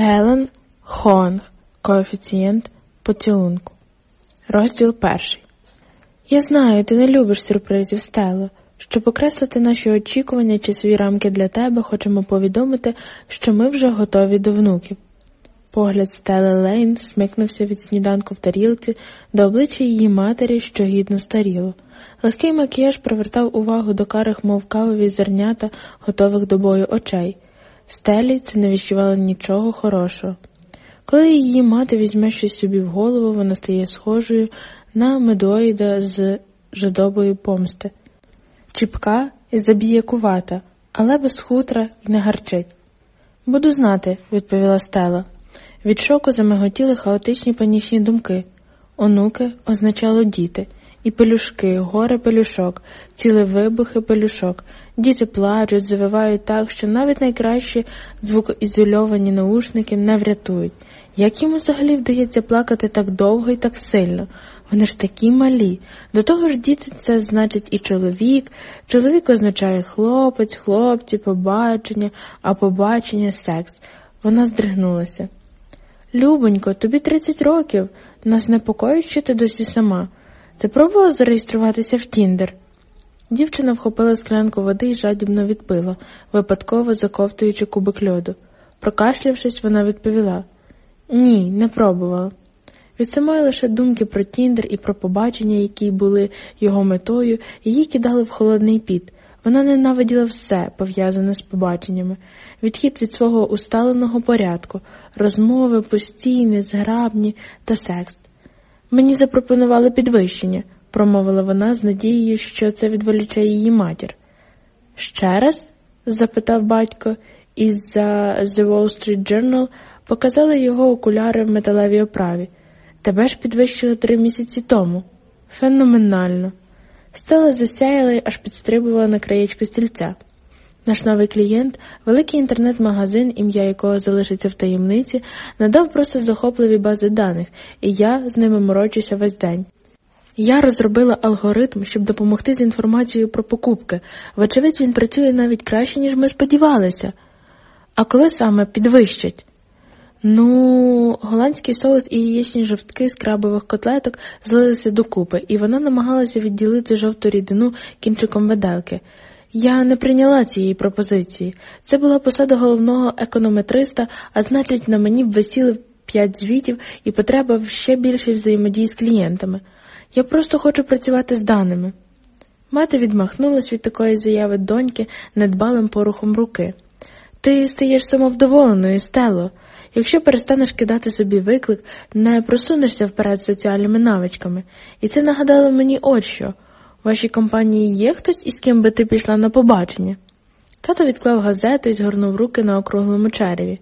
Гелен Хонг. Коефіцієнт поцілунку. Розділ перший. Я знаю, ти не любиш сюрпризів, Стело. Щоб окреслити наші очікування чи свої рамки для тебе, хочемо повідомити, що ми вже готові до внуків. Погляд Стели Лейн смикнувся від сніданку в тарілці до обличчя її матері, що гідно старіло. Легкий макіяж привертав увагу до карих, мов кавові зернята, готових до бою очей. Стелі це не відчувало нічого хорошого. Коли її мати візьме щось собі в голову, вона стає схожою на медоїда з жадобою помсти. Чіпка і забіякувата, але без хутра і не гарчить. Буду знати, відповіла Стела. Від шоку замиготіли хаотичні панічні думки. Онуки означало діти, і пелюшки, горе пелюшок, ціли вибухи пелюшок. Діти плачуть, завивають так, що навіть найкращі звукоізольовані наушники не врятують. Як їм взагалі вдається плакати так довго і так сильно? Вони ж такі малі. До того ж, діти це значить і чоловік. Чоловік означає хлопець, хлопці, побачення, а побачення секс. Вона здригнулася. Любонько, тобі 30 років. Нас непокоїть, що ти досі сама. Ти пробувала зареєструватися в Тіндер? Дівчина вхопила склянку води і жадібно відпила, випадково заковтуючи кубик льоду. Прокашлявшись, вона відповіла Ні, не пробувала. Від самої лише думки про Тіндер і про побачення, які були його метою, її кидали в холодний піт. Вона ненавиділа все, пов'язане з побаченнями, відхід від свого усталеного порядку, розмови постійні, зграбні та секс. Мені запропонували підвищення, промовила вона з надією, що це відволіче її матір. Ще раз? запитав батько, і за The Wall Street Journal показали його окуляри в металевій оправі. Тебе ж підвищили три місяці тому. Феноменально. Стела засяяла й аж підстрибувала на краєчку стільця. Наш новий клієнт, великий інтернет-магазин, ім'я якого залишиться в таємниці, надав просто захопливі бази даних, і я з ними морочуся весь день. Я розробила алгоритм, щоб допомогти з інформацією про покупки. Вочевидь, він працює навіть краще, ніж ми сподівалися. А коли саме підвищать? Ну, голландський соус і яєчні жовтки з крабових котлеток злилися докупи, і вона намагалася відділити жовту рідину кінчиком виделки. Я не прийняла цієї пропозиції. Це була посада головного економетриста, а значить, на мені висіли п'ять звітів і потреба в ще більшій взаємодії з клієнтами. Я просто хочу працювати з даними. Мати відмахнулась від такої заяви доньки недбалим порухом руки. Ти стаєш самовдоволеною, Стело. Якщо перестанеш кидати собі виклик, не просунешся вперед соціальними навичками. І це нагадало мені от що. Вашій компанії є хтось, із ким би ти пішла на побачення? Тато відклав газету і згорнув руки на округлому череві.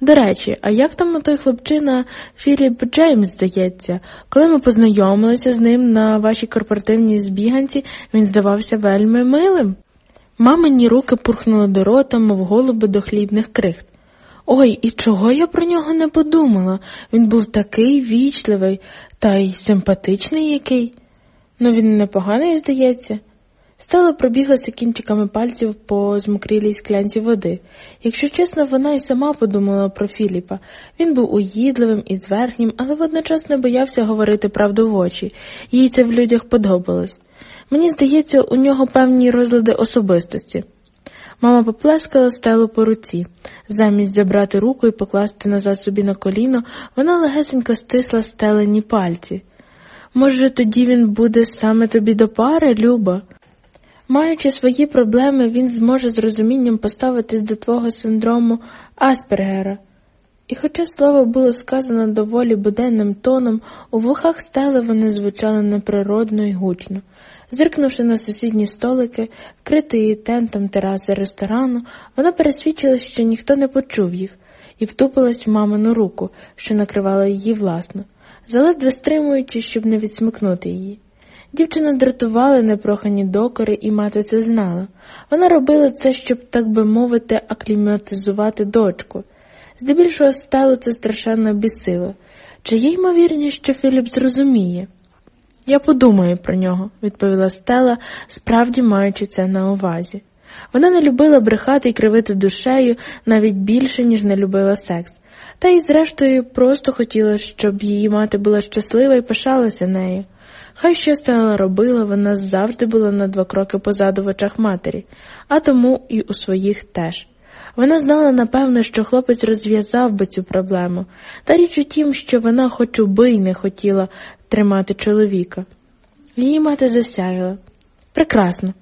До речі, а як там на той хлопчина Філіп Джеймс, здається, коли ми познайомилися з ним на вашій корпоративній збіганці, він здавався вельми милим. Мамині руки пурхнули до рота, мов голуби до хлібних крихт. Ой, і чого я про нього не подумала? Він був такий вічливий та й симпатичний який. Ну він непоганий, здається. Стала пробіглася кінчиками пальців по змокрілій склянці води. Якщо чесно, вона й сама подумала про Філіпа. Він був уїдливим і зверхнім, але водночас не боявся говорити правду в очі. Їй це в людях подобалось. Мені здається, у нього певні розлади особистості. Мама поплескала стелу по руці. Замість забрати руку і покласти назад собі на коліно, вона легесенько стисла стелені пальці. Може, тоді він буде саме тобі до пари, Люба? Маючи свої проблеми, він зможе з розумінням поставитись до твого синдрому Аспергера. І хоча слово було сказано доволі буденним тоном, у вухах стели вони звучали неприродно і гучно. Зиркнувши на сусідні столики, вкритої тентом тераси ресторану, вона пересвідчила, що ніхто не почув їх, і втупилась в мамину руку, що накривала її власно, заледве стримуючи, щоб не відсмикнути її. Дівчина дратувала непрохані докори, і мати це знала. Вона робила це, щоб, так би мовити, акліматизувати дочку. Здебільшого стало це страшенно бісило. Чи є ймовірність, що Філіп зрозуміє? Я подумаю про нього, відповіла Стела, справді маючи це на увазі. Вона не любила брехати і кривити душею навіть більше, ніж не любила секс. Та й, зрештою, просто хотіла, щоб її мати була щаслива і пишалася нею. Хай що стала робила, вона завжди була на два кроки позаду в очах матері, а тому і у своїх теж. Вона знала, напевно, що хлопець розв'язав би цю проблему, та річ у тім, що вона хоч уби й не хотіла тримати чоловіка. Її мати засяяла. Прекрасно.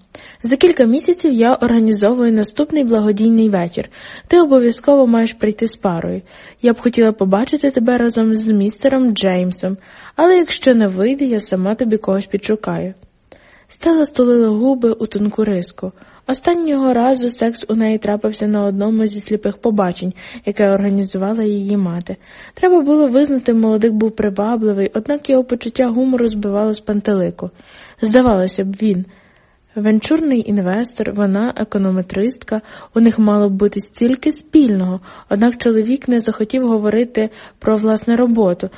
За кілька місяців я організовую наступний благодійний вечір. Ти обов'язково маєш прийти з парою. Я б хотіла побачити тебе разом з містером Джеймсом, але якщо не вийде, я сама тобі когось підшукаю. Стела столила губи у тонку риску. Останнього разу секс у неї трапився на одному зі сліпих побачень, яке організувала її мати. Треба було визнати, молодик був привабливий, однак його почуття гумору збивало з пантелику. Здавалося б, він. Венчурний інвестор, вона економетристка, у них мало б бути стільки спільного, однак чоловік не захотів говорити про власну роботу.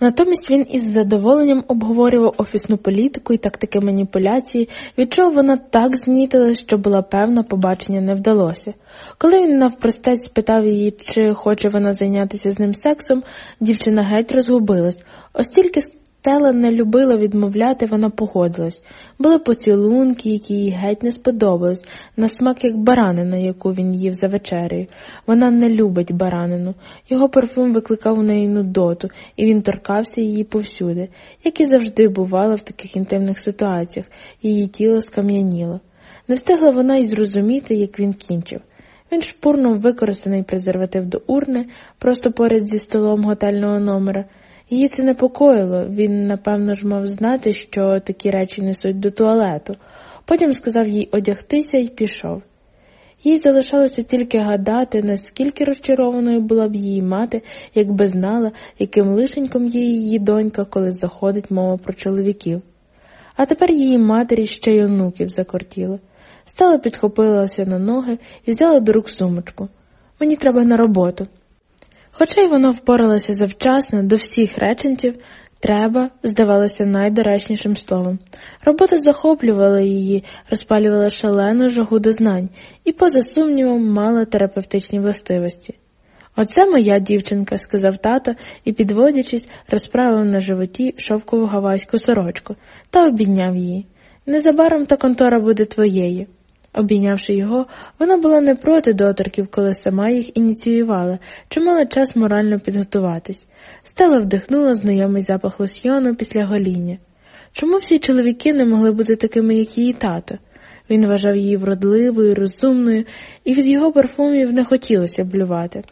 Натомість він із задоволенням обговорював офісну політику і тактики маніпуляції, від чого вона так знітилась, що була певна, побачення не вдалося. Коли він навпростець спитав її, чи хоче вона зайнятися з ним сексом, дівчина геть розгубилась, Остільки Стела не любила відмовляти, вона погодилась. Були поцілунки, які їй геть не сподобались, на смак як баранина, яку він їв за вечерею. Вона не любить баранину. Його парфюм викликав у неї нудоту, і він торкався її повсюди, як і завжди бувало в таких інтимних ситуаціях, її тіло скам'яніло. Не встигла вона й зрозуміти, як він кінчив. Він шпурнув використаний презерватив до урни, просто поряд зі столом готельного номера. Її це непокоїло, він, напевно ж, мав знати, що такі речі несуть до туалету. Потім сказав їй одягтися і пішов. Їй залишалося тільки гадати, наскільки розчарованою була б її мати, якби знала, яким лишеньком є її донька, коли заходить мова про чоловіків. А тепер її матері ще й онуків закортіло. Стала підхопилася на ноги і взяла до рук сумочку. Мені треба на роботу. Хоча й воно впоралося завчасно до всіх реченців, треба, здавалося, найдоречнішим словом. Робота захоплювала її, розпалювала шалену жагу до знань і, поза сумнівом, мала терапевтичні властивості. Оце моя дівчинка, сказав тато і, підводячись, розправив на животі шовкову гавайську сорочку та обідняв її. Незабаром та контора буде твоєю. Обійнявши його, вона була не проти доторків, коли сама їх ініціювала, чи мала час морально підготуватись. Стела вдихнула знайомий запах лосьйону після гоління. Чому всі чоловіки не могли бути такими, як її тато? Він вважав її вродливою, розумною, і від його парфумів не хотілося блювати.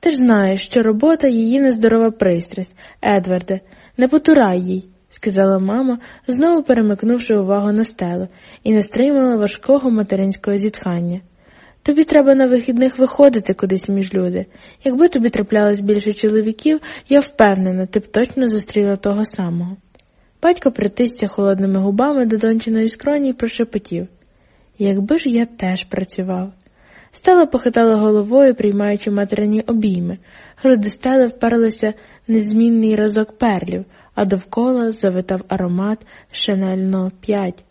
Ти ж знаєш, що робота її нездорова пристрасть, Едварде, не потурай їй сказала мама, знову перемикнувши увагу на стелу, і не стримала важкого материнського зітхання. Тобі треба на вихідних виходити кудись між люди. Якби тобі траплялось більше чоловіків, я впевнена, ти б точно зустріла того самого. Батько притисся холодними губами до дончиної скроні і прошепотів Якби ж я теж працював. Стела похитала головою, приймаючи материні обійми. Груди стели вперлися незмінний разок перлів, а довкола завитав аромат Шанельно 5.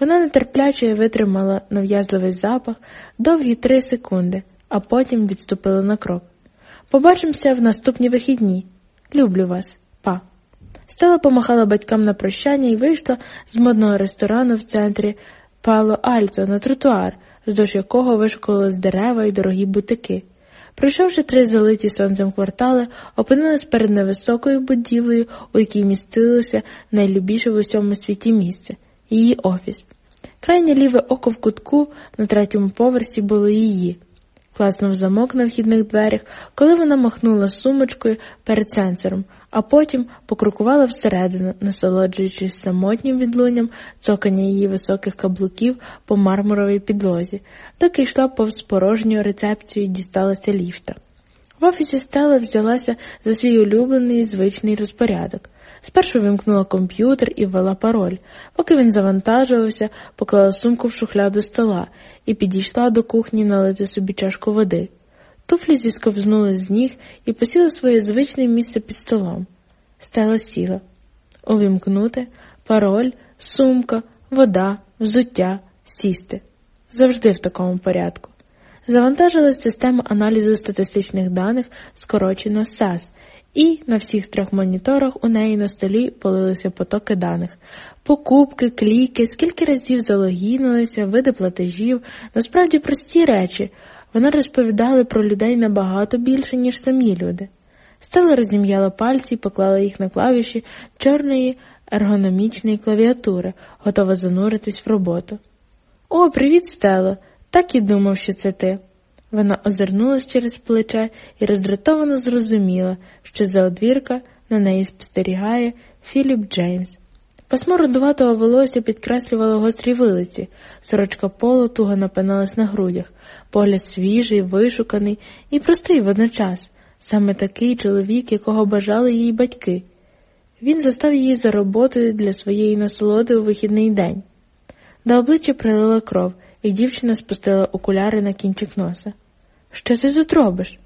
Вона нетерпляче витримала нав'язливий запах довгі три секунди, а потім відступила на крок. Побачимося в наступні вихідні. Люблю вас, па. Стела помахала батькам на прощання і вийшла з модного ресторану в центрі Пало Альто на тротуар, вздовж якого вишколились дерева і дорогі бутики. Пройшовши три залиті сонцем квартали, опинилась перед невисокою будівлею, у якій містилося найлюбіше в усьому світі місце її офіс. Крайнє ліве око в кутку на третьому поверсі було її. Класнув замок на вхідних дверях, коли вона махнула сумочкою перед сенсором, а потім покрукувала всередину, насолоджуючись самотнім відлунням цокання її високих каблуків по мармуровій підлозі, доки йшла повз порожню рецепцію і дісталася ліфта. В офісі Стела взялася за свій улюблений звичний розпорядок. Спершу вимкнула комп'ютер і ввела пароль. Поки він завантажувався, поклала сумку в шухляду стола і підійшла до кухні налити собі чашку води. Туфлі зісковзнули з ніг і посіли своє звичне місце під столом. Стела сіла. Увімкнути, пароль, сумка, вода, взуття, сісти. Завжди в такому порядку. завантажили систему аналізу статистичних даних, скорочено САС, і на всіх трьох моніторах у неї на столі полилися потоки даних. Покупки, кліки, скільки разів залогінилися, види платежів, насправді прості речі. Вони розповідали про людей набагато більше, ніж самі люди. Стела розім'яла пальці і поклала їх на клавіші чорної ергономічної клавіатури, готова зануритись в роботу. О, привіт, Стело! Так і думав, що це ти. Вона озирнулась через плече і роздратовано зрозуміла, що за одвірка на неї спостерігає Філіп Джеймс. Пасмо рудуватого волосся підкреслювало гострі вилиці, сорочка полу туго напиналась на грудях, погляд свіжий, вишуканий і простий водночас, саме такий чоловік, якого бажали її батьки. Він застав її за роботою для своєї насолоди у вихідний день. До обличчя прилила кров, і дівчина спустила окуляри на кінчик носа. Що ти тут робиш?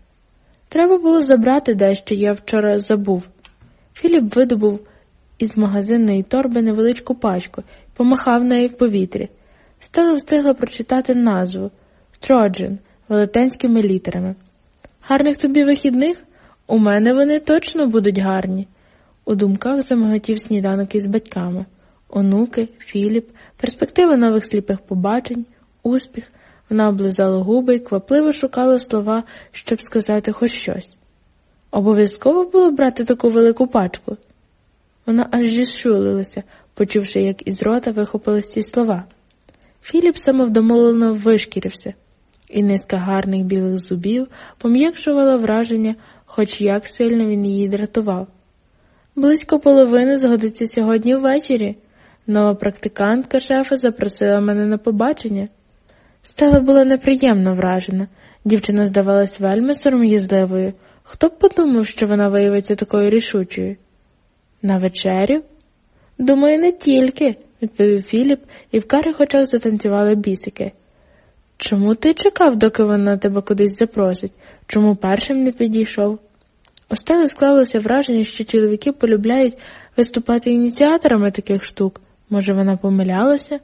Треба було забрати дещо, я вчора забув. Філіп видобув із магазинної торби невеличку пачку помахав нею в повітрі. Стела встигла прочитати назву Троджен велетенськими літерами. Гарних тобі вихідних? У мене вони точно будуть гарні. У думках замиготів сніданок із батьками, онуки, Філіп, перспектива нових сліпих побачень, успіх. Вона облизала губи і квапливо шукала слова, щоб сказати хоч щось. Обов'язково було брати таку велику пачку. Вона аж зіщулилася, почувши, як із рота вихопились ці слова. Філіп самовдомолено вишкірився, і низка гарних білих зубів пом'якшувала враження, хоч як сильно він її дратував. Близько половини згодиться сьогодні ввечері. Нова практикантка шефа запросила мене на побачення. Стела була неприємно вражена. Дівчина здавалась вельми сором'язливою. Хто б подумав, що вона виявиться такою рішучою? На вечерю? Думаю, не тільки, відповів Філіп, і в карих очах затанцювали бісики. Чому ти чекав, доки вона тебе кудись запросить? Чому першим не підійшов? Остали склалося враження, що чоловіки полюбляють виступати ініціаторами таких штук. Може, вона помилялася?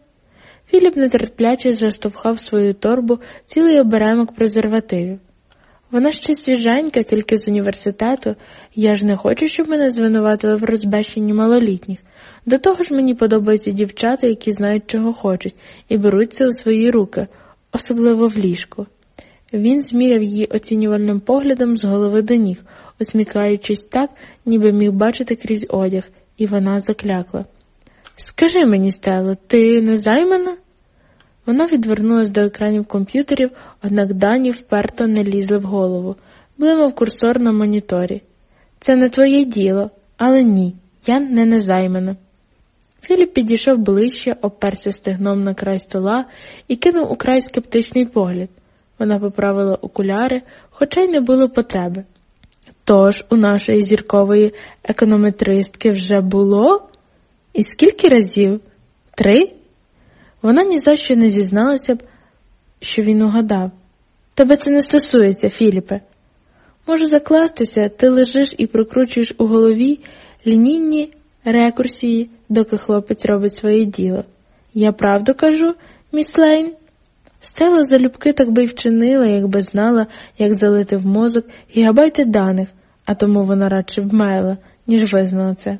Філіп нетерпляче заштовхав свою торбу цілий оберемок презервативів. Вона ще свіженька, тільки з університету, я ж не хочу, щоб мене звинуватили в розбещенні малолітніх. До того ж мені подобаються дівчата, які знають, чого хочуть, і беруться у свої руки, особливо в ліжку. Він зміряв її оцінювальним поглядом з голови до ніг, усміхаючись так, ніби міг бачити крізь одяг, і вона заклякла. Скажи мені, Стело, ти не займана? Вона відвернулась до екранів комп'ютерів, однак дані вперто не лізли в голову, блимав курсор на моніторі. Це не твоє діло, але ні, я не незаймана. Філіп підійшов ближче, оперся стегном на край стола і кинув украй скептичний погляд. Вона поправила окуляри, хоча й не було потреби. Тож у нашої зіркової економетристки вже було? І скільки разів? Три? Вона ні за що не зізналася б, що він угадав. Тебе це не стосується, Філіпе. Можу закластися, ти лежиш і прокручуєш у голові лінійні рекурсії, доки хлопець робить своє діло. Я правду кажу, міс Лейн? Стела залюбки так би й вчинила, якби знала, як залити в мозок гігабайти даних, а тому вона радше вмерла, ніж визнала це.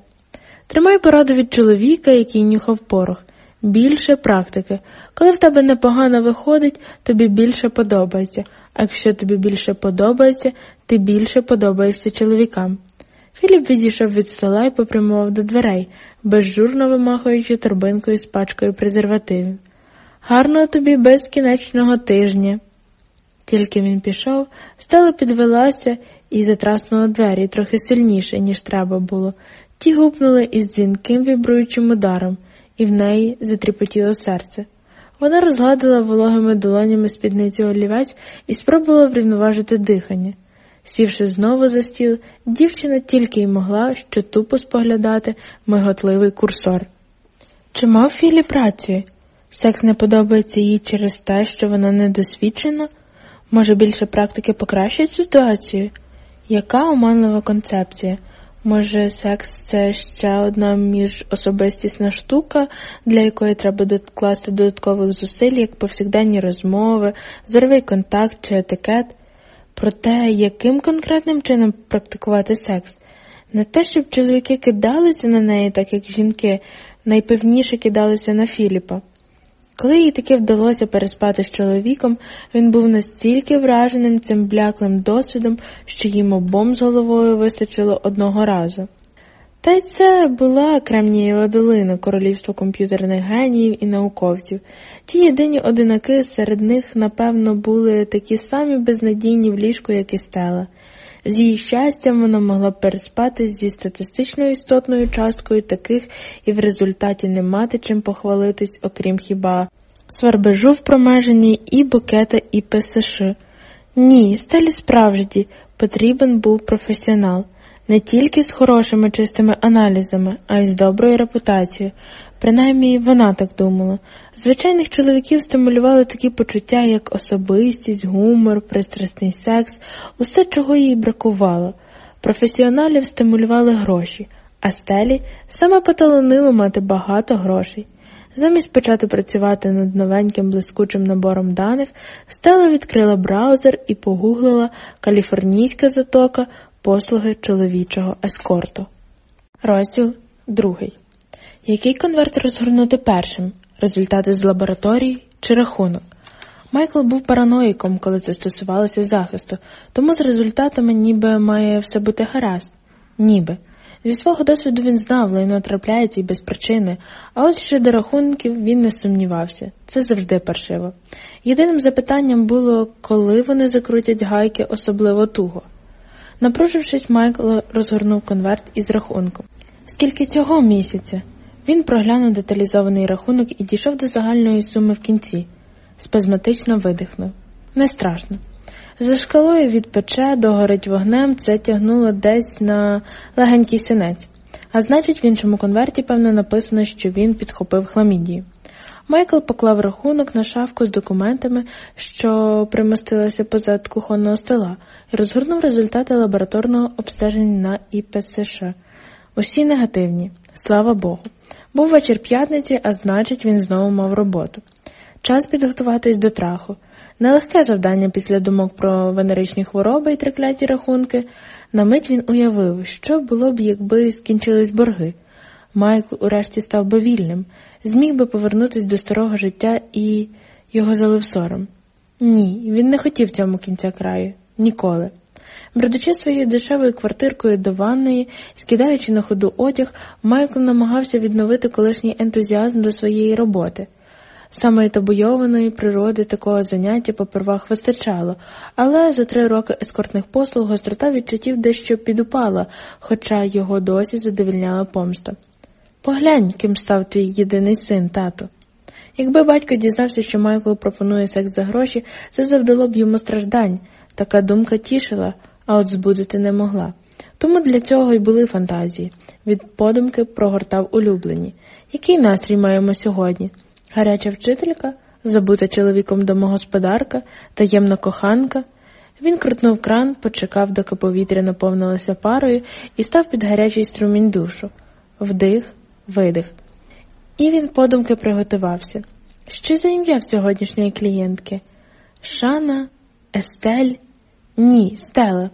Тримай пораду від чоловіка, який нюхав порох. Більше практики. Коли в тебе непогано виходить, тобі більше подобається, а якщо тобі більше подобається, ти більше подобаєшся чоловікам. Філіп відійшов від стола і попрямував до дверей, безжурно вимахуючи торбинкою з пачкою презервативів. Гарного тобі безкінечного тижня. Тільки він пішов, стала підвелася і затраснула двері трохи сильніше, ніж треба було. Ті гупнули із дзвінким вібруючим ударом, і в неї затріпотіло серце. Вона розгладила вологими долонями спідниці олівець і спробувала врівноважити дихання. Сівши знову за стіл, дівчина тільки й могла що тупо споглядати миготливий курсор. Чи мав Філіп рацію? Секс не подобається їй через те, що вона недосвідчена? Може, більше практики покращить ситуацію? Яка оманлива концепція? Може, секс це ще одна міжособистісна штука, для якої треба докласти додаткових зусиль, як повсякденні розмови, зоровий контакт чи етикет. Про те, яким конкретним чином практикувати секс. Не те, щоб чоловіки кидалися на неї, так як жінки найпевніше кидалися на Філіпа. Коли їй таки вдалося переспати з чоловіком, він був настільки враженим цим бляклим досвідом, що їм обом з головою вистачило одного разу. Та й це була Кремнієва долина, королівство комп'ютерних геніїв і науковців. Ті єдині одинаки серед них, напевно, були такі самі безнадійні в ліжку, як і стела. З її щастям вона могла переспати зі статистичною істотною часткою таких і в результаті не мати чим похвалитись, окрім хіба свербежу в промеженні і букета і ПСШ. Ні, стелі справді потрібен був професіонал. Не тільки з хорошими чистими аналізами, а й з доброю репутацією. Принаймні вона так думала. Звичайних чоловіків стимулювали такі почуття, як особистість, гумор, пристрасний секс, усе, чого їй бракувало. Професіоналів стимулювали гроші, а стелі саме поталонило мати багато грошей. Замість почати працювати над новеньким блискучим набором даних, Стела відкрила браузер і погуглила Каліфорнійська затока послуги чоловічого ескорту. Розділ другий. Який конверт розгорнути першим? Результати з лабораторії чи рахунок? Майкл був параноїком, коли це стосувалося захисту, тому з результатами ніби має все бути гаразд. Ніби. Зі свого досвіду він знав, лайно трапляється і без причини, а от щодо рахунків він не сумнівався. Це завжди паршиво. Єдиним запитанням було, коли вони закрутять гайки особливо туго. Напружившись, Майкл розгорнув конверт із рахунком. Скільки цього місяця? Він проглянув деталізований рахунок і дійшов до загальної суми в кінці. Спазматично видихнув. Не страшно. За шкалою від пече до горить вогнем це тягнуло десь на легенький синець, а значить, в іншому конверті, певно, написано, що він підхопив хламідію. Майкл поклав рахунок на шафку з документами, що примостилася позад кухонного стола, розгорнув результати лабораторного обстеження на ІПСШ. Усі негативні, слава Богу. Був вечір п'ятниці, а значить, він знову мав роботу. Час підготуватись до траху. Нелегке завдання після думок про венеричні хвороби і трикляті рахунки. На мить він уявив, що було б, якби скінчились борги. Майкл урешті став би вільним, зміг би повернутися до старого життя і його залив сором. Ні, він не хотів цьому кінця краю. Ніколи. Бредучи своєю дешевою квартиркою до ванної, скидаючи на ходу одяг, Майкл намагався відновити колишній ентузіазм до своєї роботи. Самої табуйованої природи такого заняття попервах вистачало, але за три роки ескортних послуг гострота відчуттів дещо підупала, хоча його досі задовільняла помста. Поглянь, ким став твій єдиний син, тато. Якби батько дізнався, що Майкл пропонує секс за гроші, це завдало б йому страждань. Така думка тішила, а от збудити не могла. Тому для цього й були фантазії. Від подумки прогортав улюблені. Який настрій маємо сьогодні? Гаряча вчителька, забута чоловіком домогосподарка, таємна коханка. Він крутнув кран, почекав, доки повітря наповнилося парою, і став під гарячий струмінь душу. Вдих, видих. І він подумки приготувався. Що за ім'я сьогоднішньої клієнтки? Шана, Естель? Ні, Стела.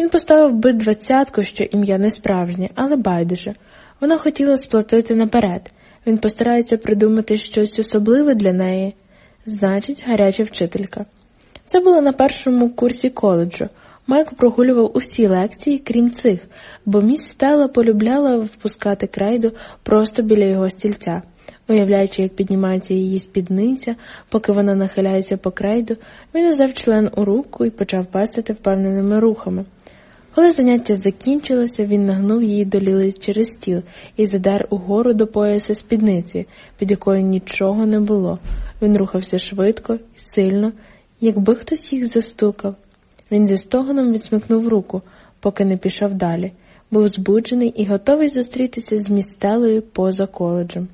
Він поставив би двадцятку, що ім'я не справжнє, але байдуже. Вона хотіла сплатити наперед. Він постарається придумати щось особливе для неї, значить, гаряча вчителька. Це було на першому курсі коледжу. Майкл прогулював усі лекції, крім цих, бо міс Стелла полюбляла впускати крейду просто біля його стільця. Уявляючи, як піднімається її спідниця, поки вона нахиляється по крейду, він узяв член у руку і почав пестити впевненими рухами. Коли заняття закінчилося, він нагнув її до ліли через стіл і задер угору до пояса спідниці, під якою нічого не було. Він рухався швидко і сильно, якби хтось їх застукав. Він зі стогоном відсмикнув руку, поки не пішов далі, був збуджений і готовий зустрітися з містелею поза коледжем.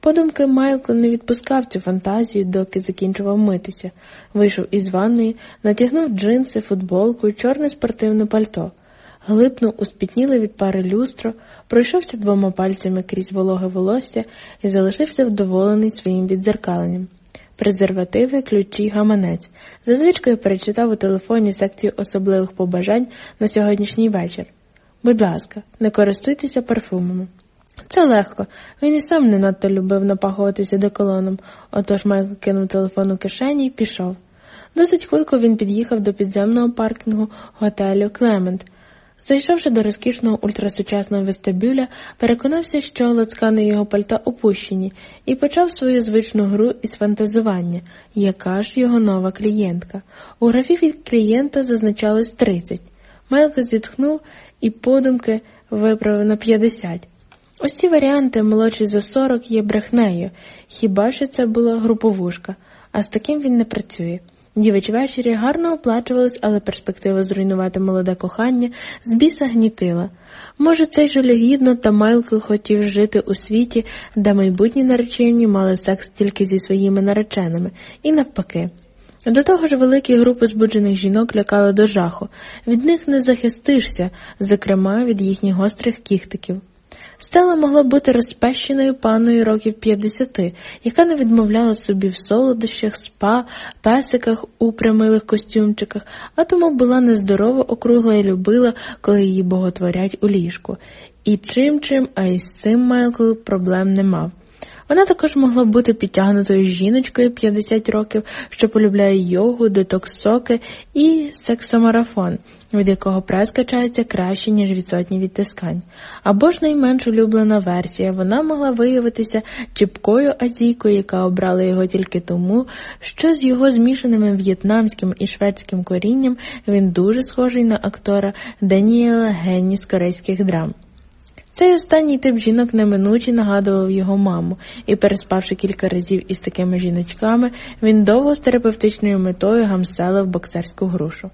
Подумки Майкл не відпускав цю фантазію, доки закінчував митися, вийшов із ванної, натягнув джинси, футболку і чорне спортивне пальто. глипнув у спітніле від пари люстро, пройшовся двома пальцями крізь вологе волосся і залишився вдоволений своїм відзеркаленням. Презервативи, ключі, гаманець. За звичкою перечитав у телефоні секцію особливих побажань на сьогоднішній вечір. Будь ласка, не користуйтеся парфумами. Це легко. Він і сам не надто любив напахуватися деколоном, отож Майкл кинув телефон у кишені і пішов. Досить хвилько він під'їхав до підземного паркінгу готелю Клемент. Зайшовши до розкішного ультрасучасного вестибюля, переконався, що лацкани його пальта опущені, і почав свою звичну гру із фантазування, яка ж його нова клієнтка. У графі від клієнта зазначалось 30. Майкл зітхнув і подумки виправив на 50. Ось ці варіанти молодші за 40 є брехнею, хіба що це була груповушка, а з таким він не працює. Дівич ввечері гарно оплачувались, але перспектива зруйнувати молоде кохання з біса гнітила. Може, цей жалюгідно та Майлко хотів жити у світі, де майбутні наречені мали секс тільки зі своїми нареченими, і навпаки. До того ж, великі групи збуджених жінок лякали до жаху, від них не захистишся, зокрема від їхніх гострих кіхтиків. Стела могла бути розпещеною паною років 50, яка не відмовляла собі в солодощах, спа, песиках у прямилих костюмчиках, а тому була нездорова, округла і любила, коли її боготворять у ліжку. І чим чим, а й з цим Майкл проблем не мав. Вона також могла бути підтягнутою жіночкою 50 років, що полюбляє йогу, детокс-соки і сексомарафон, від якого прес качається краще, ніж від сотні відтискань. Або ж найменш улюблена версія, вона могла виявитися чіпкою азійкою, яка обрала його тільки тому, що з його змішаними в'єтнамським і шведським корінням він дуже схожий на актора Даніела Генні з корейських драм. Цей останній тип жінок неминуче нагадував його маму, і, переспавши кілька разів із такими жіночками, він довго з терапевтичною метою гамселив боксерську грушу.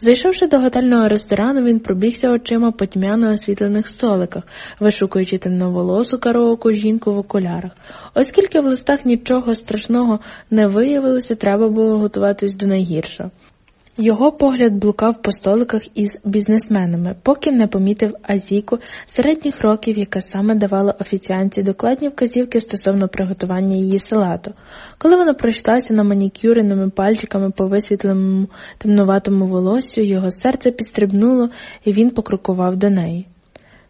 Зайшовши до готельного ресторану, він пробігся очима по тьмяно освітлених столиках, вишукуючи темноволосу карооку жінку в окулярах. Оскільки в листах нічого страшного не виявилося, треба було готуватись до найгіршого. Його погляд блукав по столиках із бізнесменами, поки не помітив Азіку середніх років, яка саме давала офіціанці докладні вказівки стосовно приготування її салату. Коли вона пройшлася на манікюреними пальчиками по висвітленому темнуватому волоссю, його серце підстрибнуло, і він покрокував до неї.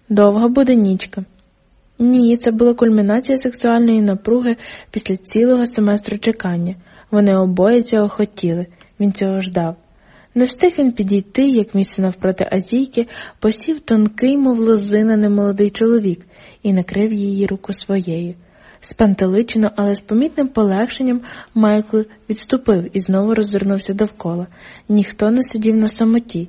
Довга буде нічка. Ні, це була кульмінація сексуальної напруги після цілого семестру чекання. Вони обоє цього хотіли, він цього ждав. Не встиг він підійти, як місце навпроти Азійки, посів тонкий, мов лозина, немолодий чоловік, і накрив її руку своєю. Спантеличено, але з помітним полегшенням Майкл відступив і знову роззирнувся довкола. Ніхто не сидів на самоті,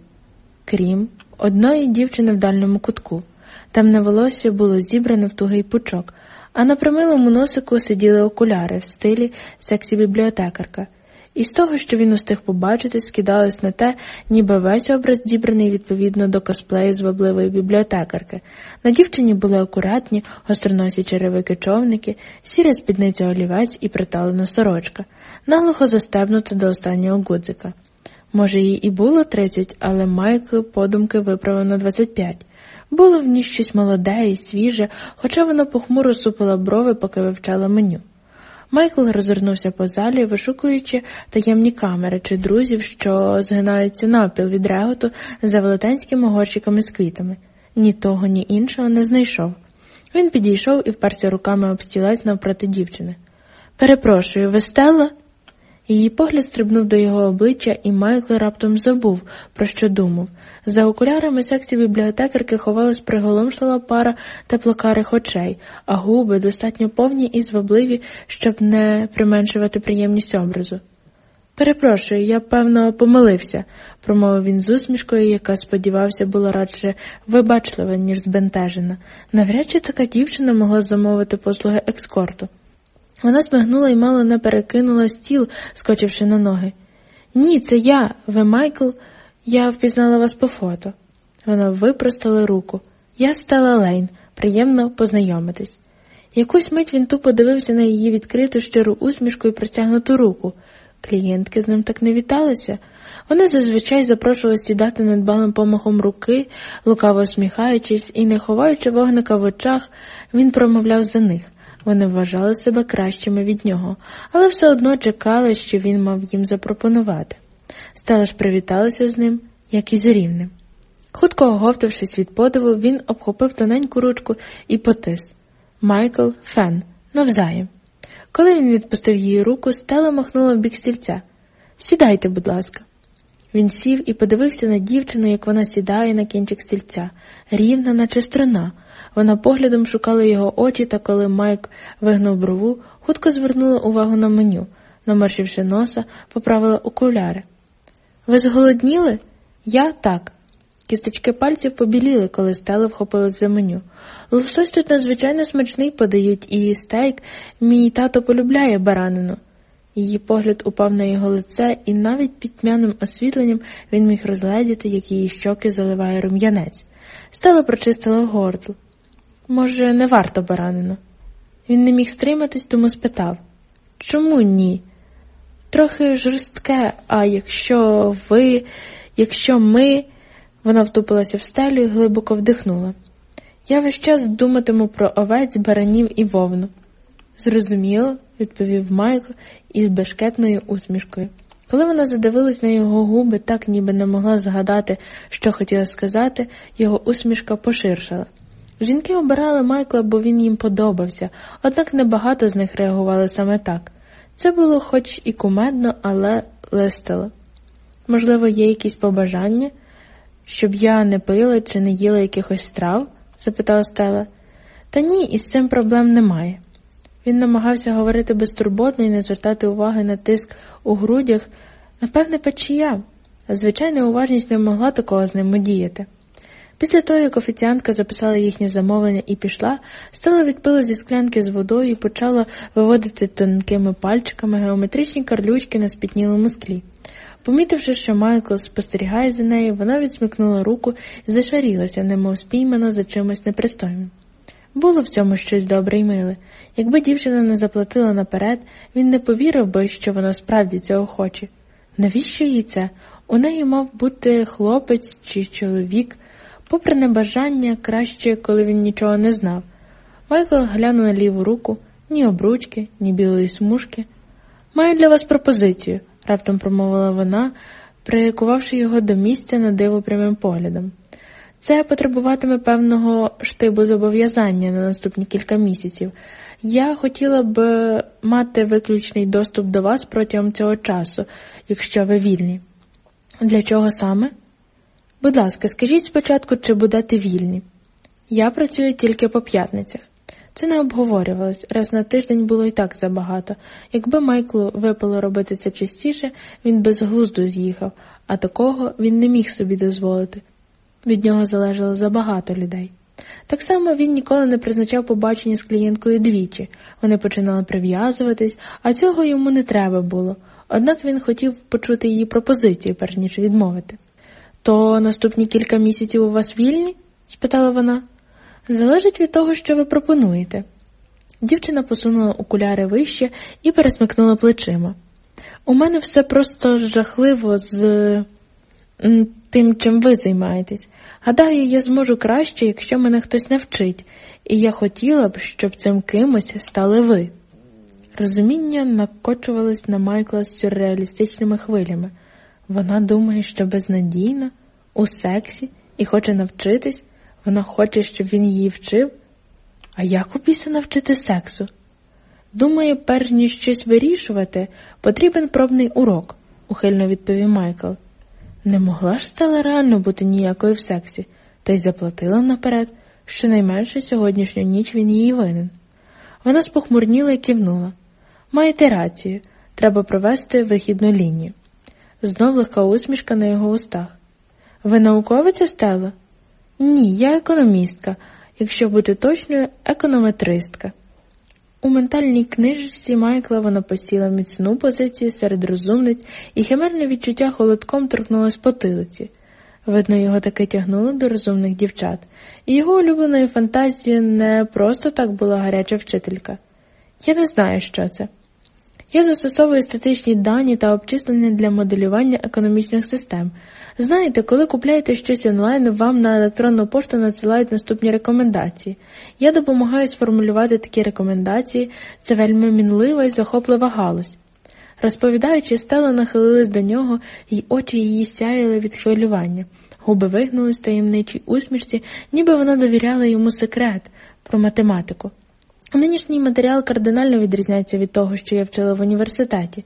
крім одної дівчини в дальньому кутку. Темне волосся було зібране в тугий пучок, а на примилому носику сиділи окуляри в стилі сексі бібліотекарка. І з того, що він устиг побачити, скидалось на те, ніби весь образ дібраний відповідно до косплею звабливої бібліотекарки. На дівчині були акуратні, гостроносі черевики човники, сіра спідниця олівець і приталена сорочка, наглухо застебнута до останнього гудзика. Може, їй і було тридцять, але Майкл подумки виправив на двадцять п'ять. Було в ній щось молоде і свіже, хоча вона похмуро супила брови, поки вивчала меню. Майкл розвернувся по залі, вишукуючи таємні камери чи друзів, що згинаються навпіл від реготу за велетенськими горщиками з квітами. Ні того, ні іншого не знайшов. Він підійшов і вперся руками об стілець навпроти дівчини. Перепрошую, ви Стелла?» Її погляд стрибнув до його обличчя, і Майкл раптом забув, про що думав. За окулярами секції бібліотекарки ховалась приголомшлива пара теплокарих очей, а губи достатньо повні і звабливі, щоб не применшувати приємність образу. Перепрошую, я, певно, помилився, промовив він з усмішкою, яка, сподівався, була радше вибачлива, ніж збентежена. Навряд чи така дівчина могла замовити послуги екскорту. Вона смигнула і мало не перекинула стіл, скочивши на ноги. Ні, це я, ви Майкл. Я впізнала вас по фото. Вона випростала руку. Я стала Лейн, приємно познайомитись. Якусь мить він тупо дивився на її відкриту щиру усмішку і простягнуту руку. Клієнтки з ним так не віталися. Вони зазвичай запрошували сідати недбалим помахом руки, лукаво усміхаючись і не ховаючи вогника в очах, він промовляв за них. Вони вважали себе кращими від нього, але все одно чекали, що він мав їм запропонувати. Стала ж привіталася з ним, як і з рівним. Хутко оговтавшись від подиву, він обхопив тоненьку ручку і потис Майкл Фен навзаєм. Коли він відпустив її руку, стела махнула в бік стільця. Сідайте, будь ласка. Він сів і подивився на дівчину, як вона сідає на кінчик стільця, рівна, наче струна. Вона поглядом шукала його очі, та коли Майк вигнув брову, хутко звернула увагу на меню, наморщивши носа, поправила окуляри. Ви зголодніли? Я так. Кісточки пальців побіліли, коли стела вхопилась за меню. Лосось тут надзвичайно смачний подають, і стейк мій тато полюбляє баранину. Її погляд упав на його лице, і навіть під тьмяним освітленням він міг розгледіти, як її щоки заливає рум'янець. Стела прочистила горло. Може, не варто баранину? Він не міг стриматись, тому спитав Чому ні? Трохи жорстке, а якщо ви, якщо ми. Вона втупилася в стелю і глибоко вдихнула. Я весь час думатиму про овець, баранів і вовну. Зрозуміло, відповів Майкл із бешкетною усмішкою. Коли вона задивилась на його губи, так ніби не могла згадати, що хотіла сказати, його усмішка поширшала. Жінки обирали Майкла, бо він їм подобався, однак небагато з них реагували саме так. Це було хоч і кумедно, але листило. Можливо, є якісь побажання, щоб я не пила чи не їла якихось страв? запитала Стела. Та ні, із цим проблем немає. Він намагався говорити безтурботно і не звертати уваги на тиск у грудях, напевне, печія. Звичайна уважність не могла такого з ним діяти. Після того, як офіціантка записала їхнє замовлення і пішла, стала відпила зі склянки з водою і почала виводити тонкими пальчиками геометричні карлючки на спітнілому склі. Помітивши, що Майкл спостерігає за нею, вона відсмикнула руку і зашарілася, немов спіймана за чимось непристойним. Було в цьому щось добре й миле. Якби дівчина не заплатила наперед, він не повірив би, що вона справді цього хоче. Навіщо їй це? У неї мав бути хлопець чи чоловік, попри небажання, краще, коли він нічого не знав. Майкл глянув на ліву руку, ні обручки, ні білої смужки. Маю для вас пропозицію, раптом промовила вона, прикувавши його до місця на диво прямим поглядом. Це потребуватиме певного штибу зобов'язання на наступні кілька місяців. Я хотіла б мати виключний доступ до вас протягом цього часу, якщо ви вільні. Для чого саме? Будь ласка, скажіть спочатку, чи будете вільні. Я працюю тільки по п'ятницях. Це не обговорювалось, раз на тиждень було і так забагато. Якби Майклу випало робити це частіше, він безглуздо з'їхав, а такого він не міг собі дозволити. Від нього залежало забагато людей. Так само він ніколи не призначав побачення з клієнткою двічі, вони починали прив'язуватись, а цього йому не треба було, однак він хотів почути її пропозицію, перш ніж відмовити. То наступні кілька місяців у вас вільні? спитала вона. Залежить від того, що ви пропонуєте. Дівчина посунула окуляри вище і пересмикнула плечима. У мене все просто жахливо з тим, чим ви займаєтесь. Гадаю, я зможу краще, якщо мене хтось навчить, і я хотіла б, щоб цим кимось стали ви. Розуміння накочувалось на Майкла з сюрреалістичними хвилями. Вона думає, що безнадійна, у сексі і хоче навчитись, вона хоче, щоб він її вчив. А як у навчити сексу? Думаю, перш ніж щось вирішувати, потрібен пробний урок, ухильно відповів Майкл. Не могла ж стала реально бути ніякою в сексі, та й заплатила наперед, щонайменше сьогоднішню ніч він її винен. Вона спохмурніла і кивнула. Маєте рацію, треба провести вихідну лінію. Знов легка усмішка на його устах. Ви науковиця Стелла? Ні, я економістка, якщо бути точною, економетристка. У ментальній книжці Майкла вона посіла міцну позицію серед розумниць, і химерне відчуття холодком торкнулось потилиці. Видно, його таки тягнуло до розумних дівчат, і його улюбленою фантазією не просто так була гаряча вчителька. Я не знаю, що це. Я застосовую статичні дані та обчислення для моделювання економічних систем. Знаєте, коли купляєте щось онлайн, вам на електронну пошту надсилають наступні рекомендації. Я допомагаю сформулювати такі рекомендації, це вельми мінлива і захоплива галузь. Розповідаючи, Стела нахилилась до нього, і очі її сяяли від хвилювання. Губи вигнулись в таємничій усмішці, ніби вона довіряла йому секрет про математику. Нинішній матеріал кардинально відрізняється від того, що я вчила в університеті.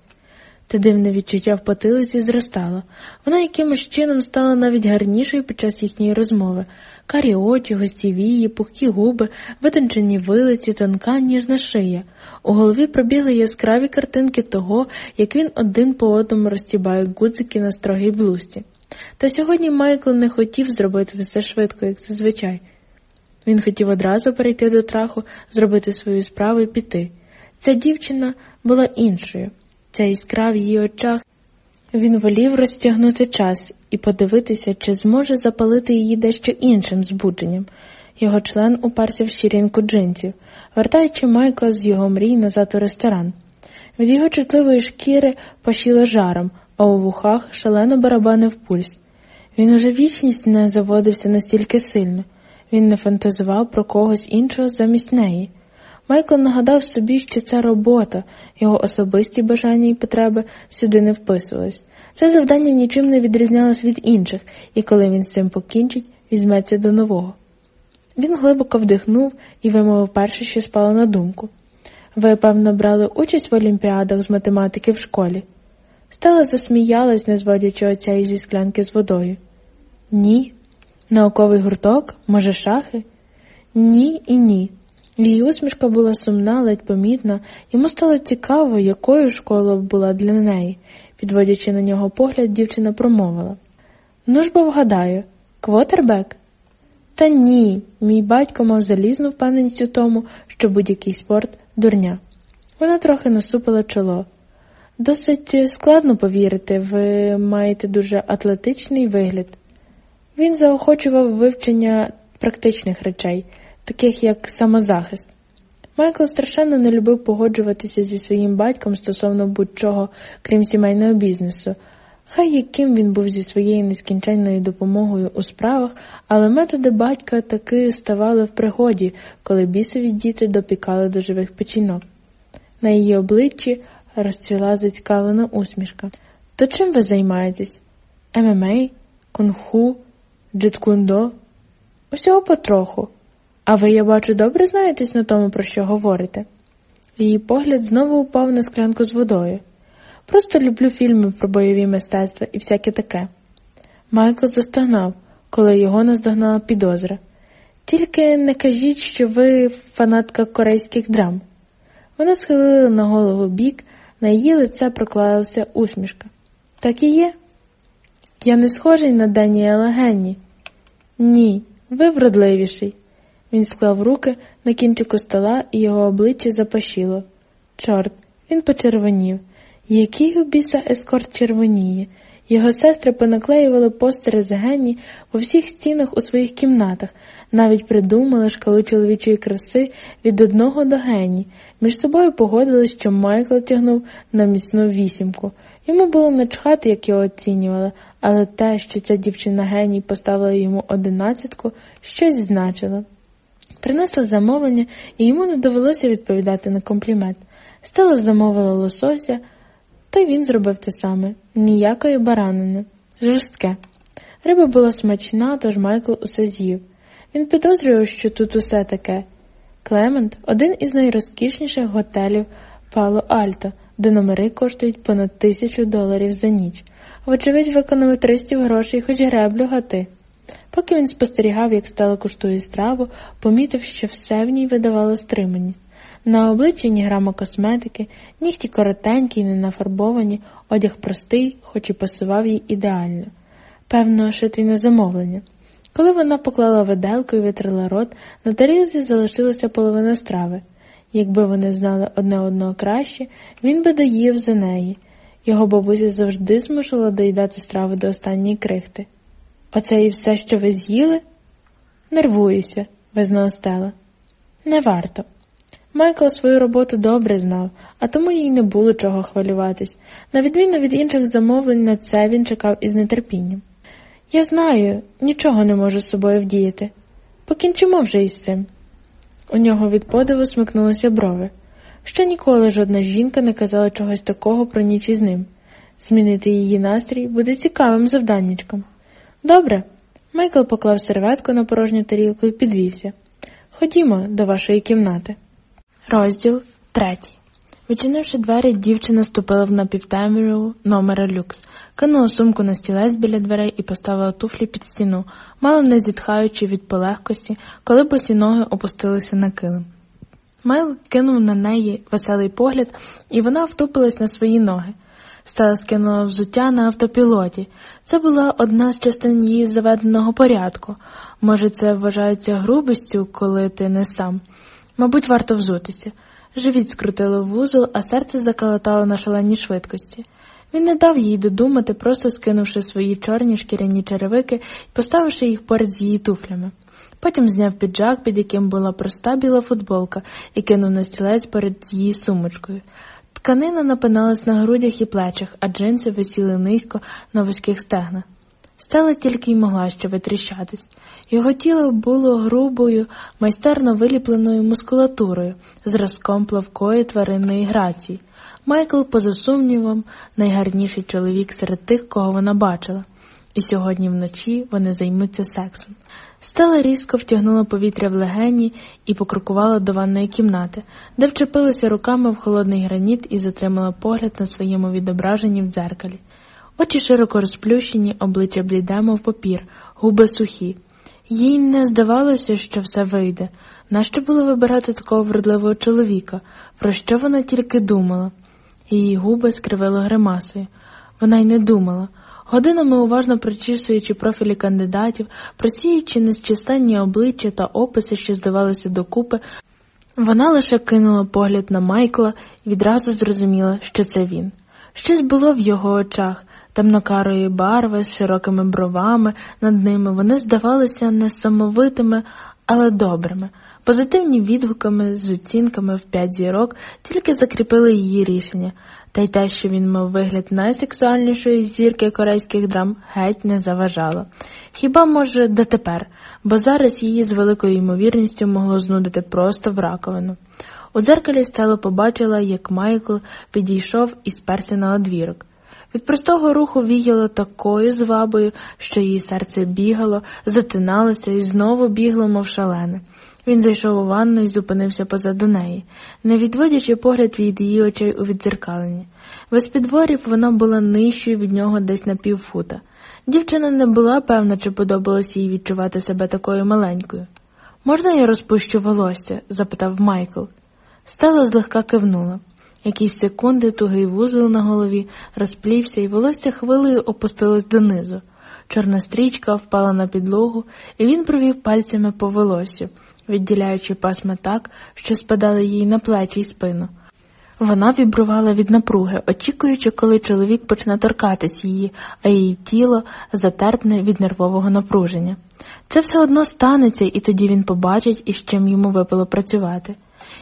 Те дивне відчуття в потилиці зростало. Вона якимось чином стала навіть гарнішою під час їхньої розмови. Карі очі, гостєвії, пухкі губи, витончені вилиці, тонка ніжна шия. У голові пробігли яскраві картинки того, як він один по одному розтібає гудзики на строгій блузці. Та сьогодні Майкл не хотів зробити все швидко, як зазвичай. Він хотів одразу перейти до траху, зробити свою справу і піти. Ця дівчина була іншою, ця іскра в її очах. Він волів розтягнути час і подивитися, чи зможе запалити її дещо іншим збудженням. Його член уперся в щірінку джинсів, вертаючи Майкла з його мрій назад у ресторан. Від його чутливої шкіри пашіло жаром, а у вухах шалено барабанив пульс. Він уже вічність не заводився настільки сильно. Він не фантазував про когось іншого замість неї. Майкл нагадав собі, що це робота, його особисті бажання і потреби сюди не вписувались. Це завдання нічим не відрізнялось від інших, і коли він з цим покінчить, візьметься до нового. Він глибоко вдихнув і вимовив перше, що спало на думку. Ви, певно, брали участь в олімпіадах з математики в школі. Стела засміялась, не зводячи оця із зі склянки з водою. Ні. Науковий гурток? Може, шахи? Ні і ні. Її усмішка була сумна, ледь помітна, йому стало цікаво, якою школа була для неї. Підводячи на нього погляд, дівчина промовила Ну ж бо вгадаю, квотербек? Та ні, мій батько мав залізну впевненість у тому, що будь-який спорт дурня. Вона трохи насупила чоло. Досить складно повірити, ви маєте дуже атлетичний вигляд. Він заохочував вивчення практичних речей, таких як самозахист. Майкл страшенно не любив погоджуватися зі своїм батьком стосовно будь-чого, крім сімейного бізнесу. Хай яким він був зі своєю нескінченною допомогою у справах, але методи батька таки ставали в пригоді, коли бісові діти допікали до живих печінок. На її обличчі розцвіла зацікавлена усмішка. То чим ви займаєтесь? ММА, кунг-фу, джиткундо? Усього потроху. А ви, я бачу, добре знаєтесь на тому, про що говорите? Її погляд знову упав на склянку з водою. Просто люблю фільми про бойові мистецтва і всяке таке. Майкл застогнав, коли його наздогнала підозра. Тільки не кажіть, що ви фанатка корейських драм. Вона схилила на голову бік, на її лице проклалася усмішка. Так і є. Я не схожий на Даніела Генні. Ні, ви вродливіший. Він склав руки на кінчику стола і його обличчя запашіло. Чорт, він почервонів. Який у біса ескорт червоніє. Його сестри понаклеювали постери з Генні по всіх стінах у своїх кімнатах, навіть придумали шкалу чоловічої краси від одного до Генні. Між собою погодились, що Майкл тягнув на міцну вісімку. Йому було начхати, як його оцінювали, але те, що ця дівчина Геній поставила йому одинадцятку, щось значило. Принесла замовлення, і йому не довелося відповідати на комплімент. Стела замовила лосося, то й він зробив те саме ніякої баранини, жорстке. Риба була смачна, тож Майкл усе з'їв. Він підозрював, що тут усе таке. Клемент один із найрозкішніших готелів Пало Альто, де номери коштують понад тисячу доларів за ніч. Вочевидь, в економетристів грошей хоч греблю гати. Поки він спостерігав, як стало куштує страву, помітив, що все в ній видавало стриманість. На обличчі ні грама косметики, нігті коротенькі, не нафарбовані, одяг простий, хоч і пасував їй ідеально. Певно, шитий на замовлення. Коли вона поклала виделку і витрила рот, на тарілці залишилася половина страви. Якби вони знали одне одного краще, він би доїв за неї. Його бабуся завжди змушувала доїдати страву до останньої крихти. Оце і все, що ви з'їли? Нервуюся, визнала Стела. Не варто. Майкл свою роботу добре знав, а тому їй не було чого хвилюватись. На відміну від інших замовлень, на це він чекав із нетерпінням. Я знаю, нічого не можу з собою вдіяти. Покінчимо вже із цим. У нього від подиву смикнулися брови. Ще ніколи жодна жінка не казала чогось такого про ніч із ним. Змінити її настрій буде цікавим завданнячком. Добре. Майкл поклав серветку на порожню тарілку і підвівся. Ходімо до вашої кімнати. Розділ третій. Відчинивши двері, дівчина ступила в напівтемряву номера люкс, кинула сумку на стілець біля дверей і поставила туфлі під стіну, мало не зітхаючи від полегкості, коли босі ноги опустилися на килим. Майл кинув на неї веселий погляд, і вона втупилась на свої ноги. Стала скинула взуття на автопілоті. Це була одна з частин її заведеного порядку. Може, це вважається грубістю, коли ти не сам. Мабуть, варто взутися. Живіт скрутило вузол, а серце заколотало на шаленій швидкості. Він не дав їй додумати, просто скинувши свої чорні шкіряні черевики і поставивши їх поряд з її туфлями. Потім зняв піджак, під яким була проста біла футболка, і кинув на стілець перед її сумочкою. Тканина напиналась на грудях і плечах, а джинси висіли низько на вузьких стегнах. Стала тільки й могла що витріщатись. Його тіло було грубою, майстерно виліпленою мускулатурою, зразком плавкої тваринної грації. Майкл, поза сумнівом, найгарніший чоловік серед тих, кого вона бачила, і сьогодні вночі вони займуться сексом. Стела різко втягнула повітря в легені і покрокувала до ванної кімнати, де вчепилася руками в холодний граніт і затримала погляд на своєму відображенні в дзеркалі. Очі широко розплющені, обличчя бліде, мов папір, губи сухі. Їй не здавалося, що все вийде. Нащо було вибирати такого вродливого чоловіка? Про що вона тільки думала? Її губи скривило гримасою. Вона й не думала. Годинами уважно прочісуючи профілі кандидатів, просіючи незчисленні обличчя та описи, що здавалися докупи, вона лише кинула погляд на Майкла і відразу зрозуміла, що це він. Щось було в його очах, темнокарої барви з широкими бровами над ними вони здавалися несамовитими, але добрими. Позитивні відгуками з оцінками в п'ять зірок тільки закріпили її рішення, та й те, що він мав вигляд найсексуальнішої зірки корейських драм, геть не заважало. Хіба, може, дотепер, бо зараз її з великою ймовірністю могло знудити просто в раковину. У дзеркалі Стелла побачила, як Майкл підійшов і сперся на одвірок. Від простого руху віяло такою звабою, що її серце бігало, затиналося і знову бігло, мов шалене. Він зайшов у ванну і зупинився позаду неї, не відводячи погляд від її очей у віддзеркаленні. Без підворів вона була нижчою від нього десь на півфута. Дівчина не була певна, чи подобалось їй відчувати себе такою маленькою. Можна я розпущу волосся? запитав Майкл. Стала злегка кивнула. Якісь секунди тугий вузол на голові розплівся, і волосся хвилею опустилось донизу. Чорна стрічка впала на підлогу, і він провів пальцями по волосю, відділяючи пасма так, що спадали їй на плечі й спину. Вона вібрувала від напруги, очікуючи, коли чоловік почне торкатись її, а її тіло затерпне від нервового напруження. Це все одно станеться, і тоді він побачить, із чим йому випало працювати.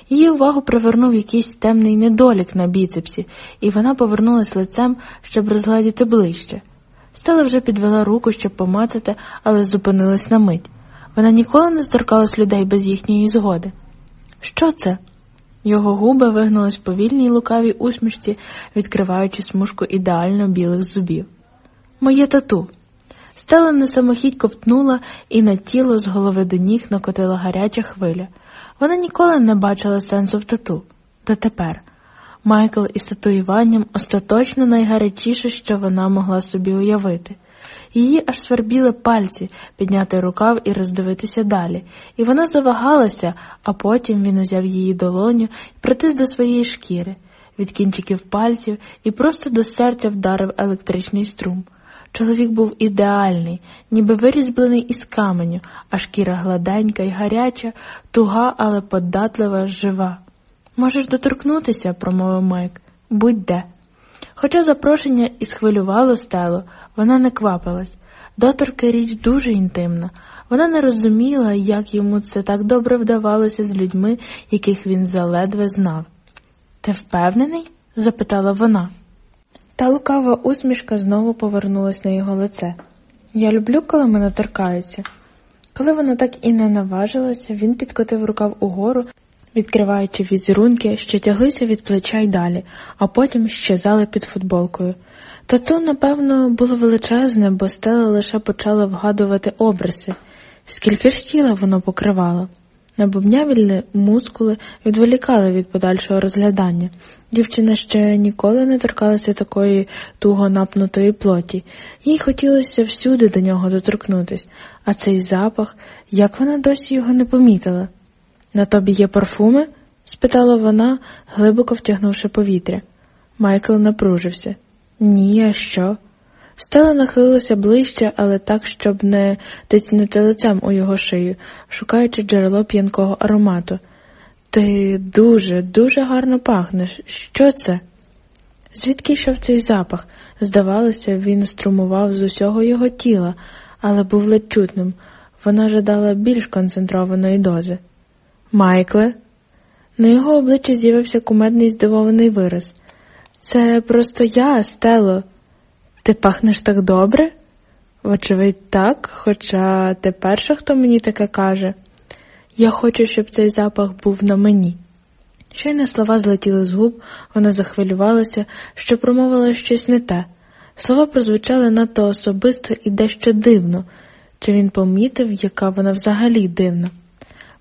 Її увагу привернув якийсь темний недолік на біцепсі, і вона повернулась лицем, щоб розгладіти ближче. Стела вже підвела руку, щоб помацати, але зупинилась на мить. Вона ніколи не зторкалась людей без їхньої згоди. Що це? Його губи вигнулись в повільній лукавій усмішці, відкриваючи смужку ідеально білих зубів. Моє тату. Стела на самохідь ковтнула, і на тіло з голови до ніг накотила гаряча хвиля. Вона ніколи не бачила сенсу в тату. Дотепер. Майкл із татуюванням остаточно найгарячіше, що вона могла собі уявити. Її аж свербіли пальці підняти рукав і роздивитися далі, і вона завагалася, а потім він узяв її долоню і притис до своєї шкіри, від кінчиків пальців і просто до серця вдарив електричний струм. Чоловік був ідеальний, ніби вирізблений із каменю, а шкіра гладенька й гаряча, туга, але податлива, жива. Можеш доторкнутися, промовив Майк, будь де. Хоча запрошення і схвилювало стело, вона не квапилась. Доторки річ дуже інтимна. Вона не розуміла, як йому це так добре вдавалося з людьми, яких він заледве знав. Ти впевнений? запитала вона. Та лукава усмішка знову повернулась на його лице. Я люблю, коли мене торкаються. Коли вона так і не наважилася, він підкотив рукав угору, відкриваючи візерунки, що тяглися від плеча й далі, а потім щезали під футболкою. Тату, напевно, було величезне, бо стела лише почала вгадувати образи, скільки ж тіла воно покривало. Набубнявільні мускули відволікали від подальшого розглядання. Дівчина ще ніколи не торкалася такої туго напнутої плоті, їй хотілося всюди до нього доторкнутись, а цей запах, як вона досі його не помітила. На тобі є парфуми? спитала вона, глибоко втягнувши повітря. Майкл напружився. Ні, а що? Стела нахилилася ближче, але так, щоб не тицнути лицем у його шию, шукаючи джерело п'янкого аромату. Ти дуже, дуже гарно пахнеш. Що це? Звідки йшов цей запах? Здавалося, він струмував з усього його тіла, але був ледь чутним. Вона жадала більш концентрованої дози. Майкле? На його обличчі з'явився кумедний здивований вираз. Це просто я, Стело. Ти пахнеш так добре? Вочевидь, так, хоча ти перша, хто мені таке каже. Я хочу, щоб цей запах був на мені. Щойно слова злетіли з губ, вона захвилювалася, що промовила щось не те. Слова прозвучали надто особисто і дещо дивно, чи він помітив, яка вона взагалі дивна.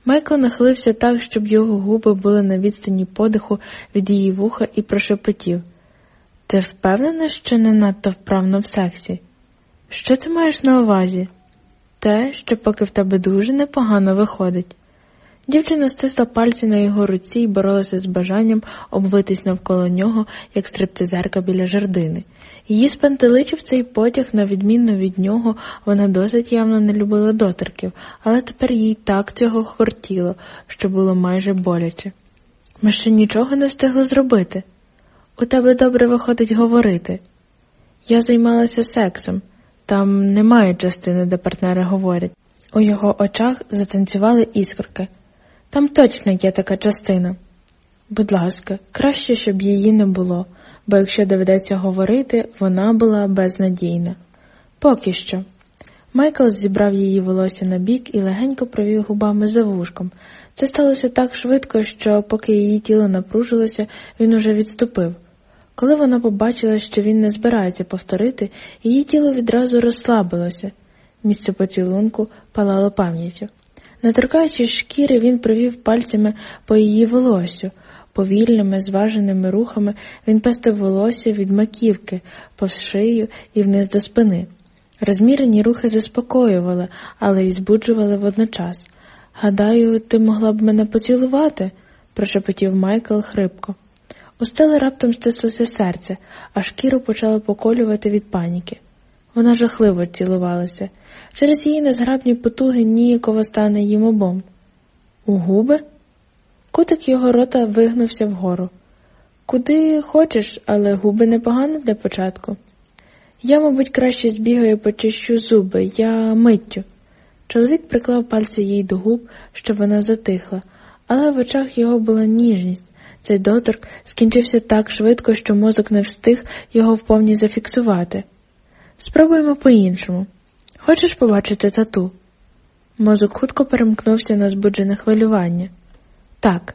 Майкл нахилився так, щоб його губи були на відстані подиху від її вуха і прошепотів. Ти впевнена, що не надто вправно в сексі? Що ти маєш на увазі? Те, що поки в тебе дуже непогано виходить. Дівчина стисла пальці на його руці і боролася з бажанням обвитись навколо нього, як стриптизерка біля жердини. Її спантеличив цей потяг, на відміну від нього, вона досить явно не любила доторків, але тепер їй так цього хортіло, що було майже боляче. Ми ще нічого не встигли зробити. У тебе добре виходить говорити. Я займалася сексом, там немає частини, де партнери говорять. У його очах затанцювали іскорки. Там точно є така частина. Будь ласка, краще, щоб її не було, бо якщо доведеться говорити, вона була безнадійна. Поки що. Майкл зібрав її волосся на бік і легенько провів губами за вушком. Це сталося так швидко, що, поки її тіло напружилося, він уже відступив. Коли вона побачила, що він не збирається повторити, її тіло відразу розслабилося. Місце поцілунку палало пам'яттю. Не торкаючи шкіри, він провів пальцями по її волосю. Повільними, зваженими рухами він пестив волосся від маківки, повз шию і вниз до спини. Розмірені рухи заспокоювали, але й збуджували водночас. Гадаю, ти могла б мене поцілувати, прошепотів Майкл хрипко. У стели раптом стислося серце, а шкіру почало поколювати від паніки. Вона жахливо цілувалася. Через її незграбні потуги ніяково стане їм обом. У губи? Кутик його рота вигнувся вгору. Куди хочеш, але губи непогано для початку. Я, мабуть, краще збігаю почищу зуби, я миттю. Чоловік приклав пальці їй до губ, щоб вона затихла, але в очах його була ніжність. Цей доторк скінчився так швидко, що мозок не встиг його вповні зафіксувати. Спробуємо по-іншому. Хочеш побачити тату? Мозок хутко перемкнувся на збуджене хвилювання. Так,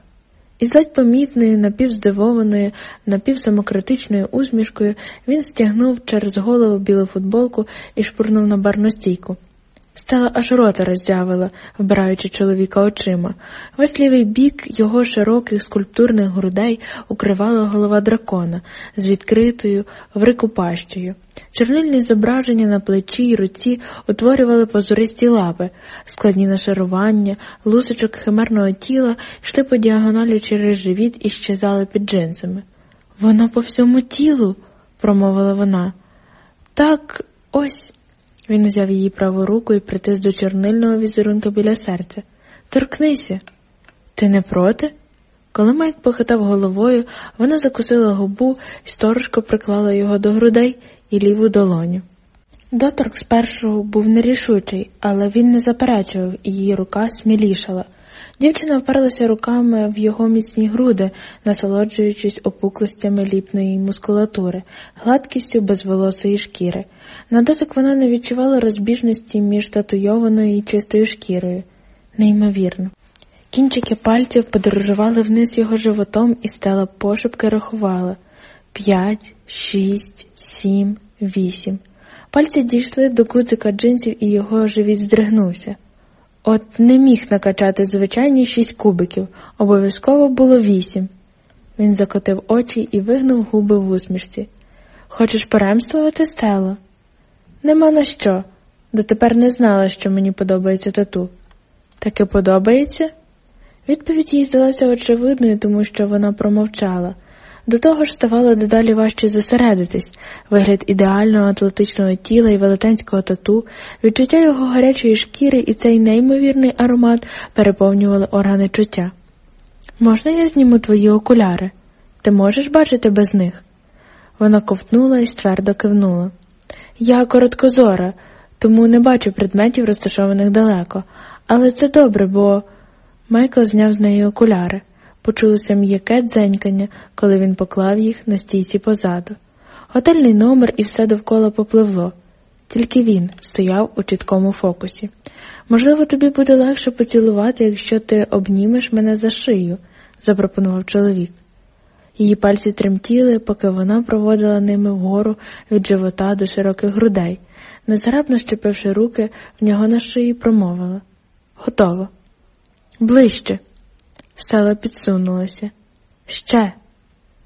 із ледь помітною, напівздивованою, напівсамокритичною усмішкою він стягнув через голову білу футболку і шпурнув на барну стійку. Стала аж рота роздявила, вбираючи чоловіка очима. Весь лівий бік його широких скульптурних грудей укривала голова дракона з відкритою врикупащею. Чернильні зображення на плечі й руці утворювали позористі лапи, складні нашарування, лусочок химерного тіла йшли по діагоналі через живіт і щезали під джинсами. Воно по всьому тілу, промовила вона. Так, ось. Він узяв її праву руку і притис до чорнильного візерунка біля серця. Торкнися. Ти не проти? Коли Майк похитав головою, вона закусила губу і сторожко приклала його до грудей і ліву долоню. Доторк спершу був нерішучий, але він не заперечував, і її рука смілішала. Дівчина вперлася руками в його міцні груди, насолоджуючись опуклостями ліпної мускулатури, гладкістю безволосої шкіри. На дотик вона не відчувала розбіжності між татуйованою і чистою шкірою. Неймовірно. Кінчики пальців подорожували вниз його животом і стела пошепки рахувала п'ять, шість, сім, вісім. Пальці дійшли до куцика джинсів і його живіт здригнувся. От не міг накачати звичайні шість кубиків, обов'язково було вісім. Він закотив очі і вигнув губи в усмішці. Хочеш поремствувати, Стело? Нема на що. Дотепер не знала, що мені подобається тату. Таки подобається? Відповідь їй здалася очевидною, тому що вона промовчала. До того ж ставало дедалі важче зосередитись, вигляд ідеального атлетичного тіла і велетенського тату, відчуття його гарячої шкіри і цей неймовірний аромат переповнювали органи чуття. Можна я зніму твої окуляри? Ти можеш бачити без них? Вона ковтнула і ствердо кивнула. Я короткозора, тому не бачу предметів, розташованих далеко, але це добре, бо Майкл зняв з неї окуляри. Почулося м'яке дзенькання, коли він поклав їх на стійці позаду. Готельний номер і все довкола попливло, тільки він стояв у чіткому фокусі. Можливо, тобі буде легше поцілувати, якщо ти обнімеш мене за шию, запропонував чоловік. Її пальці тремтіли, поки вона проводила ними вгору від живота до широких грудей, незграбно щепивши руки в нього на шиї, промовила Готово. Ближче. Стела підсунулася. Ще.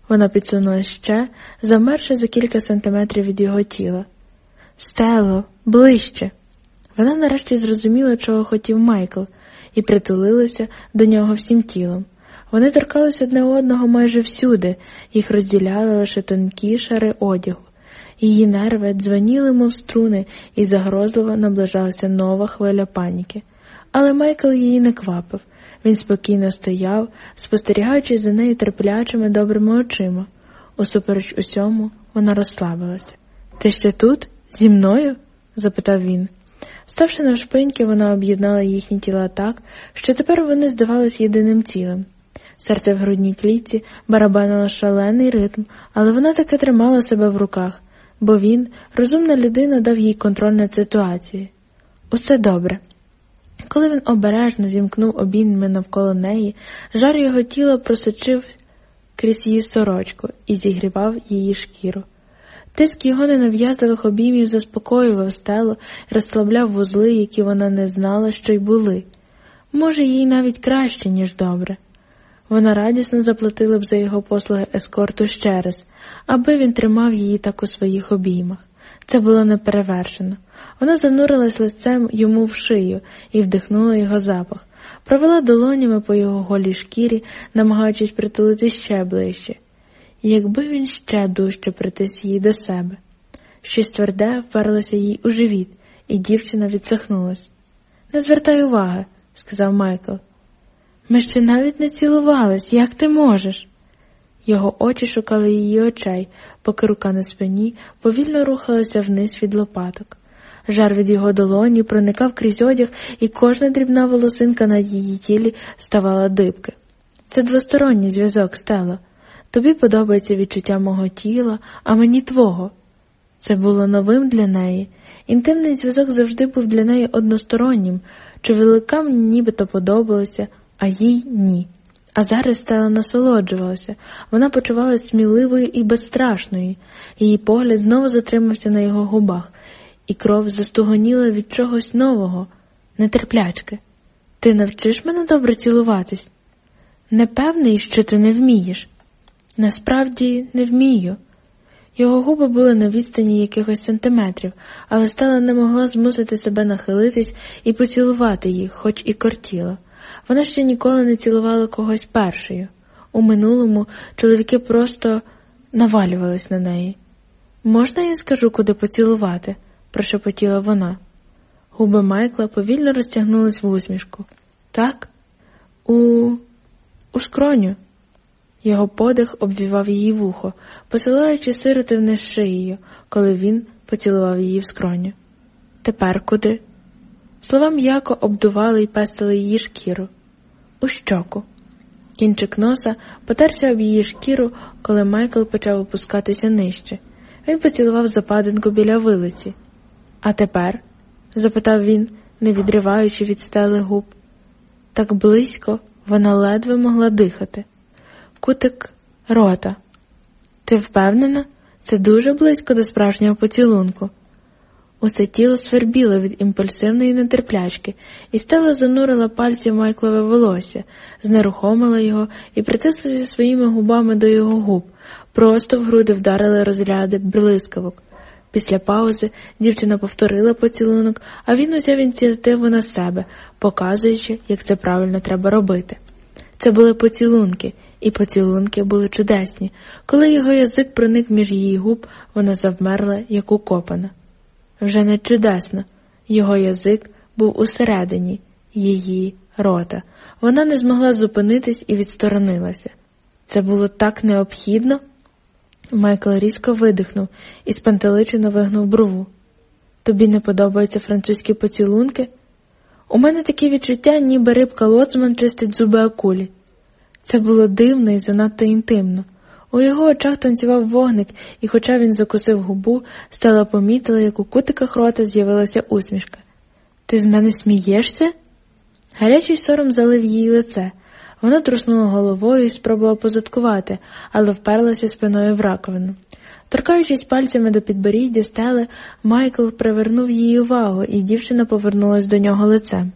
Вона підсунулася ще, замерши за кілька сантиметрів від його тіла. Стело, ближче. Вона нарешті зрозуміла, чого хотів Майкл, і притулилася до нього всім тілом. Вони торкались одне одного майже всюди, їх розділяли лише тонкі шари одягу. Її нерви дзвоніли, мов струни, і загрозливо наближалася нова хвиля паніки. Але Майкл її не квапив. Він спокійно стояв, спостерігаючи за нею терплячими добрими очима. Усупереч усьому, вона розслабилася. Ти ще тут? Зі мною? запитав він. Ставши навшпиньки, вона об'єднала їхні тіла так, що тепер вони здавались єдиним цілим. Серце в грудній клітці барабанило шалений ритм, але вона таки тримала себе в руках, бо він, розумна людина, дав їй контроль над ситуацією. Усе добре. Коли він обережно зімкнув обійми навколо неї, жар його тіла просочив крізь її сорочку і зігрівав її шкіру. Тиск його ненав'язливих обіймів заспокоював стелу розслабляв вузли, які вона не знала, що й були. Може, їй навіть краще, ніж добре. Вона радісно заплатила б за його послуги ескорту ще раз, аби він тримав її так у своїх обіймах. Це було неперевершено. Вона занурилась лицем йому в шию і вдихнула його запах, провела долонями по його голій шкірі, намагаючись притулити ще ближче. Якби він ще дужче притис її до себе. Щось тверде вперлося їй у живіт, і дівчина відсахнулась. Не звертай уваги, сказав Майкл. Ми ще навіть не цілувались, як ти можеш? Його очі шукали її очей, поки рука на спині повільно рухалася вниз від лопаток. Жар від його долоні проникав крізь одяг, і кожна дрібна волосинка на її тілі ставала дибки. Це двосторонній зв'язок стела. Тобі подобається відчуття мого тіла, а мені твого. Це було новим для неї. Інтимний зв'язок завжди був для неї одностороннім, чоловікам нібито подобалося, а їй ні. А зараз стала насолоджувалася, вона почувалася сміливою і безстрашною, її погляд знову затримався на його губах, і кров застугоніла від чогось нового, нетерплячки. Ти навчиш мене добре цілуватись? Не певний, що ти не вмієш. Насправді не вмію. Його губи були на відстані якихось сантиметрів, але стала не могла змусити себе нахилитись і поцілувати їх, хоч і кортіла. Вона ще ніколи не цілувала когось першою. У минулому чоловіки просто навалювались на неї. Можна я скажу, куди поцілувати? прошепотіла вона. Губи Майкла повільно розтягнулись в усмішку. Так? У у скроню. Його подих обвівав її вухо, посилаючи сироти вниз шиєю, коли він поцілував її в скроню. Тепер куди? Слова м'яко обдували й пестили її шкіру. У щоку. Кінчик носа потерся об її шкіру, коли Майкл почав опускатися нижче. Він поцілував западинку біля вилиці. А тепер? запитав він, не відриваючи від стели губ. Так близько вона ледве могла дихати. Кутик рота. Ти впевнена? Це дуже близько до справжнього поцілунку. Усе тіло свербіло від імпульсивної нетерплячки, і стела занурила пальці в Майклове волосся, знерухомила його і притисла зі своїми губами до його губ, просто в груди вдарили розряди блискавок. Після паузи дівчина повторила поцілунок, а він узяв ініціативу на себе, показуючи, як це правильно треба робити. Це були поцілунки, і поцілунки були чудесні. Коли його язик проник між її губ, вона завмерла, як укопана. Вже не чудесно, його язик був усередині її рота. Вона не змогла зупинитись і відсторонилася. Це було так необхідно. Майкл різко видихнув і спантеличено вигнув брову. Тобі не подобаються французькі поцілунки? У мене такі відчуття, ніби рибка лоцман чистить зуби акулі. Це було дивно і занадто інтимно. У його очах танцював вогник, і, хоча він закусив губу, стала помітила, як у кутиках рота з'явилася усмішка. Ти з мене смієшся? Гарячий сором залив її лице. Вона труснула головою і спробувала позадкувати, але вперлася спиною в раковину. Торкаючись пальцями до підборіддя стели, Майкл привернув її увагу, і дівчина повернулась до нього лицем.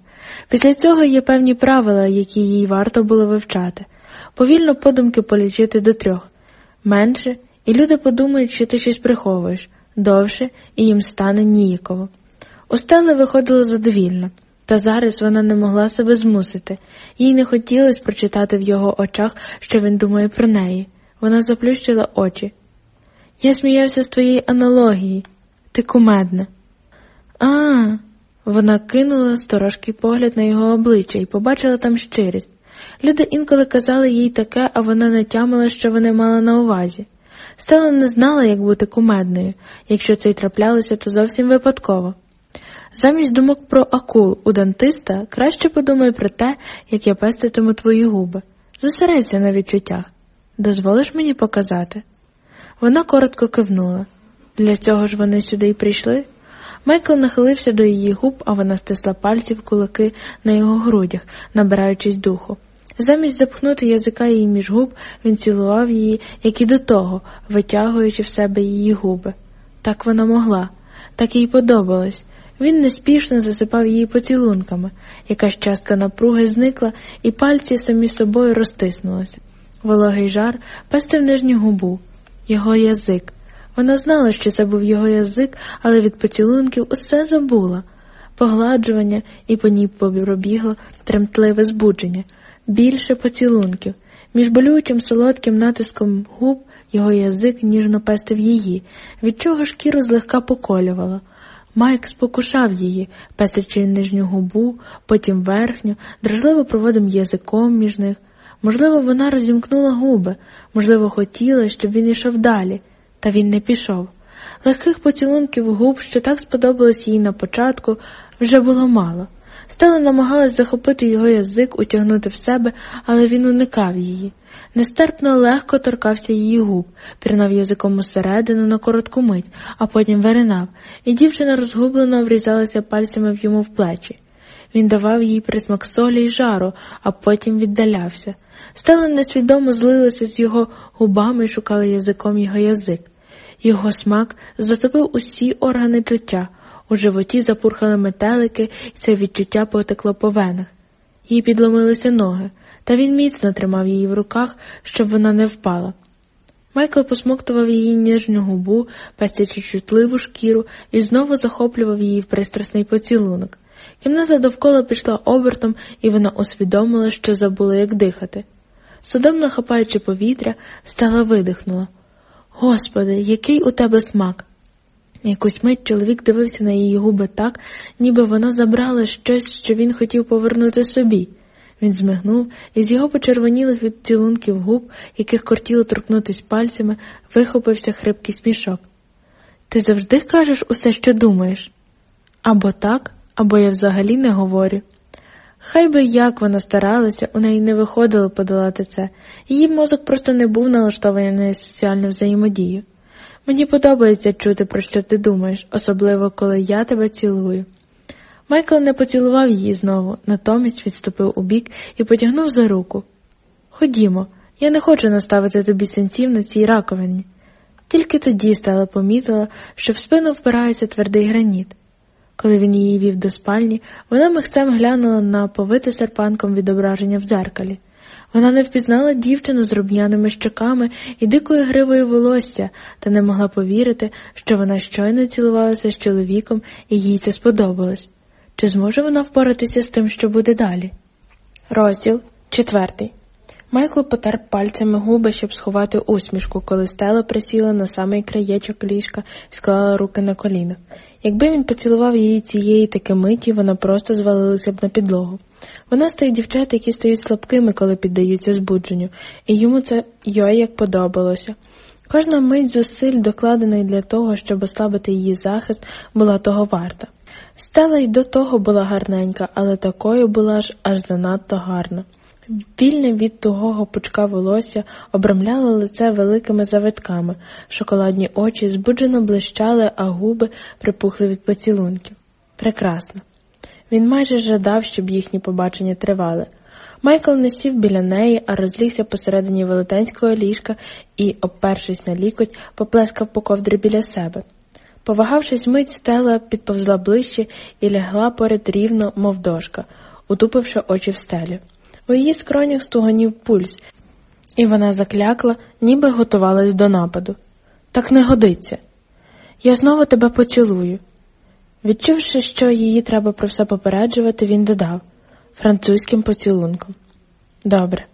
Після цього є певні правила, які їй варто було вивчати. Повільно подумки полічити до трьох менше, і люди подумають, що ти щось приховуєш, довше і їм стане ніяково. У стели виходило задовільно. Та зараз вона не могла себе змусити, їй не хотілося прочитати в його очах, що він думає про неї. Вона заплющила очі. Я сміявся з твоєї аналогії, ти кумедна. А, вона кинула сторожкий погляд на його обличчя і побачила там щирість. Люди інколи казали їй таке, а вона не тямила, що вони мали на увазі. Стела не знала, як бути кумедною, якщо це й траплялося, то зовсім випадково. Замість думок про акул у дантиста краще подумай про те, як я пеститиму твої губи. Зосередься на відчуттях. Дозволиш мені показати? Вона коротко кивнула. Для цього ж вони сюди й прийшли. Майкл нахилився до її губ, а вона стисла пальці в кулаки на його грудях, набираючись духу. Замість запхнути язика її між губ, він цілував її, як і до того, витягуючи в себе її губи. Так вона могла, так їй подобалось. Він неспішно засипав її поцілунками, якась частка напруги зникла, і пальці самі собою розтиснулися. Вологий жар пестив нижню губу, його язик. Вона знала, що це був його язик, але від поцілунків усе забула. Погладжування і по ній пробігло тремтливе збудження, більше поцілунків. Між болючим солодким натиском губ його язик ніжно пестив її, від чого шкіру злегка поколювало. Майк спокушав її, пестячи нижню губу, потім верхню, дражливо проводив язиком між них. Можливо, вона розімкнула губи, можливо, хотіла, щоб він йшов далі, та він не пішов. Легких поцілунків губ, що так сподобалось їй на початку, вже було мало. Стела намагалась захопити його язик, утягнути в себе, але він уникав її. Нестерпно легко торкався її губ, пірнав язиком усередину на коротку мить, а потім виринав, і дівчина розгублено врізалася пальцями в йому в плечі. Він давав їй присмак солі й жару, а потім віддалявся. Стела несвідомо злилася з його губами і шукала язиком його язик. Його смак затопив усі органи чуття, у животі запурхали метелики, і це відчуття потекло по венах. Їй підломилися ноги, та він міцно тримав її в руках, щоб вона не впала. Майкл посмоктував її ніжню губу, пестячи чутливу шкіру, і знову захоплював її в пристрасний поцілунок. Кімната довкола пішла обертом, і вона усвідомила, що забула, як дихати. Судомно хапаючи повітря, стала видихнула. Господи, який у тебе смак! Якусь мить чоловік дивився на її губи так, ніби вона забрала щось, що він хотів повернути собі. Він змигнув, і з його почервонілих від цілунків губ, яких кортіло торкнутись пальцями, вихопився хрипкий смішок. Ти завжди кажеш усе, що думаєш? Або так, або я взагалі не говорю. Хай би як вона старалася, у неї не виходило подолати це, її мозок просто не був налаштований на соціальну взаємодію. Мені подобається чути, про що ти думаєш, особливо коли я тебе цілую. Майкл не поцілував її знову, натомість відступив у бік і потягнув за руку. Ходімо, я не хочу наставити тобі синців на цій раковині. Тільки тоді стала помітила, що в спину впирається твердий граніт. Коли він її вів до спальні, вона михцем глянула на повите серпанком відображення в дзеркалі. Вона не впізнала дівчину з рубняними щоками і дикою гривою волосся, та не могла повірити, що вона щойно цілувалася з чоловіком і їй це сподобалось. Чи зможе вона впоратися з тим, що буде далі? Розділ четвертий. Майкл потер пальцями губи, щоб сховати усмішку, коли стела присіла на самий краєчок ліжка і склала руки на колінах. Якби він поцілував її цієї таки миті, вона просто звалилася б на підлогу. Вона з тих дівчат, які стають слабкими, коли піддаються збудженню, і йому це йой як подобалося. Кожна мить зусиль, докладений для того, щоб ослабити її захист, була того варта. Стела й до того була гарненька, але такою була ж аж занадто гарна. Вільне від тугого пучка волосся обрамляло лице великими завитками, шоколадні очі збуджено блищали, а губи припухли від поцілунків. Прекрасно. Він майже жадав, щоб їхні побачення тривали. Майкл не сів біля неї, а розлігся посередині велетенського ліжка і, опершись на лікоть, поплескав по ковдрі біля себе. Повагавшись мить, стела підповзла ближче і лягла поряд рівно, мов дошка, утупивши очі в стелю. У її скронях стуганів пульс, і вона заклякла, ніби готувалась до нападу. Так не годиться. Я знову тебе поцілую. Відчувши, що її треба про все попереджувати, він додав французьким поцілунком. Добре.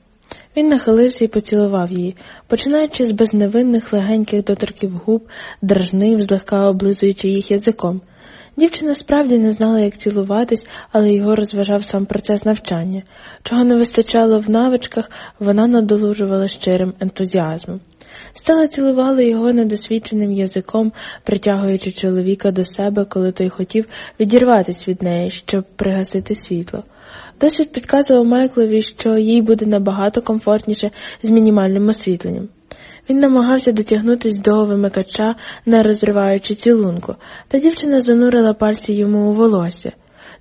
Він нахилився і поцілував її, починаючи з безневинних легеньких доторків губ, дражнив, злегка облизуючи їх язиком. Дівчина справді не знала, як цілуватись, але його розважав сам процес навчання. Чого не вистачало в навичках, вона надолужувала щирим ентузіазмом. Стала цілувала його недосвідченим язиком, притягуючи чоловіка до себе, коли той хотів відірватися від неї, щоб пригасити світло. Досвід підказував Майклові, що їй буде набагато комфортніше з мінімальним освітленням. Він намагався дотягнутися до вимикача, не розриваючи цілунку, та дівчина занурила пальці йому у волосся.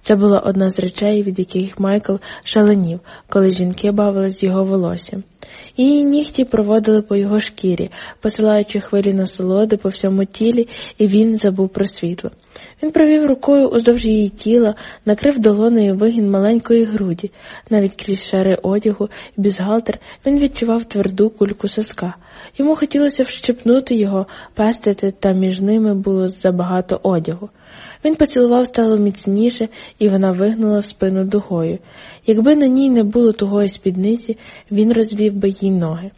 Це була одна з речей, від яких Майкл шаленів, коли жінки бавились його волоссям. Її нігті проводили по його шкірі, посилаючи хвилі насолоди по всьому тілі, і він забув про світло. Він провів рукою уздовж її тіла, накрив долоною вигін маленької груді, навіть крізь шари одягу і бюзгалтер він відчував тверду кульку соска. Йому хотілося вщипнути його, пестити, та між ними було забагато одягу. Він поцілував стало міцніше, і вона вигнула спину дугою. Якби на ній не було тугої спідниці, він розвів би їй ноги.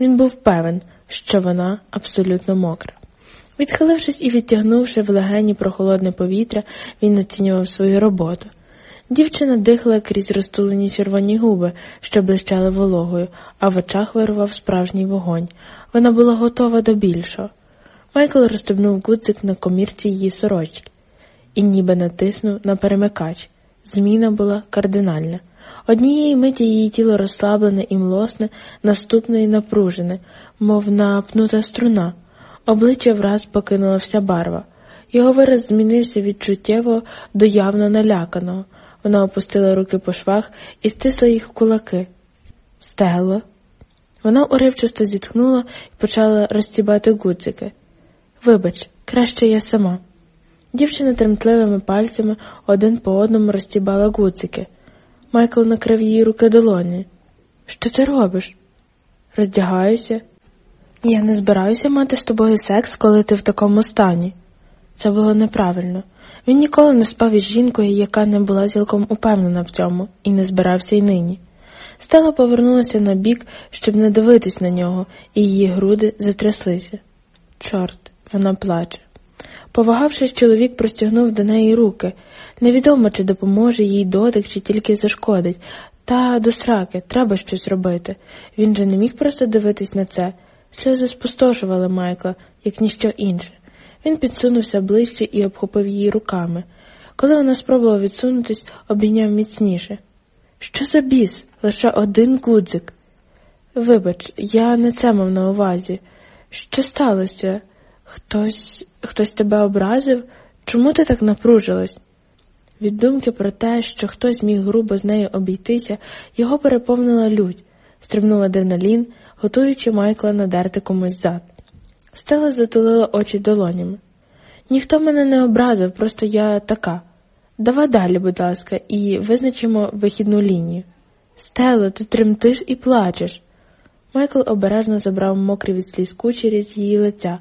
Він був певен, що вона абсолютно мокра. Відхилившись і відтягнувши в легені прохолодне повітря, він оцінював свою роботу. Дівчина дихала крізь розтулені червоні губи, що блищали вологою, а в очах вирував справжній вогонь. Вона була готова до більшого. Майкл розстебнув гудзик на комірці її сорочки і ніби натиснув на перемикач. Зміна була кардинальна. Однієї миті її тіло розслаблене і млосне, наступної напружене, мов напнута струна. Обличчя враз покинула вся барва. Його вираз змінився від чуттєвого до явно наляканого. Вона опустила руки по швах і стисла їх в кулаки. Стело. Вона уривчасто зітхнула і почала розтібати гудзики. Вибач, краще я сама. Дівчина тремтливими пальцями один по одному розтібала гудзики. Майкл накрив її руки долоні. Що ти робиш? Роздягаюся. Я не збираюся мати з тобою секс, коли ти в такому стані. Це було неправильно. Він ніколи не спав із жінкою, яка не була цілком упевнена в цьому, і не збирався й нині. Стела повернулася на бік, щоб не дивитись на нього, і її груди затряслися. Чорт, вона плаче. Повагавшись, чоловік простягнув до неї руки. Невідомо, чи допоможе їй дотик, чи тільки зашкодить. Та до сраки, треба щось робити. Він же не міг просто дивитись на це. Сльози спустошували Майкла, як ніщо інше. Він підсунувся ближче і обхопив її руками. Коли вона спробувала відсунутись, обійняв міцніше. Що за біс? Лише один гудзик. Вибач, я не це мав на увазі. Що сталося? Хтось хтось тебе образив? Чому ти так напружилась? Від думки про те, що хтось міг грубо з нею обійтися, його переповнила лють, стрибнув адреналін, готуючи Майкла надерти комусь зад. Стела затулила очі долонями. Ніхто мене не образив, просто я така. Давай далі, будь ласка, і визначимо вихідну лінію. Стело, ти тремтиш і плачеш. Майкл обережно забрав мокрі від сліз кучері з її лиця.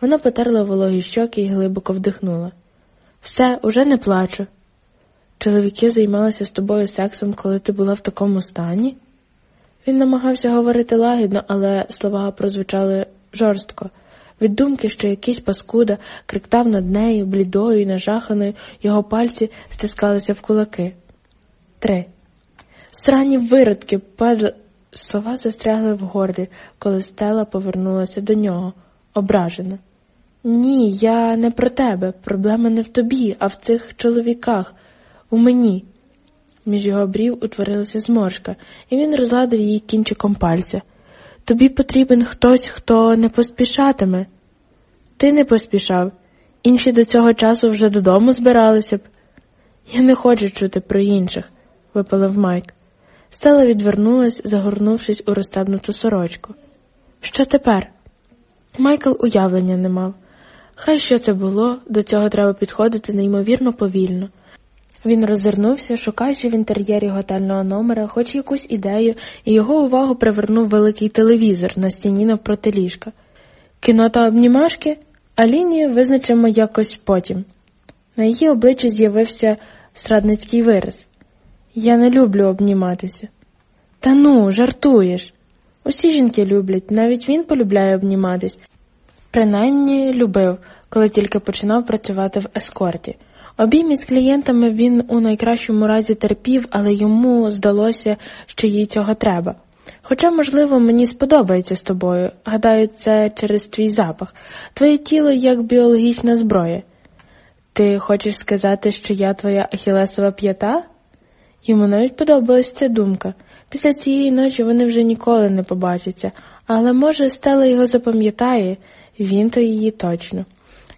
Вона потерла вологі щоки і глибоко вдихнула. Все, уже не плачу. Чоловіки займалися з тобою сексом, коли ти була в такому стані? Він намагався говорити лагідно, але слова прозвучали жорстко. Від думки, що якийсь паскуда криктав над нею, блідою і нажаханою, його пальці стискалися в кулаки. Три. Срані виродки, падли. Слова застрягли в горлі, коли стела повернулася до нього, ображена. Ні, я не про тебе. Проблема не в тобі, а в цих чоловіках, у мені. Між його брів утворилася зморшка, і він розгладив її кінчиком пальця. Тобі потрібен хтось, хто не поспішатиме. Ти не поспішав. Інші до цього часу вже додому збиралися б. Я не хочу чути про інших, випалив Майк. Стела відвернулась, загорнувшись у розтебнуту сорочку. Що тепер? Майкл уявлення не мав. Хай що це було, до цього треба підходити неймовірно повільно. Він роззирнувся, шукаючи в інтер'єрі готельного номера хоч якусь ідею, і його увагу привернув великий телевізор на стіні навпроти ліжка. Кіно та обнімашки, а лінію визначимо якось потім. На її обличчі з'явився страдницький вираз. Я не люблю обніматися. Та ну, жартуєш. Усі жінки люблять, навіть він полюбляє обніматись. Принаймні любив, коли тільки починав працювати в ескорті. Обіймі з клієнтами він у найкращому разі терпів, але йому здалося, що їй цього треба. Хоча, можливо, мені сподобається з тобою. Гадаю, це через твій запах. Твоє тіло як біологічна зброя. Ти хочеш сказати, що я твоя ахілесова п'ята? Йому навіть подобалась ця думка. Після цієї ночі вони вже ніколи не побачаться, але, може, Стела його запам'ятає, він то її точно.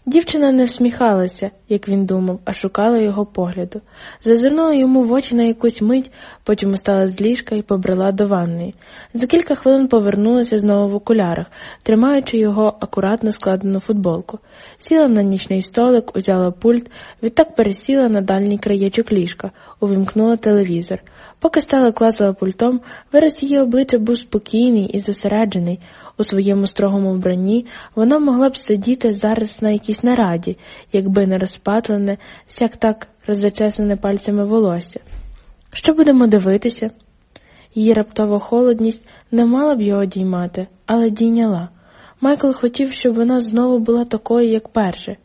Дівчина не всміхалася, як він думав, а шукала його погляду. Зазирнула йому в очі на якусь мить, потім устала з ліжка і побрела до ванної. За кілька хвилин повернулася знову в окулярах, тримаючи його акуратно складену футболку. Сіла на нічний столик, узяла пульт, відтак пересіла на дальній краєчок ліжка, увімкнула телевізор. Поки стала клацала пультом, вираз її обличчя був спокійний і зосереджений. У своєму строгому вбранні вона могла б сидіти зараз на якійсь нараді, якби не розпатлене, сяк так роззачесане пальцями волосся. Що будемо дивитися? Її раптова холодність не мала б його діймати, але дійняла. Майкл хотів, щоб вона знову була такою, як перше.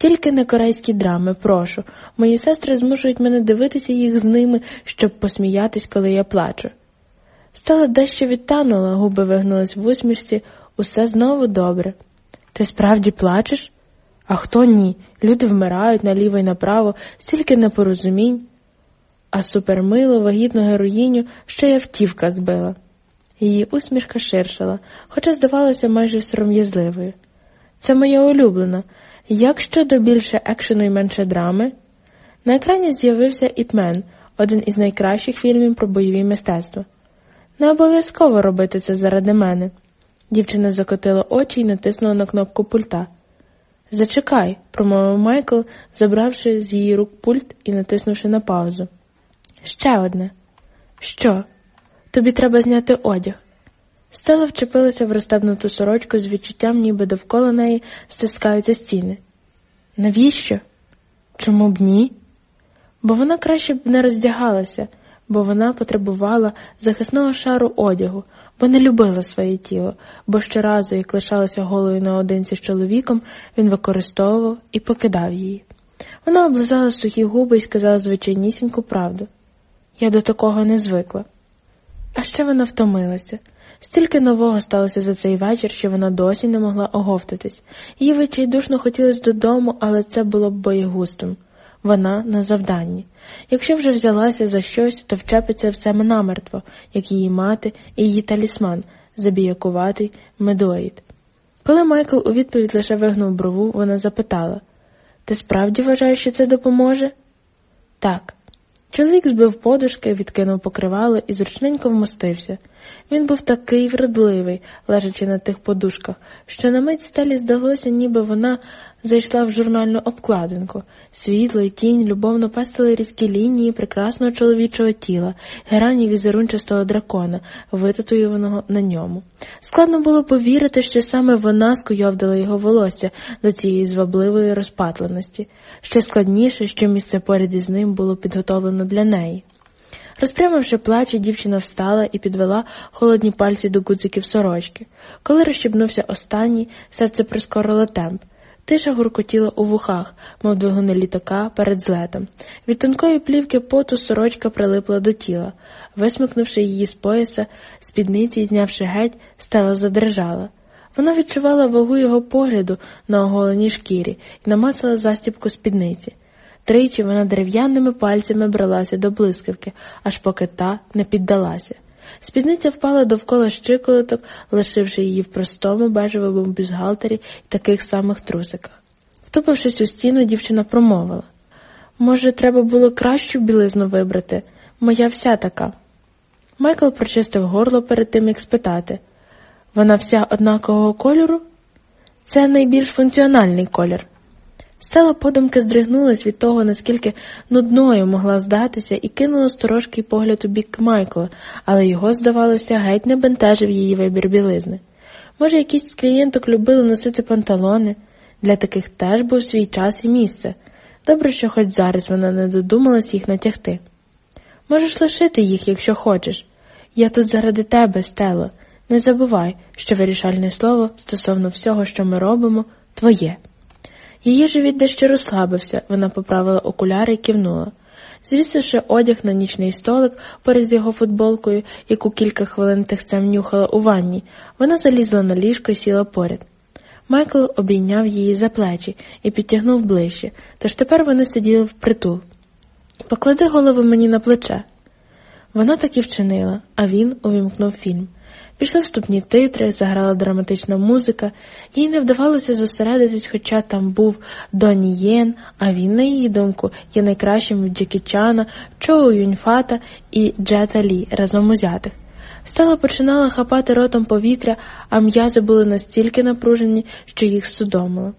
Тільки не корейські драми, прошу. Мої сестри змушують мене дивитися їх з ними, щоб посміятись, коли я плачу. Стала дещо відтанула, губи вигнулись в усмішці, усе знову добре. Ти справді плачеш? А хто ні? Люди вмирають наліво й направо, стільки непорозумінь. А супермило, вагітну героїню ще й автівка збила. Її усмішка ширшала, хоча здавалася майже сором'язливою. Це моя улюблена. Як щодо більше екшену і менше драми? На екрані з'явився Іпмен, один із найкращих фільмів про бойові мистецтва. Не обов'язково робити це заради мене. Дівчина закотила очі і натиснула на кнопку пульта. Зачекай, промовив Майкл, забравши з її рук пульт і натиснувши на паузу. Ще одне. Що? Тобі треба зняти одяг. Стела вчепилася в розтебнуту сорочку з відчуттям, ніби довкола неї стискаються стіни. Навіщо? Чому б ні? Бо вона краще б не роздягалася, бо вона потребувала захисного шару одягу, бо не любила своє тіло, бо щоразу, як лишалася голою наодинці з чоловіком, він використовував і покидав її. Вона облизала сухі губи і сказала звичайнісіньку правду. Я до такого не звикла. А ще вона втомилася. Стільки нового сталося за цей вечір, що вона досі не могла оговтатись. Їй відчайдушно хотілося додому, але це було б боєгустом. Вона на завданні. Якщо вже взялася за щось, то вчепиться в це намертво, як її мати і її талісман, забіякуватий медоїд. Коли Майкл у відповідь лише вигнув брову, вона запитала Ти справді вважаєш, що це допоможе? Так. Чоловік збив подушки, відкинув покривало і зручненько вмостився. Він був такий вродливий, лежачи на тих подушках, що на мить стелі здалося, ніби вона зайшла в журнальну обкладинку. Світло й тінь любовно пестили різкі лінії прекрасного чоловічого тіла, грані візерунчастого дракона, витатуюваного на ньому. Складно було повірити, що саме вона скуйовдила його волосся до цієї звабливої розпатленості. Ще складніше, що місце поряд із ним було підготовлено для неї. Розпрямивши плечі, дівчина встала і підвела холодні пальці до гудзиків сорочки. Коли розщебнувся останній, серце прискорило темп. Тиша гуркотіла у вухах, мов двигуни літака перед злетом. Від тонкої плівки поту сорочка прилипла до тіла. Висмикнувши її з пояса, спідниці і знявши геть, стела задрижала. Вона відчувала вагу його погляду на оголеній шкірі і намацала застібку спідниці. Тричі вона дерев'яними пальцями бралася до блискавки, аж поки та не піддалася. Спідниця впала довкола щиколоток, лишивши її в простому бежевому бюзгалтері і таких самих трусиках. Втупившись у стіну, дівчина промовила може, треба було кращу білизну вибрати, моя вся така. Майкл прочистив горло перед тим, як спитати вона вся однакового кольору? Це найбільш функціональний колір. Стела подумки здригнулась від того, наскільки нудною могла здатися, і кинула сторожкий погляд у бік Майкла, але його, здавалося, геть не бентежив її вибір білизни. Може, якісь з клієнток любили носити панталони, для таких теж був свій час і місце. Добре, що хоч зараз вона не додумалась їх натягти. Можеш лишити їх, якщо хочеш. Я тут заради тебе, Стело. Не забувай, що вирішальне слово стосовно всього, що ми робимо, твоє. Її живіт дещо розслабився, вона поправила окуляри і кивнула. Звісивши одяг на нічний столик поряд його футболкою, яку кілька хвилин тихцем нюхала у ванні, вона залізла на ліжко і сіла поряд. Майкл обійняв її за плечі і підтягнув ближче, тож тепер вони сиділи впритул. Поклади голову мені на плече. Вона так і вчинила, а він увімкнув фільм. Пішли вступні титри, заграла драматична музика, їй не вдавалося зосередитись, хоча там був Доні Єн, а він, на її думку, є найкращим від Джекі Чана, Чоу Юньфата і Джета Лі разом узятих. Стала починала хапати ротом повітря, а м'язи були настільки напружені, що їх судомило.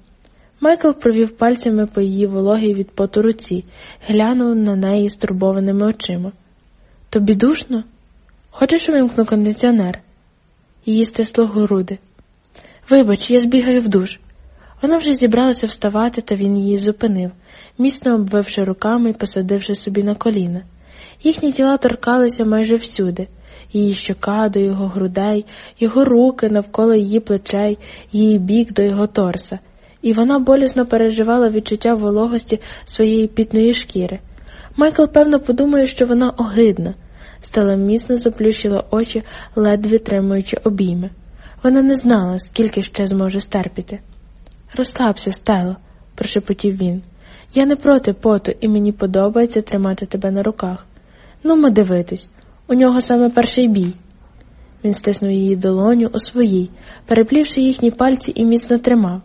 Майкл провів пальцями по її вологій від поту руці, глянув на неї стурбованими очима. Тобі душно? Хочеш вимкну кондиціонер? Її стисло груди. Вибач, я збігаю в душ. Вона вже зібралася вставати, та він її зупинив, міцно обвивши руками і посадивши собі на коліна. Їхні тіла торкалися майже всюди, її щока до його грудей, його руки навколо її плечей, її бік до його торса, і вона болісно переживала відчуття вологості своєї пітної шкіри. Майкл, певно, подумає, що вона огидна. Стала міцно заплющила очі, ледве тримуючи обійми. Вона не знала, скільки ще зможе стерпіти. Розслабся, Стело, прошепотів він. Я не проти поту, і мені подобається тримати тебе на руках. Нумо дивитись, у нього саме перший бій. Він стиснув її долоню у своїй, переплівши їхні пальці і міцно тримав.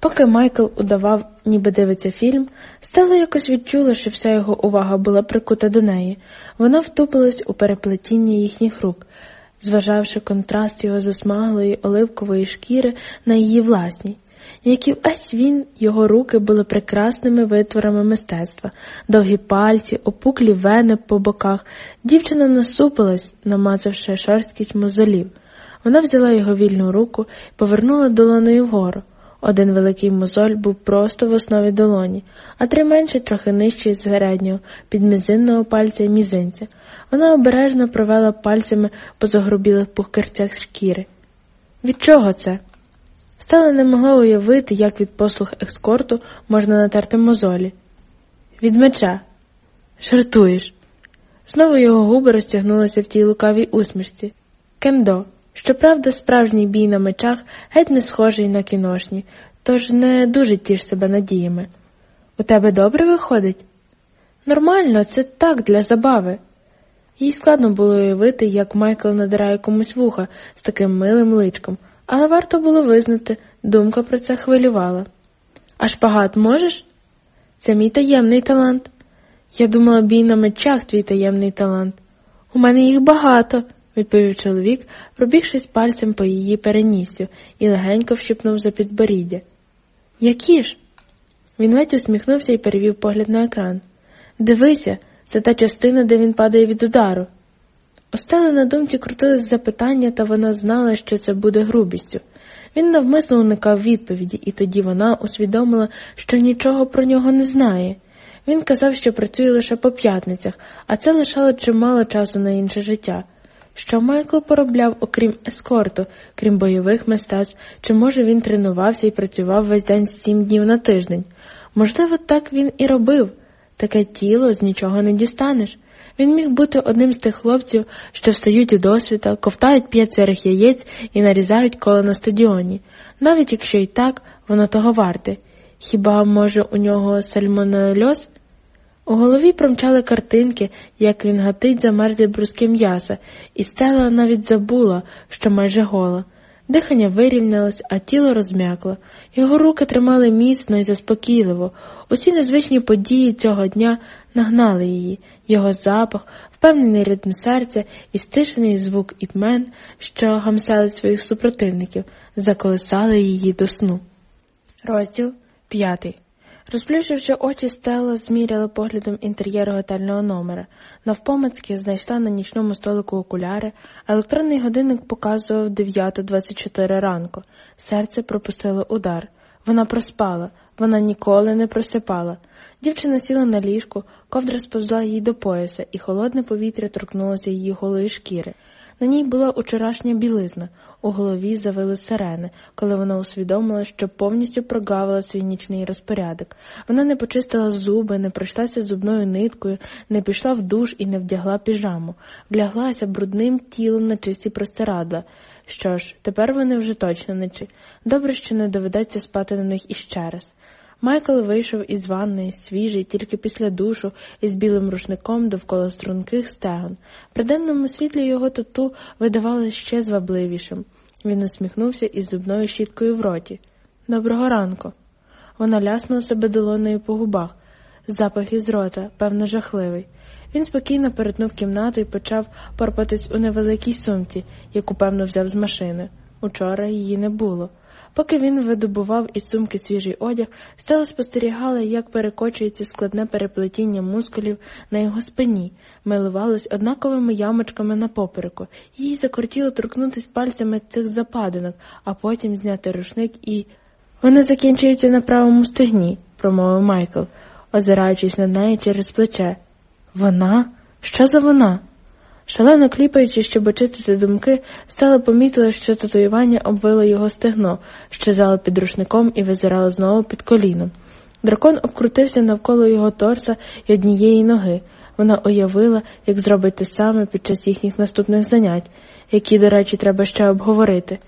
Поки Майкл удавав, ніби дивиться фільм, Стелла якось відчула, що вся його увага була прикута до неї. Вона втупилась у переплетіння їхніх рук, зважавши контраст його засмаглої оливкової шкіри на її власній. Як і весь він, його руки були прекрасними витворами мистецтва, довгі пальці, опуклі вени по боках. Дівчина насупилась, намацавши шорсткість мозолів. Вона взяла його вільну руку і повернула долоною вгору. Один великий мозоль був просто в основі долоні, а три менші трохи нижчі з середнього, під мізинного пальця і мізинця. Вона обережно провела пальцями по загрубілих пухкерцях шкіри. Від чого це? Стала не могла уявити, як від послуг екскорту можна натерти мозолі. Від меча. Жартуєш. Знову його губи розтягнулися в тій лукавій усмішці. Кендо, Щоправда, справжній бій на мечах геть не схожий на кіношні, тож не дуже тіш себе надіями. У тебе добре виходить? Нормально, це так для забави. Їй складно було уявити, як Майкл надирає комусь вуха з таким милим личком, але варто було визнати, думка про це хвилювала. А шпагат можеш? Це мій таємний талант. Я думала, бій на мечах твій таємний талант. У мене їх багато, відповів чоловік, пробігшись пальцем по її переніссю і легенько вщипнув за підборіддя. Які ж? Він ледь усміхнувся і перевів погляд на екран. Дивися, це та частина, де він падає від удару. Остали на думці крутились запитання, та вона знала, що це буде грубістю. Він навмисно уникав відповіді, і тоді вона усвідомила, що нічого про нього не знає. Він казав, що працює лише по п'ятницях, а це лишало чимало часу на інше життя. Що Майкл поробляв, окрім ескорту, крім бойових мистецтв, чи може він тренувався і працював весь день сім днів на тиждень? Можливо, так він і робив. Таке тіло з нічого не дістанеш. Він міг бути одним з тих хлопців, що встають у досвіта, ковтають п'ять сирих яєць і нарізають коло на стадіоні. Навіть якщо і так, воно того варте. Хіба, може, у нього сальмонельоз? У голові промчали картинки, як він гатить замерзлі бруски м'яса, і стела навіть забула, що майже гола. Дихання вирівнялось, а тіло розм'якло. Його руки тримали міцно і заспокійливо. Усі незвичні події цього дня нагнали її, його запах, впевнений ритм серця і стишений звук імен, що гамсали своїх супротивників, заколисали її до сну. Розділ п'ятий. Розплющивши очі, Стелла зміряла поглядом інтер'єр готельного номера. Навпомацьки знайшла на нічному столику окуляри, електронний годинник показував 9.24 ранку. Серце пропустило удар. Вона проспала, вона ніколи не просипала. Дівчина сіла на ліжку, ковдра сповзла їй до пояса, і холодне повітря торкнулося її голої шкіри. На ній була учорашня білизна, у голові завили сирени, коли вона усвідомила, що повністю прогавила свій нічний розпорядок. Вона не почистила зуби, не пройшлася зубною ниткою, не пішла в душ і не вдягла піжаму, вляглася брудним тілом на чисті простирадла. Що ж, тепер вони вже точно нечі. Добре, що не доведеться спати на них іще раз. Майкл вийшов із ванної, свіжий, тільки після душу, із білим рушником довкола струнких стегон. При денному світлі його тату видавалося ще звабливішим. Він усміхнувся із зубною щіткою в роті. Доброго ранку. Вона ляснула себе долоною по губах. Запах із рота, певно, жахливий. Він спокійно перетнув кімнату і почав порпатись у невеликій сумці, яку, певно, взяв з машини. Учора її не було. Поки він видобував із сумки свіжий одяг, Стела спостерігала, як перекочується складне переплетіння мускулів на його спині, милувалась однаковими ямочками на попереку. Їй закортіло торкнутися пальцями цих западинок, а потім зняти рушник і. Вони закінчуються на правому стегні, промовив Майкл, озираючись на неї через плече. Вона? Що за вона? Шалено кліпаючи, щоб очистити думки, стала помітила, що татуювання обвило його стегно, щезало під рушником і визирало знову під коліном. Дракон обкрутився навколо його торса і однієї ноги. Вона уявила, як зробить те саме під час їхніх наступних занять, які, до речі, треба ще обговорити.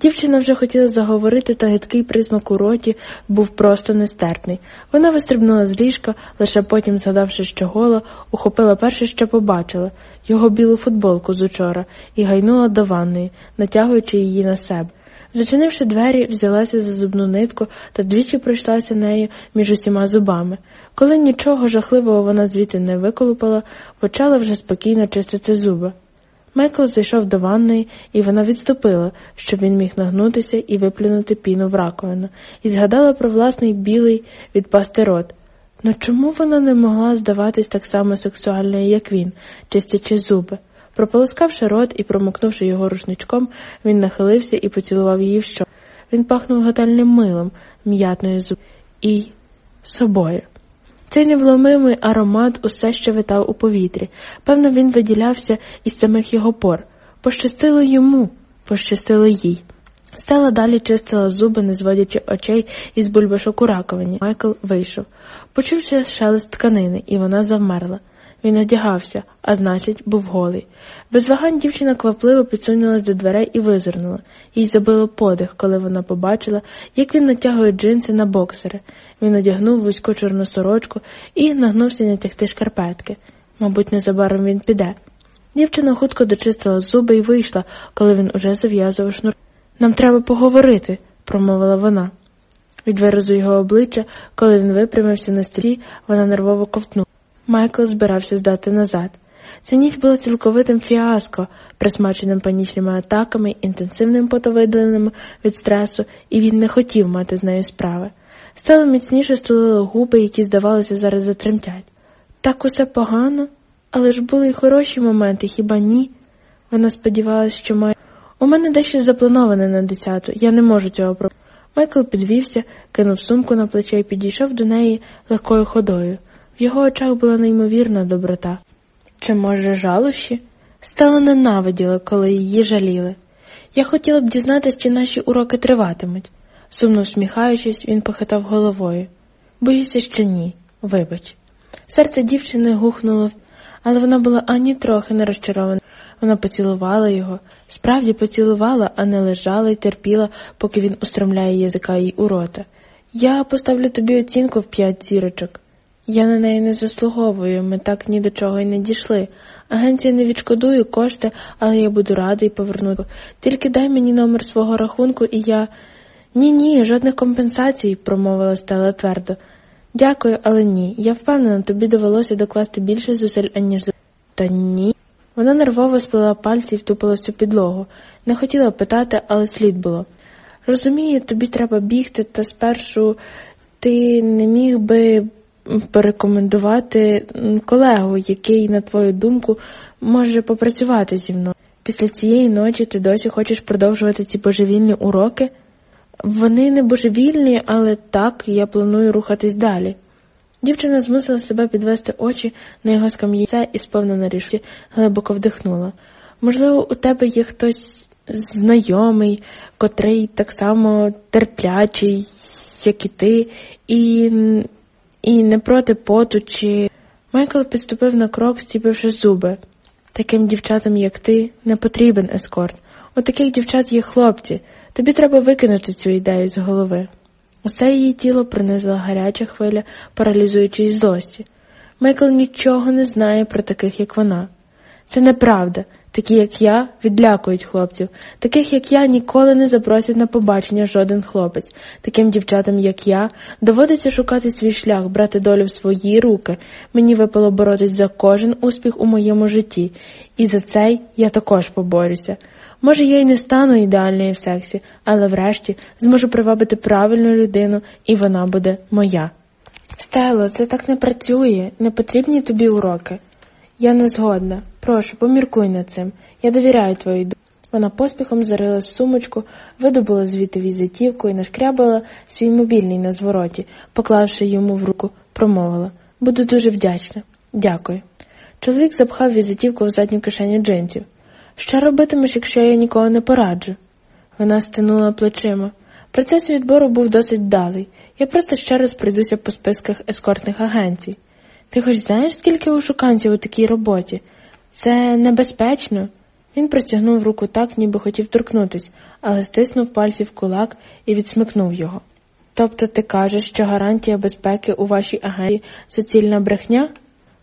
Дівчина вже хотіла заговорити, та гидкий присмак у роті був просто нестерпний. Вона вистрибнула з ліжка, лише потім, згадавши, що голо, ухопила перше, що побачила його білу футболку з учора, і гайнула до ванної, натягуючи її на себе. Зачинивши двері, взялася за зубну нитку та двічі пройшлася нею між усіма зубами. Коли нічого жахливого вона звідти не виколупала, почала вже спокійно чистити зуби. Майкл зайшов до ванної, і вона відступила, щоб він міг нагнутися і виплюнути піну в раковину, і згадала про власний білий відпасти рот. Ну чому вона не могла здаватись так само сексуальною, як він, чистячи зуби? Прополоскавши рот і промокнувши його рушничком, він нахилився і поцілував її в що. Він пахнув готельним милом, м'ятною зуб і собою. Цей невломимий аромат усе ще витав у повітрі. Певно, він виділявся із самих його пор. Пощастило йому, пощастило їй. Стела далі чистила зуби, не зводячи очей із бульбашок у раковині. Майкл вийшов. Почувся шелест тканини, і вона завмерла. Він одягався, а значить, був голий. Без вагань дівчина квапливо підсунулась до дверей і визирнула. Їй забило подих, коли вона побачила, як він натягує джинси на боксери. Він одягнув вузьку чорну сорочку і нагнувся натягти шкарпетки. Мабуть, незабаром він піде. Дівчина хутко дочистила зуби і вийшла, коли він уже зав'язував шнур. Нам треба поговорити, промовила вона. Від виразу його обличчя, коли він випрямився на столі, вона нервово ковтнула. Майкл збирався здати назад. Ця ніч була цілковитим фіаско, присмаченим панічними атаками, інтенсивним потовидленням від стресу, і він не хотів мати з нею справи. Стало міцніше стулили губи, які, здавалося, зараз затремтять. Так усе погано, але ж були й хороші моменти, хіба ні? Вона сподівалася, що має. У мене дещо заплановане на десяту, я не можу цього про. Майкл підвівся, кинув сумку на плече і підійшов до неї легкою ходою. В його очах була неймовірна доброта. Чи, може, жалощі? Стала ненавиділа, коли її жаліли. Я хотіла б дізнатися, чи наші уроки триватимуть. Сумно всміхаючись, він похитав головою. Боюся, що ні, вибач. Серце дівчини гухнуло, але вона була ані трохи не розчарована. Вона поцілувала його, справді поцілувала, а не лежала і терпіла, поки він устромляє язика їй у рота. Я поставлю тобі оцінку в п'ять зірочок. Я на неї не заслуговую, ми так ні до чого й не дійшли. Агенція не відшкодує кошти, але я буду радий повернути. Тільки дай мені номер свого рахунку, і я. Ні, ні, жодних компенсацій, промовила Стела твердо. Дякую, але ні. Я впевнена, тобі довелося докласти більше зусиль, аніж. Та ні. Вона нервово сплела пальці і втупилась у підлогу. Не хотіла питати, але слід було. Розумію, тобі треба бігти, та спершу ти не міг би порекомендувати колегу, який, на твою думку, може попрацювати зі мною. Після цієї ночі ти досі хочеш продовжувати ці божевільні уроки? Вони не божевільні, але так, я планую рухатись далі. Дівчина змусила себе підвести очі на його скам'їце і сповнена рішці глибоко вдихнула. Можливо, у тебе є хтось знайомий, котрий так само терплячий, як і ти, і і не проти поту, чи. Майкл підступив на крок, стіпивши зуби. Таким дівчатам, як ти, не потрібен ескорт. У таких дівчат є хлопці. Тобі треба викинути цю ідею з голови. Усе її тіло принизила гаряча хвиля, паралізуючої злості. Майкл нічого не знає про таких, як вона. Це неправда. Такі, як я, відлякують хлопців. Таких, як я, ніколи не запросять на побачення жоден хлопець. Таким дівчатам, як я, доводиться шукати свій шлях, брати долю в свої руки. Мені випало боротись за кожен успіх у моєму житті, і за цей я також поборюся. Може, я й не стану ідеальною в сексі, але врешті зможу привабити правильну людину, і вона буде моя. Стело, це так не працює, не потрібні тобі уроки. Я не згодна. Прошу, поміркуй над цим. Я довіряю твоїй думці. Вона поспіхом зарила сумочку, видобула звідти візитівку і нашкрябала свій мобільний на звороті, поклавши йому в руку, промовила Буду дуже вдячна. Дякую. Чоловік запхав візитівку в задню кишеню джинсів. Що робитимеш, якщо я нікого не пораджу? Вона стинула плечима. Процес відбору був досить далий. Я просто ще раз пройдуся по списках ескортних агенцій. Ти хоч знаєш, скільки ушуканців у такій роботі? Це небезпечно. Він простягнув руку так, ніби хотів торкнутись, але стиснув пальці в кулак і відсмикнув його. Тобто ти кажеш, що гарантія безпеки у вашій агенції суцільна брехня?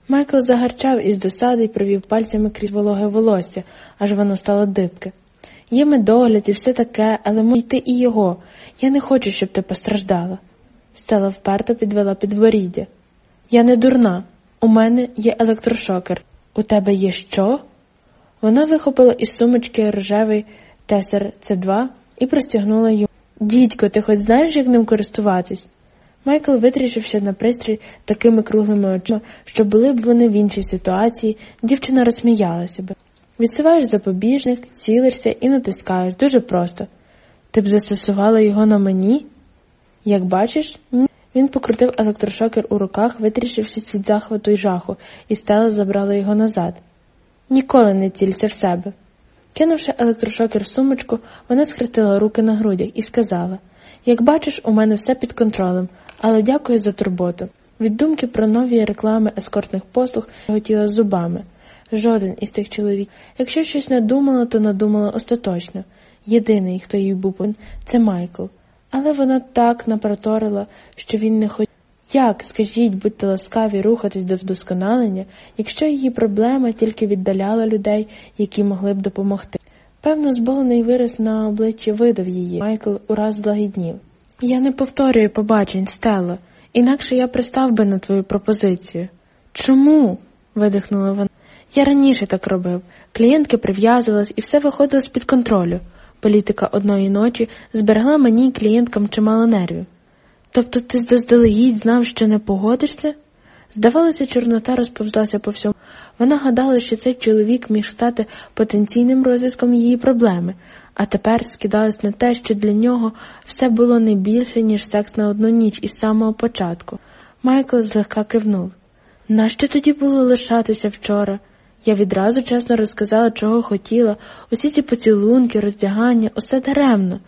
Майкл загарчав із досади і провів пальцями крізь вологе волосся, аж воно стало дибке. Є медогляд і все таке, але мій ти і його. Я не хочу, щоб ти постраждала. Стела вперто підвела підворіддя. Я не дурна. У мене є електрошокер. У тебе є що? Вона вихопила із сумочки рожевий тесер С2 і простягнула йому. Дідько, ти хоч знаєш, як ним користуватись? Майкл витрішився на пристрій такими круглими очима, що були б вони в іншій ситуації, дівчина розсміялася би. Відсуваєш запобіжник, цілишся і натискаєш дуже просто. Ти б застосувала його на мені? Як бачиш, ні. Він покрутив електрошокер у руках, витрішившись від захвату й жаху, і стела забрала його назад. Ніколи не цілься в себе. Кинувши електрошокер в сумочку, вона схрестила руки на грудях і сказала Як бачиш, у мене все під контролем, але дякую за турботу. Від думки про нові реклами ескортних послуг хотіла зубами. Жоден із тих чоловіків. Якщо щось надумала, то надумала остаточно. Єдиний, хто їй був це Майкл. Але вона так напроторила, що він не хотів. Як, скажіть, будьте ласкаві рухатись до вдосконалення, якщо її проблема тільки віддаляла людей, які могли б допомогти. Певно, зболений вираз на обличчі видав її. Майкл ураз злагіднів. Я не повторюю побачень, Стело, інакше я пристав би на твою пропозицію. Чому? видихнула вона. Я раніше так робив. Клієнтки прив'язувались і все виходило з-під контролю. Політика одної ночі зберегла мені клієнткам чимало нервів. Тобто ти заздалегідь знав, що не погодишся? Здавалося, Чорнота розповзлася по всьому. Вона гадала, що цей чоловік міг стати потенційним розв'язком її проблеми, а тепер скидалась на те, що для нього все було не більше, ніж секс на одну ніч із самого початку. Майкл злегка кивнув. Нащо тоді було лишатися вчора? Я відразу чесно розказала, чого хотіла, усі ці поцілунки, роздягання, усе даремно.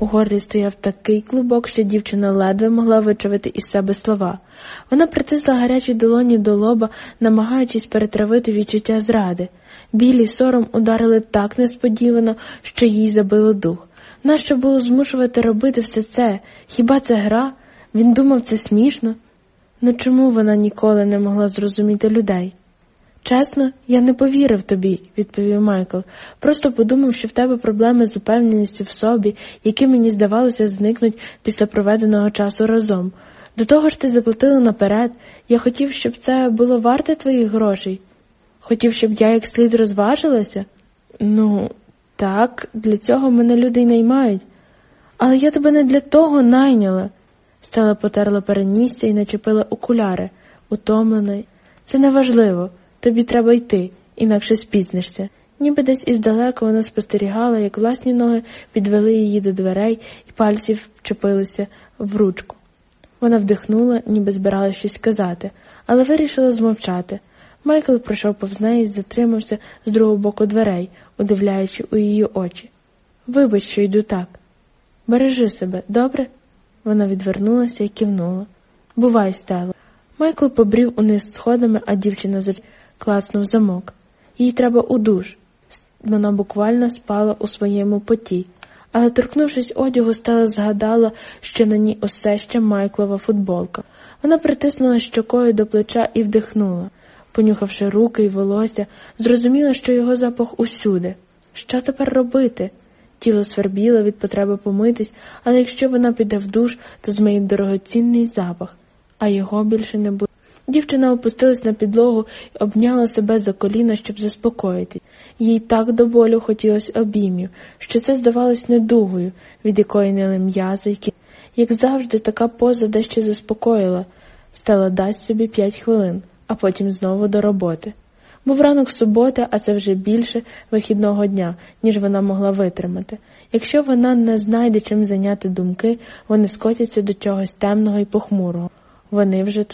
У горлі стояв такий клубок, що дівчина ледве могла вичавити із себе слова. Вона притисла гарячі долоні до лоба, намагаючись перетравити відчуття зради. Білі сором ударили так несподівано, що їй забило дух. Нащо було змушувати робити все це? Хіба це гра? Він думав, це смішно? Ну чому вона ніколи не могла зрозуміти людей? Чесно, я не повірив тобі, відповів Майкл. Просто подумав, що в тебе проблеми з упевненістю в собі, які мені здавалося зникнуть після проведеного часу разом. До того ж ти заплатила наперед. Я хотів, щоб це було варте твоїх грошей. Хотів, щоб я як слід розважилася? Ну, так, для цього мене люди й наймають. Але я тебе не для того найняла. Стела потерла перенісся і начепила окуляри, утомлена. Це неважливо. Тобі треба йти, інакше спізнишся. Ніби десь іздалеку вона спостерігала, як власні ноги підвели її до дверей і пальці вчепилися в ручку. Вона вдихнула, ніби збиралася щось сказати, але вирішила змовчати. Майкл пройшов повз неї і затримався з другого боку дверей, удивляючи у її очі. Вибач, що йду так. Бережи себе, добре? Вона відвернулася і кивнула. Бувай, Стело. Майкл побрів униз сходами, а дівчина за класнув замок. Їй треба у душ. Вона буквально спала у своєму поті, але, торкнувшись одягу, стала згадала, що на ній усе ще Майклова футболка. Вона притиснула щокою до плеча і вдихнула. Понюхавши руки й волосся, зрозуміла, що його запах усюди. Що тепер робити? Тіло свербіло від потреби помитись, але якщо вона піде в душ, то змиє дорогоцінний запах, а його більше не буде. Дівчина опустилась на підлогу і обняла себе за коліна, щоб заспокоїтись. Їй так до болю хотілося обіймів, що це здавалось недугою, від якої нили м'язи, як завжди, така поза дещо заспокоїла, стала дасть собі п'ять хвилин, а потім знову до роботи. Був ранок суботи, а це вже більше вихідного дня, ніж вона могла витримати. Якщо вона не знайде чим зайняти думки, вони скотяться до чогось темного і похмурого. Вони вже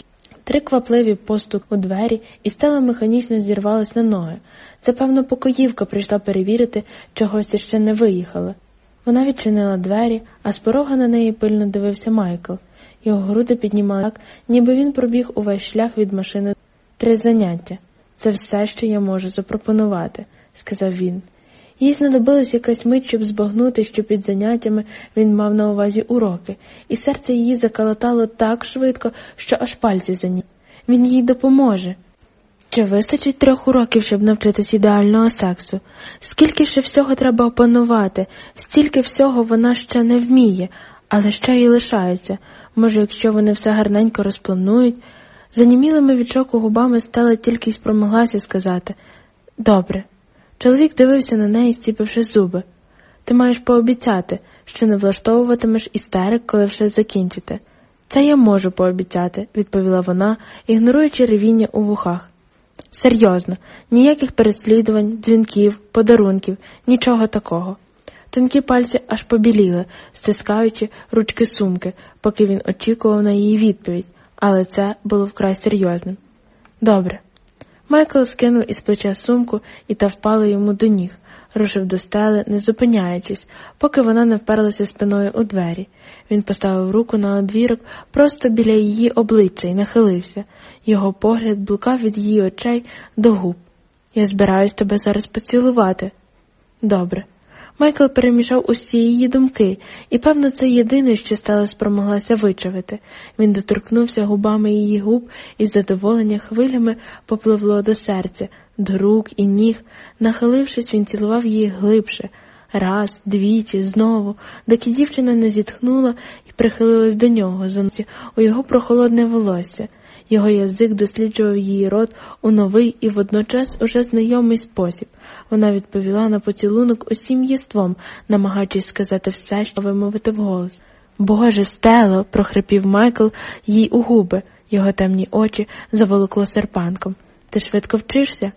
Три квапливі постук у двері, і стела механічно зірвалась на ноги. Це, певно, покоївка прийшла перевірити, чогось іще не виїхала. Вона відчинила двері, а з порога на неї пильно дивився Майкл. Його груди піднімали так, ніби він пробіг увесь шлях від машини. Три заняття. Це все, що я можу запропонувати, сказав він. Їй знадобилась якась мить, щоб збагнути, що під заняттями він мав на увазі уроки, і серце її заколотало так швидко, що аж пальці зані. Він їй допоможе. Чи вистачить трьох уроків, щоб навчитись ідеального сексу? Скільки ще всього треба опанувати, стільки всього вона ще не вміє, але ще й лишається. Може, якщо вони все гарненько розпланують. Занімілими від шоку губами стала тільки й спромоглася сказати Добре. Чоловік дивився на неї, стіпивши зуби. Ти маєш пообіцяти, що не влаштовуватимеш істерик, коли вже закінчите. Це я можу пообіцяти, відповіла вона, ігноруючи ревіння у вухах. Серйозно, ніяких переслідувань, дзвінків, подарунків, нічого такого. Тонкі пальці аж побіліли, стискаючи ручки сумки, поки він очікував на її відповідь, але це було вкрай серйозним. Добре, Майкл скинув із плеча сумку і та впала йому до ніг. рушив до стели, не зупиняючись, поки вона не вперлася спиною у двері. Він поставив руку на одвірок просто біля її обличчя і нахилився. Його погляд блукав від її очей до губ. Я збираюсь тебе зараз поцілувати. Добре. Майкл перемішав усі її думки, і, певно, це єдине, що стала спромоглася вичавити. Він доторкнувся губами її губ і задоволення хвилями попливло до серця, до рук і ніг. Нахилившись, він цілував її глибше. Раз, двічі, знову, доки дівчина не зітхнула і прихилилась до нього, заносі у його прохолодне волосся. Його язик досліджував її рот у новий і водночас уже знайомий спосіб. Вона відповіла на поцілунок усім єством, намагаючись сказати все, що вимовити вголос. Боже, стело, прохрипів Майкл їй у губи, його темні очі заволокло серпанком. Ти швидко вчишся?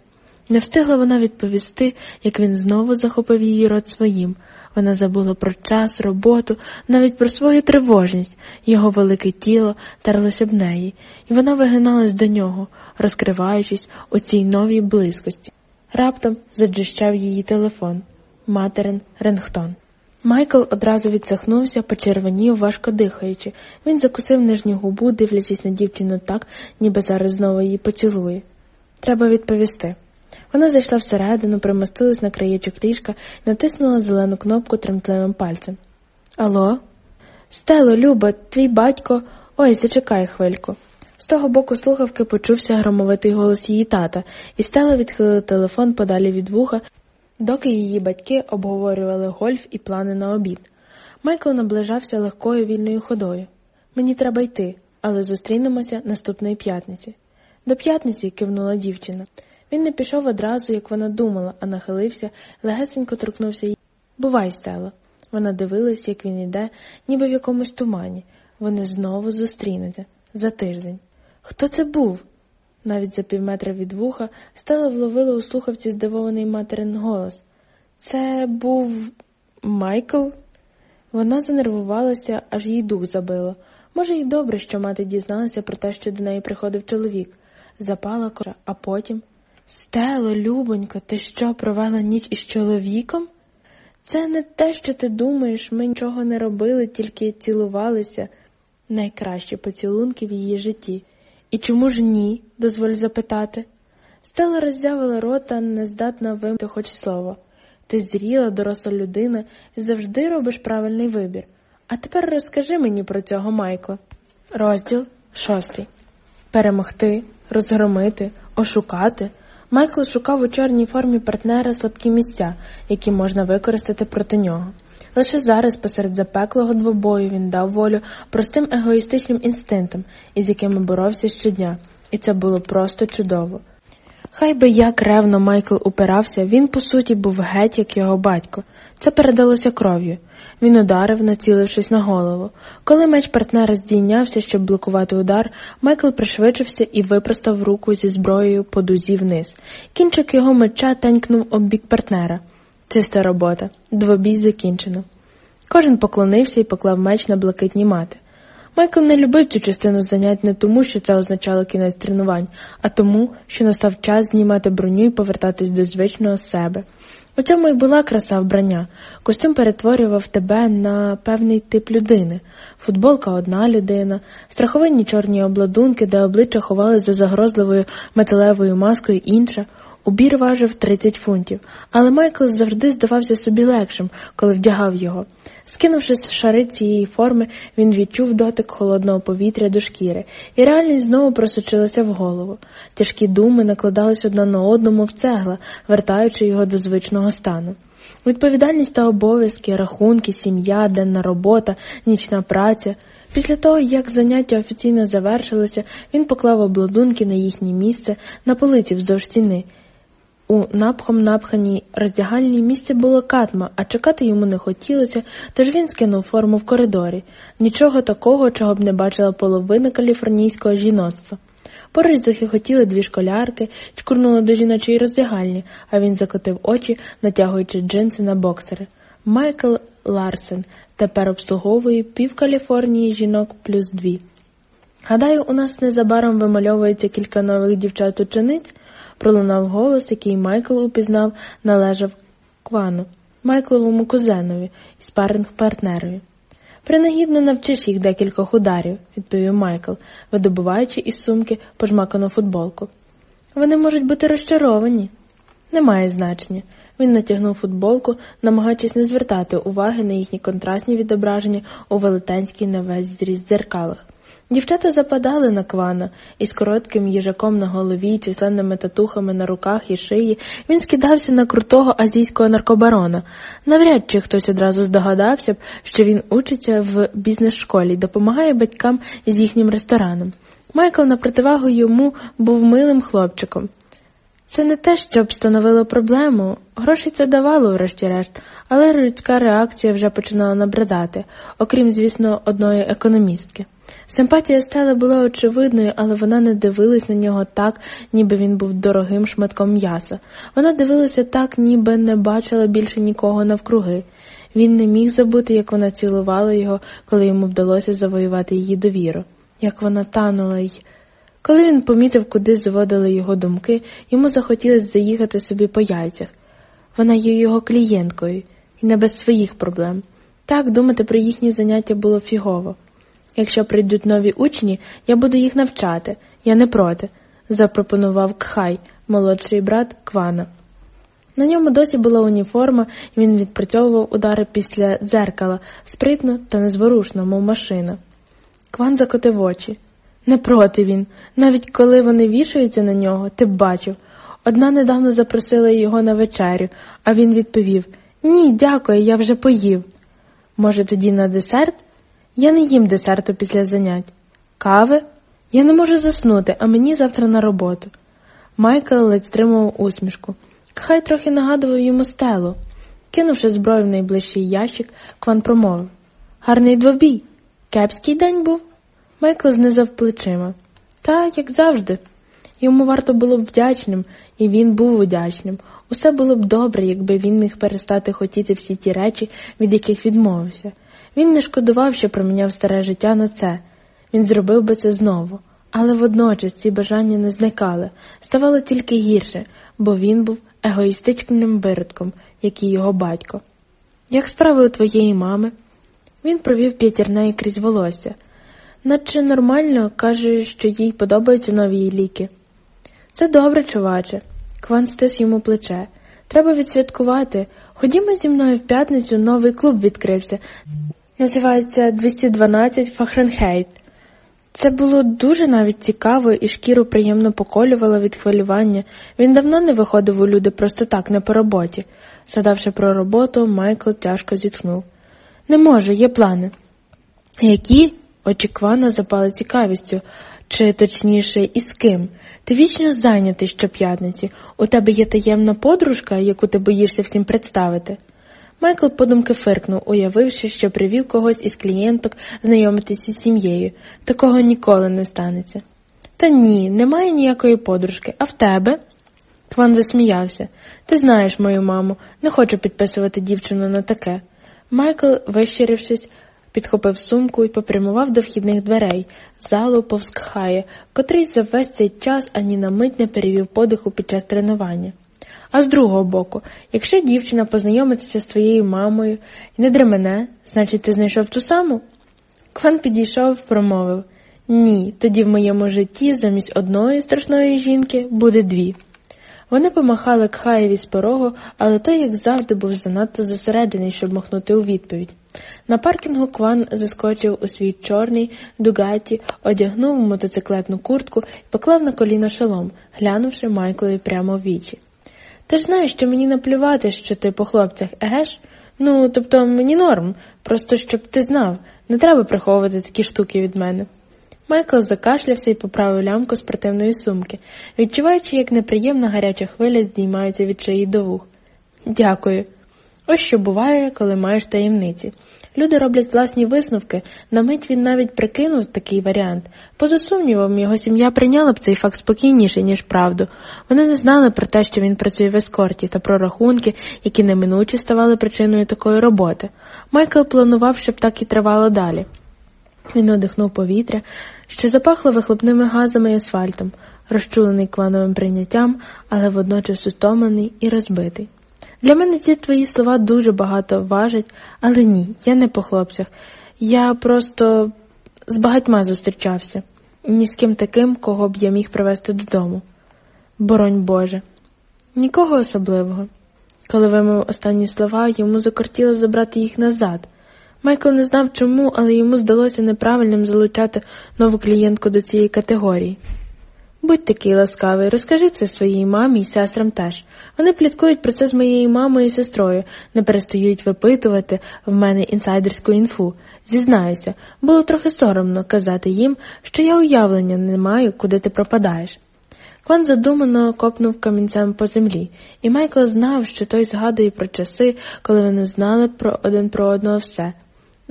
Не встигла вона відповісти, як він знову захопив її рот своїм. Вона забула про час, роботу, навіть про свою тривожність, його велике тіло терлося б неї, і вона вигиналась до нього, розкриваючись у цій новій близькості. Раптом заджищав її телефон материн Ренгтон. Майкл одразу відсахнувся, почервонів, важко дихаючи. Він закусив нижню губу, дивлячись на дівчину так, ніби зараз знову її поцілує. Треба відповісти. Вона зайшла всередину, примостилась на краєчок ліжка натиснула зелену кнопку тремтливим пальцем. Алло? Стело, Люба, твій батько. Ой, зачекай хвильку. З того боку слухавки почувся громовитий голос її тата, і Стела відхилила телефон подалі від вуха, доки її батьки обговорювали гольф і плани на обід. Майкл наближався легкою вільною ходою. Мені треба йти, але зустрінемося наступної п'ятниці. До п'ятниці кивнула дівчина. Він не пішов одразу, як вона думала, а нахилився, легесенько торкнувся їй. Бувай, Стело. Вона дивилась, як він іде, ніби в якомусь тумані. Вони знову зустрінуться за тиждень. Хто це був? Навіть за півметра від вуха Стела вловила у слухавці здивований материн голос. Це був Майкл? Вона занервувалася, аж їй дух забило. Може, й добре, що мати дізналася про те, що до неї приходив чоловік. Запала кора, а потім. Стело, любонько, ти що, провела ніч із чоловіком? Це не те, що ти думаєш, ми нічого не робили, тільки цілувалися найкращі поцілунки в її житті. І чому ж ні? дозволь запитати. Стела роззявила рота, нездатна вимити хоч слово. Ти зріла, доросла людина і завжди робиш правильний вибір. А тепер розкажи мені про цього Майкла. Розділ шостий. Перемогти, розгромити, ошукати. Майкл шукав у чорній формі партнера слабкі місця, які можна використати проти нього. Лише зараз, посеред запеклого двобою, він дав волю простим егоїстичним інстинктам, із якими боровся щодня, і це було просто чудово. Хай би як ревно Майкл упирався, він, по суті, був геть, як його батько. Це передалося кров'ю. Він ударив, націлившись на голову. Коли меч партнера здійнявся, щоб блокувати удар, Майкл пришвидшився і випростав руку зі зброєю по дузі вниз. Кінчик його меча тенькнув об бік партнера. Чиста робота, двобій закінчено. Кожен поклонився і поклав меч на блакитні мати. Майкл не любив цю частину занять не тому, що це означало кінець тренувань, а тому, що настав час знімати броню і повертатись до звичного себе. У цьому й була краса вбрання. Костюм перетворював тебе на певний тип людини. Футболка одна людина, страховинні чорні обладунки, де обличчя ховали за загрозливою металевою маскою інша. Убір важив 30 фунтів, але Майкл завжди здавався собі легшим, коли вдягав його. Скинувши з шари цієї форми, він відчув дотик холодного повітря до шкіри, і реальність знову просочилася в голову. Тяжкі думи накладались одна на одному в цегла, вертаючи його до звичного стану. Відповідальність та обов'язки, рахунки, сім'я, денна робота, нічна праця. Після того, як заняття офіційно завершилося, він поклав обладунки на їхнє місце на полиці вздовж стіни. У напхом напханій роздягальній місці було катма, а чекати йому не хотілося, тож він скинув форму в коридорі. Нічого такого, чого б не бачила половина каліфорнійського жіноцтва. Поруч захихотіли дві школярки, чкурнули до жіночої роздягальні, а він закотив очі, натягуючи джинси на боксери. Майкл Ларсен тепер обслуговує пів Каліфорнії жінок плюс дві. Гадаю, у нас незабаром вимальовується кілька нових дівчат-учениць, пролунав голос, який Майкл упізнав, належав Квану, Майкловому кузенові і спаринг-партнерові. Принагідно навчиш їх декількох ударів, відповів Майкл, видобуваючи із сумки пожмакану футболку. Вони можуть бути розчаровані. Немає значення. Він натягнув футболку, намагаючись не звертати уваги на їхні контрастні відображення у велетенській на весь зріст дзеркалах. Дівчата западали на квана, і з коротким їжаком на голові, численними татухами на руках і шиї він скидався на крутого азійського наркобарона. Навряд чи хтось одразу здогадався б, що він учиться в бізнес-школі допомагає батькам з їхнім рестораном. Майкл на противагу йому був милим хлопчиком. Це не те, щоб становило проблему, грошей це давало, врешті-решт, але людська реакція вже починала набридати, окрім, звісно, одної економістки. Симпатія Стели була очевидною, але вона не дивилась на нього так, ніби він був дорогим шматком м'яса. Вона дивилася так, ніби не бачила більше нікого навкруги. Він не міг забути, як вона цілувала його, коли йому вдалося завоювати її довіру, як вона танула й. Коли він помітив, куди зводили його думки, йому захотілося заїхати собі по яйцях. Вона є його клієнткою, і не без своїх проблем. Так думати про їхні заняття було фігово. Якщо прийдуть нові учні, я буду їх навчати, я не проти, запропонував Кхай, молодший брат Квана. На ньому досі була уніформа, і він відпрацьовував удари після дзеркала, спритно та незворушно, мов машина. Кван закотив очі. Не проти він, навіть коли вони вішаються на нього, ти б бачив. Одна недавно запросила його на вечерю, а він відповів Ні, дякую, я вже поїв. Може, тоді на десерт? Я не їм десерту після занять. Кави? Я не можу заснути, а мені завтра на роботу. Майкл ледь стримував усмішку. Хай трохи нагадував йому стелу. Кинувши зброю в найближчий ящик, Кван промовив Гарний двобій. Кепський день був. Майкл знизав плечима. Та, як завжди. Йому варто було б вдячним, і він був вдячним. Усе було б добре, якби він міг перестати хотіти всі ті речі, від яких відмовився. Він не шкодував, що проміняв старе життя на це. Він зробив би це знову. Але водночас ці бажання не зникали, ставало тільки гірше, бо він був егоїстичним виродком, як і його батько. Як справи у твоєї мами? Він провів п'ятірнею крізь волосся. Наче нормально каже, що їй подобаються нові ліки. Це добре, чуваче. Кван стис йому плече. Треба відсвяткувати. Ходімо зі мною в п'ятницю, новий клуб відкрився. Називається 212 Фахренхейт. Це було дуже навіть цікаво і шкіру приємно поколювало від хвилювання. Він давно не виходив у люди просто так, не по роботі. Згадавши про роботу, Майкл тяжко зітхнув. Не можу, є плани. Які? Очі Квана запали цікавістю, чи точніше, і з ким. Ти вічно зайнятий щоп'ятниці. У тебе є таємна подружка, яку ти боїшся всім представити. Майкл подумки фиркнув, уявивши, що привів когось із клієнток знайомитися з сім'єю. Такого ніколи не станеться. Та ні, немає ніякої подружки, а в тебе? Кван засміявся. Ти знаєш мою маму, не хочу підписувати дівчину на таке. Майкл, вищирившись, підхопив сумку і попрямував до вхідних дверей, залу повз котрий за весь цей час ані на мить не перевів подиху під час тренування. А з другого боку, якщо дівчина познайомиться з твоєю мамою і не дремене, значить ти знайшов ту саму? Кван підійшов, промовив Ні, тоді в моєму житті замість одної страшної жінки буде дві. Вони помахали Кхаєві з порогу, але той, як завжди, був занадто зосереджений, щоб махнути у відповідь. На паркінгу Кван заскочив у свій чорний дугаті, одягнув мотоциклетну куртку і поклав на коліна шолом, глянувши Майклові прямо в вічі. Ти ж знаєш, що мені наплювати, що ти по хлопцях, егеш? Ну, тобто мені норм, просто щоб ти знав, не треба приховувати такі штуки від мене. Майкл закашлявся і поправив лямку спортивної сумки, відчуваючи, як неприємна гаряча хвиля здіймається від шиї до вух. Дякую. Ось що буває, коли маєш таємниці. Люди роблять власні висновки, на мить він навіть прикинув такий варіант. Поза сумнівом, його сім'я прийняла б цей факт спокійніше, ніж правду. Вони не знали про те, що він працює в ескорті, та про рахунки, які неминуче ставали причиною такої роботи. Майкл планував, щоб так і тривало далі. Він одихнув повітря, що запахло вихлопними газами і асфальтом, розчулений квановим прийняттям, але водночас утомлений і розбитий. Для мене ці твої слова дуже багато важать, але ні, я не по хлопцях. Я просто з багатьма зустрічався, ні з ким таким, кого б я міг привезти додому. Боронь Боже, нікого особливого. Коли вимив останні слова, йому закортіло забрати їх назад. Майкл не знав чому, але йому здалося неправильним залучати нову клієнтку до цієї категорії. Будь такий ласкавий, розкажи це своїй мамі і сестрам теж. Вони пліткують про це з моєю мамою і сестрою, не перестають випитувати в мене інсайдерську інфу. Зізнаюся, було трохи соромно казати їм, що я уявлення не маю, куди ти пропадаєш. Кван задумано копнув камінцем по землі, і Майкл знав, що той згадує про часи, коли вони знали про один про одного все.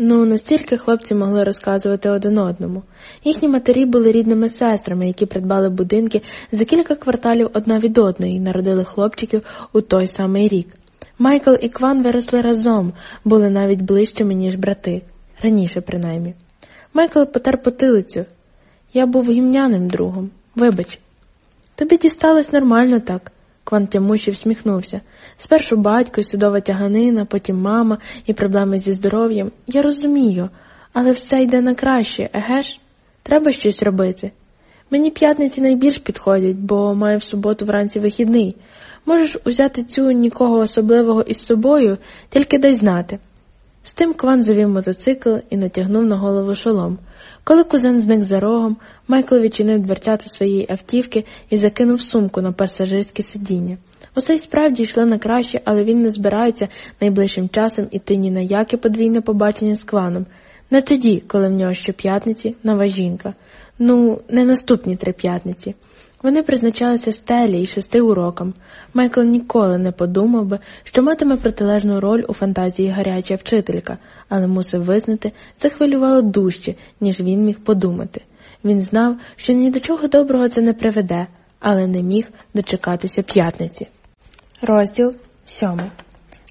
Ну, настільки хлопці могли розказувати один одному. Їхні матері були рідними сестрами, які придбали будинки за кілька кварталів одна від одної і народили хлопчиків у той самий рік. Майкл і Кван виросли разом, були навіть ближчими, ніж брати, раніше принаймні. Майкл потер потилицю. Я був гімняним другом. Вибач. Тобі дісталось нормально так. Кван тямущий всміхнувся. Спершу батько судова тяганина, потім мама і проблеми зі здоров'ям. Я розумію, але все йде на краще, еге ж? Треба щось робити. Мені п'ятниці найбільш підходять, бо маю в суботу вранці вихідний. Можеш узяти цю нікого особливого із собою, тільки дай знати. З тим Кван завів мотоцикл і натягнув на голову шолом. Коли кузен зник за рогом, Майкл відчинив дверцята своєї автівки і закинув сумку на пасажирське сидіння. Усе й справді йшло на краще, але він не збирається найближчим часом іти ні на яке подвійне побачення з кваном. Не тоді, коли в нього щоп'ятниці нова жінка. Ну, не наступні три п'ятниці. Вони призначалися стелі і шести урокам. Майкл ніколи не подумав би, що матиме протилежну роль у фантазії гаряча вчителька, але мусив визнати, це хвилювало дужче, ніж він міг подумати. Він знав, що ні до чого доброго це не приведе, але не міг дочекатися п'ятниці. Розділ сьомий.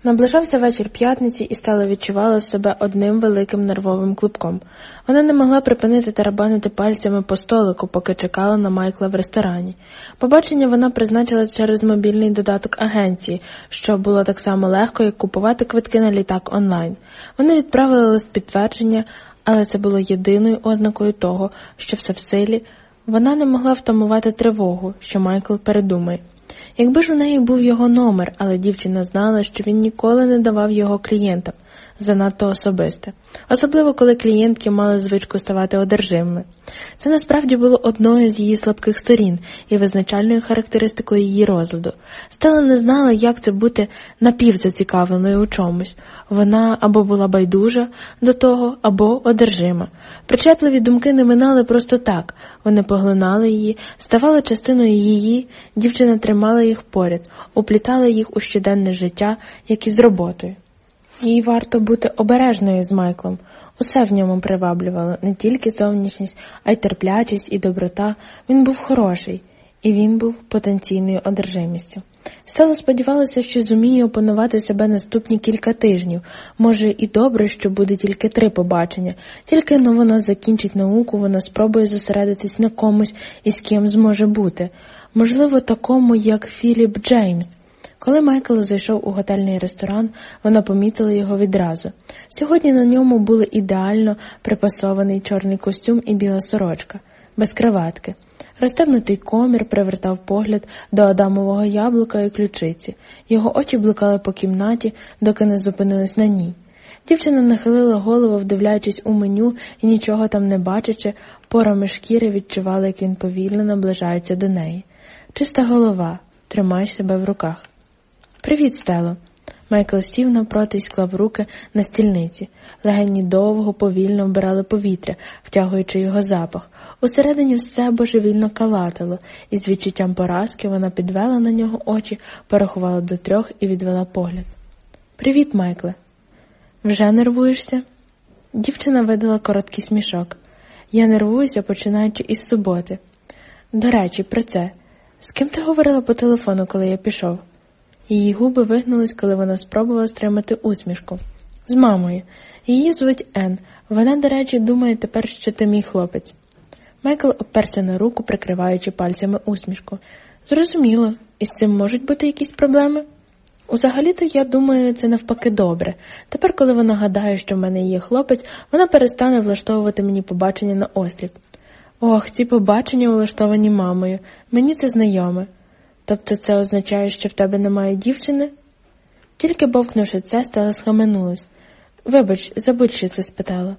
Наближався вечір п'ятниці і стала відчувала себе одним великим нервовим клубком. Вона не могла припинити тарабанити пальцями по столику, поки чекала на Майкла в ресторані. Побачення вона призначила через мобільний додаток агенції, що було так само легко, як купувати квитки на літак онлайн. Вони відправили лист підтвердження, але це було єдиною ознакою того, що все в силі. Вона не могла втамувати тривогу, що Майкл передумає. Якби ж у неї був його номер, але дівчина знала, що він ніколи не давав його клієнтам занадто особисте, особливо коли клієнтки мали звичку ставати одержимими. Це насправді було одною з її слабких сторін і визначальною характеристикою її розладу. Стела не знала, як це бути напівзацікавленою у чомусь. Вона або була байдужа до того, або одержима. Причепливі думки не минали просто так, вони поглинали її, ставали частиною її, дівчина тримала їх поряд, уплітала їх у щоденне життя, як і з роботою. Їй варто бути обережною з Майклом. Усе в ньому приваблювало не тільки зовнішність, а й терплячість і доброта. Він був хороший, і він був потенційною одержимістю. Стала сподівалася, що зуміє опанувати себе наступні кілька тижнів. Може, і добре, що буде тільки три побачення, тільки но вона закінчить науку, вона спробує зосередитись на комусь і з ким зможе бути. Можливо, такому, як Філіп Джеймс. Коли Майкл зайшов у готельний ресторан, вона помітила його відразу. Сьогодні на ньому були ідеально припасований чорний костюм і біла сорочка, без краватки. Розтебнутий комір привертав погляд до Адамового яблука і ключиці. Його очі блукали по кімнаті, доки не зупинились на ній. Дівчина нахилила голову, вдивляючись у меню і нічого там не бачачи, порами шкіри відчувала, як він повільно наближається до неї. Чиста голова, тримай себе в руках. Привіт, Стело. Майкл сів навпроти і склав руки на стільниці. Легені довго, повільно вбирали повітря, втягуючи його запах. Усередині все божевільно калатало, і з відчуттям поразки вона підвела на нього очі, порахувала до трьох і відвела погляд. Привіт, Майкле. Вже нервуєшся? Дівчина видала короткий смішок. Я нервуюся, починаючи із суботи. До речі, про це. З ким ти говорила по телефону, коли я пішов? Її губи вигнулись, коли вона спробувала стримати усмішку. З мамою. Її звуть Ен. Вона, до речі, думає тепер, що ти мій хлопець. Майкл оперся на руку, прикриваючи пальцями усмішку. Зрозуміло, із цим можуть бути якісь проблеми? Узагалі-то, я думаю, це навпаки добре. Тепер, коли вона гадає, що в мене є хлопець, вона перестане влаштовувати мені побачення на осліп. Ох, ці побачення влаштовані мамою. Мені це знайоме. Тобто це означає, що в тебе немає дівчини? Тільки бовкнувши це, стала схаменулась. Вибач, забудь, що це спитала.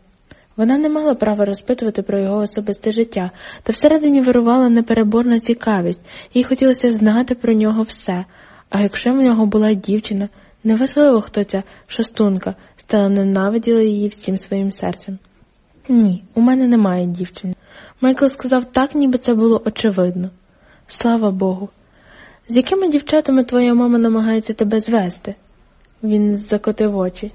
Вона не мала права розпитувати про його особисте життя, та всередині вирувала непереборна цікавість, їй хотілося знати про нього все. А якщо в нього була дівчина, неважливо, хто ця шастунка, стала ненавиділа її всім своїм серцем. Ні, у мене немає дівчини. Майкл сказав так, ніби це було очевидно. Слава Богу. З якими дівчатами твоя мама намагається тебе звести? Він закотив очі.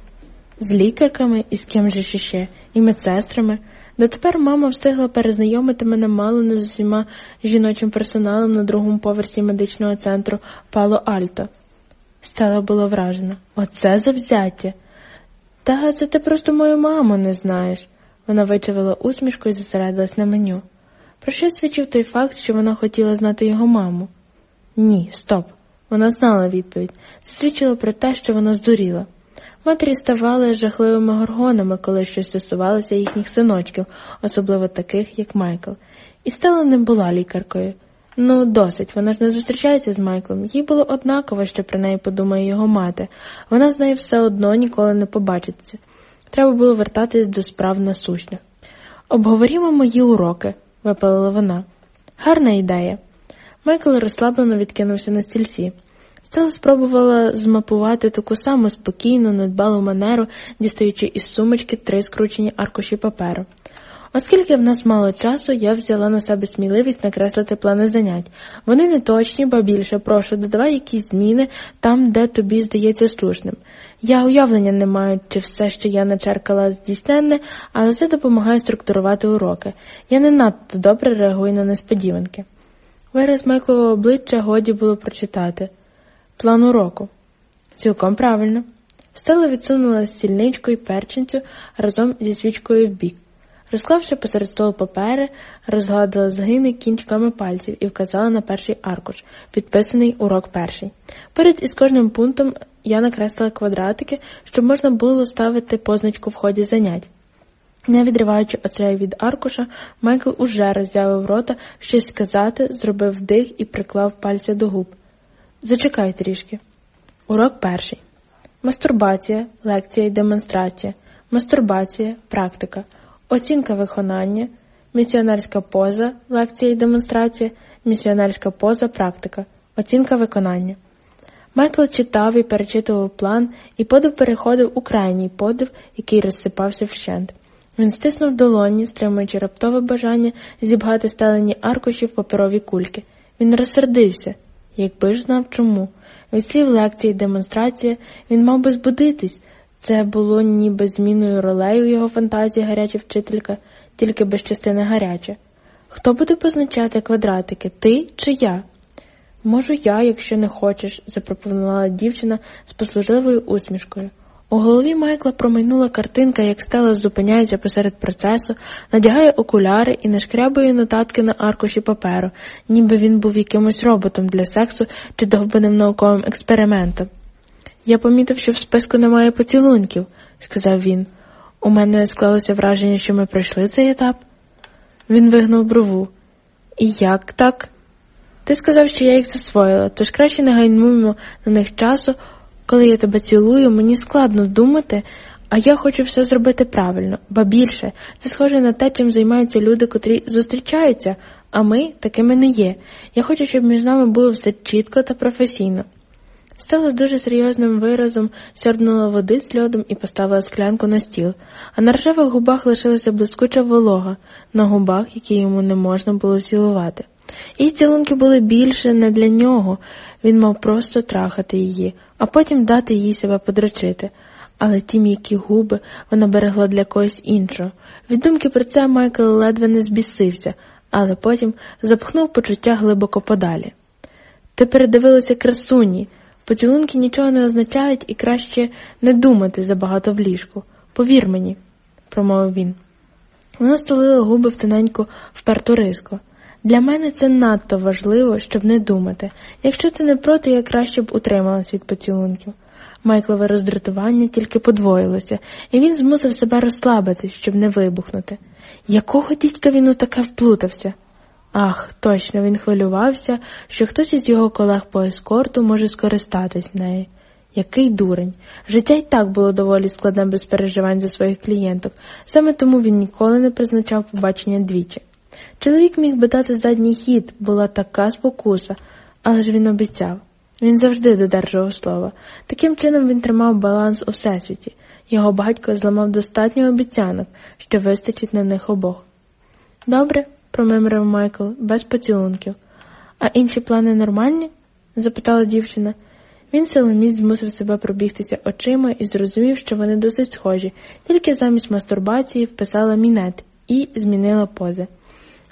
З лікарками і з ким же ще, і медсестрами. Дотепер мама встигла перезнайомити мене мало не з усіма жіночим персоналом на другому поверсі медичного центру Пало Альто. Стала була вражена. Оце завзяття. Та це ти просто мою маму не знаєш. Вона вичавила усмішку і зосередилась на меню. Про що свідчив той факт, що вона хотіла знати його маму? Ні, стоп. Вона знала відповідь. Це свідчило про те, що вона здуріла. Матері ставали жахливими горгонами, коли щось стосувалося їхніх синочків, особливо таких, як Майкл. І Стела не була лікаркою. Ну, досить, вона ж не зустрічається з Майклом. Їй було однаково, що про неї подумає його мати. Вона з нею все одно ніколи не побачиться. Треба було вертатись до справ насущних. Обговорімо мої уроки, випалила вона. Гарна ідея. Майкл розслаблено відкинувся на стільці. Стела спробувала змапувати таку саму спокійну, недбалу манеру, дістаючи із сумочки три скручені аркуші паперу. Оскільки в нас мало часу, я взяла на себе сміливість накреслити плани занять. Вони не точні, ба більше прошу, додавай якісь зміни там, де тобі здається слушним. Я уявлення не маю, чи все, що я начеркала, здійсненне, але це допомагає структурувати уроки. Я не надто добре реагую на несподіванки. Вираз Майклового обличчя годі було прочитати. План уроку. Цілком правильно. Стела відсунула стільничку і перчинцю разом зі свічкою в бік. Розклавши посеред столу папери, розгладила згини кінчиками пальців і вказала на перший аркуш, підписаний урок перший. Перед із кожним пунктом я накреслила квадратики, щоб можна було ставити позначку в ході занять. Не відриваючи очей від аркуша, Майкл уже роззявив рота щось сказати, зробив вдих і приклав пальця до губ. Зачекай трішки. Урок перший. Мастурбація, лекція і демонстрація. Мастурбація, практика. Оцінка виконання, місіонерська поза, лекція і демонстрація, місіонерська поза, практика, оцінка виконання. Майкл читав і перечитував план, і подив переходив у крайній подив, який розсипався вщент. Він стиснув долоні, стримуючи раптове бажання зібгати стелені аркуші в паперові кульки. Він розсердився, якби ж знав чому. Від слів лекції і демонстрації він мав би збудитись, це було ніби зміною ролею його фантазії гаряча вчителька, тільки без частини гаряча. Хто буде позначати квадратики, ти чи я? Можу я, якщо не хочеш, запропонувала дівчина з послужливою усмішкою. У голові Майкла промайнула картинка, як стела зупиняється посеред процесу, надягає окуляри і нашкрябує нотатки на аркуші паперу, ніби він був якимось роботом для сексу чи довбаним науковим експериментом. Я помітив, що в списку немає поцілунків, сказав він. У мене склалося враження, що ми пройшли цей етап. Він вигнув брову. І як так? Ти сказав, що я їх засвоїла, тож краще не гайнуємо на них часу, коли я тебе цілую, мені складно думати, а я хочу все зробити правильно, ба більше, це схоже на те, чим займаються люди, котрі зустрічаються, а ми такими не є. Я хочу, щоб між нами було все чітко та професійно. Стала з дуже серйозним виразом, сьорбнула води з льодом і поставила склянку на стіл, а на ржавих губах лишилася блискуча волога, на губах, які йому не можна було цілувати. Її цілунки були більше не для нього, він мав просто трахати її, а потім дати їй себе подрочити. Але ті м'які губи вона берегла для когось іншого. Від думки про це Майкл ледве не збісився, але потім запхнув почуття глибоко подалі. Ти передивилася красуні. Поцілунки нічого не означають і краще не думати забагато в ліжку. Повір мені, промовив він. Вона столила губи в тоненьку вперту риску. Для мене це надто важливо, щоб не думати. Якщо ти не проти, я краще б утрималась від поцілунків. Майклове роздратування тільки подвоїлося, і він змусив себе розслабитись, щоб не вибухнути. Якого дідька він у таке вплутався? Ах, точно, він хвилювався, що хтось із його колег по ескорту може скористатись нею. Який дурень. Життя й так було доволі складне без переживань за своїх клієнток, саме тому він ніколи не призначав побачення двічі. Чоловік міг би дати задній хід, була така спокуса, але ж він обіцяв. Він завжди додержував слова. Таким чином він тримав баланс у всесвіті. Його батько зламав достатньо обіцянок, що вистачить на них обох. Добре, промимрив Майкл, без поцілунків. А інші плани нормальні? запитала дівчина. Він силоміць змусив себе пробігтися очима і зрозумів, що вони досить схожі, тільки замість мастурбації вписала мінет і змінила пози.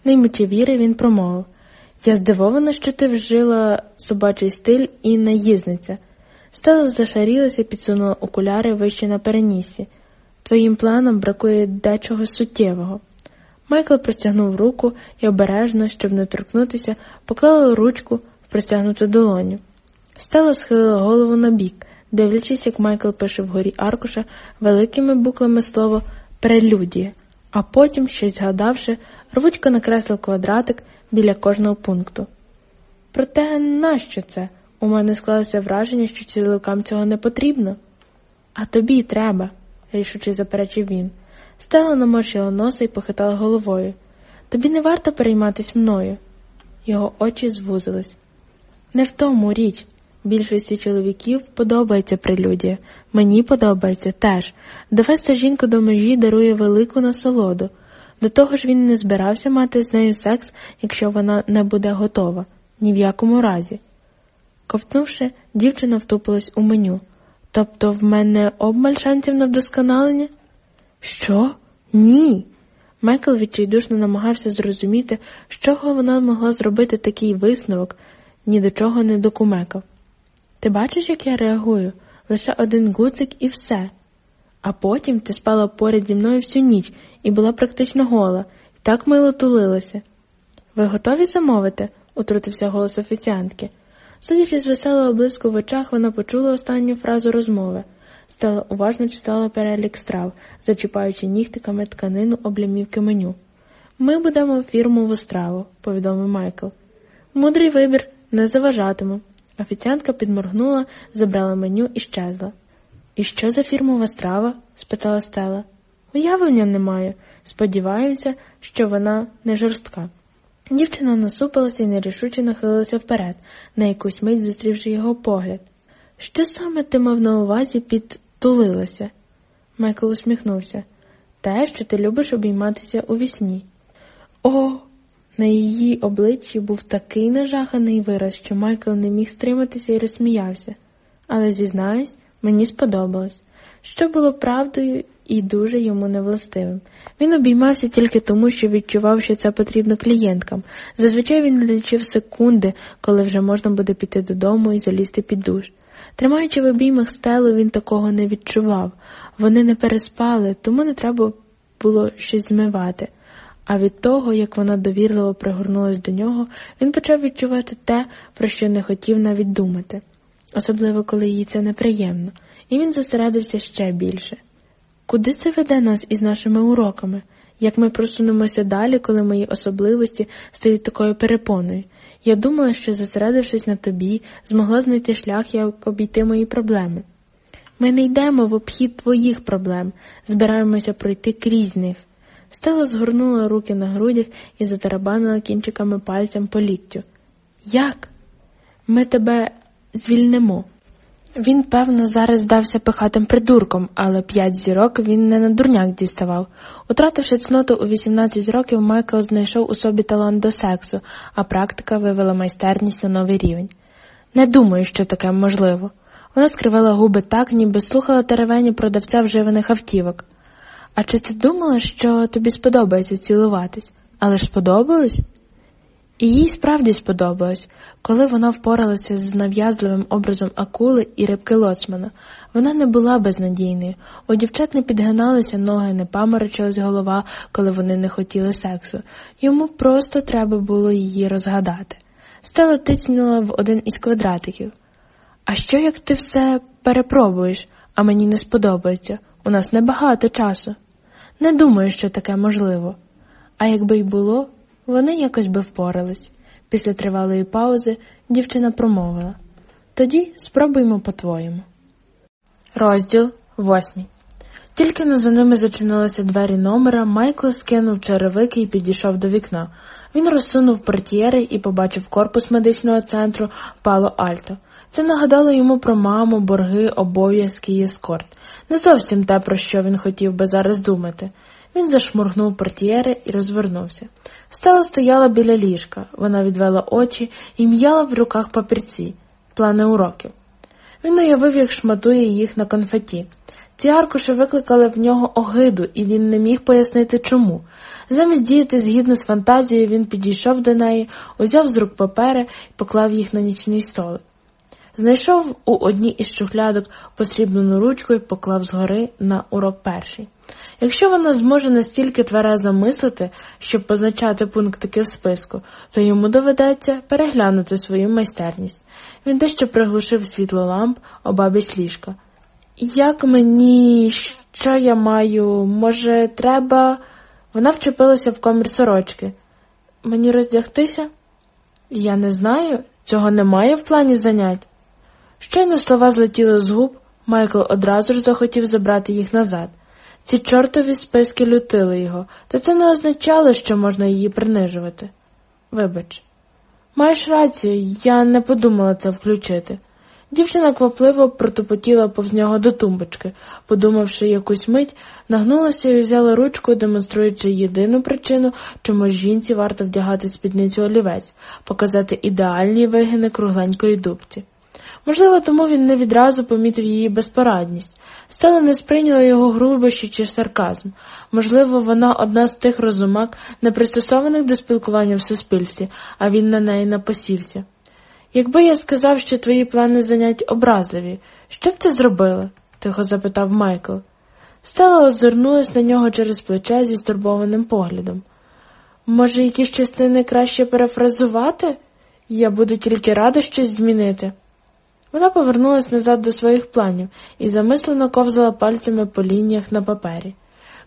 Не ймучи віри, він промовив Я здивована, що ти вжила собачий стиль і наїзниця. Стала зашарілася, підсунула окуляри вище на переніссі. Твоїм планам бракує дечого суттєвого. Майкл простягнув руку і обережно, щоб не торкнутися, поклала ручку в простягнуту долоню. Стала схилила голову на бік, дивлячись, як Майкл пише вгорі аркуша великими буклами слово прелюдія, а потім, щось згадавши, рвучко накреслив квадратик біля кожного пункту. Проте нащо це? У мене склалося враження, що ціликам цього не потрібно. А тобі треба, рішуче заперечив він. Стела наморщила носа і похитала головою. Тобі не варто перейматись мною. Його очі звузились. Не в тому річ. Більшості чоловіків подобається прелюдія. Мені подобається теж. Довести жінку до межі дарує велику насолоду. До того ж він не збирався мати з нею секс, якщо вона не буде готова, ні в якому разі. Ковтнувши, дівчина втупилась у меню. Тобто в мене обмаль шансів на вдосконалення? Що? Ні. Майкл відчайдушно намагався зрозуміти, з чого вона могла зробити такий висновок, ні до чого не докумекав. Ти бачиш, як я реагую? Лише один гуцик і все. А потім ти спала поряд зі мною всю ніч і була практично гола, і так мило тулилася. Ви готові замовити? утрутився голос офіціантки. Судячи з веселого блиску в очах, вона почула останню фразу розмови. Стала уважно читала перелік страв, зачіпаючи нігтиками тканину облямівки меню. Ми будемо фірмову страву, повідомив Майкл. Мудрий вибір, не заважатиму. Офіціантка підморгнула, забрала меню і щезла. І що за фірмова страва? спитала Стела. Уявлення немає. Сподіваюся, що вона не жорстка. Дівчина насупилася і нерішуче нахилилася вперед, на якусь мить зустрівши його погляд. Що саме ти мав на увазі під тулилася? Майкл усміхнувся. Те, що ти любиш обійматися у вісні. О, на її обличчі був такий нажаханий вираз, що Майкл не міг стриматися і розсміявся. Але, зізнаюсь, мені сподобалось, що було правдою і дуже йому невластивим. Він обіймався тільки тому, що відчував, що це потрібно клієнткам. Зазвичай він лічив секунди, коли вже можна буде піти додому і залізти під душ. Тримаючи в обіймах стелу, він такого не відчував. Вони не переспали, тому не треба було щось змивати. А від того, як вона довірливо пригорнулась до нього, він почав відчувати те, про що не хотів навіть думати, особливо коли їй це неприємно, і він зосередився ще більше. Куди це веде нас із нашими уроками? Як ми просунемося далі, коли мої особливості стають такою перепоною? Я думала, що, зосередившись на тобі, змогла знайти шлях, як обійти мої проблеми. Ми не йдемо в обхід твоїх проблем, збираємося пройти крізь них. Стела згорнула руки на грудях і затарабанила кінчиками пальцем по ліктю. Як? Ми тебе звільнимо. Він, певно, зараз здався пихатим придурком, але п'ять зірок він не на дурняк діставав. Утративши цноту у 18 років, Майкл знайшов у собі талант до сексу, а практика вивела майстерність на новий рівень. Не думаю, що таке можливо. Вона скривала губи так, ніби слухала теревені продавця вживаних автівок. А чи ти думала, що тобі сподобається цілуватись? Але ж сподобалось? І їй справді сподобалось, коли вона впоралася з нав'язливим образом акули і рибки лоцмана. Вона не була безнадійною. У дівчат не підгиналися ноги, не паморочилась голова, коли вони не хотіли сексу. Йому просто треба було її розгадати. Стела тицнула в один із квадратиків. А що як ти все перепробуєш, а мені не сподобається? У нас небагато часу. Не думаю, що таке можливо. А якби й було, вони якось би впорались. Після тривалої паузи дівчина промовила тоді спробуймо по-твоєму. Розділ восьмий. Тільки но за ними зачинилися двері номера, Майкл скинув черевики і підійшов до вікна. Він розсунув портьєри і побачив корпус медичного центру Пало Альто. Це нагадало йому про маму, борги, обов'язки і ескорт. Не зовсім те, про що він хотів би зараз думати. Він зашмургнув портьєри і розвернувся. Стела стояла біля ліжка, вона відвела очі і м'яла в руках папірці, плани уроків. Він уявив, як шматує їх на конфеті. Ці аркуші викликали в нього огиду, і він не міг пояснити чому. Замість діяти згідно з фантазією, він підійшов до неї, узяв з рук папери і поклав їх на нічний столик. Знайшов у одній із шухлядок посрібнену ручку і поклав згори на урок перший. Якщо вона зможе настільки тверезо мислити, щоб позначати пунктики в списку, то йому доведеться переглянути свою майстерність. Він дещо приглушив світло ламп обабіч ліжка. Як мені, що я маю? Може, треба. Вона вчепилася в комір сорочки. Мені роздягтися? Я не знаю, цього немає в плані занять. Щойно слова злетіли з губ, Майкл одразу ж захотів забрати їх назад. Ці чортові списки лютили його, та це не означало, що можна її принижувати. Вибач, маєш рацію, я не подумала це включити. Дівчина квапливо протопотіла повз нього до тумбочки, подумавши якусь мить, нагнулася і взяла ручку, демонструючи єдину причину, чому жінці варто вдягати спідницю олівець, показати ідеальні вигини кругленької дубці. Можливо, тому він не відразу помітив її безпорадність. Стела не сприйняла його грубощі чи сарказм. Можливо, вона одна з тих розумак, не пристосованих до спілкування в суспільстві, а він на неї напосівся. Якби я сказав, що твої плани занять образливі, що б ти зробила? тихо запитав Майкл. Стела озирнулась на нього через плече зі стурбованим поглядом. Може, якісь частини краще перефразувати? Я буду тільки рада щось змінити. Вона повернулась назад до своїх планів і замислено ковзала пальцями по лініях на папері.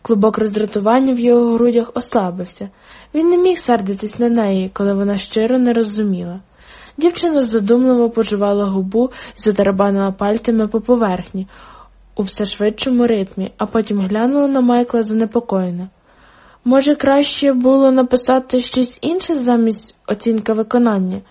Клубок роздратування в його грудях ослабився. Він не міг сердитись на неї, коли вона щиро не розуміла. Дівчина задумливо поживала губу і затарабанила пальцями по поверхні у все швидшому ритмі, а потім глянула на Майкла занепокоєно. Може, краще було написати щось інше замість оцінка виконання?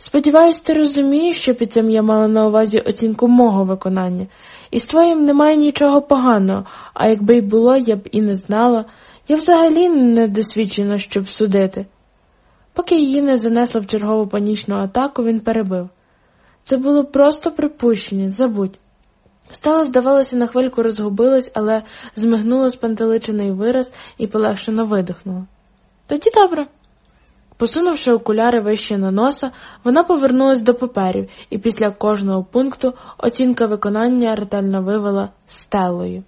Сподіваюсь, ти розумієш, що під цим я мала на увазі оцінку мого виконання, і з твоїм немає нічого поганого, а якби й було, я б і не знала. Я взагалі не досвідчена, щоб судити. Поки її не занесло в чергову панічну атаку, він перебив. Це було просто припущення, забудь. Стала, здавалося, на хвильку розгубилась, але змигнула спантеличений вираз і полегшено видихнула. Тоді добре. Посунувши окуляри вище на носа, вона повернулась до паперів і після кожного пункту оцінка виконання ретельно вивела стелою.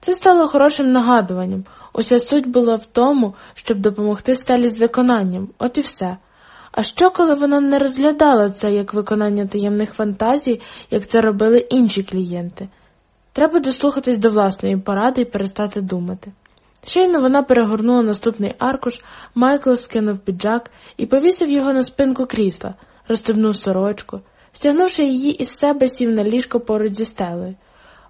Це стало хорошим нагадуванням. Уся суть була в тому, щоб допомогти стелі з виконанням, от і все. А що, коли вона не розглядала це як виконання таємних фантазій, як це робили інші клієнти? Треба дослухатись до власної поради і перестати думати. Щойно вона перегорнула наступний аркуш, Майкл скинув піджак і повісив його на спинку крісла, розстебнув сорочку, стягнувши її із себе, сів на ліжко поруч зі стелею.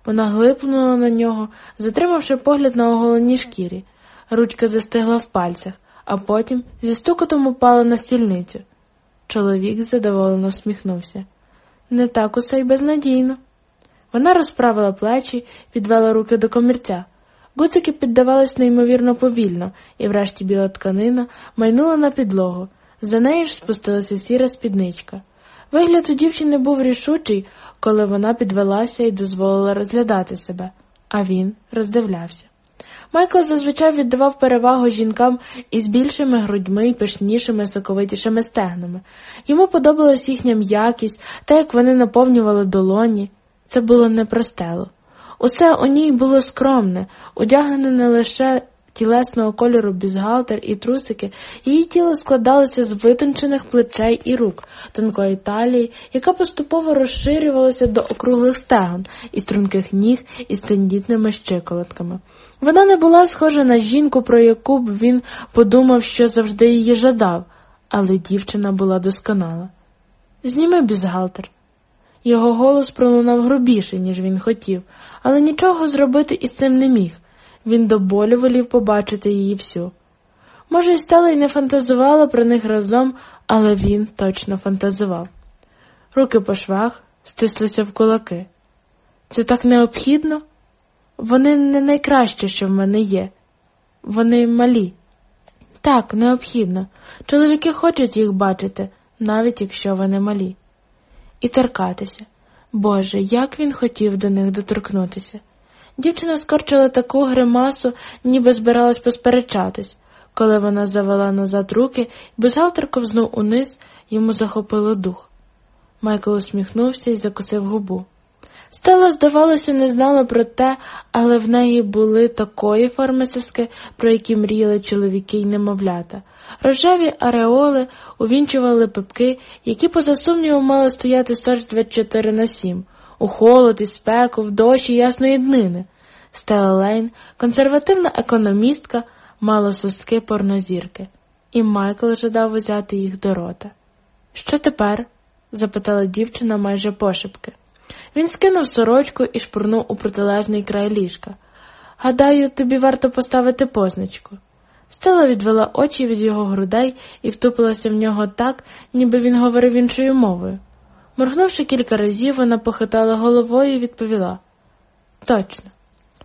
Вона глипнула на нього, затримавши погляд на оголеній шкірі. Ручка застигла в пальцях, а потім зі стукотом упала на стільницю. Чоловік задоволено всміхнувся. Не так усе й безнадійно. Вона розправила плечі, підвела руки до комірця. Гуцики піддавались неймовірно повільно, і врешті біла тканина майнула на підлогу. За нею ж спустилася сіра спідничка. Вигляд у дівчини був рішучий, коли вона підвелася і дозволила розглядати себе, а він роздивлявся. Майкл зазвичай віддавав перевагу жінкам із більшими грудьми і пишнішими, соковитішими стегнами. Йому подобалась їхня м'якість, та як вони наповнювали долоні. Це було не про стелу. Усе у ній було скромне, одягнене не лише тілесного кольору бюзгалтер і трусики, її тіло складалося з витончених плечей і рук, тонкої талії, яка поступово розширювалася до округлих стегон і струнких ніг із тендітними щиколотками. Вона не була схожа на жінку, про яку б він подумав, що завжди її жадав, але дівчина була досконала. Зніми бюзгалтер. Його голос пролунав грубіше, ніж він хотів, але нічого зробити із цим не міг. Він до болю волів побачити її всю. Може, й стала й не фантазувала про них разом, але він точно фантазував. Руки по швах стислися в кулаки. Це так необхідно? Вони не найкраще, що в мене є. Вони малі. Так, необхідно. Чоловіки хочуть їх бачити, навіть якщо вони малі. І торкатися. Боже, як він хотів до них доторкнутися. Дівчина скорчила таку гримасу, ніби збиралась посперечатись. Коли вона завела назад руки, бюзгалтер ковзнув униз, йому захопило дух. Майкл усміхнувся і закусив губу. Стела, здавалося, не знала про те, але в неї були такої форми соски, про які мріяли чоловіки й немовлята. Рожеві ареоли увінчували пипки, які, поза сумнівом, мали стояти 124 на 7 у холод і спеку, в дощі ясної днини. Стела Лейн, консервативна економістка, мала соски порнозірки, і Майкл жадав взяти їх до рота. Що тепер? запитала дівчина майже пошепки. Він скинув сорочку і шпурнув у протилежний край ліжка. Гадаю, тобі варто поставити позначку. Стела відвела очі від його грудей і втупилася в нього так, ніби він говорив іншою мовою. Моргнувши кілька разів, вона похитала головою і відповіла точно.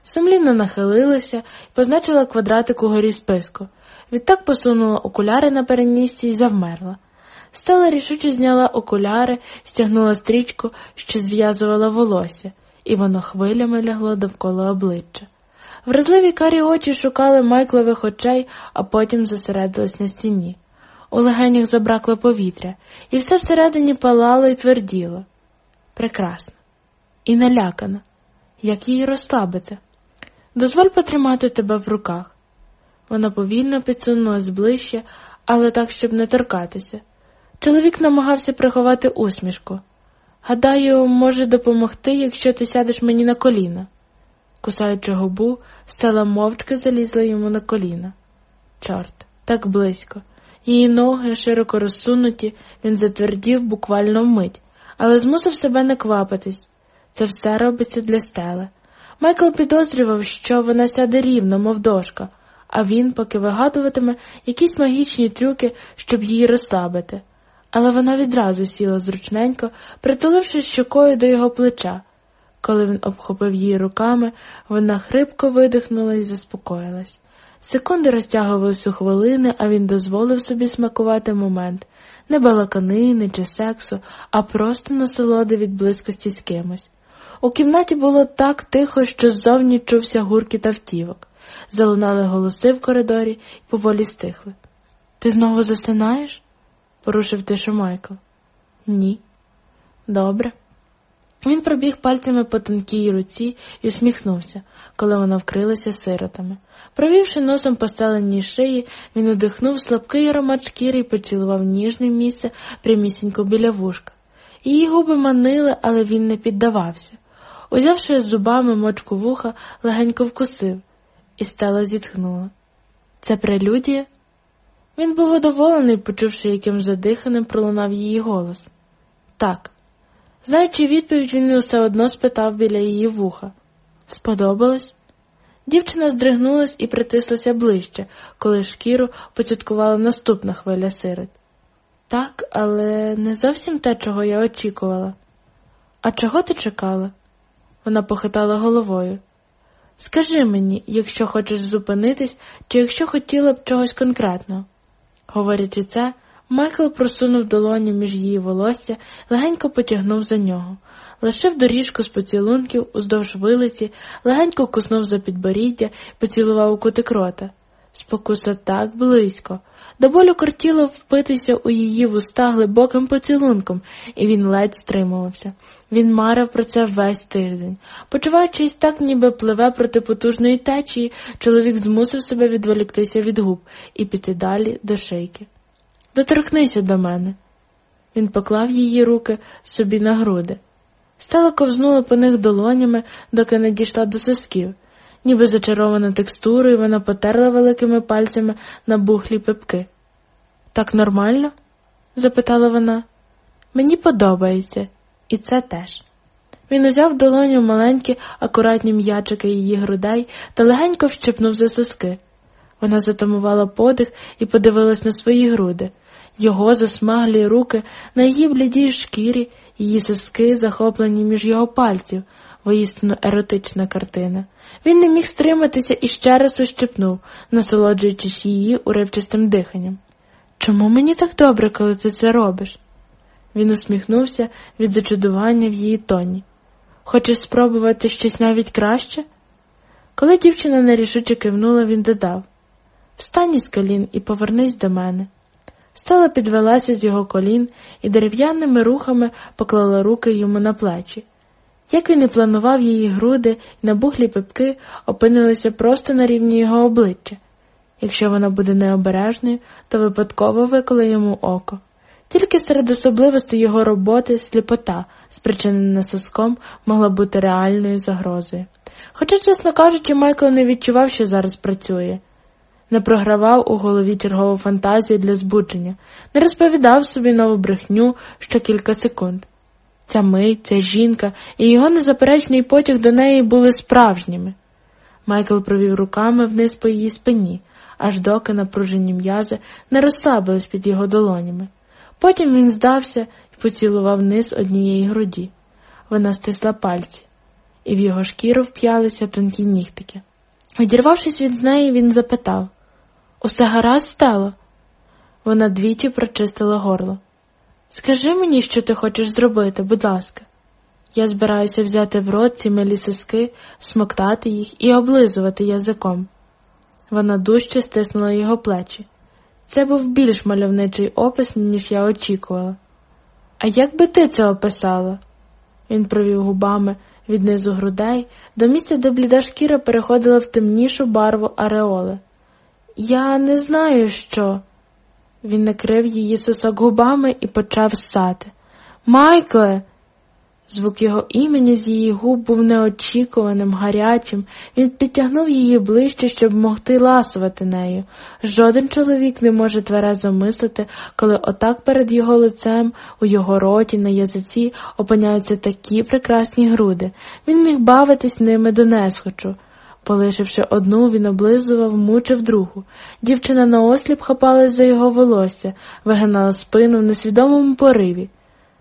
Сумлінно нахилилася і позначила квадратик угорі списку. Відтак посунула окуляри на перенісці і завмерла. Стела рішуче зняла окуляри, стягнула стрічку, що зв'язувала волосся, і воно хвилями лягло довкола обличчя. Вразливі карі очі шукали майклових очей, а потім зосередились на стіні. У легенях забракло повітря, і все всередині палало і тверділо. Прекрасно. І налякана. Як її розслабити? Дозволь потримати тебе в руках. Вона повільно підсунулась ближче, але так, щоб не торкатися. Чоловік намагався приховати усмішку. Гадаю, може допомогти, якщо ти сядеш мені на коліна. Кусаючи губу, стела мовчки залізла йому на коліна. Чорт, так близько. Її ноги, широко розсунуті, він затвердів буквально вмить, але змусив себе не квапитись. Це все робиться для стели. Майкл підозрював, що вона сяде рівно, мов дошка, а він поки вигадуватиме якісь магічні трюки, щоб її розслабити. Але вона відразу сіла зручненько, притулившись щокою до його плеча. Коли він обхопив її руками, вона хрипко видихнула і заспокоїлась. Секунди розтягувалися у хвилини, а він дозволив собі смакувати момент не балаканини чи сексу, а просто насолоди від близькості з кимось. У кімнаті було так тихо, що ззовні чувся гуркіт автівок. Залунали голоси в коридорі і поволі стихли. Ти знову засинаєш? порушив тишу Майкл. Ні. Добре. Він пробіг пальцями по тонкій руці і усміхнувся, коли вона вкрилася сиротами. Провівши носом по стеленій шиї, він удихнув слабкий аромат шкіри і поцілував ніжне місце прямісінько біля вушка. Її губи манили, але він не піддавався. Узявши зубами мочку вуха, легенько вкусив, і стела зітхнула. Це прелюдія? Він був задоволений, почувши, яким задиханим пролунав її голос. Так. Знаючи відповідь, він усе одно спитав біля її вуха. Сподобалось? Дівчина здригнулась і притислася ближче, коли шкіру поцяткувала наступна хвиля сирот. Так, але не зовсім те, чого я очікувала. А чого ти чекала? Вона похитала головою. Скажи мені, якщо хочеш зупинитись, чи якщо хотіла б чогось конкретного. Говорячи це, Майкл просунув долоню між її волосся, легенько потягнув за нього. лишив доріжку з поцілунків уздовж вилиці, легенько куснув за підборіддя, поцілував у кутик рота. Спокуса так близько. До болю кортіло впитися у її вуста глибоким поцілунком, і він ледь стримувався. Він марив про це весь тиждень. Почуваючись так, ніби пливе проти потужної течії, чоловік змусив себе відволіктися від губ і піти далі до шийки. Доторкнися до мене. Він поклав її руки собі на груди. Стала ковзнула по них долонями, доки не дійшла до сосків. Ніби зачарована текстурою, вона потерла великими пальцями на бухлі пепки. Так нормально? запитала вона. Мені подобається, і це теж. Він узяв долоню маленькі, акуратні м'ячики її грудей та легенько вщипнув за соски. Вона затамувала подих і подивилась на свої груди, його засмаглі руки на її блідій шкірі, її соски захоплені між його пальців, воістину еротична картина. Він не міг стриматися і ще раз ущипнув, насолоджуючись її уривчастим диханням. Чому мені так добре, коли ти це робиш? Він усміхнувся від зачудування в її тоні. Хочеш спробувати щось навіть краще? Коли дівчина нерішуче кивнула, він додав Встань із колін і повернись до мене. Стала підвелася з його колін і дерев'яними рухами поклала руки йому на плечі. Як він і планував, її груди і набухлі пипки опинилися просто на рівні його обличчя. Якщо вона буде необережною, то випадково виколи йому око. Тільки серед особливостей його роботи сліпота, спричинена соском, могла бути реальною загрозою. Хоча, чесно кажучи, Майкл не відчував, що зараз працює, не програвав у голові чергову фантазію для збудження, не розповідав собі нову брехню що кілька секунд. Ця мить, ця жінка і його незаперечний потяг до неї були справжніми. Майкл провів руками вниз по її спині, аж доки напружені м'язи не розслабились під його долонями. Потім він здався і поцілував низ однієї груді. Вона стисла пальці, і в його шкіру вп'ялися тонкі нігтики. Відірвавшись від неї, він запитав Усе гаразд стало? Вона двічі прочистила горло. Скажи мені, що ти хочеш зробити, будь ласка. Я збираюся взяти в рот ці милі соски, смоктати їх і облизувати язиком. Вона дужче стиснула його плечі. Це був більш мальовничий опис, ніж я очікувала. А як би ти це описала? Він провів губами від низу грудей до місця, де бліда шкіра переходила в темнішу барву ареоли. Я не знаю, що. Він накрив її сосок губами і почав ссати. Майкле. Звук його імені з її губ був неочікуваним, гарячим. Він підтягнув її ближче, щоб могти ласувати нею. Жоден чоловік не може тверезо мислити, коли отак перед його лицем, у його роті, на язиці опиняються такі прекрасні груди. Він міг бавитись ними до несхочу. Полишивши одну, він облизував, мучив другу. Дівчина наосліп хапалась за його волосся, вигинала спину в несвідомому пориві.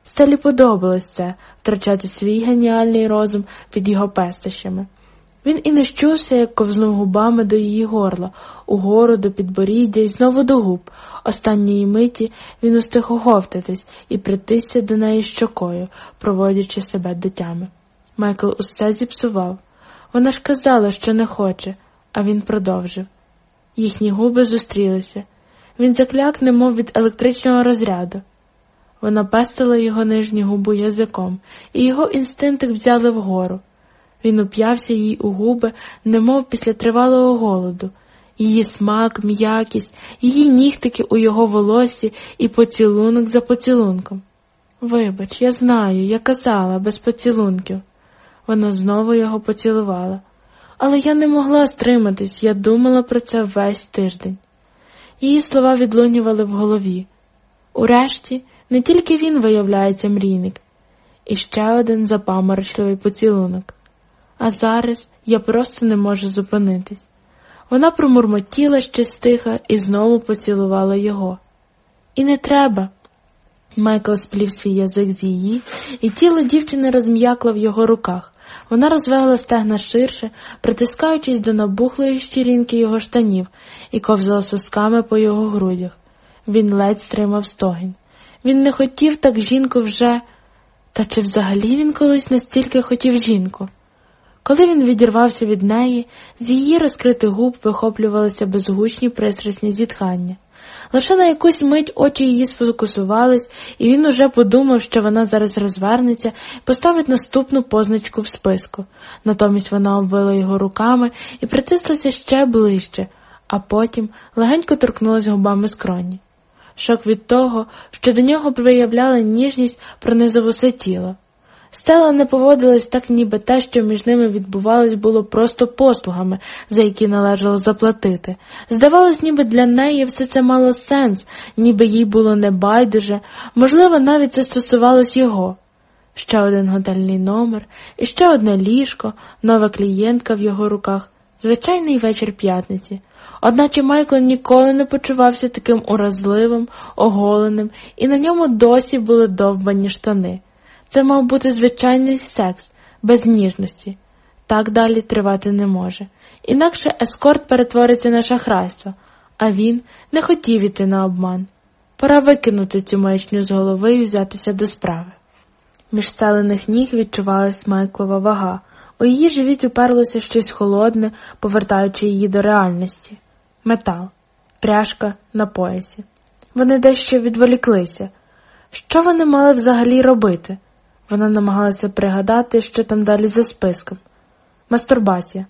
Стелі подобалось це втрачати свій геніальний розум під його пестощами. Він і не щувся, як ковзнув губами до її горла, угору до підборіддя і знову до губ. Останньої миті він устиг оговтатись і притисся до неї щокою, проводячи себе до тями. Майкл усе зіпсував. Вона ж казала, що не хоче, а він продовжив. Їхні губи зустрілися. Він закляк, немов від електричного розряду. Вона пестила його нижню губу язиком, і його інстинкти взяли вгору. Він уп'явся їй у губи, немов після тривалого голоду, її смак, м'якість, її нігтики у його волосі і поцілунок за поцілунком. Вибач, я знаю, я казала, без поцілунків. Вона знову його поцілувала. Але я не могла стриматись, я думала про це весь тиждень. Її слова відлунювали в голові. Урешті, не тільки він виявляється мрійник, і ще один запаморочливий поцілунок. А зараз я просто не можу зупинитись. Вона промурмотіла ще стиха і знову поцілувала його. І не треба. Майкл сплів свій язик з її, і тіло дівчини розм'якло в його руках. Вона розвела стегна ширше, притискаючись до набухлої щірінки його штанів і ковзала сосками по його грудях. Він ледь стримав стогінь. Він не хотів так жінку вже Та чи взагалі він колись настільки хотів жінку? Коли він відірвався від неї, з її розкритих губ вихоплювалися безгучні пристрасні зітхання. Лише на якусь мить очі її сфокусувались, і він уже подумав, що вона зараз розвернеться поставить наступну позначку в списку. Натомість вона обвила його руками і притислася ще ближче, а потім легенько торкнулася губами скроні. Шок від того, що до нього виявляла ніжність, пронизав усе тіло. Стела не поводилась так, ніби те, що між ними відбувалось, було просто послугами, за які належало заплатити. Здавалось, ніби для неї все це мало сенс, ніби їй було небайдуже, можливо, навіть це стосувалось його. Ще один готельний номер, і ще одне ліжко, нова клієнтка в його руках, звичайний вечір п'ятниці. Одначе Майкл ніколи не почувався таким уразливим, оголеним, і на ньому досі були довбані штани. Це мав бути звичайний секс, без ніжності. Так далі тривати не може. Інакше ескорт перетвориться на шахрайство, а він не хотів іти на обман. Пора викинути цю маячню з голови і взятися до справи. Між стелених ніг відчувалась Майклова вага. У її живіт уперлося щось холодне, повертаючи її до реальності. Метал, пряжка на поясі. Вони дещо відволіклися. Що вони мали взагалі робити? Вона намагалася пригадати, що там далі за списком. Мастурбація.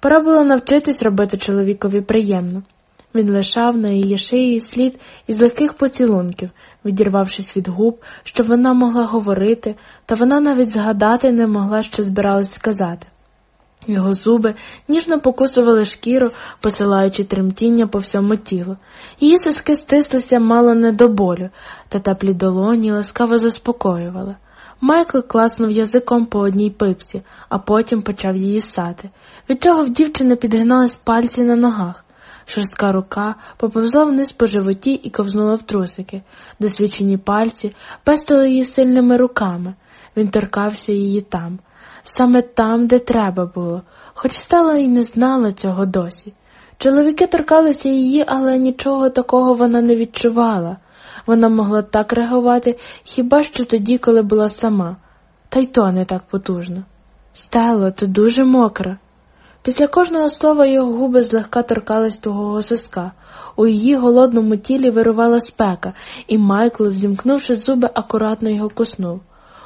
Пора було навчитись робити чоловікові приємно. Він лишав на її шиї слід із легких поцілунків, відірвавшись від губ, щоб вона могла говорити, та вона навіть згадати не могла, що збиралась сказати. Його зуби ніжно покусували шкіру, посилаючи тремтіння по всьому тілу. Її соски стислися мало не до болю, та теплі долоні ласкаво заспокоювали. Майкл класнув язиком по одній пипці, а потім почав її сати, від чого в дівчини підгинались пальці на ногах. Шорстка рука поповзла вниз по животі і ковзнула в трусики, досвідчені пальці пестили її сильними руками. Він торкався її там, саме там, де треба було, хоч стала і не знала цього досі. Чоловіки торкалися її, але нічого такого вона не відчувала. Вона могла так реагувати хіба що тоді, коли була сама, та й то не так потужно. Стело, ти дуже мокра. Після кожного слова його губи злегка торкались тугого соска. У її голодному тілі вирувала спека, і Майкл, зімкнувши зуби, акуратно його куснув.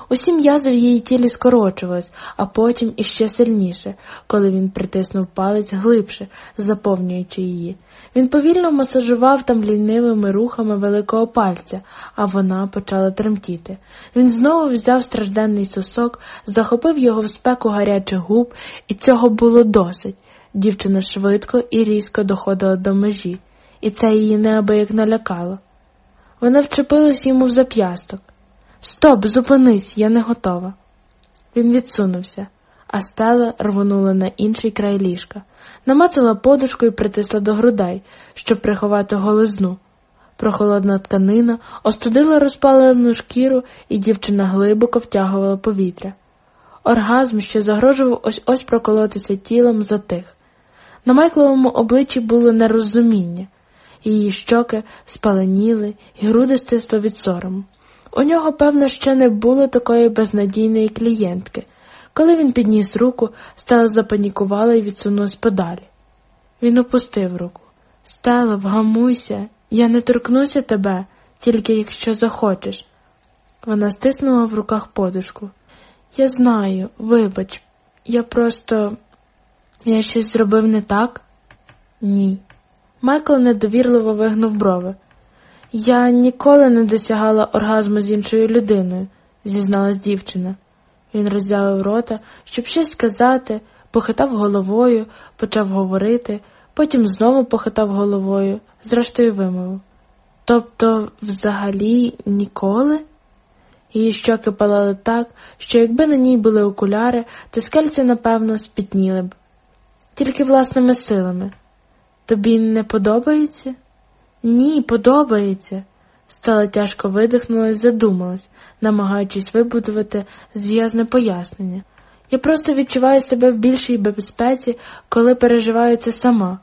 Усі м'язи в її тілі скорочувались, а потім іще сильніше, коли він притиснув палець глибше, заповнюючи її. Він повільно масажував там лінивими рухами великого пальця, а вона почала тремтіти. Він знову взяв стражденний сосок, захопив його в спеку гарячих губ, і цього було досить. Дівчина швидко і різко доходила до межі, і це її неабияк налякало. Вона вчепилась йому в зап'ясток. Стоп, зупинись, я не готова. Він відсунувся, а стела рвонула на інший край ліжка намацала подушку і притисла до грудей, щоб приховати голизну. Прохолодна тканина остудила розпалену шкіру, і дівчина глибоко втягувала повітря. Оргазм, що загрожував ось ось проколотися тілом, затих. На Майкловому обличчі було нерозуміння, її щоки спаленіли, і груди стисло від сорому. У нього, певно, ще не було такої безнадійної клієнтки. Коли він підніс руку, стела запанікувала і відсунулась подалі. Він опустив руку. Стела, вгамуйся, я не торкнуся тебе, тільки якщо захочеш. Вона стиснула в руках подушку. Я знаю, вибач, я просто. Я щось зробив не так? Ні. Майкл недовірливо вигнув брови. Я ніколи не досягала оргазму з іншою людиною, зізналась дівчина. Він роззявив рота, щоб щось сказати, похитав головою, почав говорити, потім знову похитав головою, зрештою вимовив. Тобто, взагалі, ніколи? Її щоки палали так, що якби на ній були окуляри, то скельці, напевно, спітніли б. Тільки власними силами. Тобі не подобається? Ні, подобається. Стала тяжко видихнула і задумалась, намагаючись вибудувати зв'язне пояснення. Я просто відчуваю себе в більшій безпеці, коли переживаю це сама.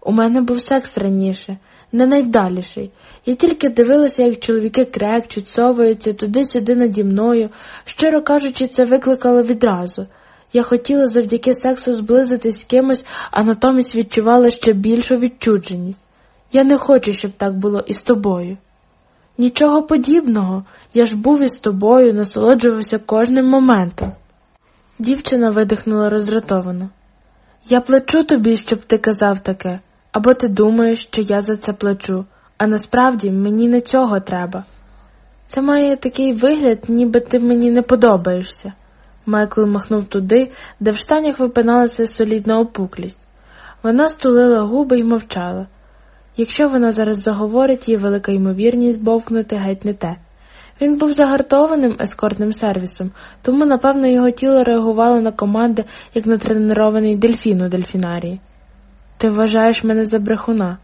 У мене був секс раніше, не найвдаліший. Я тільки дивилася, як чоловіки крекчуть, соваються туди-сюди наді мною. Щиро кажучи, це викликало відразу. Я хотіла завдяки сексу зблизитись з кимось, а натомість відчувала ще більшу відчудженість. Я не хочу, щоб так було і з тобою. Нічого подібного, я ж був із тобою, насолоджувався кожним моментом. Дівчина видихнула роздратовано. Я плачу тобі, щоб ти казав таке, або ти думаєш, що я за це плачу, а насправді мені не цього треба. Це має такий вигляд, ніби ти мені не подобаєшся. Майкл махнув туди, де в штанях випиналася солідна опуклість. Вона стулила губи і мовчала. Якщо вона зараз заговорить, є велика ймовірність бовкнути геть не те. Він був загартованим ескортним сервісом, тому, напевно, його тіло реагувало на команди, як натренований дельфін у дельфінарії. Ти вважаєш мене за брехуна.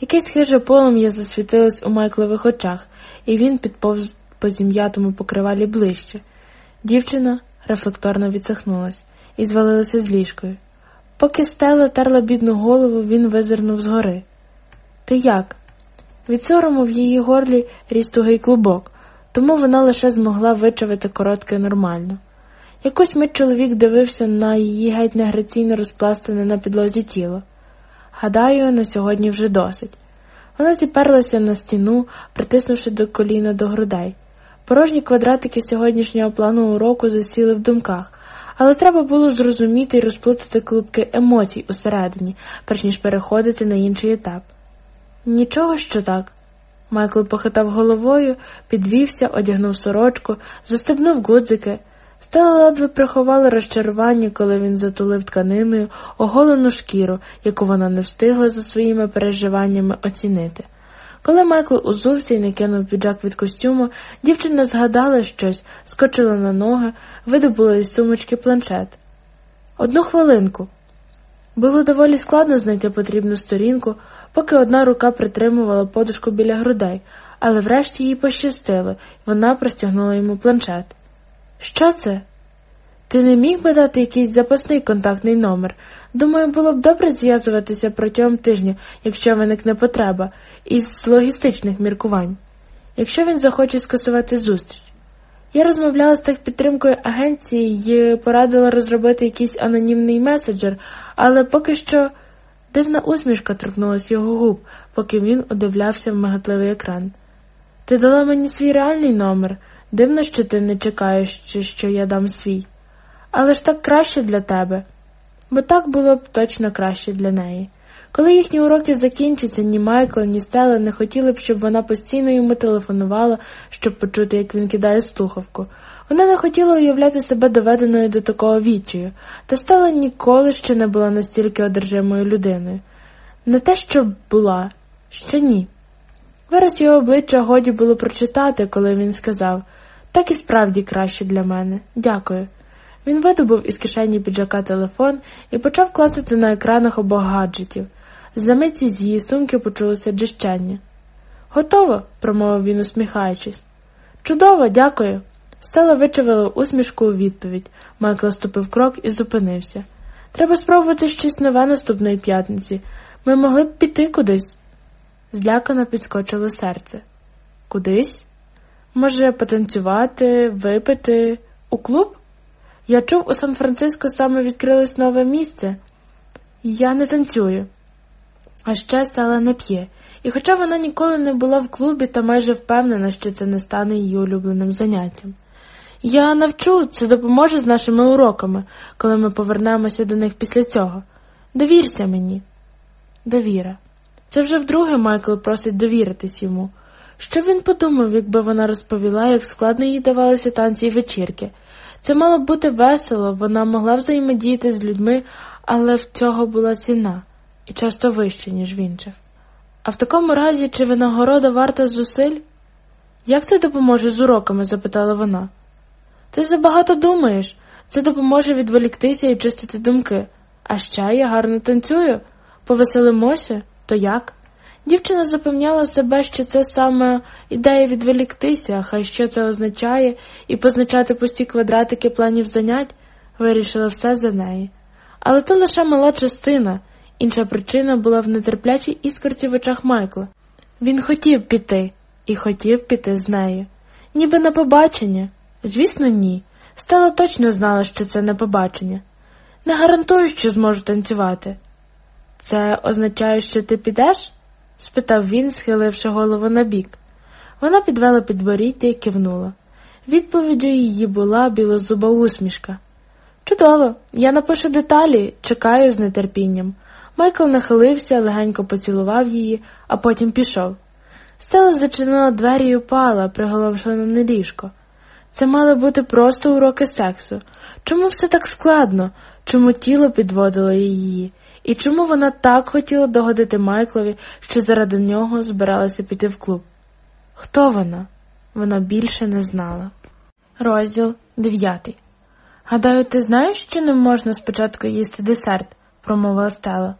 Якесь хиже полум'я засвітилось у Майклових очах, і він підповз по зім'ятому покривалі ближче. Дівчина рефлекторно відсахнулась і звалилася з ліжкою. Поки стела терла бідну голову, він визирнув згори. Ти як? Від сорому в її горлі ріс тугий клубок, тому вона лише змогла вичавити коротке нормально. Якусь мить чоловік дивився на її геть неграційно розпластане на підлозі тіло. Гадаю, на сьогодні вже досить. Вона зіперлася на стіну, притиснувши до коліна до грудей. Порожні квадратики сьогоднішнього плану уроку засіли в думках, але треба було зрозуміти і розплутати клубки емоцій усередині, перш ніж переходити на інший етап. Нічого, що так. Майкл похитав головою, підвівся, одягнув сорочку, застебнув гудзики. Стела ледве приховала розчарування, коли він затулив тканиною оголену шкіру, яку вона не встигла за своїми переживаннями оцінити. Коли Майкл узувся і накинув піджак від костюму, дівчина згадала щось, скочила на ноги, видобула із сумочки планшет. Одну хвилинку. Було доволі складно знайти потрібну сторінку, поки одна рука притримувала подушку біля грудей, але врешті їй пощастило, вона простягнула йому планшет. Що це? Ти не міг би дати якийсь запасний контактний номер? Думаю, було б добре зв'язуватися протягом тижня, якщо виникне потреба, із логістичних міркувань, якщо він захоче скасувати зустріч. Я розмовляла з техпідтримкою агенції і порадила розробити якийсь анонімний меседжер, але поки що дивна усмішка торкнулася його губ, поки він удивлявся в мигатливий екран. Ти дала мені свій реальний номер. Дивно, що ти не чекаєш, що я дам свій. Але ж так краще для тебе, бо так було б точно краще для неї. Коли їхні уроки закінчаться, ні Майкл, ні Стела не хотіли б, щоб вона постійно йому телефонувала, щоб почути, як він кидає слухавку. Вона не хотіла уявляти себе доведеною до такого відчаю, та Стела ніколи ще не була настільки одержимою людиною. Не те, що була, ще ні. Вираз його обличчя годі було прочитати, коли він сказав так і справді краще для мене. Дякую. Він видобув із кишені піджака телефон і почав клацати на екранах обох гаджетів. За митці з її сумки почулося джищання. Готово, промовив він, усміхаючись. Чудово, дякую. Стела вичавила усмішку у відповідь. Майкл ступив крок і зупинився. Треба спробувати щось нове наступної п'ятниці. Ми могли б піти кудись. Злякано підскочило серце. Кудись? Може, потанцювати, випити у клуб? Я чув, у Сан-Франциско саме відкрилось нове місце. Я не танцюю. А ще стала не п'є, і хоча вона ніколи не була в клубі та майже впевнена, що це не стане її улюбленим заняттям. Я навчу, це допоможе з нашими уроками, коли ми повернемося до них після цього. Довірся мені. Довіра. Це вже вдруге Майкл просить довіритись йому. Що він подумав, якби вона розповіла, як складно їй давалися танці і вечірки. Це мало б бути весело, вона могла взаємодіяти з людьми, але в цього була ціна і часто вища, ніж в інших. А в такому разі, чи винагорода варта зусиль? Як це допоможе з уроками? запитала вона. Ти забагато думаєш, це допоможе відволіктися і чистити думки. А ще я гарно танцюю. Повеселимося, то як? Дівчина запевняла себе, що це саме ідея відволіктися, хай що це означає, і позначати пусті квадратики планів занять, вирішила все за неї. Але то лише мала частина, Інша причина була в нетерплячій іскорці в очах Майкла. Він хотів піти, і хотів піти з нею. Ніби на побачення. Звісно, ні. Стела точно знала, що це не побачення. Не гарантую, що зможу танцювати. Це означає, що ти підеш? спитав він, схиливши голову на бік. Вона підвела підборіддя і кивнула. Відповіддю її була білозуба усмішка. Чудово, я напишу деталі, чекаю з нетерпінням. Майкл нахилився, легенько поцілував її, а потім пішов. Стела зачинила двері і упала, приголомшена на ліжко. Це мали бути просто уроки сексу. Чому все так складно? Чому тіло підводило її? І чому вона так хотіла догодити Майклові, що заради нього збиралася піти в клуб? Хто вона? Вона більше не знала. Розділ дев'ятий. Гадаю, ти знаєш, що не можна спочатку їсти десерт, промовила Стела.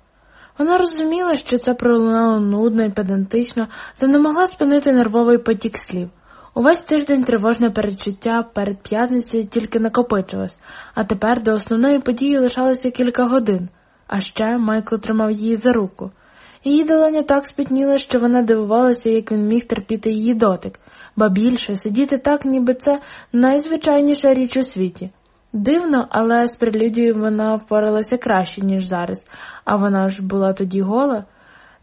Вона розуміла, що це пролунало нудно і педантично, та не могла спинити нервовий потік слів. Увесь тиждень тривожне передчуття перед п'ятницею тільки накопичилось, а тепер до основної події лишалося кілька годин, а ще Майкл тримав її за руку. Її долоня так спітніла, що вона дивувалася, як він міг терпіти її дотик, ба більше сидіти так, ніби це найзвичайніша річ у світі. Дивно, але з прелюдією вона впоралася краще, ніж зараз, а вона ж була тоді гола.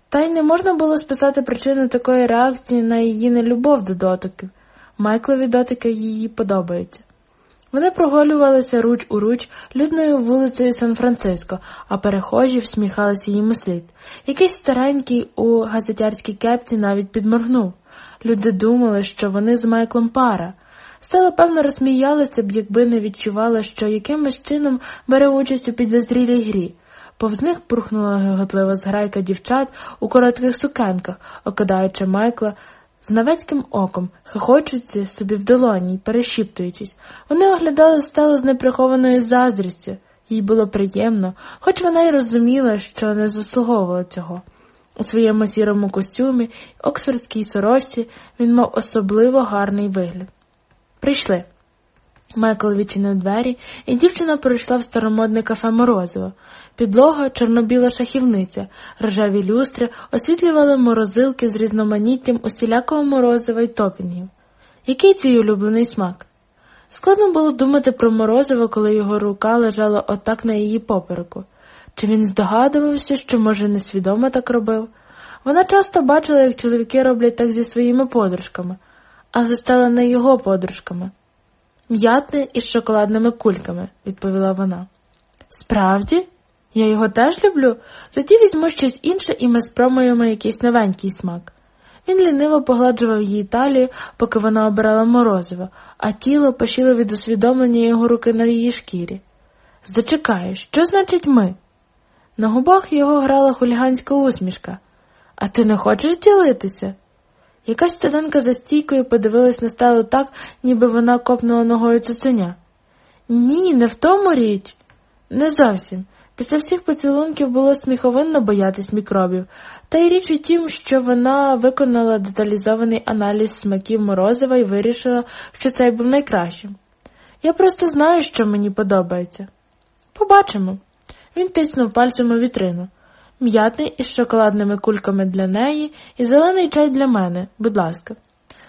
Та й не можна було списати причину такої реакції на її нелюбов до дотиків. Майклові дотики їй подобаються. Вони прогулювалися руч у руч людною вулицею Сан-Франциско, а перехожі всміхалися їм слід. Якийсь старенький у газетярській кепці навіть підморгнув. Люди думали, що вони з Майклом пара. Стела, певно, розсміялася б, якби не відчувала, що якимось чином бере участь у підозрілій грі. Повз них пурхнула гиготлива зграйка дівчат у коротких сукенках, окидаючи Майкла знавецьким оком, хихочучи собі в долоні й перешіптуючись. Вони оглядали стелу з неприхованою заздрістю. Їй було приємно, хоч вона й розуміла, що не заслуговувала цього. У своєму сірому костюмі оксфордській сорочці він мав особливо гарний вигляд. Прийшли. Майкл відчинив двері, і дівчина прийшла в старомодне кафе Морозиво. Підлога, чорнобіла шахівниця, рожеві люстри освітлювали морозилки з різноманіттям усілякого морозива й топінгів. Який твій улюблений смак? Складно було думати про морозиво, коли його рука лежала отак на її попереку. Чи він здогадувався, що, може, несвідомо так робив? Вона часто бачила, як чоловіки роблять так зі своїми подружками, але стала не його подружками. М'ятне із шоколадними кульками, відповіла вона. Справді? Я його теж люблю, тоді візьму щось інше і ми спробуємо якийсь новенький смак. Він ліниво погладжував її талію, поки вона обирала морозиво, а тіло пошило від усвідомлення його руки на її шкірі. Зачекай, що значить ми? На губах його грала хуліганська усмішка. А ти не хочеш ділитися? Якась студентка за стійкою подивилась на стелу так, ніби вона копнула ногою цуценя. Ні, не в тому річ. Не зовсім. Після всіх поцілунків було сміховинно боятись мікробів, та й річ у тім, що вона виконала деталізований аналіз смаків морозива і вирішила, що цей був найкращим. Я просто знаю, що мені подобається. Побачимо. Він тиснув пальцем у вітрину. М'ятний із шоколадними кульками для неї і зелений чай для мене, будь ласка.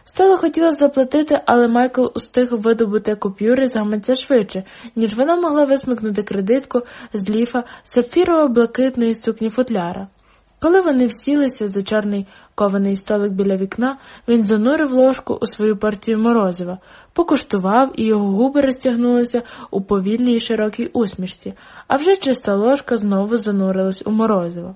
Стелла хотіла заплатити, але Майкл устиг видобути купюри з гаманця швидше, ніж вона могла висмикнути кредитку з ліфа сапфірово-блакитної сукні футляра. Коли вони всілися за чорний кований столик біля вікна, він занурив ложку у свою партію морозива, покуштував, і його губи розтягнулися у повільній і широкій усмішці, а вже чиста ложка знову занурилась у морозиво.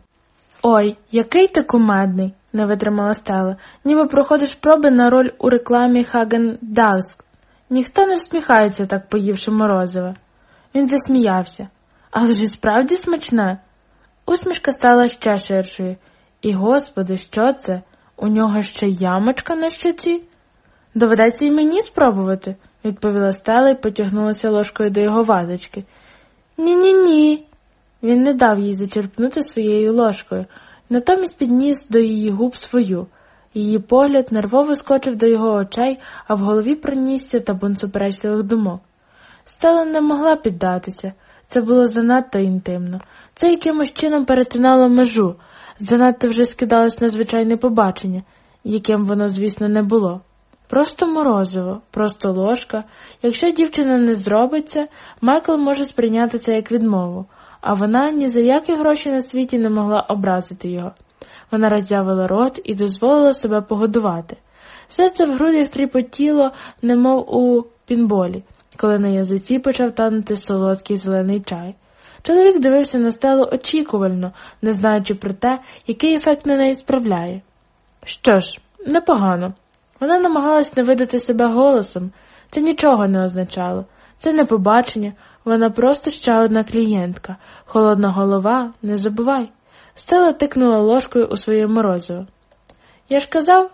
Ой, який ти кумедний, не витримала Стела, ніби проходиш проби на роль у рекламі Хаген Даск. Ніхто не всміхається так, поївши морозиво. Він засміявся. Але ж справді смачне. Усмішка стала ще ширшою. І, господи, що це? У нього ще ямочка на щоці? Доведеться й мені спробувати, відповіла Стела і потягнулася ложкою до його вазочки. Ні, ні, ні. Він не дав їй зачерпнути своєю ложкою, натомість підніс до її губ свою. Її погляд нервово скочив до його очей, а в голові пронісся табун суперечливих думок. Стела не могла піддатися. Це було занадто інтимно. Це якимось чином перетинало межу, занадто вже скидалось на звичайне побачення, яким воно, звісно, не було. Просто морозиво, просто ложка. Якщо дівчина не зробиться, Майкл може сприйняти це як відмову, а вона ні за які гроші на світі не могла образити його. Вона роззявила рот і дозволила себе погодувати. Серце в грудях тріпотіло, немов у пінболі, коли на язиці почав танути солодкий зелений чай. Чоловік дивився на стелу очікувально, не знаючи про те, який ефект на неї справляє. Що ж, непогано. Вона намагалась не видати себе голосом. Це нічого не означало. Це не побачення, вона просто ще одна клієнтка. Холодна голова, не забувай. Стела тикнула ложкою у своє морозиво. Я ж казав,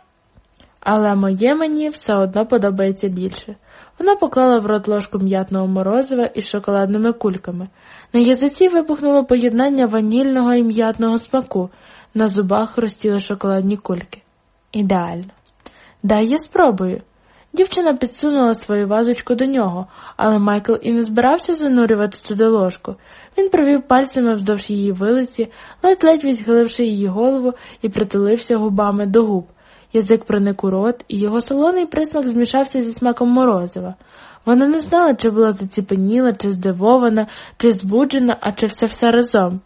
але моє мені все одно подобається більше. Вона поклала в рот ложку м'ятного морозива із шоколадними кульками. На язиці вибухнуло поєднання ванільного і м'ятного смаку, на зубах розтіли шоколадні кульки. Ідеально. Дай я спробую. Дівчина підсунула свою вазочку до нього, але Майкл і не збирався занурювати туди ложку. Він провів пальцями вздовж її вилиці, ледь-ледь відхиливши її голову і притулився губами до губ. Язик проник у рот, і його солоний присмак змішався зі смаком морозива. Вона не знала, чи була заціпеніла, чи здивована, чи збуджена, а чи все все разом.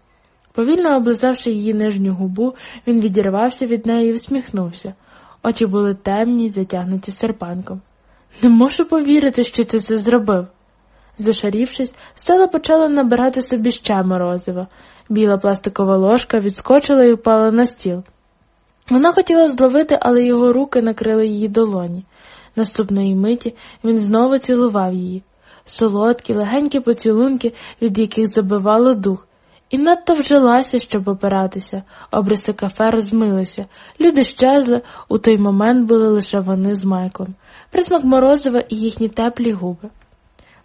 Повільно облизавши її нижню губу, він відірвався від неї і всміхнувся. Очі були темні й затягнуті серпанком. Не можу повірити, що ти це зробив. Зашарівшись, стела почала набирати собі ще морозива. Біла пластикова ложка відскочила і впала на стіл. Вона хотіла зловити, але його руки накрили її долоні. Наступної миті він знову цілував її. Солодкі, легенькі поцілунки, від яких забивало дух, і надто вжилася, щоб опиратися. Обриси кафе розмилися. Люди щезли, у той момент були лише вони з Майклом, присмак морозива і їхні теплі губи.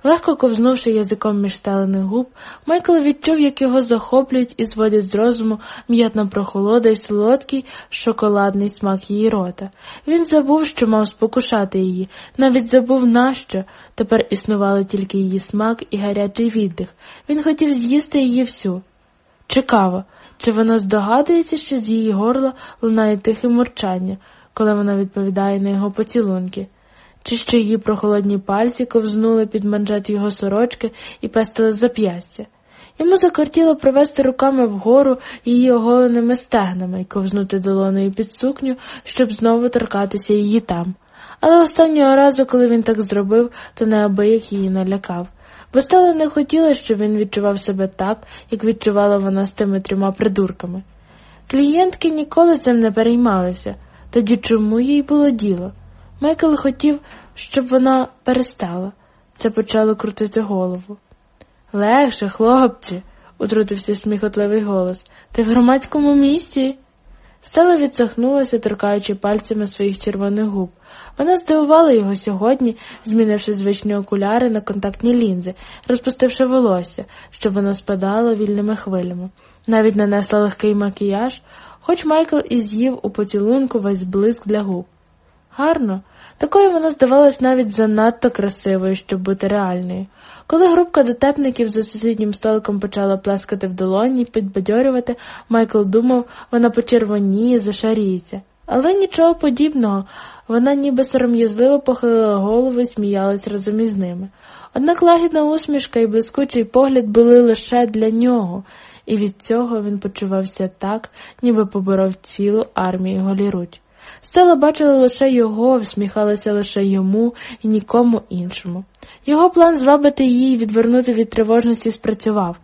Легко ковзнувши язиком між стелених губ, Майкл відчув, як його захоплюють і зводять з розуму м'ятна прохолода й солодкий шоколадний смак її рота. Він забув, що мав спокушати її, навіть забув нащо. Тепер існували тільки її смак і гарячий віддих. Він хотів з'їсти її всю. Цікаво, чи вона здогадується, що з її горла лунає тихе мурчання, коли вона відповідає на його поцілунки чи що її прохолодні пальці ковзнули під манжет його сорочки і пестили зап'ястя. Йому закортіло провести руками вгору її оголеними стегнами і ковзнути долоною під сукню, щоб знову торкатися її там. Але останнього разу, коли він так зробив, то неабияк її налякав. Бо стала не хотіла, щоб він відчував себе так, як відчувала вона з тими трьома придурками. Клієнтки ніколи цим не переймалися, тоді чому їй було діло? Майкл хотів, щоб вона перестала. Це почало крутити голову. Легше, хлопці, утрутився сміхотливий голос. Ти в громадському місці? Стела відсахнулася, торкаючи пальцями своїх червоних губ. Вона здивувала його сьогодні, змінивши звичні окуляри на контактні лінзи, розпустивши волосся, щоб воно спадало вільними хвилями. Навіть нанесла легкий макіяж, хоч Майкл і з'їв у поцілунку весь блиск для губ. Гарно, такою вона здавалась навіть занадто красивою, щоб бути реальною. Коли групка дотепників за сусіднім столиком почала плескати в долоні підбадьорювати, Майкл думав, вона почервоніє, зашаріється. Але нічого подібного, вона ніби сором'язливо похилила голову і сміялась разом із ними. Однак лагідна усмішка і блискучий погляд були лише для нього, і від цього він почувався так, ніби поборов цілу армію голіруть. Стела бачила лише його, всміхалася лише йому і нікому іншому. Його план звабити її і відвернути від тривожності спрацював.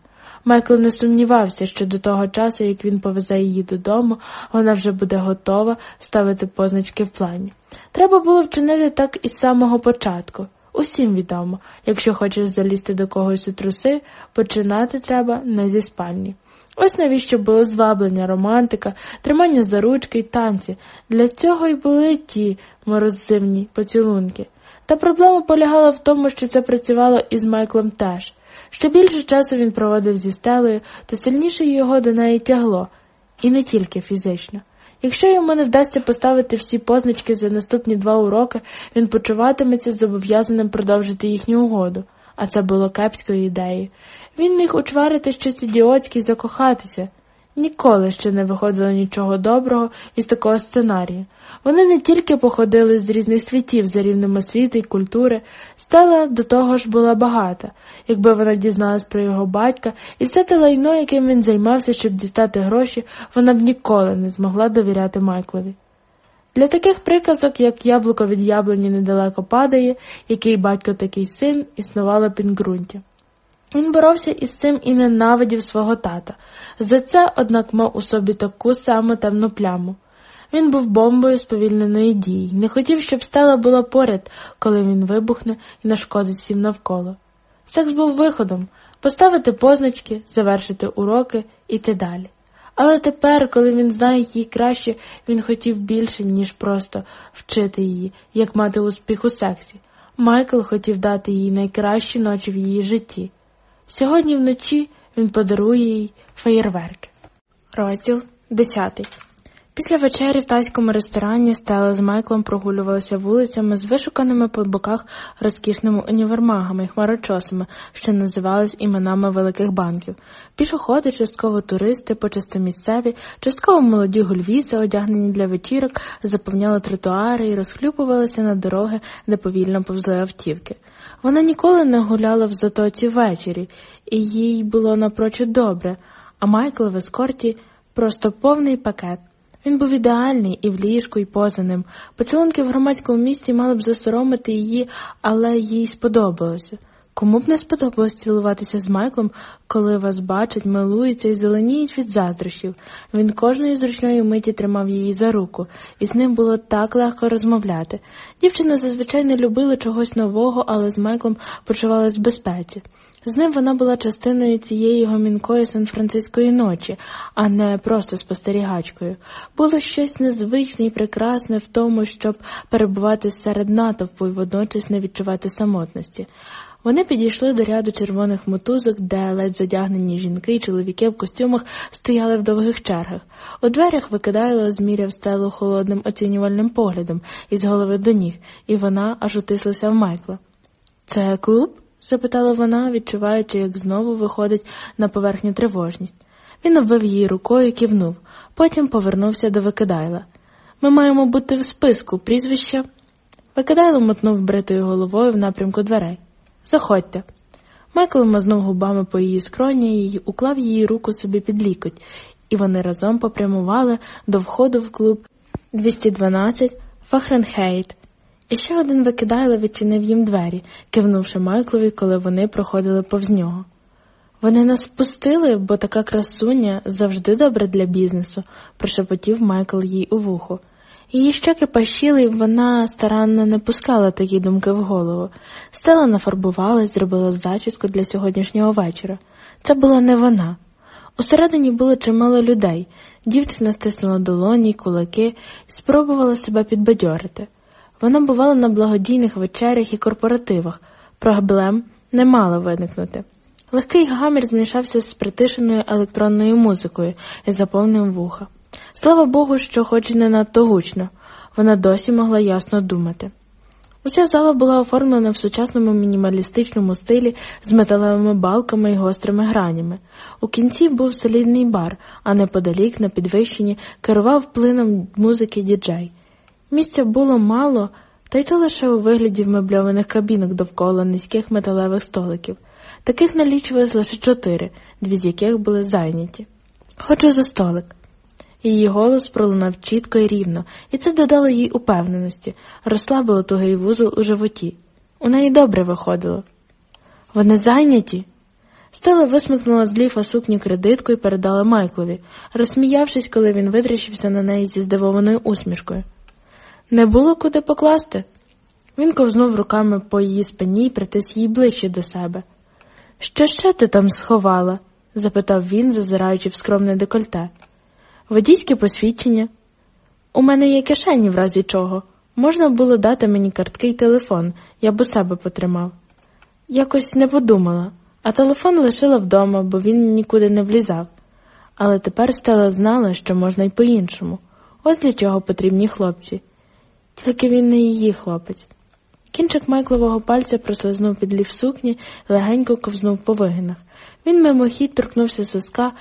Майкл не сумнівався, що до того часу, як він повезе її додому, вона вже буде готова ставити позначки в плані. Треба було вчинити так із самого початку. Усім відомо, якщо хочеш залізти до когось у труси, починати треба не зі спальні. Ось навіщо було зваблення, романтика, тримання за ручки й танці. Для цього й були ті морозивні поцілунки. Та проблема полягала в тому, що це працювало із Майклом теж. Що більше часу він проводив зі стелею, то сильніше його до неї тягло, і не тільки фізично. Якщо йому не вдасться поставити всі позначки за наступні два уроки, він почуватиметься зобов'язаним продовжити їхню угоду, а це було кепською ідеєю. Він міг учварити щось ідіотське і закохатися. Ніколи ще не виходило нічого доброго із такого сценарію. Вони не тільки походили з різних світів за рівнем освіти й культури, стала до того ж була багата, якби вона дізналась про його батька, і все те лайно, яким він займався, щоб дістати гроші, вона б ніколи не змогла довіряти Майклові. Для таких приказок, як яблуко від яблуні недалеко падає, який батько такий син, існувало підґрунтя. Він боровся із цим і ненавидів свого тата. За це, однак, мав у собі таку саму темну пляму. Він був бомбою сповільненої дії, не хотів, щоб стела була поряд, коли він вибухне і нашкодить всім навколо. Секс був виходом поставити позначки, завершити уроки іти далі. Але тепер, коли він знає її краще, він хотів більше, ніж просто вчити її, як мати успіх у сексі. Майкл хотів дати їй найкращі ночі в її житті. Сьогодні вночі він подарує їй феєрверки. Розділ 10 Після вечері в тайському ресторані Стела з Майклом прогулювалися вулицями з вишуканими по боках розкішними універмагами і хмарочосами, що називались іменами великих банків. Пішоходи, частково туристи, почасто місцеві, частково молоді гульвіси, одягнені для вечірок, заповняли тротуари і розхлюпувалися на дороги, де повільно повзли автівки. Вона ніколи не гуляла в затоці ввечері, і їй було напрочуд добре, а Майкл в ескорті просто повний пакет. Він був ідеальний і в ліжку, і поза ним. Поцілунки в громадському місті мали б засоромити її, але їй сподобалося. Кому б не сподобалось цілуватися з Майклом, коли вас бачать, милуються і зеленіють від заздрощів. Він кожної зручної миті тримав її за руку, і з ним було так легко розмовляти. Дівчина зазвичай не любила чогось нового, але з Майклом почувалась в безпеці. З ним вона була частиною цієї гомінкої сан-франциської ночі, а не просто спостерігачкою. Було щось незвичне і прекрасне в тому, щоб перебувати серед натовпу і водночас не відчувати самотності. Вони підійшли до ряду червоних мотузок, де ледь задягнені жінки і чоловіки в костюмах стояли в довгих чергах. У дверях викидайло зміряв стелу холодним оцінювальним поглядом із голови до ніг, і вона аж утислася в Майкла. Це клуб? Запитала вона, відчуваючи, як знову виходить на поверхню тривожність. Він обвив її рукою і кивнув, потім повернувся до Викидайла. Ми маємо бути в списку прізвища. Викидайло мотнув бритою головою в напрямку дверей. Заходьте. Майкл мазнув губами по її скроні і уклав її руку собі під лікоть, і вони разом попрямували до входу в клуб 212 Фахренхейт. І ще один викидайло відчинив їм двері, кивнувши Майклові, коли вони проходили повз нього. Вони нас впустили, бо така красуня завжди добре для бізнесу, прошепотів Майкл їй у вухо. Її щоки пащили, і вона старанно не пускала такі думки в голову. Стела нафарбувалась, зробила зачіску для сьогоднішнього вечора. Це була не вона. Усередині було чимало людей. Дівчина стиснула долоні кулаки спробувала себе підбадьорити. Вона бувала на благодійних вечерях і корпоративах, проблем не мало виникнути. Легкий гамір змішався з притишеною електронною музикою і заповнив вуха. Слава Богу, що хоч і не надто гучно, вона досі могла ясно думати. Уся зала була оформлена в сучасному мінімалістичному стилі з металевими балками і гострими гранями. У кінці був солідний бар, а неподалік на підвищенні керував плином музики діджей. Місця було мало, та й то лише у вигляді вмебльованих кабінок довкола низьких металевих столиків. Таких налічувалось лише чотири, дві з яких були зайняті. Хочу за столик. Її голос пролунав чітко і рівно, і це додало їй упевненості, розслабило тугий вузол у животі. У неї добре виходило. Вони зайняті. Стела висмикнула з ліфа сукню кредитку і передала Майклові, розсміявшись, коли він витріщився на неї зі здивованою усмішкою. Не було куди покласти. Він ковзнув руками по її спині і притис її ближче до себе. Що ще ти там сховала? запитав він, зазираючи в скромне декольте. Водійське посвідчення. У мене є кишені, в разі чого. Можна було дати мені картки й телефон, я б у себе потримав. Якось не подумала, а телефон лишила вдома, бо він нікуди не влізав. Але тепер Стела знала, що можна й по-іншому. Ось для чого потрібні хлопці. Тільки він не її хлопець. Кінчик Майклового пальця прослизнув під лів сукні, легенько ковзнув по вигинах. Він мимохідь торкнувся соска,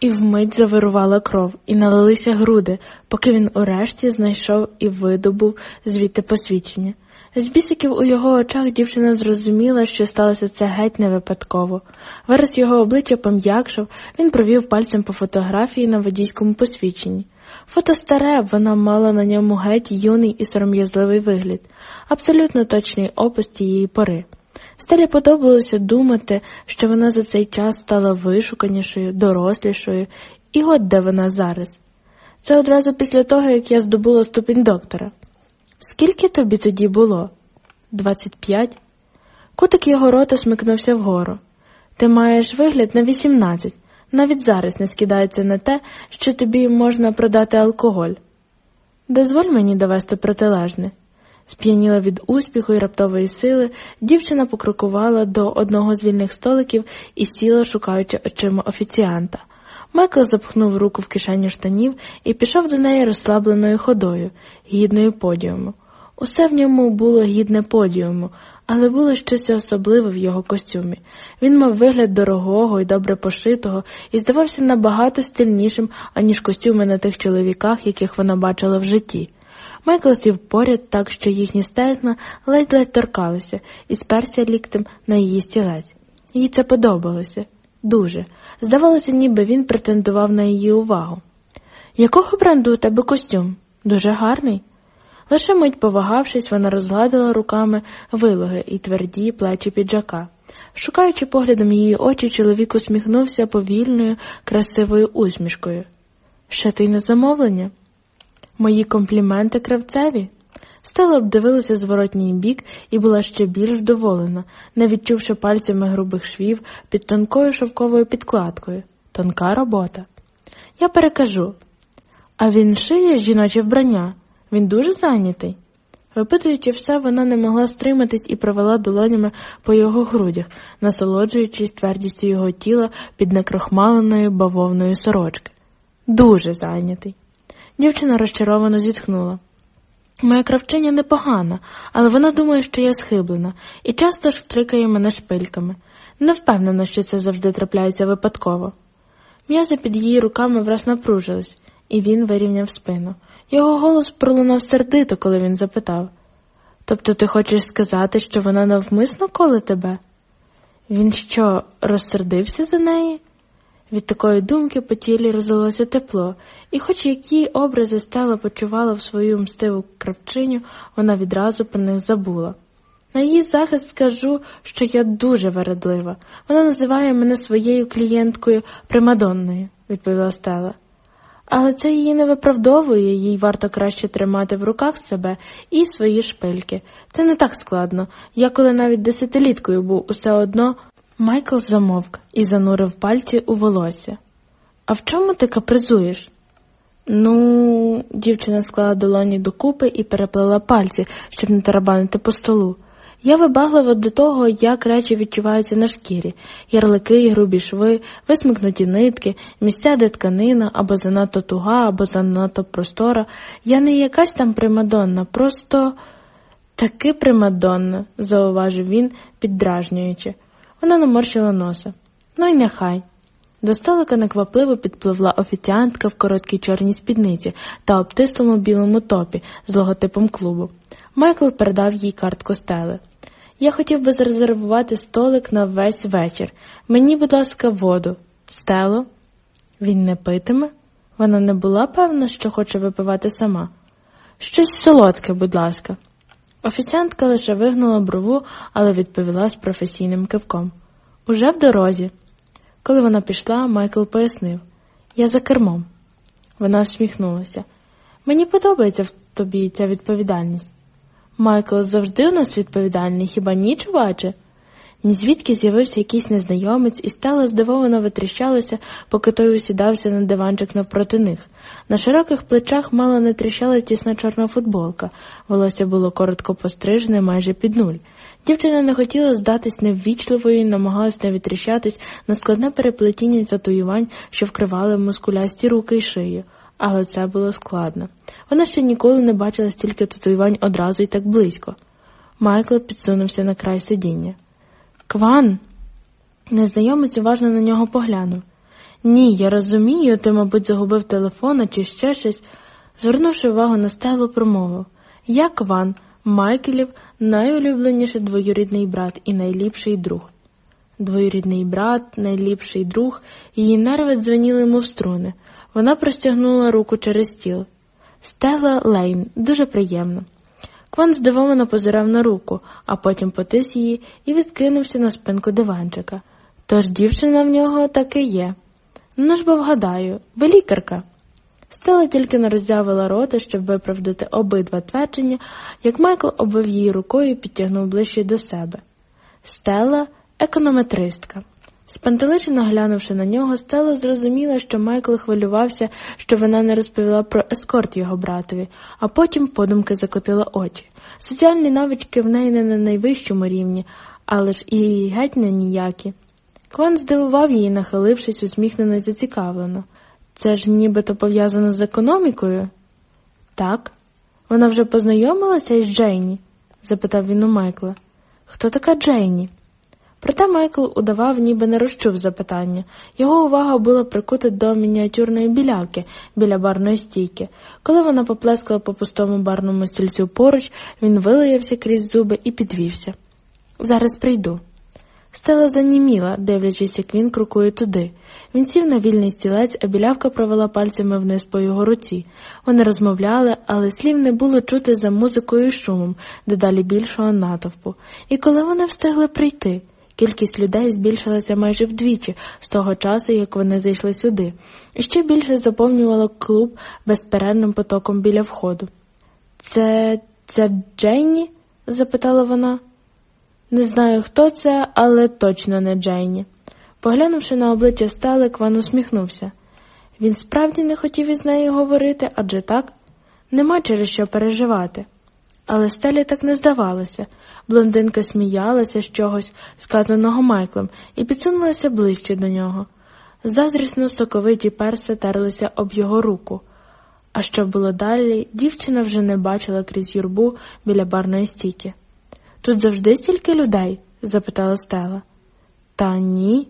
і вмить завирувала кров, і налилися груди, поки він урешті знайшов і видобув звідти посвідчення. З бісиків у його очах дівчина зрозуміла, що сталося це геть не випадково. Вираз його обличчя пом'якшав, він провів пальцем по фотографії на водійському посвідченні. Фото старе, вона мала на ньому геть юний і сором'язливий вигляд, абсолютно точний опис тієї пори. Стелі подобалося думати, що вона за цей час стала вишуканішою, дорослішою, і от де вона зараз. Це одразу після того, як я здобула ступінь доктора. Скільки тобі тоді було? Двадцять п'ять? Кутик його рота смикнувся вгору. Ти маєш вигляд на вісімнадцять. Навіть зараз не скидається на те, що тобі можна продати алкоголь. Дозволь мені довести протилежне. Сп'яніла від успіху і раптової сили, дівчина покрокувала до одного з вільних столиків і сіла, шукаючи очима офіціанта. Майкл запхнув руку в кишеню штанів і пішов до неї розслабленою ходою, гідною подіуму. Усе в ньому було гідне подіуму, але було щось особливе в його костюмі. Він мав вигляд дорогого і добре пошитого і здавався набагато стильнішим, аніж костюми на тих чоловіках, яких вона бачила в житті. Майкл сів поряд так, що їхні стегна ледь-ледь торкалися, і сперся ліктем на її стілець. Їй це подобалося дуже. Здавалося, ніби він претендував на її увагу. Якого бренду у тебе костюм? Дуже гарний. Лише мить повагавшись, вона розгладила руками вилоги і тверді плечі піджака. Шукаючи поглядом її очі, чоловік усміхнувся повільною, красивою усмішкою. Ще ти на замовлення? Мої компліменти кравцеві. Стела обдивилася зворотній бік і була ще більш вдоволена, не відчувши пальцями грубих швів під тонкою шовковою підкладкою. Тонка робота. Я перекажу. А він шиє жіноче вбрання. Він дуже зайнятий. Випитуючи все, вона не могла стриматись і провела долонями по його грудях, насолоджуючись твердістю його тіла під некрохмаленою бавовною сорочки. Дуже зайнятий. Дівчина розчаровано зітхнула. Моя кравчиня непогана, але вона думає, що я схиблена, і часто штрикає мене шпильками. Не впевнена, що це завжди трапляється випадково. М'язи під її руками враз напружились, і він вирівняв спину. Його голос пролунав сердито, коли він запитав Тобто ти хочеш сказати, що вона навмисно коле тебе? Він що, розсердився за неї? Від такої думки по тілі розлилося тепло, і, хоч які образи стала почувала в свою мстиву кравчиню, вона відразу про них забула. На її захист скажу, що я дуже вередлива. Вона називає мене своєю клієнткою Примадонною, відповіла Стела. Але це її не виправдовує, їй варто краще тримати в руках себе і свої шпильки. Це не так складно. Я коли навіть десятиліткою був усе одно. Майкл замовк і занурив пальці у волосся. А в чому ти капризуєш? Ну, дівчина склала долоні докупи і переплела пальці, щоб не тарабанити по столу. Я вибаглива до того, як речі відчуваються на шкірі ярлики, грубі шви, висмикнуті нитки, місця, де тканина, або занадто туга, або занадто простора. Я не якась там примадонна, просто таки примадонна, зауважив він, піддражнюючи. Вона наморщила носа. Ну й нехай. До столика неквапливо підпливла офіціантка в короткій чорній спідниці та обтислому білому топі з логотипом клубу. Майкл передав їй картку стели. Я хотів би зарезервувати столик на весь вечір. Мені, будь ласка, воду. Стело? Він не питиме? Вона не була певна, що хоче випивати сама. Щось солодке, будь ласка. Офіціантка лише вигнула брову, але відповіла з професійним кивком. Уже в дорозі. Коли вона пішла, Майкл пояснив Я за кермом. Вона всміхнулася. Мені подобається в тобі ця відповідальність. Майкл завжди у нас відповідальний, хіба ні, чуваче? Ні звідки з'явився якийсь незнайомець і стала здивовано витріщалася, поки той усідався на диванчик навпроти них. На широких плечах мало не тріщала тісна чорна футболка, волосся було коротко пострижене майже під нуль. Дівчина не хотіла здатись неввічливою і намагалась не відтріщатись на складне переплетіння татуювань, що вкривали мускулясті руки й шию але це було складно. Вона ще ніколи не бачила стільки татуювань одразу і так близько. Майкл підсунувся на край сидіння. Кван. Незнайомець уважно на нього поглянув. Ні, я розумію, ти, мабуть, загубив телефона чи ще щось. Звернувши увагу на стелу, промовив Я Кван, Майклів найулюбленіший двоюрідний брат і найліпший друг. Двоюрідний брат, найліпший друг, її нерви дзвеніли, мов струни. Вона простягнула руку через стіл. Стела Лейн, дуже приємно. Кван здивовано позирав на руку, а потім потис її і відкинувся на спинку диванчика. Тож дівчина в нього таки є. Ну ж бо вгадаю, ви лікарка. Стела тільки не роззявила рота, щоб виправдати обидва твердження, як Майкл обвив її рукою і підтягнув ближче до себе. Стела економетристка. Спантеличено глянувши на нього, Стела зрозуміла, що Майкл хвилювався, що вона не розповіла про ескорт його братові, а потім подумки закотила очі. Соціальні навички в неї не на найвищому рівні, але ж і геть не ніякі. Кван здивував її, нахилившись, усміхнено й зацікавлено. Це ж нібито пов'язано з економікою? Так. Вона вже познайомилася із Джейні? запитав він у Майкла. Хто така Джейні? Проте Майкл удавав, ніби не розчув запитання. Його увага була прикута до мініатюрної білявки біля барної стійки. Коли вона поплескала по пустому барному стільцю поруч, він вилаявся крізь зуби і підвівся. Зараз прийду. Стела заніміла, дивлячись, як він крокує туди. Він сів на вільний стілець, а білявка провела пальцями вниз по його руці. Вони розмовляли, але слів не було чути за музикою і шумом, дедалі більшого натовпу. І коли вони встигли прийти, кількість людей збільшилася майже вдвічі з того часу, як вони зайшли сюди, і ще більше заповнювало клуб безперервним потоком біля входу. Це це Джейні? запитала вона. Не знаю, хто це, але точно не Джейні. Поглянувши на обличчя Стали, Кван усміхнувся. Він справді не хотів із нею говорити, адже так нема через що переживати. Але Стелі так не здавалося. Блондинка сміялася з чогось, сказаного Майклом, і підсунулася ближче до нього. Зазрісно соковиті перси терлися об його руку. А що було далі, дівчина вже не бачила крізь юрбу біля барної стійки. Тут завжди стільки людей? запитала Стела. Та ні.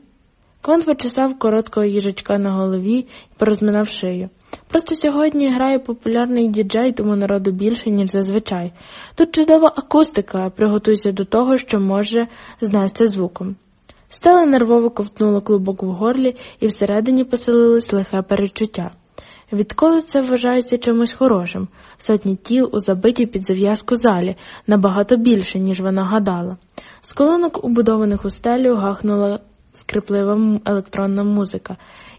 Кван почесав короткого їжачка на голові і порозминав шию. Просто сьогодні грає популярний діджей, тому народу більше, ніж зазвичай. Тут чудова акустика, приготуйся до того, що може знести звуком. Стела нервово ковтнула клубок в горлі й усередині поселилось лихе перечуття. Відколи це вважається чимось хорошим, сотні тіл у забитій під зав'язку залі набагато більше, ніж вона гадала. З колонок, убудованих у стелю, гахнула скриплива електронна музика,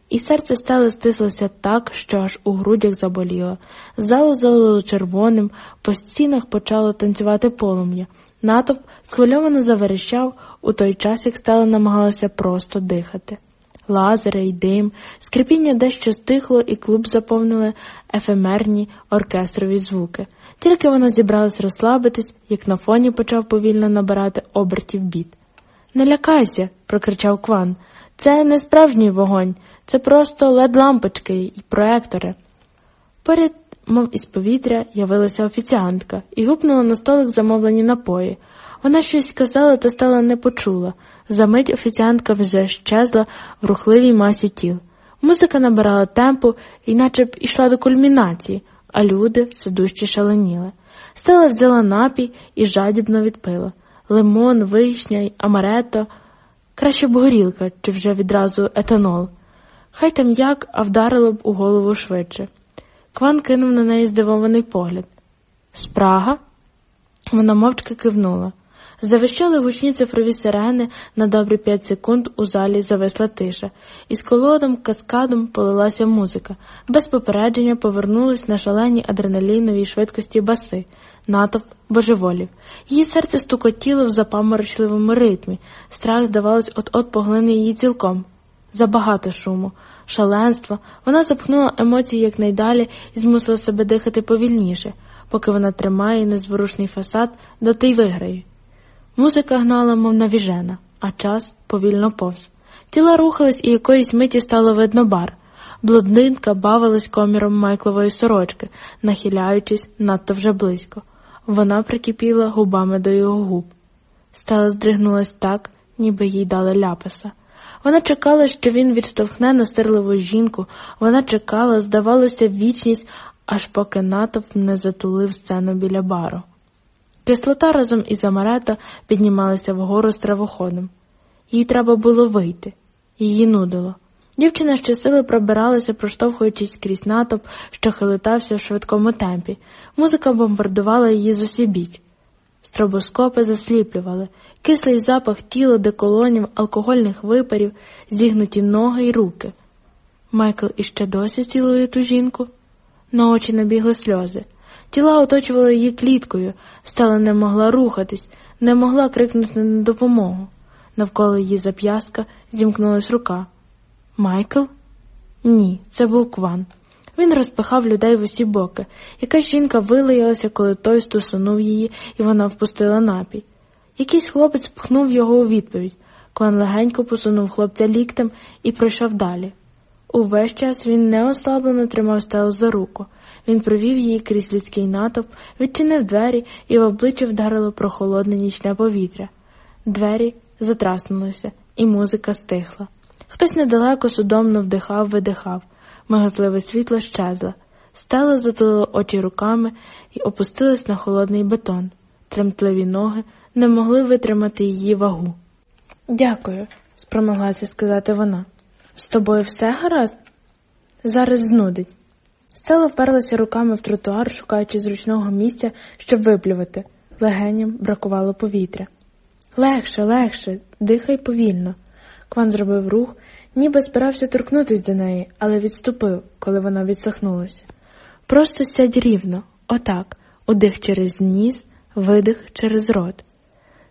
і серце стеле стислося так, що аж у грудях заболіло. Залу залило червоним, по стінах почало танцювати полум'я. Натовп схвильовано заверещав у той час, як стела намагалася просто дихати. Лазери й дим, скрипіння дещо стихло, і клуб заповнили ефемерні оркестрові звуки. Тільки вона зібралась розслабитись, як на фоні почав повільно набирати обертів біт. Не лякайся, прокричав Кван. Це не справжній вогонь, це просто лед лампочки і проектори. Поряд, мов із повітря, явилася офіціантка і гупнула на столик замовлені напої. Вона щось сказала та стала не почула. Замить офіціантка вже щезла в рухливій масі тіл. Музика набирала темпу і наче б ішла до кульмінації, а люди дужче шаленіли. Стела взяла напій і жадібно відпила лимон, вишня амарето, краще б горілка, чи вже відразу етанол. Хай там як, а вдарило б у голову швидше. Кван кинув на неї здивований погляд. Спрага? Вона мовчки кивнула. Завищали гучні цифрові сирени на добрі п'ять секунд у залі зависла тиша, і з колодом, каскадом полилася музика. Без попередження повернулись на шаленій адреналіновій швидкості баси, натовп божеволів. Її серце стукотіло в запаморочливому ритмі, страх, здавалось, от-от поглине її цілком. Забагато шуму, шаленства, вона запхнула емоції якнайдалі і змусила себе дихати повільніше, поки вона тримає незворушний фасад, доти й виграє. Музика гнала, мов навіжена, а час повільно повз. Тіла рухались і якоїсь миті стало видно бар. Блондинка бавилась коміром Майклової сорочки, нахиляючись надто вже близько. Вона прикипіла губами до його губ. Стала здригнулась так, ніби їй дали ляпаса. Вона чекала, що він відштовхне настирливу жінку, вона чекала, здавалося, вічність, аж поки натовп не затулив сцену біля бару. Кислота разом із Амарето піднімалася вгору стравоходом. Їй треба було вийти, її нудило. Дівчина щосили пробиралася, проштовхуючись крізь натовп, що хилитався в швидкому темпі. Музика бомбардувала її з усібіч. Стробоскопи засліплювали, кислий запах тіла, деколонів, алкогольних випарів, зігнуті ноги й руки. Майкл іще досі цілує ту жінку. На очі набігли сльози. Тіла оточували її кліткою, стала не могла рухатись, не могла крикнути на допомогу. Навколо її зап'ястка зімкнулась рука. Майкл? Ні, це був кван. Він розпихав людей в усі боки. Якась жінка вилаялася, коли той стусунув її, і вона впустила напій. Якийсь хлопець пхнув його у відповідь. Кван легенько посунув хлопця ліктем і пройшов далі. Увесь час він неослаблено тримав стелу за руку. Він провів її крізь людський натовп, відчинив двері і в обличчя вдарило прохолодне нічне повітря. Двері затраснулися, і музика стихла. Хтось недалеко судомно вдихав, видихав, миготливе світло щезло. Стела затулила очі руками і опустилась на холодний бетон. Тремтливі ноги не могли витримати її вагу. Дякую, спромоглася сказати вона. З тобою все гаразд? Зараз знудить. Стела вперлася руками в тротуар, шукаючи зручного місця, щоб виплювати. Легеням бракувало повітря. Легше, легше, дихай повільно. Кван зробив рух, ніби збирався торкнутися до неї, але відступив, коли вона відсахнулася. Просто сядь рівно, отак, удих через ніс, видих через рот.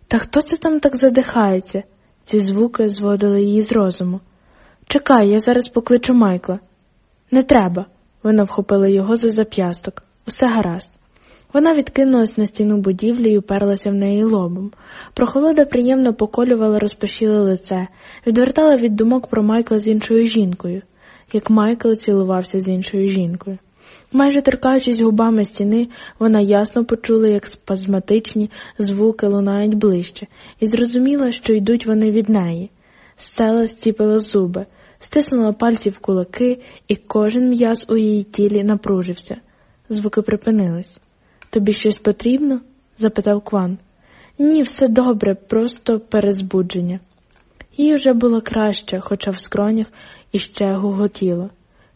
Та хто це там так задихається? Ці звуки зводили її з розуму. Чекай, я зараз покличу Майкла. Не треба. Вона вхопила його за зап'ясток. Усе гаразд. Вона відкинулась на стіну будівлі і уперлася в неї лобом. Прохолода приємно поколювала розпашіле лице, відвертала від думок про Майкла з іншою жінкою, як Майкл цілувався з іншою жінкою. Майже торкаючись губами стіни, вона ясно почула, як спазматичні звуки лунають ближче, і зрозуміла, що йдуть вони від неї. Стела стіпила зуби, стиснула пальці в кулаки, і кожен м'яз у її тілі напружився. Звуки припинились. Тобі щось потрібно? запитав Кван. Ні, все добре, просто перезбудження. Їй уже було краще, хоча в скронях іще гуготіло.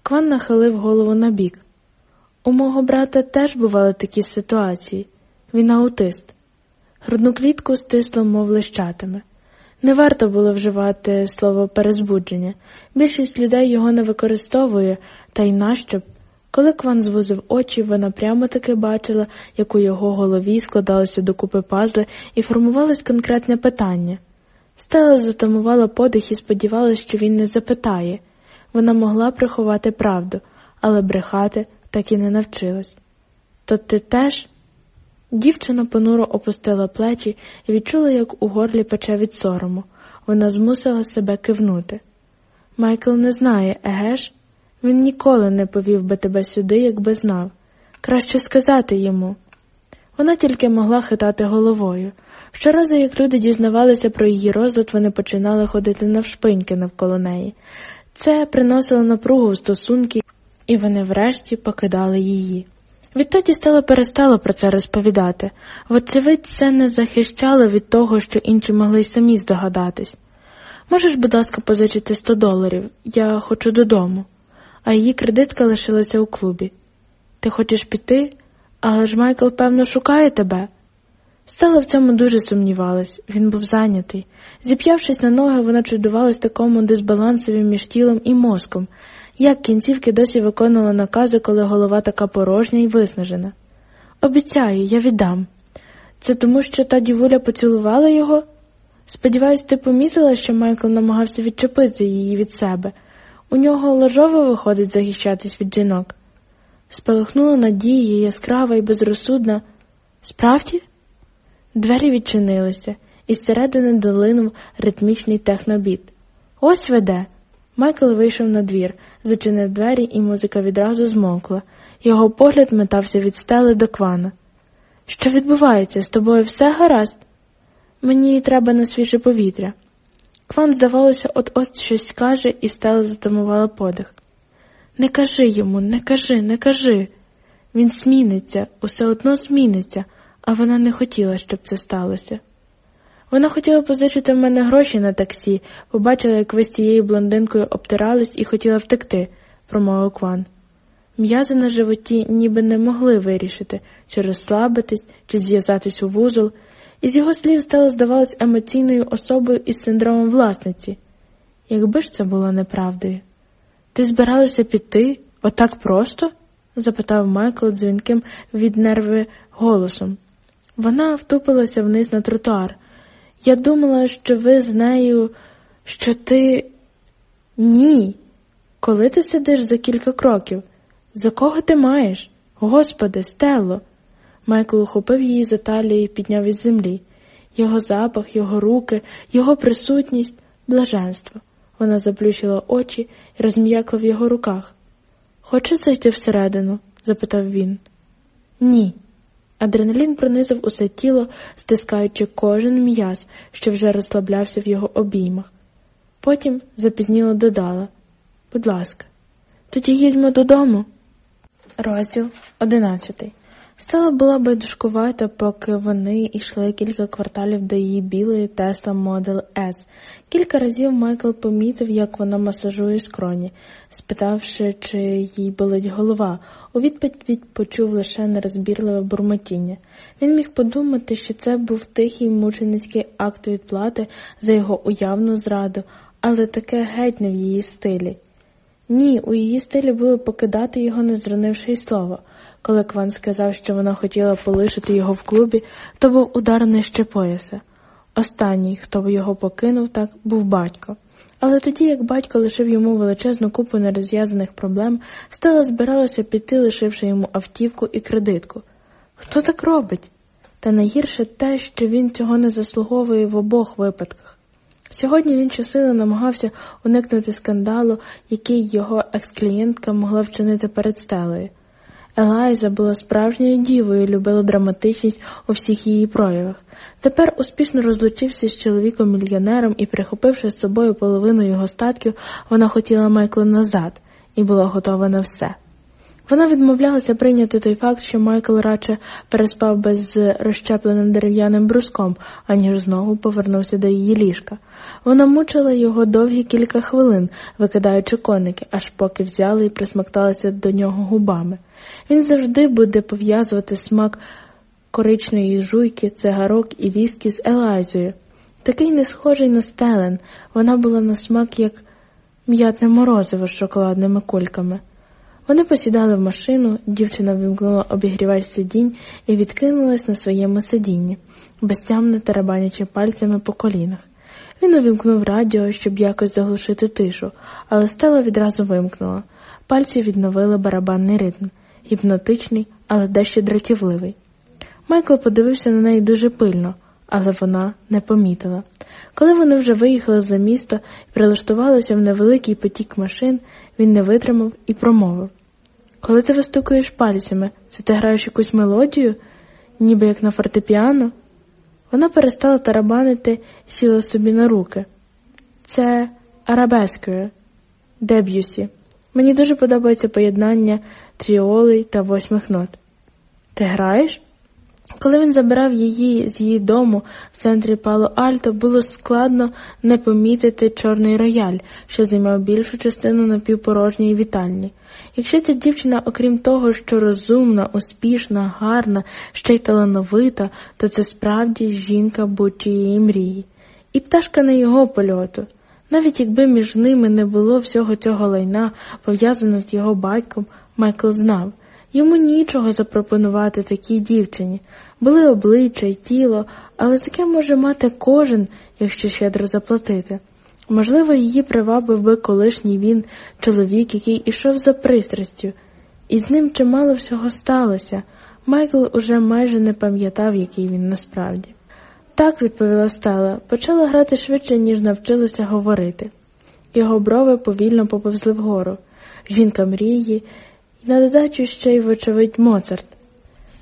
Кван нахилив голову набік. У мого брата теж бували такі ситуації. Він аутист. Грудну клітку стисло, мов лещатами. Не варто було вживати слово перезбудження. Більшість людей його не використовує, та й нащо. Коли Кван звузив очі, вона прямо таки бачила, як у його голові складалися докупи пазли і формувалось конкретне питання. Стела затамувала подих і сподівалася, що він не запитає. Вона могла приховати правду, але брехати так і не навчилась. То ти теж? Дівчина понуро опустила плечі і відчула, як у горлі пече від сорому. Вона змусила себе кивнути. Майкл не знає, еге ж? Він ніколи не повів би тебе сюди, якби знав. Краще сказати йому. Вона тільки могла хитати головою. Щоразу, як люди дізнавалися про її розлад, вони починали ходити навшпиньки навколо неї. Це приносило напругу в стосунки, і вони врешті покидали її. Відтоді стала перестала про це розповідати, вочевидь, це не захищало від того, що інші могли й самі здогадатись. Можеш, будь ласка, позичити 100 доларів, я хочу додому, а її кредитка лишилася у клубі. Ти хочеш піти, але ж Майкл, певно, шукає тебе. Стала в цьому дуже сумнівалась, він був зайнятий. Зіп'явшись на ноги, вона чудувалась такому дисбалансові між тілом і мозком, як кінцівки досі виконували накази, коли голова така порожня і виснажена. Обіцяю, я віддам. Це тому, що та дівуля поцілувала його? Сподіваюсь, ти помітила, що Майкл намагався відчепити її від себе. У нього ложово виходить захищатись від жінок. Спалахнула надія, яскрава і безрозсудна. Справді? Двері відчинилися, і зсередини долинув ритмічний технобіт. Ось веде. Майкл вийшов на двір, зачинив двері, і музика відразу змовкла. Його погляд метався від стели до квана. Що відбувається? З тобою все гаразд? Мені треба на свіже повітря. Кван, здавалося, от от щось скаже, і стала затамувала подих. Не кажи йому, не кажи, не кажи. Він зміниться, усе одно зміниться, а вона не хотіла, щоб це сталося. Вона хотіла позичити в мене гроші на таксі, побачила, як ви з цією блондинкою обтирались і хотіла втекти, промовив Кван. М'язи на животі ніби не могли вирішити, чи розслабитись, чи зв'язатись у вузол, і з його слів стало здавалось емоційною особою із синдромом власниці. Якби ж це було неправдою. Ти збиралася піти отак просто? запитав Майкл дзвінким від нерви голосом. Вона втупилася вниз на тротуар. Я думала, що ви з нею, що ти. Ні. Коли ти сидиш за кілька кроків? За кого ти маєш? Господи, Стелло. Майкл ухопив її за талію і підняв із землі. Його запах, його руки, його присутність, блаженство. Вона заплющила очі і розм'якла в його руках. Хочеш зайти всередину? запитав він. Ні. Адреналін пронизав усе тіло, стискаючи кожен м'яз, що вже розслаблявся в його обіймах. Потім запізніло додала Будь ласка, тоді їдьмо додому. Розділ одинадцятий. Стала була байдужкувата, поки вони йшли кілька кварталів до її білої Tesla Model S. Кілька разів Майкл помітив, як вона масажує скроні, спитавши, чи їй болить голова. У відповідь почув лише нерозбірливе бурмотіння. Він міг подумати, що це був тихий мученицький акт відплати за його уявну зраду, але таке геть не в її стилі. Ні, у її стилі було покидати його, не зронивши й слова. Коли Кван сказав, що вона хотіла полишити його в клубі, то був удар нижче пояса. Останній, хто б його покинув так, був батько. Але тоді, як батько лишив йому величезну купу нерозв'язаних проблем, стала збиралася піти, лишивши йому автівку і кредитку. Хто так робить? Та найгірше те, що він цього не заслуговує в обох випадках. Сьогодні він щосили намагався уникнути скандалу, який його екс-клієнтка могла вчинити перед стелею. Елайза була справжньою дівою, і любила драматичність у всіх її проявах. Тепер успішно розлучився з чоловіком-мільйонером і, прихопивши з собою половину його статків, вона хотіла Майкла назад і була готова на все. Вона відмовлялася прийняти той факт, що Майкл радше переспав без розщепленим дерев'яним бруском, аніж знову повернувся до її ліжка. Вона мучила його довгі кілька хвилин, викидаючи коники, аж поки взяли і присмакталися до нього губами. Він завжди буде пов'язувати смак коричної жуйки, цигарок і віскі з Елазією. Такий не схожий на стелен, вона була на смак, як м'ятне морозиво з шоколадними кульками. Вони посідали в машину, дівчина вимкнула обігрівач сидінь і відкинулась на своєму сидінні, безтямно тарабанячи пальцями по колінах. Він увімкнув радіо, щоб якось заглушити тишу, але стела відразу вимкнула. Пальці відновили барабанний ритм гіпнотичний, але дещо дратівливий. Майкл подивився на неї дуже пильно, але вона не помітила. Коли вони вже виїхали за місто і прилаштувалися в невеликий потік машин, він не витримав і промовив Коли ти вистукуєш пальцями, це ти граєш якусь мелодію, ніби як на фортепіано? Вона перестала тарабанити сіла собі на руки. Це арабескою, Деб'юсі. Мені дуже подобається поєднання тріолей та восьмих нот. Ти граєш? Коли він забирав її з її дому в центрі Пало Альто, було складно не помітити чорний рояль, що займав більшу частину напівпорожньої вітальні. Якщо ця дівчина, окрім того, що розумна, успішна, гарна, ще й талановита, то це справді жінка будь-чиєї мрії. І пташка не його польоту. Навіть якби між ними не було всього цього лайна, пов'язаного з його батьком, Майкл знав. Йому нічого запропонувати такій дівчині. Були обличчя й тіло, але таке може мати кожен, якщо щедро заплатити. Можливо, її привабив би колишній він, чоловік, який ішов за пристрастю, і з ним чимало всього сталося. Майкл уже майже не пам'ятав, який він насправді. Так, відповіла Стала, почала грати швидше, ніж навчилася говорити. Його брови повільно поповзли вгору. Жінка мрії, на додачу ще й, вочевидь, Моцарт.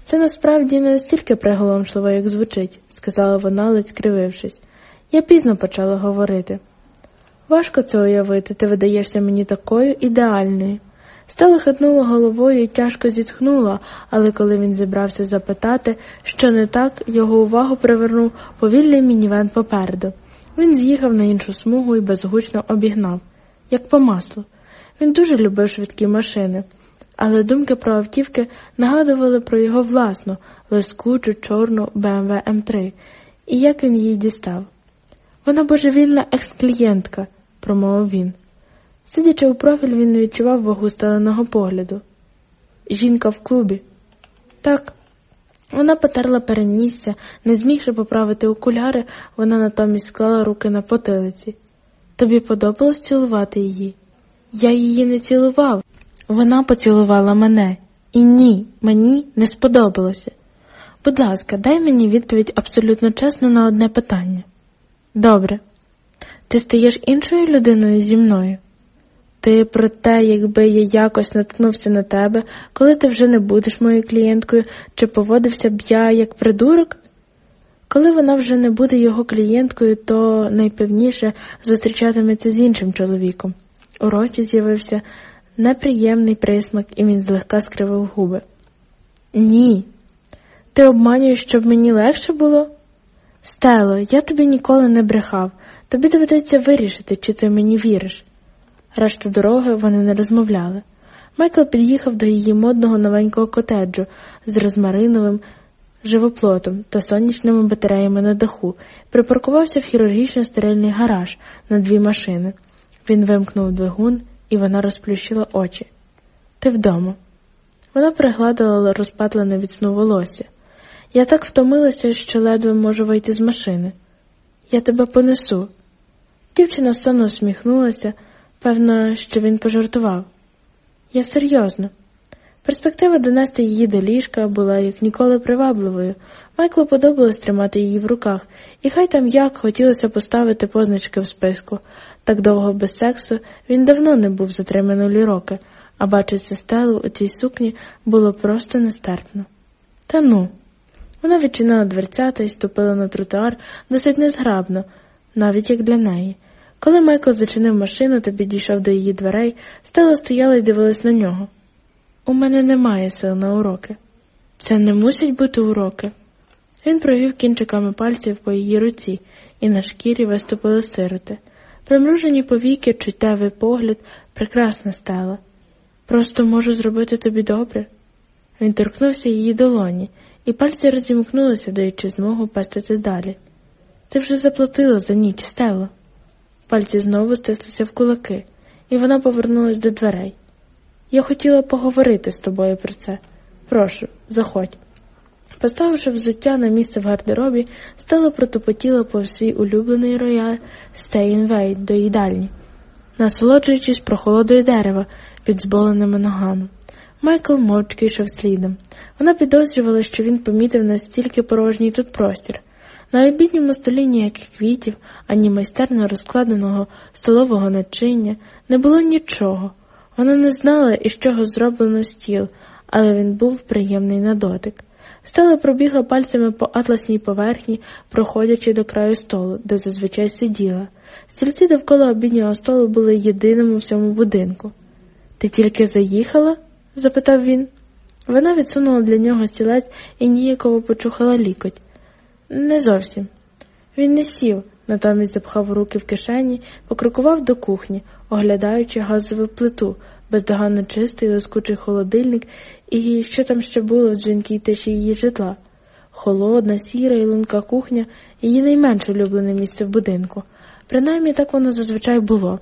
Це насправді не настільки приголомшливо, як звучить, сказала вона, ледь скривившись. Я пізно почала говорити. Важко це уявити, ти видаєшся мені такою ідеальною. Стала хитнула головою і тяжко зітхнула, але коли він зібрався запитати, що не так, його увагу привернув повільний мінівен попереду. Він з'їхав на іншу смугу і безгучно обігнав, як по маслу. Він дуже любив швидкі машини, але думки про автівки нагадували про його власну, лискучу, чорну BMW М3, і як він її дістав. Вона божевільна екс-клієнтка, промовив він. Сидячи у профіль, він не відчував вагу сталеного погляду. Жінка в клубі. Так. Вона потерла перенісся, не змігши поправити окуляри, вона натомість склала руки на потилиці. Тобі подобалось цілувати її? Я її не цілував. Вона поцілувала мене. І ні, мені не сподобалося. Будь ласка, дай мені відповідь абсолютно чесно на одне питання. Добре. Ти стаєш іншою людиною зі мною? Ти про те, якби я якось наткнувся на тебе, коли ти вже не будеш моєю клієнткою, чи поводився б я як придурок? Коли вона вже не буде його клієнткою, то найпевніше зустрічатиметься з іншим чоловіком. У роті з'явився неприємний присмак, і він злегка скривив губи. Ні. Ти обманюєш, щоб мені легше було? Стело, я тобі ніколи не брехав. Тобі доведеться вирішити, чи ти мені віриш. Решту дороги вони не розмовляли. Майкл під'їхав до її модного новенького котеджу з розмариновим живоплотом та сонячними батареями на даху, припаркувався в хірургічно стерильний гараж на дві машини. Він вимкнув двигун, і вона розплющила очі. Ти вдома. Вона пригладила розпатлене від сну волосся. Я так втомилася, що ледве можу вийти з машини. Я тебе понесу. Дівчина сонно усміхнулася, певно, що він пожартував. Я серйозно. Перспектива донести її до ліжка була як ніколи привабливою. Майклу подобалось тримати її в руках, і хай там як хотілося поставити позначки в списку. Так довго без сексу він давно не був затриманий минулі роки, а бачити стелу у цій сукні було просто нестерпно. Та ну. Вона відчинила дверцята і ступила на тротуар досить незграбно, навіть як для неї. Коли Майкл зачинив машину та підійшов до її дверей, стела стояла і дивилась на нього. У мене немає сил на уроки. Це не мусять бути уроки. Він провів кінчиками пальців по її руці, і на шкірі виступили сироти. Примружені повіки, чуттєвий погляд, прекрасна стела. Просто можу зробити тобі добре. Він торкнувся її долоні, і пальці розімкнулися, даючи змогу пестити далі. Ти вже заплатила за ніч, стело. Пальці знову стислися в кулаки, і вона повернулась до дверей. Я хотіла поговорити з тобою про це. Прошу, заходь. Поставивши взуття на місце в гардеробі, стала протопотіла по свій улюблений рояль Стейнвей до їдальні, насолоджуючись прохолодою дерева під зболеними ногами. Майкл мовчки йшов слідом. Вона підозрювала, що він помітив настільки порожній тут простір. На обідньому столі ніяких квітів, ані майстерно розкладеного столового начиння не було нічого. Вона не знала, із чого зроблено стіл, але він був приємний на дотик. Стела пробігла пальцями по атласній поверхні, проходячи до краю столу, де зазвичай сиділа. Стільці довкола обіднього столу були єдиним у всьому будинку. Ти тільки заїхала? запитав він. Вона відсунула для нього стілець і ніяково почухала лікоть. Не зовсім. Він не сів, натомість запхав руки в кишені, покрокував до кухні, оглядаючи газову плиту, бездоганно чистий лискучий холодильник і що там ще було в дзвінкій тиші її житла. Холодна, сіра і лунка кухня її найменш улюблене місце в будинку. Принаймні так воно зазвичай було,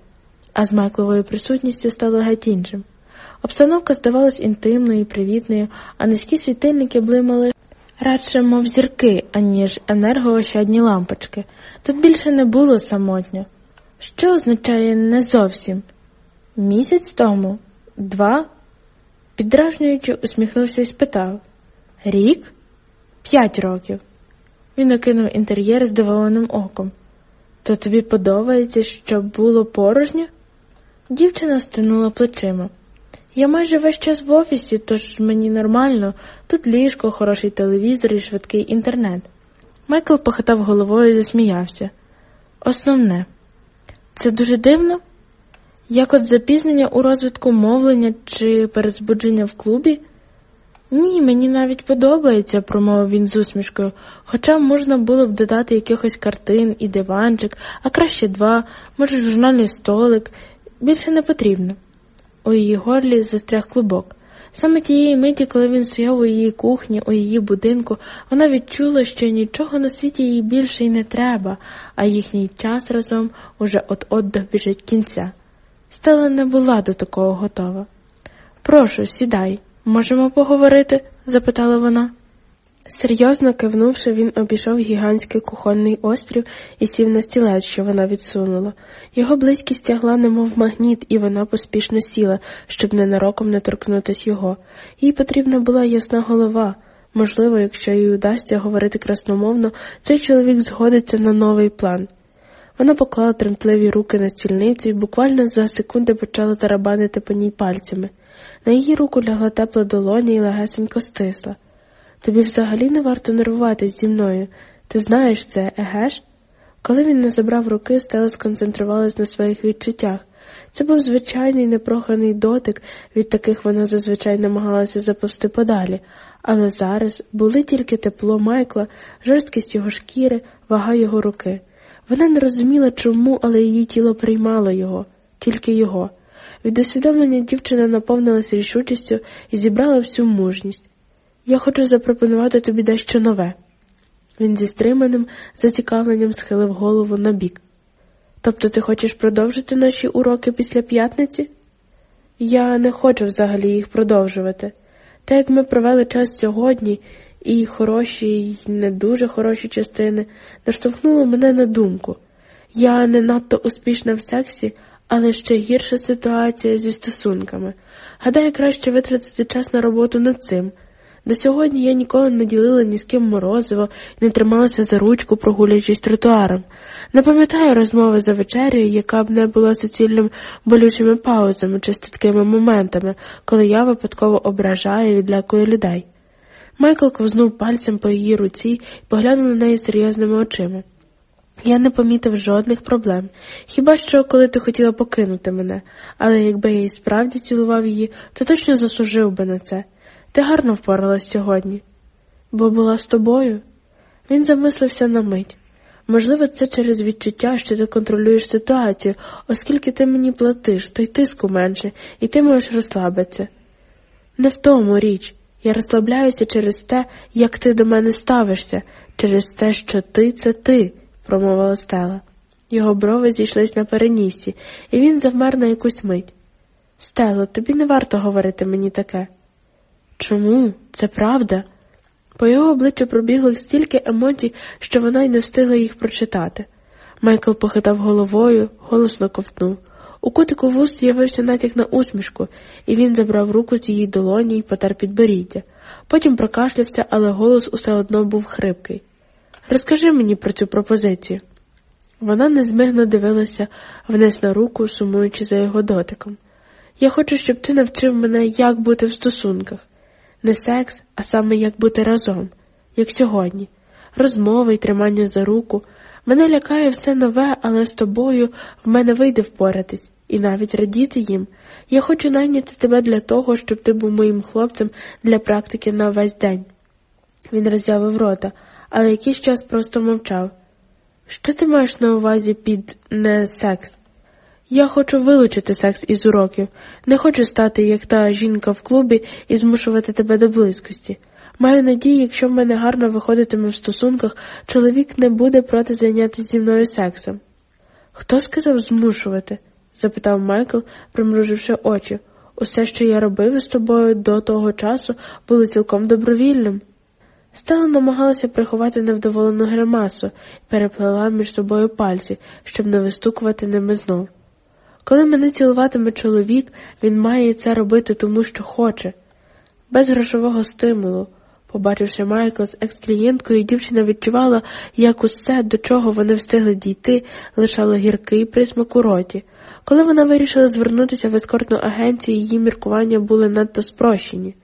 а з Майкловою присутністю стало геть іншим. Обстановка здавалась інтимною і привітною, а низькі світильники блимали радше, мов зірки, аніж енергоощадні лампочки. Тут більше не було самотньо. Що означає не зовсім? Місяць тому? Два? Підражнюючи, усміхнувся і спитав Рік? П'ять років. Він окинув інтер'єр здивованим оком. То тобі подобається, щоб було порожньо? Дівчина стинула плечима. Я майже весь час в офісі, тож мені нормально. Тут ліжко, хороший телевізор і швидкий інтернет. Майкл похитав головою і засміявся. Основне, це дуже дивно? Як от запізнення у розвитку мовлення чи перезбудження в клубі? Ні, мені навіть подобається, промовив він з усмішкою, хоча можна було б додати якихось картин і диванчик, а краще два, може, журнальний столик. Більше не потрібно. У її горлі застряг клубок. Саме тієї миті, коли він стояв у її кухні, у її будинку, вона відчула, що нічого на світі їй більше й не треба, а їхній час разом уже от-от добіжить кінця. Стела не була до такого готова. Прошу, сідай, можемо поговорити? запитала вона. Серйозно кивнувши, він обійшов гігантський кухонний острів і сів на стілець, що вона відсунула. Його близькість тягла, немов магніт, і вона поспішно сіла, щоб ненароком не торкнутись його. Їй потрібна була ясна голова. Можливо, якщо їй удасться говорити красномовно, цей чоловік згодиться на новий план. Вона поклала тремтливі руки на стільницю і буквально за секунди почала тарабанити по ній пальцями. На її руку лягла тепла долоня і легесенько стисла. Тобі взагалі не варто нервуватись зі мною. Ти знаєш це, еге ж? Коли він не забрав руки, Стела сконцентрувалась на своїх відчуттях. Це був звичайний непроханий дотик, від таких вона зазвичай намагалася заповсти подалі, але зараз були тільки тепло Майкла, жорсткість його шкіри, вага його руки. Вона не розуміла, чому, але її тіло приймало його, тільки його. Від усвідомлення дівчина наповнилася рішучістю і зібрала всю мужність. Я хочу запропонувати тобі дещо нове. Він зі стриманим зацікавленням схилив голову на бік. Тобто ти хочеш продовжити наші уроки після п'ятниці? Я не хочу взагалі їх продовжувати. Те, як ми провели час сьогодні, і хороші, і не дуже хороші частини, наштовхнуло мене на думку. Я не надто успішна в сексі, але ще гірша ситуація зі стосунками. Гадаю, краще витратити час на роботу над цим. До сьогодні я ніколи не ділила ні з ким морозиво і не трималася за ручку, прогулюючись тротуаром. Не пам'ятаю розмови за вечерею, яка б не була суцільним болючими паузами чи статкими моментами, коли я випадково ображаю і відлякую людей. Майкл ковзнув пальцем по її руці і поглянув на неї серйозними очима. Я не помітив жодних проблем, хіба що коли ти хотіла покинути мене, але якби я і справді цілував її, то точно заслужив би на це. Ти гарно впоралась сьогодні, бо була з тобою. Він замислився на мить. Можливо, це через відчуття, що ти контролюєш ситуацію, оскільки ти мені платиш, то й тиску менше, і ти можеш розслабитися. Не в тому річ. Я розслабляюся через те, як ти до мене ставишся, через те, що ти це ти, промовила Стела. Його брови зійшлись на перенісі, і він завмер на якусь мить. Стело, тобі не варто говорити мені таке. Чому? Це правда? По його обличчю пробігло стільки емоцій, що вона й не встигла їх прочитати. Майкл похитав головою, голосно ковтнув. У кутику вуст з'явився натяк на усмішку, і він забрав руку з її долоні і потер підборіддя. Потім прокашлявся, але голос усе одно був хрипкий. Розкажи мені про цю пропозицію. Вона незмигно дивилася вниз на руку, сумуючи за його дотиком. Я хочу, щоб ти навчив мене, як бути в стосунках. Не секс, а саме як бути разом, як сьогодні. Розмови й тримання за руку. Мене лякає все нове, але з тобою в мене вийде впоратись і навіть радіти їм. Я хочу найняти тебе для того, щоб ти був моїм хлопцем для практики на весь день. Він роззявив рота, але якийсь час просто мовчав. Що ти маєш на увазі під не секс? Я хочу вилучити секс із уроків, не хочу стати, як та жінка в клубі, і змушувати тебе до близькості. Маю надію, якщо в мене гарно виходитиме в стосунках, чоловік не буде проти зайнятися зі мною сексом. Хто сказав змушувати? запитав Майкл, примруживши очі. Усе, що я робив із тобою до того часу, було цілком добровільним. Стела намагалася приховати невдоволену гримасу і переплела між собою пальці, щоб не вистукувати ними знов. Коли мене цілуватиме чоловік, він має це робити тому, що хоче, без грошового стимулу. Побачивши Майкла з екс-клієнткою, дівчина відчувала, як усе, до чого вони встигли дійти, лишало гіркий присмак у роті. Коли вона вирішила звернутися в ескортну агенцію, її міркування були надто спрощені.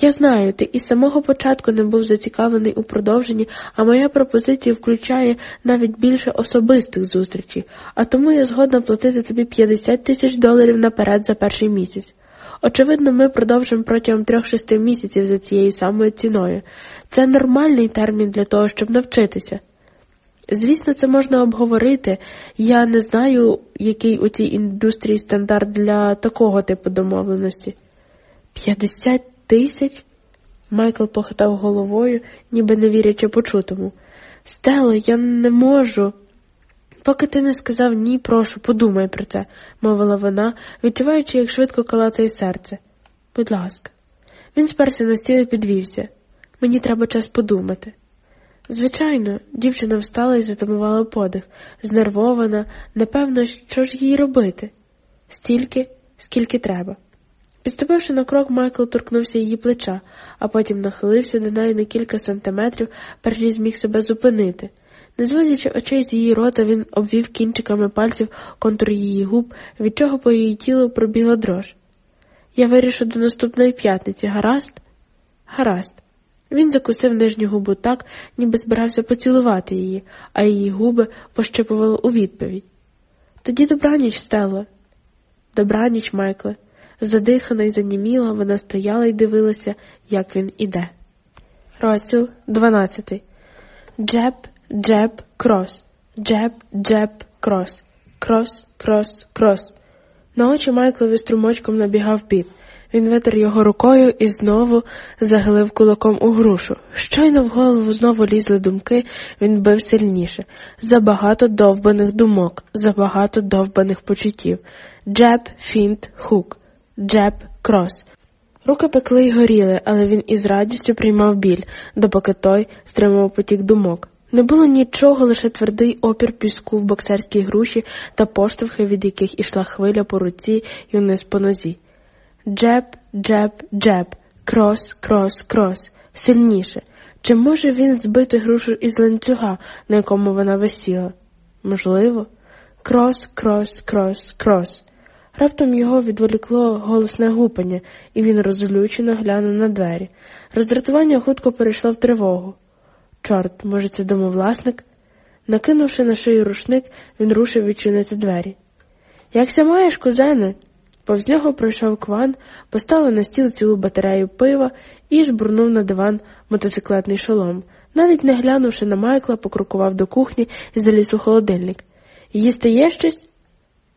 Я знаю, ти із самого початку не був зацікавлений у продовженні, а моя пропозиція включає навіть більше особистих зустрічей, а тому я згодна платити тобі 50 тисяч доларів наперед за перший місяць. Очевидно, ми продовжимо протягом трьох-шести місяців за цією самою ціною. Це нормальний термін для того, щоб навчитися. Звісно, це можна обговорити. Я не знаю, який у цій індустрії стандарт для такого типу домовленості. П'ятдесят тисяч? Майкл похитав головою, ніби не вірячи почутому. Стело, я не можу. Поки ти не сказав ні, прошу, подумай про це, мовила вона, відчуваючи, як швидко калатає серце. Будь ласка, він сперся на стіл і підвівся. Мені треба час подумати. Звичайно, дівчина встала і затамувала подих, знервована, непевно, що ж їй робити, стільки, скільки треба. Підступивши на крок, Майкл торкнувся її плеча, а потім нахилився до неї на кілька сантиметрів, перш ніж зміг себе зупинити. Не зводячи очей з її рота, він обвів кінчиками пальців контур її губ, від чого по її тілу пробігла дрож. Я вирішу до наступної п'ятниці, гаразд? Гаразд. Він закусив нижню губу так, ніби збирався поцілувати її, а її губи пощипували у відповідь. Тоді добраніч, Стелла. Добраніч, Майкле. Задихана і заніміла, вона стояла і дивилася, як він іде. Розділ 12. Джеб, джеб, крос. Джеб, джеб, крос. Крос, крос, крос. На очі Майклові струмочком набігав піт. Він витер його рукою і знову загилив кулаком у грушу. Щойно в голову знову лізли думки, він бив сильніше. Забагато довбаних думок, забагато довбаних почуттів. Джеб, фінт, хук. Джеб, крос. Руки пекли й горіли, але він із радістю приймав біль, допоки той стримував потік думок. Не було нічого, лише твердий опір піску в боксерській груші та поштовхи, від яких ішла хвиля по руці і вниз по нозі. Джеб, джеб, джеб, крос, крос, крос, сильніше. Чи може він збити грушу із ланцюга, на якому вона висіла? Можливо. Крос, крос, крос, крос. Раптом його відволікло голосне гупання, і він розлючено глянув на двері. Роздратування хутко перейшло в тривогу. Чорт, може, це домовласник? Накинувши на шию рушник, він рушив відчинити двері. Якся маєш, кузене? Повз нього пройшов кван, поставив на стіл цілу батарею пива і жбурнув на диван мотоциклетний шолом. Навіть не глянувши на Майкла, покрукував до кухні і заліз у холодильник. Їсти є щось?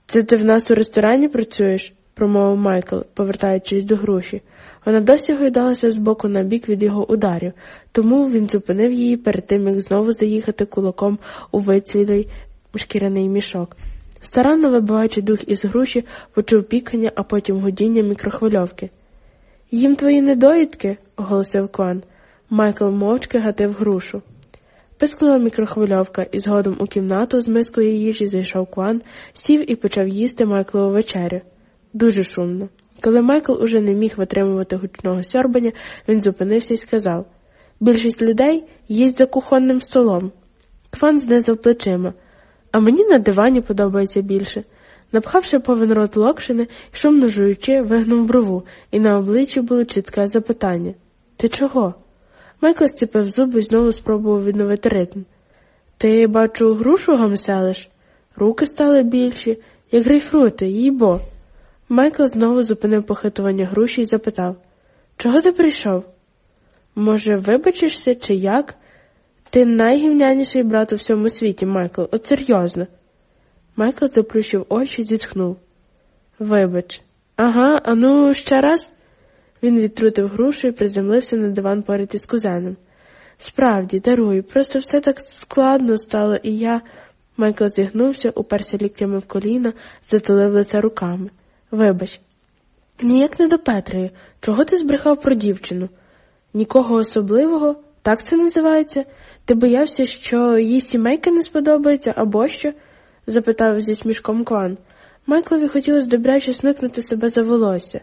Це ти в нас у ресторані працюєш? промовив Майкл, повертаючись до груші. Вона досі гойдалася з боку на бік від його ударів, тому він зупинив її перед тим, як знову заїхати кулаком у вицвілий шкіряний мішок. Старанно вибиваючи дух із груші, почув пікання, а потім гудіння мікрохвильовки. Їм твої недоїдки, оголосив Кван. Майкл мовчки гатив грушу. Пискнула мікрохвильовка, і згодом у кімнату з мискою їжі зайшов Кван, сів і почав їсти Майклову вечерю. Дуже шумно. Коли Майкл уже не міг витримувати гучного сьорбання, він зупинився і сказав Більшість людей їсть за кухонним столом. Кван знизив плечима, а мені на дивані подобається більше. Напхавши повен рот локшини шумно жуючи, вигнув брову, і на обличчі було чітке запитання Ти чого? Майкл стіпив зуби і знову спробував відновити ритм. Ти, бачу, грушу гамселиш? Руки стали більші, як грейпфрути, їй бо. Майкл знову зупинив похитування груші і запитав Чого ти прийшов? Може, вибачишся, чи як? Ти найгівняніший брат у всьому світі, Майкл, от серйозно. Майкл заплющив очі і зітхнув. Вибач. Ага, а ну ще раз. Він відтрутив грушу і приземлився на диван поряд із кузеном. Справді, даруй, просто все так складно стало, і я. Майкл зігнувся, уперся ліктями в коліна, затулив лице руками. Вибач, ніяк не до Петрої. Чого ти збрехав про дівчину? Нікого особливого, так це називається? Ти боявся, що їй сімейка не сподобається або що? запитав зі смішком Кван. Майклові хотілося добряче смикнути себе за волосся.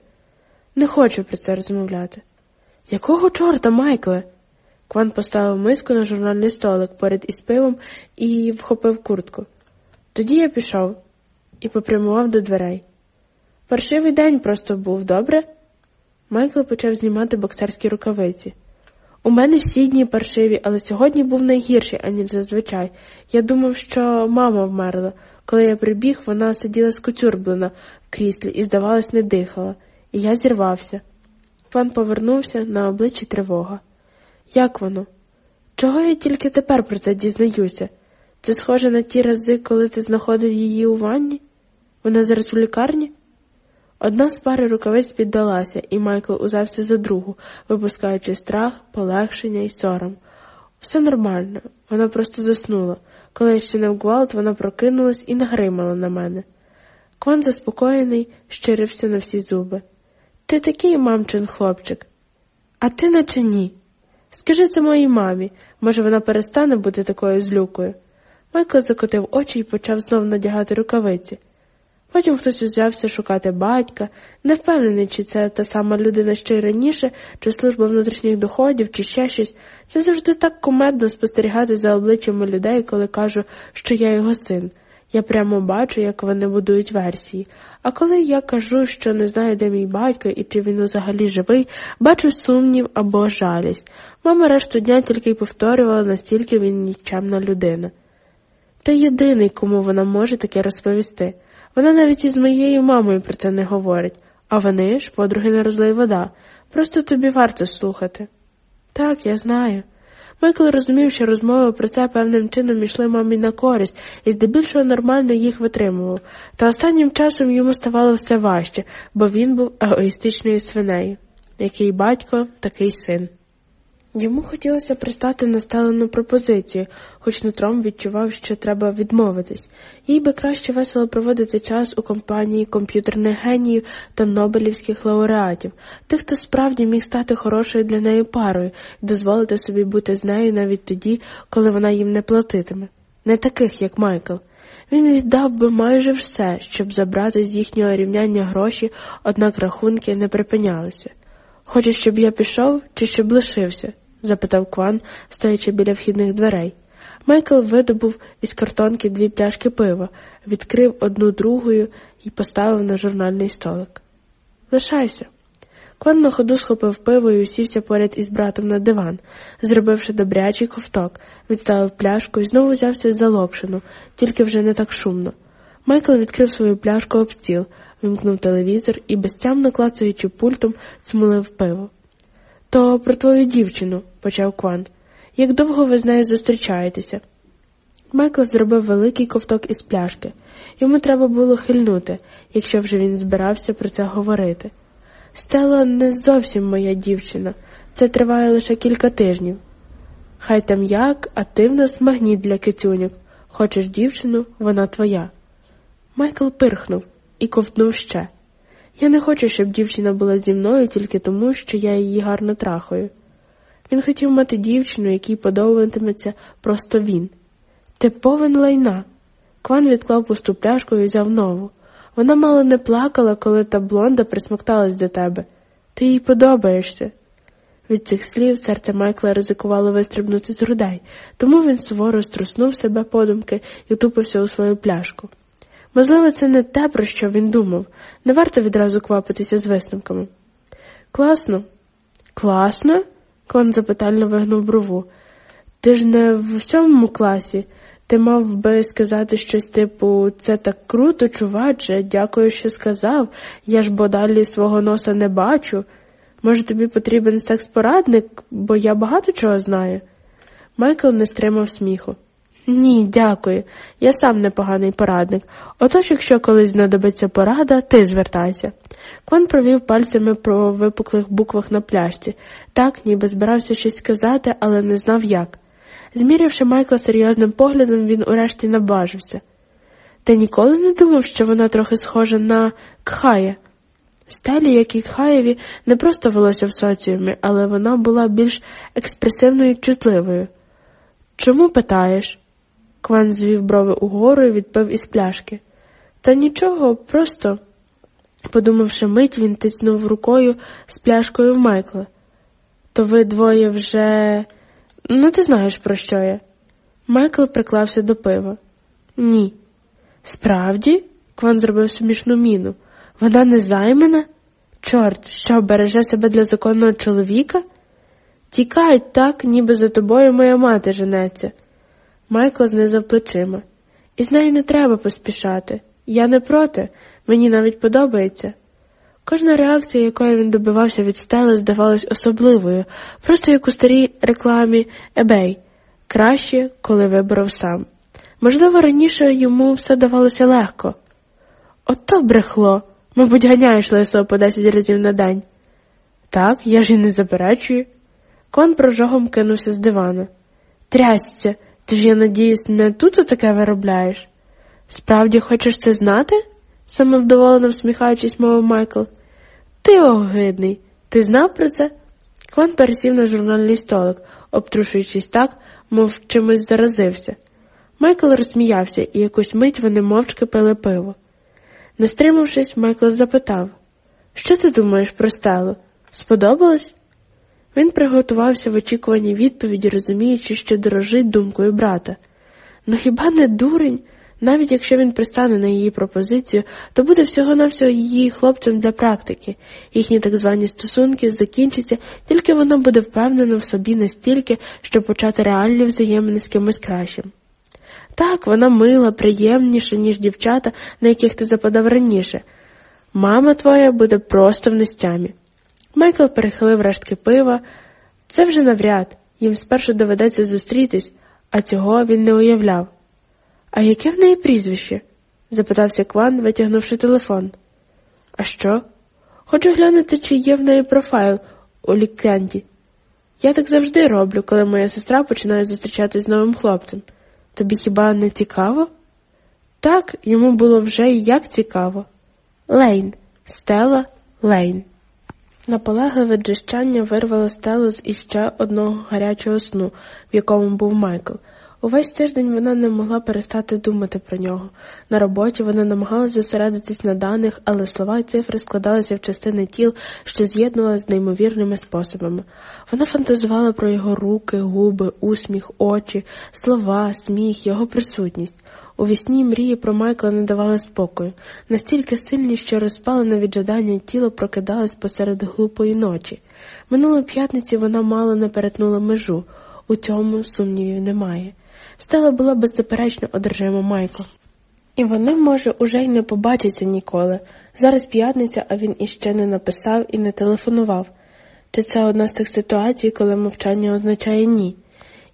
Не хочу про це розмовляти. Якого чорта, Майкле? Кван поставив миску на журнальний столик поряд із пивом і вхопив куртку. Тоді я пішов. і попрямував до дверей. Паршивий день просто був, добре? Майкл почав знімати боксерські рукавиці. У мене всі дні паршиві, але сьогодні був найгірший, аніж зазвичай. Я думав, що мама вмерла. Коли я прибіг, вона сиділа скоцюрблена в кріслі і, здавалось, не дихала, і я зірвався. Пан повернувся на обличчі тривога. Як воно? Чого я тільки тепер про це дізнаюся? Це схоже на ті рази, коли ти знаходив її у ванні? Вона зараз у лікарні? Одна з пари рукавиць піддалася, і Майкл узався за другу, випускаючи страх, полегшення і сором. Все нормально, вона просто заснула. Коли я ще не гвалт, вона прокинулась і нагримала на мене. Кван, заспокоєний, щирився на всі зуби. Ти такий мамчин хлопчик, а ти наче ні. Скажи це моїй мамі, може, вона перестане бути такою злюкою. Майкл закотив очі і почав знов надягати рукавиці. Потім хтось узявся шукати батька, не впевнений, чи це та сама людина що й раніше, чи служба внутрішніх доходів, чи ще щось. Це завжди так кумедно спостерігати за обличчями людей, коли кажу, що я його син. Я прямо бачу, як вони будують версії. А коли я кажу, що не знаю, де мій батько і чи він взагалі живий, бачу сумнів або жалість. Мама решту дня тільки й повторювала, настільки він нікчемна людина. Ти єдиний, кому вона може таке розповісти. Вона навіть із моєю мамою про це не говорить, а вони ж, подруги, не розлий вода. Просто тобі варто слухати. Так, я знаю. Майкл розумів, що розмови про це певним чином йшли мамі на користь і здебільшого нормально їх витримував, та останнім часом йому ставало все важче, бо він був егоїстичною свинею. Який батько, такий син. Йому хотілося пристати на сталену пропозицію, хоч нутром відчував, що треба відмовитись, їй би краще весело проводити час у компанії комп'ютерних геніїв та нобелівських лауреатів, тих, хто справді міг стати хорошою для неї парою і дозволити собі бути з нею навіть тоді, коли вона їм не платитиме. Не таких, як Майкл. Він віддав би майже все, щоб забрати з їхнього рівняння гроші, однак рахунки не припинялися. Хочеш, щоб я пішов чи щоб лишився? Запитав Кван, стоячи біля вхідних дверей. Майкл видобув із картонки дві пляшки пива, відкрив одну другою і поставив на журнальний столик. Лишайся. Кван на ходу схопив пиво і усівся поряд із братом на диван, зробивши добрячий ковток, відставив пляшку і знову взявся за локшину, тільки вже не так шумно. Майкл відкрив свою пляшку об стіл, вимкнув телевізор і, безтямно клацаючи пультом, цмулив пиво. То про твою дівчину, почав Кван. Як довго ви з нею зустрічаєтеся? Майкл зробив великий ковток із пляшки. Йому треба було хильнути, якщо вже він збирався про це говорити. Стела не зовсім моя дівчина, це триває лише кілька тижнів. Хай там як, а ти в нас магніт для кицюньок. Хочеш дівчину, вона твоя. Майкл пирхнув і ковтнув ще. Я не хочу, щоб дівчина була зі мною тільки тому, що я її гарно трахаю. Він хотів мати дівчину, якій подобатиметься просто він. Ти повен лайна. Кван відклав пусту пляшку і взяв нову. Вона мало не плакала, коли та блонда присмокталась до тебе. Ти їй подобаєшся. Від цих слів серце Майкла ризикувало вистрибнути з грудей, тому він суворо струснув себе подумки і тупився у свою пляшку. Можливо, це не те, про що він думав, не варто відразу квапитися з висновками. Класно. Класно? Кон запитально вигнув брову. Ти ж не в сьомому класі. Ти мав би сказати щось типу це так круто, чуваче, дякую, що сказав. Я ж бо далі свого носа не бачу. Може, тобі потрібен секс-порадник, бо я багато чого знаю. Майкл не стримав сміху. Ні, дякую. Я сам непоганий порадник. Отож, якщо колись знадобиться порада, ти звертайся. Кван провів пальцями по випуклих буквах на пляшці, так, ніби збирався щось сказати, але не знав як. Змірявши Майкла серйозним поглядом, він урешті набажився. Ти ніколи не думав, що вона трохи схожа на Кхая? Стелі, як і Кхаєві, не просто велося в соціумі, але вона була більш експресивною і чутливою. Чому питаєш? Кван звів брови угору і відпив із пляшки. Та нічого, просто, подумавши мить, він тиснув рукою з пляшкою в Майкла. То ви двоє вже. Ну, ти знаєш, про що я. Майкл приклався до пива. Ні. Справді? Кван зробив смішну міну. Вона не займана? Чорт, що береже себе для законного чоловіка? Тікай так, ніби за тобою моя мати женеться. Майкл знизав плечима. І з нею не треба поспішати. Я не проти, мені навіть подобається. Кожна реакція, якої він добивався від стели, здавалась особливою, просто як у старій рекламі Ебей краще, коли виборов сам. Можливо, раніше йому все давалося легко. Ото брехло, мабуть, ганяєш лисо по десять разів на день. Так, я ж і не заперечую. Кон прожогом кинувся з дивана. Трясця, ти ж, я надіюсь, не тут таке виробляєш? Справді хочеш це знати? самовдоволено всміхаючись, мовив Майкл. Ти огидний. Ти знав про це? Кван пересів на журнальний столик, обтрушуючись так, мов чимось заразився. Майкл розсміявся, і якусь мить вони мовчки пили пиво. Не стримавшись, Майкл запитав Що ти думаєш про стелу? Сподобалось? Він приготувався в очікуванні відповіді, розуміючи, що дорожить думкою брата. Ну хіба не дурень? Навіть якщо він пристане на її пропозицію, то буде всього-навсього її хлопцем для практики. Їхні так звані стосунки закінчаться, тільки вона буде впевнена в собі настільки, щоб почати реальні взаємини з кимось кращим. Так, вона мила, приємніша, ніж дівчата, на яких ти западав раніше. Мама твоя буде просто в нестямі. Майкл перехилив рештки пива. Це вже навряд, їм спершу доведеться зустрітись, а цього він не уявляв. А яке в неї прізвище? запитався Кван, витягнувши телефон. А що? Хочу глянути, чи є в неї профайл у лікенті. Я так завжди роблю, коли моя сестра починає зустрічатись з новим хлопцем. Тобі хіба не цікаво? Так, йому було вже і як цікаво. Лейн, Стела Лейн. Наполегливе джищання вирвало стелу з іще одного гарячого сну, в якому був Майкл. Увесь тиждень вона не могла перестати думати про нього. На роботі вона намагалася зосередитись на даних, але слова й цифри складалися в частини тіл, що з'єднувалися з неймовірними способами. Вона фантазувала про його руки, губи, усміх, очі, слова, сміх, його присутність. У вісні мрії про Майкла не давали спокою, настільки сильні, що розпалене від жадання тіло прокидалось посеред глупої ночі. Минулої п'ятниці вона мало не перетнула межу, у цьому сумнівів немає. Стела була беззаперечно одержима Майкла. І вони, може, уже й не побачаться ніколи. Зараз п'ятниця, а він іще не написав і не телефонував. Чи це одна з тих ситуацій, коли мовчання означає ні?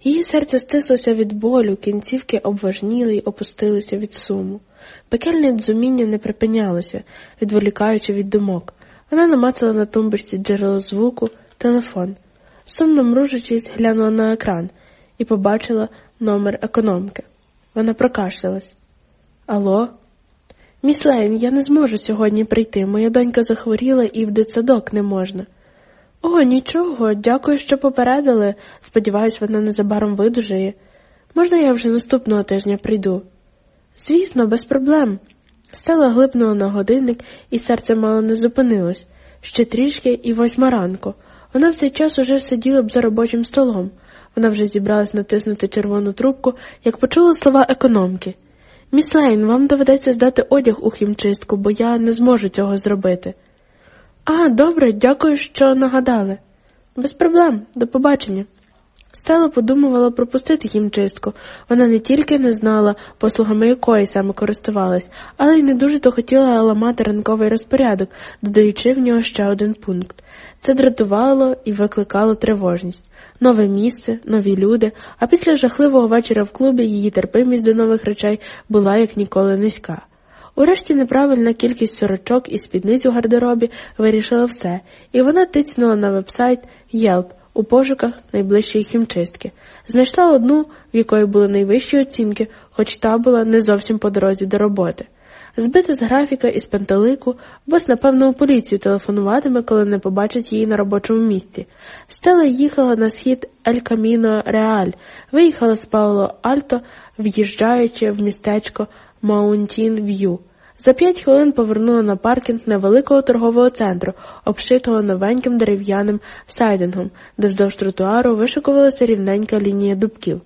Її серце стислося від болю, кінцівки обважніли й опустилися від суму. Пекельне дзуміння не припинялося, відволікаючи від думок. Вона намацала на тумбочці джерело звуку, телефон. Сумно мружачись, глянула на екран і побачила номер економки. Вона прокашлялась. Алло? Міс Лейн, я не зможу сьогодні прийти. Моя донька захворіла і в дитсадок не можна. О, нічого, дякую, що попередили. Сподіваюсь, вона незабаром видужає. Можна я вже наступного тижня прийду? Звісно, без проблем. Стела глипнула на годинник, і серце мало не зупинилось. Ще трішки і восьма ранку. Вона в цей час уже сиділа б за робочим столом. Вона вже зібралась натиснути червону трубку, як почула слова економки. Міс Лейн, вам доведеться здати одяг у хімчистку, бо я не зможу цього зробити. А, добре, дякую, що нагадали. Без проблем, до побачення. Стела подумувала пропустити хімчистку. Вона не тільки не знала, послугами якої саме користувалась, але й не дуже то хотіла ламати ранковий розпорядок, додаючи в нього ще один пункт. Це дратувало і викликало тривожність нове місце, нові люди, а після жахливого вечора в клубі її терпимість до нових речей була як ніколи низька. Урешті неправильна кількість сорочок і спідниць у гардеробі вирішила все, і вона тицнула на вебсайт Yelp у пошуках найближчої хімчистки. Знайшла одну, в якої були найвищі оцінки, хоч та була не зовсім по дорозі до роботи. Збита з графіка і з пантелику, бос, напевно, у поліцію телефонуватиме, коли не побачить її на робочому місці. Стела їхала на схід Ель Каміно Реаль, виїхала з Пало-Альто, в'їжджаючи в містечко Маунтін В'ю. За п'ять хвилин повернула на паркінг невеликого торгового центру, обшитого новеньким дерев'яним сайдингом, де вздовж тротуару вишикувалася рівненька лінія дубків.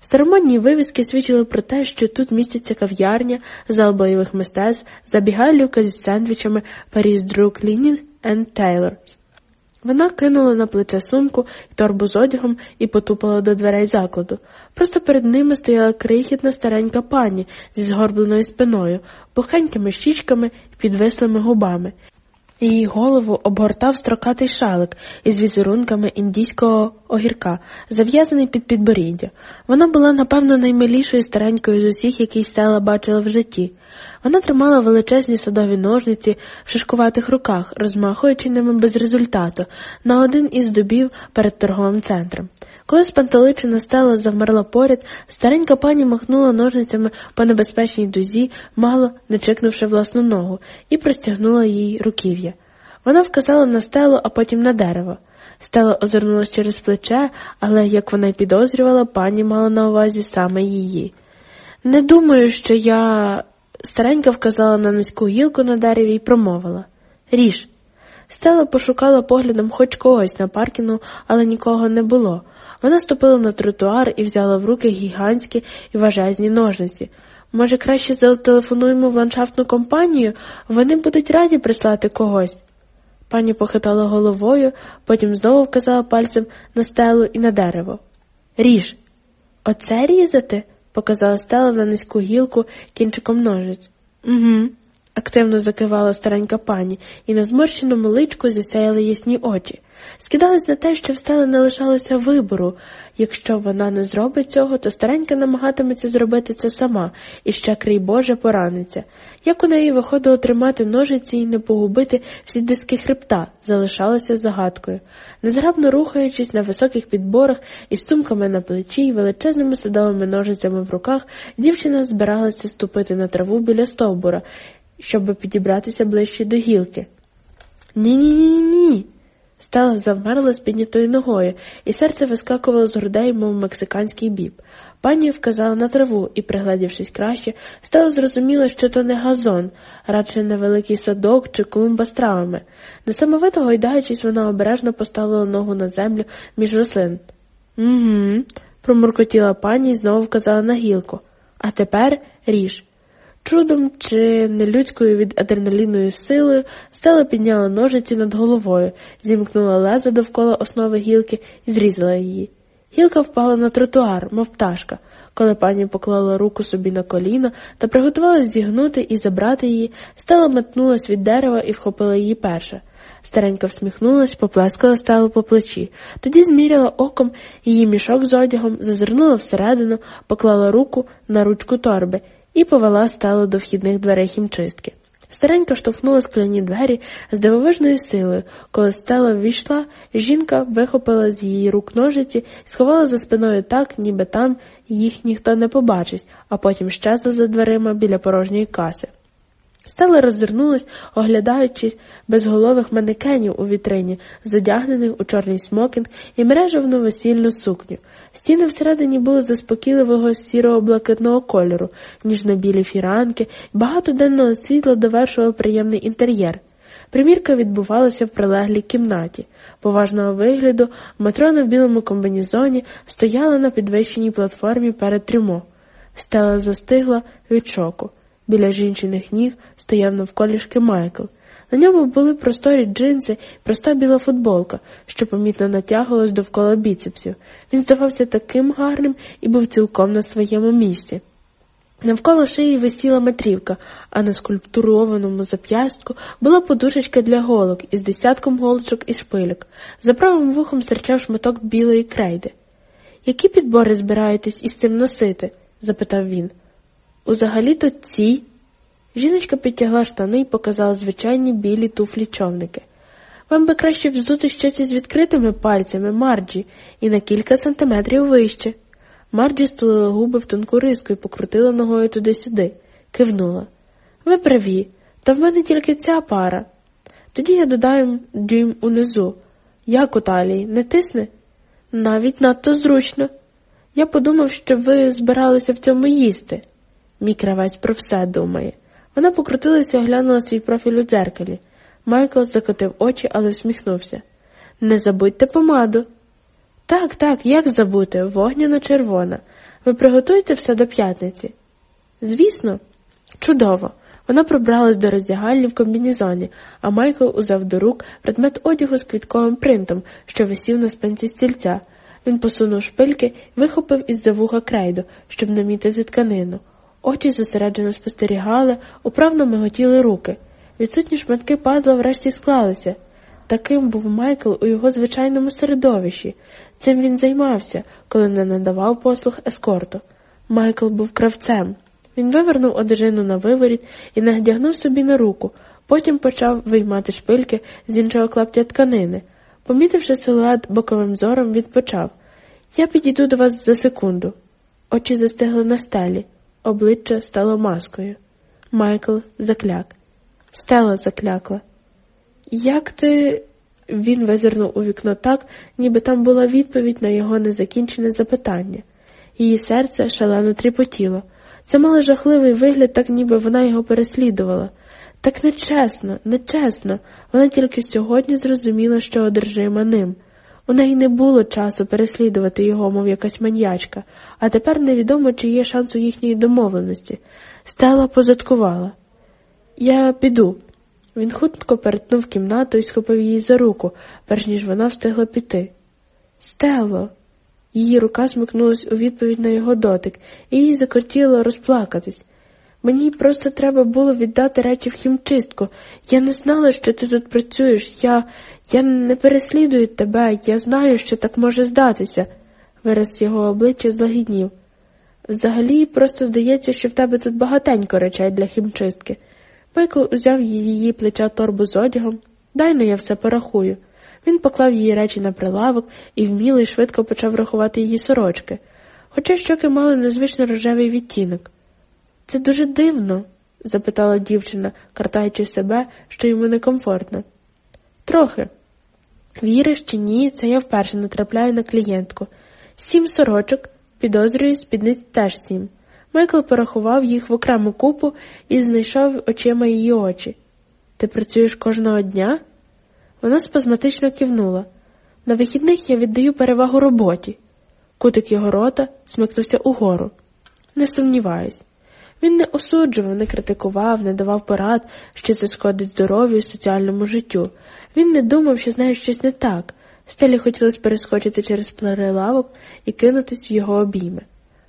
Старомодні вивіски свідчили про те, що тут міститься кав'ярня, зал бойових мистецтв, забігайлівка зі сендвічами Paris Dry Cleaning and Tailoring. Вона кинула на плече сумку і торбу з одягом і потупала до дверей закладу. Просто перед ними стояла крихітна старенька пані зі згорбленою спиною, пухенькими щічками і підвислими губами. Її голову обгортав строкатий шалик із візерунками індійського огірка, зав'язаний під підборіддя. Вона була, напевно, наймилішою старенькою з усіх, які стела бачила в житті. Вона тримала величезні садові ножниці в шишкуватих руках, розмахуючи ними без результату, на один із дубів перед торговим центром. Коли спантеличена стела завмерла поряд, старенька пані махнула ножницями по небезпечній дузі, мало не чикнувши власну ногу, і простягнула їй руків'я. Вона вказала на стелу, а потім на дерево. Стела озирнулась через плече, але, як вона й підозрювала, пані мала на увазі саме її. Не думаю, що я. Старенька вказала на низьку гілку на дереві і промовила Ріж. Стела пошукала поглядом хоч когось на паркінгу, але нікого не було. Вона ступила на тротуар і взяла в руки гігантські і важезні ножниці. Може, краще зателефонуємо в ландшафтну компанію, вони будуть раді прислати когось. Пані похитала головою, потім знову вказала пальцем на стелу і на дерево. Ріж. Оце різати? показала стела на низьку гілку кінчиком ножиць. Угу. Активно закивала старенька пані, і на зморщеному личку засяяли ясні очі. Скидались на те, що в стели не лишалося вибору. Якщо вона не зробить цього, то старенька намагатиметься зробити це сама і ще, крій Боже, пораниться. Як у неї виходило тримати ножиці і не погубити всі диски хребта, залишалося загадкою. Незграбно рухаючись на високих підборах із сумками на плечі і величезними садовими ножицями в руках, дівчина збиралася ступити на траву біля стовбура, щоб підібратися ближче до гілки. Ні, ні, ні, ні. Стела завмерла з піднятою ногою, і серце вискакувало з грудей, мов мексиканський біб. Пані вказала на траву і, приглядівшись краще, стала зрозуміла, що то не газон, радше невеликий садок чи клумба з травами. Несамовито гойдаючись, вона обережно поставила ногу на землю між рослин. Угу, промуркотіла пані і знову вказала на гілку. А тепер ріж. Чудом чи нелюдською від адреналіною силою стела підняла ножиці над головою, зімкнула леза довкола основи гілки і зрізала її. Гілка впала на тротуар, мов пташка. Коли пані поклала руку собі на коліно та приготувалась зігнути і забрати її, стела метнулась від дерева і вхопила її перша. Старенька всміхнулась, поплескала стелу по плечі, тоді зміряла оком її мішок з одягом, зазирнула всередину, поклала руку на ручку торби і повела стелу до вхідних дверей хімчистки. Старенька штовхнула скляні двері з дивовижною силою. Коли стела ввійшла, жінка вихопила з її рук ножиці сховала за спиною так, ніби там їх ніхто не побачить, а потім щезла за дверима біля порожньої каси. Стела роззирнулась, оглядаючись безголових манекенів у вітрині, зодягнених у чорний смокінг і мережевну весільну сукню. Стіни всередині були заспокійливого сірого блакитного кольору, ніжно-білі фіранки, багато денного світла довершував приємний інтер'єр. Примірка відбувалася в прилеглій кімнаті. Поважного вигляду матрона в білому комбінізоні стояла на підвищеній платформі перед трюмо. Стела застигла від шоку. Біля жінчиних ніг стояв навколішки Майкл. На ньому були просторі джинси проста біла футболка, що помітно натягувалась довкола біцепсів. Він здавався таким гарним і був цілком на своєму місці. Навколо шиї висіла метрівка, а на скульптурованому зап'ястку була подушечка для голок із десятком голочок і шпилек. За правим вухом стирчав шматок білої крейди. Які підбори збираєтесь із цим носити? запитав він. Узагалі то ці. Жіночка підтягла штани і показала звичайні білі туфлі човники. Вам би краще взути щось із відкритими пальцями, Марджі, і на кілька сантиметрів вище. Марджі стулила губи в тонку риску і покрутила ногою туди-сюди, кивнула. Ви праві, та в мене тільки ця пара. Тоді я додаю дюйм унизу. Як у талії, не тисне? Навіть надто зручно. Я подумав, що ви збиралися в цьому їсти. Мій кравець про все думає. Вона покрутилася і оглянула свій профіль у дзеркалі. Майкл закотив очі, але всміхнувся. Не забудьте помаду. Так, так, як забути, вогняно червона. Ви приготуєте все до п'ятниці? Звісно, чудово. Вона пробралась до роздягальні в комбінезоні, а Майкл узяв до рук предмет одягу з квітковим принтом, що висів на спинці стільця. Він посунув шпильки і вихопив із за вуха крейду, щоб намітити тканину. Очі зосереджено спостерігали, управно миготіли руки. Відсутні шматки пазла врешті склалися. Таким був Майкл у його звичайному середовищі. Цим він займався, коли не надавав послуг ескорту. Майкл був кравцем. Він вивернув одежину на виворіт і надягнув собі на руку, потім почав виймати шпильки з іншого клаптя тканини. Помітивши силует боковим зором, він почав Я підійду до вас за секунду. Очі застигли на стелі, обличчя стало маскою. Майкл закляк. Стела заклякла. Як ти. Він визирнув у вікно так, ніби там була відповідь на його незакінчене запитання. Її серце шалено тріпотіло. Це мало жахливий вигляд, так ніби вона його переслідувала. Так нечесно, нечесно. Вона тільки сьогодні зрозуміла, що одержима ним. У неї не було часу переслідувати його, мов якась маньячка, а тепер невідомо, чи є шанс у їхньої домовленості. Стела позадкувала. Я піду. Він хутко перетнув кімнату і схопив її за руку, перш ніж вона встигла піти. Стело. Її рука смикнулась у відповідь на його дотик, і їй закортіло розплакатись. Мені просто треба було віддати речі в хімчистку. Я не знала, що ти тут працюєш. Я я не переслідую тебе, я знаю, що так може здатися. Вираз його обличчя злагіднів. Взагалі, просто здається, що в тебе тут багатенько речей для хімчистки. Майкл узяв її плеча торбу з одягом. Дай но я все порахую. Він поклав її речі на прилавок і вміло й швидко почав рахувати її сорочки, хоча щоки мали незвично рожевий відтінок. Це дуже дивно? запитала дівчина, картаючи себе, що йому некомфортно. Трохи. Віриш чи ні, це я вперше натрапляю на клієнтку. Сім сорочок, підозрюю, спідниць теж сім. Майкл порахував їх в окрему купу і знайшов очима її очі. Ти працюєш кожного дня? Вона спазматично кивнула. На вихідних я віддаю перевагу роботі. Кутик його рота смикнувся угору. Не сумніваюсь. Він не осуджував, не критикував, не давав порад, що це шкодить здоров'ю і соціальному життю. Він не думав, що з нею щось не так. Стелі хотілося перескочити через перелавок і кинутись в його обійми.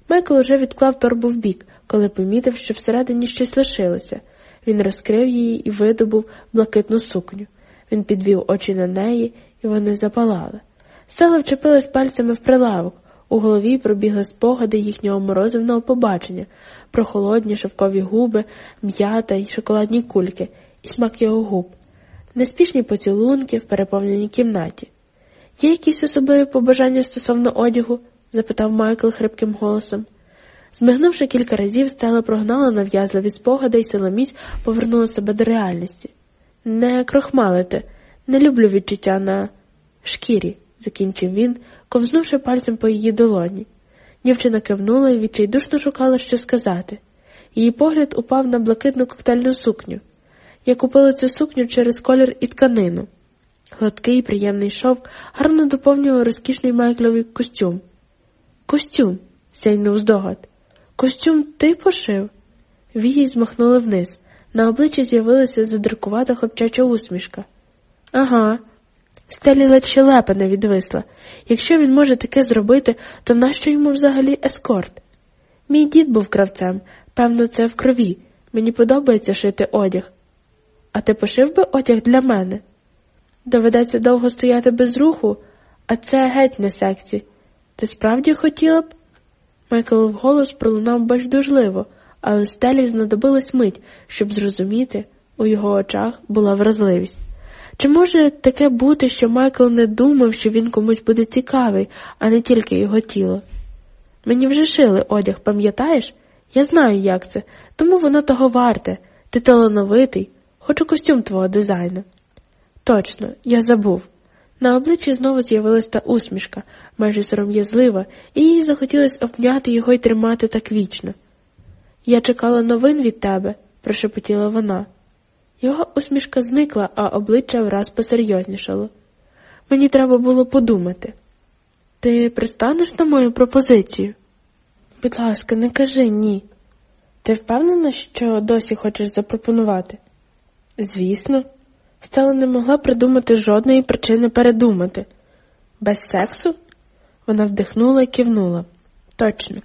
Майкл уже відклав торбу вбік, коли помітив, що всередині щось лишилося. Він розкрив її і видобув блакитну сукню. Він підвів очі на неї, і вони запалали. Стела вчепилась пальцями в прилавок. У голові пробігли спогади їхнього морозивного побачення, про холодні шовкові губи, м'ята й шоколадні кульки, і смак його губ, неспішні поцілунки в переповненій кімнаті. Є якісь особливі побажання стосовно одягу? запитав Майкл хрипким голосом. Змигнувши кілька разів, стела прогнала нав'язливі спогади і силоміць повернула себе до реальності. Не крохмалите, не люблю відчуття на шкірі, закінчив він, ковзнувши пальцем по її долоні. Дівчина кивнула і відчайдушно шукала, що сказати. Її погляд упав на блакитну коктейльну сукню. Я купила цю сукню через колір і тканину. Гладкий, приємний шовк гарно доповнював розкішний майкловий костюм. Костюм, сяйнув здогад. Костюм ти пошив? Вії змахнули вниз. На обличчі з'явилася задрикувата хлопчача усмішка. Ага, стелі ледь щелепа не відвисла. Якщо він може таке зробити, то нащо йому взагалі ескорт? Мій дід був кравцем, певно, це в крові. Мені подобається шити одяг. А ти пошив би одяг для мене? Доведеться довго стояти без руху, а це геть не сексі. Ти справді хотіла б? Майкл вголос пролунав баждужливо, але стелі знадобилась мить, щоб зрозуміти, у його очах була вразливість. Чи може таке бути, що Майкл не думав, що він комусь буде цікавий, а не тільки його тіло? Мені вже шили одяг, пам'ятаєш? Я знаю, як це, тому воно того варте. Ти талановитий, хочу костюм твого дизайну. Точно, я забув. На обличчі знову з'явилась та усмішка, майже сором'язлива, і їй захотілося обняти його і тримати так вічно. Я чекала новин від тебе, прошепотіла вона. Його усмішка зникла, а обличчя враз посерйознішало. Мені треба було подумати. Ти пристанеш на мою пропозицію? Будь ласка, не кажи ні. Ти впевнена, що досі хочеш запропонувати? Звісно, Стела не могла придумати жодної причини передумати. Без сексу? Вона вдихнула і кивнула. Точно.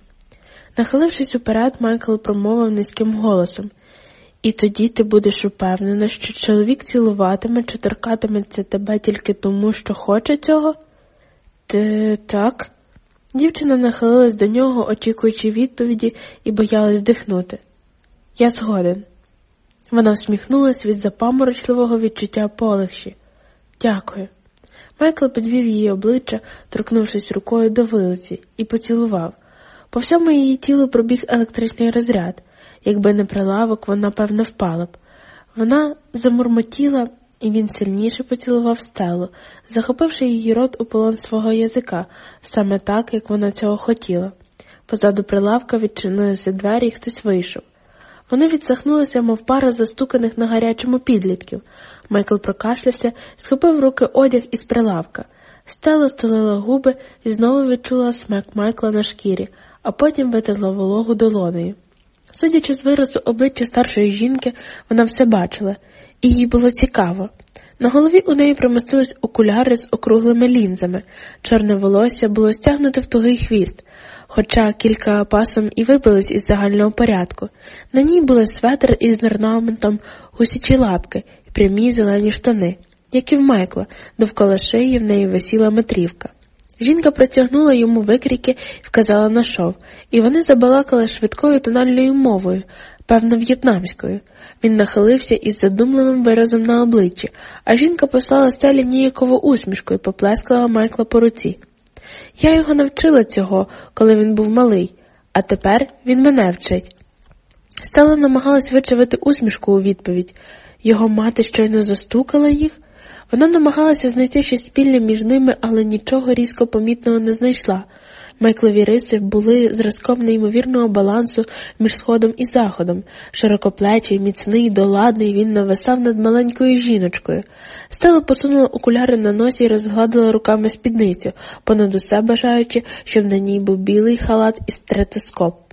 Нахилившись уперед, Майкл промовив низьким голосом. І тоді ти будеш упевнена, що чоловік цілуватиме чи торкатиметься тебе тільки тому, що хоче цього? Ти так? Дівчина нахилилась до нього, очікуючи відповіді, і боялась дихнути. Я згоден. Вона всміхнулась від запаморочливого відчуття полегші. Дякую. Майкл підвів її обличчя, торкнувшись рукою до вилиці, і поцілував. По всьому її тілу пробіг електричний розряд. Якби не прилавок, вона, певно, впала б. Вона замурмотіла, і він сильніше поцілував стелу, захопивши її рот у полон свого язика, саме так, як вона цього хотіла. Позаду прилавка відчинилися двері, і хтось вийшов. Вони відсахнулися, мов пара застуканих на гарячому підлітків. Майкл прокашлявся, схопив руки одяг із прилавка. Стела столила губи і знову відчула смак Майкла на шкірі, а потім витерла вологу долонею. Судячи з виразу обличчя старшої жінки, вона все бачила, і їй було цікаво. На голові у неї примостились окуляри з округлими лінзами, чорне волосся було стягнуте в тугий хвіст, хоча кілька пасом і вибились із загального порядку. На ній були светр із орнаментом, гусячі лапки і прямі зелені штани, як і в Майкла, довкола шиї в неї висіла метрівка. Жінка протягнула йому викрики і вказала на шов, і вони забалакали швидкою тональною мовою, певно, в'єтнамською. Він нахилився із задумливим виразом на обличчі, а жінка послала стелі ніякову усмішку і поплескала Майкла по руці. Я його навчила цього, коли він був малий, а тепер він мене вчить. Стела намагалась вичавити усмішку у відповідь. Його мати щойно застукала їх. Вона намагалася знайти щось спільне між ними, але нічого різко помітного не знайшла. Майклові риси були зразком неймовірного балансу між сходом і заходом. Широкоплечий, міцний, доладний, він нависав над маленькою жіночкою. Стела посунула окуляри на носі і розгладила руками спідницю, понад усе бажаючи, щоб на ній був білий халат і стретоскоп.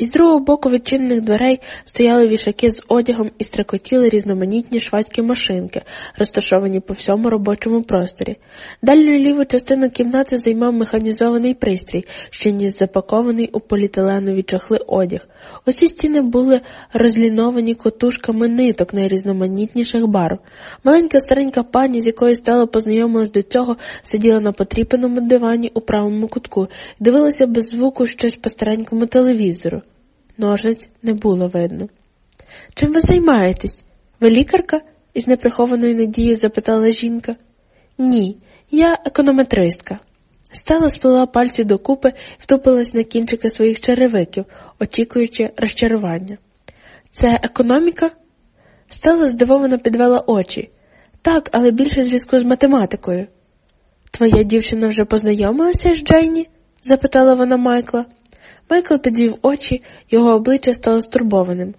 Із другого боку відчинених дверей стояли вішаки з одягом і стрекотіли різноманітні швадські машинки, розташовані по всьому робочому просторі. Дальню ліву частину кімнати займав механізований пристрій, що ніс запакований у поліетиленові чохли одяг. Усі стіни були розліновані котушками ниток найрізноманітніших барв. Маленька старенька пані, з якою стала познайомилась до цього, сиділа на потріпаному дивані у правому кутку і дивилася без звуку щось по старенькому телевізору. Ножниць не було видно. Чим ви займаєтесь? Ви лікарка? із неприхованою надією запитала жінка. Ні, я економетристка. Стала сплела пальці докупи і втупилась на кінчики своїх черевиків, очікуючи розчарування. Це економіка? Стала здивовано підвела очі. Так, але більше зв'язку з математикою. Твоя дівчина вже познайомилася з Джейні? запитала вона Майкла. Майкл підвів очі, його обличчя стало стурбованим.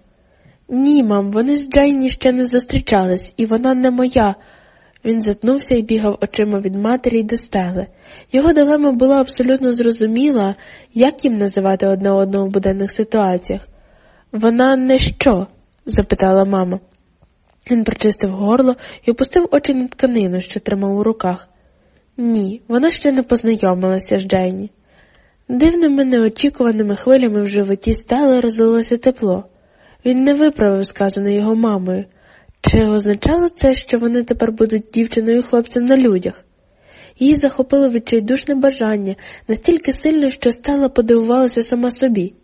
Ні, мам, вони з Джейні ще не зустрічались, і вона не моя. Він затнувся і бігав очима від матері й до стели. Його дилема була абсолютно зрозуміла, як їм називати одне одного в буденних ситуаціях. Вона не що? запитала мама. Він прочистив горло і опустив очі на тканину, що тримав у руках. Ні, вона ще не познайомилася з Джейні. Дивними неочікуваними хвилями в животі стали розлилося тепло. Він не виправив сказане його мамою. Чи означало це, що вони тепер будуть дівчиною і хлопцем на людях? Її захопило відчайдушне бажання настільки сильно, що стала подивувалася сама собі.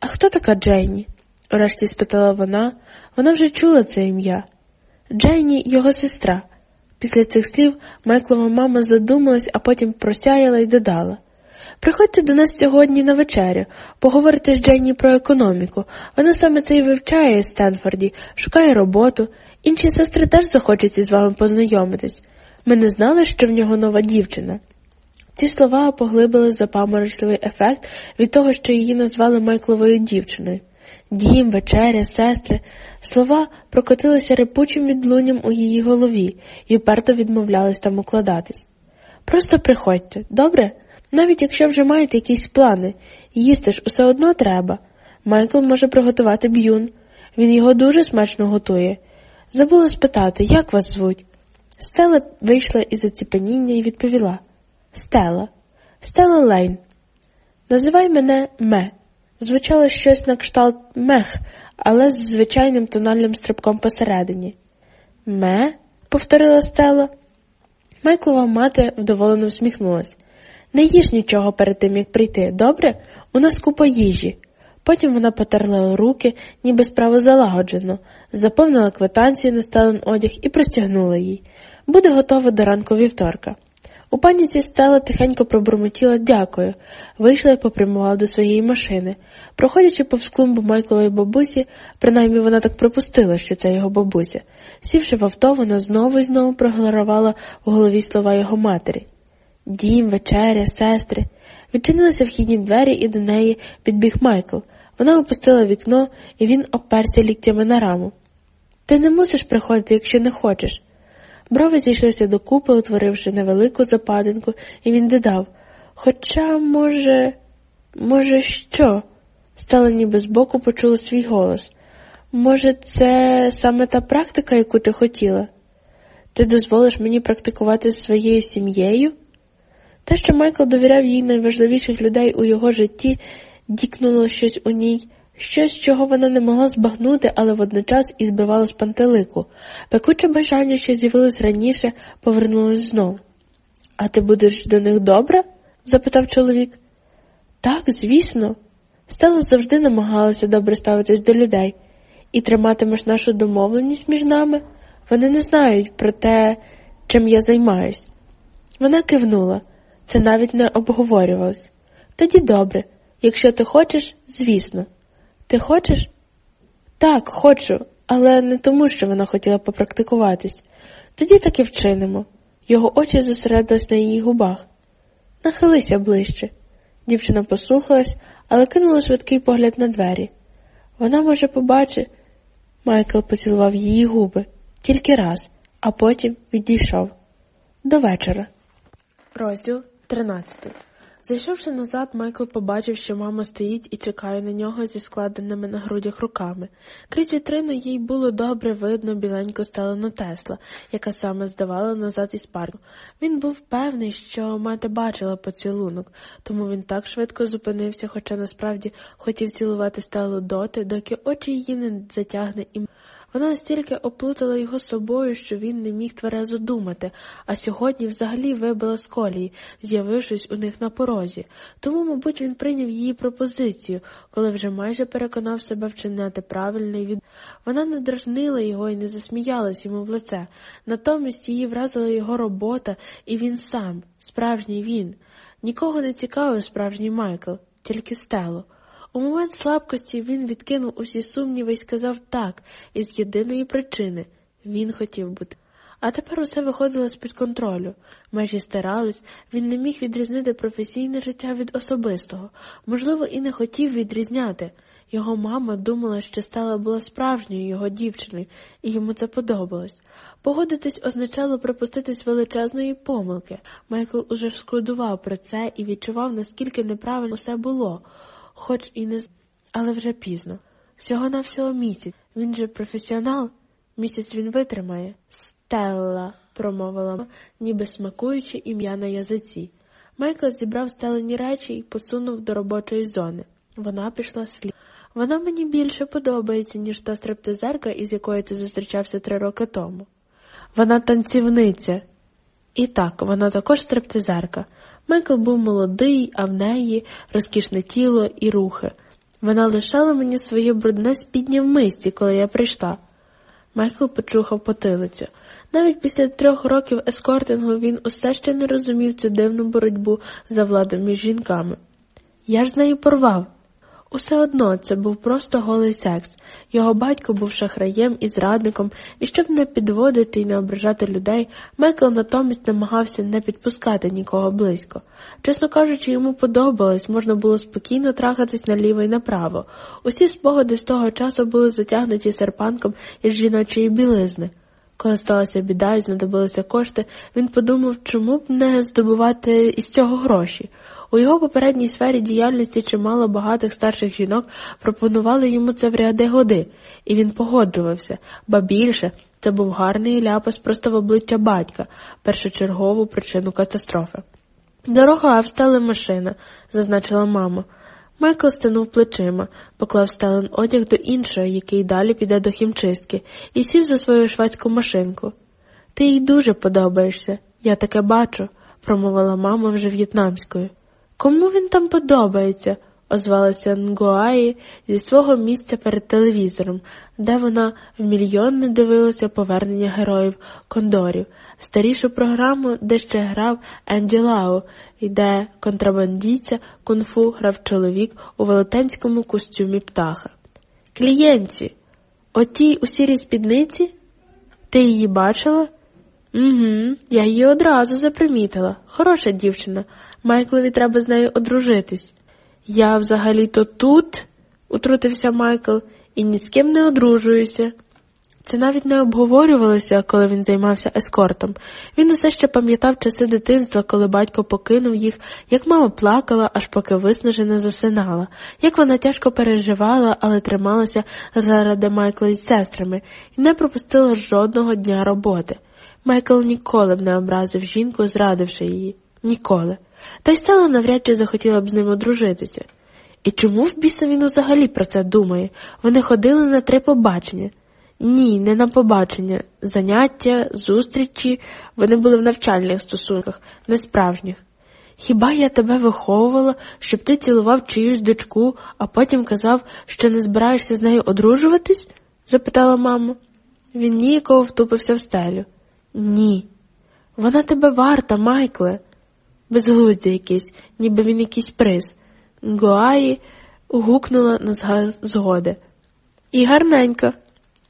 А хто така Джейні? Урешті спитала вона, вона вже чула це ім'я. Джейні його сестра. Після цих слів Майклова мама задумалась, а потім просяяла і додала. Приходьте до нас сьогодні на вечерю, поговорити з Дженні про економіку. Вона саме це і вивчає Стенфорді, шукає роботу. Інші сестри теж захочуть із вами познайомитись. Ми не знали, що в нього нова дівчина. Ці слова поглибили запаморочливий ефект від того, що її назвали Майкловою дівчиною. Дім, вечеря, сестри, слова прокотилися репучим відлунням у її голові і вперто відмовлялись там укладатись. Просто приходьте, добре? Навіть якщо вже маєте якісь плани, їсти ж усе одно треба. Майкл може приготувати б'юн. Він його дуже смачно готує. Забула спитати, як вас звуть? Стела вийшла із заціпеніння і відповіла Стела, Стела Лейн. Називай мене Ме. Звучало щось на кшталт мех, але з звичайним тональним стрибком посередині. Ме? повторила Стела. Майклова мати вдоволено всміхнулась. Не їж нічого перед тим, як прийти, добре? У нас купа їжі. Потім вона потерла руки, ніби справу залагоджено, заповнила квитанцію на стелен одяг і простягнула їй. Буде готова до ранку вівторка. У паніці стала тихенько пробурмотіла дякую, вийшла і попрямувала до своєї машини. Проходячи повз клумбу Майклової бабусі, принаймні вона так припустила, що це його бабуся. Сівши в авто, вона знову і знову прогларувала в голові слова його матері. Дім, вечеря, сестри. Відчинилися вхідні двері, і до неї підбіг Майкл. Вона опустила вікно, і він оперся ліктями на раму. Ти не мусиш приходити, якщо не хочеш. Брови зійшлися докупи, утворивши невелику западинку, і він додав Хоча, може, може, що? Стала ніби збоку почула свій голос. Може, це саме та практика, яку ти хотіла? Ти дозволиш мені практикувати з своєю сім'єю? Те, що Майкл довіряв їй найважливіших людей у його житті, дікнуло щось у ній, щось, чого вона не могла збагнути, але водночас і збивало з пантелику. Пекуче бажання, що з'явилось раніше, повернулось знов. А ти будеш до них добре? запитав чоловік. Так, звісно. Стела завжди намагалася добре ставитись до людей. І триматимеш нашу домовленість між нами. Вони не знають про те, чим я займаюсь. Вона кивнула. Це навіть не обговорювалось. Тоді добре, якщо ти хочеш, звісно. Ти хочеш? Так, хочу, але не тому, що вона хотіла попрактикуватись. Тоді так і вчинимо. Його очі зосередились на її губах. Нахилися ближче. Дівчина послухалась, але кинула швидкий погляд на двері. Вона, може, побачить. Майкл поцілував її губи тільки раз, а потім відійшов. До вечора. Розділ 13 Зайшовши назад, Майкл побачив, що мама стоїть і чекає на нього зі складеними на грудях руками. Крізь вітрину їй було добре видно біленьку стелену Тесла, яка саме здавала назад із парку. Він був певний, що мати бачила поцілунок, тому він так швидко зупинився, хоча насправді хотів цілувати стелу доти, доки очі її не затягне і. Вона настільки оплутала його собою, що він не міг тверезо думати, а сьогодні взагалі вибила з колії, з'явившись у них на порозі. Тому, мабуть, він прийняв її пропозицію, коли вже майже переконав себе вчиняти правильний від. Вона не дражнила його і не засміялась йому в лице. Натомість її вразила його робота, і він сам, справжній він. Нікого не цікавив справжній Майкл, тільки стело. У момент слабкості він відкинув усі сумніви і сказав так, із єдиної причини він хотів бути. А тепер усе виходило з під контролю. Межі стирались, він не міг відрізнити професійне життя від особистого, можливо, і не хотів відрізняти. Його мама думала, що стала була справжньою його дівчиною, і йому це подобалось. Погодитись означало припуститись величезної помилки. Майкл уже шкодував про це і відчував, наскільки неправильно все було хоч і не але вже пізно. Всього на всього місяць. Він же професіонал. Місяць він витримає. Стелла, промовила, ніби смакуючи ім'я на язиці. Майкл зібрав стелені речі і посунув до робочої зони. Вона пішла слід. Вона мені більше подобається, ніж та стриптизерка, із якою ти зустрічався три роки тому. Вона танцівниця. І так, вона також стриптизерка. Майкл був молодий, а в неї розкішне тіло і рухи. Вона лишала мені своє брудне спіднє в мисці, коли я прийшла. Майкл почухав потилицю. Навіть після трьох років ескортингу він усе ще не розумів цю дивну боротьбу за владу між жінками. Я ж з нею порвав. Усе одно це був просто голий секс. Його батько був шахраєм і зрадником, і щоб не підводити і не ображати людей, Майкл натомість намагався не підпускати нікого близько. Чесно кажучи, йому подобалось, можна було спокійно трахатись наліво і направо. Усі спогади з того часу були затягнуті серпанком із жіночої білизни. Коли сталася біда і знадобилися кошти, він подумав, чому б не здобувати із цього гроші. У його попередній сфері діяльності чимало багатих старших жінок пропонували йому це в ряди годи, і він погоджувався, ба більше це був гарний ляпас просто в обличчя батька, першочергову причину катастрофи. Дорога а встала машина, зазначила мама. Майкл стинув плечима, поклав стелен одяг до іншого, який далі піде до хімчистки, і сів за свою шведську машинку. Ти їй дуже подобаєшся, я таке бачу, промовила мама вже в'єтнамською. Кому він там подобається? озвалася Нгуаї зі свого місця перед телевізором, де вона в мільйонне дивилася повернення героїв Кондорів, старішу програму, де ще грав Енді Лау, і де контрабандійця кунг-фу грав чоловік у велетенському костюмі птаха. Клієнці, отій у сірій спідниці? Ти її бачила? Угу, я її одразу запримітила. Хороша дівчина. Майклові треба з нею одружитись. Я взагалі-то тут, утрутився Майкл, і ні з ким не одружуюся. Це навіть не обговорювалося, коли він займався ескортом. Він усе ще пам'ятав часи дитинства, коли батько покинув їх, як мама плакала, аж поки виснажена засинала, як вона тяжко переживала, але трималася заради Майкла із сестрами і не пропустила жодного дня роботи. Майкл ніколи б не образив жінку, зрадивши її. Ніколи. Та й Стелла навряд чи захотіла б з ним одружитися. І чому в біса він взагалі про це думає? Вони ходили на три побачення. Ні, не на побачення, заняття, зустрічі, вони були в навчальних стосунках, не справжніх. Хіба я тебе виховувала, щоб ти цілував чиюсь дочку, а потім казав, що не збираєшся з нею одружуватись? запитала мама. Він ніяково втупився в стелю. Ні. Вона тебе варта, Майкле. Безглуздя якийсь, ніби він якийсь приз. Гоаї гукнула на згоди. І гарненька.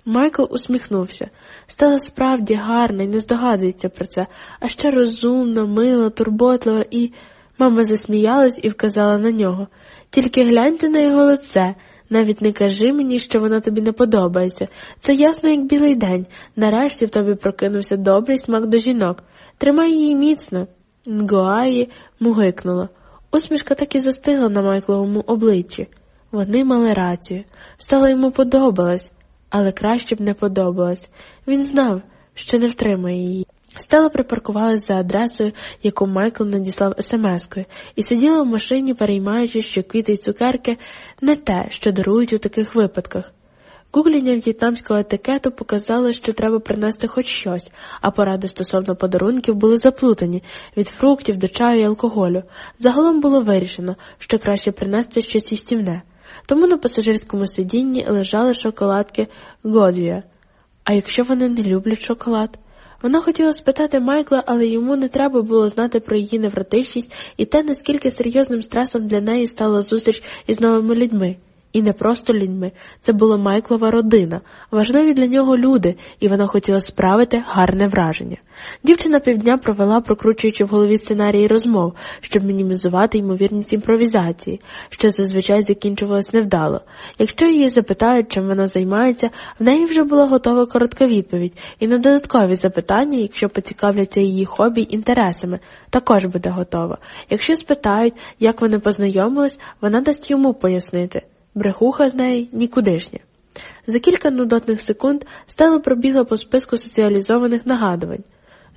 Майкл усміхнувся. Стала справді гарна і не здогадується про це, а ще розумна, мила, турботлива і. Мама засміялась і вказала на нього. Тільки гляньте на його лице. Навіть не кажи мені, що вона тобі не подобається. Це ясно, як білий день. Нарешті в тобі прокинувся добрий смак до жінок. Тримай її міцно. Нгуаї мугикнула. Усмішка так і застигла на Майкловому обличчі. Вони мали рацію. Стало йому подобалось, але краще б не подобалось. Він знав, що не втримає її. Стела припаркувалась за адресою, яку Майкл надіслав смс-кою, і сиділа в машині, переймаючи, що квіти й цукерки не те, що дарують у таких випадках. Гугління в'єтнамського етикету показало, що треба принести хоч щось, а поради стосовно подарунків були заплутані від фруктів до чаю і алкоголю. Загалом було вирішено, що краще принести щось істівне. Тому на пасажирському сидінні лежали шоколадки Годвія. А якщо вони не люблять шоколад? Вона хотіла спитати Майкла, але йому не треба було знати про її невротичність і те, наскільки серйозним стресом для неї стала зустріч із новими людьми. І не просто людьми, це була Майклова родина, важливі для нього люди, і вона хотіла справити гарне враження. Дівчина півдня провела, прокручуючи в голові сценарії розмов, щоб мінімізувати ймовірність імпровізації, що зазвичай закінчувалась невдало. Якщо її запитають, чим вона займається, в неї вже була готова коротка відповідь, і на додаткові запитання, якщо поцікавляться її хобі інтересами, також буде готова. Якщо спитають, як вони познайомились, вона дасть йому пояснити. Брехуха з неї нікудишня. За кілька нудотних секунд Стела пробігла по списку соціалізованих нагадувань.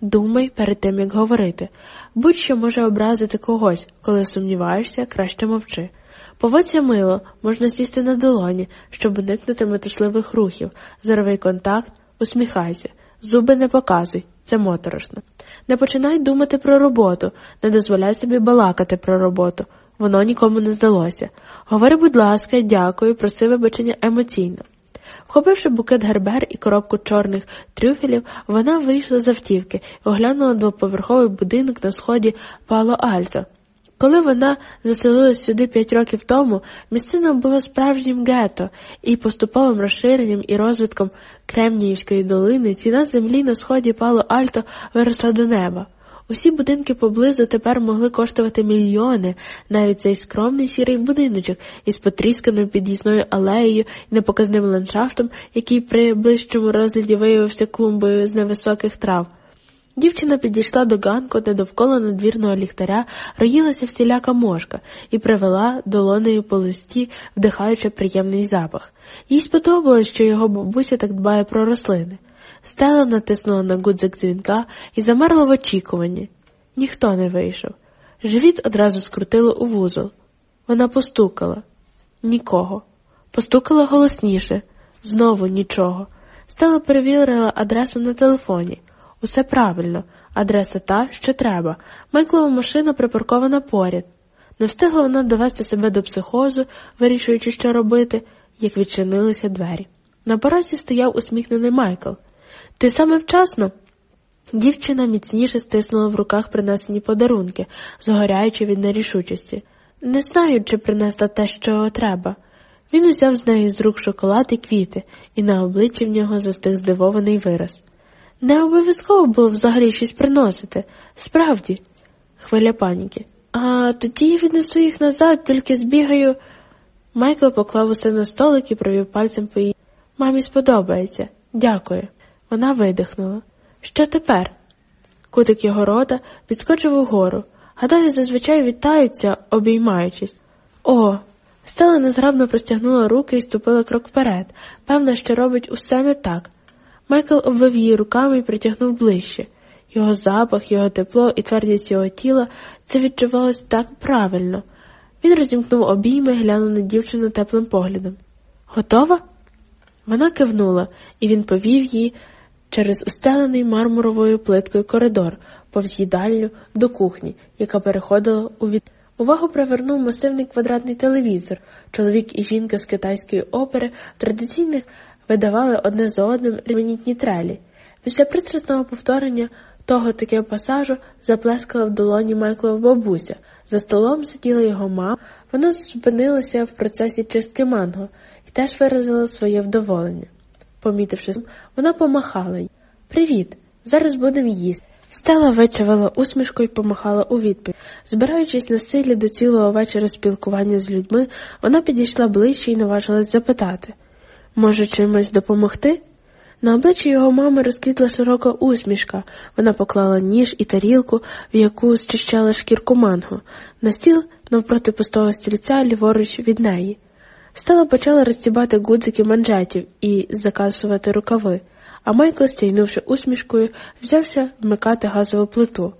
Думай перед тим, як говорити. Будь-що може образити когось, коли сумніваєшся, краще мовчи. Поводься мило, можна сісти на долоні, щоб уникнути метушливих рухів, зоровий контакт, усміхайся, зуби не показуй, це моторошно. Не починай думати про роботу, не дозволяй собі балакати про роботу. Воно нікому не здалося. Говори, будь ласка, дякую, проси вибачення емоційно. Вхопивши букет гербер і коробку чорних трюфелів, вона вийшла з автівки і оглянула двоповерховий будинок на сході Пало Альто. Коли вона заселилась сюди п'ять років тому, місцина була справжнім гетто, і поступовим розширенням і розвитком Кремніївської долини ціна землі на сході Пало Альто виросла до неба. Усі будинки поблизу тепер могли коштувати мільйони, навіть цей скромний сірий будиночок із потрісканою під'їзною алеєю і непоказним ландшафтом, який при ближчому розгляді виявився клумбою з невисоких трав. Дівчина підійшла до ганку, де довкола надвірного ліхтаря роїлася всіляка мошка і привела долонею по листі, вдихаючи приємний запах. Їй сподобалось, що його бабуся так дбає про рослини. Стела натиснула на гудзик дзвінка і замерла в очікуванні. Ніхто не вийшов. Живіт одразу скрутило у вузол. Вона постукала. Нікого. Постукала голосніше. Знову нічого. Стела перевірила адресу на телефоні. Усе правильно, адреса та, що треба. Майклова машина припаркована поряд. Не встигла вона довести себе до психозу, вирішуючи, що робити, як відчинилися двері. На порозі стояв усміхнений Майкл. Ти саме вчасно. Дівчина міцніше стиснула в руках принесені подарунки, згоряючи від нерішучості. Не знаю, чи принесла те, що треба. Він узяв з неї з рук шоколад і квіти, і на обличчі в нього застиг здивований вираз. Не обов'язково було взагалі щось приносити. Справді, хвиля паніки. А тоді я віднесу їх назад, тільки збігаю. Майкл поклав усе на столик і провів пальцем по її. Мамі сподобається. Дякую. Вона видихнула. Що тепер? Кутик його рота підскочив угору. Гадаю, зазвичай вітаються, обіймаючись. О, Стела незграбно простягнула руки і ступила крок вперед, певна, що робить усе не так. Майкл обвив її руками і притягнув ближче. Його запах, його тепло і твердість його тіла це відчувалось так правильно. Він розімкнув обійми і глянув на дівчину теплим поглядом. Готова? Вона кивнула, і він повів її через устелений мармуровою плиткою коридор, повз їдальню до кухні, яка переходила у від. Увагу привернув масивний квадратний телевізор. Чоловік і жінка з китайської опери традиційних видавали одне за одним рівнітні трелі. Після пристрасного повторення того таке пасажу заплескала в долоні Майклова бабуся. За столом сиділа його мама, вона зупинилася в процесі чистки манго і теж виразила своє вдоволення. Помітивши, вона помахала їй. Привіт! Зараз будемо їсти. Стела вичавила усмішку і помахала у відповідь. Збираючись на силі до цілого вечора спілкування з людьми, вона підійшла ближче і наважилась запитати може, чимось допомогти? На обличчі його мами розквітла широка усмішка. Вона поклала ніж і тарілку, в яку зчищала шкірку манго, на стіл навпроти пустого стільця ліворуч від неї. Стела почала розтібати гудзики манжетів і закасувати рукави а Майкл, стійнувши усмішкою, взявся вмикати газову плиту.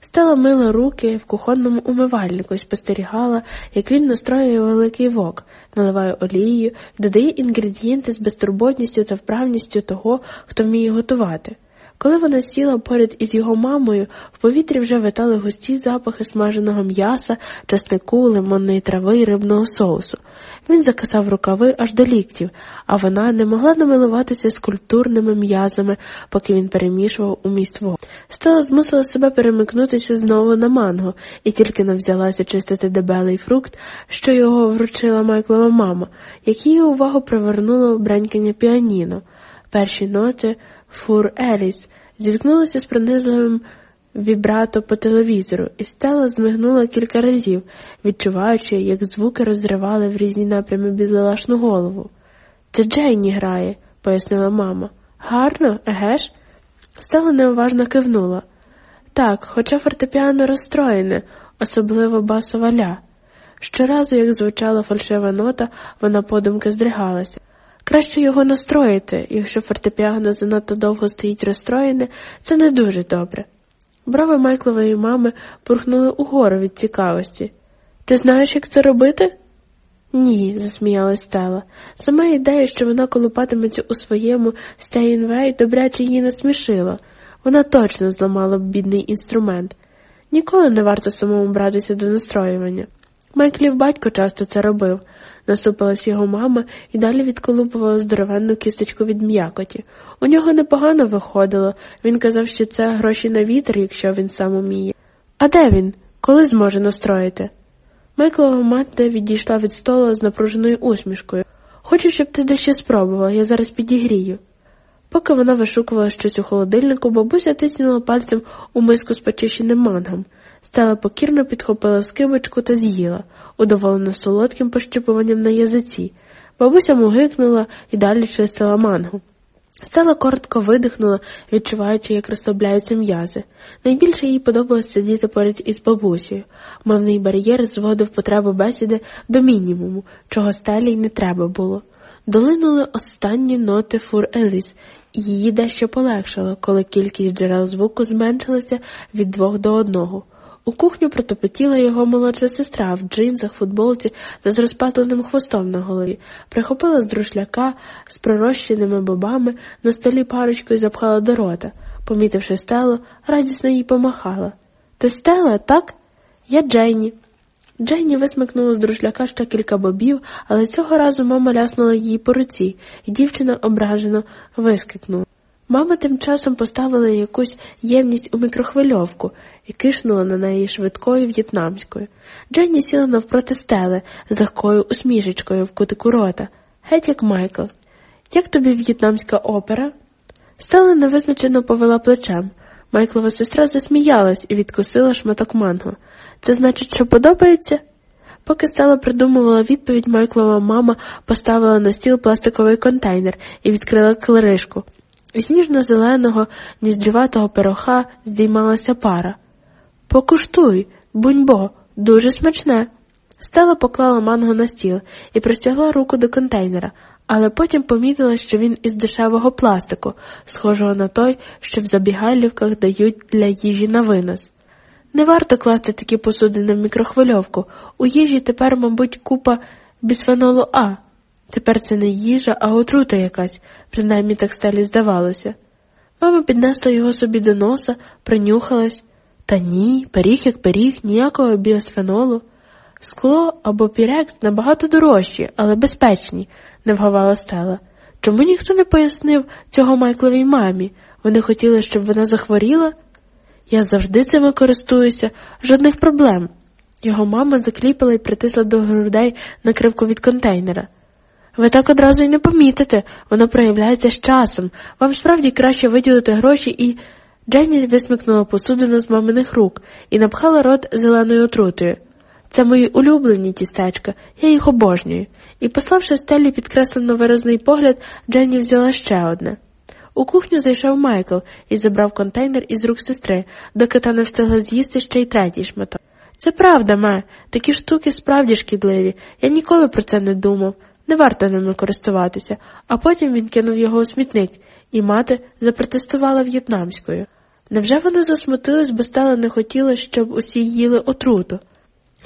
Стала мила руки в кухонному умивальнику і спостерігала, як він настроює великий вок, наливає олією, додає інгредієнти з безтурботністю та вправністю того, хто вміє готувати. Коли вона сіла поряд із його мамою, в повітрі вже витали густі запахи смаженого м'яса, часнику, лимонної трави і рибного соусу. Він закасав рукави аж до ліктів, а вона не могла намилуватися скульптурними м'язами, поки він перемішував у міство. Стола змусила себе перемикнутися знову на манго і тільки не взялася чистити дебелий фрукт, що його вручила Майклова мама, як її увагу привернуло бренькання піаніно. Перші ноти фур Еліс зіткнулися з пронизливим вібрато по телевізору, і стела змигнула кілька разів, відчуваючи, як звуки розривали в різні напрями бідолашну голову. Це Джейні грає, пояснила мама. Гарно, еге ж? Стела неуважно кивнула. Так, хоча фортепіано розстроєне, особливо басова ля. Щоразу, як звучала фальшива нота, вона подумки здригалася. Краще його настроїти, якщо фортепіано занадто довго стоїть розстроєне, це не дуже добре. Брови Майклової мами пурхнули угору від цікавості. Ти знаєш, як це робити? Ні, засміялась Стела. Сама ідея, що вона колупатиметься у своєму Стейнвей, добряче її насмішила. Вона точно зламала б бідний інструмент. Ніколи не варто самому братися до настроювання. Майклів батько часто це робив. Насупилась його мама і далі відколупувала здоровенну кісточку від м'якоті. У нього непогано виходило. Він казав, що це гроші на вітер, якщо він сам уміє. А де він? Коли зможе настроїти? Майклова мати відійшла від столу з напруженою усмішкою. Хочу, щоб ти дещо спробувала, я зараз підігрію. Поки вона вишукувала щось у холодильнику, бабуся тиснула пальцем у миску з почищеним мангом. Стела покірно підхопила скибочку та з'їла, удоволена солодким пощипуванням на язиці. Бабуся мугикнула і далі чистила мангу. Стела коротко видихнула, відчуваючи, як розслабляються м'язи. Найбільше їй подобалося сидіти поряд із бабусею. Мовний бар'єр зводив потребу бесіди до мінімуму, чого стелі й не треба було. Долинули останні ноти фур Еліс, і її дещо полегшало, коли кількість джерел звуку зменшилася від двох до одного. У кухню протопотіла його молодша сестра в джинсах, футболці та з розпатленим хвостом на голові, прихопила з друшляка з пророщеними бобами на столі парочку і запхала до рота. Помітивши стелу, радісно їй помахала. Ти стела, так? Я Дженні. Дженні висмикнула з друшляка ще кілька бобів, але цього разу мама ляснула її по руці, і дівчина ображено вискикнула. Мама тим часом поставила якусь ємність у мікрохвильовку і кишнула на неї швидкою в'єтнамською. Дженні сіла навпроти стели з легкою усмішечкою в кутику рота, геть як Майкл. Як тобі в'єтнамська опера? Стела невизначено повела плечем. Майклова сестра засміялась і відкусила шматок манго. Це значить, що подобається? Поки Стела придумувала відповідь, Майклова мама поставила на стіл пластиковий контейнер і відкрила клеришку. Із ніжно-зеленого, ніздріватого пироха здіймалася пара. Покуштуй, буньбо, дуже смачне. Стела поклала манго на стіл і простягла руку до контейнера, але потім помітила, що він із дешевого пластику, схожого на той, що в забігайлівках дають для їжі на винос. Не варто класти такі посудини в мікрохвильовку. У їжі тепер, мабуть, купа бісфенолу А. Тепер це не їжа, а отрута якась, принаймні так стелі здавалося. Мама піднесла його собі до носа, принюхалась. Та ні, пиріг як пиріг, ніякого біосфенолу. Скло або пірекс набагато дорожчі, але безпечні, не вгавала стела. Чому ніхто не пояснив цього Майкловій мамі? Вони хотіли, щоб вона захворіла? Я завжди цим користуюся, жодних проблем. Його мама закліпала і притисла до грудей накривку від контейнера. Ви так одразу й не помітите, воно проявляється з часом. Вам справді краще виділити гроші і. Дженні висмикнула посудину з маминих рук і напхала рот зеленою отрутою. Це мої улюблені тістечка, я їх обожнюю. І, пославши стелі підкреслено виразний погляд, Дженні взяла ще одне. У кухню зайшов Майкл і забрав контейнер із рук сестри, доки та не встигла з'їсти ще й третій шматок. Це правда, ме, такі штуки справді шкідливі. Я ніколи про це не думав. Не варто ними користуватися, а потім він кинув його у смітник, і мати запротестувала в'єтнамською. Невже вона засмутилась, бо стала не хотіла, щоб усі їли отруту?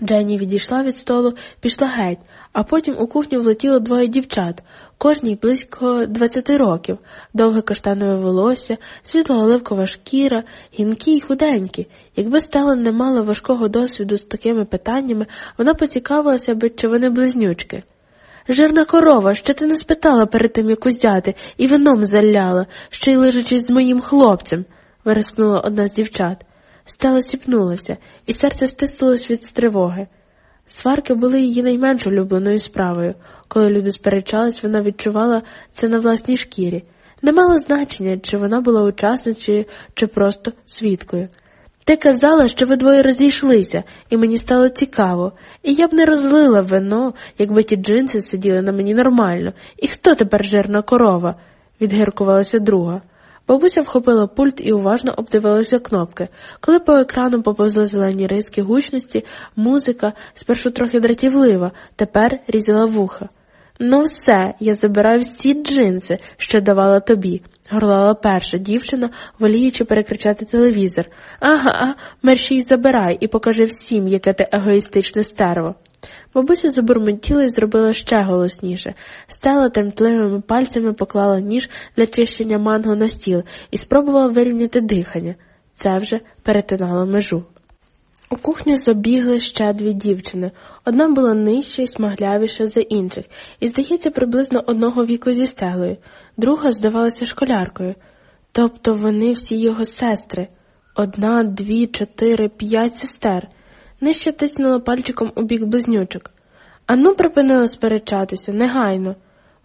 Дженні відійшла від столу, пішла геть, а потім у кухню влетіло двоє дівчат, кожній близько 20 років, довге каштанове волосся, світло-оливкова шкіра, гінкі й худенькі. Якби Стела не мала важкого досвіду з такими питаннями, вона поцікавилася би, чи вони близнючки. Жирна корова, що ти не спитала перед тим, як узяти, і вином заляла, ще й лежачись з моїм хлопцем, вирискнула одна з дівчат. Стела сіпнулася, і серце стиснулось від стривоги. Сварки були її найменш улюбленою справою. Коли люди сперечались, вона відчувала це на власній шкірі. Не мало значення, чи вона була учасницею, чи просто свідкою. Ти казала, що ви двоє розійшлися, і мені стало цікаво, і я б не розлила вино, якби ті джинси сиділи на мені нормально. І хто тепер жирна корова? відгиркувалася друга. Бабуся вхопила пульт і уважно обдивилася кнопки. Коли по екрану поповзли зелені риски гучності, музика спершу трохи дратівлива, тепер різала вуха. Ну, все, я забираю всі джинси, що давала тобі, горлала перша дівчина, воліючи перекричати телевізор. Ага, мерщій забирай і покажи всім, яке ти егоїстичне стерво. Бабуся забурмотіла і зробила ще голосніше. Стела тремтливими пальцями поклала ніж для чищення манго на стіл і спробувала вирівняти дихання. Це вже перетинало межу. У кухню забігли ще дві дівчини. Одна була нижча і смаглявіша за інших, і, здається, приблизно одного віку зі стелою, друга здавалася школяркою. Тобто вони всі його сестри одна, дві, чотири, п'ять сестер. Нижче тиснула пальчиком у бік близнючок. Ану припинила сперечатися, негайно.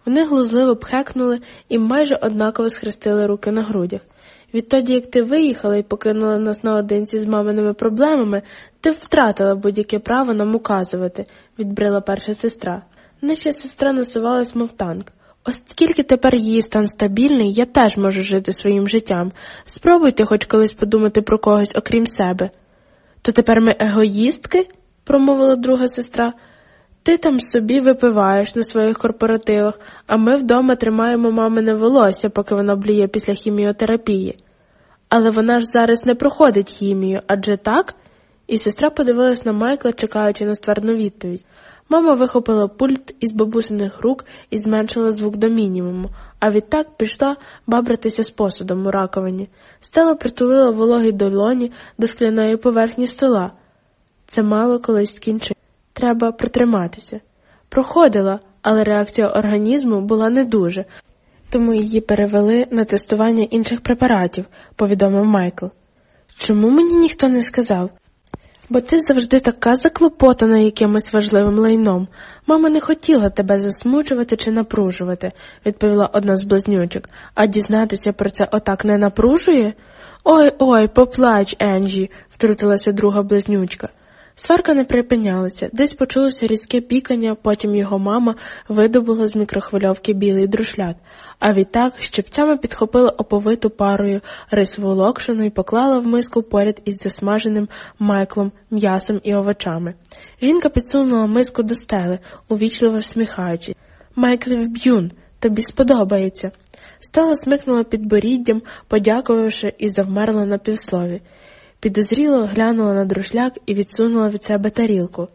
Вони глузливо пхекнули і майже однаково схрестили руки на грудях. Відтоді, як ти виїхала і покинула нас наодинці з маминими проблемами, ти втратила будь-яке право нам указувати, відбрила перша сестра. Нижча сестра насувалась, мов танк. Оскільки тепер її стан стабільний, я теж можу жити своїм життям. Спробуйте хоч колись подумати про когось, окрім себе. То тепер ми егоїстки, промовила друга сестра. Ти там собі випиваєш на своїх корпоративах, а ми вдома тримаємо мамине волосся, поки вона бліє після хіміотерапії. Але вона ж зараз не проходить хімію, адже так? І сестра подивилась на Майкла, чекаючи на ствердну відповідь. Мама вихопила пульт із бабусиних рук і зменшила звук до мінімуму, а відтак пішла бабратися з посудом у раковині. Стела притулила вологій долоні до скляної поверхні стола. Це мало колись скінчити. Треба протриматися. Проходила, але реакція організму була не дуже, тому її перевели на тестування інших препаратів, повідомив Майкл. Чому мені ніхто не сказав? Бо ти завжди така заклопотана якимось важливим лайном. Мама не хотіла тебе засмучувати чи напружувати, відповіла одна з близнючок, а дізнатися про це отак не напружує? Ой ой, поплач, Енджі, втрутилася друга близнючка. Сварка не припинялася, десь почулося різке пікання, потім його мама видобула з мікрохвильовки білий друшляк, а відтак щепцями підхопила оповиту парою рисову локшину і поклала в миску поряд із засмаженим майклом, м'ясом і овочами. Жінка підсунула миску до стели, увічливо всміхаючись. Майклів б'юн, тобі сподобається. Стала смикнула під боріддям, подякувавши і завмерла на півслові. Підозріло глянула на друшляк і відсунула від себе тарілку.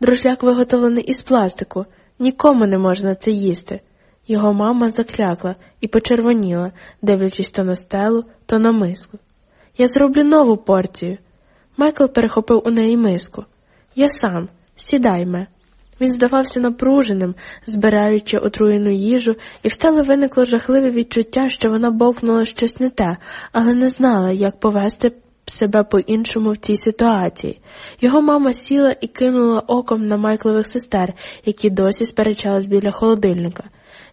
Друшляк виготовлений із пластику, нікому не можна це їсти. Його мама заклякла і почервоніла, дивлячись то на стелу, то на миску. Я зроблю нову порцію. Майкл перехопив у неї миску. Я сам, сідайме. Він здавався напруженим, збираючи отруєну їжу, і в стелі виникло жахливе відчуття, що вона бовкнула щось не те, але не знала, як повести себе по-іншому в цій ситуації. Його мама сіла і кинула оком на майклових сестер, які досі сперечались біля холодильника.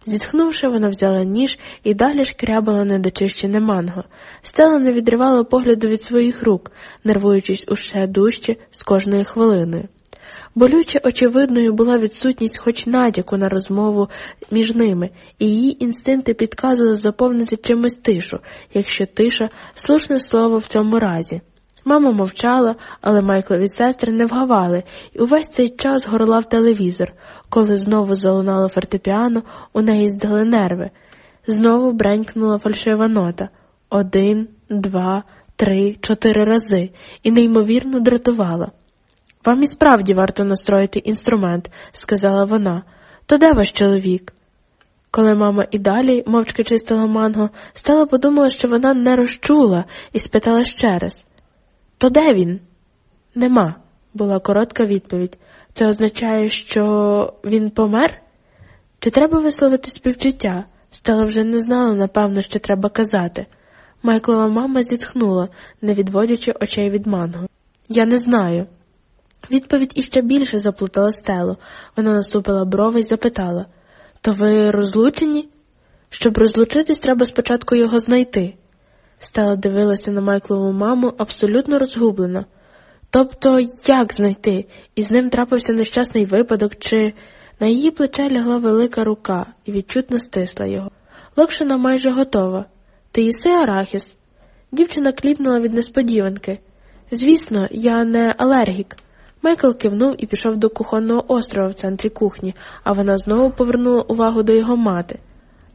Зітхнувши, вона взяла ніж і далі шкрябала недочищене манго. Стела не відривала погляду від своїх рук, нервуючись уще дужче з кожною хвилиною. Болюче очевидною була відсутність хоч натяку на розмову між ними, і її інстинкти підказували заповнити чимось тишу, якщо тиша слушне слово в цьому разі. Мама мовчала, але Майклові сестри не вгавали, і увесь цей час горлав телевізор. Коли знову залунало фортепіано, у неї здали нерви. Знову бренькнула фальшива нота один, два, три, чотири рази, і неймовірно дратувала. Вам і справді варто настроїти інструмент, сказала вона. То де ваш чоловік? Коли мама і далі мовчки чистила манго, стала подумала, що вона не розчула, і спитала ще раз То де він? Нема, була коротка відповідь. Це означає, що він помер? Чи треба висловити співчуття? Стала вже не знала, напевно, що треба казати. Майклова мама зітхнула, не відводячи очей від манго. Я не знаю. Відповідь іще більше заплутала стелу. Вона наступила брови і запитала То ви розлучені? Щоб розлучитись, треба спочатку його знайти. Стела дивилася на Майклову маму абсолютно розгублена. Тобто, як знайти? І з ним трапився нещасний випадок, чи на її плече лягла велика рука і відчутно стисла його. Локшина майже готова. Ти їси арахіс? Дівчина кліпнула від несподіванки. Звісно, я не алергік. Майкл кивнув і пішов до кухонного острова в центрі кухні, а вона знову повернула увагу до його мати.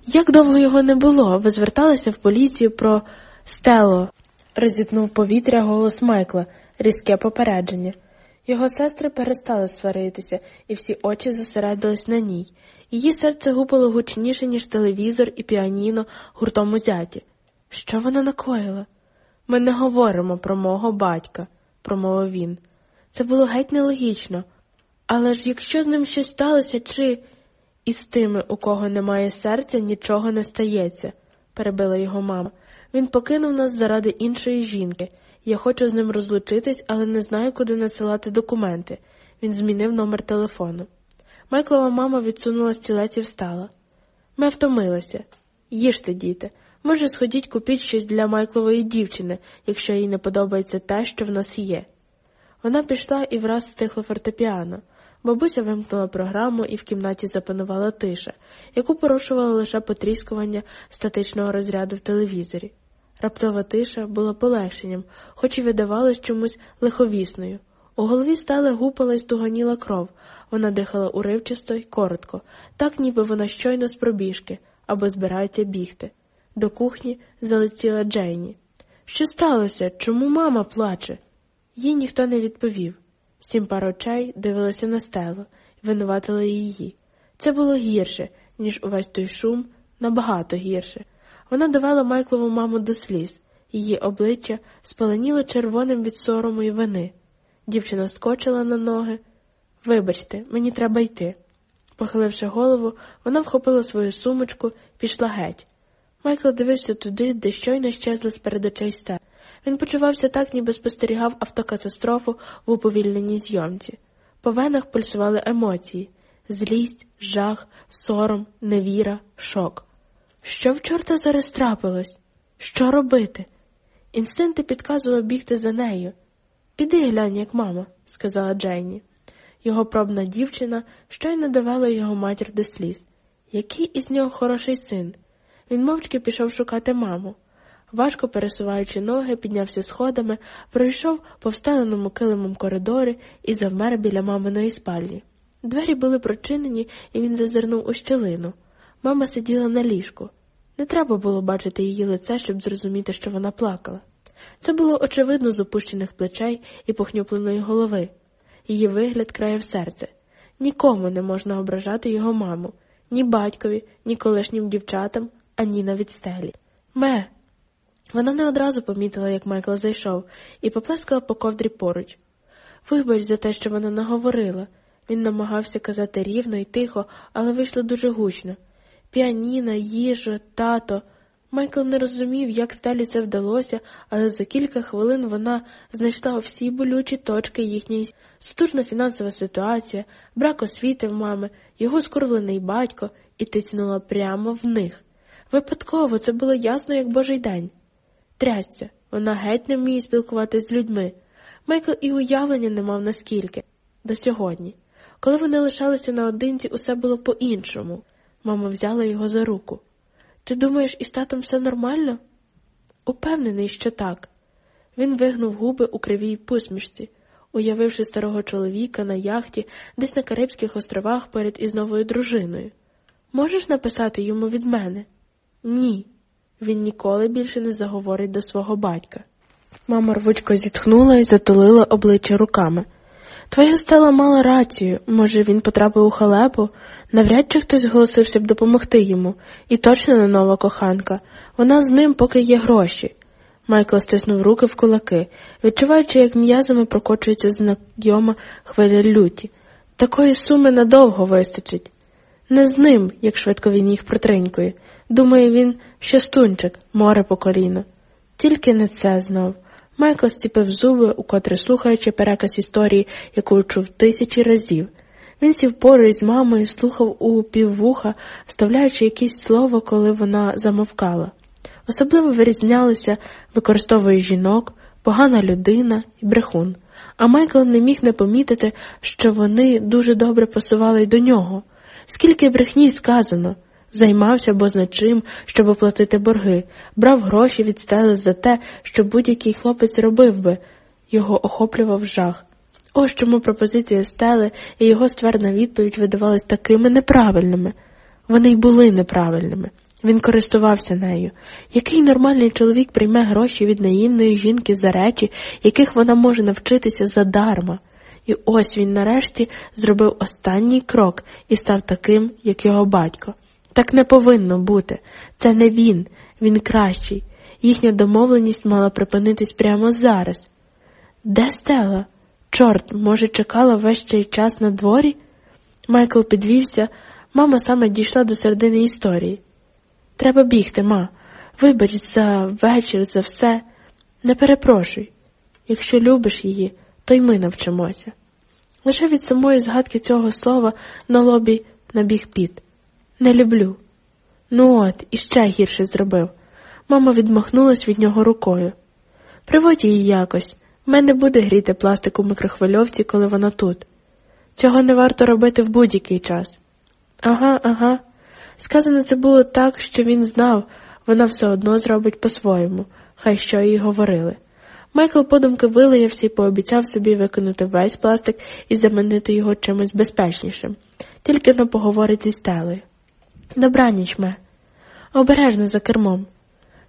Як довго його не було, ви зверталися в поліцію про Стело, розітнув повітря голос Майкла, різке попередження. Його сестри перестали сваритися, і всі очі зосередились на ній. Її серце гупало гучніше, ніж телевізор і піаніно гуртом узяті. Що вона накоїла? Ми не говоримо про мого батька, промовив він. Це було геть нелогічно. Але ж якщо з ним щось сталося, чи із тими, у кого немає серця, нічого не стається, перебила його мама. Він покинув нас заради іншої жінки. Я хочу з ним розлучитись, але не знаю, куди насилати документи. Він змінив номер телефону. Майклова мама відсунула стілець і встала. Ми втомилися. Їжте, діти. Може, сходіть купіть щось для Майклової дівчини, якщо їй не подобається те, що в нас є. Вона пішла і враз стихло фортепіано. Бабуся вимкнула програму і в кімнаті запанувала тиша, яку порушувало лише потріскування статичного розряду в телевізорі. Раптова тиша була полегшенням, хоч і видавалась чомусь лиховісною. У голові стали гупала й стуганіла кров, вона дихала уривчисто й коротко, так ніби вона щойно з пробіжки або збирається бігти. До кухні залетіла Джейні. Що сталося? Чому мама плаче? Їй ніхто не відповів. Сім пар очей дивилися на стелу і винуватили її. Це було гірше, ніж увесь той шум, набагато гірше. Вона давала Майклову маму до сліз, її обличчя спаленіло червоним від сорому й вини. Дівчина скочила на ноги. Вибачте, мені треба йти. Похиливши голову, вона вхопила свою сумочку пішла геть. Майкл дивився туди, де щойно щезли з перед очей стел. Він почувався так, ніби спостерігав автокатастрофу в уповільненій зйомці. По венах пульсували емоції злість, жах, сором, невіра, шок. Що в чорта зараз трапилось? Що робити? Інстинкти підказував бігти за нею. Піди глянь, як мама, сказала Джейні. Його пробна дівчина щойно давала його матір до сліз. Який із нього хороший син. Він мовчки пішов шукати маму. Важко пересуваючи ноги, піднявся сходами, пройшов по встеленому килимом коридорі і завмер біля маминої спальні. Двері були прочинені, і він зазирнув у щелину. Мама сиділа на ліжку. Не треба було бачити її лице, щоб зрозуміти, що вона плакала. Це було очевидно з опущених плечей і похнюпленої голови. Її вигляд краяв серце. Нікому не можна ображати його маму, ні батькові, ні колишнім дівчатам, ані навіть стелі. Ме. Вона не одразу помітила, як Майкл зайшов, і поплескала по ковдрі поруч. Вибач за те, що вона наговорила. Він намагався казати рівно і тихо, але вийшло дуже гучно. Піаніна, їжа, тато. Майкл не розумів, як сталі це вдалося, але за кілька хвилин вона знайшла всі болючі точки їхньої стужна фінансова ситуація, брак освіти в мами, його скорлений батько, і тиснула прямо в них. Випадково це було ясно, як божий день. Трясся, вона геть не вміє спілкуватися з людьми. Майкл і уявлення не мав наскільки до сьогодні. Коли вони лишалися наодинці, усе було по-іншому. Мама взяла його за руку. Ти думаєш, із татом все нормально? Упевнений, що так. Він вигнув губи у кривій посмішці, уявивши старого чоловіка на яхті десь на Карибських островах перед із новою дружиною. Можеш написати йому від мене? Ні. Він ніколи більше не заговорить до свого батька. Мама рвучко зітхнула і затулила обличчя руками. Твоя стела мала рацію, може, він потрапив у халепу, навряд чи хтось зголосився б допомогти йому, і точно не нова коханка. Вона з ним, поки є гроші. Майкл стиснув руки в кулаки, відчуваючи, як м'язами прокочується знайома хвиля люті. Такої суми надовго вистачить. Не з ним, як швидко він їх протринькує. Думає він, щастунчик, море по коліно. Тільки не це знов. Майкл стіпив зуби, укотре слухаючи переказ історії, яку чув тисячі разів. Він сів поруч з мамою, слухав у піввуха, вставляючи якесь слово, коли вона замовкала. Особливо вирізнялися, використовує жінок, погана людина і брехун. А Майкл не міг не помітити, що вони дуже добре пасували й до нього. Скільки брехні сказано займався бозначим, щоб оплатити борги, брав гроші від стели за те, що будь-який хлопець робив би, його охоплював жах. Ось чому пропозиція стели і його ствердна відповідь видавались такими неправильними. Вони й були неправильними. Він користувався нею. Який нормальний чоловік прийме гроші від наївної жінки за речі, яких вона може навчитися задарма? І ось він нарешті зробив останній крок і став таким, як його батько. Так не повинно бути. Це не він, він кращий. Їхня домовленість мала припинитись прямо зараз. Де стела? Чорт, може, чекала весь цей час на дворі? Майкл підвівся, мама саме дійшла до середини історії. Треба бігти, ма. Вибач за вечір, за все. Не перепрошуй. Якщо любиш її, то й ми навчимося. Лише від самої згадки цього слова на лобі набіг піт. Не люблю. Ну от, іще гірше зробив. Мама відмахнулась від нього рукою. Приводь її якось. В мене буде гріти пластик у микрохвильовці, коли вона тут. Цього не варто робити в будь-який час. Ага, ага. Сказано це було так, що він знав, вона все одно зробить по-своєму, хай що їй говорили. Майкл подумки вилаявся і пообіцяв собі викинути весь пластик і замінити його чимось безпечнішим, тільки не поговорить зі стелею. Добраніч, ме. Обережно за кермом.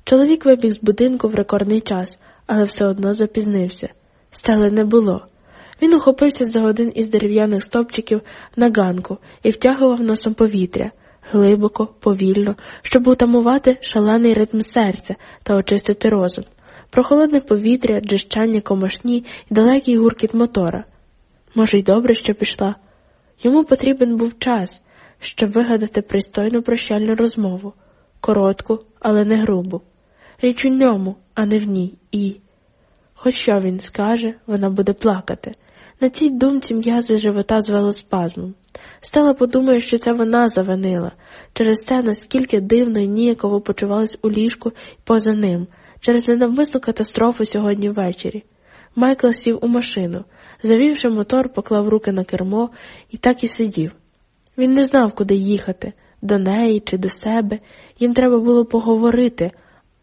Чоловік вибіг з будинку в рекордний час, але все одно запізнився. Стели не було. Він ухопився за один із дерев'яних стопчиків на ганку і втягував носом повітря глибоко, повільно, щоб утамувати шалений ритм серця та очистити розум, прохолодне повітря, джищання комашні і далекий гуркіт мотора. Може, й добре, що пішла. Йому потрібен був час, щоб вигадати пристойну прощальну розмову, коротку, але не грубу. Річ у ньому, а не в ній, і. Хоч що він скаже, вона буде плакати. На цій думці м'язи живота звело спазмом. Стала подумає, що це вона завинила, через те, наскільки дивно і ніяково почувалась у ліжку і поза ним, через ненавмисну катастрофу сьогодні ввечері. Майкл сів у машину, завівши мотор, поклав руки на кермо і так і сидів. Він не знав, куди їхати до неї чи до себе. Їм треба було поговорити,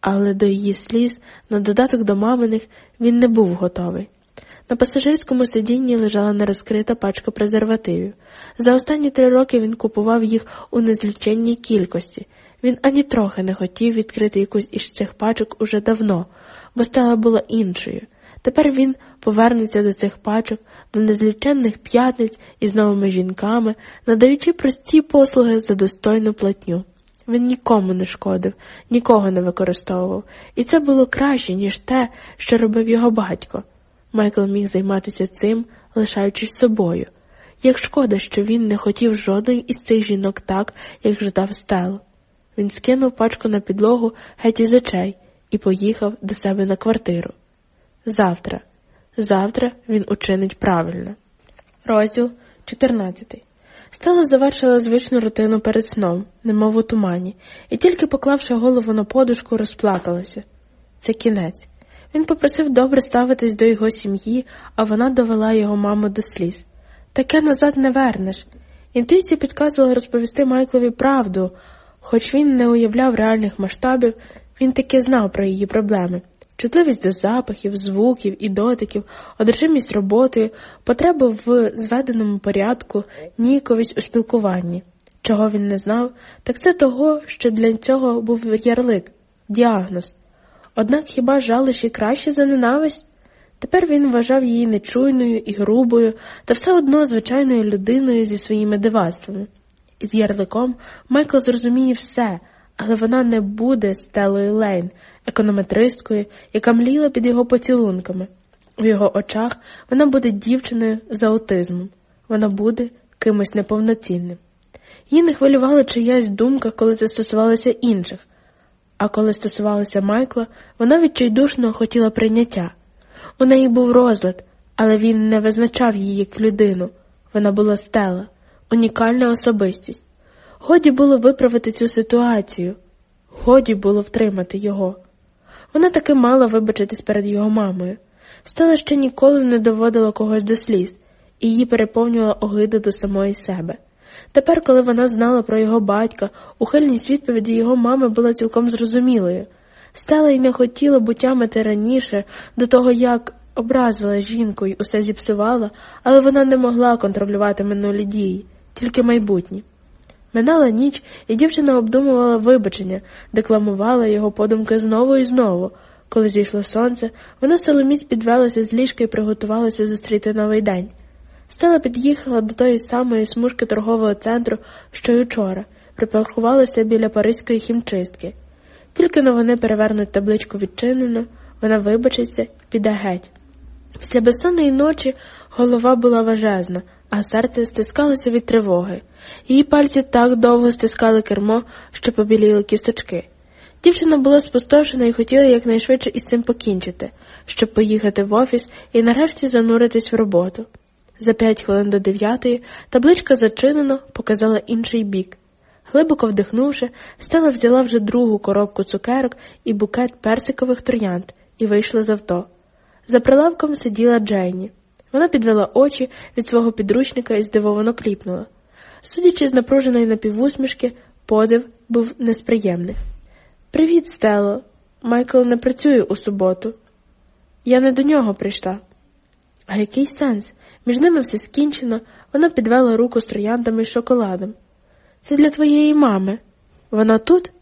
але до її сліз, на додаток до маминих, він не був готовий. На пасажирському сидінні лежала нерозкрита пачка презервативів. За останні три роки він купував їх у незліченній кількості. Він ані трохи не хотів відкрити якусь із цих пачок уже давно, бо стала була іншою. Тепер він повернеться до цих пачок, до незліченних п'ятниць із новими жінками, надаючи прості послуги за достойну платню. Він нікому не шкодив, нікого не використовував, і це було краще, ніж те, що робив його батько. Майкл міг займатися цим, лишаючись собою. Як шкода, що він не хотів жодної із цих жінок так, як ждав Стелу. Він скинув пачку на підлогу геть із очей і поїхав до себе на квартиру. Завтра, завтра він учинить правильно. Розділ 14 Стела завершила звичну рутину перед сном, немов у тумані, і тільки поклавши голову на подушку, розплакалася. Це кінець. Він попросив добре ставитись до його сім'ї, а вона довела його маму до сліз. Таке назад не вернеш. Інтуїція підказувала розповісти Майклові правду, хоч він не уявляв реальних масштабів, він таки знав про її проблеми. Чутливість до запахів, звуків і дотиків, одержимість роботою, потреба в зведеному порядку, ніяковість у спілкуванні. Чого він не знав, так це того, що для цього був ярлик, діагноз. Однак хіба жалощі краще за ненависть? Тепер він вважав її нечуйною і грубою, та все одно звичайною людиною зі своїми дивацтвами. Із ярликом Майкл зрозуміє все, але вона не буде стелою Лейн, економетристкою, яка мліла під його поцілунками. У його очах вона буде дівчиною з аутизмом, вона буде кимось неповноцінним. Її не хвилювала чиясь думка, коли це стосувалося інших. А коли стосувалося Майкла, вона відчайдушно хотіла прийняття. У неї був розлад, але він не визначав її як людину. Вона була стела, унікальна особистість. Годі було виправити цю ситуацію, годі було втримати його. Вона таки мала вибачитись перед його мамою. Стела ще ніколи не доводила когось до сліз, і її переповнювала огида до самої себе. Тепер, коли вона знала про його батька, ухильність відповіді його мами була цілком зрозумілою. Стала й не хотіла бутямити раніше до того, як образила жінку й усе зіпсувала, але вона не могла контролювати минулі дії, тільки майбутні. Минала ніч, і дівчина обдумувала вибачення, декламувала його подумки знову і знову. Коли зійшло сонце, вона соломіць підвелася з ліжка і приготувалася зустріти новий день. Стела під'їхала до тої самої смужки торгового центру, що й учора, припаркувалася біля паризької хімчистки. Тільки но вони перевернуть табличку відчинено, вона вибачиться піде геть. Після безсонної ночі голова була важезна, а серце стискалося від тривоги. Її пальці так довго стискали кермо, що побіліли кісточки. Дівчина була спустошена і хотіла якнайшвидше із цим покінчити, щоб поїхати в офіс і нарешті зануритись в роботу. За п'ять хвилин до дев'ятої табличка зачинено показала інший бік. Глибоко вдихнувши, Стела взяла вже другу коробку цукерок і букет персикових троянд і вийшла з авто. За прилавком сиділа Джейні. Вона підвела очі від свого підручника і здивовано кліпнула. Судячи з напруженої напівусмішки, подив був несприємний. Привіт, Стело. Майкл не працює у суботу. Я не до нього прийшла. А який сенс? Між ними все скінчено, вона підвела руку з трояндами і шоколадом. Це для твоєї мами. Вона тут?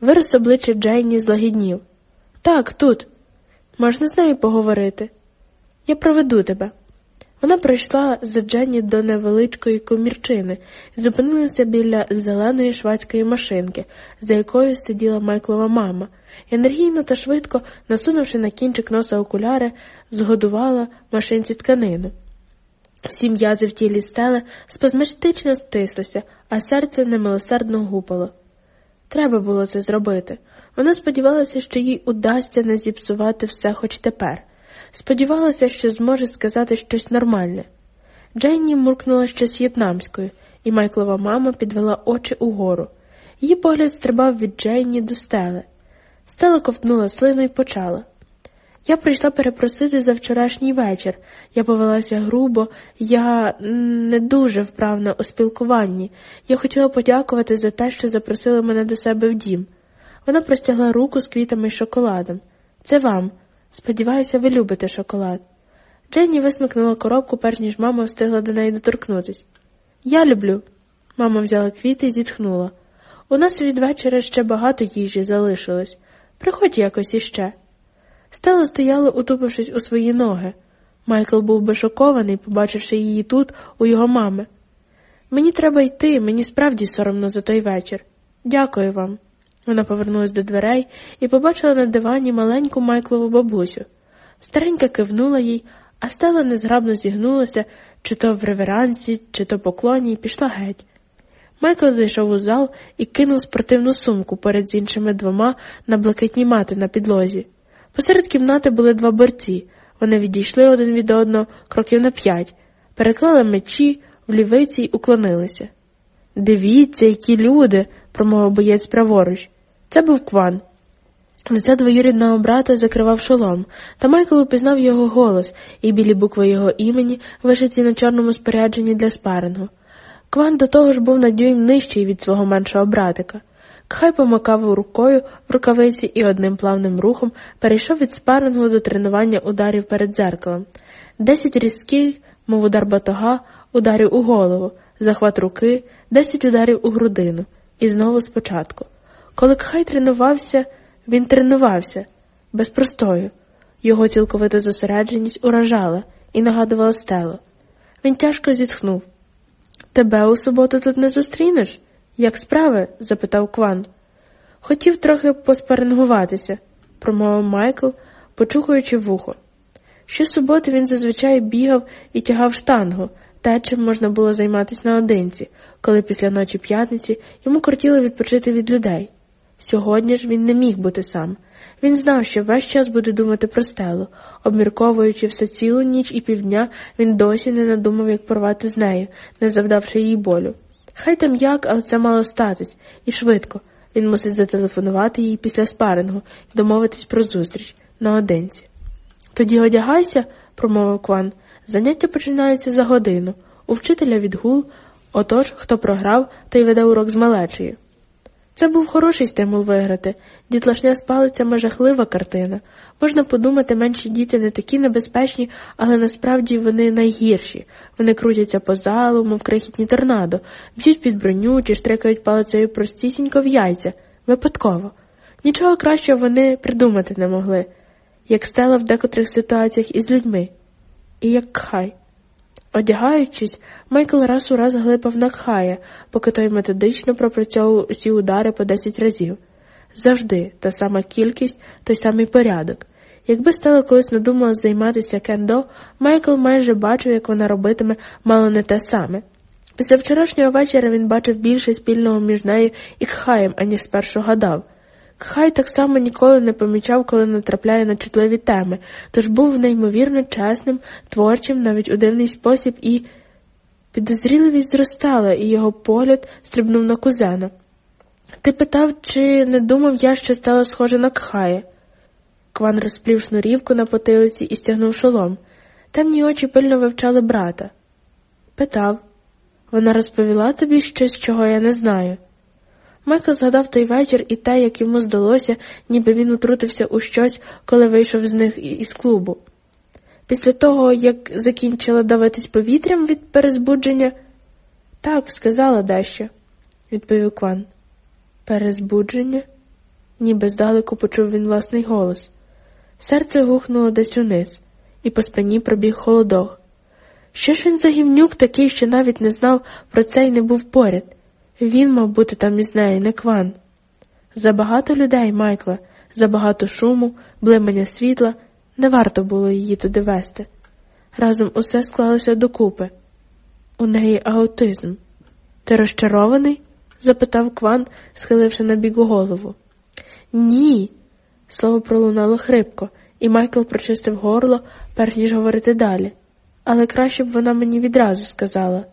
Вираз обличчя Джейні злагіднів. Так, тут. Можна з нею поговорити. Я проведу тебе. Вона прийшла за Дженні до невеличкої комірчини зупинилася біля зеленої швадської машинки, за якою сиділа Майклова мама, енергійно та швидко, насунувши на кінчик носа окуляри, згодувала машинці тканину. Всі м'язи в тілі стели спазматично стислися, а серце немилосердно гупало. Треба було це зробити. Вона сподівалася, що їй удасться не зіпсувати все хоч тепер. Сподівалася, що зможе сказати щось нормальне. Дженні муркнула щось в'єтнамською, і Майклова мама підвела очі угору. Її погляд стрибав від Дженні до стели. Стела ковтнула слину і почала. Я прийшла перепросити за вчорашній вечір. Я повелася грубо, я не дуже вправна у спілкуванні. Я хотіла подякувати за те, що запросили мене до себе в дім. Вона простягла руку з квітами і шоколадом. Це вам. Сподіваюся, ви любите шоколад. Дженні висмикнула коробку, перш ніж мама встигла до неї доторкнутись. Я люблю. Мама взяла квіти і зітхнула. У нас від вечора ще багато їжі залишилось. Приходь якось іще. Стела стояла, утупившись у свої ноги. Майкл був би шокований, побачивши її тут, у його мами. Мені треба йти, мені справді соромно за той вечір. Дякую вам. Вона повернулась до дверей і побачила на дивані маленьку Майклову бабусю. Старенька кивнула їй, а стела незграбно зігнулася, чи то в реверансі, чи то поклоні, і пішла геть. Майкл зайшов у зал і кинув спортивну сумку поряд з іншими двома на блакитній мати на підлозі. Посеред кімнати були два борці. Вони відійшли один від одного кроків на п'ять, переклали мечі в лівиці й уклонилися. Дивіться, які люди, промовив боєць праворуч. Це був кван. Лице двоюрідного брата закривав шолом, та Майкл упізнав його голос і білі букви його імені, вишиті на чорному спорядженні для спарингу. Кван до того ж був на дюйм нижчий від свого меншого братика. Кхай помакав рукою в рукавиці і одним плавним рухом перейшов від спарингу до тренування ударів перед дзеркалом. Десять різких, мов удар батога, ударів у голову, захват руки, десять ударів у грудину, і знову спочатку. Коли Кхай тренувався, він тренувався без простою. Його цілковита зосередженість уражала і нагадувала стелу. Він тяжко зітхнув. Тебе у суботу тут не зустрінеш? Як справи? запитав Кван. Хотів трохи поспарингуватися, промовив Майкл, почухуючи вухо. Щосуботи він зазвичай бігав і тягав штангу, те, чим можна було займатися наодинці, коли після ночі п'ятниці йому кортіло відпочити від людей. Сьогодні ж він не міг бути сам. Він знав, що весь час буде думати про стелу, обмірковуючи все цілу ніч і півдня, він досі не надумав, як порвати з нею, не завдавши їй болю. Хай там як, але це мало статись, і швидко. Він мусить зателефонувати їй після спарингу і домовитись про зустріч наодинці. Тоді одягайся, промовив Кван. Заняття починається за годину. У вчителя відгул, отож, хто програв, той веде урок з малечею. Це був хороший стимул виграти. Дітлашня з палицями жахлива картина. Можна подумати, менші діти не такі небезпечні, але насправді вони найгірші. Вони крутяться по залу, мов крихітні торнадо, б'ють під броню чи штрикають палицею простісінько в яйця. Випадково. Нічого кращого вони придумати не могли, як стела в декотрих ситуаціях із людьми. І як хай. Одягаючись, Майкл раз у раз глипав на Кхая, поки той методично пропрацьовував усі удари по 10 разів. Завжди та сама кількість, той самий порядок. Якби стала колись надумала займатися кендо, Майкл майже бачив, як вона робитиме мало не те саме. Після вчорашнього вечора він бачив більше спільного між нею і Кхаєм, аніж спершу гадав. Кхай так само ніколи не помічав, коли натрапляє на чутливі теми, тож був неймовірно чесним, творчим, навіть у дивний спосіб, і підозріливість зростала, і його погляд стрибнув на кузена. Ти питав, чи не думав я, що стало схоже на Кхая? Кван розплів шнурівку на потилиці і стягнув шолом. Темні очі пильно вивчали брата. Питав вона розповіла тобі щось, чого я не знаю. Майкл згадав той вечір і те, як йому здалося, ніби він утрутився у щось, коли вийшов з них із клубу. Після того, як закінчила даватись повітрям від перезбудження, так, сказала дещо, відповів Кван. Перезбудження? Ніби здалеку почув він власний голос. Серце гухнуло десь униз, і по спині пробіг холодок. Що ж він за гівнюк такий, що навіть не знав про це і не був поряд? Він мав бути там із нею, не кван. Забагато людей, Майкла, забагато шуму, блимання світла, не варто було її туди вести. Разом усе склалося докупи. У неї аутизм. Ти розчарований? запитав Кван, схиливши на бік голову. Ні. Слово пролунало хрипко, і Майкл прочистив горло, перш ніж говорити далі. Але краще б вона мені відразу сказала.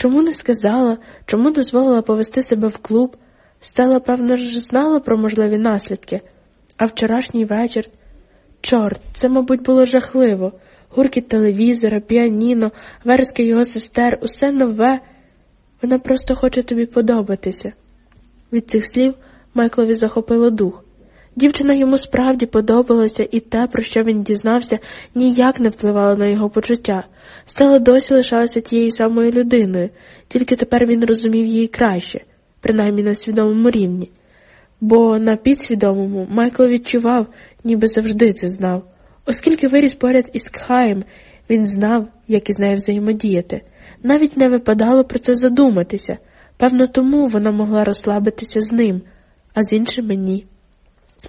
Чому не сказала, чому дозволила повести себе в клуб? Стала, певно, ж знала про можливі наслідки, а вчорашній вечір. Чорт, це, мабуть, було жахливо. Гуркіт телевізора, піаніно, верски його сестер, усе нове. Вона просто хоче тобі подобатися. Від цих слів Майклові захопило дух. Дівчина йому справді подобалася, і те, про що він дізнався, ніяк не впливало на його почуття. Стала досі лишалася тією самою людиною, тільки тепер він розумів її краще, принаймні на свідомому рівні. Бо на підсвідомому Майкл відчував, ніби завжди це знав. Оскільки виріс поряд із Кхаєм, він знав, як із нею взаємодіяти. Навіть не випадало про це задуматися. Певно, тому вона могла розслабитися з ним, а з іншими ні.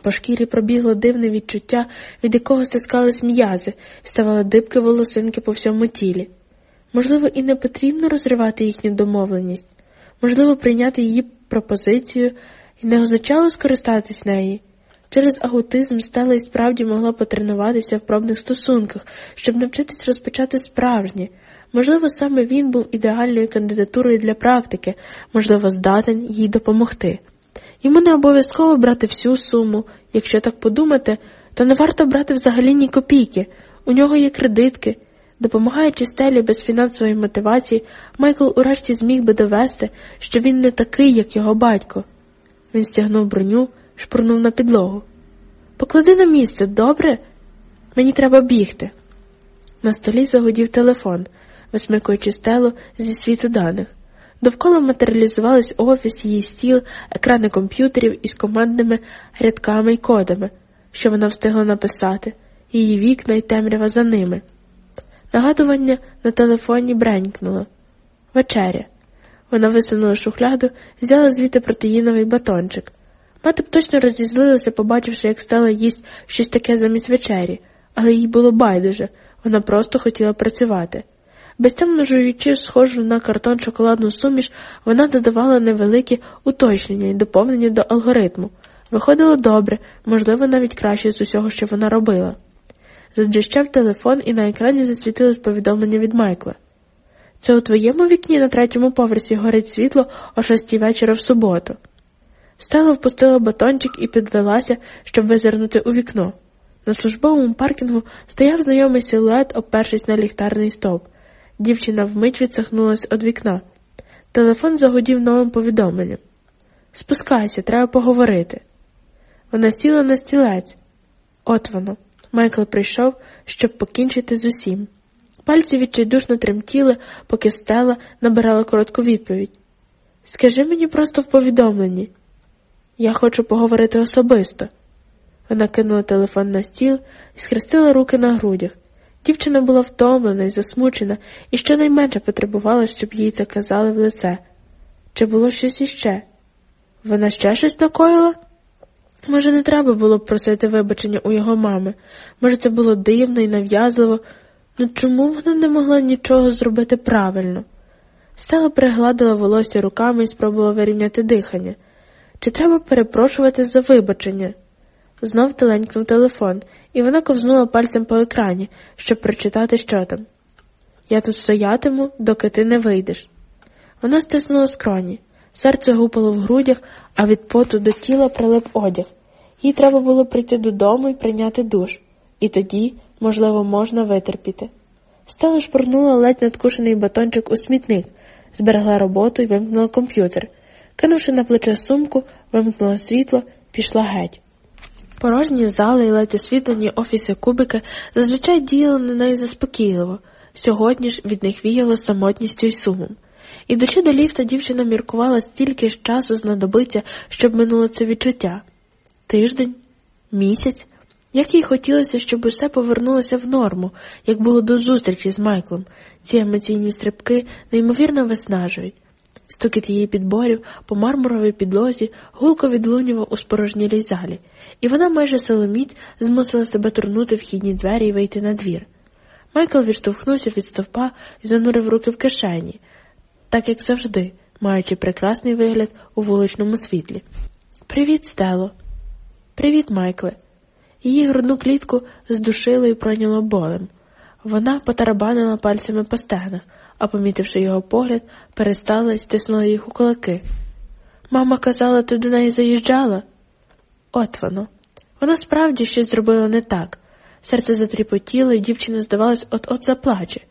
По шкірі пробігло дивне відчуття, від якого стискались м'язи, ставали дибки волосинки по всьому тілі. Можливо, і не потрібно розривати їхню домовленість, можливо, прийняти її пропозицію і не означало скористатись нею. Через аутизм стала і справді могла потренуватися в пробних стосунках, щоб навчитись розпочати справжнє. Можливо, саме він був ідеальною кандидатурою для практики, можливо, здатен їй допомогти. Йому не обов'язково брати всю суму, якщо так подумати, то не варто брати взагалі ні копійки. У нього є кредитки. Допомагаючи стелі без фінансової мотивації, Майкл урешті зміг би довести, що він не такий, як його батько. Він стягнув броню, шпурнув на підлогу. Поклади на місце, добре? Мені треба бігти. На столі загудів телефон, висмикуючи стелу зі світу даних. Довкола матеріалізувались офіс, її стіл, екрани комп'ютерів із командними рядками й кодами, що вона встигла написати, її вікна й темрява за ними. Нагадування на телефоні бренькнуло. Вечеря. Вона висунула шухляду, взяла звідти протеїновий батончик. Мати б точно розізлилася, побачивши, як стала їсть щось таке замість вечері, але їй було байдуже, вона просто хотіла працювати. Безтемно жуючи, схожу на картон шоколадну суміш, вона додавала невеликі уточнення і доповнення до алгоритму. Виходило добре, можливо, навіть краще з усього, що вона робила. Заджищав телефон і на екрані засвітилось повідомлення від Майкла. Це у твоєму вікні на третьому поверсі горить світло о шостій вечора в суботу. Стела впустила батончик і підвелася, щоб визирнути у вікно. На службовому паркінгу стояв знайомий силует, опершись на ліхтарний стовп. Дівчина вмить відсахнулась від вікна. Телефон загудів новим повідомленням. Спускайся, треба поговорити. Вона сіла на стілець. От воно. Майкл прийшов, щоб покінчити з усім. Пальці відчайдушно тремтіли, поки стела набирала коротку відповідь. Скажи мені просто в повідомленні. Я хочу поговорити особисто. Вона кинула телефон на стіл і схрестила руки на грудях. Дівчина була втомлена і засмучена, і щонайменше потребувала, щоб їй це казали в лице. Чи було щось іще? Вона ще щось накоїла? Може, не треба було б просити вибачення у його мами, може, це було дивно і нав'язливо, ну чому вона не могла нічого зробити правильно? Стела пригладила волосся руками і спробувала вирівняти дихання. Чи треба перепрошувати за вибачення? Знов теленькнув телефон, і вона ковзнула пальцем по екрані, щоб прочитати, що там. Я тут стоятиму, доки ти не вийдеш. Вона стиснула скроні, серце гупало в грудях, а від поту до тіла прилип одяг. Їй треба було прийти додому і прийняти душ, і тоді можливо, можна витерпіти. Стала шпурнула ледь надкушений батончик у смітник, зберегла роботу і вимкнула комп'ютер. Кинувши на плече сумку, вимкнула світло, пішла геть. Порожні зали і ледь освітлені офіси кубики зазвичай діяли на неї заспокійливо, сьогодні ж від них віяло самотністю й сумом. Ідучи до ліфта, дівчина міркувала стільки ж часу знадобиться, щоб минуло це відчуття тиждень, місяць, як їй хотілося, щоб усе повернулося в норму, як було до зустрічі з Майклом. Ці емоційні стрибки неймовірно виснажують. Стукіт її підборів по мармуровій підлозі гулко відлунював у спорожнілій залі, і вона майже силоміць змусила себе турнути вхідні двері і вийти на двір. Майкл відштовхнувся від стовпа і занурив руки в кишені, так як завжди, маючи прекрасний вигляд у вуличному світлі. Привіт, Стело. Привіт, Майкле. Її грудну клітку здушило і пройняло болем. Вона потарабанила пальцями по стегнах, а, помітивши його погляд, перестала і стиснула їх у кулаки. Мама казала, ти до неї заїжджала? От воно. Вона справді щось зробила не так. Серце затріпотіло, і дівчина, здавалось, от-от заплаче.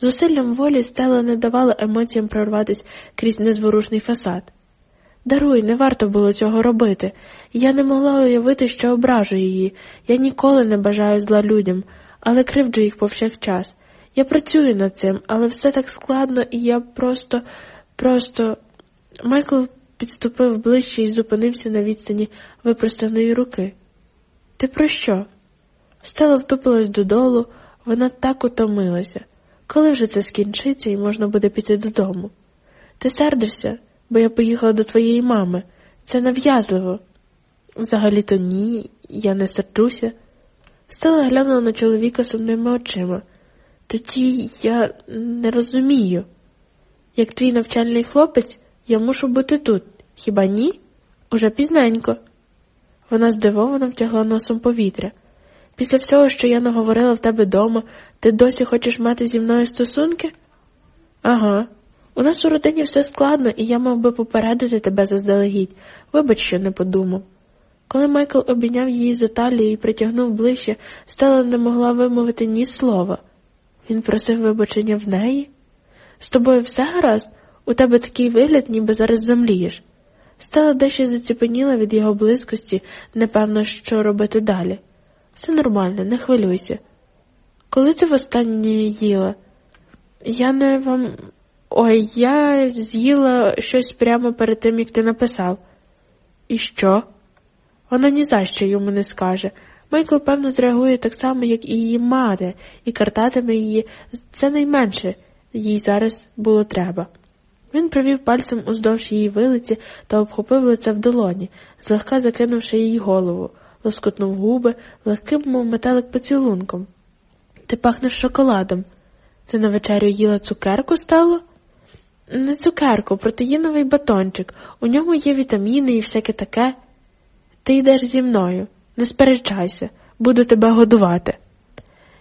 Зусиллям волі стела не давала емоціям прорватися крізь незворушний фасад. Даруй, не варто було цього робити. Я не могла уявити, що ображу її. Я ніколи не бажаю зла людям, але кривджу їх повсякчас. Я працюю над цим, але все так складно, і я просто, просто. Майкл підступив ближче і зупинився на відстані випростаної руки. Ти про що? Стела втупилась додолу, вона так утомилася. Коли вже це скінчиться і можна буде піти додому? Ти сердишся, бо я поїхала до твоєї мами. Це нав'язливо. Взагалі то ні, я не серджуся. Стела глянула на чоловіка сумними очима. Тоді я не розумію. Як твій навчальний хлопець, я мушу бути тут. Хіба ні? Уже пізненько. Вона здивовано втягла носом повітря. Після всього, що я наговорила в тебе дома, ти досі хочеш мати зі мною стосунки? Ага. У нас у родині все складно, і я мав би попередити тебе заздалегідь. Вибач, що не подумав. Коли Майкл обійняв її за талію і притягнув ближче, Стела не могла вимовити ні слова. Він просив вибачення в неї. З тобою все гаразд? У тебе такий вигляд, ніби зараз замлієш. Стела дещо заціпеніла від його близькості, непевно, що робити далі. Все нормально, не хвилюйся. Коли ти востаннє їла? Я не вам. Ой, я з'їла щось прямо перед тим, як ти написав. І що? Вона ні за що йому не скаже. Майкл, певно, зреагує так само, як і її мати, і картатиме її це найменше їй зараз було треба. Він провів пальцем уздовж її вилиці та обхопив лице в долоні, злегка закинувши її голову, лоскотнув губи, легким, мов метелик поцілунком. Ти пахнеш шоколадом. Ти на вечерю їла цукерку стало? Не цукерку, протеїновий батончик. У ньому є вітаміни і всяке таке. Ти йдеш зі мною, не сперечайся, буду тебе годувати.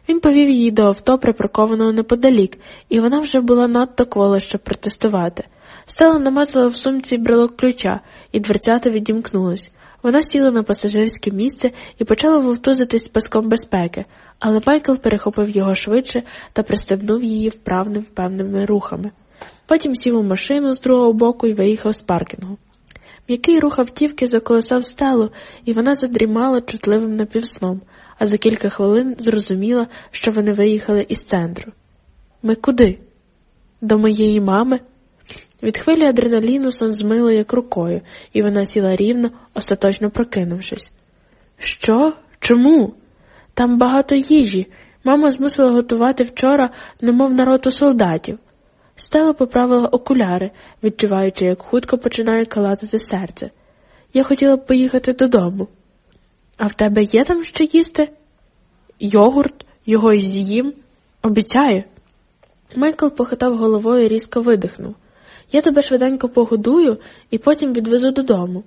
Він повів її до авто, припаркованого неподалік, і вона вже була надто квола, щоб протестувати. Стела намацала в сумці брелок ключа, і дверцята відімкнулись. Вона сіла на пасажирське місце і почала вовтузитись паском безпеки, але Майкл перехопив його швидше та пристебнув її вправним впевненими рухами. Потім сів у машину з другого боку і виїхав з паркінгу. М'який рух автівки заколесав стелу, і вона задрімала чутливим напівсном, а за кілька хвилин зрозуміла, що вони виїхали із центру. Ми куди? До моєї мами? Від хвилі адреналіну сон змило як рукою, і вона сіла рівно, остаточно прокинувшись. Що? Чому? Там багато їжі. Мама змусила готувати вчора, немов на роту солдатів. Стела поправила окуляри, відчуваючи, як хутко починає калатати серце. Я хотіла б поїхати додому. А в тебе є там що їсти? Йогурт, його й з'їм. Обіцяю. Майкл похитав головою і різко видихнув. Я тебе швиденько погодую і потім відвезу додому.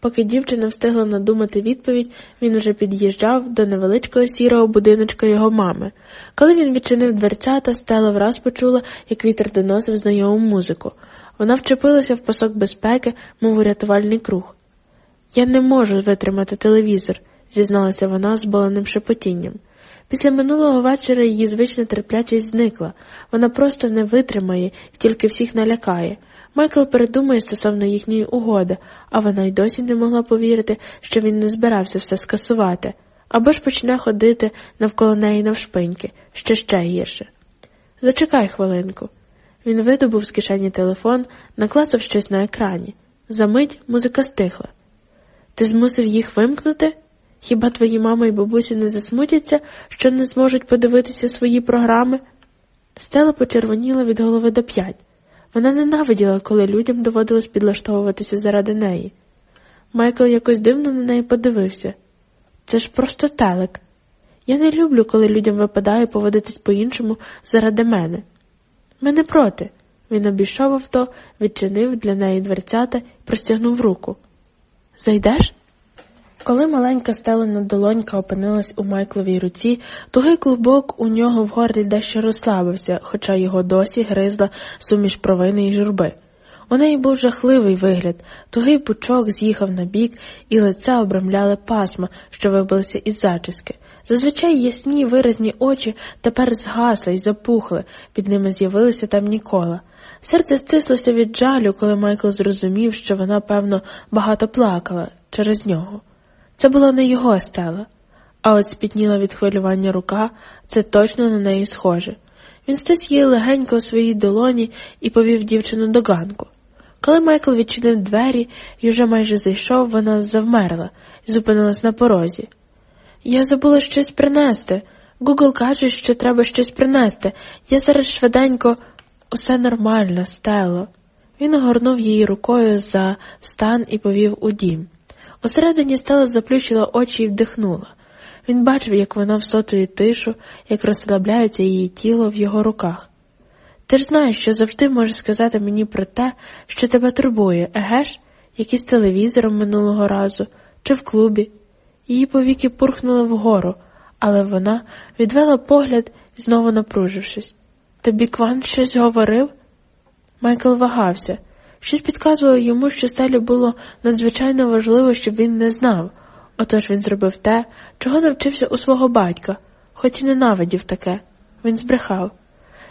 Поки дівчина встигла надумати відповідь, він уже під'їжджав до невеличкого сірого будиночка його мами. Коли він відчинив дверцята, стела враз почула, як вітер доносив знайому музику. Вона вчепилася в пасок безпеки, мов у рятувальний круг. Я не можу витримати телевізор, зізналася вона з боленим шепотінням. Після минулого вечора її звична терплячість зникла, вона просто не витримає і тільки всіх налякає. Майкл передумає стосовно їхньої угоди, а вона й досі не могла повірити, що він не збирався все скасувати, або ж почне ходити навколо неї навшпиньки, що ще гірше. Зачекай хвилинку. Він видобув з кишені телефон, наклацав щось на екрані. Замить музика стихла. Ти змусив їх вимкнути? Хіба твої мама і бабусі не засмутяться, що не зможуть подивитися свої програми? Стела почервоніла від голови до п'ять. Вона ненавиділа, коли людям доводилось підлаштовуватися заради неї. Майкл якось дивно на неї подивився. Це ж просто телек. Я не люблю, коли людям випадає поводитись по-іншому заради мене. Ми не проти. Він обійшов авто, відчинив для неї дверцята і простягнув руку. Зайдеш? Коли маленька стелена долонька опинилась у Майкловій руці, тугий клубок у нього в горлі дещо розслабився, хоча його досі гризла суміш провини і журби. У неї був жахливий вигляд, тугий пучок з'їхав на бік, і лице обрамляли пасма, що вибилися із зачіски. Зазвичай ясні виразні очі тепер згасли й запухли, під ними з'явилися темні кола. Серце стислося від жалю, коли Майкл зрозумів, що вона, певно, багато плакала через нього. Це була не його стела, а от спітніла від хвилювання рука, це точно на неї схоже. Він стис її легенько у своїй долоні і повів дівчину до ганку. Коли Майкл відчинив двері і вже майже зайшов, вона завмерла і зупинилась на порозі. Я забула щось принести. Гугл каже, що треба щось принести. Я зараз швиденько усе нормально, стело. Він огорнув її рукою за стан і повів у дім. Усередині стела заплющила очі і вдихнула. Він бачив, як вона всотує тишу, як розслабляється її тіло в його руках. Ти ж знаєш, що завжди можеш сказати мені про те, що тебе турбує, еге ж, як телевізором минулого разу, чи в клубі. Її повіки пурхнули вгору, але вона відвела погляд, знову напружившись. Тобі Кван щось говорив? Майкл вагався. Щось підказувало йому, що Селі було надзвичайно важливо, щоб він не знав. Отож він зробив те, чого навчився у свого батька, хоч і ненавидів таке. Він збрехав.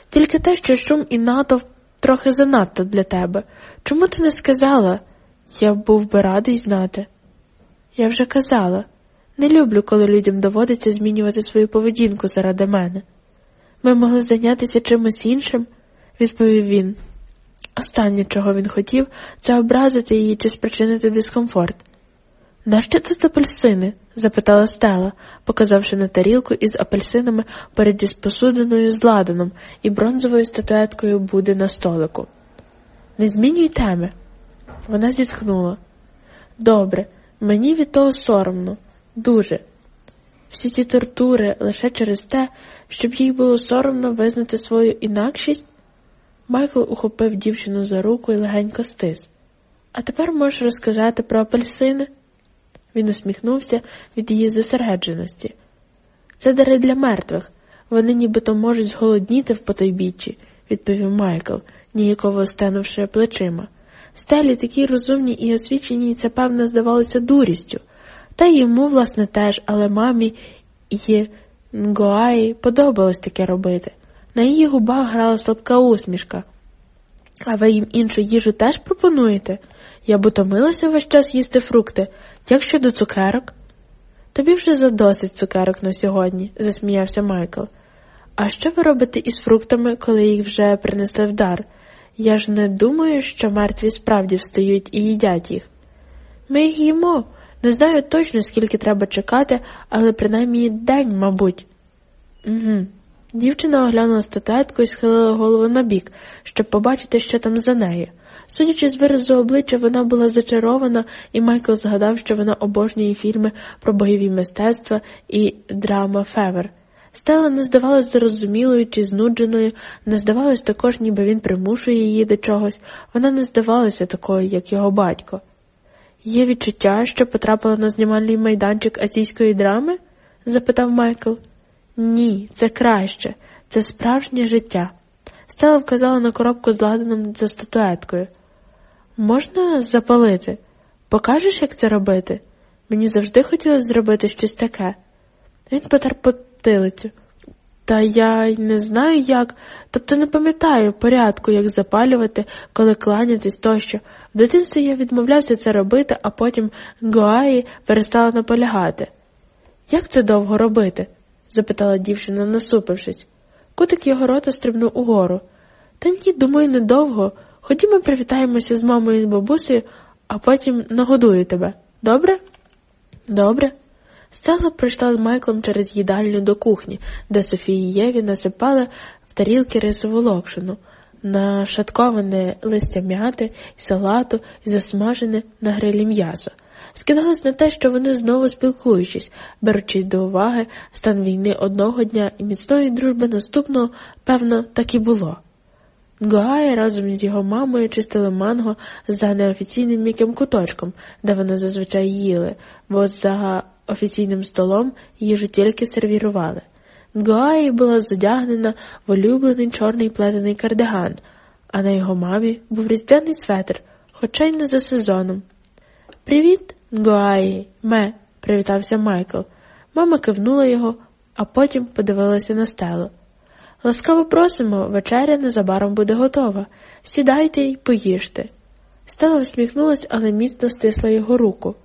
Тільки те, що шум і натовп трохи занадто для тебе. Чому ти не сказала? Я був би радий знати. Я вже казала. Не люблю, коли людям доводиться змінювати свою поведінку заради мене. Ми могли зайнятися чимось іншим, відповів він. Останнє, чого він хотів, це образити її чи спричинити дискомфорт. Нащо тут апельсини? запитала Стела, показавши на тарілку із апельсинами перед із посудиною з ладаном і бронзовою статуеткою буде на столику. Не змінюй теми. Вона зітхнула. Добре, мені від того соромно, дуже. Всі ці тортури лише через те, щоб їй було соромно визнати свою інакшість. Майкл ухопив дівчину за руку і легенько стис. А тепер можеш розказати про апельсини? Він усміхнувся від її зосередженості. Це дари для мертвих. Вони нібито можуть зголодніти в потойбіччі, відповів Майкл, ніяково стенувши плечима. Стелі такі розумні і освічені, це, певно, здавалося дурістю. Та йому, власне, теж, але мамі і Нгоаї подобалось таке робити. На її губах грала слабка усмішка. А ви їм іншу їжу теж пропонуєте? Я б утомилася весь час їсти фрукти. Як щодо цукерок? Тобі вже задосить цукерок на сьогодні, засміявся Майкл. А що ви робите із фруктами, коли їх вже принесли в дар? Я ж не думаю, що мертві справді встають і їдять їх. Ми їх їмо. Не знаю точно, скільки треба чекати, але принаймні день, мабуть. Угу. Дівчина оглянула статуетку і схилила голову набік, щоб побачити, що там за нею. Судячи з виразу обличчя, вона була зачарована, і Майкл згадав, що вона обожнює фільми про бойові мистецтва і DramaFever. Стела не здавалась розгубленою чи знудженою, не здавалось також, ніби він примушує її до чогось, вона не здавалася такою, як його батько. Є відчуття, що потрапила на знімальний майданчик азійської драми? запитав Майкл. Ні, це краще, це справжнє життя. Стела вказала на коробку з ладаном за статуеткою. Можна запалити? Покажеш, як це робити? Мені завжди хотілося зробити щось таке. Він потер потилицю. Та я й не знаю як, тобто не пам'ятаю порядку, як запалювати, коли кланятись тощо. В дитинстві я відмовлявся це робити, а потім Гуаї перестала наполягати. Як це довго робити? запитала дівчина, насупившись. Кутик його рота стрибнув угору. Та ні, думаю, недовго. Ходімо привітаємося з мамою і бабусею, а потім нагодую тебе. Добре? Добре. Стелла прийшла з Майклом через їдальню до кухні, де Софії Єві насипали в тарілки рисову локшину, нашатковане листя м'яти салату і засмажене на грилі м'ясо. Скидалось на те, що вони знову спілкуючись, беручи до уваги стан війни одного дня і міцної дружби наступного, певно, так і було. Гуай разом з його мамою чистили манго за неофіційним м'яким куточком, де вони зазвичай їли, бо за офіційним столом їжу тільки сервірували. Гуаї була зодягнена в улюблений чорний плетений кардиган, а на його мамі був різдвяний светр, хоча й не за сезоном. Привіт, Гуаї, ме, привітався Майкл. Мама кивнула його, а потім подивилася на стелу. Ласкаво просимо, вечеря незабаром буде готова. Сідайте й поїжте. Стела всміхнулась, але міцно стисла його руку.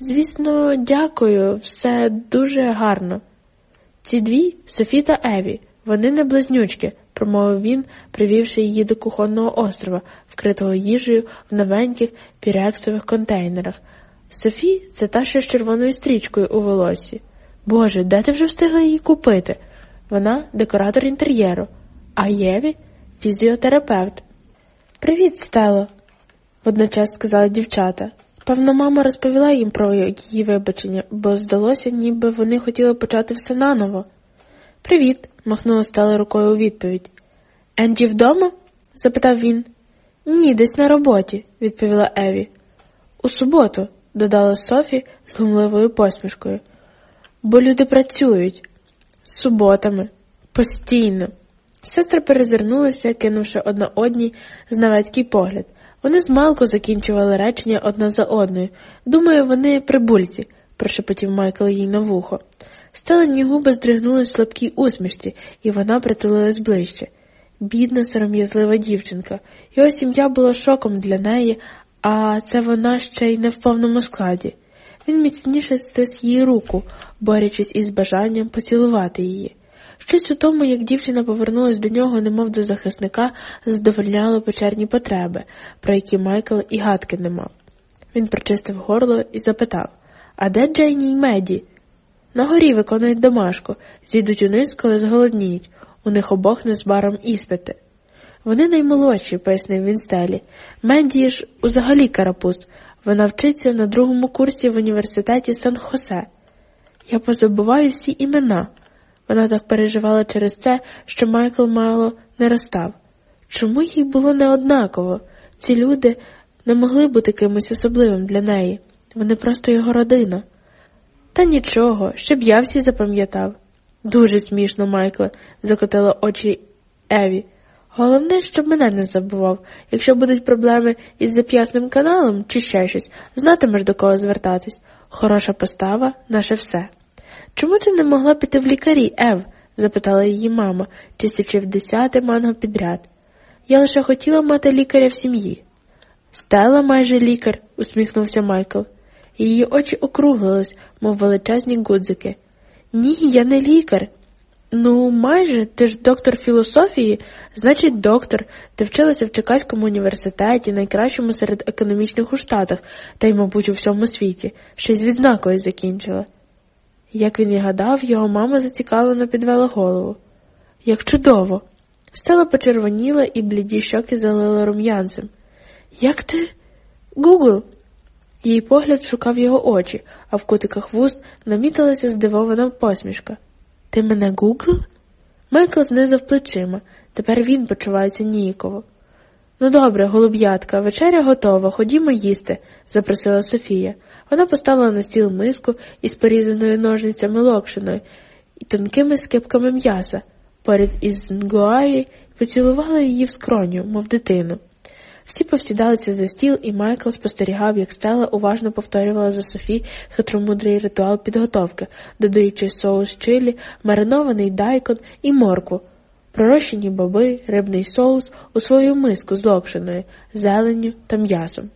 Звісно, дякую, все дуже гарно. Ці дві Софі та Еві, вони не близнючки, промовив він, привівши її до кухонного острова, вкритого їжею в новеньких пірексових контейнерах. Софі це та що з червоною стрічкою у волосі. Боже, де ти вже встигла її купити? Вона декоратор інтер'єру, а Еві фізіотерапевт. Привіт, Стело, водночас сказали дівчата. Певно, мама розповіла їм про її вибачення, бо здалося, ніби вони хотіли почати все наново. Привіт, махнула Стела рукою у відповідь. Енджі вдома? запитав він. Ні, десь на роботі, відповіла Еві. У суботу, додала Софі з глумливою посмішкою. Бо люди працюють суботами, постійно. Сестри перезирнулися, кинувши одна одній знавецький погляд. Вони змалку закінчували речення одна за одною. Думаю, вони прибульці, прошепотів Майкл їй на вухо. Стелені губи здригнулись в слабкій усмішці, і вона притулилась ближче. Бідна, сором'язлива дівчинка. Його сім'я була шоком для неї, а це вона ще й не в повному складі. Він міцніше стис її руку, борючись із бажанням поцілувати її. Щось у тому, як дівчина повернулась до нього, немов до захисника, задовольняло печерні потреби, про які Майкл і гадки не мав. Він прочистив горло і запитав А де Джейні й Меді? На горі виконують домашку, зійдуть униз, коли зголодніють. У них обох незбаром іспити. Вони наймолодші, пояснив він стелі. Меді ж узагалі карапуз. Вона вчиться на другому курсі в університеті Сан Хосе. Я позабуваю всі імена. Вона так переживала через це, що Майкл мало не розстав. Чому їй було неоднаково? Ці люди не могли бути кимось особливим для неї. Вони просто його родина. Та нічого, щоб я всі запам'ятав. Дуже смішно, Майкле, закотила очі Еві. Головне, щоб мене не забував. Якщо будуть проблеми із зап'ясним каналом чи ще щось, знатимеш до кого звертатись. Хороша постава наше все. Чому ти не могла піти в лікарі, Ев? запитала її мама, тисячі в десяте манго підряд. Я лише хотіла мати лікаря в сім'ї. Стела майже лікар, усміхнувся Майкл. Її очі округлились, мов величезні гудзики. Ні, я не лікар. Ну, майже, ти ж доктор філософії, значить, доктор. Ти вчилася в Чикаському університеті, найкращому серед економічних у Штатах, та й, мабуть, у всьому світі, ще з відзнакою закінчила. Як він і гадав, його мама зацікавлено підвела голову. Як чудово! Стела почервоніла і бліді щоки залила рум'янцем. Як ти? Гугл. Її погляд шукав його очі, а в кутиках вуст намітилася здивована посмішка. Ти мене гуглив? Майкл знизав плечима. Тепер він почувається ніяково. Ну, добре, голуб'ятка, вечеря готова, ходімо їсти, запросила Софія. Вона поставила на стіл миску із порізаною ножницями локшиною і тонкими скипками м'яса поряд із Нгуаї поцілувала її в скроню, мов дитину. Всі повсідалися за стіл, і Майкл спостерігав, як Стелла уважно повторювала за Софі хитромудрий ритуал підготовки, додаючи соус чилі, маринований дайкон і моркву, пророщені боби, рибний соус у свою миску з локшиною, зеленню та м'ясом.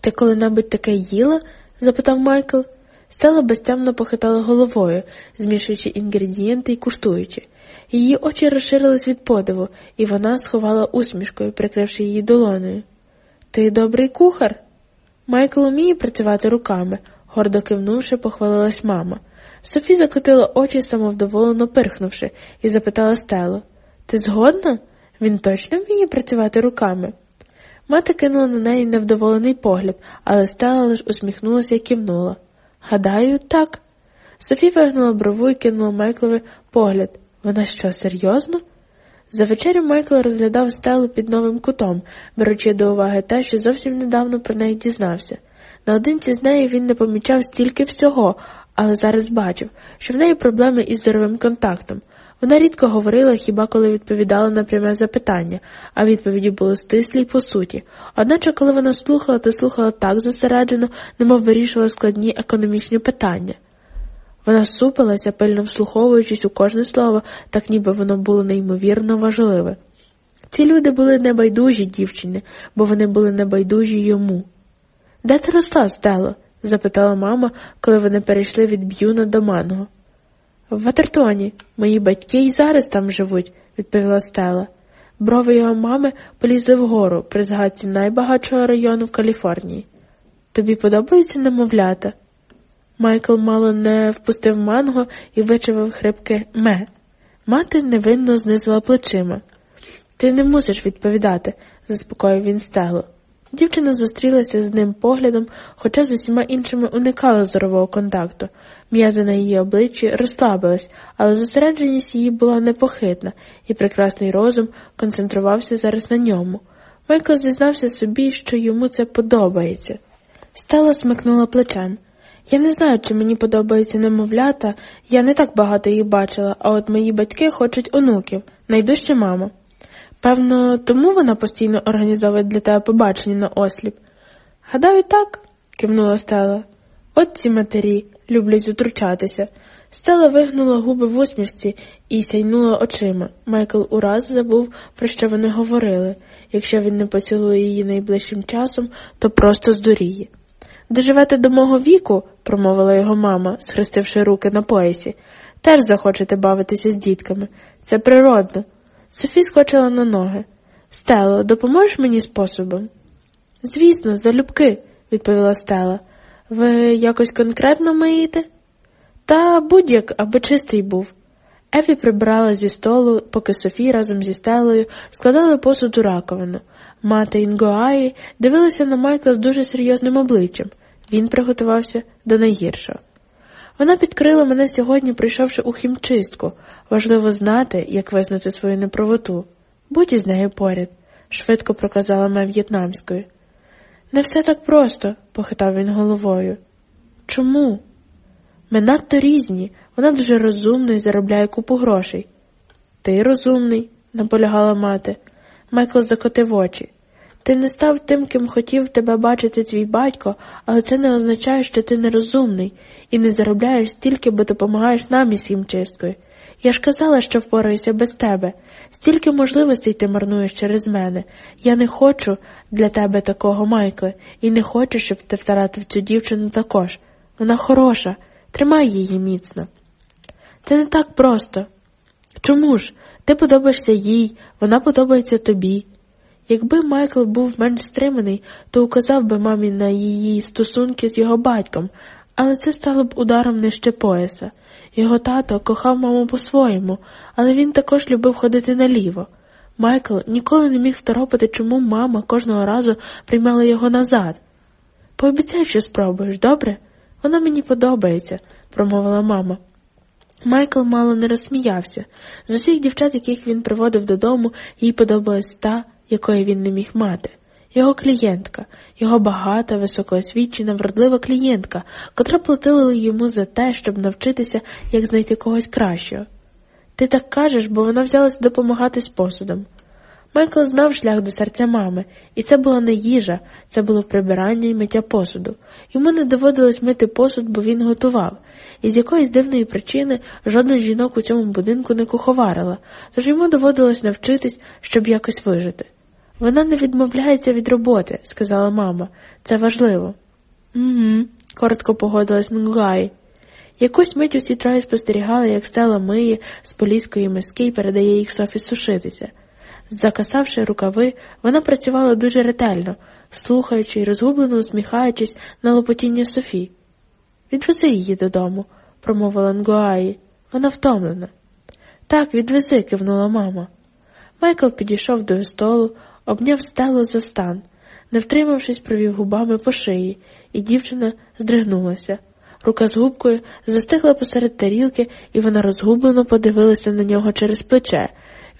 Ти коли-небудь таке їла? Запитав Майкл. Стела безтямно похитала головою, змішуючи інгредієнти і куштуючи. Її очі розширились від подиву, і вона сховала усмішкою, прикривши її долоною. Ти добрий кухар? Майкл уміє працювати руками, гордо кивнувши, похвалилась мама. Софі закотила очі, самовдоволено пирхнувши, і запитала Стелу Ти згодна? Він точно вміє працювати руками? Мати кинула на неї невдоволений погляд, але Стела лиш усміхнулася і кивнула. Гадаю, так. Софі вигнула брову і кинула Майклові погляд. Вона що, серйозно? За вечерю Майкл розглядав стелу під новим кутом, беручи до уваги те, що зовсім недавно про неї дізнався. Наодинці з нею він не помічав стільки всього, але зараз бачив, що в неї проблеми із зоровим контактом. Вона рідко говорила, хіба коли відповідала на пряме запитання, а відповіді були стислі й по суті. Одначе, коли вона слухала, то слухала так зосереджено, немов вирішувала складні економічні питання. Вона супилася, пильно вслуховуючись у кожне слово, так ніби воно було неймовірно важливе. Ці люди були небайдужі дівчини, бо вони були небайдужі йому. Де ти росла, Стело? запитала мама, коли вони перейшли від Б'юна до Манго. В Ватертоні. Мої батьки й зараз там живуть, відповіла Стела. Брови його мами полізли вгору при згадці найбагатшого району в Каліфорнії. Тобі подобається немовлята? Майкл мало не впустив манго і вичавив хрипке ме. Мати невинно знизила плечима. Ти не мусиш відповідати, заспокоїв він стелу. Дівчина зустрілася з ним поглядом, хоча з усіма іншими уникала зорового контакту. М'язи на її обличчі розслабились, але зосередженість її була непохитна, і прекрасний розум концентрувався зараз на ньому. Майкл зізнався собі, що йому це подобається. Стела смикнула плечем. Я не знаю, чи мені подобаються немовлята, я не так багато їх бачила, а от мої батьки хочуть онуків, найдужче мама. Певно, тому вона постійно організовує для тебе побачення на осліп. Гадаю, так, кивнула Стела. От ці матері люблять утручатися. Стела вигнула губи в усмішці і сяйнула очима. Майкл ураз забув, про що вони говорили. Якщо він не поцілує її найближчим часом, то просто здуріє. Доживете до мого віку, промовила його мама, схрестивши руки на поясі, теж захочете бавитися з дітками. Це природно. Софі скочила на ноги. Стело, допоможеш мені способом? Звісно, залюбки, відповіла Стела. Ви якось конкретно миєте? Та будь-як, аби чистий був. Ефі прибрала зі столу, поки Софі разом зі стелею складали посуд у раковину. Мати Інгоаї дивилася на Майкла з дуже серйозним обличчям. Він приготувався до найгіршого. Вона підкрила мене сьогодні, прийшовши у хімчистку. Важливо знати, як визнати свою неправоту. Будь із нею поряд, швидко проказала ме в'єтнамською. Не все так просто, похитав він головою. Чому? Ми надто різні, вона дуже розумна і заробляє купу грошей. Ти розумний, наполягала мати. Майкл закотив очі. Ти не став тим, ким хотів тебе бачити твій батько, але це не означає, що ти нерозумний і не заробляєш стільки, бо допомагаєш нам із чисткою. Я ж казала, що впораюся без тебе. Стільки можливостей ти марнуєш через мене. Я не хочу для тебе такого, Майкле, і не хочу, щоб ти втратив цю дівчину також. Вона хороша, тримай її міцно. Це не так просто. Чому ж? Ти подобаєшся їй, вона подобається тобі. Якби Майкл був менш стриманий, то указав би мамі на її стосунки з його батьком, але це стало б ударом нижче пояса. Його тато кохав маму по-своєму, але він також любив ходити наліво. Майкл ніколи не міг второпити, чому мама кожного разу приймала його назад. Пообіцяй, що спробуєш, добре? Вона мені подобається, промовила мама. Майкл мало не розсміявся. З усіх дівчат, яких він приводив додому, їй подобалась та, якої він не міг мати. Його клієнтка, його багата, високоосвічена, вродлива клієнтка, котра платила йому за те, щоб навчитися, як знайти когось кращого. Ти так кажеш, бо вона взялася допомагати з посудом. Майкл знав шлях до серця мами, і це була не їжа, це було прибирання і миття посуду. Йому не доводилось мити посуд, бо він готував, і з якоїсь дивної причини жодна жінок у цьому будинку не куховарила, тож йому доводилось навчитись, щоб якось вижити. Вона не відмовляється від роботи, сказала мама. Це важливо. Угу, коротко погодилась Нгуай. Якусь мить усі троє спостерігали, як стела миє з поліської миски і передає їх Софі сушитися. Закасавши рукави, вона працювала дуже ретельно, слухаючи і розгублено усміхаючись на лопотіння Софі. Відвези її додому, промовила Нгуаї. Вона втомлена. Так, відвези, кивнула мама. Майкл підійшов до столу, обняв стелу за стан, не втримавшись, провів губами по шиї, і дівчина здригнулася. Рука з губкою застигла посеред тарілки, і вона розгублено подивилася на нього через плече.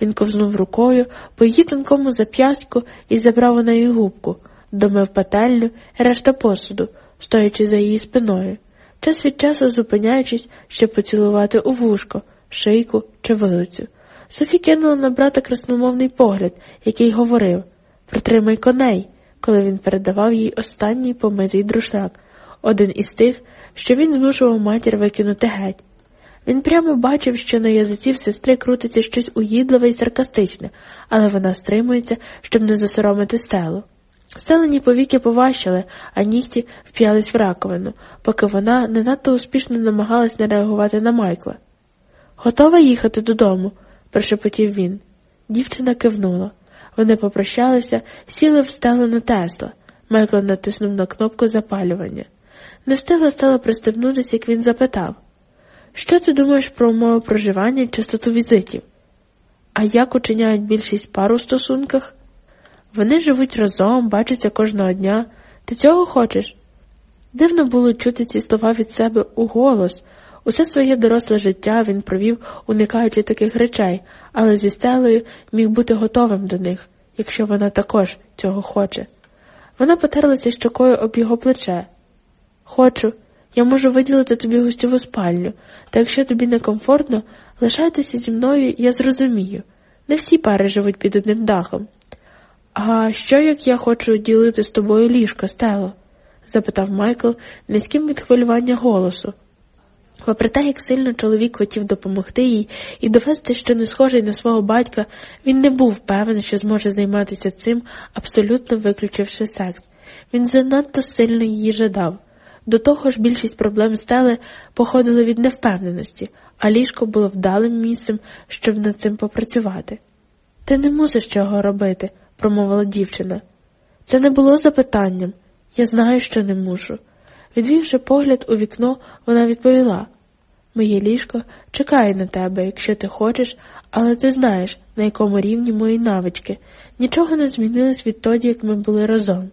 Він ковзнув рукою по її тонкому зап'ястку і забрав у неї губку, домив пательню решта посуду, стоячи за її спиною, час від часу зупиняючись, щоб поцілувати у вушко, шийку чи вилицю. Софі кинула на брата красномовний погляд, який говорив Притримай коней, коли він передавав їй останній помитий друшак, один із тих, що він змушував матір викинути геть. Він прямо бачив, що на язиці сестри крутиться щось уїдливе і саркастичне, але вона стримується, щоб не засоромити стелу. Стелені повіки поващили, а нігті вп'ялись в раковину, поки вона не надто успішно намагалась не реагувати на Майкла. Готова їхати додому? Прошепотів він. Дівчина кивнула. Вони попрощалися, сіли в стелену Тесла. Майкл натиснув на кнопку запалювання. Не встигла стала пристебнутися, як він запитав Що ти думаєш про умови проживання і частоту візитів? А як учиняють більшість пар у стосунках? Вони живуть разом, бачаться кожного дня. Ти цього хочеш? Дивно було чути ці слова від себе у голос. Усе своє доросле життя він провів, уникаючи таких речей, але зі стелею міг бути готовим до них, якщо вона також цього хоче. Вона потерлася щокою об його плече. Хочу, я можу виділити тобі гостьову спальню, та якщо тобі некомфортно, лишайтеся зі мною, я зрозумію. Не всі пари живуть під одним дахом. А що як я хочу ділити з тобою ліжко, Стело? запитав Майкл низьким від хвилювання голосу. Попри те, як сильно чоловік хотів допомогти їй і довести, що не схожий на свого батька, він не був певний, що зможе займатися цим, абсолютно виключивши секс. Він занадто сильно її жадав. До того ж, більшість проблем стели походили від невпевненості, а ліжко було вдалим місцем, щоб над цим попрацювати. Ти не мусиш цього робити, промовила дівчина. Це не було запитанням. Я знаю, що не мушу. Відвівши погляд у вікно, вона відповіла Моє ліжко чекає на тебе, якщо ти хочеш, але ти знаєш, на якому рівні мої навички. Нічого не змінилось відтоді, як ми були разом.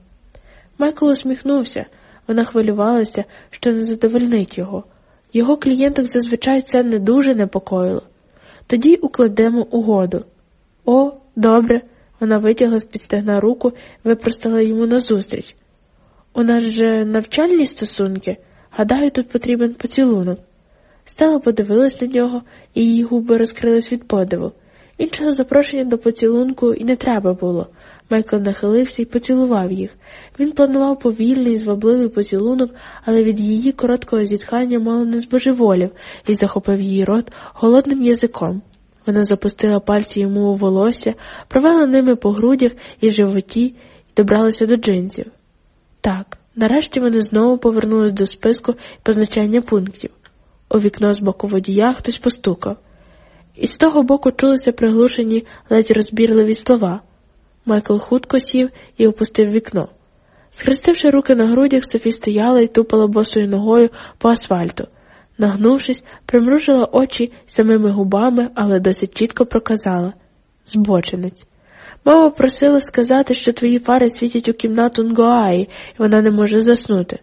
Майкл усміхнувся, вона хвилювалася, що не задовольнить його. Його клієнток зазвичай це не дуже непокоїло. Тоді укладемо угоду. О, добре. Вона витягла з під стегна руку випростала йому назустріч. У нас же навчальні стосунки, гадаю, тут потрібен поцілунок. Стела подивилась на нього, і її губи розкрились від подиву. Іншого запрошення до поцілунку і не треба було. Майкл нахилився і поцілував їх. Він планував повільний звабливий поцілунок, але від її короткого зітхання мало не збожеволів і захопив її рот голодним язиком. Вона запустила пальці йому у волосся, провела ними по грудях і животі і добралася до джинсів. Так, нарешті вони знову повернулись до списку позначання пунктів. У вікно з боку водія хтось постукав. І з того боку чулися приглушені ледь розбірливі слова. Майкл хутко сів і опустив вікно. Схрестивши руки на грудях, Софі стояла і тупала босою ногою по асфальту. Нагнувшись, примружила очі самими губами, але досить чітко проказала збочинець. Мама просила сказати, що твої пари світять у кімнату Нгоаї, і вона не може заснути.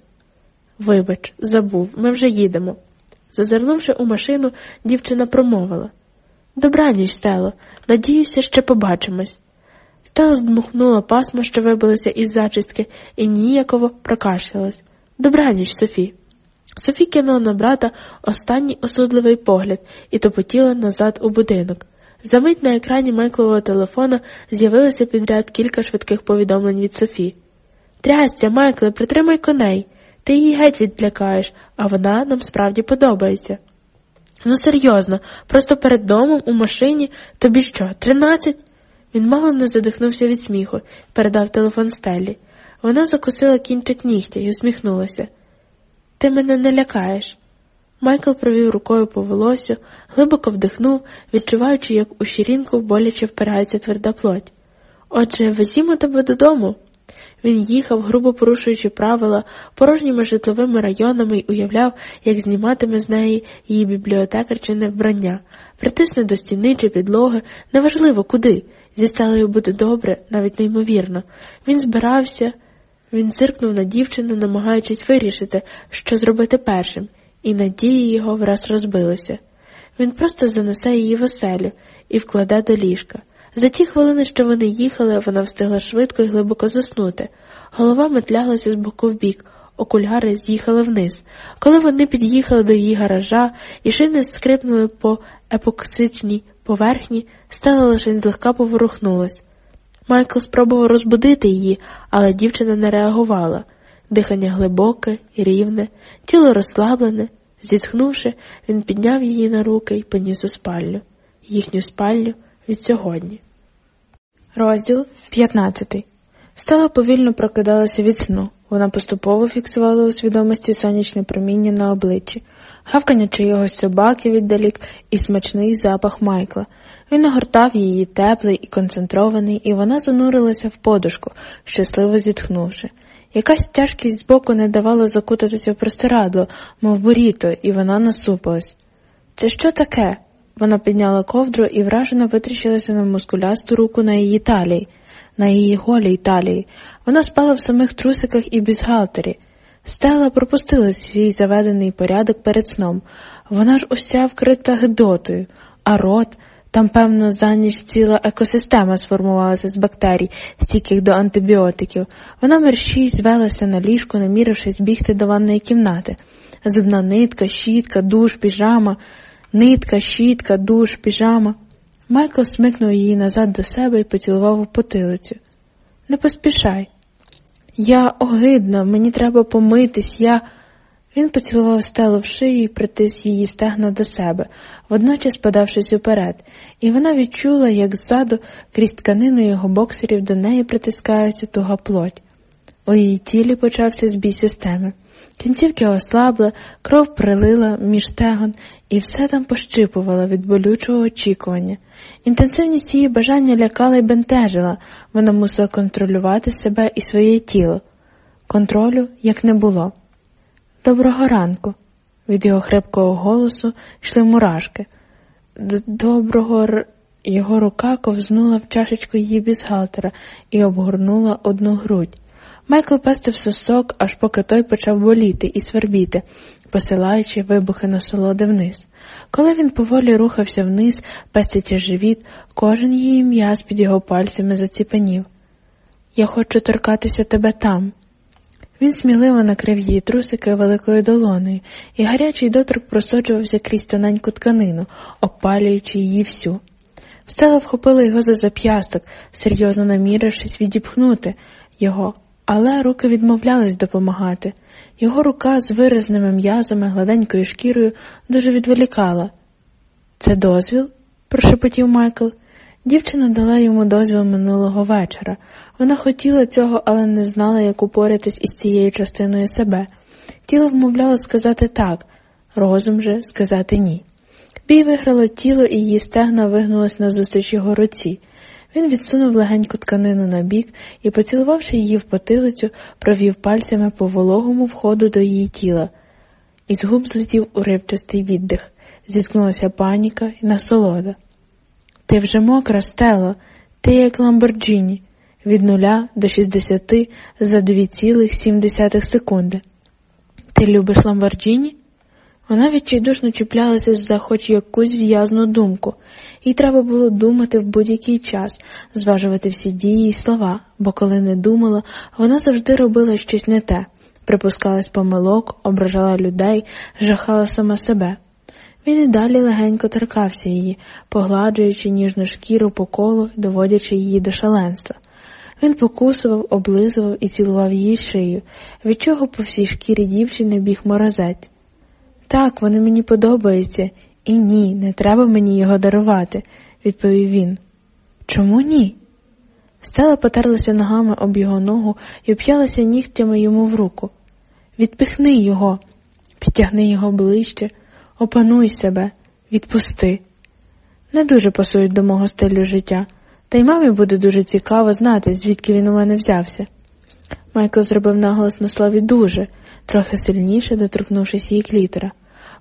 Вибач, забув, ми вже їдемо. Зазирнувши у машину, дівчина промовила Добраніч, Стело, надіюся, ще побачимось. Стела здмухнула пасма, що вибилися із зачістки, і ніяково прокашлялась. Добраніч, Софі. Софі кинула на брата останній осудливий погляд і топотіла назад у будинок. Замить на екрані Майклового телефона з'явилося підряд кілька швидких повідомлень від Софі. Трясця, Майкле, притримай коней. Ти її геть відлякаєш, а вона нам справді подобається. Ну, серйозно, просто перед домом у машині тобі що, тринадцять? Він мало не задихнувся від сміху передав телефон Стеллі. Вона закусила кінчик нігтя і усміхнулася. Ти мене не лякаєш. Майкл провів рукою по волосю, глибоко вдихнув, відчуваючи, як у щирінку боляче впирається тверда плоть. Отже, везімо тебе додому. Він їхав, грубо порушуючи правила, порожніми житловими районами й уявляв, як зніматиме з неї її бібліотекарчине вбрання, притисне до стіни чи підлоги, неважливо куди. Зі стелею буде добре, навіть неймовірно. Він збирався, він зиркнув на дівчину, намагаючись вирішити, що зробити першим, і надії його враз розбилися. Він просто занесе її в оселю і вкладе до ліжка. За ті хвилини, що вони їхали, вона встигла швидко і глибоко заснути. Голова метлялася з боку в бік, окуляри з'їхали вниз. Коли вони під'їхали до її гаража і шини скрипнули по епоксичній поверхні, стала лише злегка поворухнулась. Майкл спробував розбудити її, але дівчина не реагувала. Дихання глибоке і рівне, тіло розслаблене. Зітхнувши, він підняв її на руки і поніс у спальню, їхню спальню від сьогодні. Розділ 15 Стала повільно прокидалася від сну. Вона поступово фіксувала у свідомості сонячне проміння на обличчі, гавкання чиїгось собаки віддалік і смачний запах Майкла. Він нагортав її теплий і концентрований, і вона занурилася в подушку, щасливо зітхнувши. Якась тяжкість збоку не давала закутатися в простирадло, мов буріто, і вона насупилась. Це що таке? Вона підняла ковдру і вражено витріщилася на мускулясту руку на її талії, на її голій талії. Вона спала в самих трусиках і бізгалтері. Стела пропустила свій заведений порядок перед сном. Вона ж уся вкрита гидотою, а рот. Там, певно, за ніч ціла екосистема сформувалася з бактерій, стійких до антибіотиків. Вона мерщій звелася на ліжку, намірившись бігти до ванної кімнати. Зубна нитка, щітка, душ, піжама, нитка, щітка, душ, піжама. Майкл смикнув її назад до себе і поцілував у потилицю. Не поспішай. Я огидна, мені треба помитись, я. Він поцілував стелу в шию і притис її стегна до себе, водночас подавшись уперед, і вона відчула, як ззаду, крізь тканину його боксерів до неї притискається туга плоть. У її тілі почався збій системи. Кінцівки ослабли, кров прилила між стегон, і все там пощипувало від болючого очікування. Інтенсивність її бажання лякала й бентежила, вона мусила контролювати себе і своє тіло. Контролю як не було. Доброго ранку. Від його хрипкого голосу йшли мурашки. Доброго р... його рука ковзнула в чашечку її бізгалтера і обгорнула одну грудь. Майкл пестив сосок, аж поки той почав боліти і свербіти, посилаючи вибухи насолоди вниз. Коли він поволі рухався вниз, пестячи живіт, кожен її м'яз під його пальцями заціпенів. Я хочу торкатися тебе там. Він сміливо накрив її трусики великою долоною, і гарячий доторк просочувався крізь тоненьку тканину, опалюючи її всю. Стела вхопила його за зап'ясток, серйозно намірившись відіпхнути його, але руки відмовлялись допомагати. Його рука з виразними м'язами, гладенькою шкірою дуже відволікала. Це дозвіл? прошепотів Майкл. Дівчина дала йому дозвіл минулого вечора. Вона хотіла цього, але не знала, як упоратись із цією частиною себе. Тіло вмовляло сказати так, розум же сказати ні. Бій виграло тіло, і її стегна вигнулись назустріч його руці. Він відсунув легеньку тканину набік і, поцілувавши її в потилицю, провів пальцями по вологому входу до її тіла. Із губ злетів уривчастий віддих, зіткнулися паніка і насолода. Ти вже мокра, Стело, ти як Ламборджіні, від нуля до 60 за 2,7 секунди. Ти любиш Ламборджіні? Вона відчайдушно чіплялася за хоч якусь виразну думку, їй треба було думати в будь-який час, зважувати всі дії і слова, бо коли не думала, вона завжди робила щось не те, припускалась помилок, ображала людей, жахала сама себе. Він і далі легенько торкався її, погладжуючи ніжну шкіру по колу доводячи її до шаленства. Він покусував, облизував і цілував її шию, від чого по всій шкірі дівчини біг морозець. Так, вони мені подобаються, і ні, не треба мені його дарувати, відповів він. Чому ні? Стела потерлася ногами об його ногу і вп'ялася нігтями йому в руку. Відпихни його, підтягни його ближче, опануй себе, відпусти. Не дуже пасують до мого стилю життя, та й мамі буде дуже цікаво знати, звідки він у мене взявся. Майкл зробив наголос на слові дуже, трохи сильніше доторкнувшись її клітера.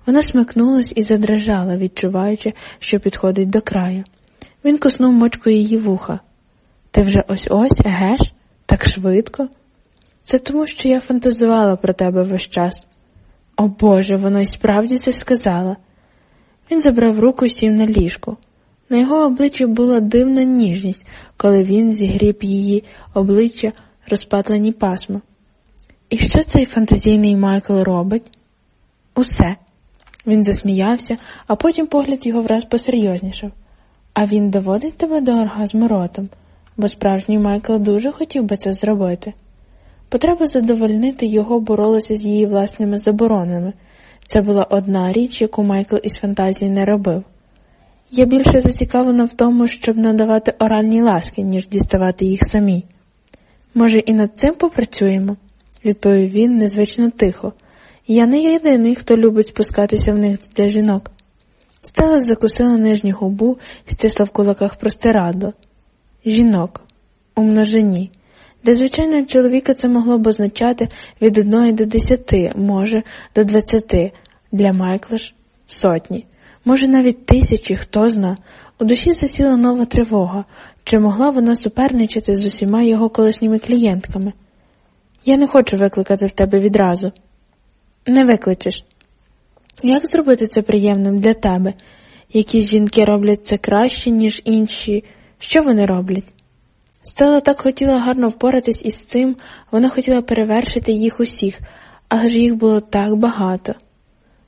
Вона смикнулась і задрижала, відчуваючи, що підходить до краю. Він коснув мочкою її вуха. Ти вже ось ось, егеш? Так швидко? Це тому, що я фантазувала про тебе весь час. О Боже, вона й справді це сказала. Він забрав руку і сів на ліжку. На його обличчі була дивна ніжність, коли він зігріб її обличчя розпатлені пасма. І що цей фантазійний Майкл робить? Усе. Він засміявся, а потім погляд його враз посерйознішав. А він доводить тебе до оргазму ротом, бо справжній Майкл дуже хотів би це зробити. Потреба задовольнити його боролася з її власними заборонами. Це була одна річ, яку Майкл із фантазії не робив. Я більше зацікавлена в тому, щоб надавати оральні ласки, ніж діставати їх самі. Може, і над цим попрацюємо, відповів він незвично тихо. Я не єдиний, хто любить спускатися в них для жінок. Стела закусила нижню губу стисла в кулаках простирадло. Жінок у множині. Для звичайного чоловіка це могло б означати від одної до десяти, може, до двадцяти, для Майкла ж сотні, може навіть тисячі, хто зна. У душі засіла нова тривога, чи могла вона суперничати з усіма його колишніми клієнтками. Я не хочу викликати в тебе відразу. Не викличеш. Як зробити це приємним для тебе? Якісь жінки роблять це краще, ніж інші. Що вони роблять? Стела так хотіла гарно впоратись із цим, вона хотіла перевершити їх усіх, але ж їх було так багато.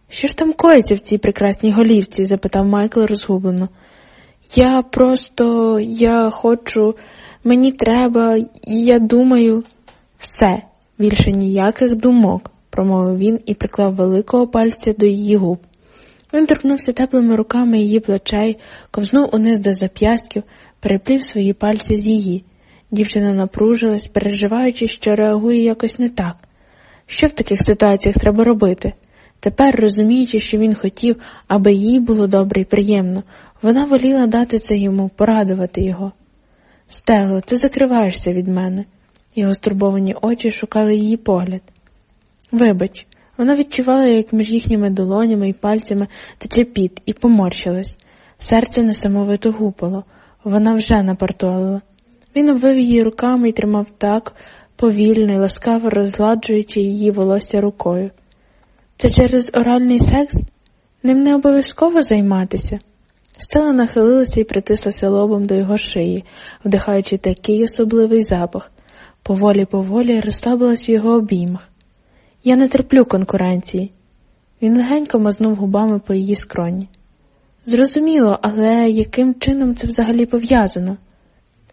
Що ж там коїться в цій прекрасній голівці? запитав Майкл розгублено. Я просто, я хочу, мені треба, я думаю, все, більше ніяких думок, промовив він і приклав великого пальця до її губ. Він торкнувся теплими руками її плечей, ковзнув униз до зап'ястків, переплів свої пальці з її. Дівчина напружилась, переживаючи, що реагує якось не так. Що в таких ситуаціях треба робити? Тепер, розуміючи, що він хотів, аби їй було добре і приємно, вона воліла дати це йому, порадувати його. Стело, ти закриваєшся від мене. Його стурбовані очі шукали її погляд. Вибач, вона відчувала, як між їхніми долонями і пальцями тече піт, і поморщилась. Серце несамовито гупало, вона вже напортувала. Він обвив її руками і тримав так, повільно і ласкаво розгладжуючи її волосся рукою. Це через оральний секс ним не обов'язково займатися. Стела нахилилася і притислася лобом до його шиї, вдихаючи такий особливий запах, поволі поволі розслабилась в його обіймах. Я не терплю конкуренції. Він легенько мазнув губами по її скроні. Зрозуміло, але яким чином це взагалі пов'язано?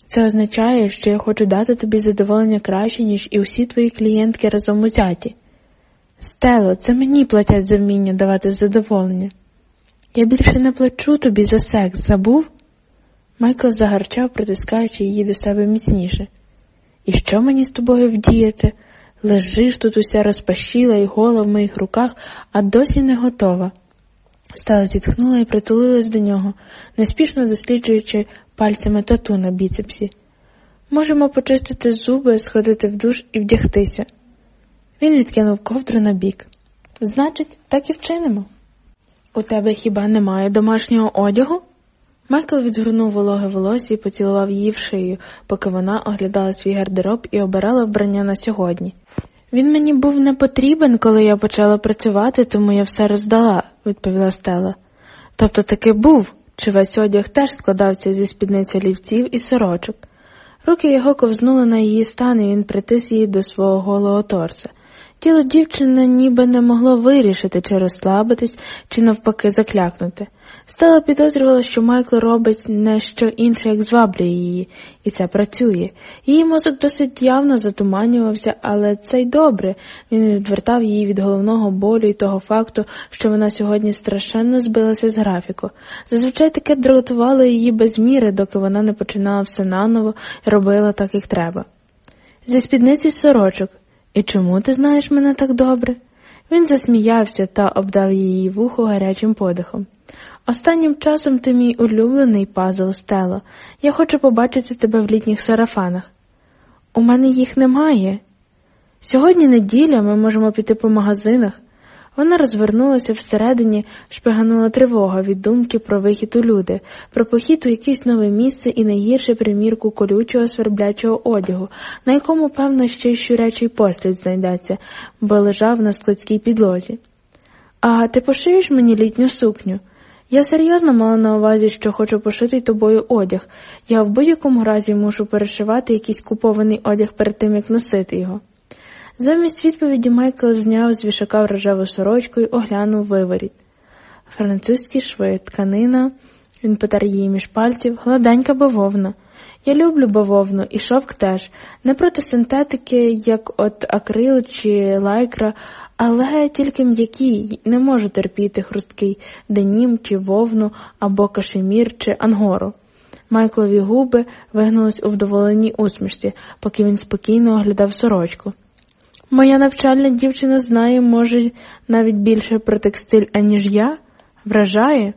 Це означає, що я хочу дати тобі задоволення краще, ніж і усі твої клієнтки разом узяті. Стело, це мені платять за вміння давати задоволення. Я більше не плачу тобі за секс, забув? Майкл загарчав, притискаючи її до себе міцніше. І що мені з тобою вдіяти? Лежиш тут уся розпашіла і гола в моїх руках, а досі не готова. Стала зітхнула і притулилась до нього, неспішно досліджуючи пальцями тату на біцепсі. Можемо почистити зуби, сходити в душ і вдягтися. Він відкинув ковдру на бік. Значить, так і вчинимо. У тебе хіба немає домашнього одягу? Майкл відгорнув вологе волосся і поцілував її в шию, поки вона оглядала свій гардероб і обирала вбрання на сьогодні. Він мені був не потрібен, коли я почала працювати, тому я все роздала, відповіла Стела. Тобто таки був, чи весь одяг теж складався зі спідниці лівців і сорочок. Руки його ковзнули на її стан, і він притис її до свого голого торса. Тіло дівчини ніби не могло вирішити, чи розслабитись, чи навпаки заклякнути. Стала підозрювала, що Майкл робить не що інше, як зваблює її, і це працює. Її мозок досить явно затуманювався, але це й добре. Він відвертав її від головного болю і того факту, що вона сьогодні страшенно збилася з графіку. Зазвичай таке дратувало її без міри, доки вона не починала все наново і робила так, як треба. Зі спідниці сорочок. І чому ти знаєш мене так добре? Він засміявся та обдав її вухо гарячим подихом. Останнім часом ти мій улюблений пазл Стело. Я хочу побачити тебе в літніх сарафанах. У мене їх немає. Сьогодні неділя ми можемо піти по магазинах. Вона розвернулася всередині, шпиганула тривога від думки про вихід у люди, про похід у якесь нове місце і найгірше примірку колючого сверблячого одягу, на якому, певно, ще й щурячий послід знайдеться, бо лежав на складській підлозі. А ти пошиєш мені літню сукню? Я серйозно мала на увазі, що хочу пошити тобою одяг. Я в будь-якому разі мушу перешивати якийсь купований одяг перед тим, як носити його. Замість відповіді Майкл зняв з вішака рожеву сорочку і оглянув виворіт. Французькі шви, тканина, він потер її між пальців, гладенька бавовна. Я люблю бавовну і шовк теж, не проти синтетики, як от акрил чи лайкра, але тільки м'які не можу терпіти хрусткий денім чи вовну або кашемір чи ангору. Майклові губи вигнулись у вдоволеній усмішці, поки він спокійно оглядав сорочку. Моя навчальна дівчина знає, може, навіть більше про текстиль, аніж я, вражає.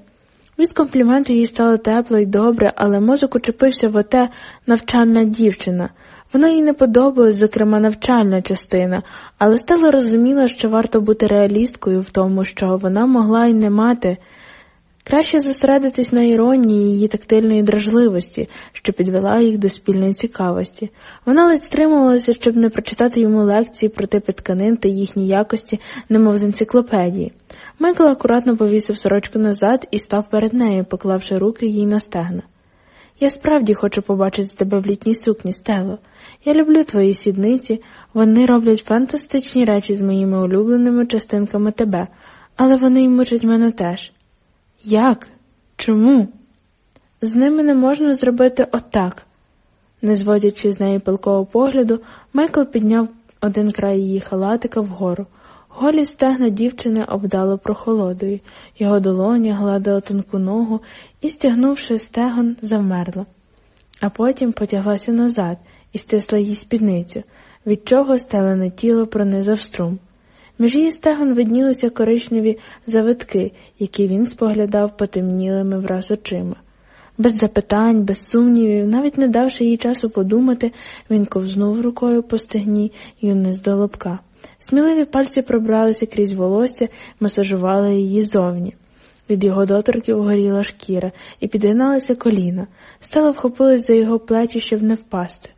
Від компліменту їй стало тепло і добре, але мозок учепився в оте навчальна дівчина. Воно їй не подобалось, зокрема, навчальна частина, але Стела розуміла, що варто бути реалісткою в тому, що вона могла й не мати. Краще зосередитись на іронії її тактильної дражливості, що підвела їх до спільної цікавості. Вона ледь стримувалася, щоб не прочитати йому лекції про типи тканин та їхні якості, немов з енциклопедії. Майкл акуратно повісив сорочку назад і став перед нею, поклавши руки їй на стегна. Я справді хочу побачити тебе в літній сукні, Стело. Я люблю твої сідниці, вони роблять фантастичні речі з моїми улюбленими частинками тебе, але вони й мучать мене теж. Як? Чому? З ними не можна зробити отак. Не зводячи з неї пилкового погляду, Майкл підняв один край її халатика вгору. Голі стегна дівчини обдало прохолодою, його долоня гладила тонку ногу і, стягнувши стегон, завмерла, а потім потяглася назад і стисла їй спідницю, від чого стелене тіло пронизав струм. Між її стегон виднілися коричневі завитки, які він споглядав потемнілими враз очима. Без запитань, без сумнівів, навіть не давши їй часу подумати, він ковзнув рукою по стегні і униз до лобка. Сміливі пальці пробралися крізь волосся, масажували її зовні. Від його доторків горіла шкіра і підгиналися коліна, стало вхопились за його плечі, щоб не впасти.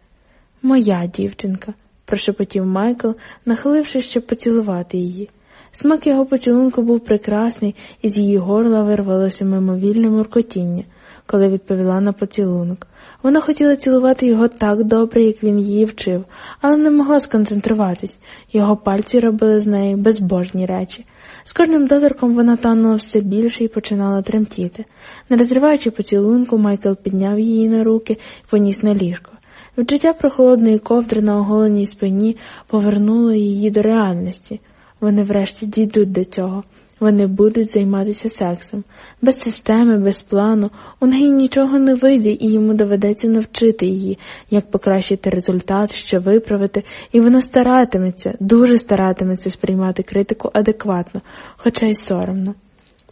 Моя дівчинка прошепотів Майкл, нахилившись, щоб поцілувати її. Смак його поцілунку був прекрасний, і з її горла вирвалося мимовільне муркотіння, коли відповіла на поцілунок. Вона хотіла цілувати його так добре, як він її вчив, але не могла сконцентруватись. Його пальці робили з неї безбожні речі. З кожним доторком вона танула все більше і починала тремтіти. Не розриваючи поцілунку, Майкл підняв її на руки і поніс на ліжко. Відчуття прохолодної ковдри на оголеній спині повернуло її до реальності. Вони врешті дійдуть до цього. Вони будуть займатися сексом. Без системи, без плану. У неї нічого не вийде, і йому доведеться навчити її, як покращити результат, що виправити, і вона старатиметься, дуже старатиметься сприймати критику адекватно, хоча й соромно.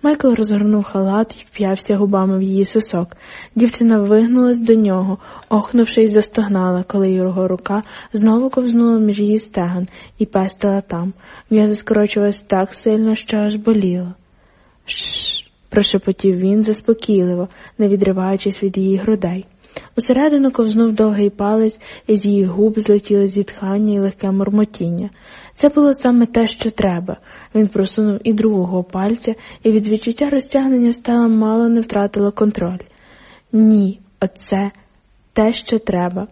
Майкл розгорнув халат і вп'явся губами в її сосок. Дівчина вигнулась до нього, охнувши й застогнала, коли його рука знову ковзнула між її стегон і пестила там. М'язо скорочувалось так сильно, що аж боліло. Шш. прошепотів він заспокійливо, не відриваючись від її грудей. Усередину ковзнув довгий палець, і з її губ злетіли зітхання і легке мормотіння. Це було саме те, що треба. Він просунув і другого пальця, і від відчуття розтягнення стала мало не втратила контроль. Ні, оце те, що треба.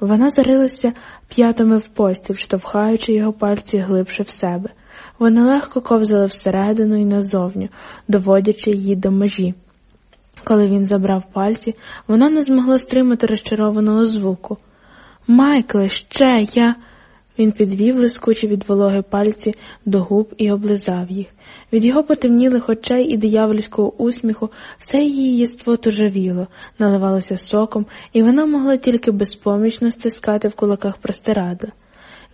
Вона зарилася п'ятами в постіль, штовхаючи його пальці глибше в себе. Вони легко ковзали всередину і назовню, доводячи її до межі. Коли він забрав пальці, вона не змогла стримати розчарованого звуку. Майкле, ще я. Він підвів лискучі від вологи пальці до губ і облизав їх. Від його потемнілих очей і диявольського усміху все її єство тужавіло, наливалося соком, і вона могла тільки безпомічно стискати в кулаках простирада.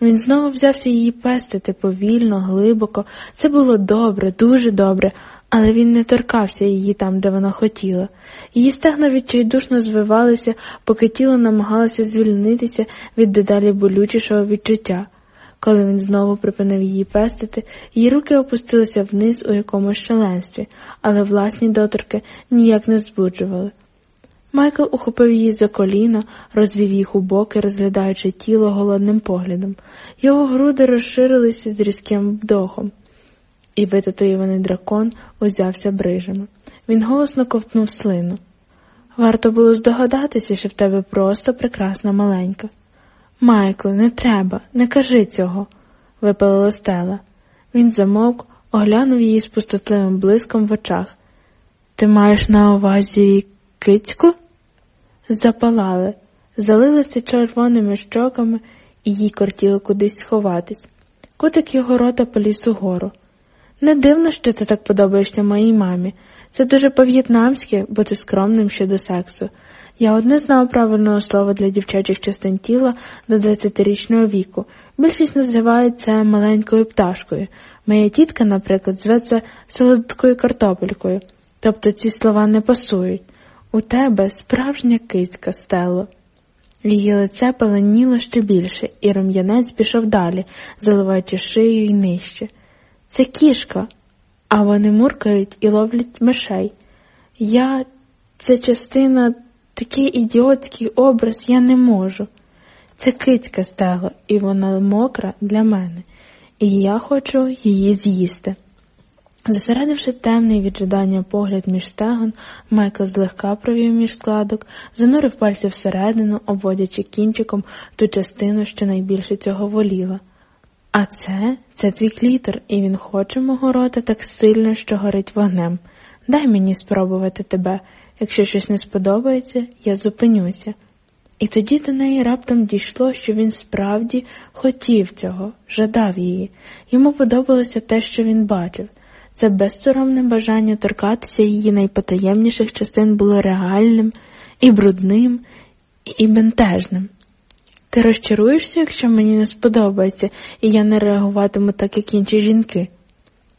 Він знову взявся її пестити повільно, глибоко. Це було добре, дуже добре, але він не торкався її там, де вона хотіла. Її стегна відчайдушно звивалися, поки тіло намагалося звільнитися від дедалі болючішого відчуття. Коли він знову припинив її пестити, її руки опустилися вниз у якомусь шаленстві, але власні доторки ніяк не збуджували. Майкл ухопив її за коліно, розвів їх у боки, розглядаючи тіло голодним поглядом. Його груди розширилися з різким вдохом, і витатуєваний дракон узявся брижами. Він голосно ковтнув слину. Варто було здогадатися, що в тебе просто прекрасна маленька. Майкле, не треба, не кажи цього, випалила стела. Він замовк, оглянув її з пустотливим блиском в очах. Ти маєш на увазі кицьку? Запалали, залилися червоними щоками, і їй кортіло кудись сховатись. Кутик його рота поліз угору. Не дивно, що ти так подобаєшся моїй мамі. Це дуже по-в'єтнамськи бути скромним щодо сексу. Я одне знав правильного слова для дівчачих частин тіла до 20-річного віку. Більшість називає це маленькою пташкою. Моя тітка, наприклад, зветься солодкою картопелькою. Тобто ці слова не пасують. У тебе справжня кицька, Стело. Її лице паленіло ще більше, і рум'янець пішов далі, заливаючи шию й нижче. Це кішка, а вони муркають і ловлять мишей. Я це частина, такий ідіотський образ я не можу. Це кицька стала, і вона мокра для мене, і я хочу її з'їсти. Зосередивши темний від жадання погляд між стегон, Майкл злегка провів між складок, занурив пальці всередину, обводячи кінчиком ту частину, що найбільше цього воліла. А це це твій клітор, і він хоче мого рота так сильно, що горить вогнем. Дай мені спробувати тебе. Якщо щось не сподобається, я зупинюся. І тоді до неї раптом дійшло, що він справді хотів цього, жадав її. Йому подобалося те, що він бачив. Це безсоромне бажання торкатися її найпотаємніших частин було реальним і брудним, і бентежним. Ти розчаруєшся, якщо мені не сподобається, і я не реагуватиму так, як інші жінки.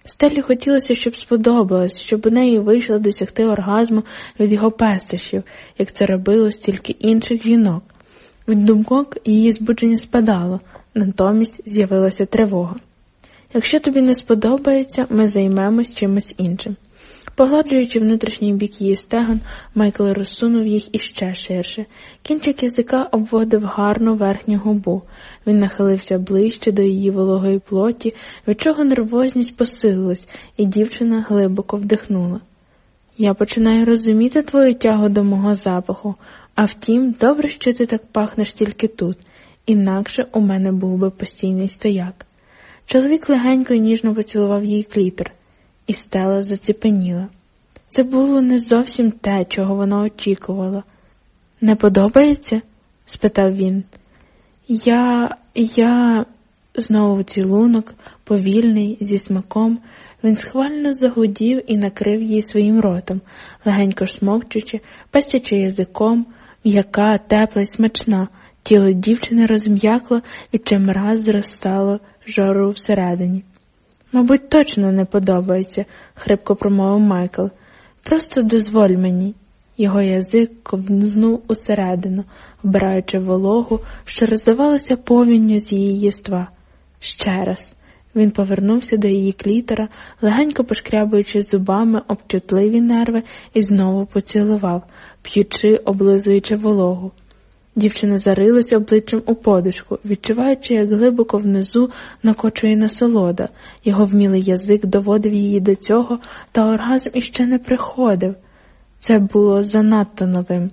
Стелі хотілося, щоб сподобалось, щоб у неї вийшло досягти оргазму від його пестощів, як це робило стільки інших жінок. Від думок її збудження спадало, натомість з'явилася тривога. Якщо тобі не сподобається, ми займемось чимось іншим. Погладжуючи внутрішній бік її стегон, Майкл розсунув їх іще ширше. Кінчик язика обводив гарну верхню губу. Він нахилився ближче до її вологої плоті, від чого нервозність посилилась, і дівчина глибоко вдихнула. Я починаю розуміти твою тягу до мого запаху, а втім, добре, що ти так пахнеш тільки тут, інакше у мене був би постійний стояк. Чоловік легенько і ніжно поцілував її клітор і стела заціпеніла. Це було не зовсім те, чого вона очікувала. Не подобається? спитав він. Я, я, знову цілунок, повільний, зі смаком, він схвально загудів і накрив її своїм ротом, легенько смокчучи, пестячи язиком, м'яка, тепла й смачна, тіло дівчини розм'якло і чимраз зростало жору всередині. Мабуть, точно не подобається, хрипко промовив Майкл. Просто дозволь мені. Його язик ковзнув усередину, вбираючи вологу, що роздавалася повінню з її єства. Ще раз. Він повернувся до її клітера, легенько пошкрябуючи зубами об чутливі нерви, і знову поцілував, п'ючи, облизуючи вологу. Дівчина зарилася обличчям у подушку, відчуваючи, як глибоко внизу накочує насолода, його вмілий язик доводив її до цього, та оргазм іще не приходив. Це було занадто новим.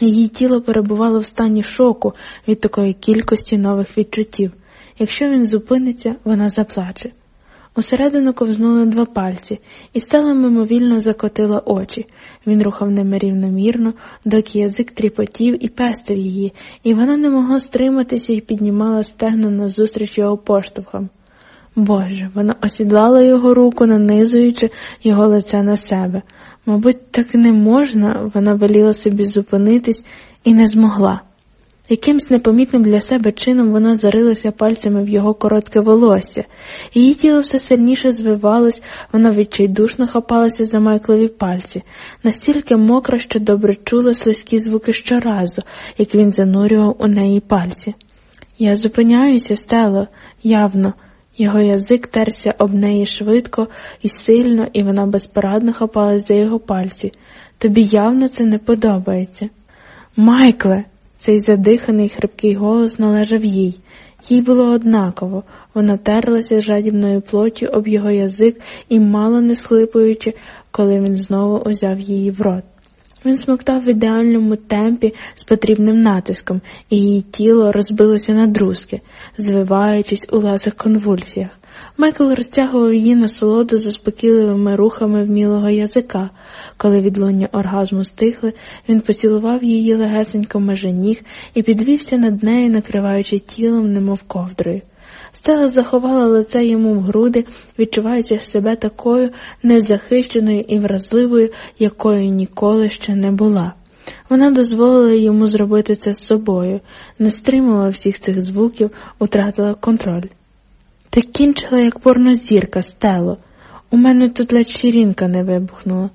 Її тіло перебувало в стані шоку від такої кількості нових відчуттів. Якщо він зупиниться, вона заплаче. Усередину ковзнули два пальці, і стала мимовільно закотила очі. Він рухав ними рівномірно, доки язик тріпотів і пестив її, і вона не могла стриматися і піднімала стегна назустріч його поштовхам. Боже, вона осідлала його руку, нанизуючи його лице на себе. Мабуть, так не можна, вона веліла собі зупинитись і не змогла. Якимсь непомітним для себе чином вона зарилася пальцями в його коротке волосся, її тіло все сильніше звивалось, вона відчайдушно хапалася за Майклові пальці, настільки мокро, що добре чула слизькі звуки щоразу, як він занурював у неї пальці. Я зупиняюся, стело, явно. Його язик терся об неї швидко і сильно, і вона безпорадно хапалась за його пальці. Тобі явно це не подобається. Майкле, цей задиханий хрипкий голос належав їй. Їй було однаково, вона терлася жадібною плоттю об його язик і, мало не схлипуючи, коли він знову узяв її в рот. Він смоктав в ідеальному темпі з потрібним натиском, і її тіло розбилося на друзки, звиваючись у ласих конвульсіях. Майкл розтягував її насолоду заспокійливими рухами вмілого язика. Коли відлуння оргазму стихли, він поцілував її легесенько меже ніг і підвівся над нею, накриваючи тілом, немов ковдрою. Стела заховала лице йому в груди, відчуваючи себе такою незахищеною і вразливою, якою ніколи ще не була. Вона дозволила йому зробити це з собою, не стримувала всіх цих звуків, утратила контроль. Ти кінчила, як порнозірка, стело. У мене тут ледь щирінка не вибухнула.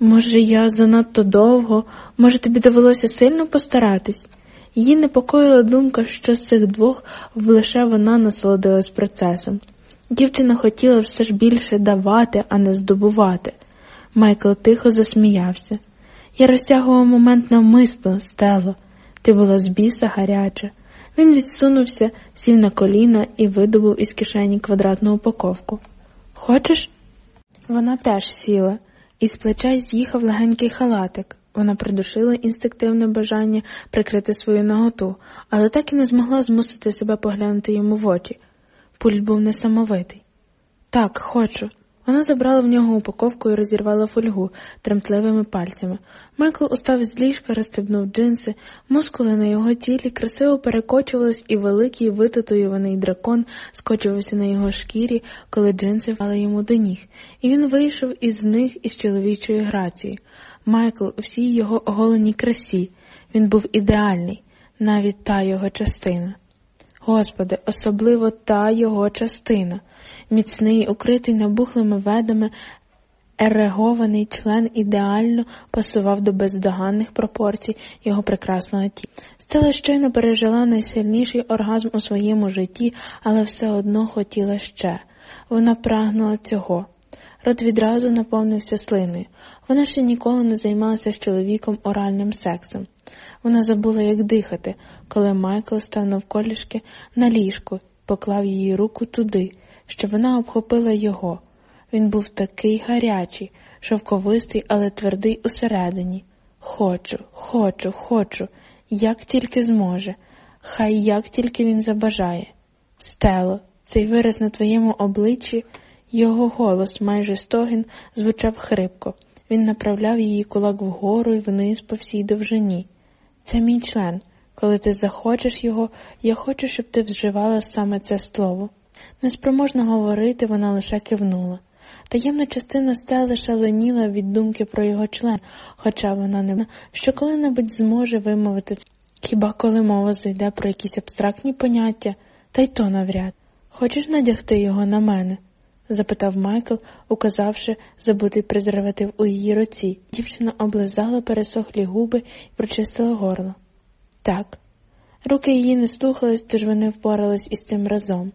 Може, я занадто довго, може, тобі довелося сильно постаратись? Її непокоїла думка, що з цих двох лише вона насолодилась процесом. Дівчина хотіла все ж більше давати, а не здобувати. Майкл тихо засміявся. Я розтягував момент навмисно, стело. Ти була з біса гаряча. Він відсунувся, сів на коліна і видобув із кишені квадратну упаковку. Хочеш? Вона теж сіла, і з плеча з'їхав легенький халатик. Вона придушила інстинктивне бажання прикрити свою наготу, але так і не змогла змусити себе поглянути йому в очі. Пульт був несамовитий. Так, хочу. Вона забрала в нього упаковку і розірвала фольгу тремтливими пальцями. Майкл устав з ліжка, розстебнув джинси, мускули на його тілі красиво перекочувались, і великий витатуюваний дракон скочувався на його шкірі, коли джинси впали йому до ніг, і він вийшов із них із чоловічої грації. Майкл у всій його оголеній красі. Він був ідеальний, навіть та його частина. Господи, особливо та його частина, міцний, укритий набухлими ведами, ерегований член ідеально пасував до бездоганних пропорцій його прекрасного тіла. Стела щойно пережила найсильніший оргазм у своєму житті, але все одно хотіла ще. Вона прагнула цього. Рот відразу наповнився слиною. Вона ще ніколи не займалася з чоловіком оральним сексом. Вона забула, як дихати, коли Майкл став навколішки на ліжку поклав її руку туди, щоб вона обхопила його. Він був такий гарячий, шовковистий, але твердий усередині. Хочу, хочу, хочу, як тільки зможе, хай як тільки він забажає. Стело, цей вираз на твоєму обличчі, його голос, майже стогін, звучав хрипко. Він направляв її кулак вгору і вниз по всій довжині. Це мій член. Коли ти захочеш його, я хочу, щоб ти вживала саме це слово. Неспроможна говорити, вона лише кивнула. Таємна частина стели шаленіла від думки про його член, хоча вона не що коли-небудь зможе вимовити це. Хіба коли мова зайде про якісь абстрактні поняття, та й то навряд. Хочеш надягти його на мене? запитав Майкл, указавши забутий презерватив у її руці. Дівчина облизала пересохлі губи і прочистила горло. Так. Руки її не слухались, тож вони впорались із цим разом.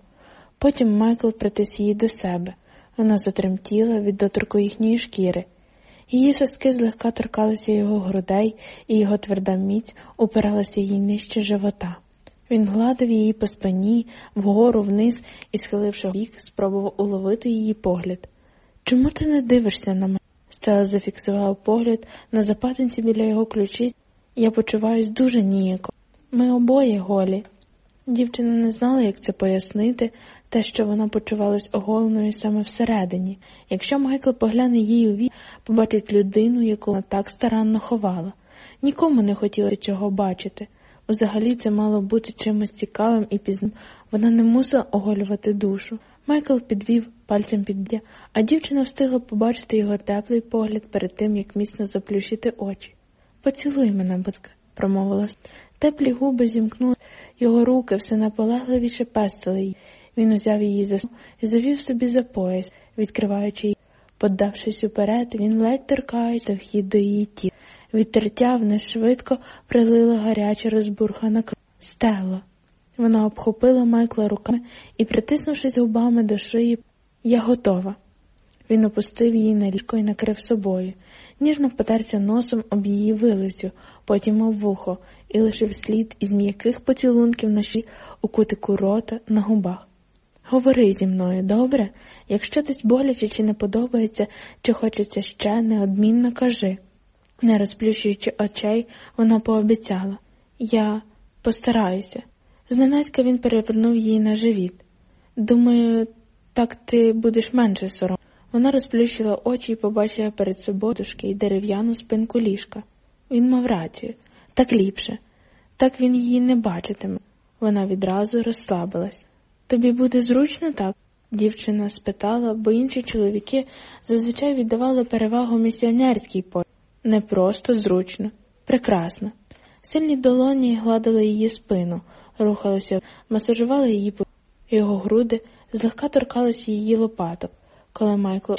Потім Майкл притис її до себе. Вона затремтіла від доторку їхньої шкіри. Її соски злегка торкалися його грудей, і його тверда міць упиралася їй нижче живота. Він гладив її по спині, вгору, вниз і, схиливши бік, спробував уловити її погляд. Чому ти не дивишся на мене? Стела зафіксував погляд на запатинці біля його ключиць Я почуваюсь дуже ніяко. Ми обоє голі. Дівчина не знала, як це пояснити, те, що вона почувалась оголеною саме всередині. Якщо Майкл погляне їй у вік, побачить людину, яку вона так старанно ховала. Нікому не хотілося цього бачити. Взагалі це мало бути чимось цікавим і пізним. Вона не мусила оголювати душу. Майкл підвів пальцем під а дівчина встигла побачити його теплий погляд перед тим, як міцно заплющити очі. Поцілуй мене, будка, промовила. Теплі губи зімкнули, його руки все наполегливіше пестили її. Він узяв її за і завів собі за пояс, відкриваючи її. Подавшись уперед, він ледь торкається вхід до її тіла. Від тертя вниз швидко прилила гаряча розбурхана кров. Стело. Вона обхопила Майкла руками і, притиснувшись губами до шиї, я готова. Він опустив її на ліжко і накрив собою, ніжно потерся носом об її вилицю, потім об вухо, і лишив слід із м'яких поцілунків на ші у кутику рота на губах. Говори зі мною, добре? Якщо десь боляче чи не подобається, чи хочеться ще, неодмінно кажи. Не розплющуючи очей, вона пообіцяла Я постараюся. Зненацька він перевернув її на живіт. Думаю, так ти будеш менше сором. Вона розплющила очі і побачила перед собою дужки й дерев'яну спинку ліжка. Він мав рацію так ліпше. Так він її не бачитиме. Вона відразу розслабилась. Тобі буде зручно так? Дівчина спитала, бо інші чоловіки зазвичай віддавали перевагу місіонерській полі. Не просто зручно, прекрасно. Сильні долоні гладили її спину, рухалися, масажували її по його груди, злегка торкалися її лопаток, коли Майкл,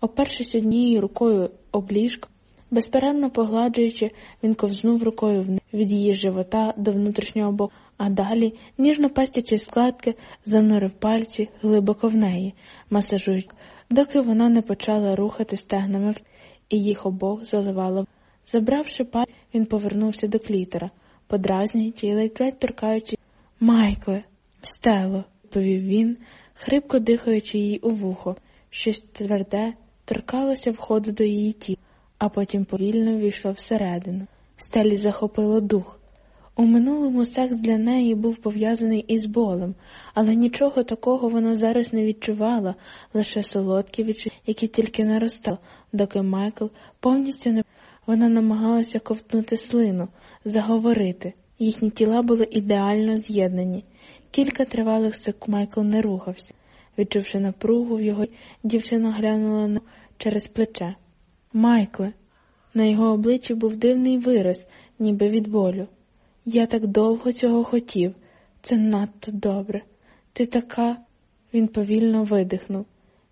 опершись однією рукою об ліжко, безперервно погладжуючи, він ковзнув рукою від її живота до внутрішнього боку, а далі, ніжно пестячи складки, занурив пальці глибоко в неї, масажуючи, доки вона не почала рухати стегнами і їх обох заливало. Забравши паль, він повернувся до клітера, подразнюючи і ледь-ледь торкаючи. Майкле, стело, повів він, хрипко дихаючи їй у вухо, щось тверде торкалося входу до її тіла, а потім повільно війшло всередину. Стелі захопило дух. У минулому секс для неї був пов'язаний із болем, але нічого такого вона зараз не відчувала, лише солодкі відчуття, які тільки наростали, доки Майкл повністю не вона намагалася ковтнути слину, заговорити. Їхні тіла були ідеально з'єднані. Кілька тривалих секунд Майкл не рухався. Відчувши напругу в його, дівчина глянула на через плече. Майкле. На його обличчі був дивний вираз, ніби від болю. Я так довго цього хотів. Це надто добре. Ти така. Він повільно видихнув.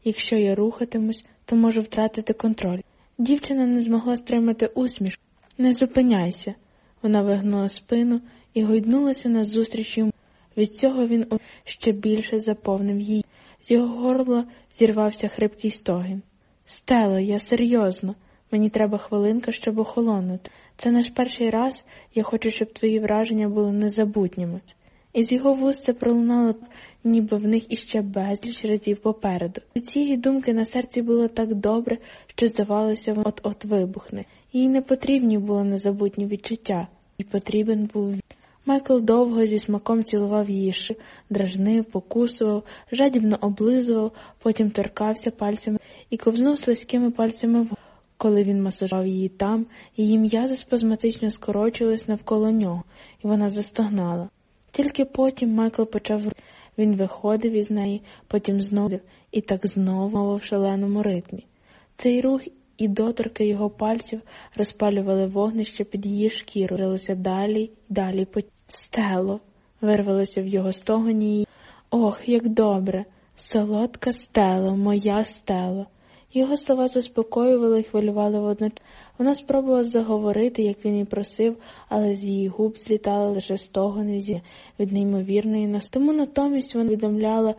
Якщо я рухатимусь, то можу втратити контроль. Дівчина не змогла стримати усмішку. Не зупиняйся. Вона вигнула спину і гойднулася назустріч йому. Від цього він ще більше заповнив її. З його горла зірвався хрипкий стогін. Стело, я серйозно. Мені треба хвилинка, щоб охолонути. Це наш перший раз, я хочу, щоб твої враження були незабутніми. Із його вуст це пролунало, ніби в них іще безліч разів попереду. Від цієї думки на серці було так добре, що, здавалося, воно от-от вибухне. Їй не потрібні були незабутні відчуття, і потрібен був. Майкл довго зі смаком цілував її дражнив, покусував, жадібно облизував, потім торкався пальцями і ковзнув слизькими пальцями в коли він масажував її там, її м'язи спазматично скорочились навколо нього, і вона застогнала. Тільки потім Майкл почав він виходив із неї, потім знову і так знову в шаленому ритмі. Цей рух і доторки його пальців розпалювали вогнище під її шкіру, рилося далі й далі по стело, вирвалося в його стогоні. Ох, як добре! Солодка стело, моя стело. Його слова заспокоювали і хвилювали водночас. Вона спробувала заговорити, як він і просив, але з її губ злітали лише стогони зі від неймовірної нас. Тому натомість вона відомляла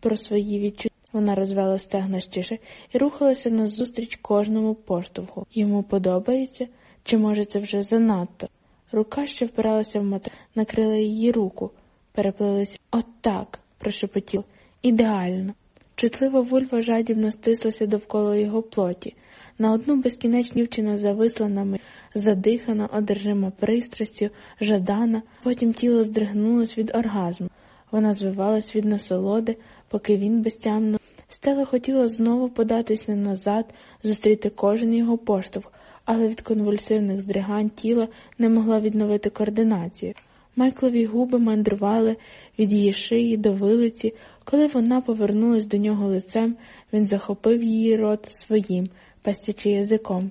про свої відчуття. Вона розвела стегна щише і рухалася назустріч кожному поштовху. Йому подобається, чи може це вже занадто? Рука, що впиралася в матер, накрила її руку, переплилися. От так, прошепотів. Ідеально. Чутлива вульва жадібно стислася довкола його плоті. На одну безкінечну дівчина зависла на ми, задихана, одержима пристрастю, жадана, потім тіло здригнулось від оргазму. Вона звивалась від насолоди, поки він безтямно. Стела хотіла знову податися назад, зустріти кожен його поштовх, але від конвульсивних здригань тіла не могла відновити координацію. Майклові губи мандрували від її шиї до вилиці. Коли вона повернулась до нього лицем, він захопив її рот своїм, пестячи язиком.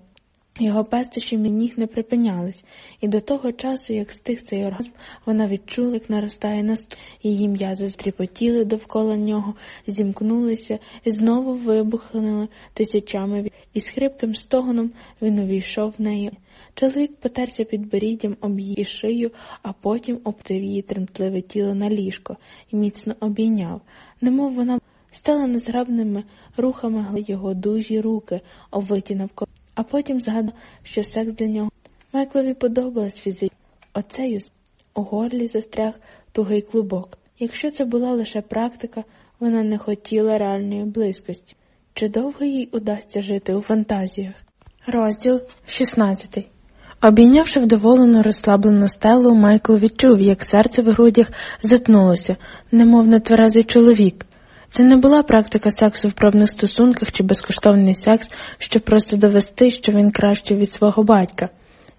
Його пестощі ніг не припинялись, і до того часу, як стих цей оргазм, вона відчула, як наростає наст... Її м'язи здріпотіли довкола нього, зімкнулися і знову вибухнули тисячами, і з хрипким стогоном він увійшов в неї. Чоловік потерся підборіддям об її шию, а потім обтив її тремтливе тіло на ліжко і міцно обійняв, немов вона стала незграбними рухами його дужі руки, обвиті навколо, а потім згадав, що секс для нього Майклові подобалась фізично. Оцею у горлі застряг тугий клубок. Якщо це була лише практика, вона не хотіла реальної близькості. Чи довго їй удасться жити у фантазіях? Розділ 16 Обійнявши вдоволену розслаблену стелу, Майкл відчув, як серце в грудях затнулося, немов нетверезий чоловік. Це не була практика сексу в пробних стосунках чи безкоштовний секс, щоб просто довести, що він краще від свого батька.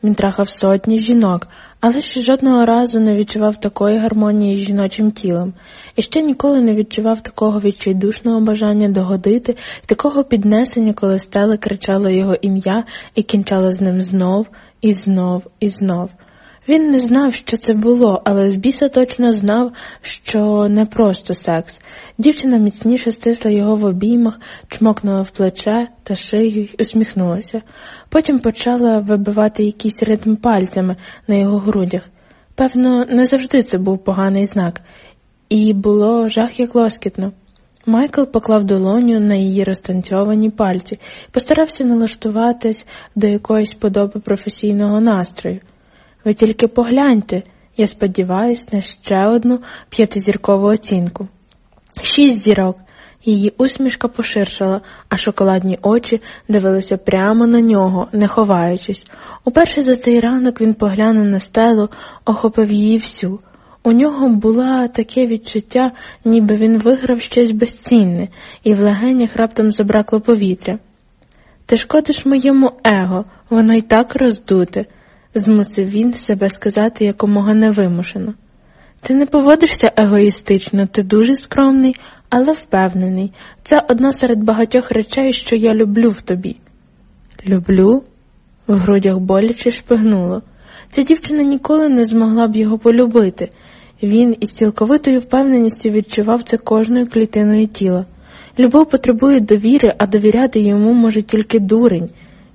Він трахав сотні жінок, але ще жодного разу не відчував такої гармонії з жіночим тілом, і ще ніколи не відчував такого відчайдушного бажання догодити, такого піднесення, коли стела кричала його ім'я і кінчала з ним знов і знов і знов. Він не знав, що це було, але з біса точно знав, що не просто секс. Дівчина міцніше стисла його в обіймах, чмокнула в плече та шию й усміхнулася. Потім почала вибивати якийсь ритм пальцями на його грудях. Певно, не завжди це був поганий знак, і було жах як лоскітно. Майкл поклав долоню на її розтанцьовані пальці постарався налаштуватись до якоїсь подоби професійного настрою. Ви тільки погляньте, я сподіваюся, на ще одну п'ятизіркову оцінку. Шість зірок. Її усмішка поширшала, а шоколадні очі дивилися прямо на нього, не ховаючись. Уперше за цей ранок він поглянув на стелу, охопив її всю. У нього було таке відчуття, ніби він виграв щось безцінне, і в легенях раптом забракло повітря. Ти шкодиш моєму его, воно й так роздуте, змусив він себе сказати якомога невимушено. Ти не поводишся егоїстично, ти дуже скромний, але впевнений. Це одна серед багатьох речей, що я люблю в тобі. Люблю? В грудях боляче шпигнуло. Ця дівчина ніколи не змогла б його полюбити. Він із цілковитою впевненістю відчував це кожною клітиною тіла. Любов потребує довіри, а довіряти йому може тільки дурень.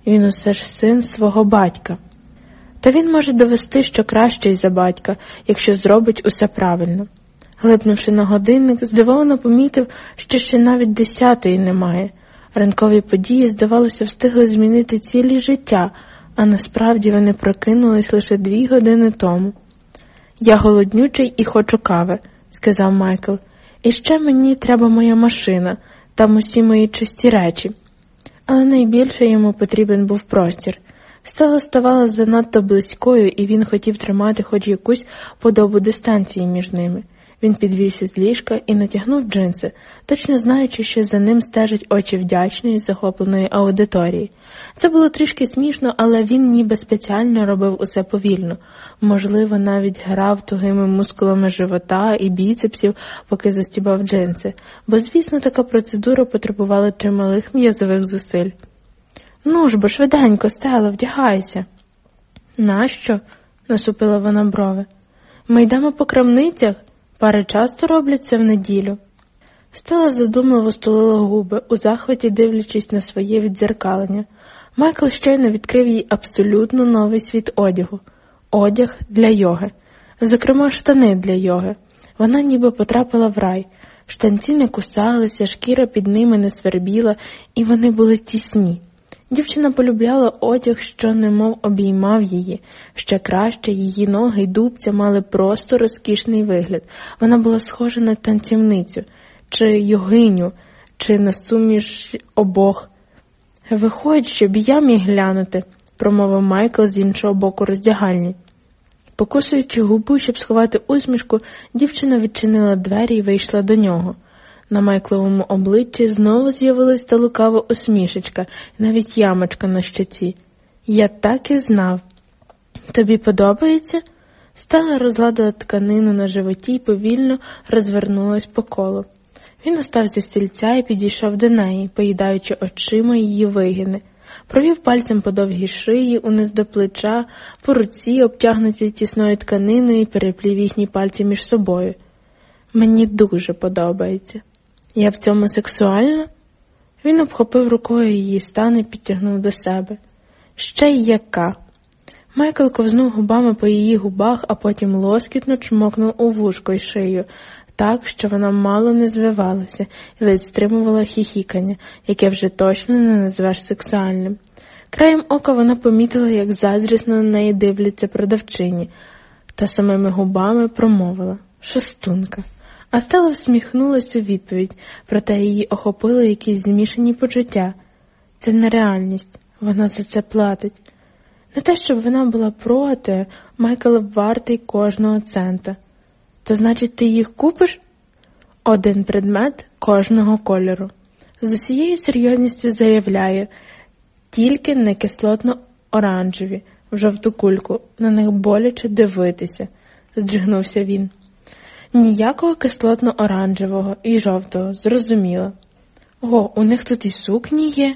Він усе ж син свого батька. Та він може довести, що кращий за батька, якщо зробить усе правильно. Глибнувши на годинник, здивовано помітив, що ще навіть десятої немає. Ранкові події, здавалося, встигли змінити цілі життя, а насправді вони прокинулись лише дві години тому. Я голоднючий і хочу кави, сказав Майкл. І ще мені треба моя машина, там усі мої чисті речі. Але найбільше йому потрібен був простір. Стела ставала занадто близькою, і він хотів тримати хоч якусь подобу дистанції між ними. Він підвівся з ліжка і натягнув джинси, точно знаючи, що за ним стежать очі вдячної, захопленої аудиторії. Це було трішки смішно, але він ніби спеціально робив усе повільно, можливо, навіть грав тугими мускулами живота і біцепсів, поки застібав джинси, бо, звісно, така процедура потребувала чималих м'язових зусиль. Ну ж бо швиденько, стела, вдягайся. Нащо? насупила вона брови. Ми йдемо по крамницях. Пари часто роблять це в неділю. Стела задумливо стулила губи, у захваті дивлячись на своє віддзеркалення. Майкл щойно відкрив їй абсолютно новий світ одягу одяг для йоги, зокрема, штани для йоги. Вона ніби потрапила в рай. Штанці не кусалися, шкіра під ними не свербіла, і вони були тісні. Дівчина полюбляла одяг, що немов обіймав її, ще краще її ноги й дубця мали просто розкішний вигляд. Вона була схожа на танцівницю, чи йогиню, чи на суміш обох. Виходь, щоб я міг глянути, промовив Майкл з іншого боку роздягальні. Покусуючи губу, щоб сховати усмішку, дівчина відчинила двері і вийшла до нього. На Майкловому обличчі знову з'явилась та лукава усмішечка навіть ямочка на щоці. Я так і знав. Тобі подобається? Стала розгладила тканину на животі і повільно розвернулась по колу. Він устав зі стільця і підійшов до неї, поїдаючи очима її вигини. Провів пальцем по довгій шиї, униз до плеча, по руці, обтягнутій тісною тканиною, і переплів їхні пальці між собою. Мені дуже подобається. Я в цьому сексуальна? Він обхопив рукою її стан і підтягнув до себе. Ще й яка. Майкл ковзнув губами по її губах, а потім лоскітно чмокнув у вушко й шию, так, що вона мало не звивалася і ледь стримувала хіхікання, яке вже точно не назвеш сексуальним. Краєм ока вона помітила, як заздрісно на неї дивляться продавчині, та самими губами промовила шостунка. А стала всміхнулась у відповідь, проте її охопили якісь змішані почуття. Це нереальність, вона за це платить. Не те, щоб вона була проти, Майкл вартий кожного цента. То значить, ти їх купиш? Один предмет кожного кольору. З усією серйозністю заявляє тільки не кислотно оранжеві, в жовту кульку, на них боляче дивитися, здригнувся він. Ніякого кислотно оранжевого і жовтого, зрозуміло. О, у них тут і сукні є.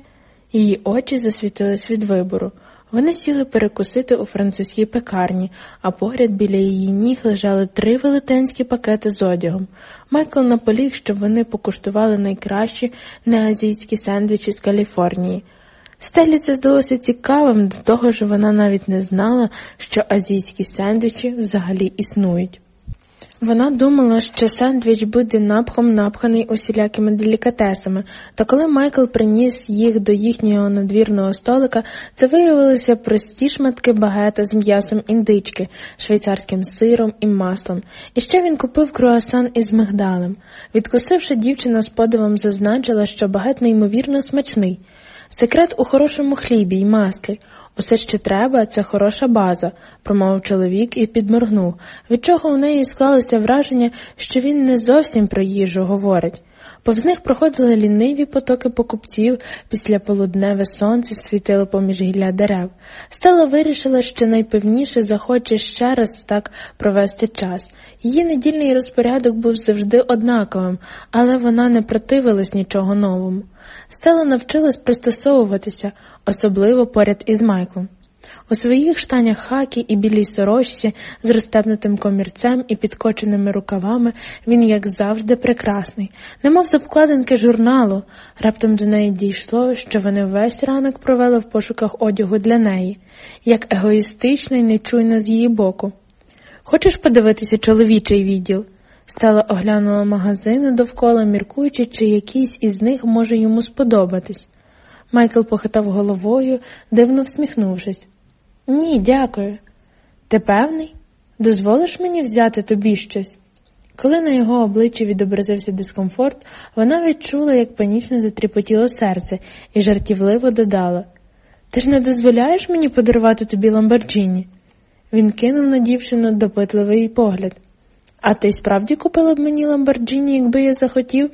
Її очі засвітились від вибору. Вони сіли перекусити у французькій пекарні, а поряд біля її ніг лежали три велетенські пакети з одягом. Майкл наполіг, щоб вони покуштували найкращі неазійські сендвічі з Каліфорнії. Стелі це здалося цікавим, до того ж вона навіть не знала, що азійські сендвічі взагалі існують. Вона думала, що сендвіч буде напхом напханий усілякими делікатесами, та коли Майкл приніс їх до їхнього надвірного столика, це виявилися прості шматки багета з м'ясом індички, швейцарським сиром і маслом. І ще він купив круасан із мигдалем. Відкусивши, дівчина з подивом зазначила, що багет неймовірно смачний. Секрет у хорошому хлібі й маслі. Усе, що треба, це хороша база, промовив чоловік і підморгнув, від чого у неї склалося враження, що він не зовсім про їжу говорить. Повз них проходили ліниві потоки покупців, після полудневе сонце світило поміж гілля дерев. Стела вирішила, що найпевніше захоче ще раз так провести час. Її недільний розпорядок був завжди однаковим, але вона не противилась нічого новому. Стела навчилась пристосовуватися, особливо поряд із Майклом. У своїх штанях хакі і білій сорочці з розтепнутим комірцем і підкоченими рукавами він, як завжди, прекрасний, немов з обкладинки журналу. Раптом до неї дійшло, що вони весь ранок провели в пошуках одягу для неї, як егоїстично і нечуйно з її боку. Хочеш подивитися чоловічий відділ? Стала оглянула магазини довкола, міркуючи, чи якийсь із них може йому сподобатись. Майкл похитав головою, дивно всміхнувшись. Ні, дякую. Ти певний? Дозволиш мені взяти тобі щось? Коли на його обличчі відобразився дискомфорт, вона відчула, як панічно затріпотіло серце, і жартівливо додала Ти ж не дозволяєш мені подарувати тобі ламборджіні?» Він кинув на дівчину допитливий погляд. А ти справді купила б мені ламборджіні, якби я захотів?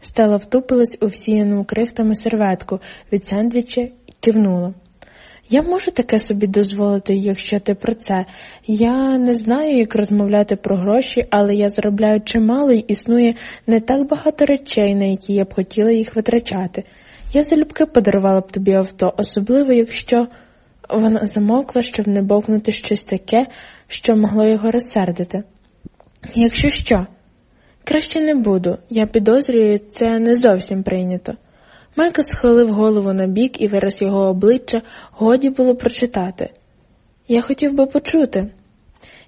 Стела втупилась у всіяну крихтами серветку від сендвіча і кивнула. Я можу таке собі дозволити, якщо ти про це. Я не знаю, як розмовляти про гроші, але я заробляю чимало і існує не так багато речей, на які я б хотіла їх витрачати. Я залюбки подарувала б тобі авто, особливо якщо вона замовкла, щоб не бовкнути щось таке, що могло його розсердити. Якщо що, краще не буду. Я підозрюю, це не зовсім прийнято. Майкл схилив голову на бік і вираз його обличчя годі було прочитати. Я хотів би почути.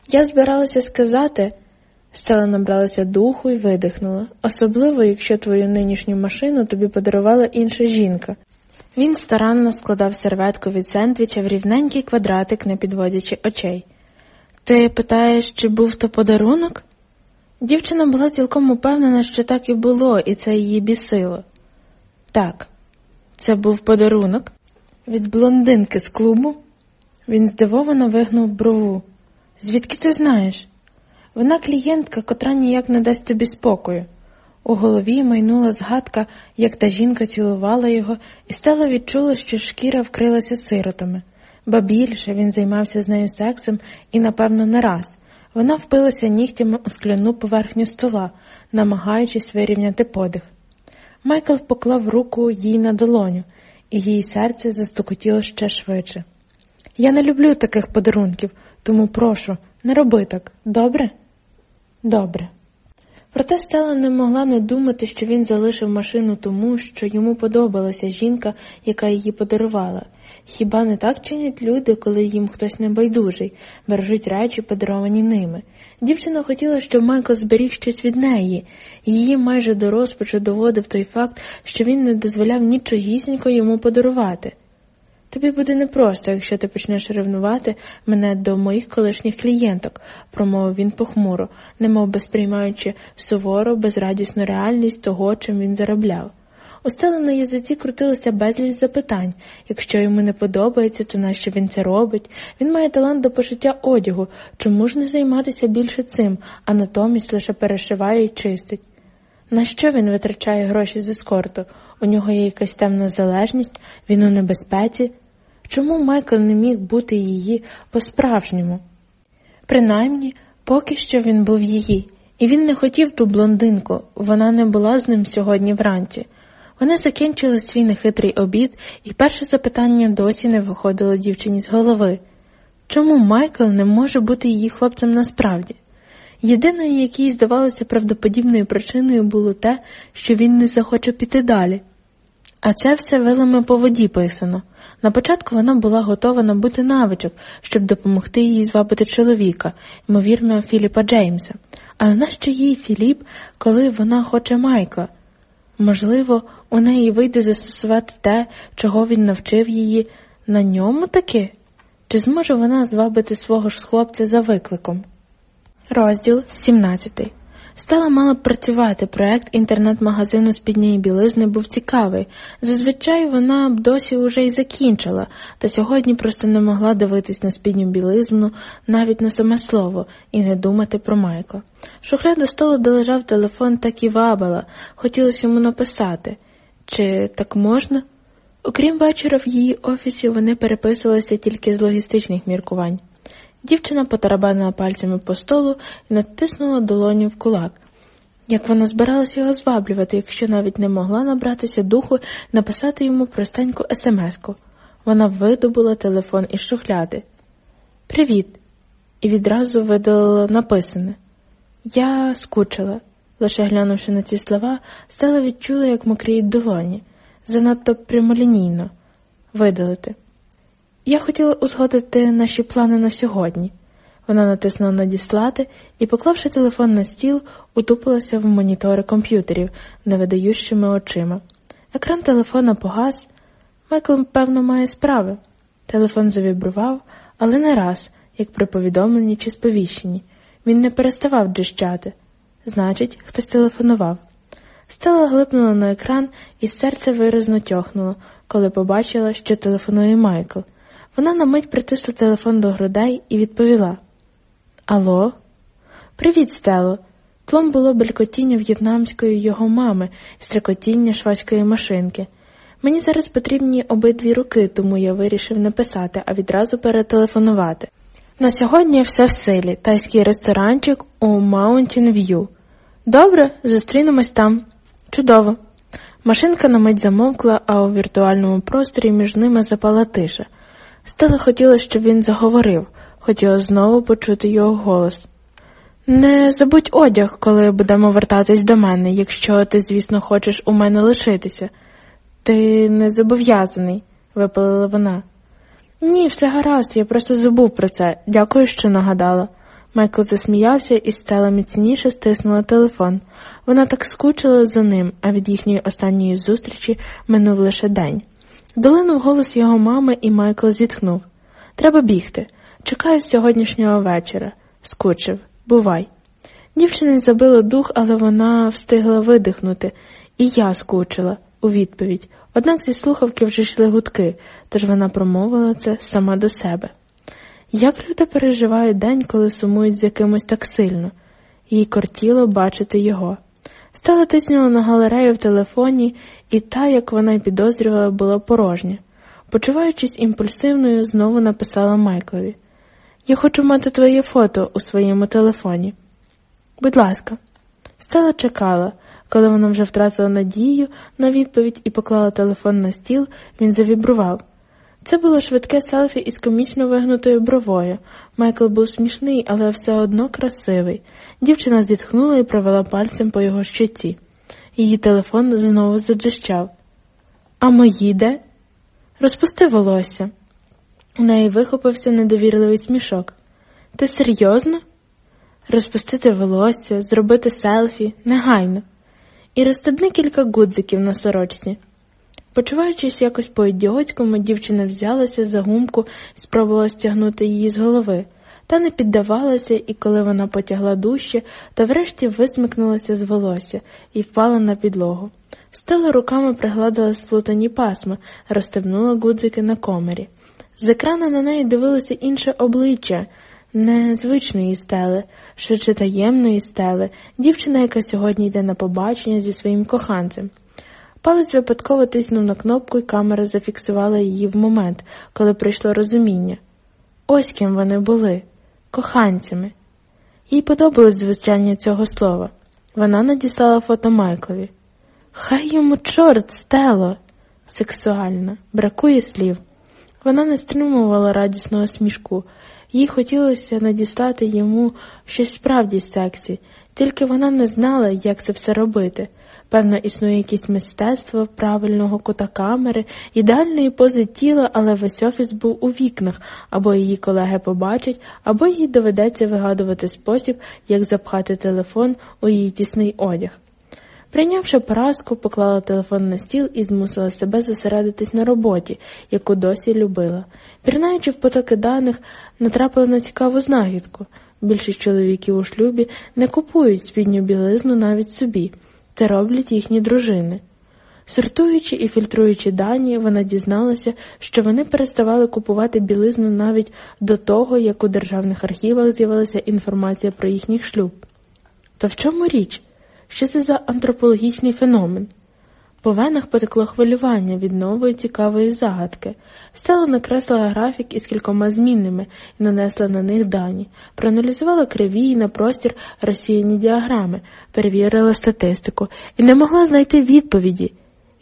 Я збиралася сказати, Стела набралася духу і видихнула, особливо, якщо твою нинішню машину тобі подарувала інша жінка. Він старанно складав серветку від сендвіча в рівненький квадратик, не підводячи очей. Ти питаєш, чи був то подарунок? Дівчина була цілком упевнена, що так і було, і це її бісило. Так, Це був подарунок від блондинки з клубу. Він здивовано вигнув брову. Звідки ти знаєш? Вона клієнтка, котра ніяк не дасть тобі спокою. У голові майнула згадка, як та жінка цілувала його, і стало відчула, що шкіра вкрилася сиротами, ба більше він займався з нею сексом і, напевно, не раз. Вона впилася нігтями у скляну поверхню стола, намагаючись вирівняти подих. Майкл поклав руку їй на долоню, і її серце застукотіло ще швидше. Я не люблю таких подарунків, тому прошу, не роби так, добре? Добре. Проте Стела не могла не думати, що він залишив машину тому, що йому подобалася жінка, яка її подарувала. Хіба не так чинять люди, коли їм хтось небайдужий, бережуть речі, подаровані ними? Дівчина хотіла, щоб Майкл зберіг щось від неї, її майже до розпачу доводив той факт, що він не дозволяв нічогісінько йому подарувати. Тобі буде непросто, якщо ти почнеш ревнувати мене до моїх колишніх клієнток, промовив він похмуро, немов би сприймаючи суворо, безрадісну реальність того, чим він заробляв. У Стели на язиці крутилося безліч запитань. Якщо йому не подобається, то нащо він це робить? Він має талант до пошиття одягу. Чому ж не займатися більше цим, а натомість лише перешиває і чистить? На що він витрачає гроші з ескорту? У нього є якась темна залежність, він у небезпеці. Чому Майкл не міг бути її по-справжньому? Принаймні, поки що він був її, і він не хотів ту блондинку, вона не була з ним сьогодні вранці. Вони закінчили свій нехитрий обід, і перше запитання досі не виходило дівчині з голови чому Майкл не може бути її хлопцем насправді? Єдиною, якій здавалося правдоподібною причиною, було те, що він не захоче піти далі. А це все вилами по воді писано. На початку вона була готова набути навичок, щоб допомогти їй звабити чоловіка, ймовірно, Філіпа Джеймса. Але нащо їй Філіп, коли вона хоче Майкла? Можливо, у неї вийде застосувати те, чого він навчив її на ньому таки? Чи зможе вона звабити свого ж хлопця за викликом? Розділ 17 Стала мала працювати. Проект інтернет-магазину спідньої білизни був цікавий. Зазвичай вона б досі уже й закінчила, та сьогодні просто не могла дивитись на спідню білизну, навіть на саме слово, і не думати про Майкла. Шухля до столу, де лежав телефон, так і вабила, хотілося йому написати. Чи так можна? Окрім вечора, в її офісі вони переписувалися тільки з логістичних міркувань. Дівчина потарабанила пальцями по столу і натиснула долоню в кулак. Як вона збиралася його зваблювати, якщо навіть не могла набратися духу написати йому простеньку смс-ку. Вона видобула телефон із шухляди. Привіт! І відразу видалила написане. Я скучила. Лише глянувши на ці слова, стала відчула, як мокріють долоні, занадто прямолінійно видалити. Я хотіла узгодити наші плани на сьогодні. Вона натиснула надіслати і, поклавши телефон на стіл, утупилася в монітори комп'ютерів невидаючими очима. Екран телефона погас. Майкл, певно, має справи. Телефон завібрував, але не раз, як при повідомленні чи сповіщенні. Він не переставав джищати. Значить, хтось телефонував. Стела глипнула на екран, і серце виразно тьохнуло, коли побачила, що телефонує Майкл. Вона на мить притисла телефон до грудей і відповіла Алло? Привіт, Стело. Тлом було белькотіння в'єтнамської його мами і стрекотіння швадської машинки. Мені зараз потрібні обидві руки, тому я вирішив не писати, а відразу перетелефонувати. На сьогодні все в силі, тайський ресторанчик у Mountain View. Добре, зустрінемось там. Чудово. Машинка на мить замовкла, а у віртуальному просторі між ними запала тиша. Стала хотіла, щоб він заговорив, хотіла знову почути його голос. Не забудь одяг, коли будемо вертатись до мене, якщо ти, звісно, хочеш у мене лишитися. Ти не зобов'язаний, випалила вона. Ні, все гаразд, я просто забув про це. Дякую, що нагадала. Майкл засміявся і стала міцніше стиснула телефон. Вона так скучила за ним, а від їхньої останньої зустрічі минув лише день. Долинув голос його мами, і Майкл зітхнув. Треба бігти. Чекаю сьогоднішнього вечора. Скучив. Бувай. Дівчині забило дух, але вона встигла видихнути, і я скучила. у відповідь, однак зі слухавки вже йшли гудки, тож вона промовила це сама до себе. Як люди переживають день, коли сумують з якимось так сильно, їй кортіло бачити його. Стала тиснула на галерею в телефоні, і та, як вона й підозрювала, була порожня. Почуваючись імпульсивною, знову написала Майклові Я хочу мати твоє фото у своєму телефоні. Будь ласка, Стела чекала. Коли вона вже втратила надію на відповідь і поклала телефон на стіл, він завібрував. Це було швидке селфі із комічно вигнутою бровою. Майкл був смішний, але все одно красивий. Дівчина зітхнула і провела пальцем по його щоці. Її телефон знову заджищав. А мої де? Розпусти волосся. У неї вихопився недовірливий смішок. Ти серйозно? Розпустити волосся, зробити селфі негайно, і розстебни кілька гудзиків на сорочці. Почуваючись якось по ідіотському, дівчина взялася за гумку спробувала стягнути її з голови, та не піддавалася, і коли вона потягла дужче, то врешті висмикнулася з волосся і впала на підлогу. Стела руками пригладила сплутані пасма, розстебнула гудзики на комері. З екрана на неї дивилося інше обличчя, не звичної стели, швидше таємної стели, дівчина, яка сьогодні йде на побачення зі своїм коханцем. Палець випадково тиснув на кнопку, і камера зафіксувала її в момент, коли прийшло розуміння. Ось ким вони були коханцями. Їй подобалось звучання цього слова. Вона надіслала фото Майклові. Хай йому чорт стело. Сексуально, бракує слів. Вона не стримувала радісного смішку. Їй хотілося надістати йому щось справді сексі, тільки вона не знала, як це все робити. Певно, існує якесь мистецтво правильного кута камери, ідеальної пози тіла, але весь офіс був у вікнах, або її колеги побачать, або їй доведеться вигадувати спосіб, як запхати телефон у її тісний одяг. Прийнявши поразку, поклала телефон на стіл і змусила себе зосередитись на роботі, яку досі любила. Пірнаючи в потоки даних, натрапила на цікаву знахідку. Більшість чоловіків у шлюбі не купують спідню білизну навіть собі, це роблять їхні дружини. Сортуючи і фільтруючи дані, вона дізналася, що вони переставали купувати білизну навіть до того, як у державних архівах з'явилася інформація про їхній шлюб. То в чому річ? Що це за антропологічний феномен? По венах потекло хвилювання від нової цікавої загадки. Стела накреслила графік із кількома змінними і нанесла на них дані, проаналізувала криві і на простір розсіяні діаграми, перевірила статистику і не могла знайти відповіді.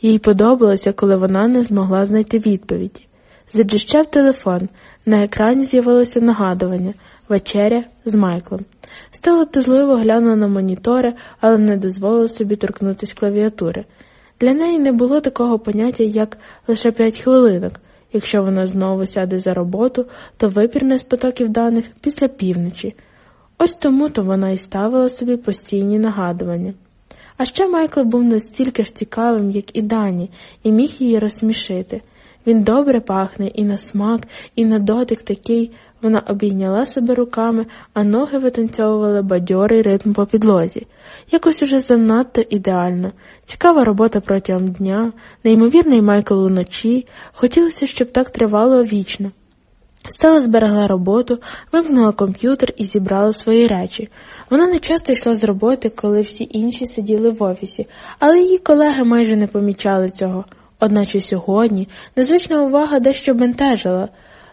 Їй подобалося, коли вона не змогла знайти відповіді. Заджищав телефон, на екрані з'явилося нагадування вечеря з Майклом. Стела тузливо глянула на монітори, але не дозволила собі торкнутися клавіатури. Для неї не було такого поняття, як лише п'ять хвилинок. Якщо вона знову сяде за роботу, то випірне з потоків даних після півночі. Ось тому то вона і ставила собі постійні нагадування. А ще Майкл був настільки ж цікавим, як і Дані, і міг її розсмішити. Він добре пахне і на смак, і на дотик такий. Вона обійняла себе руками, а ноги витанцьовували бадьорий ритм по підлозі. Якось уже занадто ідеально. Цікава робота протягом дня, неймовірний Майкл уночі. Хотілося, щоб так тривало вічно. Стала зберегла роботу, вимкнула комп'ютер і зібрала свої речі. Вона не часто йшла з роботи, коли всі інші сиділи в офісі, але її колеги майже не помічали цього. Одначе сьогодні незвична увага дещо бентежила.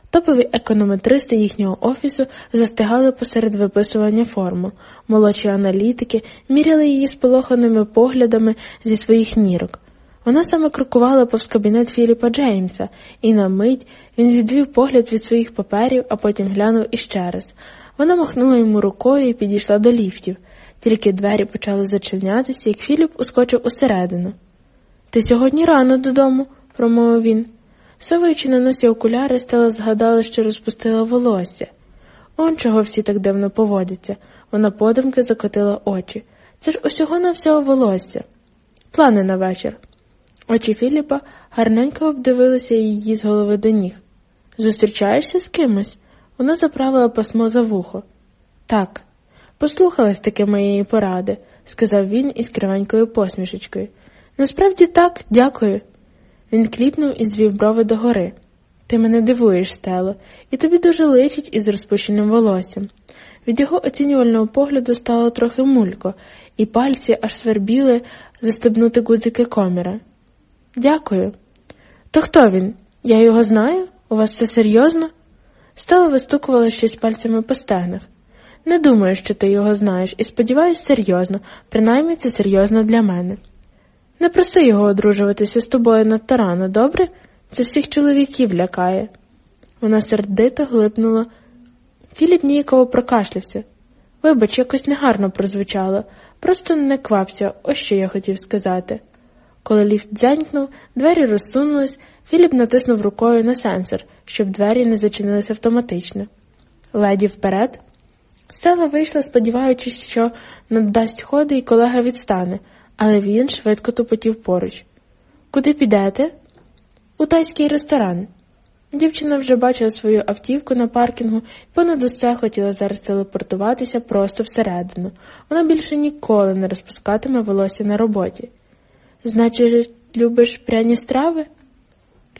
Топові економетристи їхнього офісу застигали посеред виписування форму. Молодші аналітики міряли її сполоханими поглядами зі своїх нірок. Вона саме крокувала повз кабінет Філіпа Джеймса, і на мить він відвів погляд від своїх паперів, а потім глянув іще раз. Вона махнула йому рукою і підійшла до ліфтів. Тільки двері почали зачинятися, як Філіп ускочив усередину. Ти сьогодні рано додому, промовив він. Совуючи на носі окуляри, стала згадала, що розпустила волосся. Он чого всі так дивно поводяться. Вона подумки закотила очі. Це ж усього на всього волосся. Плани на вечір. Очі Філіпа гарненько обдивилися її з голови до ніг. Зустрічаєшся з кимось? Вона заправила пасмо за вухо. Так, послухалась таки моєї поради, сказав він із кривенькою посмішечкою. Насправді так, дякую. Він кліпнув і звів брови догори. Ти мене дивуєш, Стело, і тобі дуже личить із розпущеним волоссям. Від його оцінювального погляду стало трохи мулько, і пальці аж свербіли застебнути гудзики коміра. Дякую. То хто він? Я його знаю? У вас це серйозно? Стала вистукувала щось пальцями по стегнах. Не думаю, що ти його знаєш, і сподіваюся, серйозно, принаймні це серйозно для мене. Не проси його одружуватися з тобою надто рано, добре? Це всіх чоловіків лякає. Вона сердито глипнула. Філіп ніяково прокашлявся. Вибач, якось негарно прозвучало, просто не квапся, ось що я хотів сказати. Коли ліфт дзянькнув, двері розсунулись, Філіп натиснув рукою на сенсор, щоб двері не зачинились автоматично. Леді вперед. Стела вийшла, сподіваючись, що надасть ходи і колега відстане, але він швидко тупотів поруч. Куди підете? У тайський ресторан. Дівчина вже бачила свою автівку на паркінгу і понад усе хотіла зараз телепортуватися просто всередину. Вона більше ніколи не розпускатиме волосся на роботі. Значить, любиш пряні страви?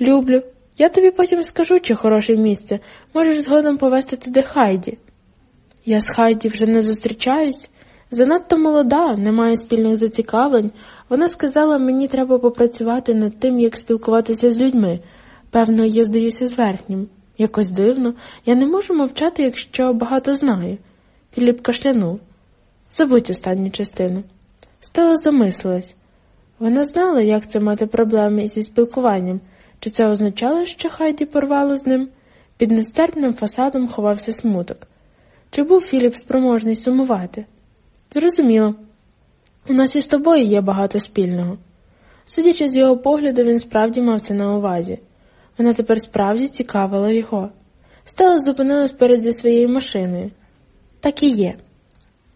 Люблю. Я тобі потім скажу, чи хороше місце. Можеш згодом повезти туди Хайді. Я з Хайді вже не зустрічаюсь. Занадто молода, не має спільних зацікавлень. Вона сказала, мені треба попрацювати над тим, як спілкуватися з людьми. Певно, я здаюся з верхнім. Якось дивно, я не можу мовчати, якщо багато знаю. Філіп кашлянув. Забудь останню частину. Стела замислилась. Вона знала, як це мати проблеми зі спілкуванням. Чи це означало, що Хайді порвало з ним? Під нестерпним фасадом ховався смуток. Чи був Філіп спроможний сумувати? Зрозуміло. У нас із тобою є багато спільного. Судячи з його погляду, він справді мав це на увазі. Вона тепер справді цікавила його. Стала зупинилась перед зі своєю машиною. Так і є.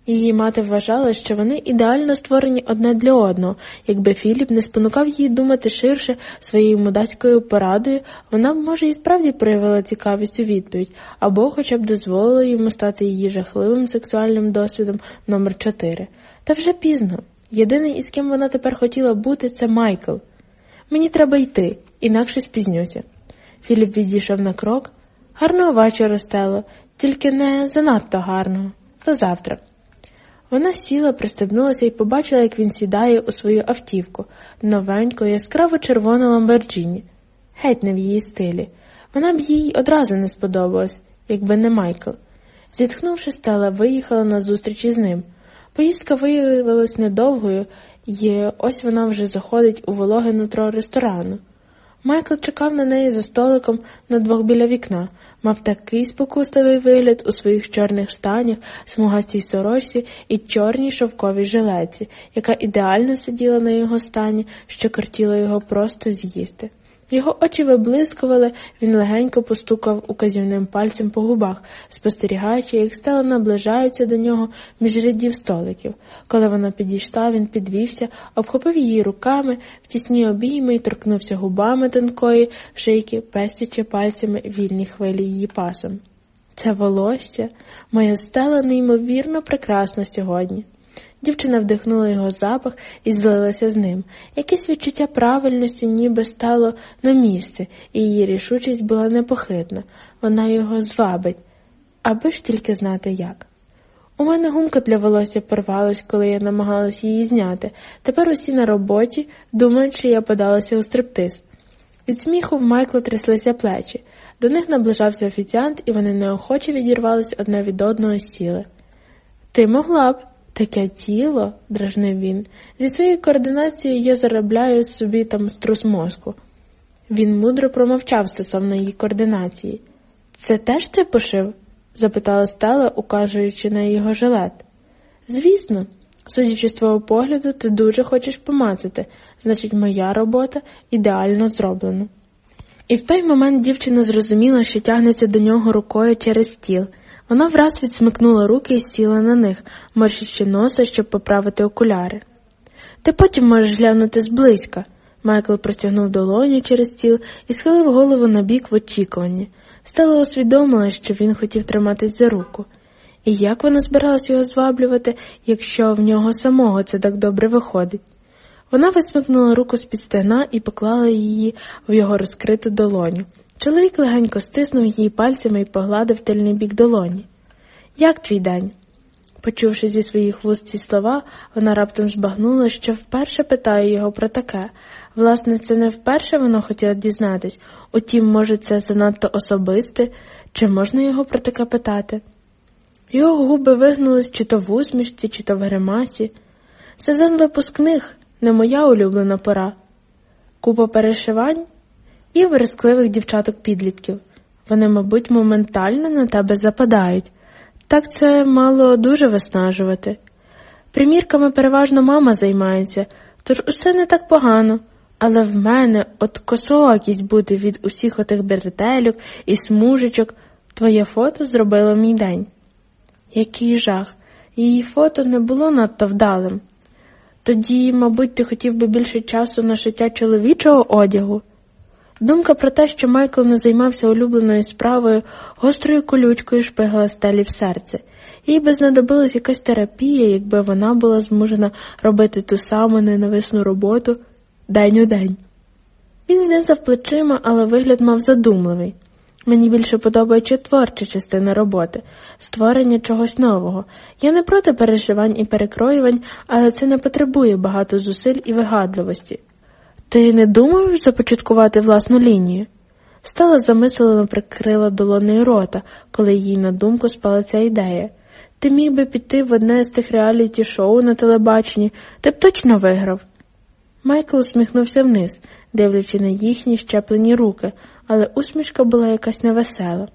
Її мати вважала, що вони ідеально створені одне для одного. Якби Філіп не спонукав її думати ширше своєю мудацькою порадою, вона б, може, і справді проявила цікавість у відповідь, або хоча б дозволила йому стати її жахливим сексуальним досвідом номер 4 Та вже пізно. Єдиний, із ким вона тепер хотіла бути, це Майкл. Мені треба йти, інакше спізнюся. Філіп відійшов на крок. Гарного вечора, Стело, тільки не занадто гарного. До завтра. Вона сіла, пристебнулася і побачила, як він сідає у свою автівку, новеньку, яскраво червону ламборджіні. Геть не в її стилі. Вона б їй одразу не сподобалась, якби не Майкл. Зітхнувши, Стелла, виїхала на зустріч із ним. Поїздка виявилась недовгою, і ось вона вже заходить у вологе нутро ресторану. Майкл чекав на неї за столиком на двох біля вікна, мав такий спокусливий вигляд у своїх чорних штанях, смугастій сорочці і чорній шовковій жилеці, яка ідеально сиділа на його стані, що кортіло його просто з'їсти. Його очі виблискували, він легенько постукав указівним пальцем по губах, спостерігаючи, як стела наближається до нього між рядів столиків. Коли вона підійшла, він підвівся, обхопив її руками в тісні обійми і торкнувся губами тонкої шийки, пестячи пальцями вільні хвилі її пасом. Це волосся, моя стела неймовірно прекрасна сьогодні. Дівчина вдихнула його запах і злилася з ним. Якесь відчуття правильності ніби стало на місце, і її рішучість була непохитна. Вона його звабить, аби ж тільки знати як. У мене гумка для волосся порвалась, коли я намагалась її зняти. Тепер усі на роботі думають, що я подалася у стриптиз. Від сміху в Майкла тряслися плечі. До них наближався офіціант, і вони неохоче відірвались одне від одного сіли. Ти могла б. Таке тіло, дражнив він, зі своєю координацією я заробляю собі там струс мозку. Він мудро промовчав стосовно її координації. Це теж ти пошив? запитала Стела, указуючи на його жилет. Звісно, судячи з твого погляду, ти дуже хочеш помацати, значить, моя робота ідеально зроблена. І в той момент дівчина зрозуміла, що тягнеться до нього рукою через стіл. Вона враз відсмикнула руки і сіла на них, морщичи носа, щоб поправити окуляри. Ти потім можеш глянути зблизька. Майкл протягнув долоню через стіл і схилив голову на бік в очікуванні. Стала усвідомила, що він хотів триматись за руку. І як вона збиралась його зваблювати, якщо в нього самого це так добре виходить? Вона висмикнула руку з під стегна і поклала її в його розкриту долоню. Чоловік легенько стиснув її пальцями і погладив тильний бік долоні. Як твій день? Почувши зі своїх вуст ці слова, вона раптом збагнула, що вперше питає його про таке. Власне, це не вперше вона хотіла дізнатись, утім, може, це занадто особисте, чи можна його про таке питати? Його губи вигнулись чи то в усмішці, чи то в гримасі. Сезон випускних не моя улюблена пора. Купа перешивань і верескливих дівчаток-підлітків. Вони, мабуть, моментально на тебе западають. Так це мало дуже виснажувати. Примірками переважно мама займається, тож усе не так погано, але в мене от косоокість буде від усіх отих беретелюк і смужечок. Твоє фото зробило мій день. Який жах, її фото не було надто вдалим. Тоді, мабуть, ти хотів би більше часу на шиття чоловічого одягу. Думка про те, що Майкл не займався улюбленою справою, гострою колючкою шпигала стелі в серце. Їй би знадобилась якась терапія, якби вона була змушена робити ту саму ненависну роботу день у день. Він знизав плечима, але вигляд мав задумливий. Мені більше подобається творча частина роботи, створення чогось нового. Я не проти перешивань і перекроювань, але це не потребує багато зусиль і вигадливості. Ти не думав започаткувати власну лінію? Стала замислено прикрила долоною рота, коли їй на думку спала ця ідея. Ти міг би піти в одне з тих реаліті шоу на телебаченні, ти б точно виграв. Майкл усміхнувся вниз, дивлячи на їхні щеплені руки, але усмішка була якась невесела.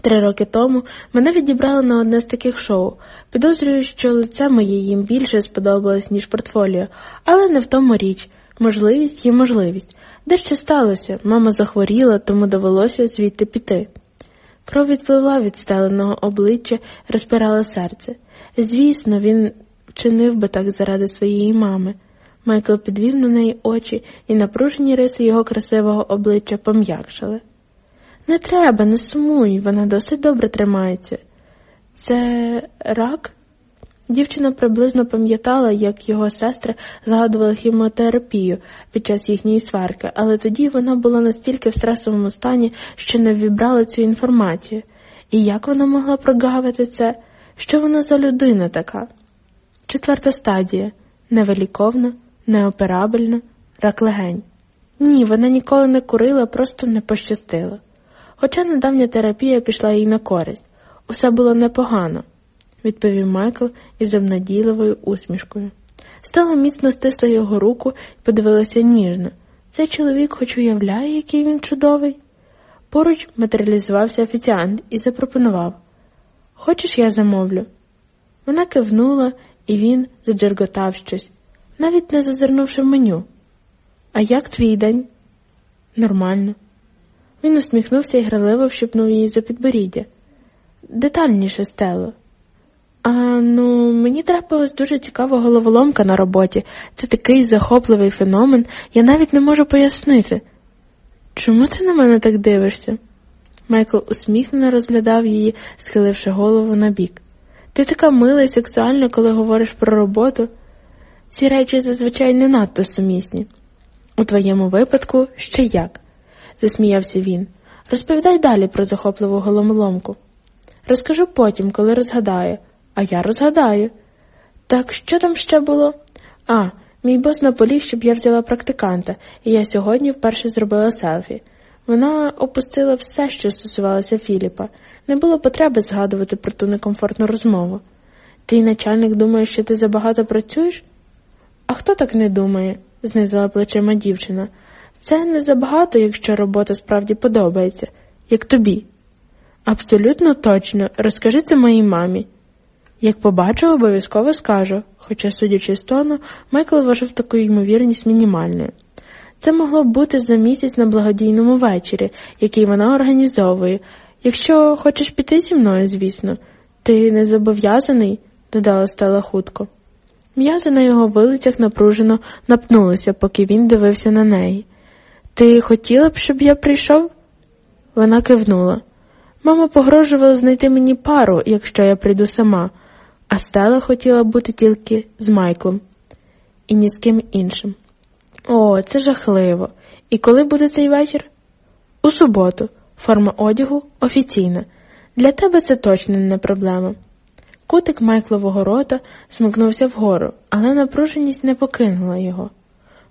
Три роки тому мене відібрали на одне з таких шоу. Підозрюю, що лице моє їм більше сподобалось, ніж портфоліо, але не в тому річ. Можливість є можливість. Дещо сталося, мама захворіла, тому довелося звідти піти. Кров відпливла від стеленого обличчя, розпирала серце. Звісно, він вчинив би так заради своєї мами. Майкл підвів на неї очі, і напружені риси його красивого обличчя пом'якшали. Не треба, не сумуй, вона досить добре тримається. Це рак? Дівчина приблизно пам'ятала, як його сестри згадували хіміотерапію під час їхньої сварки, але тоді вона була настільки в стресовому стані, що не вібрала цю інформацію. І як вона могла прогавити це? Що вона за людина така? Четверта стадія невеликовна, неоперабельна, рак легень. Ні, вона ніколи не курила, просто не пощастила. Хоча недавня терапія пішла їй на користь, усе було непогано відповів Майкл із обнадійливою усмішкою. Стала міцно стисла його руку і подивилася ніжно. Цей чоловік хоч уявляє, який він чудовий. Поруч матеріалізувався офіціант і запропонував Хочеш, я замовлю? Вона кивнула, і він заджерготав щось, навіть не зазирнувши в меню. А як твій день? Нормально. Він усміхнувся і граливо вщипнув її за підборіддя. Детальніше стело. А ну, мені трапилась дуже цікава головоломка на роботі. Це такий захопливий феномен, я навіть не можу пояснити. Чому ти на мене так дивишся? Майкл усміхнено розглядав її, схиливши голову на бік. Ти така мила і сексуальна, коли говориш про роботу. Ці речі зазвичай не надто сумісні. У твоєму випадку ще як, засміявся він. Розповідай далі про захопливу головоломку. Розкажу потім, коли розгадаю. А я розгадаю. Так що там ще було? А, мій бос наполіг, щоб я взяла практиканта, і я сьогодні вперше зробила селфі. Вона опустила все, що стосувалося Філіпа. Не було потреби згадувати про ту некомфортну розмову. Твій начальник думає, що ти забагато працюєш? А хто так не думає? знизила плечима дівчина. Це не забагато, якщо робота справді подобається, як тобі. Абсолютно точно, розкажи це моїй мамі. Як побачу, обов'язково скажу, хоча, судячи з тону, Майкл вважав таку ймовірність мінімальною. Це могло б бути за місяць на благодійному вечорі, який вона організовує. Якщо хочеш піти зі мною, звісно, ти не зобов'язаний, додала стала хутко. М'язи на його вилицях напружено напнулися, поки він дивився на неї. Ти хотіла б, щоб я прийшов? Вона кивнула. Мама погрожувала знайти мені пару, якщо я прийду сама а Стела хотіла бути тільки з Майклом. і ні з ким іншим. О, це жахливо. І коли буде цей вечір? У суботу. Форма одягу офіційна. Для тебе це точно не проблема. Кутик Майклового рота смикнувся вгору, але напруженість не покинула його.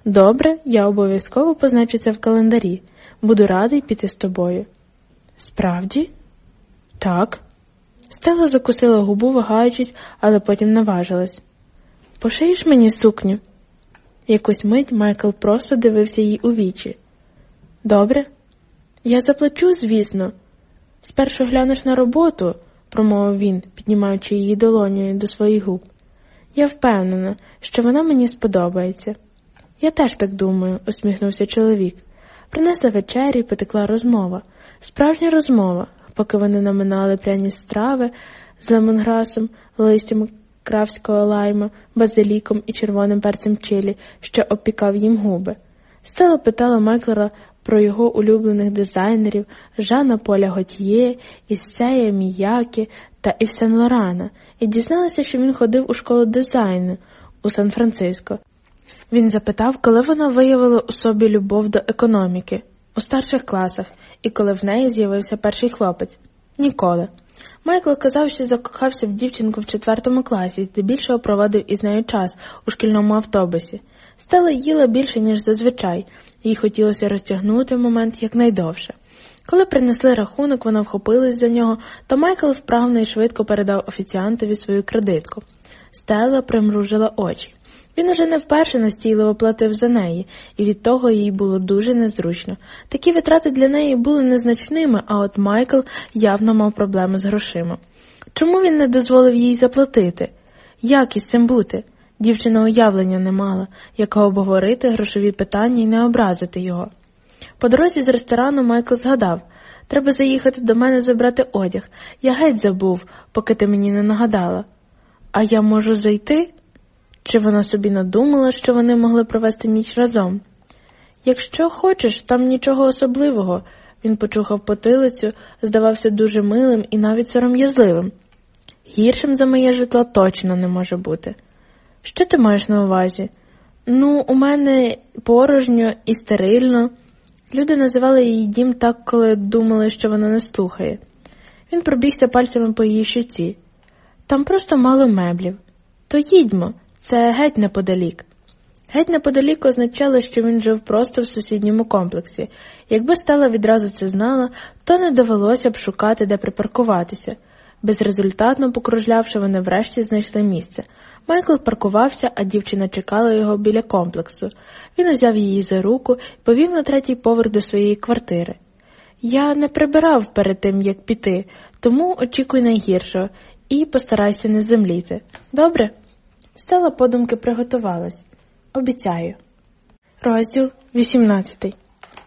Добре, я обов'язково позначуся в календарі. Буду радий піти з тобою. Справді? Так. Стела закусила губу, вагаючись, але потім наважилась. Пошиєш мені сукню? Якусь мить Майкл просто дивився їй у вічі. Добре, я заплачу, звісно. Спершу глянеш на роботу, промовив він, піднімаючи її долонею до своїх губ. Я впевнена, що вона мені сподобається. Я теж так думаю, усміхнувся чоловік. Принесла вечері потекла розмова, справжня розмова, поки вони наминали пряні страви з лемонграсом, листям кравського лайма, базиліком і червоним перцем чилі, що опікав їм губи. Стела питала Майклера про його улюблених дизайнерів Жана Поля Готьє, Іссея Міякі та Івсен Лорана, і дізналася, що він ходив у школу дизайну у Сан-Франциско. Він запитав, коли вона виявила у собі любов до економіки у старших класах і коли в неї з'явився перший хлопець. Ніколи. Майкл казав, що закохався в дівчинку в четвертому класі, здебільшого проводив із нею час у шкільному автобусі. Стела їла більше, ніж зазвичай, їй хотілося розтягнути момент якнайдовше. Коли принесли рахунок, вона вхопилась за нього, то Майкл вправно і швидко передав офіціантові свою кредитку. Стела примружила очі. Він уже не вперше настійливо платив за неї, і від того їй було дуже незручно. Такі витрати для неї були незначними, а от Майкл явно мав проблеми з грошима. Чому він не дозволив їй заплатити? Як із цим бути? Дівчина уявлення не мала, як обговорити грошові питання і не образити його. По дорозі з ресторану Майкл згадав треба заїхати до мене забрати одяг. Я геть забув, поки ти мені не нагадала. А я можу зайти? Чи вона собі надумала, що вони могли провести ніч разом? Якщо хочеш, там нічого особливого. Він почухав потилицю, здавався дуже милим і навіть сором'язливим. Гіршим за моє житло точно не може бути. Що ти маєш на увазі? Ну, у мене порожньо і стерильно. Люди називали її дім так, коли думали, що вона не слухає. Він пробігся пальцями по її щуці. Там просто мало меблів. То їдьмо, це геть неподалік. Геть неподалік означало, що він жив просто в сусідньому комплексі. Якби стала відразу це знала, то не довелося б шукати, де припаркуватися. Безрезультатно покружлявши, вони врешті знайшли місце. Майкл паркувався, а дівчина чекала його біля комплексу. Він узяв її за руку і повів на третій поверх до своєї квартири. Я не прибирав перед тим, як піти, тому очікуй найгіршого і постарайся не земліти. Добре? Стела подумки приготувалась. Обіцяю. Розділ 18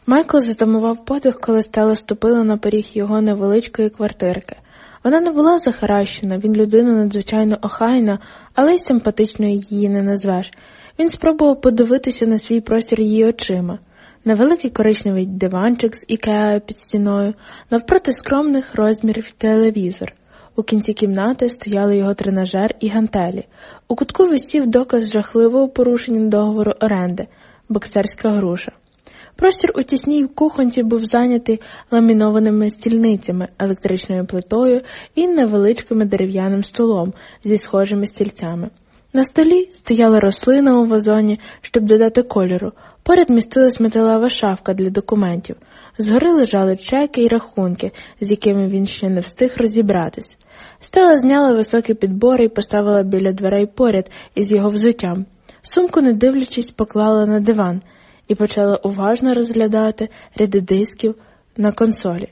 Майкл затамував подих, коли Стела ступила на поріг його невеличкої квартирки. Вона не була захаращена, він людина надзвичайно охайна, але й симпатичною її не назвеш. Він спробував подивитися на свій простір її очима. Невеликий коричневий диванчик з ікеа під стіною, навпроти скромних розмірів телевізор. У кінці кімнати стояли його тренажер і гантелі. У кутку висів доказ жахливого порушення договору оренди боксерська груша. Простір у тісній кухонці був зайнятий ламінованими стільницями, електричною плитою і невеличким дерев'яним столом зі схожими стільцями. На столі стояла рослина у вазоні, щоб додати кольору. Поряд містилась металева шафка для документів. Згори лежали чеки і рахунки, з якими він ще не встиг розібратись. Стела зняла високі підбори і поставила біля дверей поряд із його взуттям. Сумку, не дивлячись, поклала на диван і почала уважно розглядати ряди дисків на консолі.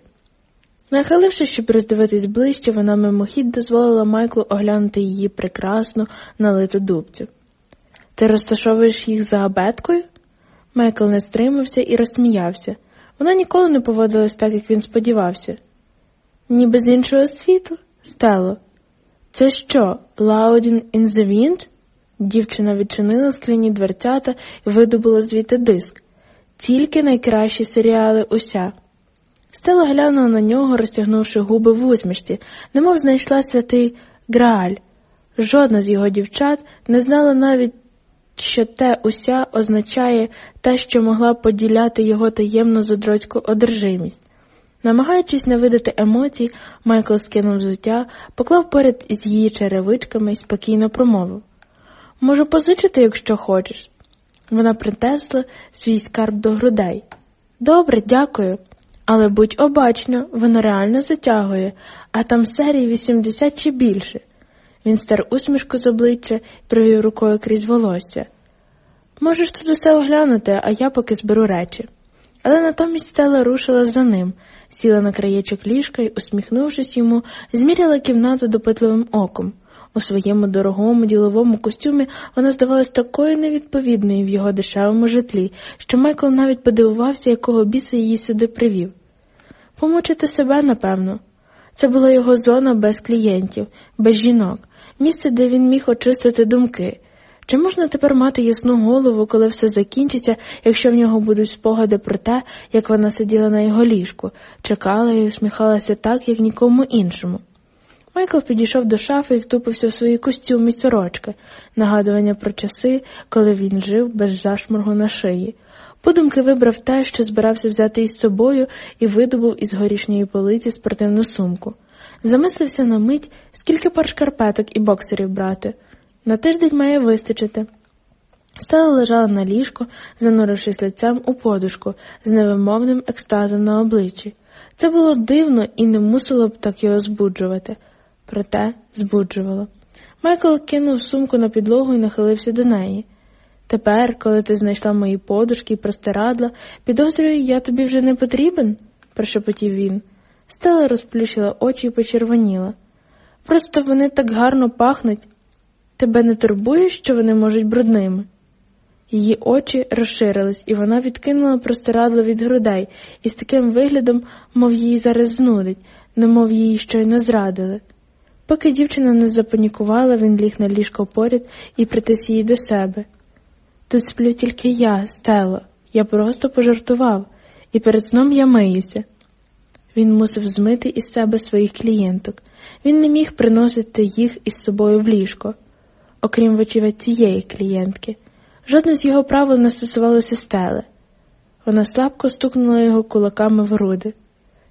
Нахилившись, щоб роздивитись ближче, вона мимохідь дозволила Майклу оглянути її прекрасну налиту дубцю. Ти розташовуєш їх за абеткою? Майкл не стримався і розсміявся. Вона ніколи не поводилась так, як він сподівався. Ніби з іншого світу? Стело. Це що, Лаудін in the Wind? Дівчина відчинила скляні дверцята і видобула звідти диск. Тільки найкращі серіали уся. Стела глянула на нього, розтягнувши губи в усмішці, немов знайшла святий Грааль. Жодна з його дівчат не знала навіть що те уся означає те, що могла поділяти його таємну задроцьку одержимість. Намагаючись не видати емоцій, Майкл скинув взуття, поклав поряд із її черевичками і спокійно промовив Можу позичити, якщо хочеш. Вона притесла свій скарб до грудей. Добре, дякую. Але будь обачно, воно реально затягує, а там серії 80 чи більше. Він стер усмішку з обличчя і провів рукою крізь волосся. Можеш тут усе оглянути, а я поки зберу речі. Але натомість Стела рушила за ним, сіла на краєчок ліжка і, усміхнувшись йому, зміряла кімнату допитливим оком. У своєму дорогому діловому костюмі вона здавалась такою невідповідною в його дешевому житлі, що Майкл навіть подивувався, якого біса її сюди привів. Помучити себе, напевно. Це була його зона без клієнтів, без жінок, місце, де він міг очистити думки. Чи можна тепер мати ясну голову, коли все закінчиться, якщо в нього будуть спогади про те, як вона сиділа на його ліжку, чекала і усміхалася так, як нікому іншому? Майкл підійшов до шафи і втупився в свої костюми й сорочки, нагадування про часи, коли він жив без зашморгу на шиї. Подумки вибрав те, що збирався взяти із собою, і видобув із горішньої полиці спортивну сумку. Замислився на мить, скільки пар шкарпеток і боксерів брати. На тиждень має вистачити. Стела лежала на ліжку, занурившись лицем у подушку, з невимовним екстазом на обличчі. Це було дивно і не мусило б так його збуджувати, проте збуджувало. Майкл кинув сумку на підлогу і нахилився до неї. Тепер, коли ти знайшла мої подушки і простирадла, підозрюю, я тобі вже не потрібен, прошепотів він. Стела розплющила очі і почервоніла. Просто вони так гарно пахнуть. Тебе не турбує, що вони можуть брудними? Її очі розширились, і вона відкинула простирадло від грудей і з таким виглядом, мов її зараз знудить, немов її щойно зрадили. Поки дівчина не запанікувала, він ліг на ліжко поряд і притис її до себе. Тут сплю тільки я, Стело, я просто пожартував, і перед сном я миюся. Він мусив змити із себе своїх клієнток. Він не міг приносити їх із собою в ліжко, окрім вочевидь цієї клієнтки. Жодне з його правил не стосувалося стели. Вона слабко стукнула його кулаками в груди.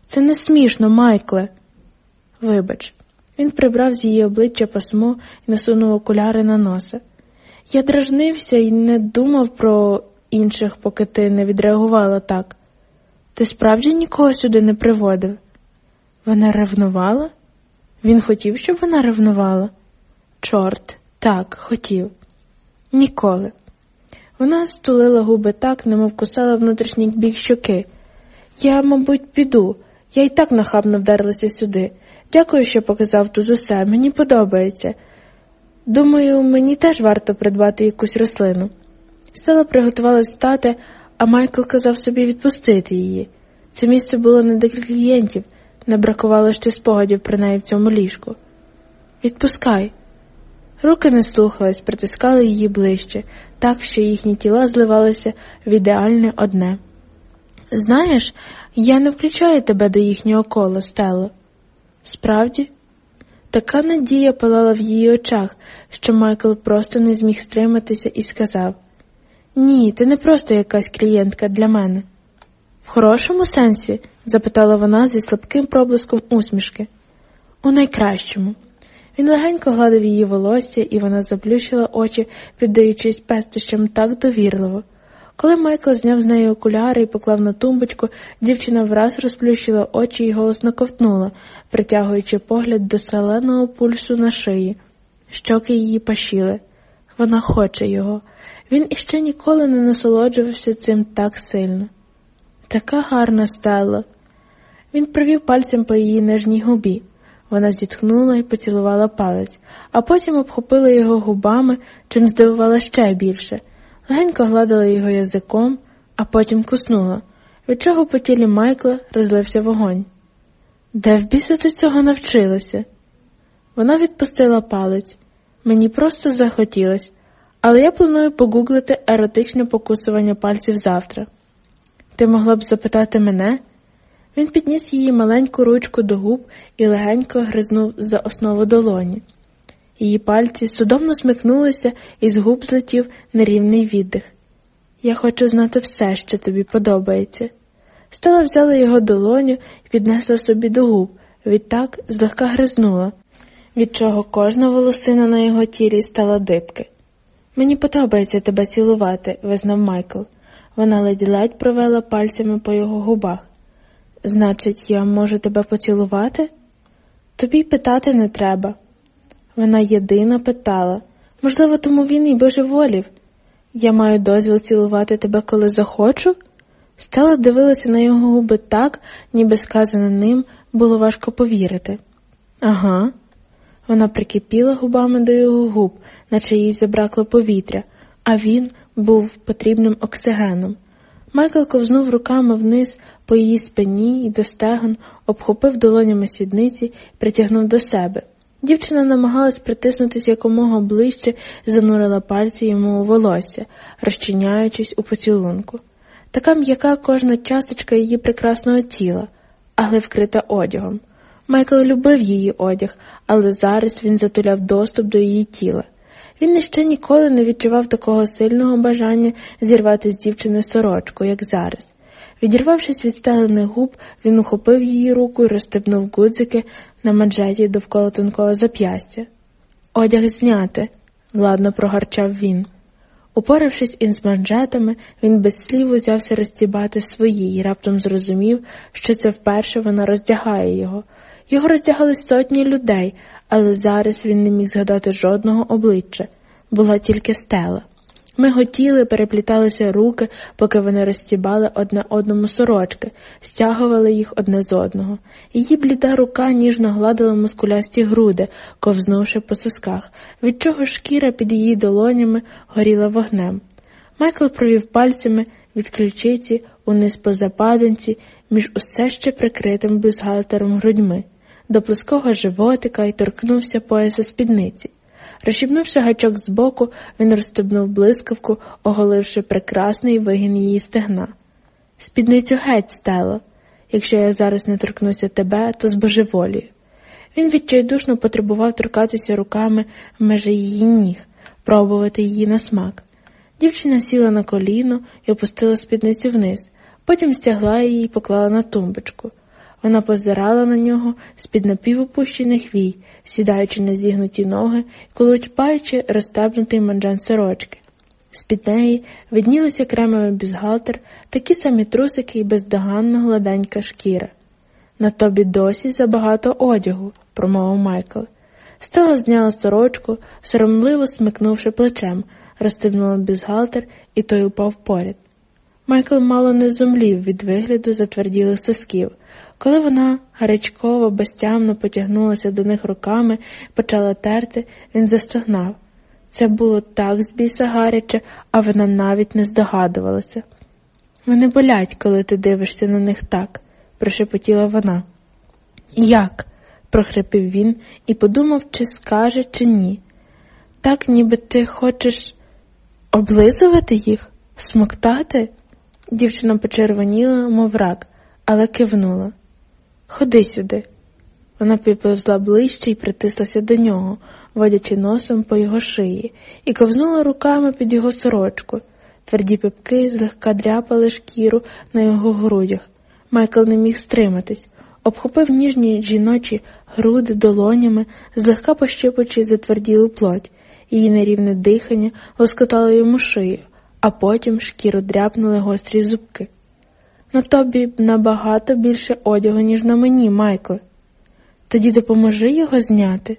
Це не смішно, Майкле. Вибач, він прибрав з її обличчя пасмо і насунув окуляри на носа. Я дражнився і не думав про інших, поки ти не відреагувала так. Ти справді нікого сюди не приводив? Вона ревнувала? Він хотів, щоб вона ревнувала? Чорт, так, хотів. Ніколи. Вона стулила губи так, немов кусала внутрішній бік щоки. Я, мабуть, піду. Я й так нахабно вдерлася сюди. Дякую, що показав тут усе. Мені подобається. Думаю, мені теж варто придбати якусь рослину. Стела приготувалась стати, а Майкл казав собі відпустити її. Це місце було не для клієнтів, не бракувало ще спогадів про неї в цьому ліжку. Відпускай. Руки не слухались, притискали її ближче, так що їхні тіла зливалися в ідеальне одне. Знаєш, я не включаю тебе до їхнього кола, Стело. Справді? Така надія палала в її очах, що Майкл просто не зміг стриматися і сказав Ні, ти не просто якась клієнтка для мене. В хорошому сенсі? запитала вона зі слабким проблиском усмішки. У найкращому. Він легенько гладив її волосся, і вона заплющила очі, піддаючись пестощам так довірливо. Коли Майкл зняв з неї окуляри і поклав на тумбочку, дівчина враз розплющила очі і голосно ковтнула, притягуючи погляд до саленого пульсу на шиї. Щоки її пашіли. Вона хоче його. Він іще ніколи не насолоджувався цим так сильно. Така гарна стала. Він провів пальцем по її нижній губі. Вона зітхнула і поцілувала палець, а потім обхопила його губами, чим здивувала ще більше. Легенько гладила його язиком, а потім куснула, від чого по тілі Майкла розлився вогонь. Де в біса ти цього навчилася? Вона відпустила палець. Мені просто захотілось, але я планую погуглити еротичне покусування пальців завтра. Ти могла б запитати мене? Він підніс її маленьку ручку до губ і легенько гризнув за основу долоні. Її пальці судомно смикнулися і з губ злетів нерівний віддих. Я хочу знати все, що тобі подобається. Стала взяла його долоню і піднесла собі до губ, відтак злегка гризнула, від чого кожна волосина на його тілі стала дибки. Мені подобається тебе цілувати, визнав Майкл. Вона ледь-ледь провела пальцями по його губах. Значить, я можу тебе поцілувати? Тобі питати не треба. Вона єдина питала можливо, тому він і божеволів. Я маю дозвіл цілувати тебе, коли захочу? Стала дивилася на його губи так, ніби сказане ним було важко повірити. Ага. Вона прикипіла губами до його губ, наче їй забракло повітря, а він був потрібним оксигеном. Майкл ковзнув руками вниз по її спині і до стегон, обхопив долонями сідниці притягнув до себе. Дівчина намагалась притиснутися якомога ближче, занурила пальці йому у волосся, розчиняючись у поцілунку. Така м'яка кожна часточка її прекрасного тіла, але вкрита одягом. Майкл любив її одяг, але зараз він затуляв доступ до її тіла. Він ще ніколи не відчував такого сильного бажання зірвати з дівчини сорочку, як зараз. Відірвавшись від стелених губ, він ухопив її руку і розстебнув гудзики на манжеті довкола тонкого зап'ястя. Одяг зняти, владно прогарчав він. Упоравшись із манжетами, він без слів узявся розтібати свої і раптом зрозумів, що це вперше вона роздягає його. Його роздягали сотні людей, але зараз він не міг згадати жодного обличчя була тільки стела. Ми готіли, перепліталися руки, поки вони розстібали одне одному сорочки, стягували їх одне з одного. Її бліда рука ніжно гладила мускулясті груди, ковзнувши по сосках, від чого шкіра під її долонями горіла вогнем. Майкл провів пальцями від ключиці униз по западинці між усе ще прикритим бюзгалтером грудьми, до плоского животика і торкнувся пояса спідниці. Розщібнувши гачок збоку, він розстебнув блискавку, оголивши прекрасний вигін її стегна. Спідницю геть стело. Якщо я зараз не торкнуся тебе, то збожеволію. Він відчайдушно потребував торкатися руками межі її ніг, пробувати її на смак. Дівчина сіла на коліно і опустила спідницю вниз, потім стягла її і поклала на тумбочку. Вона позирала на нього з-під напівопущених вій, сідаючи на зігнуті ноги колочпаючи розтебнутий манжан сорочки. З-під неї виднілися кремовий бюзгалтер, такі самі трусики і бездоганно гладенька шкіра. На тобі досі забагато одягу, промовив Майкл. Стала зняла сорочку, соромливо смикнувши плечем, розстебнула бюзгалтер, і той упав поряд. Майкл мало не зумлів від вигляду затверділих сосків. Коли вона гарячково, безтямно потягнулася до них руками, почала терти, він застогнав. Це було так з біса гаряче, а вона навіть не здогадувалася. Вони болять, коли ти дивишся на них так, прошепотіла вона. Як? прохрипів він і подумав, чи скаже, чи ні. Так, ніби ти хочеш облизувати їх, смоктати? Дівчина почервоніла, мов рак, але кивнула. Ходи сюди. Вона підповзла ближче і притислася до нього, водячи носом по його шиї, і ковзнула руками під його сорочку. Тверді пипки злегка дряпали шкіру на його грудях. Майкл не міг стриматись, обхопив ніжні жіночі груди долонями, злегка пощипуючи затверділу плоть, її нерівне дихання лоскотало йому шию, а потім шкіру дряпнули гострі зубки. На тобі набагато більше одягу, ніж на мені, Майкле. Тоді допоможи його зняти.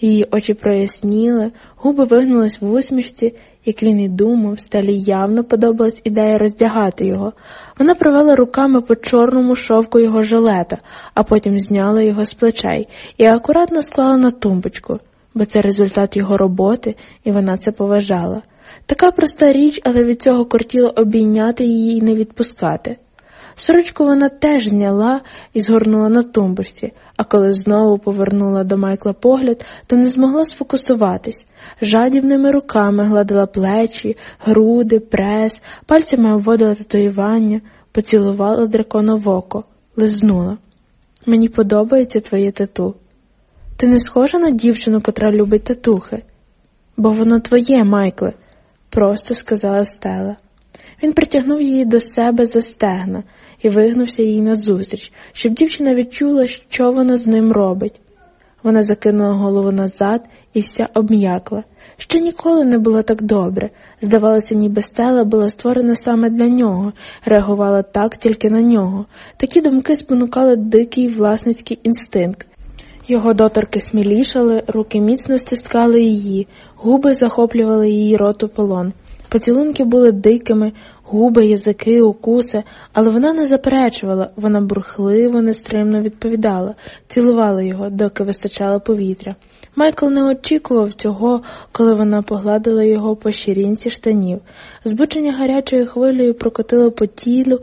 Її очі проясніли, губи вигнулись в усмішці, як він і думав, сталі явно подобалась ідея роздягати його. Вона провела руками по чорному шовку його жилета, а потім зняла його з плечей і акуратно склала на тумбочку, бо це результат його роботи, і вона це поважала. Така проста річ, але від цього кортіло обійняти її і не відпускати. Сорочку вона теж зняла і згорнула на тумбочці, а коли знову повернула до Майкла погляд, то не змогла сфокусуватись. Жадібними руками гладила плечі, груди, прес, пальцями обводила татуювання, поцілувала дракона в око, лизнула. Мені подобається твоє тату. Ти не схожа на дівчину, котра любить татухи? Бо воно твоє, Майкле, просто сказала Стела. Він притягнув її до себе за стегна і вигнувся їй назустріч, щоб дівчина відчула, що вона з ним робить. Вона закинула голову назад і вся обм'якла. Ще ніколи не було так добре. Здавалося, ніби стела була створена саме для нього, реагувала так тільки на нього. Такі думки спонукали дикий власницький інстинкт. Його доторки смілішали, руки міцно стискали її, губи захоплювали її рот у полон. Поцілунки були дикими, губи, язики, укуси, але вона не заперечувала, вона бурхливо, нестримно відповідала, цілувала його, доки вистачало повітря. Майкл не очікував цього, коли вона погладила його по щирінці штанів. Збучення гарячою хвилею прокотило по тілу,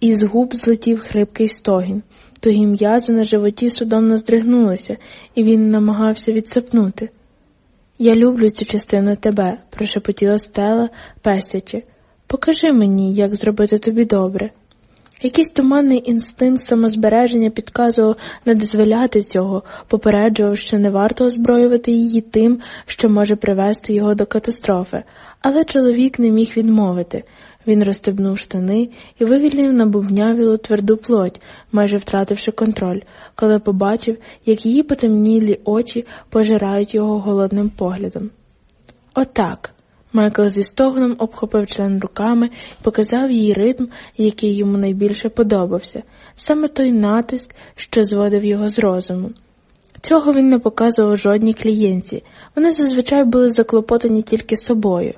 і з губ злетів хрипкий стогін. Тугі м'язи на животі судомно здригнулися, і він намагався відсипнути. Я люблю цю частину тебе, прошепотіла стела, пестячи. Покажи мені, як зробити тобі добре. Якийсь туманний інстинкт самозбереження підказував не дозволяти цього, попереджував, що не варто озброювати її тим, що може привести його до катастрофи, але чоловік не міг відмовити. Він розстебнув штани і вивільнив на бувнявілу тверду плоть, майже втративши контроль, коли побачив, як її потемнілі очі пожирають його голодним поглядом. Отак. Майкл зі стогоном обхопив член руками і показав їй ритм, який йому найбільше подобався, саме той натиск, що зводив його з розуму. Цього він не показував жодній клієнці, вони зазвичай були заклопотані тільки собою.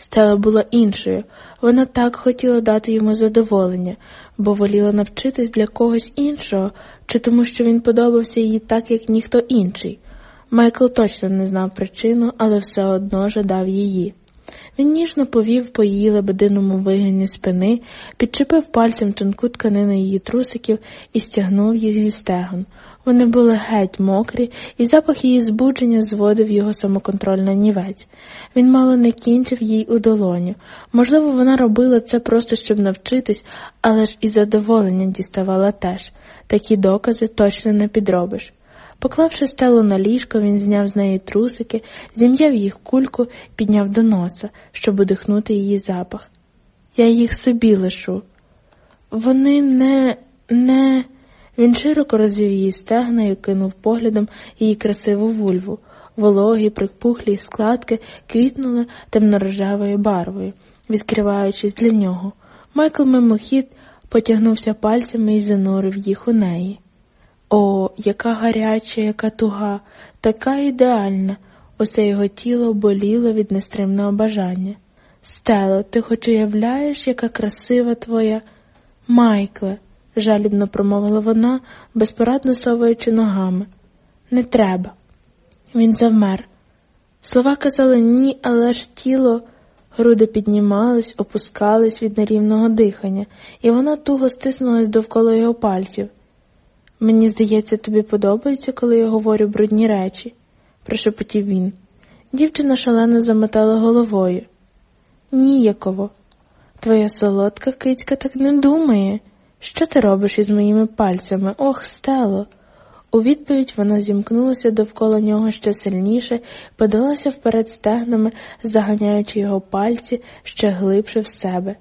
Стела була іншою, вона так хотіла дати йому задоволення, бо воліла навчитись для когось іншого, чи тому, що він подобався їй так, як ніхто інший. Майкл точно не знав причину, але все одно жадав її. Він ніжно повів по її лебединому вигині спини, підчепив пальцем тонку тканину її трусиків і стягнув їх зі стегон. Вони були геть мокрі, і запах її збудження зводив його самоконтроль на нівець. Він мало не кінчив їй у долоню. Можливо, вона робила це просто щоб навчитись, але ж і задоволення діставала теж. Такі докази точно не підробиш. Поклавши стелу на ліжко, він зняв з неї трусики, зім'яв їх кульку, підняв до носа, щоб удихнути її запах. Я їх собі лишу. Вони не, не. Він широко розвів її стегна і кинув поглядом її красиву вульву. Вологі, припухлі складки квітнули темно-рожевою барвою, відкриваючись для нього. Майкл мимохід потягнувся пальцями і занурив їх у неї. О, яка гаряча, яка туга, така ідеальна. Усе його тіло боліло від нестримного бажання. Стело, ти хоч уявляєш, яка красива твоя Майкле, жалібно промовила вона, безпорадно соваючи ногами. Не треба. Він завмер. Слова казали ні, але ж тіло, груди піднімались, опускались від нерівного дихання, і вона туго стиснулась довкола його пальців. Мені здається, тобі подобається, коли я говорю брудні речі, прошепотів він. Дівчина шалено замотала головою. Ніяково. Твоя солодка кицька так не думає. Що ти робиш із моїми пальцями? Ох, стело. У відповідь вона зімкнулася довкола нього ще сильніше, подалася вперед стегнами, заганяючи його пальці ще глибше в себе.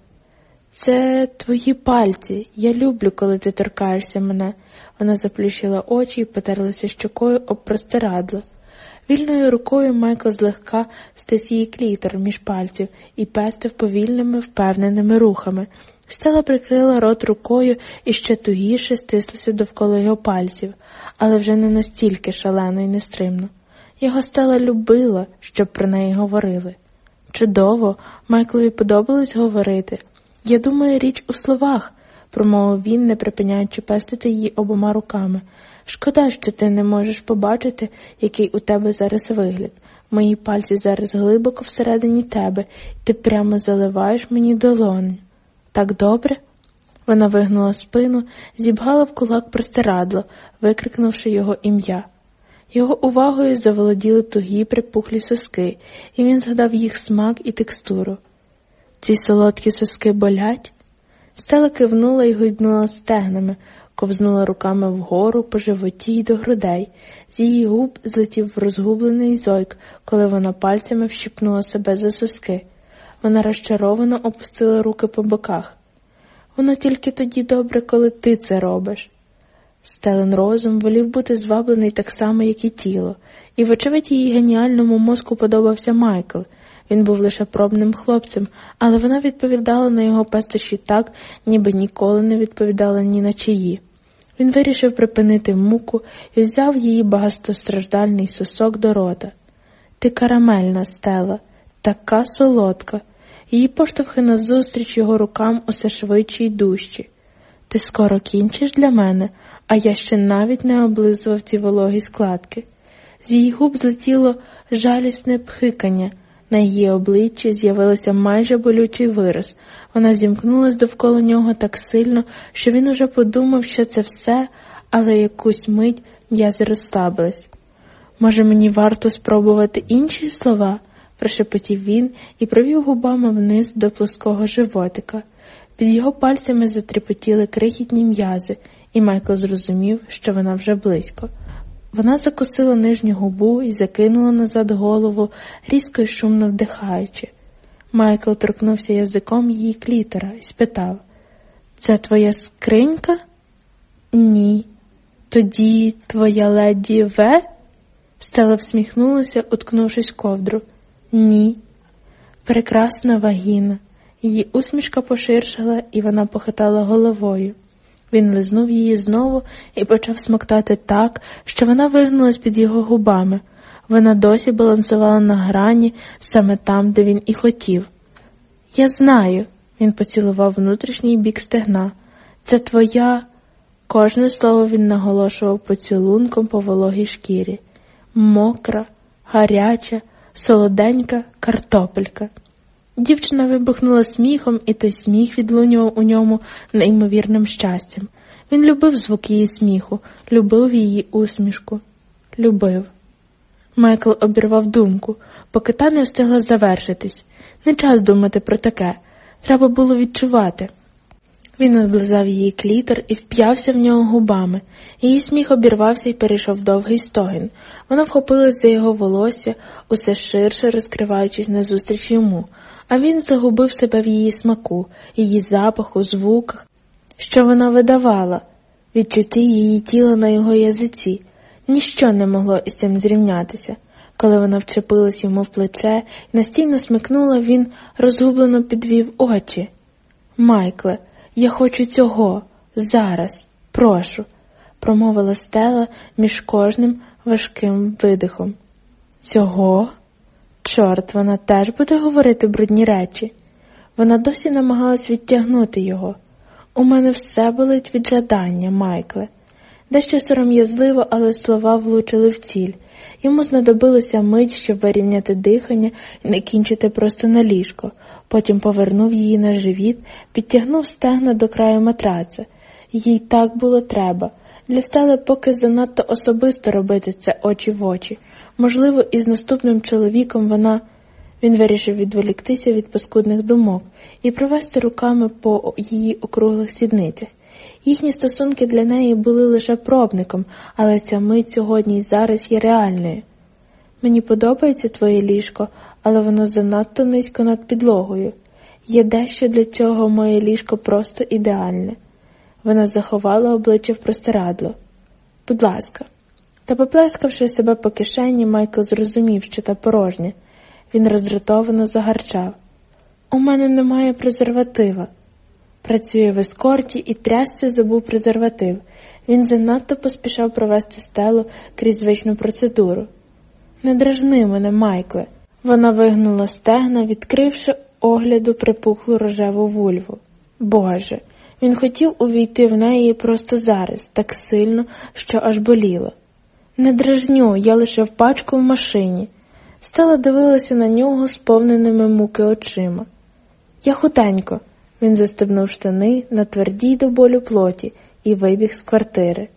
Це твої пальці. Я люблю, коли ти торкаєшся мене. Вона заплющила очі і потерлася щокою об простирадло. Вільною рукою Майкл злегка стис її клітор між пальців і пестив повільними, впевненими рухами. Стела прикрила рот рукою і ще тугіше стислася довкола його пальців, але вже не настільки шалено і нестримно. Його стела любила, щоб про неї говорили. Чудово, Майклові подобалось говорити. Я думаю, річ у словах, промовив він, не припиняючи пестити її обома руками. Шкода, що ти не можеш побачити, який у тебе зараз вигляд. Мої пальці зараз глибоко всередині тебе, і ти прямо заливаєш мені долоні. Так добре? Вона вигнула спину, зібгала в кулак простирадло, викрикнувши його ім'я. Його увагою заволоділи тугі припухлі соски, і він згадав їх смак і текстуру. Ці солодкі соски болять? Стела кивнула і гойднула стегнами, ковзнула руками вгору по животі й до грудей. З її губ злетів розгублений зойк, коли вона пальцями вщипнула себе за соски. Вона розчаровано опустила руки по боках. Воно тільки тоді добре, коли ти це робиш. Стелен розум волів бути зваблений так само, як і тіло, і, вочевидь, її геніальному мозку подобався Майкл. Він був лише пробним хлопцем, але вона відповідала на його пестощі так, ніби ніколи не відповідала ні на чиї. Він вирішив припинити муку і взяв її багатостраждальний сосок до рота. Ти карамельна стела, така солодка. Її поштовхи назустріч його рукам усе швидші й дужчі. Ти скоро кінчиш для мене, а я ще навіть не облизував ці вологі складки. З її губ злетіло жалісне пхикання. На її обличчі з'явився майже болючий вираз. Вона зімкнулась довкола нього так сильно, що він уже подумав, що це все, але якусь мить м'язи розслабились. Може, мені варто спробувати інші слова? Прошепотів він і провів губами вниз до плоского животика. Під його пальцями затріпотіли крихітні м'язи, і Майкл зрозумів, що вона вже близько. Вона закусила нижню губу і закинула назад голову, різко й шумно вдихаючи. Майкл торкнувся язиком її клітера і спитав Це твоя скринька? Ні. Тоді твоя леді В? Стела всміхнулася, уткнувшись в ковдру. Ні. Прекрасна вагіна. Її усмішка поширшала, і вона похитала головою. Він лизнув її знову і почав смоктати так, що вона вигнулась під його губами. Вона досі балансувала на грані саме там, де він і хотів. Я знаю, він поцілував внутрішній бік стегна. Це твоя. Кожне слово він наголошував поцілунком по вологій шкірі. Мокра, гаряча, солоденька картопелька. Дівчина вибухнула сміхом, і той сміх відлунював у ньому неймовірним щастям. Він любив звук її сміху, любив її усмішку. Любив. Майкл обірвав думку, поки та не встигла завершитись. Не час думати про таке. Треба було відчувати. Він облизав її клітор і вп'явся в нього губами. Її сміх обірвався і перейшов довгий стогін. Вона вхопилась за його волосся, усе ширше розкриваючись назустріч йому а він загубив себе в її смаку, її запаху, звуках, що вона видавала, відчутті її тіла на його язиці. Ніщо не могло із цим зрівнятися. Коли вона вчепилась йому в плече і настійно смикнула, він розгублено підвів очі. Майкле, я хочу цього, зараз, прошу, промовила стела між кожним важким видихом. Цього? Чорт, вона теж буде говорити брудні речі. Вона досі намагалась відтягнути його. У мене все болить від жадання, Майкле. Дещо сором'язливо, але слова влучили в ціль. Йому знадобилося мить, щоб вирівняти дихання і не кінчити просто на ліжко. Потім повернув її на живіт, підтягнув стегна до краю матраца. Їй так було треба. Для стали поки занадто особисто робити це очі в очі. Можливо, із наступним чоловіком вона він вирішив відволіктися від паскудних думок і провести руками по її округлих сідницях. Їхні стосунки для неї були лише пробником, але ця мить сьогодні й зараз є реальною. Мені подобається твоє ліжко, але воно занадто низько над підлогою. Є дещо для цього моє ліжко просто ідеальне. Вона заховала обличчя в простирадло. Будь ласка. Та поплескавши себе по кишені, Майкл зрозумів, що та порожня. Він роздратовано загарчав. У мене немає презерватива. Працює в ескорті і трясся забув презерватив. Він занадто поспішав провести стелу крізь звичну процедуру. Не дражни мене, Майкле. Вона вигнула стегна, відкривши огляду припухлу рожеву вульву. Боже, він хотів увійти в неї просто зараз, так сильно, що аж боліло. Не дражню, я лише в пачку в машині. Стала дивилася на нього сповненими муки очима. Я хутенько. Він застебнув штани на твердій до болю плоті і вибіг з квартири.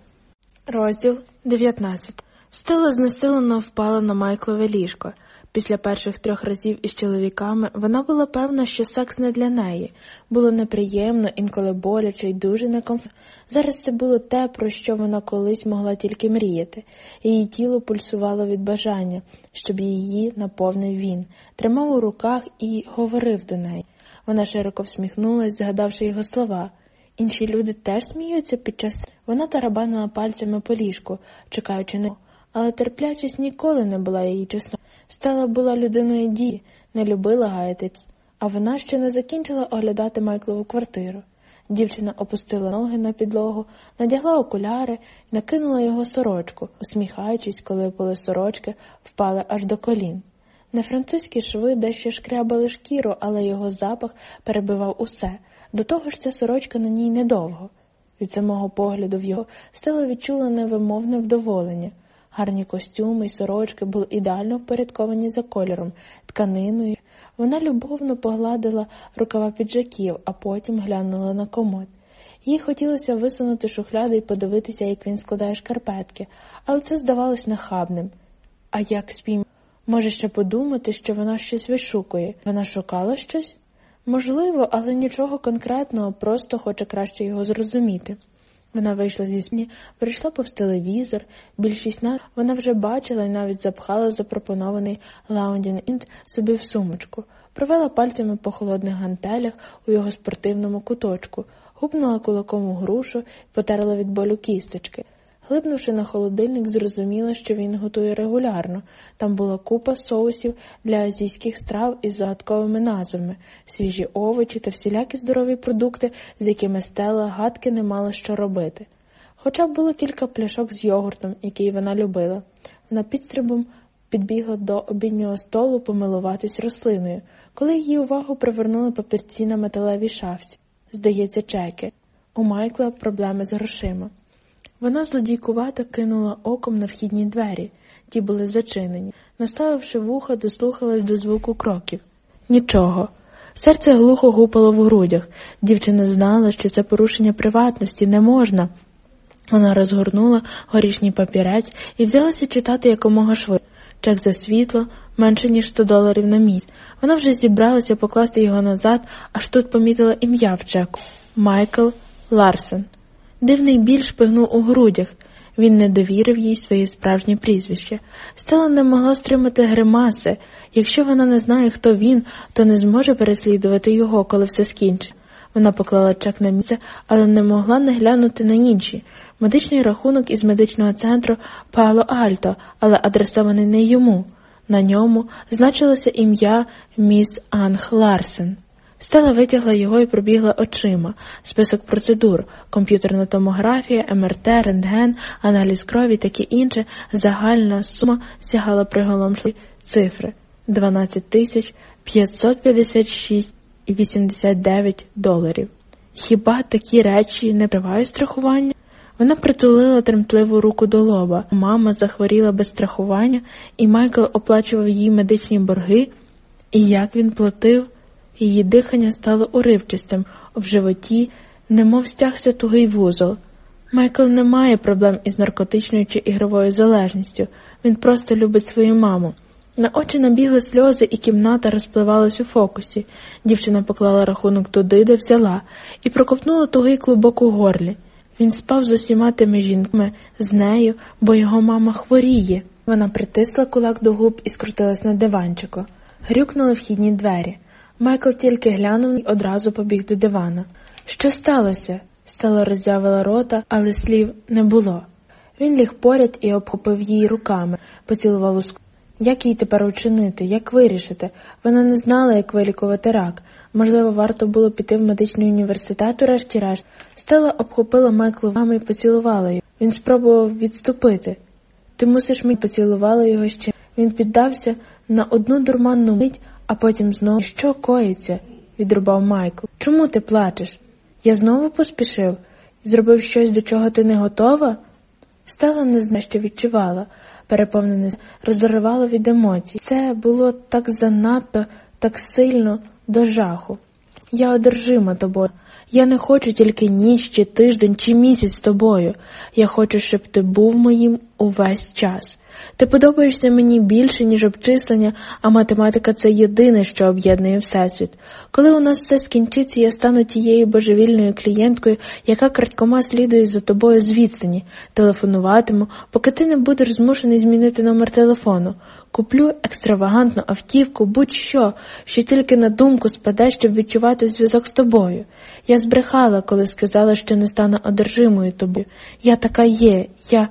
Розділ 19 Стела знесилено впала на Майклове ліжко. Після перших трьох разів із чоловіками вона була певна, що секс не для неї. Було неприємно, інколи боляче і дуже некомфортно. Зараз це було те, про що вона колись могла тільки мріяти. Її тіло пульсувало від бажання, щоб її наповнив він, тримав у руках і говорив до неї. Вона широко всміхнулась, згадавши його слова. Інші люди теж сміються під час. Вона тарабанила пальцями по ліжку, чекаючи на але терплячість ніколи не була її чесно. Стала була людиною дії, не любила гаятись, а вона ще не закінчила оглядати Майклову квартиру. Дівчина опустила ноги на підлогу, надягла окуляри накинула його сорочку, усміхаючись, коли поли сорочки впали аж до колін. Не французькі шви дещо шкрябали шкіру, але його запах перебивав усе. До того ж ця сорочка на ній недовго. Від самого погляду в його стало відчула невимовне вдоволення. Гарні костюми й сорочки були ідеально впорядковані за кольором, тканиною. Вона любовно погладила рукава піджаків, а потім глянула на комод. Їй хотілося висунути шухляди і подивитися, як він складає шкарпетки, але це здавалось нахабним. А як спійм може ще подумати, що вона щось вишукує? Вона шукала щось? Можливо, але нічого конкретного, просто хоче краще його зрозуміти. Вона вийшла зі сні, прийшла повз телевізор, більшість нас вона вже бачила і навіть запхала запропонований Лаундін Інт собі в сумочку, провела пальцями по холодних гантелях у його спортивному куточку, гупнула кулаком у грушу і потерла від болю кісточки. Глибнувши на холодильник, зрозуміла, що він готує регулярно. Там була купа соусів для азійських страв із загадковими назвами, свіжі овочі та всілякі здорові продукти, з якими стела гадки не мала що робити. Хоча було кілька пляшок з йогуртом, який вона любила. Вона підстрибом підбігла до обіднього столу помилуватись рослиною, коли її увагу привернули папірці на металевій шафці. Здається, чеки. У Майкла проблеми з грошима. Вона злодійкувато кинула оком на вхідні двері, ті були зачинені, наставивши вуха, дослухалась до звуку кроків. Нічого. Серце глухо гупало в грудях. Дівчина знала, що це порушення приватності не можна. Вона розгорнула горішній папірець і взялася читати якомога швидше. Чек за світло менше ніж 100 доларів на місяць. Вона вже зібралася покласти його назад, аж тут помітила ім'я в чеку Майкл Ларсен. Дивний біль шпигнув у грудях. Він не довірив їй своє справжнє прізвище. Стела не могла стримати гримаси. Якщо вона не знає, хто він, то не зможе переслідувати його, коли все скінчить. Вона поклала чек на місце, але не могла не глянути на інші. Медичний рахунок із медичного центру Пало Альто, але адресований не йому. На ньому значилося ім'я міс Анг Ларсен. Стела витягла його і пробігла очима, список процедур, комп'ютерна томографія, МРТ, рентген, аналіз крові, таке інше, загальна сума сягала приголомшливі цифри 12 тисяч 556,89 доларів. Хіба такі речі не тривають страхування? Вона притулила тремтливу руку до лоба. Мама захворіла без страхування, і Майкл оплачував їй медичні борги, і як він платив. Її дихання стало уривчистим, в животі, немов стягся тугий вузол. Майкл не має проблем із наркотичною чи ігровою залежністю, він просто любить свою маму. На очі набігли сльози, і кімната розпливалась у фокусі. Дівчина поклала рахунок туди, де взяла, і проковтнула тугий клубок у горлі. Він спав з усіма тими жінками, з нею, бо його мама хворіє. Вона притисла кулак до губ і скрутилась на диванчику. Грюкнули вхідні двері. Майкл тільки глянув і одразу побіг до дивана. Що сталося? Стала роззявила рота, але слів не було. Він ліг поряд і обхопив її руками, поцілував у ск... Як їй тепер учинити, як вирішити? Вона не знала, як вилікувати рак. Можливо, варто було піти в медичний університет, урешті-решт. Стела обхопила Майкла вами і поцілувала його. Він спробував відступити. Ти мусиш мені поцілувала його ще. Він піддався на одну дурманну мить, а потім знову що коїться? відрубав Майкл. Чому ти плачеш? Я знову поспішив зробив щось, до чого ти не готова? Стала не знає, що відчувала, переповнене, розривало від емоцій. Це було так занадто, так сильно до жаху. Я одержима тобою. Я не хочу тільки ніч, чи тиждень, чи місяць з тобою. Я хочу, щоб ти був моїм увесь час. Ти подобаєшся мені більше, ніж обчислення, а математика це єдине, що об'єднує Всесвіт. Коли у нас все скінчиться, я стану тією божевільною клієнткою, яка крадькома слідує за тобою з відстані, телефонуватиму, поки ти не будеш змушений змінити номер телефону. Куплю екстравагантну автівку, будь-що, що тільки на думку спаде, щоб відчувати зв'язок з тобою. Я збрехала, коли сказала, що не стану одержимою тобою. Я така є, я.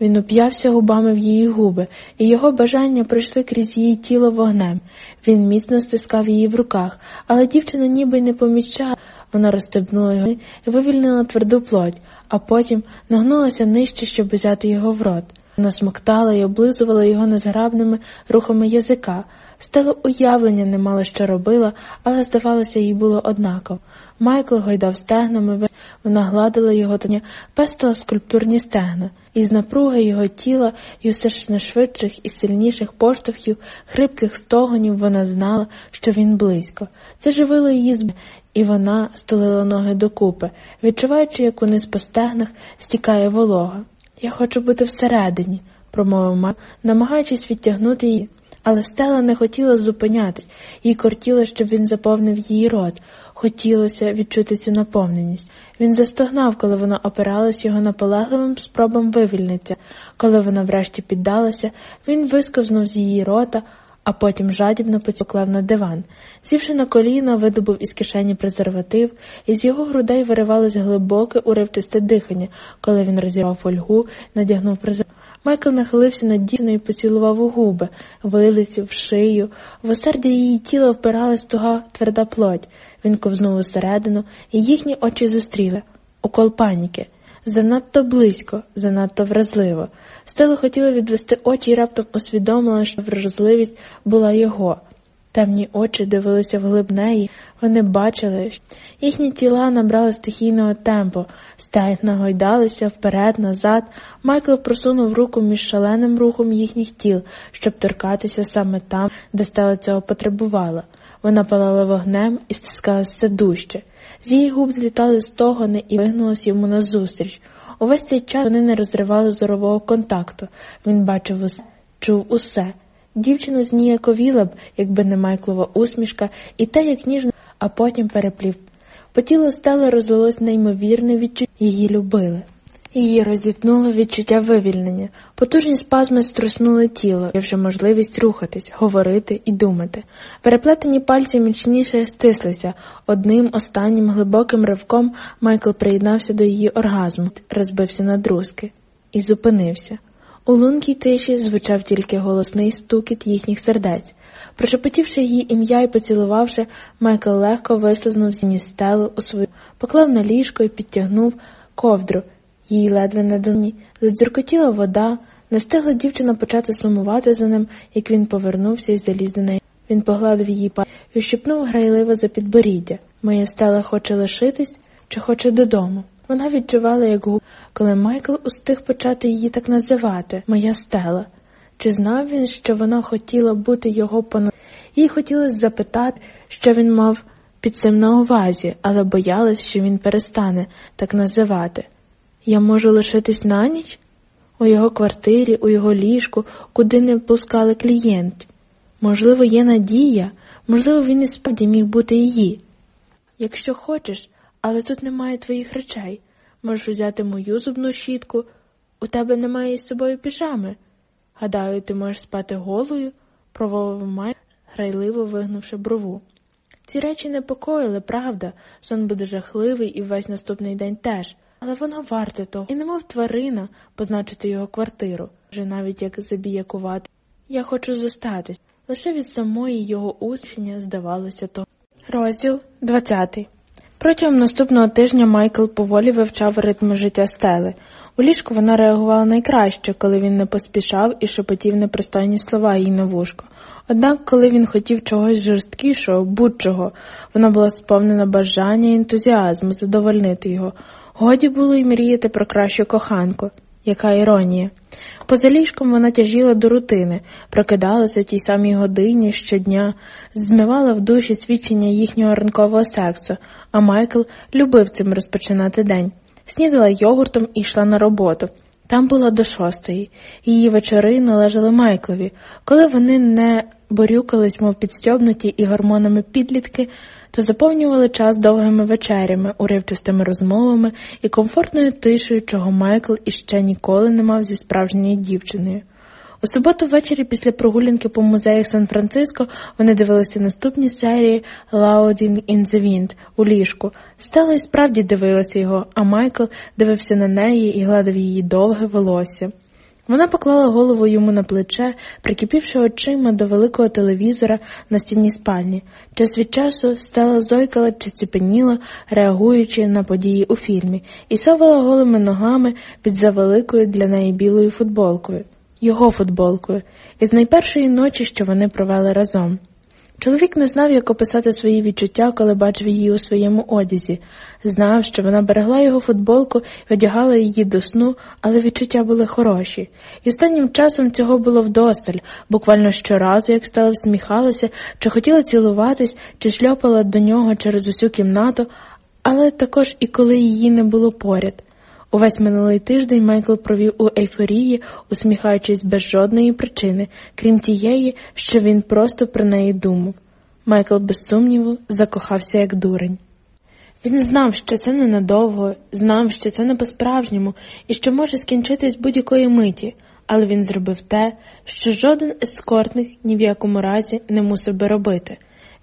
Він уп'явся губами в її губи, і його бажання пройшли крізь її тіло вогнем. Він міцно стискав її в руках, але дівчина ніби й не помічала. Вона розстебнула його і вивільнила тверду плоть, а потім нагнулася нижче, щоб взяти його в рот. Вона смоктала і облизувала його незграбними рухами язика. Стало уявлення не мало, що робила, але, здавалося, їй було однаково. Майкл гойдав стегнами, вона гладила його тоня, пестила скульптурні стегна, і з напруги його тіла і усе ж не швидших і сильніших поштовхів, хрипких стогонів вона знала, що він близько. Це живило її з і вона стулила ноги докупи, відчуваючи, як униз по стегнах стікає волога. Я хочу бути всередині, промовив Мак, намагаючись відтягнути її. Але Стела не хотіла зупинятись, їй кортіло, щоб він заповнив її рот. Хотілося відчути цю наповненість. Він застогнав, коли вона опиралась його наполегливим спробам вивільнитися. Коли вона врешті піддалася, він висковзнув з її рота, а потім жадібно поцюклав на диван. Сівши на коліна, видобув із кишені презерватив, і з його грудей виривалось глибоке, уривчисте дихання, коли він розірвав фольгу, надягнув презерватив. Майкл нахилився над дівчиною і поцілував у губи, вилицю, в шию. В осердя її тіла впиралась туга тверда плоть. Він ковзнув усередину, і їхні очі зустріли. Укол паніки. Занадто близько, занадто вразливо. Стела хотіла відвести очі і раптом усвідомила, що вразливість була його. Темні очі дивилися вглиб неї, вони бачили, що їхні тіла набрали стихійного темпу, стайно гойдалися вперед, назад. Майкл просунув руку між шаленим рухом їхніх тіл, щоб торкатися саме там, де стела цього потребувала. Вона палала вогнем і стискалася все дужче. З її губ злітали стогони і вигнулась йому назустріч. Увесь цей час вони не розривали зорового контакту. Він бачив усе, чув усе. Дівчина зніяковіла б, якби не Майклова усмішка, і те, як ніжно, а потім переплів. По тілу стели розлилось неймовірне відчуття, її любили. Її розітнуло відчуття вивільнення, потужні спазми струснули тіло, і вже можливість рухатись, говорити і думати. Переплетені пальці міцніше стислися. Одним останнім глибоким ривком Майкл приєднався до її оргазму, розбився на друзки і зупинився. У лункій тиші звучав тільки голосний стукіт їхніх сердець. Прошепотівши її ім'я і поцілувавши, Майкл легко вислизнув з ніс стелу у свою, поклав на ліжко і підтягнув ковдру. Їй ледве на доні задзюркотіла вода, не встигла дівчина почати сумувати за ним, як він повернувся і заліз до неї. Він погладив її па і ущипнув грайливо за підборіддя. Моя стела хоче лишитись чи хоче додому. Вона відчувала, як губ, коли Майкл устиг почати її так називати Моя стела. Чи знав він, що вона хотіла бути його пано? Їй хотілося запитати, що він мав під цим на увазі, але боялась, що він перестане так називати. Я можу лишитись на ніч? У його квартирі, у його ліжку, куди не пускали клієнтів. Можливо, є надія, можливо, він і справді міг бути її. Якщо хочеш, але тут немає твоїх речей. Можеш взяти мою зубну щітку, у тебе немає із собою піжами. Гадаю, ти можеш спати голою, прововив Май, грайливо вигнувши брову. Ці речі непокоїли, правда, сон буде жахливий і весь наступний день теж, але воно варте того, і немов тварина позначити його квартиру, вже навіть як забіякувати. Я хочу зостатись. Лише від самої його усмішення здавалося то. Розділ 20 Протягом наступного тижня Майкл поволі вивчав ритми життя стели. У ліжку вона реагувала найкраще, коли він не поспішав і шепотів непристойні слова їй на вушко. Однак, коли він хотів чогось жорсткішого, будь-чого, вона була сповнена бажання і ентузіазму задовольнити його. Годі було й мріяти про кращу коханку. Яка іронія. Поза ліжком вона тяжіла до рутини, прокидалася тій самій годині щодня, змивала в душі свідчення їхнього ранкового сексу, а Майкл любив цим розпочинати день. Снідала йогуртом і йшла на роботу. Там було до шостої. Її вечори належали Майклові. Коли вони не борюкались, мов підстьобнуті і гормонами підлітки, то заповнювали час довгими вечерями, уривчастими розмовами і комфортною тишею, чого Майкл іще ніколи не мав зі справжньою дівчиною. У суботу ввечері після прогулянки по музеях Сан-Франциско вони дивилися наступні серії «Louding in the Wind» у ліжку. Стала і справді дивилася його, а Майкл дивився на неї і гладив її довге волосся. Вона поклала голову йому на плече, прикипівши очима до великого телевізора на стіні спальні. Час від часу стала зойкала чи ціпеніла, реагуючи на події у фільмі, і совала голими ногами під завеликою для неї білою футболкою його футболкою, із найпершої ночі, що вони провели разом. Чоловік не знав, як описати свої відчуття, коли бачив її у своєму одязі, знав, що вона берегла його футболку і одягала її до сну, але відчуття були хороші. І останнім часом цього було вдосталь, буквально щоразу, як стала всміхалася, чи хотіла цілуватись, чи шльопала до нього через усю кімнату, але також і коли її не було поряд. Увесь минулий тиждень Майкл провів у ейфорії, усміхаючись без жодної причини, крім тієї, що він просто про неї думав. Майкл, без сумніву, закохався як дурень. Він знав, що це ненадовго, знав, що це не по-справжньому і що може скінчитись будь-якої миті, але він зробив те, що жоден ескортник ні в якому разі не мусив би робити.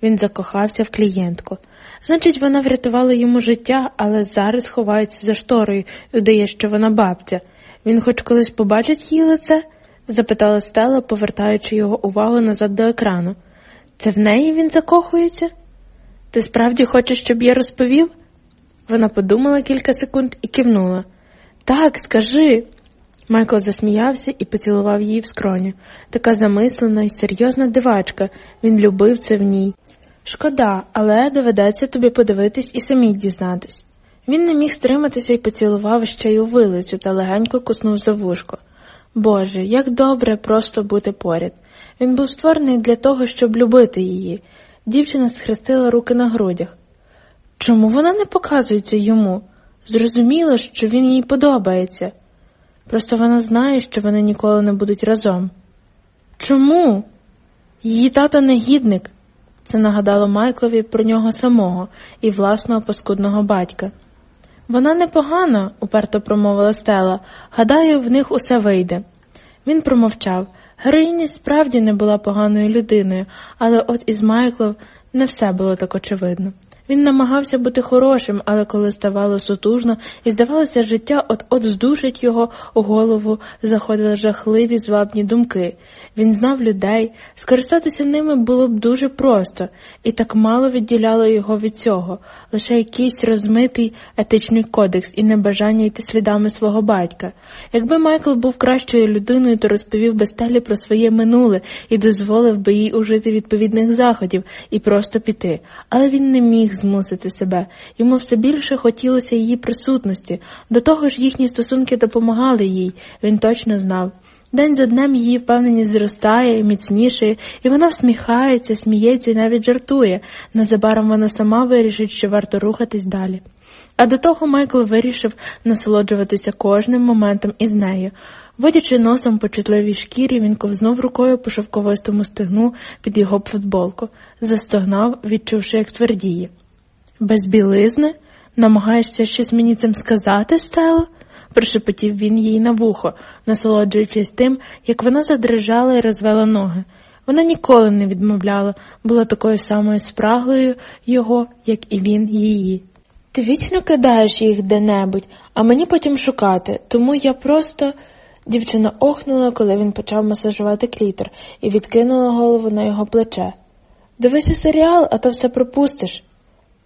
Він закохався в клієнтку. Значить, вона врятувала йому життя, але зараз ховається за шторою і удає, що вона бабця. Він хоч колись побачить її лице? запитала Стела, повертаючи його увагу назад до екрану. Це в неї він закохується? Ти справді хочеш, щоб я розповів? Вона подумала кілька секунд і кивнула. Так, скажи. Майкл засміявся і поцілував її в скроню. Така замислена і серйозна дивачка, він любив це в ній. Шкода, але доведеться тобі подивитись і самій дізнатись. Він не міг стриматися і поцілував ще й у вилицю та легенько куснув за вушко. Боже, як добре просто бути поряд. Він був створений для того, щоб любити її. Дівчина схрестила руки на грудях. Чому вона не показується йому? Зрозуміло, що він їй подобається. Просто вона знає, що вони ніколи не будуть разом. Чому? Її тато негідник. Це нагадало Майклові про нього самого і власного паскудного батька. Вона непогана, уперто промовила Стела. Гадаю, в них усе вийде. Він промовчав. Героїня справді не була поганою людиною, але от із Майклом не все було так очевидно. Він намагався бути хорошим, але коли ставало сутужно і здавалося, життя от-от здушить його у голову, заходили жахливі звабні думки. Він знав людей, скористатися ними було б дуже просто, і так мало відділяло його від цього, лише якийсь розмитий етичний кодекс і небажання йти слідами свого батька. Якби Майкл був кращою людиною, то розповів би Стелі про своє минуле і дозволив би їй ужити відповідних заходів і просто піти, але він не міг змусити себе. Йому все більше хотілося її присутності. До того ж, їхні стосунки допомагали їй. Він точно знав. День за днем її впевненість зростає, і міцнішає, і вона всміхається, сміється і навіть жартує. Незабаром вона сама вирішить, що варто рухатись далі. А до того Майкл вирішив насолоджуватися кожним моментом із нею. Водячи носом по чутливій шкірі, він ковзнув рукою по шовковистому стегну під його футболку, застогнав, відчувши, як твердіє. Без білизни? Намагаєшся щось мені цим сказати, Стело? прошепотів він їй на вухо, насолоджуючись тим, як вона задрижала і розвела ноги. Вона ніколи не відмовляла, була такою самою спраглою його, як і він її. Ти вічно кидаєш їх де-небудь, а мені потім шукати, тому я просто. Дівчина охнула, коли він почав масажувати клітор, і відкинула голову на його плече. Дивися серіал, а то все пропустиш.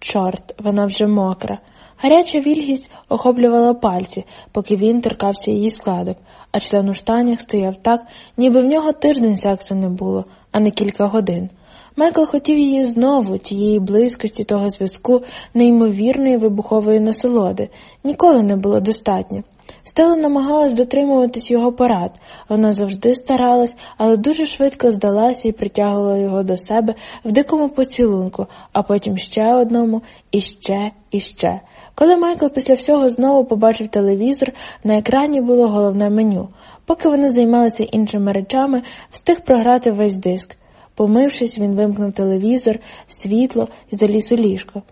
Чорт, вона вже мокра. Гаряча вільгість охоплювала пальці, поки він торкався її складок, а член у штанях стояв так, ніби в нього тиждень сексу не було, а не кілька годин. Майкл хотів її знову, тієї близькості того зв'язку, неймовірної вибухової насолоди. Ніколи не було достатньо. Стела намагалась дотримуватись його порад. Вона завжди старалась, але дуже швидко здалася і притягувала його до себе в дикому поцілунку, а потім ще одному, і ще, і ще. Коли Майкл після всього знову побачив телевізор, на екрані було головне меню. Поки вони займалися іншими речами, встиг програти весь диск. Помившись, він вимкнув телевізор, світло і заліз у ліжко.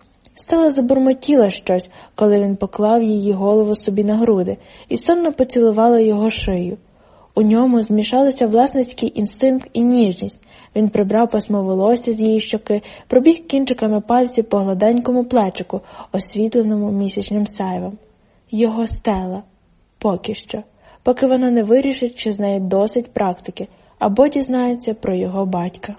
Стала забурмотіла щось, коли він поклав її голову собі на груди і сонно поцілувала його шию. У ньому змішалися власницький інстинкт і ніжність. Він прибрав пасмо волосся з її щоки, пробіг кінчиками пальців по гладенькому плечику, освітленому місячним сайвом. Його стела поки що, поки вона не вирішить, чи з неї досить практики, або дізнається про його батька.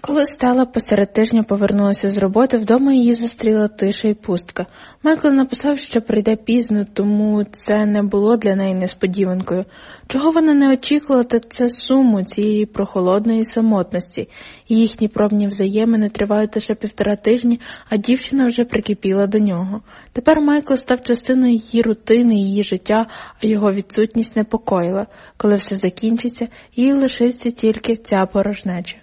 Коли стала посеред тижня повернулася з роботи, вдома її зустріла тиша і пустка. Майкл написав, що прийде пізно, тому це не було для неї несподіванкою. Чого вона не очікувала, так це суму цієї прохолодної самотності. Їхні пробні взаємини тривають лише півтора тижні, а дівчина вже прикипіла до нього. Тепер Майкл став частиною її рутини, її життя, а його відсутність непокоїла. Коли все закінчиться, їй лишиться тільки ця порожнеча.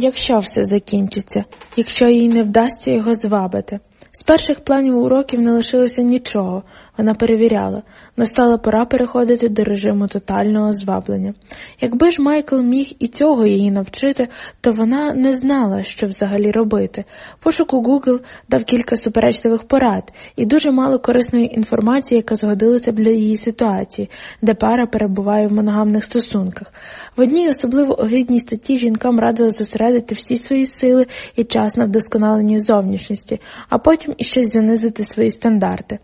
Якщо все закінчиться, якщо їй не вдасться його звабити. З перших планів уроків не лишилося нічого, вона перевіряла, настала пора переходити до режиму тотального зваблення. Якби ж Майкл міг і цього її навчити, то вона не знала, що взагалі робити. Пошук у Google дав кілька суперечливих порад і дуже мало корисної інформації, яка згодилася б для її ситуації, де пара перебуває в моногамних стосунках. В одній особливо огидній статті жінкам радили зосередити всі свої сили і час на вдосконаленні зовнішності, а потім іще занизити свої стандарти.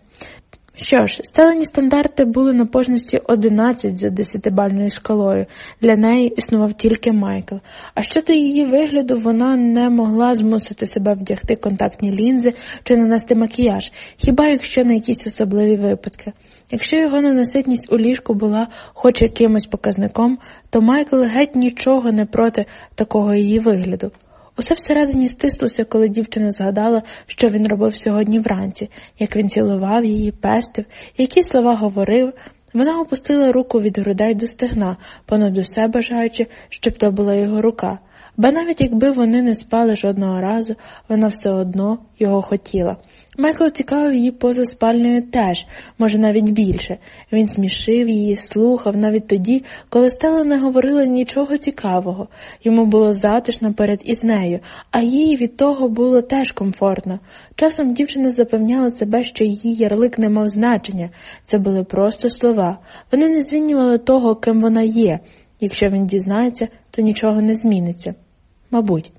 Що ж, стелені стандарти були на пожності 11 за десятибальною шкалою. Для неї існував тільки Майкл. А щодо її вигляду, вона не могла змусити себе вдягти контактні лінзи чи нанести макіяж, хіба якщо на якісь особливі випадки. Якщо його ненаситність у ліжку була хоч якимось показником, то Майкл геть нічого не проти такого її вигляду. Усе всередині стислося, коли дівчина згадала, що він робив сьогодні вранці, як він цілував її, пестив, які слова говорив. Вона опустила руку від грудей до стегна, понад усе бажаючи, щоб то була його рука. Ба навіть якби вони не спали жодного разу, вона все одно його хотіла. Майкл цікавив її поза спальнею теж, може навіть більше. Він смішив її, слухав навіть тоді, коли Стела не говорила нічого цікавого. Йому було затишно перед із нею, а їй від того було теж комфортно. Часом дівчина запевняла себе, що її ярлик не мав значення. Це були просто слова. Вони не змінювали того, ким вона є. Якщо він дізнається, то нічого не зміниться. Мабуть.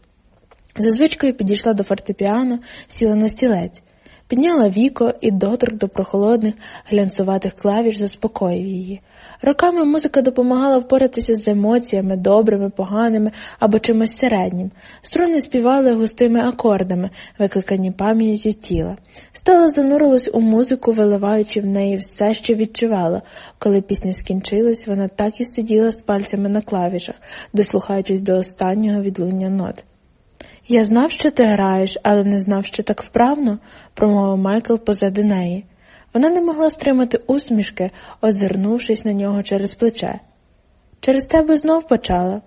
За звичкою підійшла до фортепіано, сіла на стілець. Підняла віко і доторк до прохолодних, глянцуватих клавіш заспокоїв її. Роками музика допомагала впоратися з емоціями, добрими, поганими або чимось середнім. Струни співали густими акордами, викликані пам'яттю тіла. Стала занурилась у музику, виливаючи в неї все, що відчувала. Коли пісня скінчилась, вона так і сиділа з пальцями на клавішах, дослухаючись до останнього відлуння нот. Я знав, що ти граєш, але не знав, що так вправно, промовив Майкл позади неї. Вона не могла стримати усмішки, озирнувшись на нього через плече. Через тебе знов почала.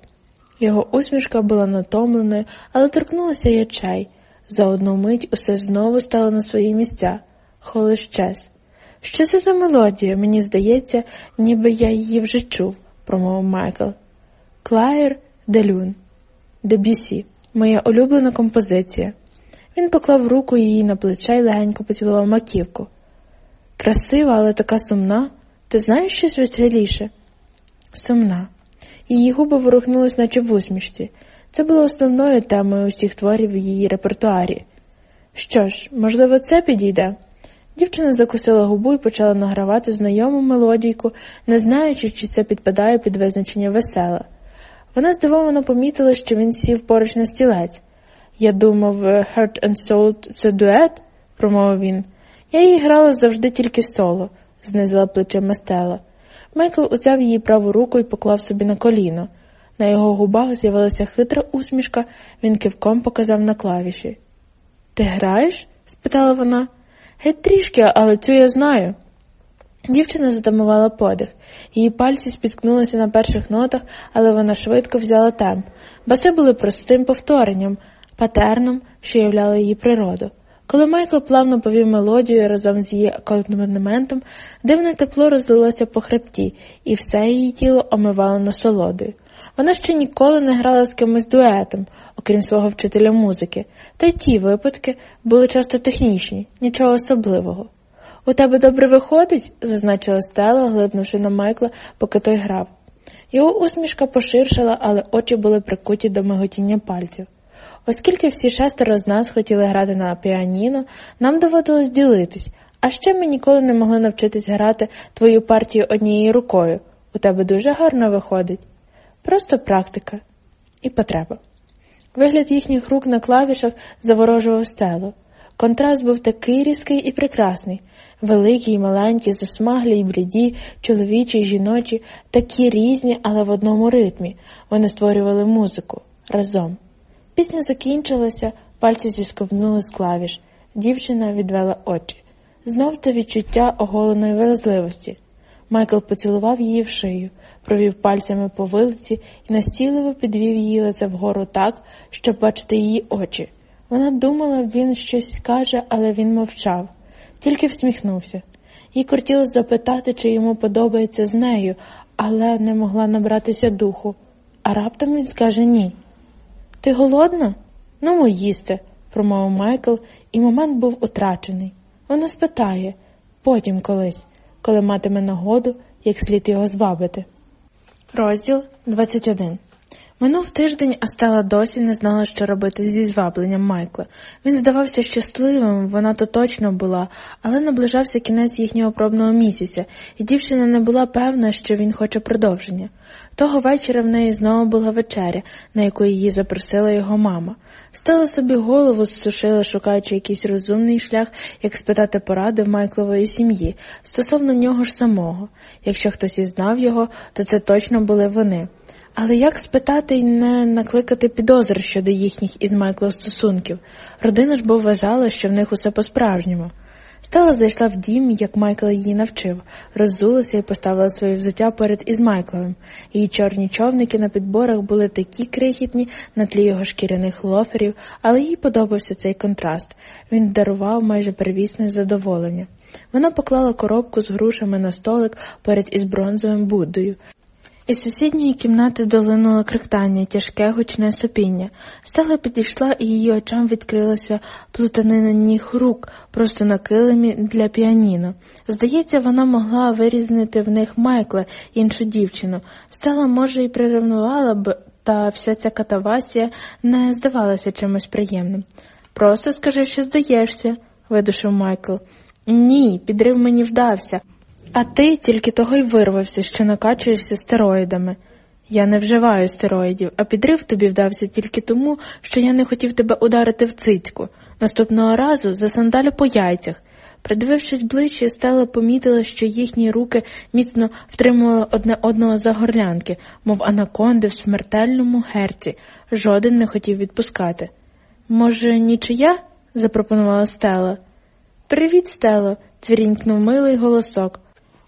Його усмішка була натомленою, але торкнулася й очей. За одну мить усе знову стало на свої місця. Холо щез. Що це за мелодія? Мені здається, ніби я її вже чув, промовив Майкл. Клаєр Делюн, Дебюсі. Моя улюблена композиція. Він поклав руку її на плече і легенько поцілував маківку. Красива, але така сумна. Ти знаєш щось веселіше? Сумна. Її губи ворухнулись, наче в усмішці. Це було основною темою усіх творів в її репертуарі. Що ж, можливо, це підійде? Дівчина закусила губу і почала награвати знайому мелодійку, не знаючи, чи це підпадає під визначення весела. Вона здивовано помітила, що він сів поруч на стілець. Я думав, Heart and Soul – це дует, промовив він. Я її грала завжди тільки соло, знизила плечима Стела. Майкл узяв її праву руку і поклав собі на коліно. На його губах з'явилася хитра усмішка, він кивком показав на клавіші. Ти граєш? спитала вона. Геть трішки, але цю я знаю. Дівчина затамувала подих. Її пальці спіткнулися на перших нотах, але вона швидко взяла темп. Баси були простим повторенням, патерном, що являло її природу. Коли Майкл плавно повів мелодію разом з її акомпанементом, дивне тепло розлилося по хребті, і все її тіло омивало насолодою. Вона ще ніколи не грала з кимось дуетом, окрім свого вчителя музики, та й ті випадки були часто технічні, нічого особливого. У тебе добре виходить, зазначила Стела, глибнувши на Майкла, поки той грав. Його усмішка поширшила, але очі були прикуті до миготіння пальців. Оскільки всі шестеро з нас хотіли грати на піаніно, нам доводилось ділитись, а ще ми ніколи не могли навчитись грати твою партію однією рукою. У тебе дуже гарно виходить. Просто практика і потреба. Вигляд їхніх рук на клавішах заворожував стелу. Контраст був такий різкий і прекрасний, великі й маленькі, засмаглі й бліді, чоловічі й жіночі, такі різні, але в одному ритмі. Вони створювали музику разом. Пісня закінчилася, пальці зісковнули з клавіш. Дівчина відвела очі. Знов те відчуття оголеної вразливості. Майкл поцілував її в шию, провів пальцями по вилиці і настійливо підвів її лице вгору так, щоб бачити її очі. Вона думала, він щось скаже, але він мовчав, тільки всміхнувся. Їй кортіло запитати, чи йому подобається з нею, але не могла набратися духу. А раптом він скаже ні. Ти голодна? Ну, їсти, промовив Майкл, і момент був утрачений. Вона спитає потім колись, коли матиме нагоду, як слід його звабити. Розділ 21 Минув тиждень, а стала досі не знала, що робити зі звабленням Майкла. Він здавався щасливим, вона то точно була, але наближався кінець їхнього пробного місяця, і дівчина не була певна, що він хоче продовження. Того вечора в неї знову була вечеря, на яку її запросила його мама. Стала собі голову, зсушила, шукаючи якийсь розумний шлях, як спитати поради в Майклової сім'ї стосовно нього ж самого. Якщо хтось і знав його, то це точно були вони. Але як спитати і не накликати підозр щодо їхніх із Майклом стосунків? Родина ж бо вважала, що в них усе по-справжньому. Стала зайшла в дім, як Майкл її навчив, роззулася і поставила своє взуття поряд із Майкловим. Її чорні човники на підборах були такі крихітні на тлі його шкіряних лоферів, але їй подобався цей контраст. Він дарував майже первісне задоволення. Вона поклала коробку з грушами на столик поряд із бронзовим Буддою. Із сусідньої кімнати долинуло крихтання, тяжке гучне сопіння. Стала підійшла, і її очам відкрилася плутанина ніг рук, просто на килимі для піаніно. Здається, вона могла вирізнити в них Майкла, іншу дівчину. Стала, може, і приревнувала б, та вся ця катавасія не здавалася чимось приємним. Просто скажи, що здаєшся, видушив Майкл. Ні, підрив мені вдався. А ти тільки того й вирвався, що накачуєшся стероїдами. Я не вживаю стероїдів, а підрив тобі вдався тільки тому, що я не хотів тебе ударити в цицьку. Наступного разу засандалю по яйцях. Придивившись ближче, Стела помітила, що їхні руки міцно втримували одне одного за горлянки, мов анаконди в смертельному герці. Жоден не хотів відпускати. Може, нічия? запропонувала Стела. Привіт, Стело, цвірінькнув милий голосок.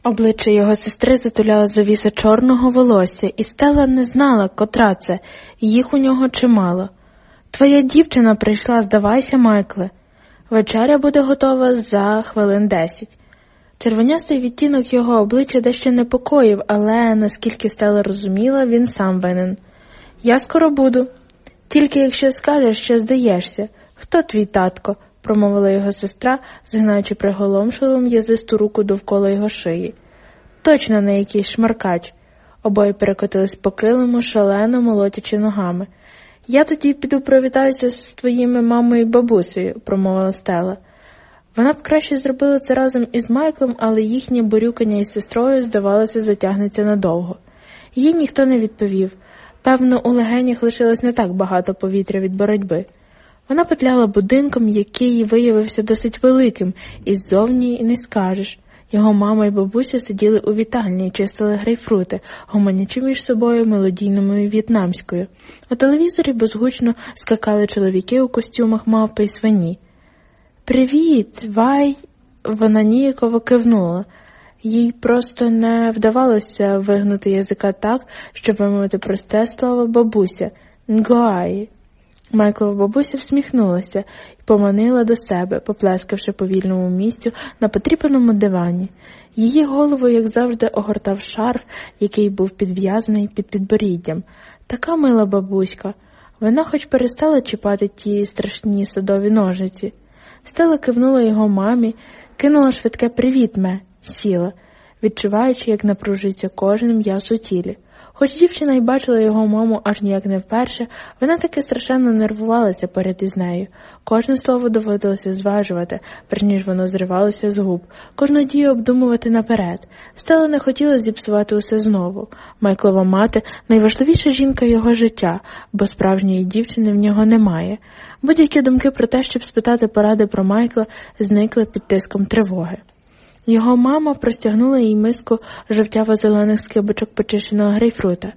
Обличчя його сестри затуляла завіса чорного волосся, і Стела не знала, котра це, їх у нього чимало. Твоя дівчина прийшла, здавайся, Майкле. Вечеря буде готова за хвилин десять. Червонястий відтінок його обличчя дещо непокоїв, але, наскільки Стела розуміла, він сам винен. Я скоро буду. Тільки якщо скажеш, що здаєшся, хто твій татко? Промовила його сестра, згинаючи приголомшливу м'язисту руку довкола його шиї. Точно не якийсь шмаркач. Обоє перекотились по килиму, шалено молотячи ногами. Я тоді піду привітаюся з твоїми мамою і бабусею, промовила Стела. Вона б краще зробила це разом із Майклом, але їхнє борюкання із сестрою, здавалося, затягнеться надовго. Їй ніхто не відповів. Певно, у легенях лишилось не так багато повітря від боротьби. Вона петляла будинком, який виявився досить великим, і ззовні не скажеш. Його мама і бабуся сиділи у вітальні і чистили грейпфрути, гомонячи між собою мелодійною в'єтнамською. У телевізорі безгучно скакали чоловіки у костюмах мавпи й свині. Привіт, вай. Вона ніяково кивнула. Їй просто не вдавалося вигнути язика так, щоб вимовити просте слово бабуся Нгуаї. Майклова бабуся всміхнулася і поманила до себе, поплескавши по вільному місцю на потріпаному дивані. Її голову, як завжди, огортав шарф, який був підв'язаний під підборіддям. Така мила бабуська. Вона хоч перестала чіпати ті страшні садові ножиці. Стела кивнула його мамі, кинула швидке привіт ме, сіла, відчуваючи, як напружується кожен м'яс у тілі. Хоч дівчина й бачила його маму аж ніяк не вперше, вона таки страшенно нервувалася поряд із нею. Кожне слово доводилося зважувати, перш ніж воно зривалося з губ, кожну дію обдумувати наперед. Стела не хотіла зіпсувати усе знову. Майклова мати найважливіша жінка його життя, бо справжньої дівчини в нього немає. Будь-які думки про те, щоб спитати поради про Майкла, зникли під тиском тривоги. Його мама простягнула їй миску жовтяво-зелених скибочок почищеного грейпфрута.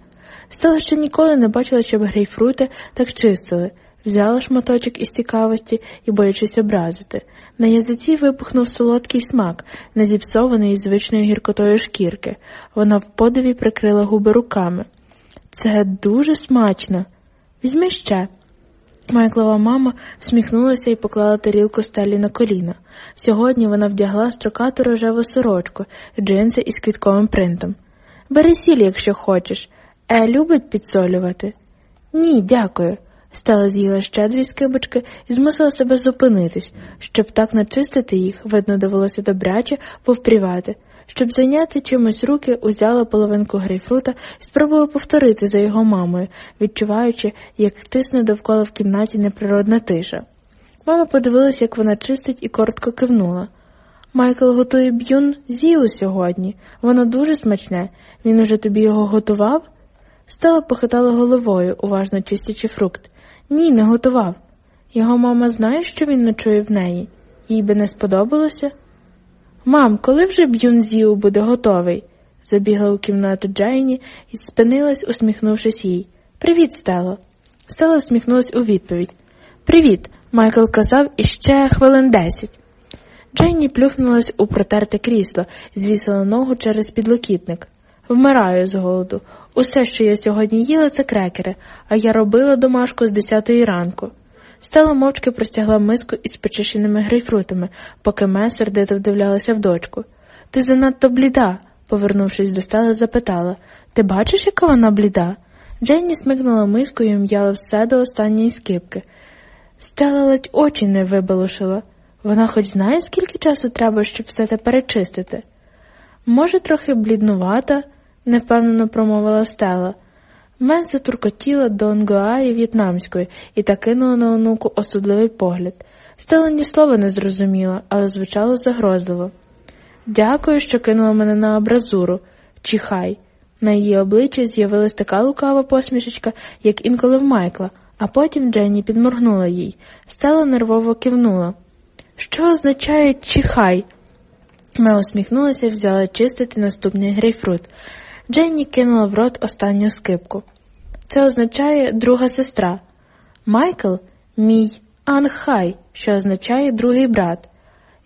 Стала ще ніколи не бачила, щоб грейпфрути так чистили, взяла шматочок із цікавості і, боячись образити. На язиці вибухнув солодкий смак, не зіпсований звичною гіркотою шкірки. Вона в подиві прикрила губи руками. Це дуже смачно. Візьми ще. Майклова мама всміхнулася і поклала тарілку стелі на коліна. Сьогодні вона вдягла строкату рожеву сорочку, джинси із квітковим принтом. Бери сіль, якщо хочеш. Е, любить підсолювати? Ні, дякую. Стала з'їла ще дві скибочки і змусила себе зупинитись, щоб так начистити їх, видно, довелося добряче повпрівати. Щоб зайняти чимось руки, узяла половинку грейпфрута і спробувала повторити за його мамою, відчуваючи, як тисне довкола в кімнаті неприродна тиша. Мама подивилася, як вона чистить, і коротко кивнула. Майкл готує б'юн з'їв сьогодні. Воно дуже смачне. Він уже тобі його готував? Стела похитала головою, уважно чистячи фрукт. Ні, не готував. Його мама знає, що він ночує в неї. Їй би не сподобалося. Мам, коли вже б'юн з'їв буде готовий? забігла у кімнату Джейні і спинилась, усміхнувшись їй. Привіт, Стело. Стела усміхнулась у відповідь. Привіт. Майкл казав іще хвилин десять. Дженні плюхнулась у протерте крісло звісила ногу через підлокітник. Вмираю з голоду. Усе, що я сьогодні їла, це крекери, а я робила домашку з десятої ранку. Стела мовчки простягла миску із почищеними грейпфрутами, поки Ме сердито вдивлялася в дочку. Ти занадто бліда, повернувшись до стели, запитала Ти бачиш, яка вона бліда? Дженні смикнула миску і м'яла все до останньої скипки. Стела ледь очі не вибалушила. Вона хоч знає, скільки часу треба, щоб все те перечистити. Може, трохи бліднувата, невпевнено промовила стела. Мен затуркотіла до Онгуаї в'єтнамської і та кинула на онуку осудливий погляд. Стела ні слова не зрозуміла, але звучало загрозливо. Дякую, що кинула мене на абразуру. Чихай. На її обличчі з'явилась така лукава посмішечка, як інколи в Майкла, а потім Дженні підморгнула їй. Стела нервово кивнула. Що означає чихай? Ме усміхнулася і взяла чистити наступний грейпфрут. Дженні кинула в рот останню скипку. Це означає друга сестра. Майкл мій Анхай, що означає другий брат.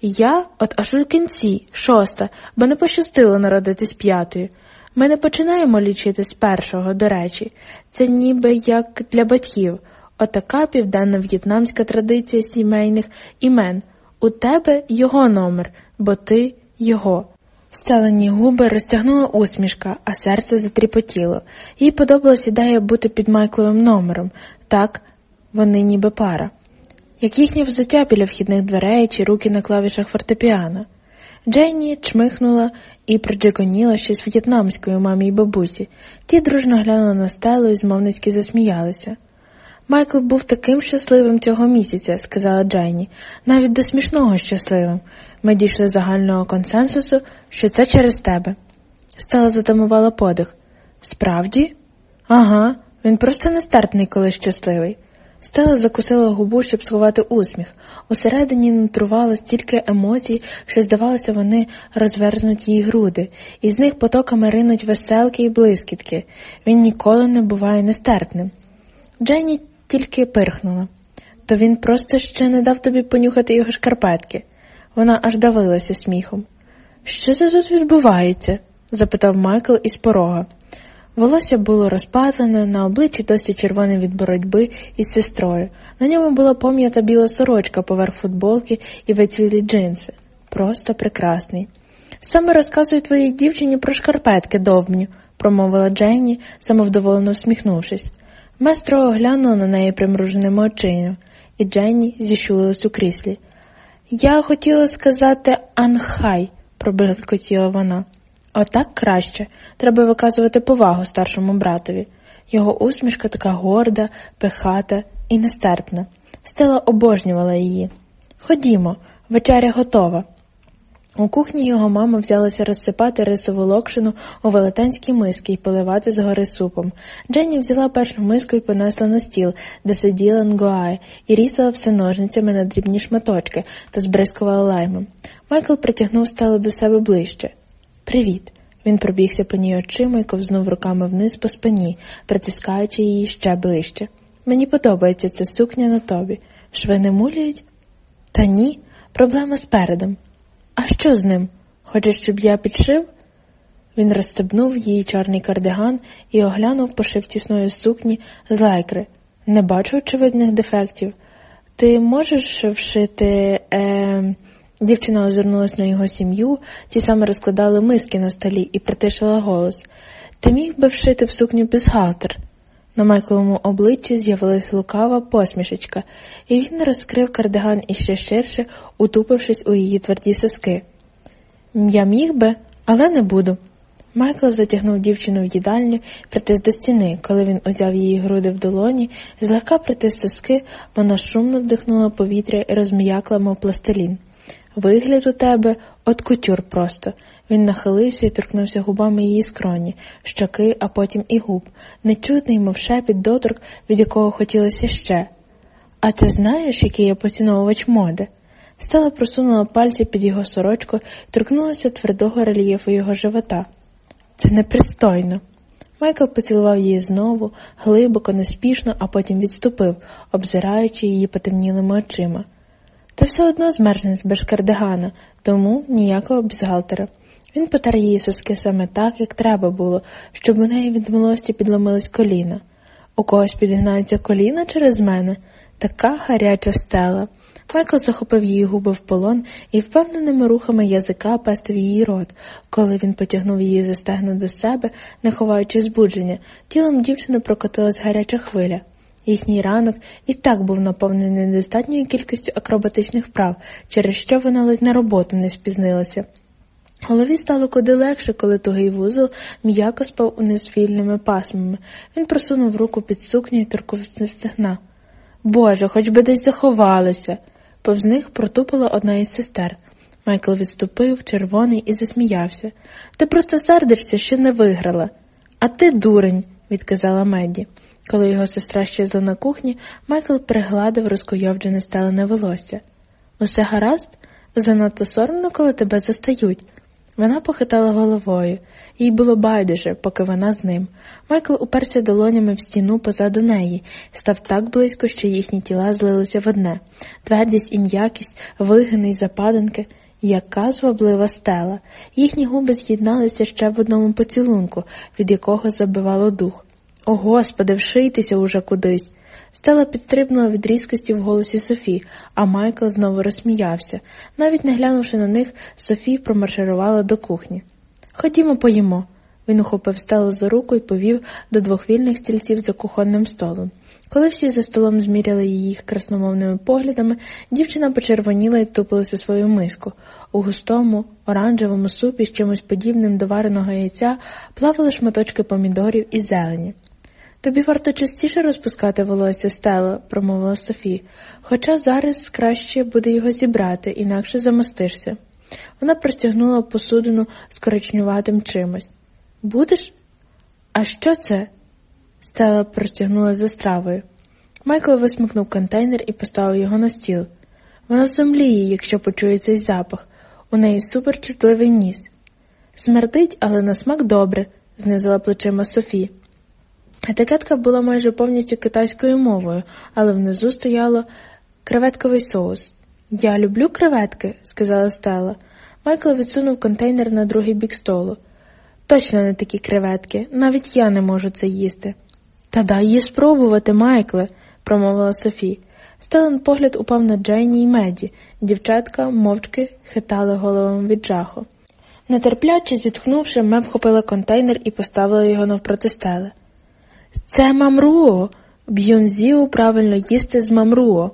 Я от аж у кінці, шоста, бо не пощастило народитись п'ятою. Ми не починаємо лічити з першого, до речі, це ніби як для батьків. Отака південно-в'єтнамська традиція сімейних імен. У тебе його номер, бо ти його. Стелені губи розтягнула усмішка, а серце затріпотіло. Їй подобалась ідея бути під Майкловим номером, так вони ніби пара, як їхнє взуття біля вхідних дверей чи руки на клавішах фортепіано. Дженні чмихнула і проджигоніла щось в'єтнамською мамі й бабусі. Ті дружно глянули на стелу і змовницьки засміялися. Майкл був таким щасливим цього місяця, сказала Дженні, навіть до смішного щасливим. Ми дійшли загального консенсусу, що це через тебе. Стала затамувала подих. Справді? Ага, він просто нестерпний, коли щасливий. Стела закусила губу, щоб сховати усміх. Усередині нутрувало стільки емоцій, що, здавалося, вони розверзнуть її груди, і з них потоками ринуть веселки і блискітки. Він ніколи не буває нестерпним. Дженні тільки пирхнула. То він просто ще не дав тобі понюхати його шкарпетки. Вона аж давилася сміхом. Що це тут відбувається? запитав Майкл із порога. Волосся було розпатлене, на обличчі досі червоне від боротьби із сестрою. На ньому була пом'ята біла сорочка поверх футболки і вицвілі джинси. Просто прекрасний. Саме розказую твоїй дівчині про шкарпетки довбню, промовила Дженні, самовдоволено всміхнувшись. Местро оглянула на неї примруженими очима, і Дженні зіщулилась у кріслі. Я хотіла сказати Анхай, пробелькотіла вона. Отак краще. Треба виказувати повагу старшому братові. Його усмішка така горда, пихата і нестерпна. Стела обожнювала її. Ходімо, вечеря готова. У кухні його мама взялася розсипати рисову локшину у велетенські миски і поливати згори супом. Дженні взяла першу миску і понесла на стіл, де сиділа Нгуай, і різала все ножницями на дрібні шматочки та збризкувала лаймом. Майкл притягнув стелу до себе ближче. Привіт. Він пробігся по ній очима і ковзнув руками вниз по спині, притискаючи її ще ближче. Мені подобається ця сукня на тобі. Шви не муляють? Та ні, проблема спередом. А що з ним? Хочеш, щоб я підшив? Він розстебнув її чорний кардиган і оглянув пошив тісної сукні з лайкри. Не бачу очевидних дефектів. Ти можеш вшити. Е... Дівчина озирнулась на його сім'ю, ті саме розкладали миски на столі і притишила голос. Ти міг би вшити в сукню бюстгальтер?» На Майкловому обличчі з'явилась лукава посмішечка, і він розкрив кардиган іще ширше, утупившись у її тверді соски. Я міг би, але не буду. Майкл затягнув дівчину в їдальню, притис до стіни. Коли він узяв її груди в долоні, злегка притис соски, вона шумно вдихнула повітря і розм'якла, мов пластилін. Вигляд у тебе от кутюр просто. Він нахилився і торкнувся губами її скроні, щоки, а потім і губ, нечутний, мов шепіт доторк, від якого хотілося ще. А ти знаєш, який я поціновувач моди? Стела просунула пальці під його сорочку торкнулася твердого рельєфу його живота. Це непристойно. Майкл поцілував її знову, глибоко, неспішно, а потім відступив, обзираючи її потемнілими очима. Ти все одно змерзнеш без кардигана, тому ніякого бюстгальтера. Він потер її соски саме так, як треба було, щоб у неї від милості підломились коліна. У когось підігнаються коліна через мене така гаряча стела. Майкл захопив її губи в полон і впевненими рухами язика пестив її рот, коли він потягнув її за стегна до себе, не ховаючи збудження, тілом дівчини прокотилась гаряча хвиля. Їхній ранок і так був наповнений недостатньою кількістю акробатичних прав, через що вона ледь на роботу не спізнилася. Голові стало куди легше, коли тугий вузол м'яко спав униз вільними пасмами. Він просунув руку під сукню і торкнувся стегна. Боже, хоч би десь заховалися. Повз них протупила одна із сестер. Майкл відступив, червоний, і засміявся. Ти просто сердишся, що не виграла. А ти дурень, відказала Меді. Коли його сестра щезла на кухні, Майкл пригладив розкойовджене стелене волосся. Усе гаразд? Занадто соромно, коли тебе застають. Вона похитала головою, їй було байдуже, поки вона з ним. Майкл уперся долонями в стіну позаду неї, став так близько, що їхні тіла злилися в одне твердість і м'якість, вигини й западинки. Яка зваблива стела. Їхні губи з'єдналися ще в одному поцілунку, від якого забивало дух. О, Господи, вшийтеся уже кудись. Стела підстрибнула від різкості в голосі Софі, а Майкл знову розсміявся. Навіть не глянувши на них, Софі промарширувала до кухні. Ходімо, поїмо. Він ухопив стелу за руку і повів до двох вільних стільців за кухонним столом. Коли всі за столом зміряли її красномовними поглядами, дівчина почервоніла і втупилася у свою миску. У густому, оранжевому супі з чимось подібним до вареного яйця плавали шматочки помідорів і зелені. Тобі варто частіше розпускати волосся стело, промовила Софі, хоча зараз краще буде його зібрати, інакше замостишся. Вона простягнула посудину з коричнюватим чимось. Будеш? А що це? Стела простягнула за стравою. Майкл висмикнув контейнер і поставив його на стіл. Вона зомліє, якщо почує цей запах. У неї суперчутливий ніс. Смердить, але на смак добре, знизила плечима Софі. Етикетка була майже повністю китайською мовою, але внизу стояло креветковий соус. Я люблю креветки, сказала Стелла. Майкл відсунув контейнер на другий бік столу. Точно не такі креветки, навіть я не можу це їсти. Та дай їй спробувати, Майкле, промовила Софі. Стелен погляд упав на Джейні і Меді. Дівчатка мовчки хитали головами від жаху. Нетерпляче зітхнувши, Ме вхопила контейнер і поставила його навпроти стели. Це мамруо. Б'юнзіу правильно їсти з мамруо.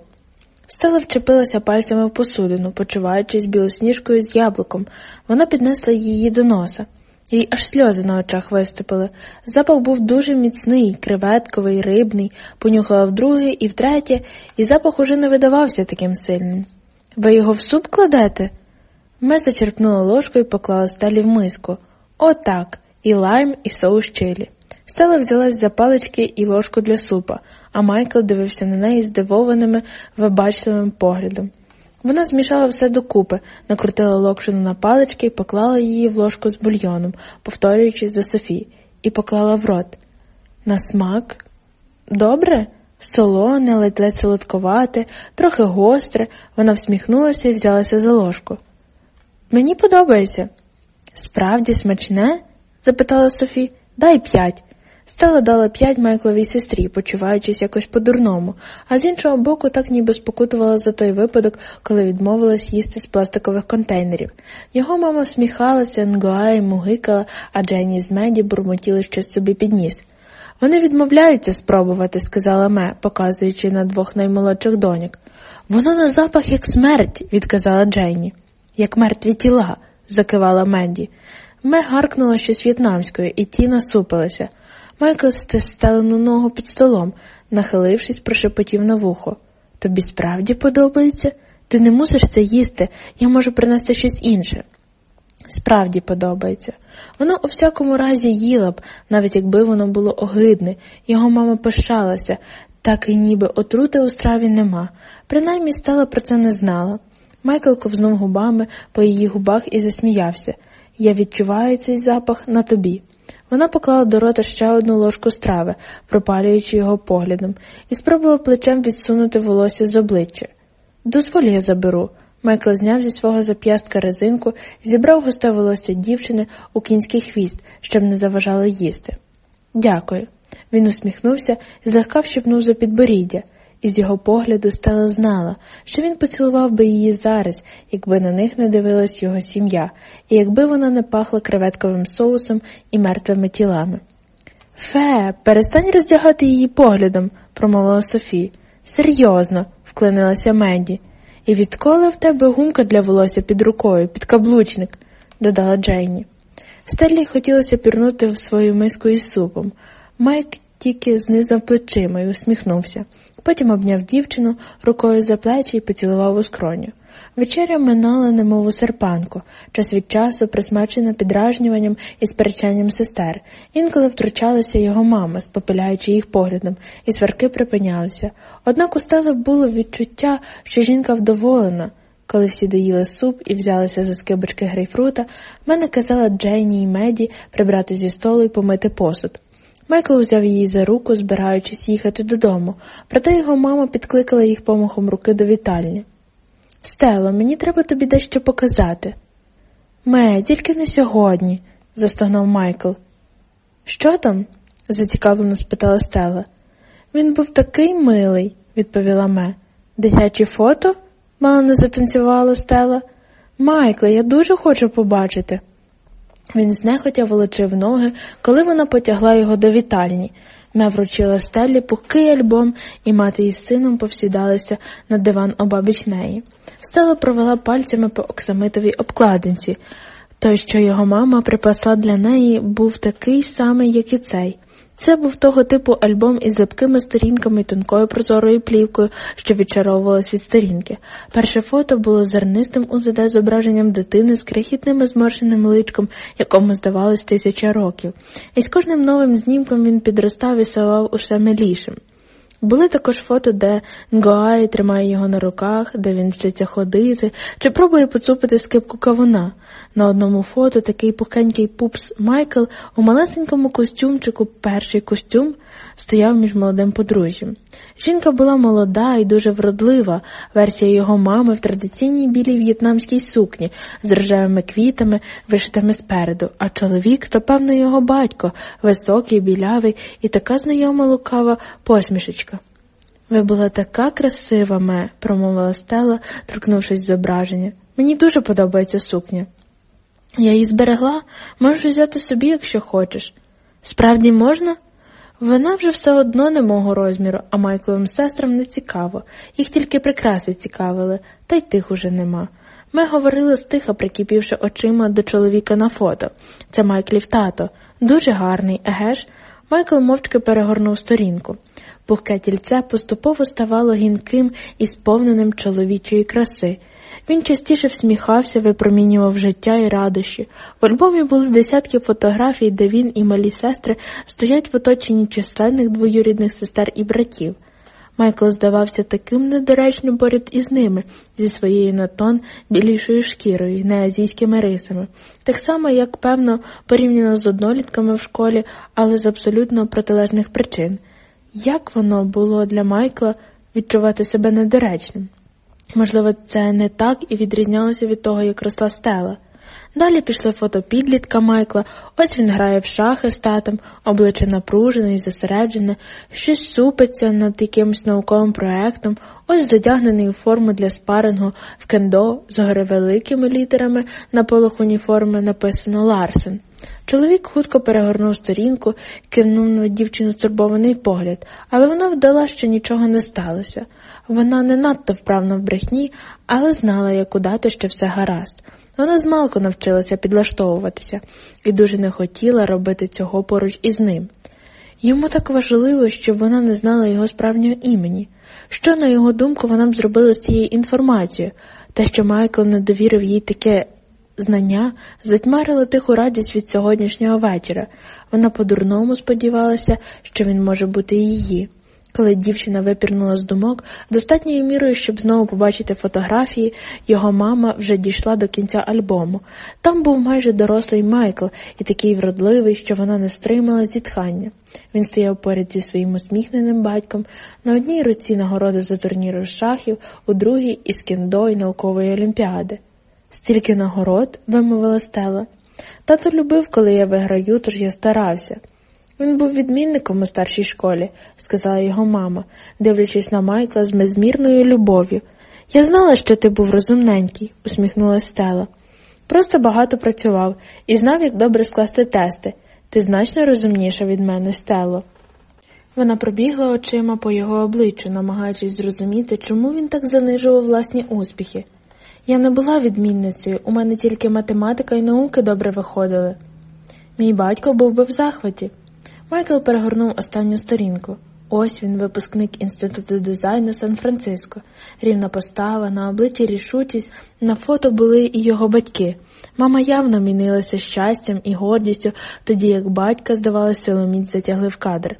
Стела вчепилася пальцями в посудину, почуваючись білосніжкою з яблуком. Вона піднесла її до носа. Їй аж сльози на очах виступили. Запах був дуже міцний, креветковий, рибний, понюхала вдруге і втретє, і запах уже не видавався таким сильним. Ви його в суп кладете? Ме зачерпнула ложку і поклала стелі в миску. Отак, і лайм, і соус чилі. Стела взялась за палички і ложку для супа, а Майкл дивився на неї здивованими, вибачливим поглядом. Вона змішала все докупи, накрутила локшину на палички і поклала її в ложку з бульйоном, повторюючи за Софі, і поклала в рот. На смак? Добре? Солоне, ледь-ледь солодковате, трохи гостре, вона всміхнулася і взялася за ложку. Мені подобається. Справді смачне? запитала Софі. Дай п'ять. Стала дала п'ять Майкловій сестрі, почуваючись якось по-дурному, а з іншого боку так ніби спокутувала за той випадок, коли відмовилась їсти з пластикових контейнерів. Його мама всміхалася, нгуа і мугикала, а Дженні з Меді бурмотіли щось собі підніс. Вони відмовляються спробувати, сказала Ме, показуючи на двох наймолодших доньок. Воно на запах як смерть, відказала Дженні. Як мертві тіла, закивала Менді. Ме гаркнула щось в'єтнамською, і ті насупилися. Майкл стис стелену ногу під столом, нахилившись, прошепотів на вухо. Тобі справді подобається? Ти не мусиш це їсти, я можу принести щось інше. Справді подобається. Воно у всякому разі їла б, навіть якби воно було огидне, його мама пишалася, так і ніби отрути у страві нема. Принаймні стала про це не знала. Майкл ковзнув губами по її губах і засміявся. Я відчуваю цей запах на тобі. Вона поклала до рота ще одну ложку страви, пропалюючи його поглядом, і спробувала плечем відсунути волосся з обличчя. Дозволь, я заберу. Майкл зняв зі свого зап'ястка резинку і зібрав густе волосся дівчини у кінський хвіст, щоб не заважало їсти. Дякую. Він усміхнувся і злегка вщипнув за підборіддя. Із його погляду стала знала, що він поцілував би її зараз, якби на них не дивилась його сім'я, і якби вона не пахла креветковим соусом і мертвими тілами. Фе, перестань роздягати її поглядом, промовила Софі. Серйозно, вклинилася Менді. І відколи в тебе гумка для волосся під рукою, підкаблучник, додала Джейні. Стеллі хотілося пірнути в свою миску із супом. Майк тільки знизав плечима і усміхнувся. Потім обняв дівчину рукою за плечі і поцілував у скроню. Вечеря минала, немов у серпанку, час від часу присмачена підражнюванням і сперечанням сестер. Інколи втручалася його мама, спопиляючи їх поглядом, і сварки припинялися. Однак у Стели було відчуття, що жінка вдоволена. Коли всі доїли суп і взялися за скибочки грейпфрута, мене казала Джейні і Меді прибрати зі столу і помити посуд. Майкл взяв її за руку, збираючись їхати додому, проте його мама підкликала їх помахом руки до вітальні. Стело, мені треба тобі дещо показати. Ме, тільки не сьогодні, застогнав Майкл. Що там? зацікавлено спитала Стела. Він був такий милий, відповіла Ме. Дитячі фото? мало не затанцювала Стела. Майкле, я дуже хочу побачити. Він знехотя волочив ноги, коли вона потягла його до вітальні. Ме вручила стелі пухкий альбом, і мати із сином повсідалися на диван обабіч неї. Стела провела пальцями по оксамитовій обкладинці. Той, що його мама припасла для неї, був такий самий, як і цей. Це був того типу альбом із липкими сторінками і тонкою прозорою плівкою, що відчаровувалась від сторінки. Перше фото було зернистим УЗД зображенням дитини з крихітним зморщеним личком, якому здавалось тисяча років. І з кожним новим знімком він підростав і ставав усе милішим. Були також фото, де Нгоай тримає його на руках, де він вчиться ходити, чи пробує поцупити скипку кавуна. На одному фото такий пухенький пупс Майкл у малесенькому костюмчику, перший костюм, стояв між молодим подружжям. Жінка була молода і дуже вродлива, версія його мами в традиційній білій в'єтнамській сукні з рожевими квітами, вишитими спереду, а чоловік то, певно, його батько, високий, білявий і така знайома лукава посмішечка. Ви була така красива, ме, промовила Стела, торкнувшись зображення. Мені дуже подобається сукня. Я її зберегла, можеш взяти собі, якщо хочеш. Справді можна? Вона вже все одно не мого розміру, а Майкловим сестрам не цікаво, їх тільки прикраси цікавили, та й тих уже нема. Ми говорили стиха, прикипівши очима до чоловіка на фото. Це Майклів тато, дуже гарний, еге ж? Майкл мовчки перегорнув сторінку. Пухке тільце поступово ставало гінким і сповненим чоловічої краси. Він частіше всміхався, випромінював життя і радощі. В альбомі були десятки фотографій, де він і малі сестри стоять в оточенні численних двоюрідних сестер і братів. Майкл здавався таким недоречним поряд із ними, зі своєю на тон білішою шкірою, неазійськими рисами, так само, як, певно, порівняно з однолітками в школі, але з абсолютно протилежних причин. Як воно було для Майкла відчувати себе недоречним? Можливо, це не так і відрізнялося від того, як росла стела. Далі пішли фото підлітка Майкла, ось він грає в шахи з татом, обличчя напружене і зосереджене, щось супиться над якимось науковим проектом, ось задягнений у форму для спарингу. В кендо згори великими літерами. На полох уніформи написано Ларсен. Чоловік хутко перегорнув сторінку, кивнув на дівчину стурбований погляд, але вона вдала, що нічого не сталося. Вона не надто вправна в брехні, але знала, як удати, що все гаразд. Вона змалку навчилася підлаштовуватися і дуже не хотіла робити цього поруч із ним. Йому так важливо, щоб вона не знала його справжнього імені. Що, на його думку, вона б зробила з цією інформацією, та що Майкл не довірив їй таке знання, затьмарило тиху радість від сьогоднішнього вечора. Вона по-дурному сподівалася, що він може бути її. Коли дівчина випірнула з думок, достатньою мірою, щоб знову побачити фотографії, його мама вже дійшла до кінця альбому. Там був майже дорослий Майкл і такий вродливий, що вона не стримала зітхання. Він стояв поряд зі своїм усміхненим батьком, на одній руці нагороди за турніру шахів, у другій із кіндо й наукової олімпіади. Стільки нагород, вимовила Стела. Тато любив, коли я виграю, тож я старався. Він був відмінником у старшій школі, сказала його мама, дивлячись на Майкла з безмірною любов'ю. Я знала, що ти був розумненький, усміхнулася Стела. Просто багато працював і знав, як добре скласти тести. Ти значно розумніша від мене, Стело. Вона пробігла очима по його обличчю, намагаючись зрозуміти, чому він так занижував власні успіхи. Я не була відмінницею, у мене тільки математика і науки добре виходили. Мій батько був би в захваті. Майкл перегорнув останню сторінку. Ось він, випускник Інституту дизайну Сан-Франциско, рівна постава, на обличчі рішучість, на фото були і його батьки. Мама явно мінилася щастям і гордістю, тоді як батька, здавалося, силоміць затягли в кадр.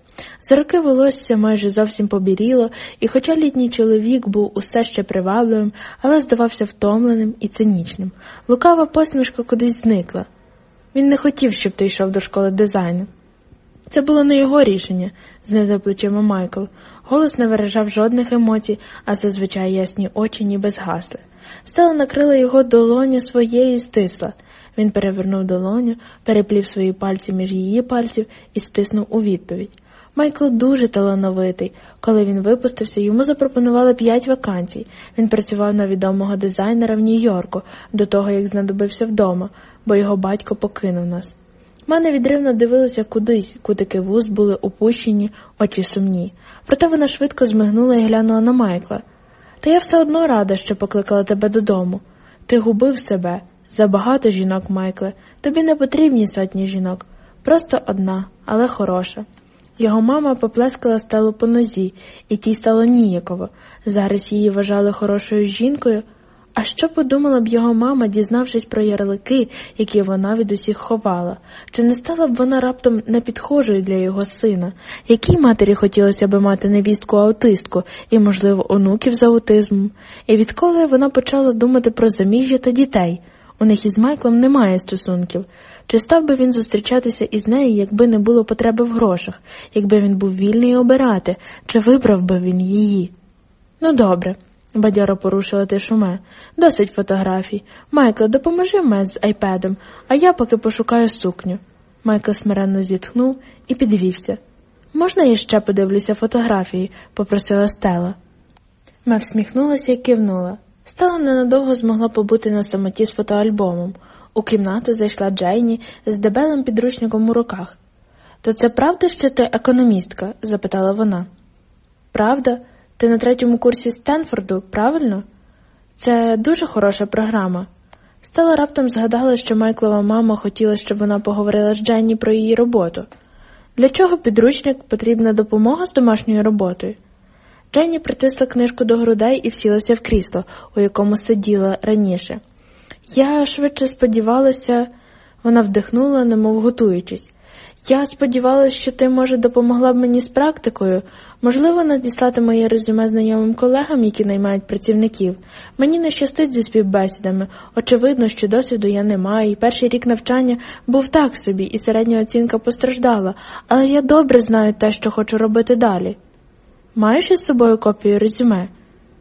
За роки волосся майже зовсім побіріло, і хоча літній чоловік був усе ще привабливим, але здавався втомленим і цинічним. Лукава посмішка кудись зникла. Він не хотів, щоб ти йшов до школи дизайну. Це було не його рішення, знизав плечима Майкл. Голос не виражав жодних емоцій, а зазвичай ясні очі ніби згасли. Стела накрила його долоню своєю і стисла. Він перевернув долоню, переплів свої пальці між її пальців і стиснув у відповідь. Майкл дуже талановитий. Коли він випустився, йому запропонували п'ять вакансій. Він працював на відомого дизайнера в Нью-Йорку до того, як знадобився вдома, бо його батько покинув нас. Мене відривно дивилася кудись, кутики вуст були опущені, очі сумні. Проте вона швидко змигнула і глянула на Майкла. Та я все одно рада, що покликала тебе додому. Ти губив себе. Забагато жінок, Майкле. Тобі не потрібні сотні жінок. Просто одна, але хороша. Його мама поплескала стелу по нозі, і тій стало ніяково. Зараз її вважали хорошою жінкою, а що подумала б його мама, дізнавшись про ярлики, які вона від усіх ховала? Чи не стала б вона раптом непідхожою для його сина? Якій матері хотілося б мати невістку аутистку і, можливо, онуків з аутизмом? І відколи вона почала думати про заміжжя та дітей? У них із Майклом немає стосунків. Чи став би він зустрічатися із нею, якби не було потреби в грошах, якби він був вільний обирати, чи вибрав би він її? Ну, добре, бадьоро порушила тишуме. Досить фотографій. Майкле, допоможи мені з айпедом, а я поки пошукаю сукню. Майкл смиренно зітхнув і підвівся. Можна я ще подивлюся фотографії? попросила Стела. Ме всміхнулася і кивнула. Стела ненадовго змогла побути на самоті з фотоальбомом. У кімнату зайшла Джейні з дебелим підручником у руках. То це правда, що ти економістка? запитала вона. Правда, ти на третьому курсі Стенфорду, правильно? Це дуже хороша програма. Стела раптом згадала, що Майклова мама хотіла, щоб вона поговорила з Дженні про її роботу. Для чого підручник потрібна допомога з домашньою роботою? Дженні притисла книжку до грудей і всілася в крісло, у якому сиділа раніше. Я швидше сподівалася, вона вдихнула, немов готуючись. Я сподівалася, що ти, може, допомогла б мені з практикою, можливо, надіслати моє резюме знайомим колегам, які наймають працівників. Мені не щастить зі співбесідами. Очевидно, що досвіду я не маю, і перший рік навчання був так собі, і середня оцінка постраждала, але я добре знаю те, що хочу робити далі. Маєш із собою копію резюме?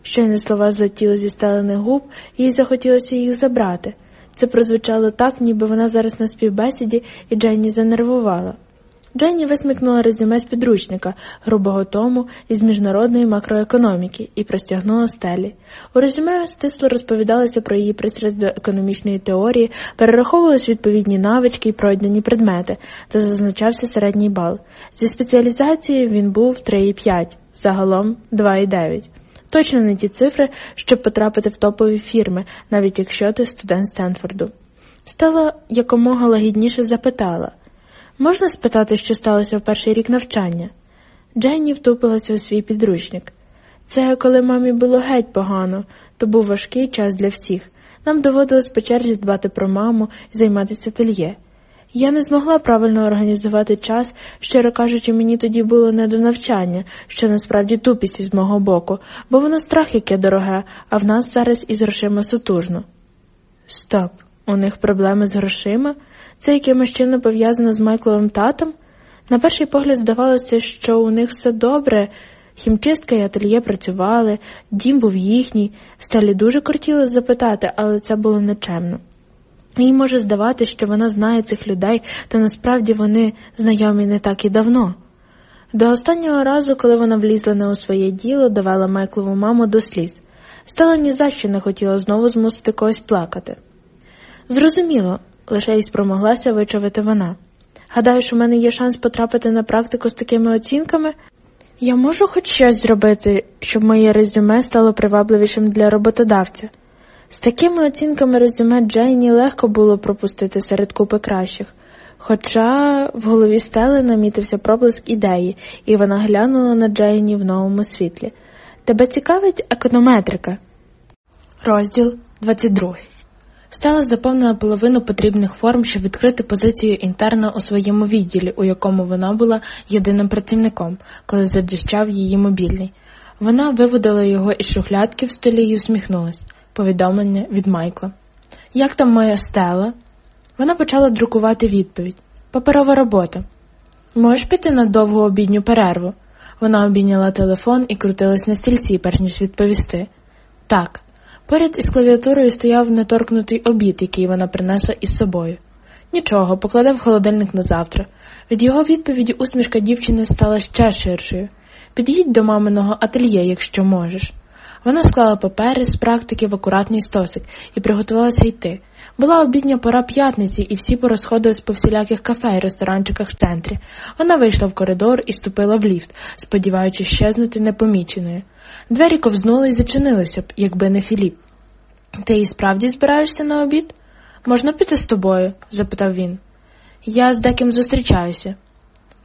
Щойно слова злетіли зі стелених губ, їй захотілося їх забрати. Це прозвучало так, ніби вона зараз на співбесіді, і Дженні занервувала. Дженні висмикнула резюме з підручника, грубого тому із міжнародної макроекономіки і простягнула стелі. У резюме стисло розповідалося про її пристрасть до економічної теорії, перераховувалися відповідні навички і пройдені предмети, та зазначався середній бал. Зі спеціалізації він був 3,5, загалом 2,9. Точно не ті цифри, щоб потрапити в топові фірми, навіть якщо ти студент Стенфорду. Стала якомога лагідніше запитала можна спитати, що сталося в перший рік навчання? Дженні втупилася у свій підручник. Це коли мамі було геть погано, то був важкий час для всіх. Нам доводилось по черзі дбати про маму і займатися ательє. Я не змогла правильно організувати час, щиро кажучи, мені тоді було не до навчання, що насправді тупість із мого боку, бо воно страх яке дороге, а в нас зараз із грошима сутужно. Стоп, у них проблеми з грошима? Це якимось чином пов'язано з Майкловим татом? На перший погляд здавалося, що у них все добре. Хімчистка і ательє працювали, дім був їхній, сталі дуже кортіли запитати, але це було нечемно. Їй може здавати, що вона знає цих людей, та насправді вони знайомі не так і давно. До останнього разу, коли вона влізла не у своє діло, довела Майклову маму до сліз. Стала ні за що не хотіла знову змусити когось плакати. Зрозуміло, лише й спромоглася вичавити вона. Гадаєш, у мене є шанс потрапити на практику з такими оцінками? Я можу хоч щось зробити, щоб моє резюме стало привабливішим для роботодавця. З такими оцінками резюме Джейні легко було пропустити серед купи кращих, хоча в голові стели намітився проблиск ідеї, і вона глянула на Джейні в новому світлі. Тебе цікавить економетрика? Розділ 22 Стела заповнила половину потрібних форм, щоб відкрити позицію інтерна у своєму відділі, у якому вона була єдиним працівником, коли задіщав її мобільний. Вона виводила його із шухлядки в столі і усміхнулась. Повідомлення від Майкла. Як там моя стела? Вона почала друкувати відповідь. Паперова робота. Можеш піти на довгу обідню перерву? Вона обійняла телефон і крутилась на стільці, перш ніж відповісти. Так. Поряд із клавіатурою стояв неторкнутий обід, який вона принесла із собою. Нічого, покладе в холодильник на завтра. Від його відповіді усмішка дівчини стала ще ширшою. Під'їдь до маминого ательє, якщо можеш. Вона склала папери з практики в акуратний стосик і приготувалася йти. Була обідня пора п'ятниці, і всі порозходились по всіляких кафе і ресторанчиках в центрі. Вона вийшла в коридор і ступила в ліфт, сподіваючись щезнути непоміченою. Двері ковзнули і зачинилися б, якби не Філіп. Ти і справді збираєшся на обід? Можна піти з тобою? запитав він. Я з деким зустрічаюся.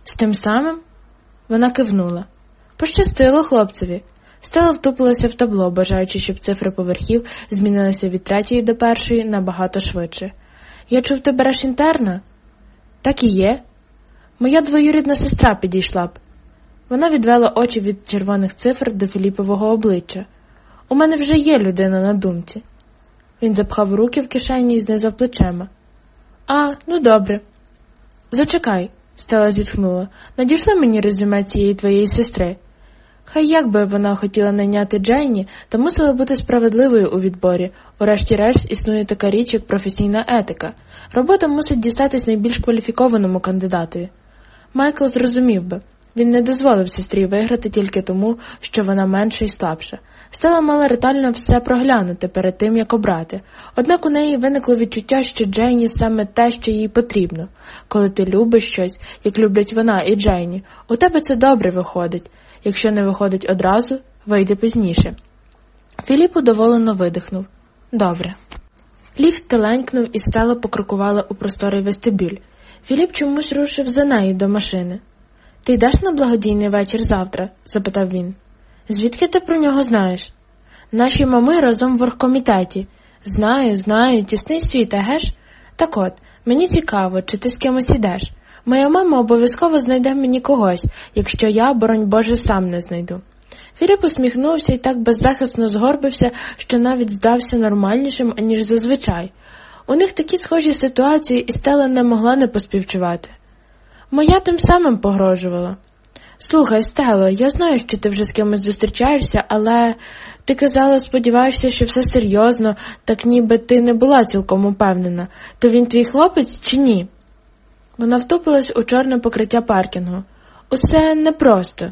З тим самим? Вона кивнула. Пощастило хлопцеві. Стела втупилася в табло, бажаючи, щоб цифри поверхів змінилися від третьої до першої набагато швидше. Я чув, ти береш інтерна? Так і є. Моя двоюрідна сестра підійшла б. Вона відвела очі від червоних цифр до Філіпового обличчя. У мене вже є людина на думці. Він запхав руки в кишені і знизав плечима. А, ну добре. Зачекай, Стела зітхнула. Надійшли мені резюме цієї твоєї сестри. Хай як би вона хотіла найняти Дженні, та мусила бути справедливою у відборі. Урешті-решт існує така річ, як професійна етика. Робота мусить дістатись найбільш кваліфікованому кандидатові. Майкл зрозумів би. Він не дозволив сестрі виграти тільки тому, що вона менша і слабша. Стела мала ретельно все проглянути перед тим, як обрати, однак у неї виникло відчуття, що Джейні саме те, що їй потрібно. Коли ти любиш щось, як люблять вона і Джейні, у тебе це добре виходить. Якщо не виходить одразу, вийде пізніше. Філіп удоволено видихнув. Добре. Ліфт теленькнув і стела покрокувала у просторий вестибюль. Філіп чомусь рушив за нею до машини. Ти йдеш на благодійний вечір завтра? запитав він. Звідки ти про нього знаєш? Наші мами разом в оргкомітеті. Знаю, знаю, тісний світ, геш? Так от, мені цікаво, чи ти з кимось ідеш. Моя мама обов'язково знайде мені когось, якщо я, боронь Боже, сам не знайду. Філіп усміхнувся і так беззахисно згорбився, що навіть здався нормальнішим, аніж зазвичай. У них такі схожі ситуації, і Стела не могла не поспівчувати. Моя тим самим погрожувала. Слухай, Стело, я знаю, що ти вже з кимось зустрічаєшся, але ти казала, сподіваєшся, що все серйозно, так ніби ти не була цілком упевнена, то він твій хлопець чи ні? Вона втупилась у чорне покриття паркінгу. Усе непросто.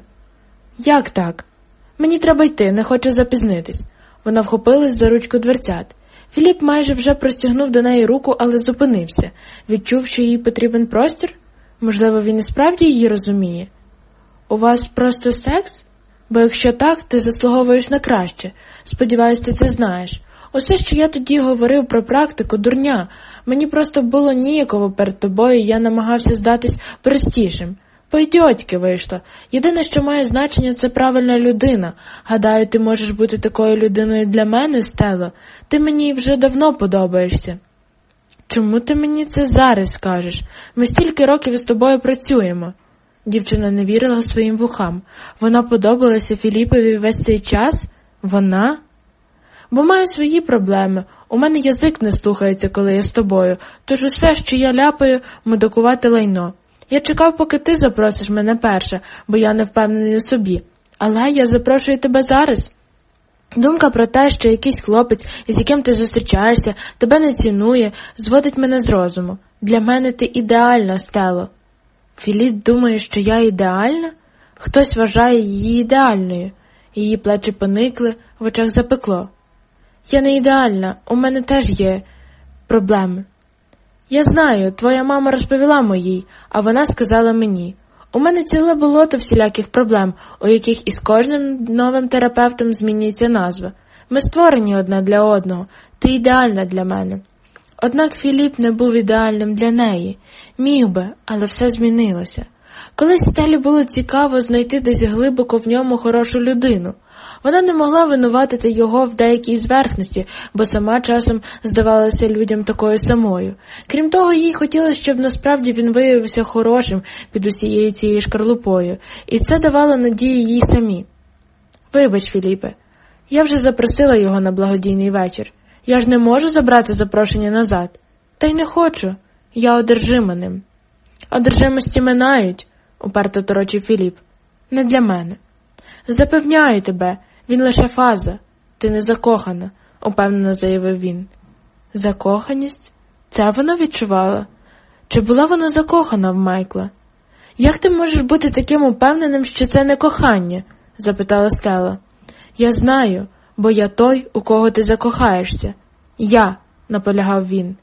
Як так? Мені треба йти, не хочу запізнитись. Вона вхопилась за ручку дверцят. Філіп майже вже простягнув до неї руку, але зупинився, відчув, що їй потрібен простір. Можливо, він і справді її розуміє. У вас просто секс? Бо якщо так, ти заслуговуєш на краще. Сподіваюсь, ти це знаєш. Усе, що я тоді говорив про практику, дурня. Мені просто було ніяково перед тобою, я намагався здатись простішим. Пойдьотьки вийшло. Єдине, що має значення, це правильна людина. Гадаю, ти можеш бути такою людиною для мене, Стело. Ти мені вже давно подобаєшся. Чому ти мені це зараз скажеш? Ми стільки років з тобою працюємо. Дівчина не вірила своїм вухам. Вона подобалася Філіпові весь цей час? Вона? Бо маю свої проблеми. У мене язик не слухається, коли я з тобою, тож усе, що я ляпаю, мудакувати лайно. Я чекав, поки ти запросиш мене перше, бо я не впевнений у собі. Але я запрошую тебе зараз. Думка про те, що якийсь хлопець, із яким ти зустрічаєшся, тебе не цінує, зводить мене з розуму. Для мене ти ідеальна, Стело. Філіт думає, що я ідеальна? Хтось вважає її ідеальною. Її плечі поникли, в очах запекло. Я не ідеальна, у мене теж є проблеми. Я знаю, твоя мама розповіла моїй, а вона сказала мені. У мене ціле болото всіляких проблем, у яких із кожним новим терапевтом змінюється назва. Ми створені одна для одного, ти ідеальна для мене. Однак Філіп не був ідеальним для неї, міг би, але все змінилося. Колись Стелі було цікаво знайти десь глибоко в ньому хорошу людину. Вона не могла винуватити його в деякій зверхності, бо сама часом здавалася людям такою самою. Крім того, їй хотілося, щоб насправді він виявився хорошим під усією цією шкарлупою, і це давало надію їй самі. Вибач, Філіпе, я вже запросила його на благодійний вечір. Я ж не можу забрати запрошення назад. Та й не хочу. Я одержима ним. Одержимості минають, уперто торочив Філіп. Не для мене. Запевняю тебе, він лише фаза, ти не закохана, упевнено заявив він. Закоханість? Це вона відчувала? Чи була вона закохана в Майкла? Як ти можеш бути таким упевненим, що це не кохання? запитала Стела. Я знаю, бо я той, у кого ти закохаєшся. Я, наполягав він.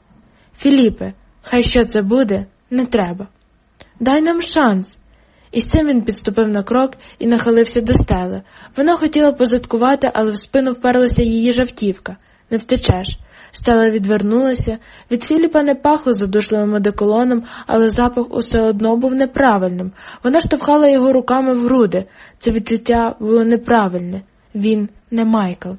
Філіпе, хай що це буде, не треба. Дай нам шанс. І з цим він підступив на крок і нахилився до стели. Вона хотіла позадкувати, але в спину вперлася її жавтівка. Не втечеш. Стела відвернулася. Від Філіпа не пахло задушливим одеколоном, але запах усе одно був неправильним. Вона штовхала його руками в груди. Це відчуття було неправильне. Він не Майкл.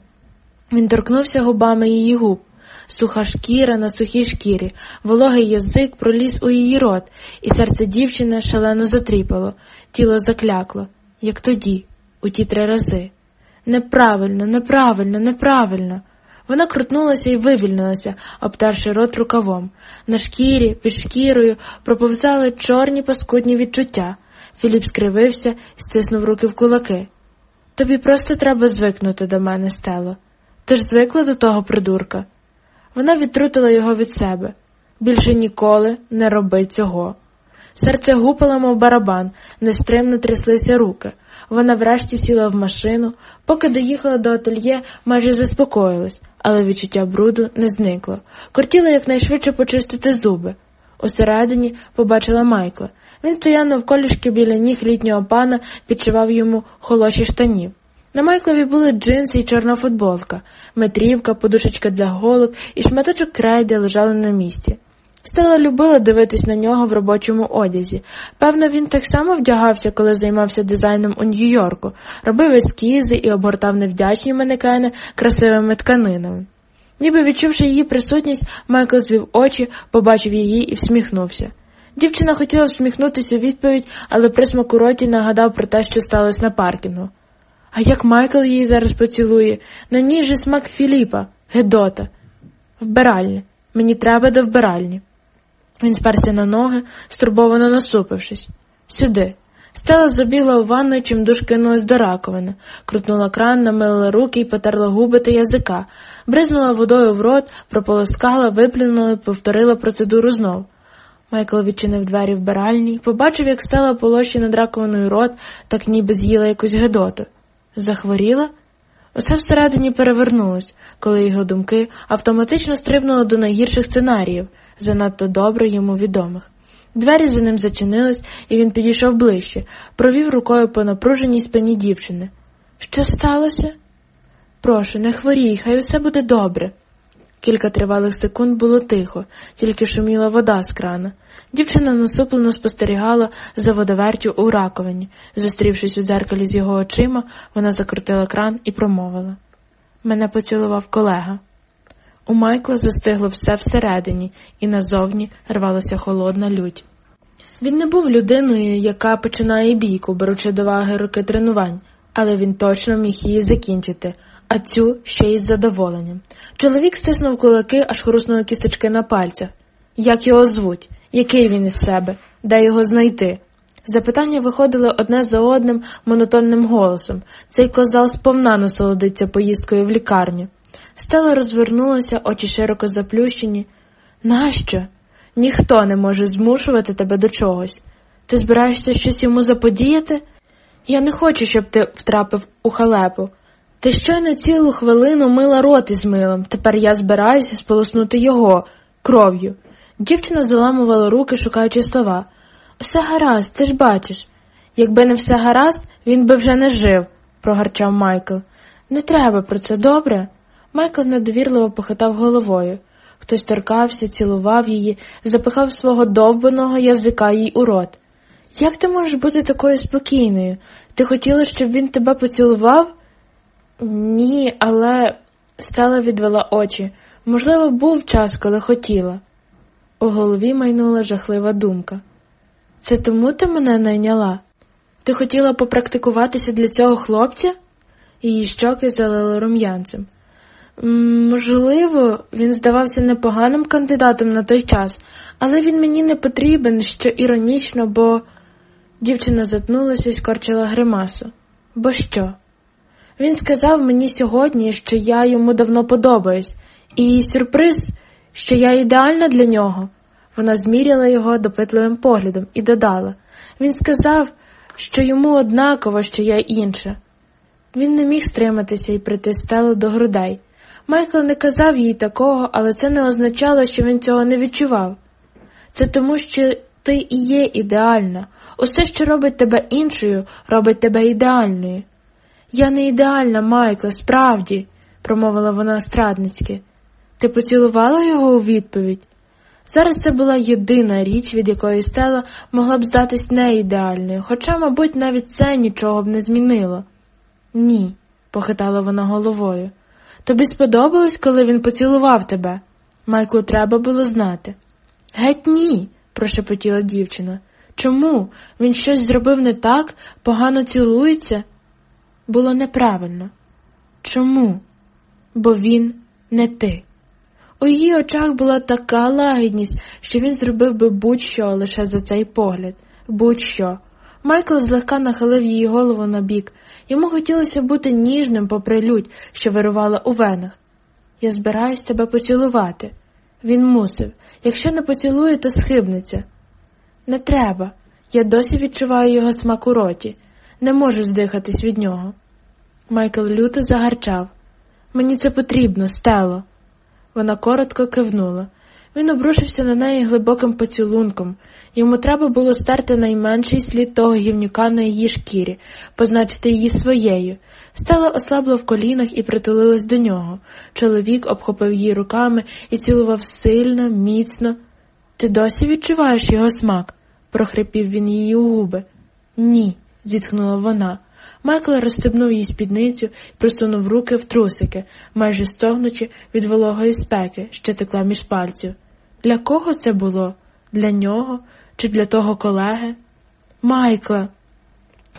Він торкнувся губами її губ. Суха шкіра на сухій шкірі, вологий язик проліз у її рот, і серце дівчини шалено затріпало, тіло заклякло, як тоді, у ті три рази. Неправильно, неправильно, неправильно. Вона крутнулася і вивільнилася, обтерши рот рукавом. На шкірі, під шкірою проповзали чорні паскудні відчуття. Філіп скривився стиснув руки в кулаки. Тобі просто треба звикнути до мене, Стело. Ти ж звикла до того придурка. Вона відтрутила його від себе. Більше ніколи не роби цього. Серце гупало, мов барабан, нестримно тряслися руки. Вона врешті сіла в машину, поки доїхала до ательє, майже заспокоїлась, але відчуття бруду не зникло. Кортіла якнайшвидше почистити зуби. Усередині побачила Майкла. Він стояв навколішки біля ніг літнього пана, підшивав йому холоші штанів. На Майклові були джинси і чорна футболка, метрівка, подушечка для голок і шматочок крейди лежали на місці. Стела любила дивитись на нього в робочому одязі. Певно, він так само вдягався, коли займався дизайном у Нью-Йорку, робив ескізи і обгортав невдячні манекени красивими тканинами. Ніби відчувши її присутність, Майкл звів очі, побачив її і всміхнувся. Дівчина хотіла всміхнутися у відповідь, але присмак у роті нагадав про те, що сталося на паркінгу. А як Майкл її зараз поцілує, на ній же смак Філіпа, Гедота. Вбиральня. Мені треба до вбиральні. Він сперся на ноги, стурбовано насупившись. Сюди. Стела забігла у ванну, чим душ кинулась до раковини, крутнула кран, намилила руки і потерла губи та язика, бризнула водою в рот, прополоскала, виплюнула і повторила процедуру знов. Майкл відчинив двері вбиральні, побачив, як стела полощі над раковиною рот, так ніби з'їла якусь гедоту. Захворіла? Усе всередині перевернулось, коли його думки автоматично стрибнули до найгірших сценаріїв, занадто добре йому відомих. Двері за ним зачинились, і він підійшов ближче, провів рукою по напруженій спині дівчини. Що сталося? Прошу, не хворій, хай усе буде добре. Кілька тривалих секунд було тихо, тільки шуміла вода з крана. Дівчина насуплено спостерігала за водовертю у раковині. Зустрівшись у дзеркалі з його очима, вона закрутила кран і промовила Мене поцілував колега. У Майкла застигло все всередині, і назовні рвалася холодна лють. Він не був людиною, яка починає бійку, беручи до ваги роки тренувань, але він точно міг її закінчити, а цю ще й з задоволенням. Чоловік стиснув кулаки, аж хруснули кісточки на пальцях. Як його звуть? Який він із себе? Де його знайти? Запитання виходили одне за одним монотонним голосом. Цей козал сповна насолодиться поїздкою в лікарню. Стела розвернулася, очі широко заплющені. Нащо? Ніхто не може змушувати тебе до чогось. Ти збираєшся щось йому заподіяти? Я не хочу, щоб ти втрапив у халепу. Ти щойно цілу хвилину мила рот із милом, тепер я збираюся сполоснути його кров'ю. Дівчина заламувала руки, шукаючи слова. Все гаразд, ти ж бачиш. Якби не все гаразд, він би вже не жив, прогарчав Майкл. Не треба про це добре. Майкл недовірливо похитав головою. Хтось торкався, цілував її, запихав свого довбаного язика їй у рот. Як ти можеш бути такою спокійною? Ти хотіла, щоб він тебе поцілував? Ні, але Стела відвела очі. Можливо, був час, коли хотіла. У голові майнула жахлива думка. Це тому ти мене найняла? Ти хотіла попрактикуватися для цього хлопця? Її щоки залили рум'янцем. Можливо, він здавався непоганим кандидатом на той час, але він мені не потрібен, що іронічно, бо дівчина затнулася і скорчила гримасу. Бо що? Він сказав мені сьогодні, що я йому давно подобаюсь, і сюрприз, що я ідеальна для нього. Вона зміряла його допитливим поглядом і додала він сказав, що йому однаково, що я інша. Він не міг стриматися і прийти до грудей. Майкл не казав їй такого, але це не означало, що він цього не відчував. Це тому, що ти і є ідеальна. Усе, що робить тебе іншою, робить тебе ідеальною. Я не ідеальна, Майкл, справді, промовила вона страдницьки. Ти поцілувала його у відповідь? Зараз це була єдина річ, від якої стела могла б здатись неідеальною, хоча, мабуть, навіть це нічого б не змінило. Ні, похитала вона головою. Тобі сподобалось, коли він поцілував тебе? Майклу треба було знати. Геть ні, прошепотіла дівчина. Чому? Він щось зробив не так, погано цілується? Було неправильно. Чому? Бо він не ти. У її очах була така лагідність, що він зробив би будь-що лише за цей погляд, будь-що. Майкл злегка нахилив її голову на бік. Йому хотілося бути ніжним попри лють, що вирувала у венах. Я збираюсь тебе поцілувати. Він мусив. Якщо не поцілує, то схибнеться. Не треба. Я досі відчуваю його смак у роті. Не можу здихатись від нього. Майкл люто загарчав. Мені це потрібно, стело. Вона коротко кивнула. Він обрушився на неї глибоким поцілунком. Йому треба було стерти найменший слід того гівнюка на її шкірі, позначити її своєю. Стела ослабла в колінах і притулилась до нього. Чоловік обхопив її руками і цілував сильно, міцно. Ти досі відчуваєш його смак? прохрипів він її у губи. Ні, зітхнула вона. Майкл розстебнув її спідницю просунув руки в трусики, майже стогнучи від вологої спеки, що текла між пальців. Для кого це було? Для нього чи для того колеги? Майкла.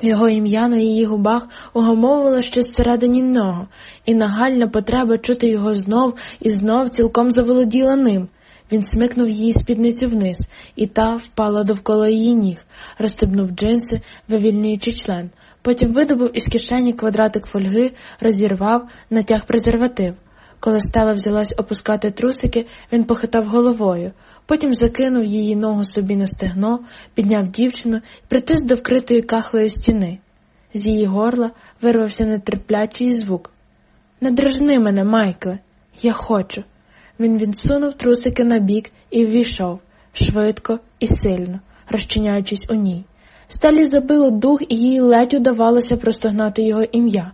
Його ім'я на її губах угамовувало щось всередині нього, і нагальна потреба чути його знов і знов цілком заволоділа ним. Він смикнув її спідницю вниз, і та впала довкола її ніг, розстебнув джинси, вивільнюючи член. Потім видобув із кишені квадратик фольги, розірвав, натяг презерватив. Коли стала взялась опускати трусики, він похитав головою, потім закинув її ногу собі на стегно, підняв дівчину і притис до вкритої кахлої стіни. З її горла вирвався нетерплячий звук. Не дражни мене, Майкле, я хочу. Він відсунув трусики на бік і ввійшов швидко і сильно, розчиняючись у ній. Сталі забило дух, і їй ледь удавалося простогнати його ім'я.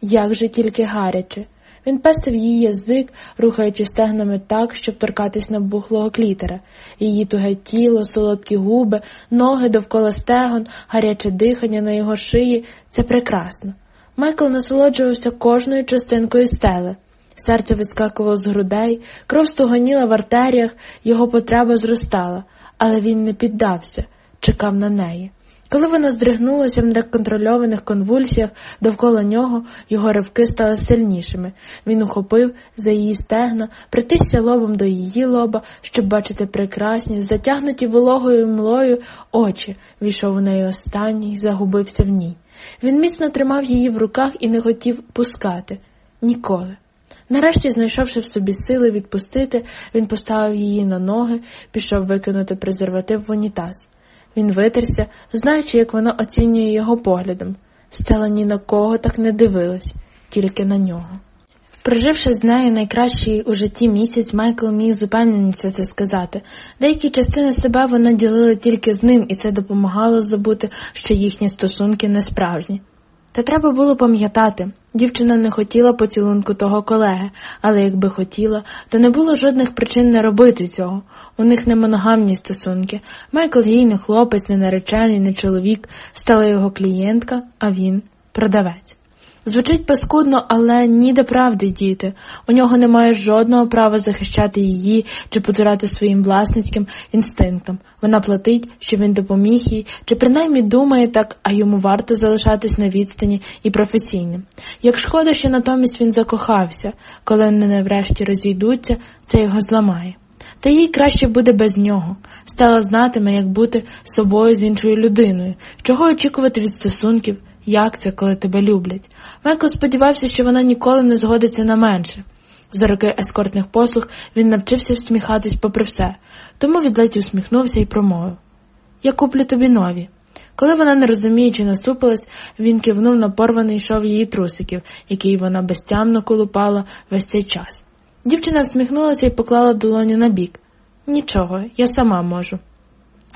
Як же тільки гаряче. Він пестив її язик, рухаючи стегнами так, щоб торкатись набухлого клітера, її туге тіло, солодкі губи, ноги довкола стегон, гаряче дихання на його шиї це прекрасно. Майкл насолоджувався кожною частинкою стели. Серце вискакувало з грудей, кров стуганіла в артеріях, його потреба зростала, але він не піддався, чекав на неї. Коли вона здригнулася в неконтрольованих конвульсіях довкола нього, його ривки стали сильнішими. Він ухопив за її стегна, притисся лобом до її лоба, щоб бачити прекрасні, затягнуті вологою млою очі, війшов у неї останній, загубився в ній. Він міцно тримав її в руках і не хотів пускати ніколи. Нарешті, знайшовши в собі сили відпустити, він поставив її на ноги, пішов викинути презерватив в унітаз. Він витерся, знаючи, як вона оцінює його поглядом. Стела ні на кого так не дивилась, тільки на нього. Проживши з нею найкращий у житті місяць, Майкл міг з упевненістю це сказати. Деякі частини себе вона ділила тільки з ним, і це допомагало забути, що їхні стосунки не справжні. Та треба було пам'ятати, дівчина не хотіла поцілунку того колеги, але якби хотіла, то не було жодних причин не робити цього. У них не моногамні стосунки. Майкл їй не хлопець, не наречений, не чоловік, стала його клієнтка, а він продавець. Звучить паскудно, але ніде правди діти. У нього немає жодного права захищати її чи потурати своїм власницьким інстинктом. Вона платить, що він допоміг їй, чи принаймні думає так, а йому варто залишатись на відстані і професійним. Як шкода, що натомість він закохався, коли вони врешті розійдуться, це його зламає. Та їй краще буде без нього. Стала знатиме, як бути собою з іншою людиною, чого очікувати від стосунків. Як це, коли тебе люблять? Майкл сподівався, що вона ніколи не згодиться на менше. За роки ескортних послуг він навчився всміхатись попри все, тому відледь усміхнувся і промовив Я куплю тобі нові. Коли вона, не розуміючи, насупилась, він кивнув на порваний шов її трусиків, який вона безтямно колупала весь цей час. Дівчина всміхнулася і поклала долоню на бік. Нічого, я сама можу.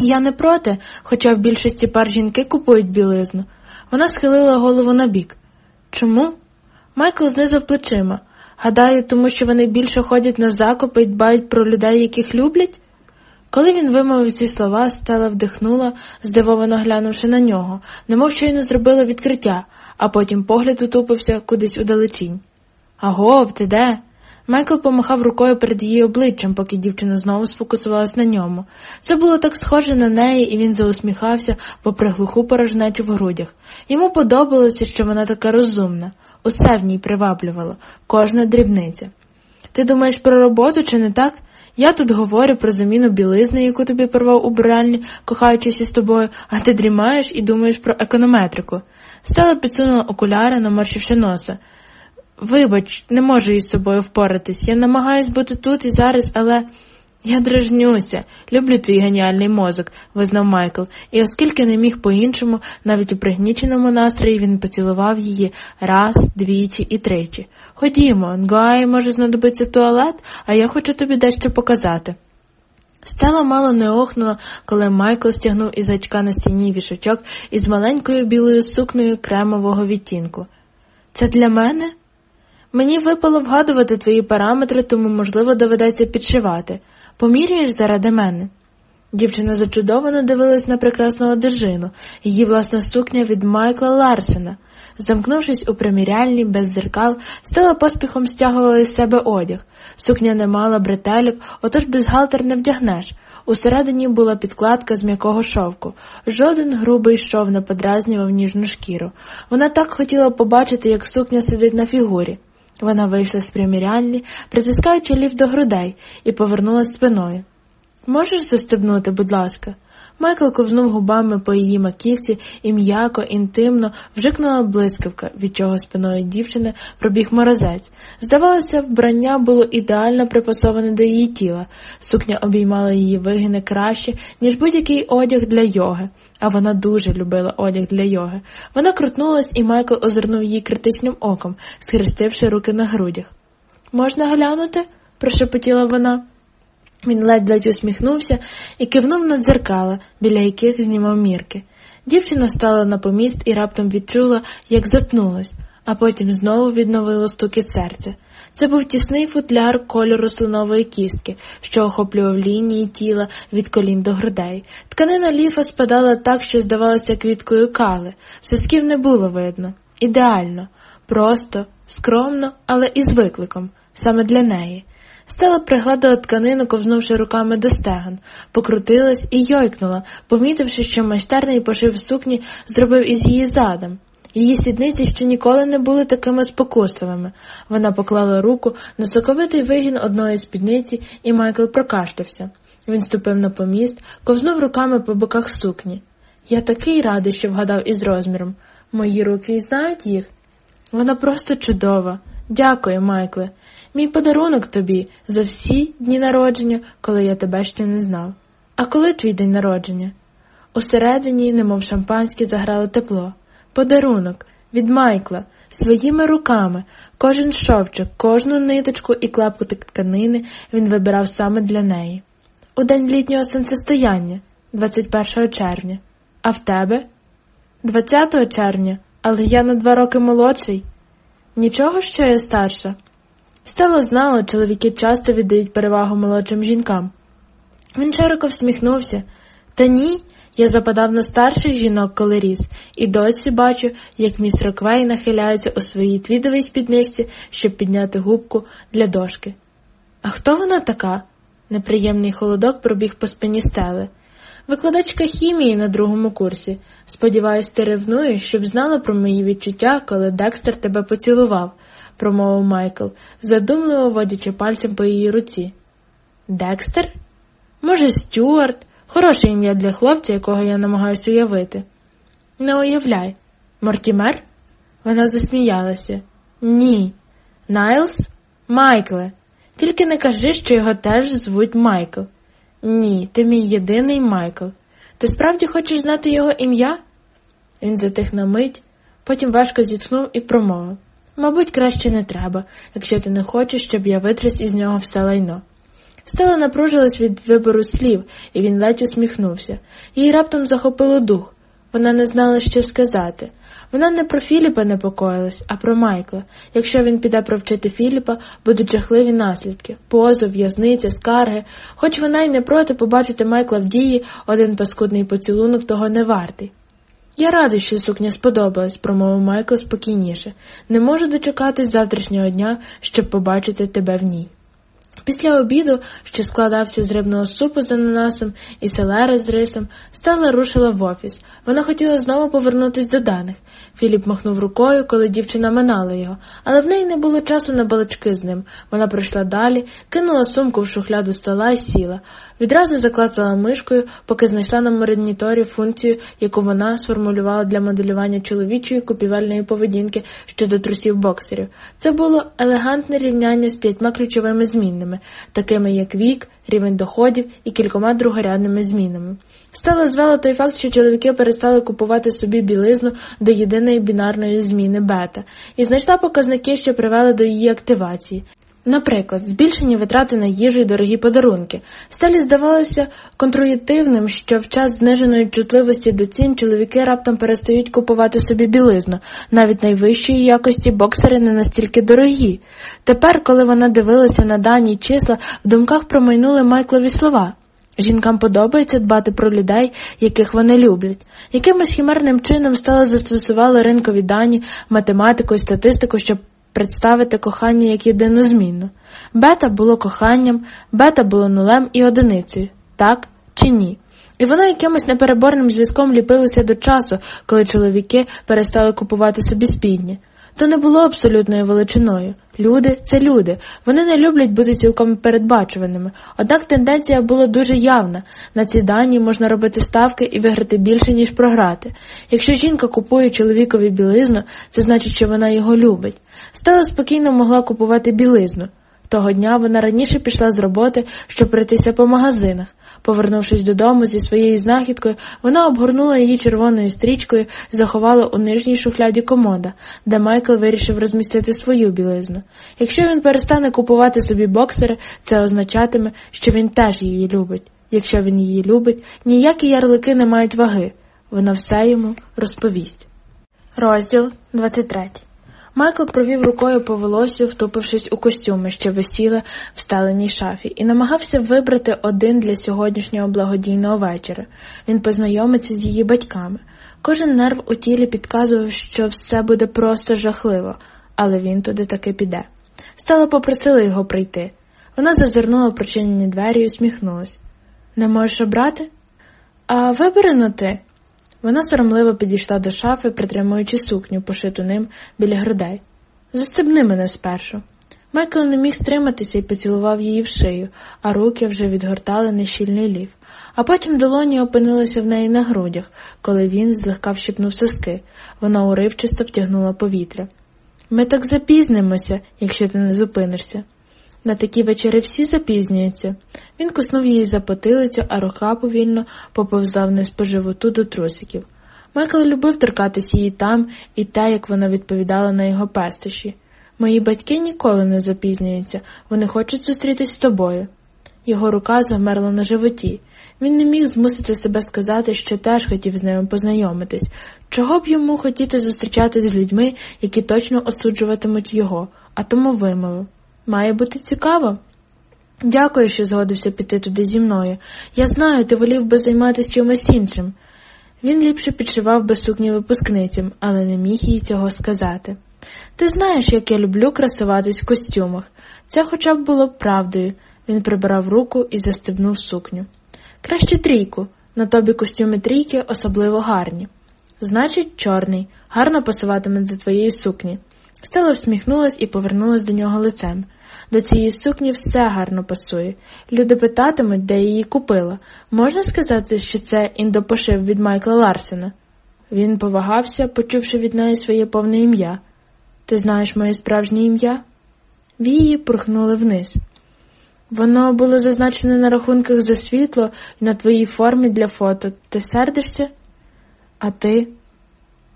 Я не проти, хоча в більшості пар жінки купують білизну. Вона схилила голову на бік. Чому? Майкл знизав плечима. Гадаю, тому що вони більше ходять на закопи і дбають про людей, яких люблять? Коли він вимовив ці слова, стала вдихнула, здивовано глянувши на нього, немов щойно зробила відкриття, а потім погляд утупився кудись удалечінь. Агов, ти де? Майкл помахав рукою перед її обличчям, поки дівчина знову сфокусувалась на ньому. Це було так схоже на неї, і він заусміхався, попри глуху порожнечу в грудях. Йому подобалося, що вона така розумна, усе в ній приваблювало, кожна дрібниця. Ти думаєш про роботу чи не так? Я тут говорю про заміну білизни, яку тобі порвав у буральні, кохаючись із тобою, а ти дрімаєш і думаєш про економетрику. Стала підсунула окуляри, наморщивши носа. Вибач, не можу із собою впоратись. Я намагаюсь бути тут і зараз, але. Я дражнюся, люблю твій геніальний мозок, визнав Майкл, і оскільки не міг по-іншому, навіть у пригніченому настрої він поцілував її раз, двічі і тричі. Ходімо, Нгуаї може знадобиться туалет, а я хочу тобі дещо показати. Стела мало не охнула, коли Майкл стягнув із гачка на стіні вішачок із маленькою білою сукнею кремового відтінку. Це для мене? Мені випало вгадувати твої параметри, тому, можливо, доведеться підшивати. Помірюєш заради мене? Дівчина зачудовано дивилась на прекрасну одежину, її власна сукня від Майкла Ларсена. Замкнувшись у приміряльні без дзеркал, стела поспіхом стягувала із себе одяг. Сукня не мала бретелів, отож бюстгальтер не вдягнеш. Усередині була підкладка з м'якого шовку. Жоден грубий шов не подразнював ніжну шкіру. Вона так хотіла побачити, як сукня сидить на фігурі. Вона вийшла з приміряльні, притискаючи ліфт до грудей, і повернулася спиною. Можеш застебнути, будь ласка? Майкл ковзнув губами по її маківці і м'яко, інтимно вжикнула блискавка, від чого спиною дівчини пробіг морозець. Здавалося, вбрання було ідеально припасоване до її тіла, сукня обіймала її вигини краще, ніж будь-який одяг для йоги, а вона дуже любила одяг для йоги. Вона крутнулась, і Майкл озирнув її критичним оком, схрестивши руки на грудях. Можна глянути? прошепотіла вона. Він ледь-ледь усміхнувся і кивнув на дзеркала, біля яких знімав мірки. Дівчина стала на поміст і раптом відчула, як затнулась, а потім знову відновило стукіт серця. Це був тісний футляр кольору слонової кістки, що охоплював лінії тіла від колін до грудей. Тканина ліфа спадала так, що здавалося квіткою кали. Сосків не було видно. Ідеально, просто, скромно, але із викликом, саме для неї. Стела пригладила тканину, ковзнувши руками до стегон, покрутилась і йойкнула, помітивши, що майстерний пошив сукні зробив із її задом. Її сідниці ще ніколи не були такими спокусливими. Вона поклала руку на соковитий вигін одної спідниці, і Майкл прокашлявся. Він ступив на поміст, ковзнув руками по боках сукні. Я такий радий, що вгадав із розміром. Мої руки і знають їх. Вона просто чудова. Дякую, Майкле. Мій подарунок тобі за всі дні народження, коли я тебе ще не знав. А коли твій день народження? Усередині, немов шампанське, заграло тепло. Подарунок від Майкла, своїми руками, кожен шовчик, кожну ниточку і клапку тканини він вибирав саме для неї. У день літнього сонцестояння, 21 червня. А в тебе? 20 червня, але я на два роки молодший. Нічого, що я старша. Стелла знала, чоловіки часто віддають перевагу молодшим жінкам. Він широко всміхнувся. Та ні, я западав на старших жінок, коли ріс, і досі бачу, як міс Роквей нахиляється у своїй твідовій спідниці, щоб підняти губку для дошки. А хто вона така? Неприємний холодок пробіг по спині Стелли. Викладачка хімії на другому курсі. Сподіваюсь, ти ревнуєш, щоб знала про мої відчуття, коли Декстер тебе поцілував промовив Майкл, задумливо водячи пальцем по її руці. Декстер? Може, Стюарт, хороше ім'я для хлопця, якого я намагаюся уявити. Не уявляй, Мортімер? Вона засміялася. Ні. Найлс? Майкле. Тільки не кажи, що його теж звуть Майкл. Ні, ти мій єдиний Майкл. Ти справді хочеш знати його ім'я? Він затих на мить, потім важко зітхнув і промовив. Мабуть, краще не треба, якщо ти не хочеш, щоб я витряс із нього все лайно. Стела напружилась від вибору слів, і він ледь усміхнувся. Їй раптом захопило дух. Вона не знала, що сказати. Вона не про Філіпа непокоїлась, а про Майкла. Якщо він піде провчити Філіпа, будуть жахливі наслідки позов, в'язниця, скарги. Хоч вона й не проти побачити Майкла в дії, один паскудний поцілунок того не вартий. Я радий, що сукня сподобалась, промовив Майкл спокійніше. Не можу дочекатись завтрашнього дня, щоб побачити тебе в ній. Після обіду, що складався з рибного супу з ананасом і селери з рисом, Стелла рушила в офіс. Вона хотіла знову повернутися до даних. Філіп махнув рукою, коли дівчина минала його, але в неї не було часу на балачки з ним. Вона пройшла далі, кинула сумку в шухляду стола і сіла. Відразу заклацала мишкою, поки знайшла на моніторі функцію, яку вона сформулювала для моделювання чоловічої купівельної поведінки щодо трусів боксерів. Це було елегантне рівняння з п'ятьма ключовими змінними, такими як вік, рівень доходів і кількома другорядними змінами. Стала звела той факт, що чоловіки перестали купувати собі білизну до єдиної бінарної зміни бета, і знайшла показники, що привели до її активації. Наприклад, збільшені витрати на їжу і дорогі подарунки. Стелі здавалося контруїтивним, що в час зниженої чутливості до цін чоловіки раптом перестають купувати собі білизну, навіть найвищої якості боксери не настільки дорогі. Тепер, коли вона дивилася на дані числа, в думках промайнули Майклові слова. Жінкам подобається дбати про людей, яких вони люблять. Якимось хімерним чином стало застосували ринкові дані, математику і статистику, щоб представити кохання як єдину змінну. Бета було коханням, бета було нулем і одиницею, так чи ні. І воно якимось непереборним зв'язком ліпилося до часу, коли чоловіки перестали купувати собі спідні. То не було абсолютною величиною. Люди це люди. Вони не люблять бути цілком передбачуваними. Однак тенденція була дуже явна. На ці дані можна робити ставки і виграти більше, ніж програти. Якщо жінка купує чоловікові білизну, це значить, що вона його любить. Стала спокійно могла купувати білизну. Того дня вона раніше пішла з роботи, щоб пройтися по магазинах. Повернувшись додому зі своєю знахідкою, вона обгорнула її червоною стрічкою заховала у нижній шухляді комода, де Майкл вирішив розмістити свою білизну. Якщо він перестане купувати собі боксери, це означатиме, що він теж її любить. Якщо він її любить, ніякі ярлики не мають ваги. Вона все йому розповість. Розділ 23 Майкл провів рукою по волосю, втупившись у костюми, що висіли в сталеній шафі, і намагався вибрати один для сьогоднішнього благодійного вечора. Він познайомиться з її батьками. Кожен нерв у тілі підказував, що все буде просто жахливо, але він туди таки піде. Стала попросила його прийти. Вона зазирнула прочинені двері і усміхнулась. Не можеш обрати? А вибери на ти. Вона соромливо підійшла до шафи, притримуючи сукню, пошиту ним біля грудей. Застебни мене спершу. Майкл не міг стриматися і поцілував її в шию, а руки вже відгортали нещільний лів. А потім долоні опинилися в неї на грудях, коли він злегка вщипнув соски. Вона уривчисто втягнула повітря. Ми так запізнимося, якщо ти не зупинишся. На такі вечори всі запізнюються. Він куснув її за потилицю, а рука повільно поповзав вниз по животу до трусиків. Майкл любив торкатись її там і те, як вона відповідала на його пестощі. Мої батьки ніколи не запізнюються, вони хочуть зустрітись з тобою. Його рука замерла на животі. Він не міг змусити себе сказати, що теж хотів з ними познайомитись. Чого б йому хотіти зустрічатись з людьми, які точно осуджуватимуть його, а тому вимовив. Має бути цікаво. Дякую, що згодився піти туди зі мною. Я знаю, ти волів би займатися чимось іншим. Він ліпше підшивав би сукні випускницям, але не міг їй цього сказати. Ти знаєш, як я люблю красуватись в костюмах. Це хоча б було б правдою. Він прибрав руку і застебнув сукню. Краще трійку. На тобі костюми трійки особливо гарні. Значить, чорний, гарно пасуватиме до твоєї сукні. Стела всміхнулась і повернулась до нього лицем. До цієї сукні все гарно пасує. Люди питатимуть, де її купила. Можна сказати, що це індопошив від Майкла Ларсена? Він повагався, почувши від неї своє повне ім'я. Ти знаєш моє справжнє ім'я? Вії пурхнули вниз. Воно було зазначене на рахунках за світло і на твоїй формі для фото. Ти сердишся? А ти?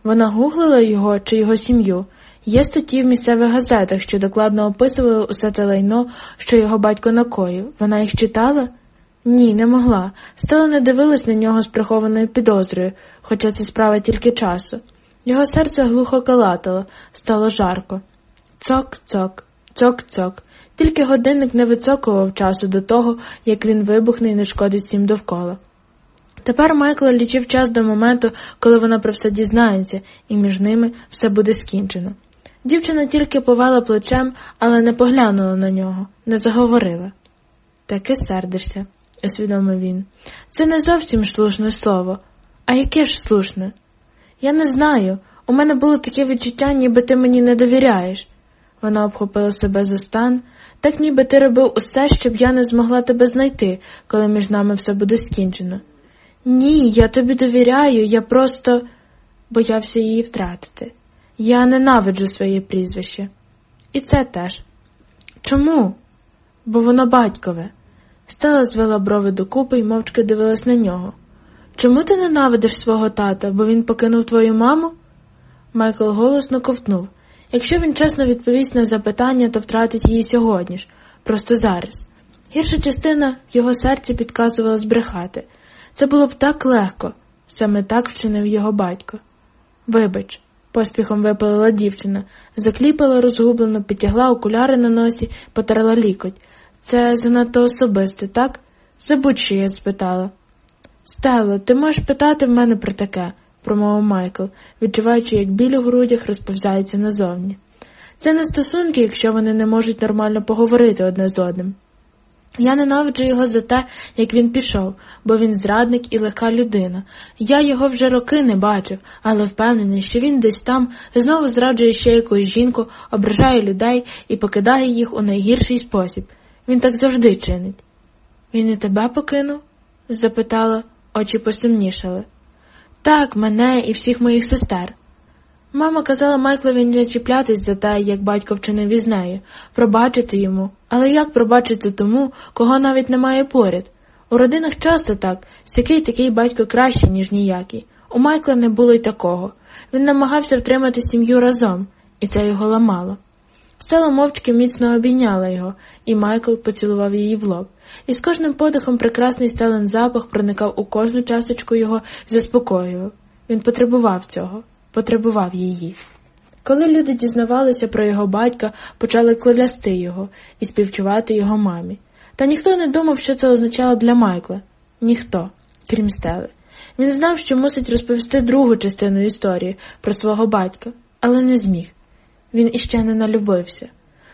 Вона гуглила його чи його сім'ю. Є статті в місцевих газетах, що докладно описували усе те лайно, що його батько накоїв. Вона їх читала? Ні, не могла. Стала не дивилась на нього з прихованою підозрою, хоча це справа тільки часу. Його серце глухо калатало, стало жарко. Цок-цок, цок-цок. Тільки годинник не вицокував часу до того, як він вибухне і не шкодить всім довкола. Тепер Майкл лічив час до моменту, коли вона про все дізнається, і між ними все буде скінчено. Дівчина тільки повела плечем, але не поглянула на нього, не заговорила. Таки сердишся, усвідомив він. Це не зовсім слушне слово. А яке ж слушне? Я не знаю. У мене було таке відчуття, ніби ти мені не довіряєш. Вона обхопила себе за стан, так ніби ти робив усе, щоб я не змогла тебе знайти, коли між нами все буде скінчено. Ні, я тобі довіряю, я просто боявся її втратити. Я ненавиджу своє прізвище. І це теж. Чому? Бо воно батькове. Стела звела брови докупи і мовчки дивилась на нього. Чому ти ненавидиш свого тата, бо він покинув твою маму? Майкл голосно ковтнув. Якщо він чесно відповість на запитання, то втратить її сьогодні ж, просто зараз. Гірша частина в його серці підказувала збрехати. Це було б так легко, саме так вчинив його батько. Вибач, поспіхом випалила дівчина, закліпала розгублено, підтягла окуляри на носі, потерла лікоть. Це занадто особисте, так? Забудь, що я спитала. Стело, ти можеш питати в мене про таке, промовив Майкл, відчуваючи, як біль у грудях розповзається назовні. Це не стосунки, якщо вони не можуть нормально поговорити одне з одним. Я ненавиджу його за те, як він пішов, бо він зрадник і легка людина. Я його вже роки не бачив, але впевнений, що він десь там знову зраджує ще якусь жінку, ображає людей і покидає їх у найгірший спосіб. Він так завжди чинить. Він і тебе покинув? запитала, очі посумнішали. Так, мене і всіх моїх сестер. Мама казала Майклові не чіплятись за те, як батько вчинив із нею, пробачити йому, але як пробачити тому, кого навіть немає поряд? У родинах часто так, сякий такий батько краще, ніж ніякий. У Майкла не було й такого. Він намагався втримати сім'ю разом, і це його ламало. Стела мовчки міцно обійняла його, і Майкл поцілував її в лоб. І з кожним подихом прекрасний стелен запах проникав у кожну часточку його заспокоював. Він потребував цього, потребував її. Коли люди дізнавалися про його батька, почали клясти його і співчувати його мамі. Та ніхто не думав, що це означало для Майкла. Ніхто, крім стели. Він знав, що мусить розповісти другу частину історії про свого батька, але не зміг. Він іще не налюбився.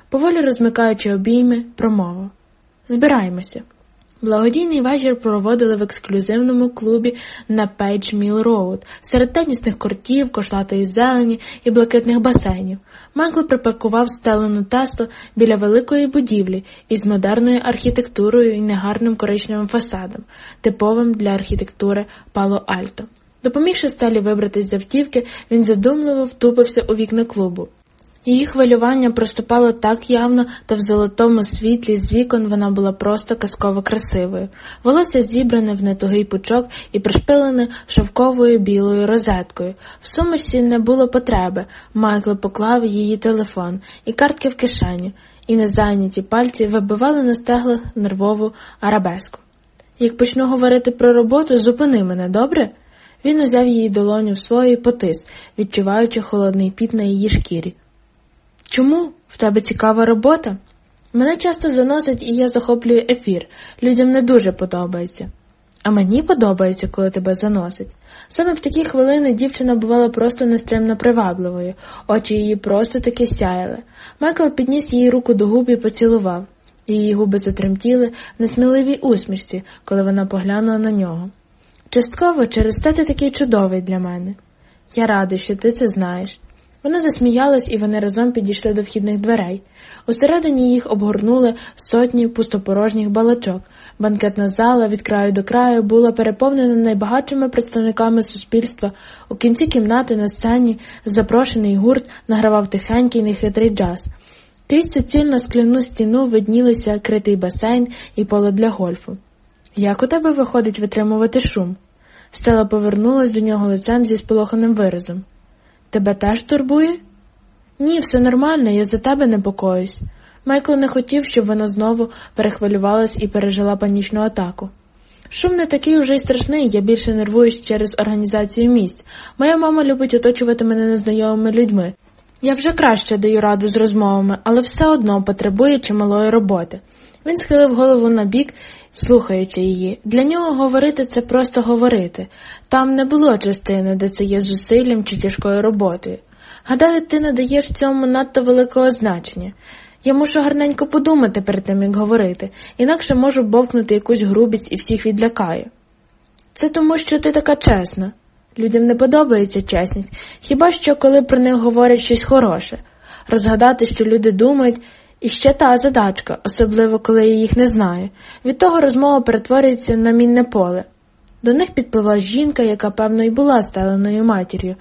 Поволі розмикаючи обійми, промовив Збираємося. Благодійний вечір проводили в ексклюзивному клубі на Пейдж Міл Роуд серед тенісних кортів, кошлатої зелені і блакитних басейнів. Майкл припаркував Стеллину Теслу біля великої будівлі із модерною архітектурою і негарним коричневим фасадом, типовим для архітектури Пало Альто. Допомігши Стеллі вибратись з автівки, він задумливо втупився у вікна клубу. Її хвилювання проступало так явно, та в золотому світлі з вікон вона була просто казково красивою. Волосся зібране в нетугий пучок і пришпилене шовковою білою розеткою. В сумочці не було потреби. Майкл поклав її телефон і картки в кишеню, і незайняті пальці вибивали на стеглах нервову арабеску. Як почну говорити про роботу, зупини мене, добре? Він узяв її долоню в свою потис, відчуваючи холодний піт на її шкірі. Чому в тебе цікава робота? Мене часто заносить і я захоплюю ефір. Людям не дуже подобається. А мені подобається, коли тебе заносить. Саме в такі хвилини дівчина бувала просто нестримно привабливою, очі її просто таки сяяли. Майкл підніс її руку до губ і поцілував. Її губи затремтіли в несміливій усмішці, коли вона поглянула на нього. Частково через те ти такий чудовий для мене. Я радий, що ти це знаєш. Вона засміялась, і вони разом підійшли до вхідних дверей. Усередині їх обгорнули сотні пустопорожніх балачок. Банкетна зала від краю до краю була переповнена найбагатшими представниками суспільства. У кінці кімнати на сцені запрошений гурт награвав тихенький нехитрий джаз. Крізь суцільну скляну стіну виднілися критий басейн і поле для гольфу. Як у тебе виходить витримувати шум? Стела повернулась до нього лицем зі сполоханим виразом. Тебе теж турбує? Ні, все нормально, я за тебе непокоюсь. Майкл не хотів, щоб вона знову перехвилювалась і пережила панічну атаку. Шум не такий уже й страшний, я більше нервуюсь через організацію місць. Моя мама любить оточувати мене незнайомими людьми. Я вже краще даю раду з розмовами, але все одно потребує чималої роботи. Він схилив голову на бік, слухаючи її. Для нього говорити це просто говорити. Там не було частини, де це є зусиллям чи тяжкою роботою. Гадаю, ти не даєш цьому надто великого значення. Я мушу гарненько подумати перед тим, як говорити, інакше можу бовкнути якусь грубість і всіх відлякаю. Це тому, що ти така чесна. Людям не подобається чесність, хіба що коли про них говорять щось хороше, розгадати, що люди думають, і ще та задачка, особливо коли я їх не знаю. Від того розмова перетворюється на мінне поле. До них підпливла жінка, яка, певно, і була стеленою матір'ю,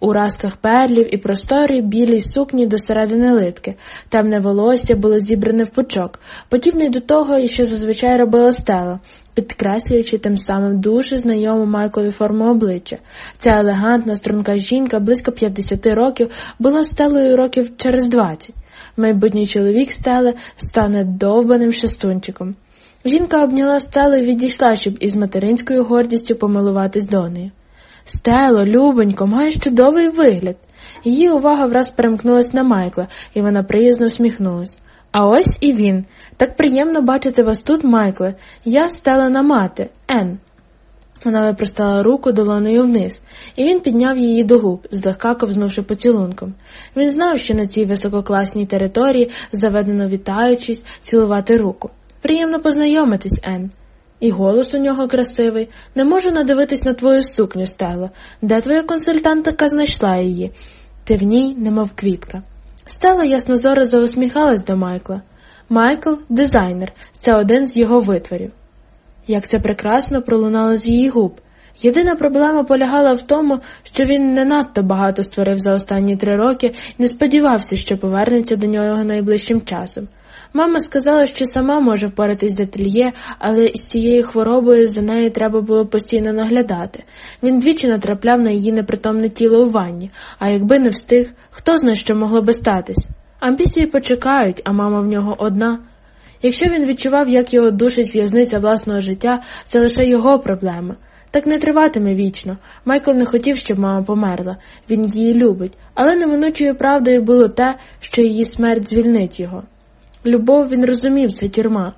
у разках перлів і просторі білій сукні до середини литки, темне волосся було зібране в пучок, подібний до того, що зазвичай робила стела, підкреслюючи тим самим дуже знайому Майклові форму обличчя. Ця елегантна, струнка жінка близько 50 років була стелою років через 20. Майбутній чоловік стели стане довбаним шестунчиком. Жінка обняла стелу і відійшла, щоб із материнською гордістю помилуватись донею. Стело, любонько, маєш чудовий вигляд. Її увага враз перемкнулась на Майкла, і вона приязно всміхнулась. А ось і він. Так приємно бачити вас тут, Майкле. Я стелена мати, Ен. Вона випростала руку долоною вниз, і він підняв її до губ, злегка ковзнувши поцілунком. Він знав, що на цій висококласній території заведено вітаючись, цілувати руку. Приємно познайомитись, Ен. І голос у нього красивий. Не можу надивитись на твою сукню, Стело. Де твоя консультантка знайшла її? Ти в ній, немов квітка. Стела яснозоро заусміхалась до Майкла. Майкл дизайнер, це один з його витворів. Як це прекрасно пролунало з її губ. Єдина проблема полягала в тому, що він не надто багато створив за останні три роки і не сподівався, що повернеться до нього найближчим часом. Мама сказала, що сама може впоратись з ательє, але з цією хворобою за нею треба було постійно наглядати. Він двічі натрапляв на її непритомне тіло у ванні, а якби не встиг, хто знає, що могло би статись. Амбіції почекають, а мама в нього одна. Якщо він відчував, як його душить в'язниця власного життя, це лише його проблема. Так не триватиме вічно. Майкл не хотів, щоб мама померла. Він її любить, але неминучою правдою було те, що її смерть звільнить його. Любов він розумів, це тюрма.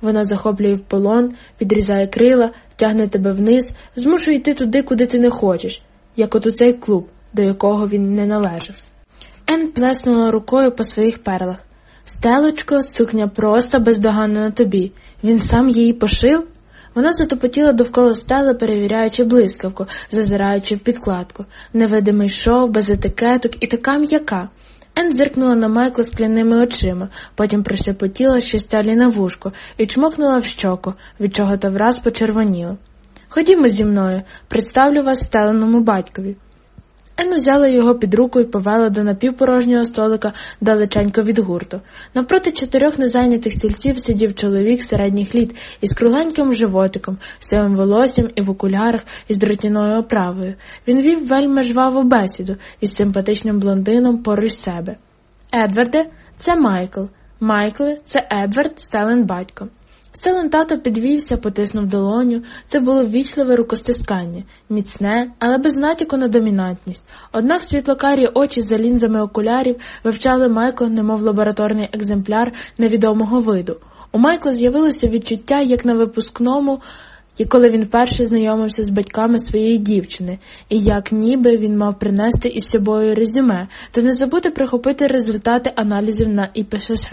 Вона захоплює в полон, відрізає крила, тягне тебе вниз, змушує йти туди, куди ти не хочеш, як от у цей клуб, до якого він не належав. Ен плеснула рукою по своїх перлах. Стелочко, сукня просто бездоганна на тобі. Він сам її пошив? Вона затопотіла довкола стели, перевіряючи блискавку, зазираючи в підкладку. Невидимий шов, без етикеток і така м'яка. Ен зиркнула на Майкла скляними очима, потім прошепотіла щось сталі на вушку і чмокнула в щоку, від чого та враз почервоніло. Ходімо зі мною, представлю вас стеленому батькові. Ен взяла його під руку і повела до напівпорожнього столика далеченько від гурту. Напроти чотирьох незайнятих стільців сидів чоловік середніх літ із кругленьким животиком, сивим волоссям і в окулярах із дротяною оправою. Він вів вельми жваву бесіду із симпатичним блондином поруч себе. Едварде, це Майкл. Майкле, це Едвард, Стелен батько. Стелен тато підвівся, потиснув долоню. Це було ввічливе рукостискання, міцне, але без натяку на домінантність. Однак світлокарі очі за лінзами окулярів вивчали Майкла, немов лабораторний екземпляр невідомого виду. У Майкла з'явилося відчуття, як на випускному, коли він вперше знайомився з батьками своєї дівчини, і як ніби він мав принести із собою резюме та не забути прихопити результати аналізів на ІПШШ.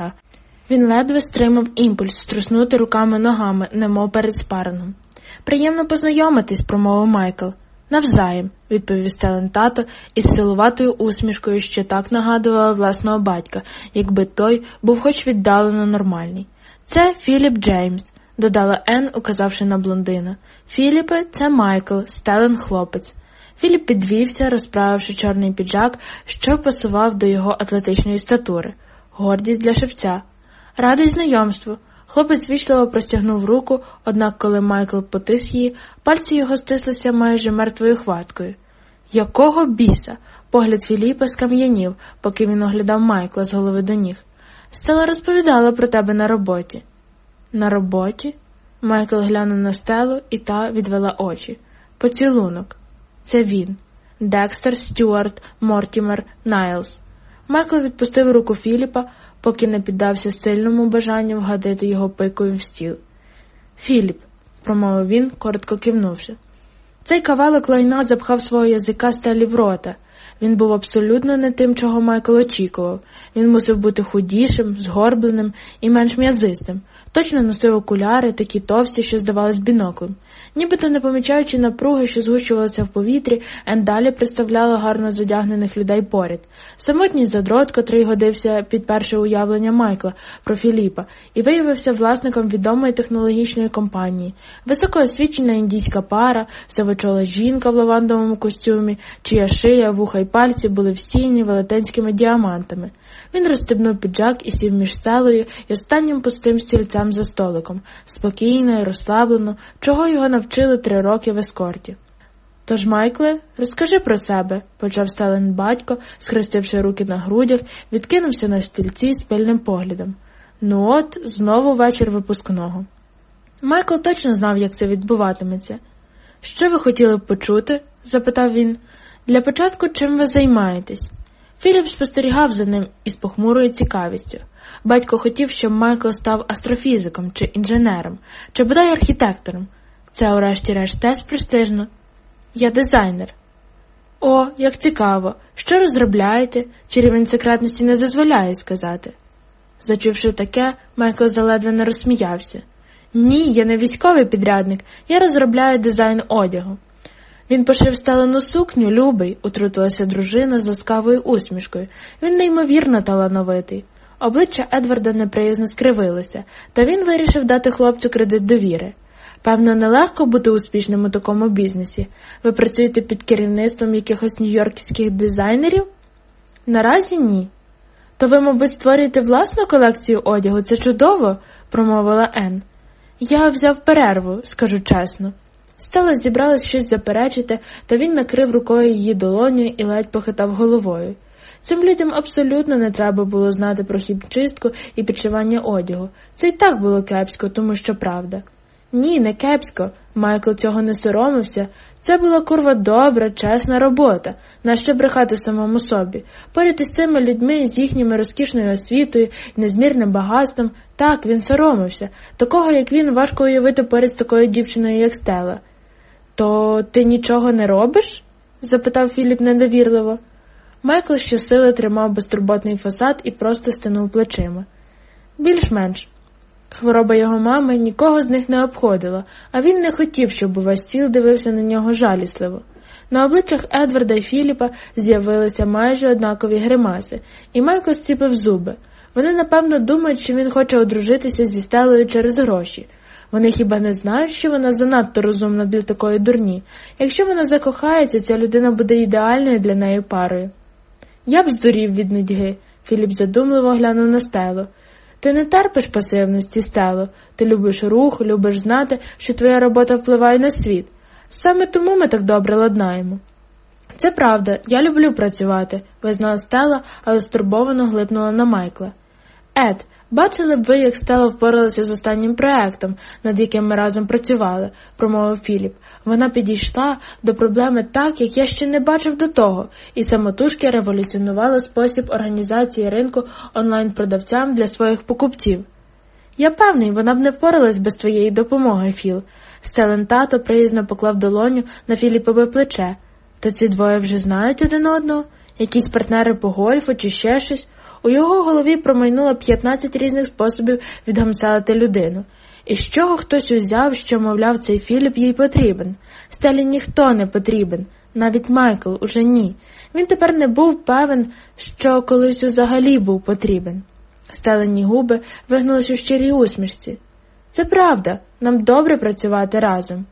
Він ледве стримав імпульс струснути руками ногами, немов перед спарингом. Приємно познайомитись, промовив Майкл. Навзаєм, відповів Стелен тато із силуватою усмішкою, що так нагадувала власного батька, якби той був хоч віддалено нормальний. Це Філіп Джеймс, додала Ен, указавши на блондина. Філіпе, це Майкл, Стелен хлопець. Філіп підвівся, розправивши чорний піджак, що пасував до його атлетичної статури. Гордість для шевця. Радий знайомству. Хлопець вічливо простягнув руку, однак, коли Майкл потис її, пальці його стислися майже мертвою хваткою. Якого біса? Погляд Філіпа скам'янів, поки він оглядав Майкла з голови до ніг. Стела розповідала про тебе на роботі. На роботі? Майкл глянув на стелу, і та відвела очі. Поцілунок. Це він. Декстер, Стюарт, Мортімер, Найлз. Майкл відпустив руку Філіпа, поки не піддався сильному бажанню вгадати його пикою в стіл. Філіп, промовив він, коротко кивнувши. Цей кавалок лайна запхав свого язика стелі в рота. Він був абсолютно не тим, чого Майкл очікував. Він мусив бути худішим, згорбленим і менш м'язистим. Точно носив окуляри, такі товсті, що здавались біноклем. Нібито не помічаючи напруги, що згущувалися в повітрі, Ен далі представляла гарно задягнених людей поряд. Самотній задрот, котрий годився під перше уявлення Майкла про Філіпа, і виявився власником відомої технологічної компанії, високоосвічена індійська пара, сивочола жінка в лавандовому костюмі, чия шия, вуха й пальці були всіяні велетенськими діамантами. Він розстебнув піджак і сів між стелею і останнім пустим стільцем за столиком, спокійно і розслаблено, чого його навчили три роки в ескорті. Тож, Майкле, розкажи про себе, почав Сталин батько, схрестивши руки на грудях, відкинувся на стільці з пильним поглядом. Ну от, знову вечір випускного. Майкл точно знав, як це відбуватиметься. Що ви хотіли б почути? запитав він. Для початку чим ви займаєтесь? Філіп спостерігав за ним із похмурою цікавістю. Батько хотів, щоб Майкл став астрофізиком чи інженером, чи бодай архітектором. Це, урешті-решт, теж престижно. Я дизайнер. О, як цікаво. Що розробляєте? Чи рівень секретності не дозволяє сказати? Зачувши таке, Майкл заледве не розсміявся. Ні, я не військовий підрядник, я розробляю дизайн одягу. Він пошив стелену сукню, любий, утрутилася дружина з ласкавою усмішкою. Він неймовірно талановитий. Обличчя Едварда неприязно скривилося, та він вирішив дати хлопцю кредит довіри. Певно, нелегко бути успішним у такому бізнесі. Ви працюєте під керівництвом якихось нью-йоркських дизайнерів? Наразі ні. То ви, мабуть, створюєте власну колекцію одягу, це чудово, промовила Ен. Я взяв перерву, скажу чесно. Стала зібралась щось заперечити, та він накрив рукою її долоню і ледь похитав головою. Цим людям абсолютно не треба було знати про хімчистку і підшивання одягу. Це й так було кепсько, тому що правда. Ні, не кепсько. Майкл цього не соромився. Це була курва добра, чесна робота, нащо брехати самому собі. Поряд із цими людьми з їхніми розкішною освітою незмірним багатством, так, він соромився. Такого, як він, важко уявити поряд з такою дівчиною, як Стела. То ти нічого не робиш? запитав Філіп недовірливо. Майкл щосили тримав безтурботний фасад і просто стинув плечима. Більш-менш. Хвороба його мами нікого з них не обходила, а він не хотів, щоб увесь стіл дивився на нього жалісливо. На обличчях Едварда і Філіпа з'явилися майже однакові гримаси, і Майкл зціпив зуби. Вони, напевно, думають, що він хоче одружитися зі стелею через гроші. Вони хіба не знають, що вона занадто розумна для такої дурні? Якщо вона закохається, ця людина буде ідеальною для неї парою. Я б здурів від нудьги, Філіп задумливо глянув на стелу. Ти не терпиш пасивності, стело, ти любиш рух, любиш знати, що твоя робота впливає на світ. Саме тому ми так добре ладнаємо. Це правда, я люблю працювати, визнала Стела, але стурбовано глипнула на Майкла. Ед, бачили б ви, як Стела впоралася з останнім проектом, над яким ми разом працювали, промовив Філіп. Вона підійшла до проблеми так, як я ще не бачив до того, і самотужки революціонувала спосіб організації ринку онлайн-продавцям для своїх покупців. Я певний, вона б не впоралась без твоєї допомоги, Філ. Стелен тато приязно поклав долоню на Філіпове плече. То ці двоє вже знають один одного, якісь партнери по гольфу чи ще щось. У його голові промайнуло 15 різних способів відгамселити людину. І з чого хтось узяв, що, мовляв, цей Філіп їй потрібен. Стелі ніхто не потрібен, навіть Майкл уже ні. Він тепер не був певен, що колись взагалі був потрібен. Стелені губи вигнулись у щирій усмішці. Це правда, нам добре працювати разом.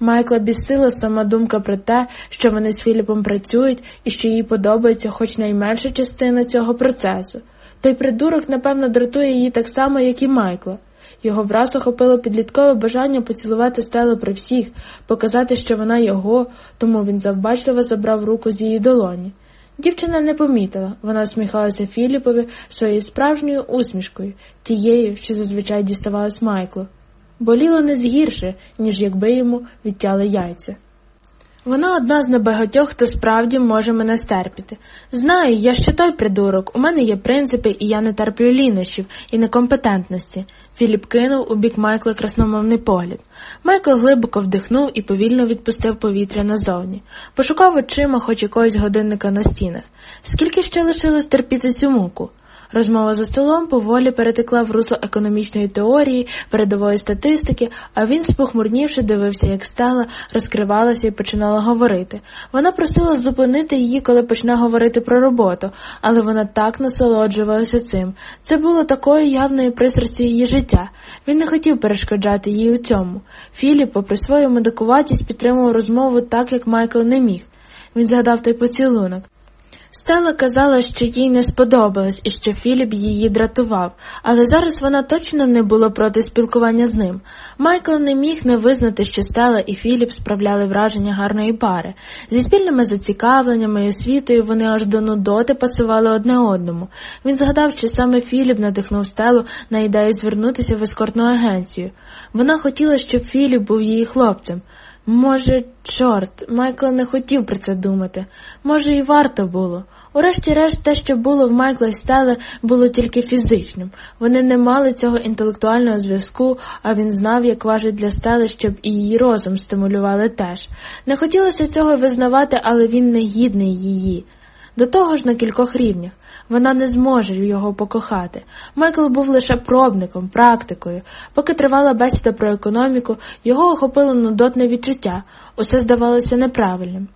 Майкла бісила сама думка про те, що вони з Філіпом працюють і що їй подобається хоч найменша частина цього процесу. Той придурок, напевно, дратує її так само, як і Майкла. Його враз охопило підліткове бажання поцілувати стелу при всіх, показати, що вона його, тому він завбачливо забрав руку з її долоні. Дівчина не помітила, вона усміхалася Філіпові своєю справжньою усмішкою, тією, що зазвичай діставалась Майклу. Боліло не згірше, ніж якби йому відтяли яйця. Вона одна з небагатьох, хто справді може мене стерпіти. Знаю, я ще той придурок, у мене є принципи, і я не терплю лінощів і некомпетентності. Філіп кинув у бік Майкла красномовний погляд. Майкл глибоко вдихнув і повільно відпустив повітря назовні. Пошукав очима хоч якогось годинника на стінах. Скільки ще лишилось терпіти цю муку? Розмова за столом поволі перетекла в русло економічної теорії, передової статистики, а він, спохмурнівши, дивився, як стала, розкривалася і починала говорити. Вона просила зупинити її, коли почне говорити про роботу, але вона так насолоджувалася цим. Це було такою явною пристрастю її життя. Він не хотів перешкоджати їй у цьому. Філіп, попри свою медикуватість, підтримував розмову так, як Майкл не міг. Він згадав той поцілунок. Стела казала, що їй не сподобалось і що Філіп її дратував, але зараз вона точно не була проти спілкування з ним. Майкл не міг не визнати, що Стела і Філіп справляли враження гарної пари. Зі спільними зацікавленнями і освітою вони аж до нудоти пасували одне одному. Він згадав, що саме Філіп надихнув Стелу на ідею звернутися в ескортну агенцію. Вона хотіла, щоб Філіп був її хлопцем. Може, чорт, Майкл не хотів про це думати. Може, і варто було. Урешті-решт, те, що було в Майкла і Стеле, було тільки фізичним. Вони не мали цього інтелектуального зв'язку, а він знав, як важить для Стели, щоб і її розум стимулювали теж. Не хотілося цього визнавати, але він не гідний її. До того ж на кількох рівнях. Вона не зможе його покохати. Майкл був лише пробником, практикою. Поки тривала бесіда про економіку, його охопило нудотне відчуття, усе здавалося неправильним.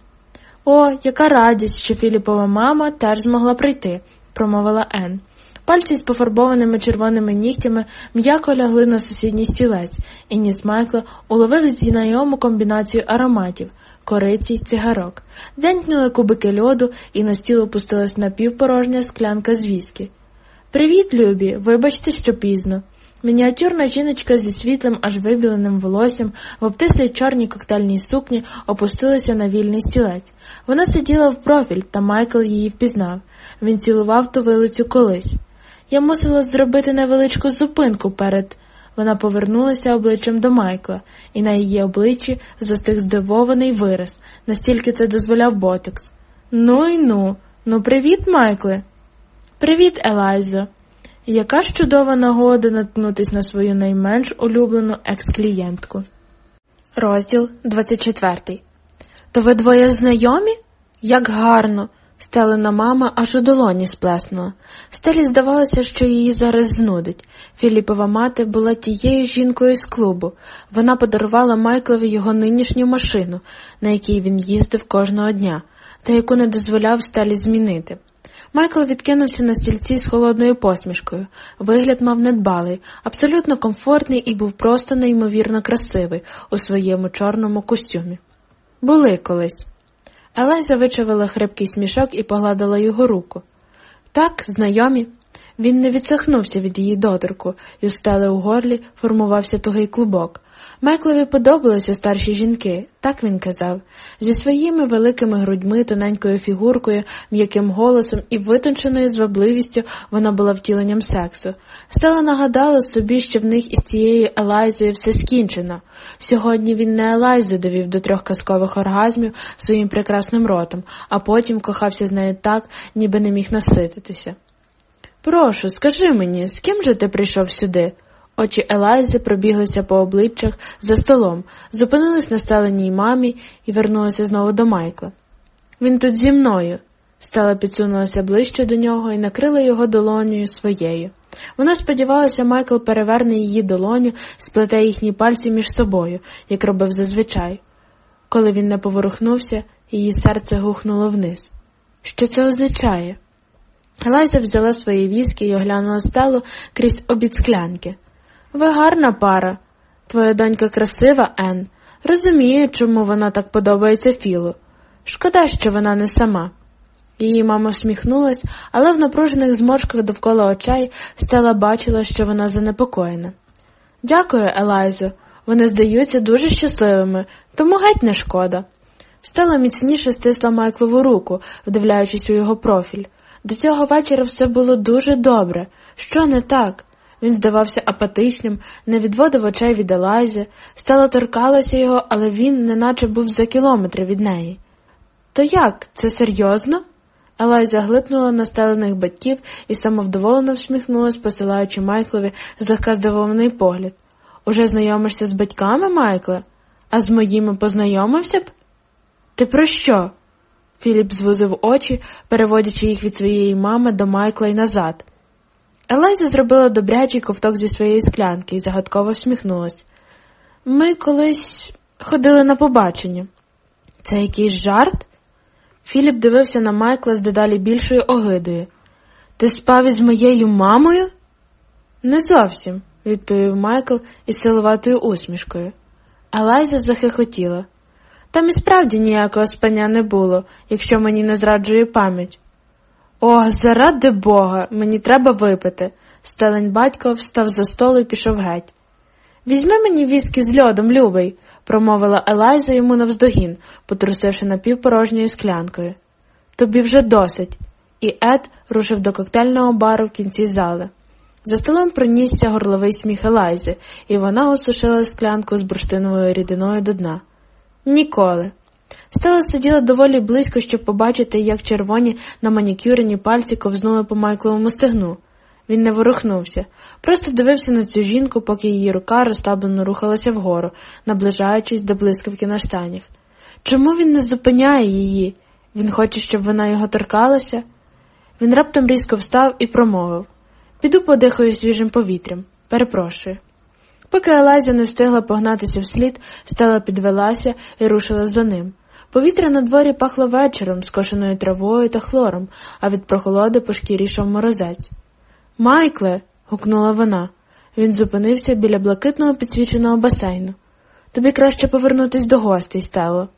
О, яка радість, що Філіпова мама теж змогла прийти, промовила Ен. Пальці з пофарбованими червоними нігтями м'яко лягли на сусідній стілець, і ніс Майкла уловив знайому комбінацію ароматів кориці, й цигарок. Дзянькнули кубики льоду, і на стіл опустилась напівпорожня склянка з віскі. Привіт, любі, вибачте, що пізно. Мініатюрна жіночка зі світлим, аж вибіленим волоссям в обтислій чорній коктейльній сукні опустилася на вільний стілець. Вона сиділа в профіль, та Майкл її впізнав. Він цілував ту вилицю колись. Я мусила зробити невеличку зупинку перед. Вона повернулася обличчям до Майкла, і на її обличчі застиг здивований вираз, настільки це дозволяв Ботекс. Ну й ну, ну привіт, Майкле. Привіт, Елайзо. Яка ж чудова нагода наткнутись на свою найменш улюблену екс-клієнтку. Розділ 24 То ви двоє знайомі? Як гарно. Стелена мама аж у долоні сплеснула. Стелі здавалося, що її зараз знудить. Філіпова мати була тією жінкою з клубу. Вона подарувала Майклові його нинішню машину, на якій він їздив кожного дня, та яку не дозволяв Стелі змінити. Майкл відкинувся на стільці з холодною посмішкою. Вигляд мав недбалий, абсолютно комфортний і був просто неймовірно красивий у своєму чорному костюмі. Були колись. Елайза вичавила хрипкий смішок і погладила його руку. Так, знайомі. Він не відсахнувся від її доторку, і стеле у горлі формувався тугий клубок. Майклові подобалися старші жінки, так він казав, зі своїми великими грудьми, тоненькою фігуркою, м'яким голосом і витонченою звабливістю вона була втіленням сексу. Стела нагадала собі, що в них із цією Елайзою все скінчено. Сьогодні він не Елайзу довів до трьох казкових оргазмів своїм прекрасним ротом, а потім кохався з нею так, ніби не міг насититися. Прошу, скажи мені, з ким же ти прийшов сюди? Очі Елайзи пробіглися по обличчях за столом, зупинились на стеленій мамі і вернулися знову до Майкла. Він тут зі мною. Стала підсунулася ближче до нього і накрила його долонею своєю. Вона сподівалася, Майкл переверне її долоню, сплете їхні пальці між собою, як робив зазвичай. Коли він не поворухнувся, її серце гухнуло вниз. Що це означає? Елайза взяла свої віскі і оглянула стелу крізь обід склянки. Ви гарна пара. Твоя донька красива, Ен. Розумію, чому вона так подобається Філу. Шкода, що вона не сама. Її мама всміхнулась, але в напружених зморшках довкола очей Стела бачила, що вона занепокоєна. Дякую, Елайзо. Вони здаються дуже щасливими, тому геть не шкода. Стела міцніше стисла Майклову руку, вдивляючись у його профіль. До цього вечора все було дуже добре. Що не так? Він здавався апатичним, не відводив очей від Елайзи, стала торкалася його, але він неначе був за кілометри від неї. То як, це серйозно? Елайза глипнула на стелених батьків і самовдоволено всміхнулась, посилаючи Майклові злегка здивований погляд. Уже знайомишся з батьками, Майкле? А з моїми познайомився б? Ти про що? Філіп звузив очі, переводячи їх від своєї мами до Майкла і назад. Елайза зробила добрячий ковток зі своєї склянки і загадково всміхнулась. Ми колись ходили на побачення. Це якийсь жарт? Філіп дивився на Майкла з дедалі більшою огидою. Ти спав із моєю мамою? Не зовсім, відповів Майкл із силуватою усмішкою. Елайза захихотіла. Там і справді ніякого спання не було, якщо мені не зраджує пам'ять. О, заради бога, мені треба випити. Стелень батько встав за столу і пішов геть. Візьми мені віскі з льодом, любий, промовила Елайза йому навздогін, потрусивши напівпорожньою склянкою. Тобі вже досить. І Ед рушив до коктейльного бару в кінці зали. За столом пронісся горловий сміх Елайзи, і вона осушила склянку з бурштиновою рідиною до дна. Ніколи. Стела сиділа доволі близько, щоб побачити, як червоні на манікюрені пальці ковзнули по майкловому стегну. Він не ворухнувся, просто дивився на цю жінку, поки її рука розтаблено рухалася вгору, наближаючись до блискавки на штанях. Чому він не зупиняє її? Він хоче, щоб вона його торкалася? Він раптом різко встав і промовив Піду подихаю свіжим повітрям. Перепрошую. Поки Елайза не встигла погнатися вслід, стела підвелася і рушила за ним. Повітря на дворі пахло вечором, скошеною травою та хлором, а від прохолоди по шкірі йшов морозець. Майкле. гукнула вона. Він зупинився біля блакитного підсвіченого басейну. Тобі краще повернутись до гостей, стело.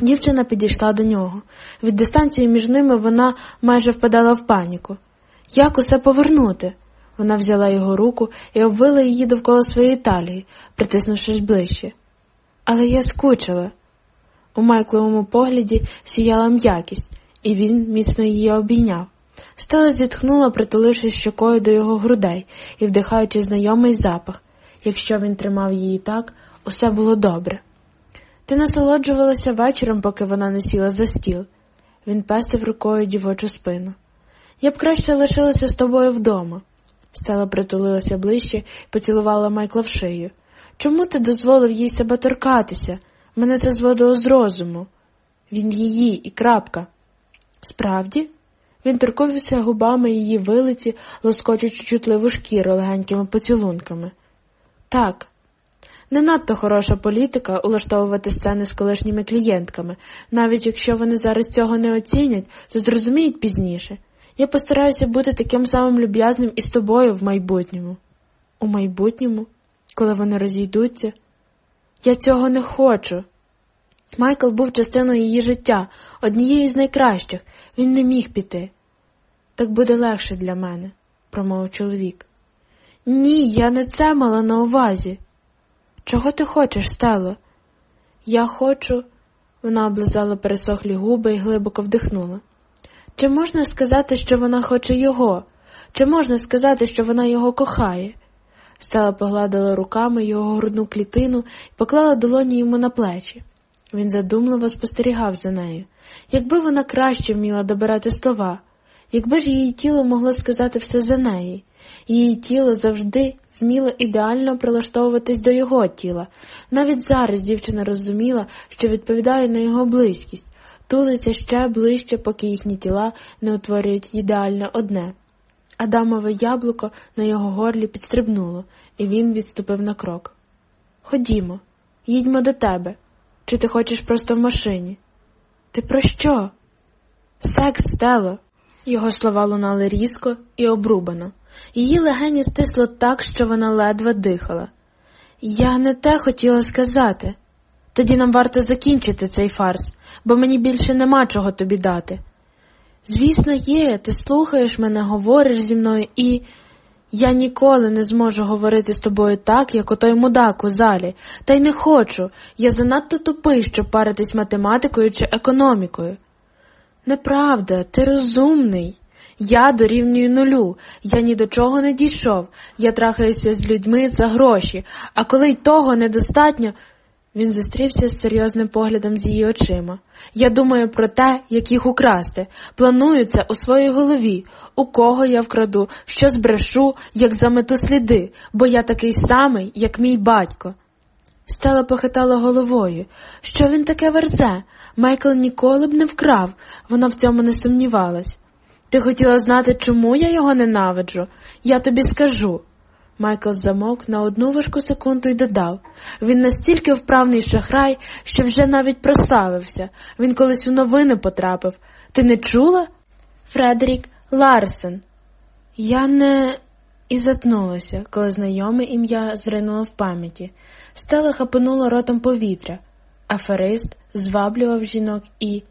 Дівчина підійшла до нього. Від дистанції між ними вона майже впадала в паніку. Як усе повернути? Вона взяла його руку і обвила її довкола своєї талії, притиснувшись ближче. Але я скучила. У Майкловому погляді сіяла м'якість, і він міцно її обійняв. Стела зітхнула, притулившись щокою до його грудей і вдихаючи знайомий запах. Якщо він тримав її так, усе було добре. Ти насолоджувалася вечором, поки вона не сіла за стіл. Він пестив рукою дівочу спину. Я б краще лишилася з тобою вдома. Стела притулилася ближче і поцілувала Майкла в шию. Чому ти дозволив їй себе торкатися? Мене це зводило з розуму. Він її і крапка. Справді? Він торкувався губами її вилиці, лоскочучи чутливу шкіру легенькими поцілунками. Так, не надто хороша політика улаштовувати сцени з колишніми клієнтками, навіть якщо вони зараз цього не оцінять, то зрозуміють пізніше. Я постараюся бути таким самим люб'язним і з тобою в майбутньому. У майбутньому, коли вони розійдуться, я цього не хочу. Майкл був частиною її життя, однією з найкращих, він не міг піти. Так буде легше для мене, промовив чоловік. Ні, я не це мала на увазі. Чого ти хочеш, Стело? Я хочу. Вона облизала пересохлі губи і глибоко вдихнула. Чи можна сказати, що вона хоче його? Чи можна сказати, що вона його кохає? Стела погладила руками його грудну клітину і поклала долоні йому на плечі. Він задумливо спостерігав за нею. Якби вона краще вміла добирати слова, якби ж її тіло могло сказати все за неї, її тіло завжди вміло ідеально прилаштовуватись до його тіла. Навіть зараз дівчина розуміла, що відповідає на його близькість, тулиться ще ближче, поки їхні тіла не утворюють ідеально одне. Адамове яблуко на його горлі підстрибнуло, і він відступив на крок. Ходімо, їдьмо до тебе. Чи ти хочеш просто в машині? Ти про що? Секс, Стело. Його слова лунали різко і обрубано. Її легені стисло так, що вона ледве дихала. Я не те хотіла сказати. Тоді нам варто закінчити цей фарс, бо мені більше нема чого тобі дати. Звісно, є, ти слухаєш мене, говориш зі мною і. Я ніколи не зможу говорити з тобою так, як отой мудак у залі, та й не хочу. Я занадто тупий, щоб паритись математикою чи економікою. Неправда, ти розумний. Я дорівнюю нулю, я ні до чого не дійшов, я трахаюся з людьми за гроші, а коли й того недостатньо. Він зустрівся з серйозним поглядом з її очима. Я думаю про те, як їх украсти. Планую це у своїй голові, у кого я вкраду, що збрешу, як замету сліди, бо я такий самий, як мій батько. Стела похитала головою. Що він таке верзе? Майкл ніколи б не вкрав, вона в цьому не сумнівалась. Ти хотіла знати, чому я його ненавиджу? Я тобі скажу. Майкл замовк на одну важку секунду й додав він настільки вправний шахрай, що вже навіть прославився. Він колись у новини потрапив. Ти не чула? Фредерік Ларсен. Я не. І затнулася, коли знайоме ім'я зринуло в пам'яті. Стела хапанула ротом повітря. Аферист зваблював жінок і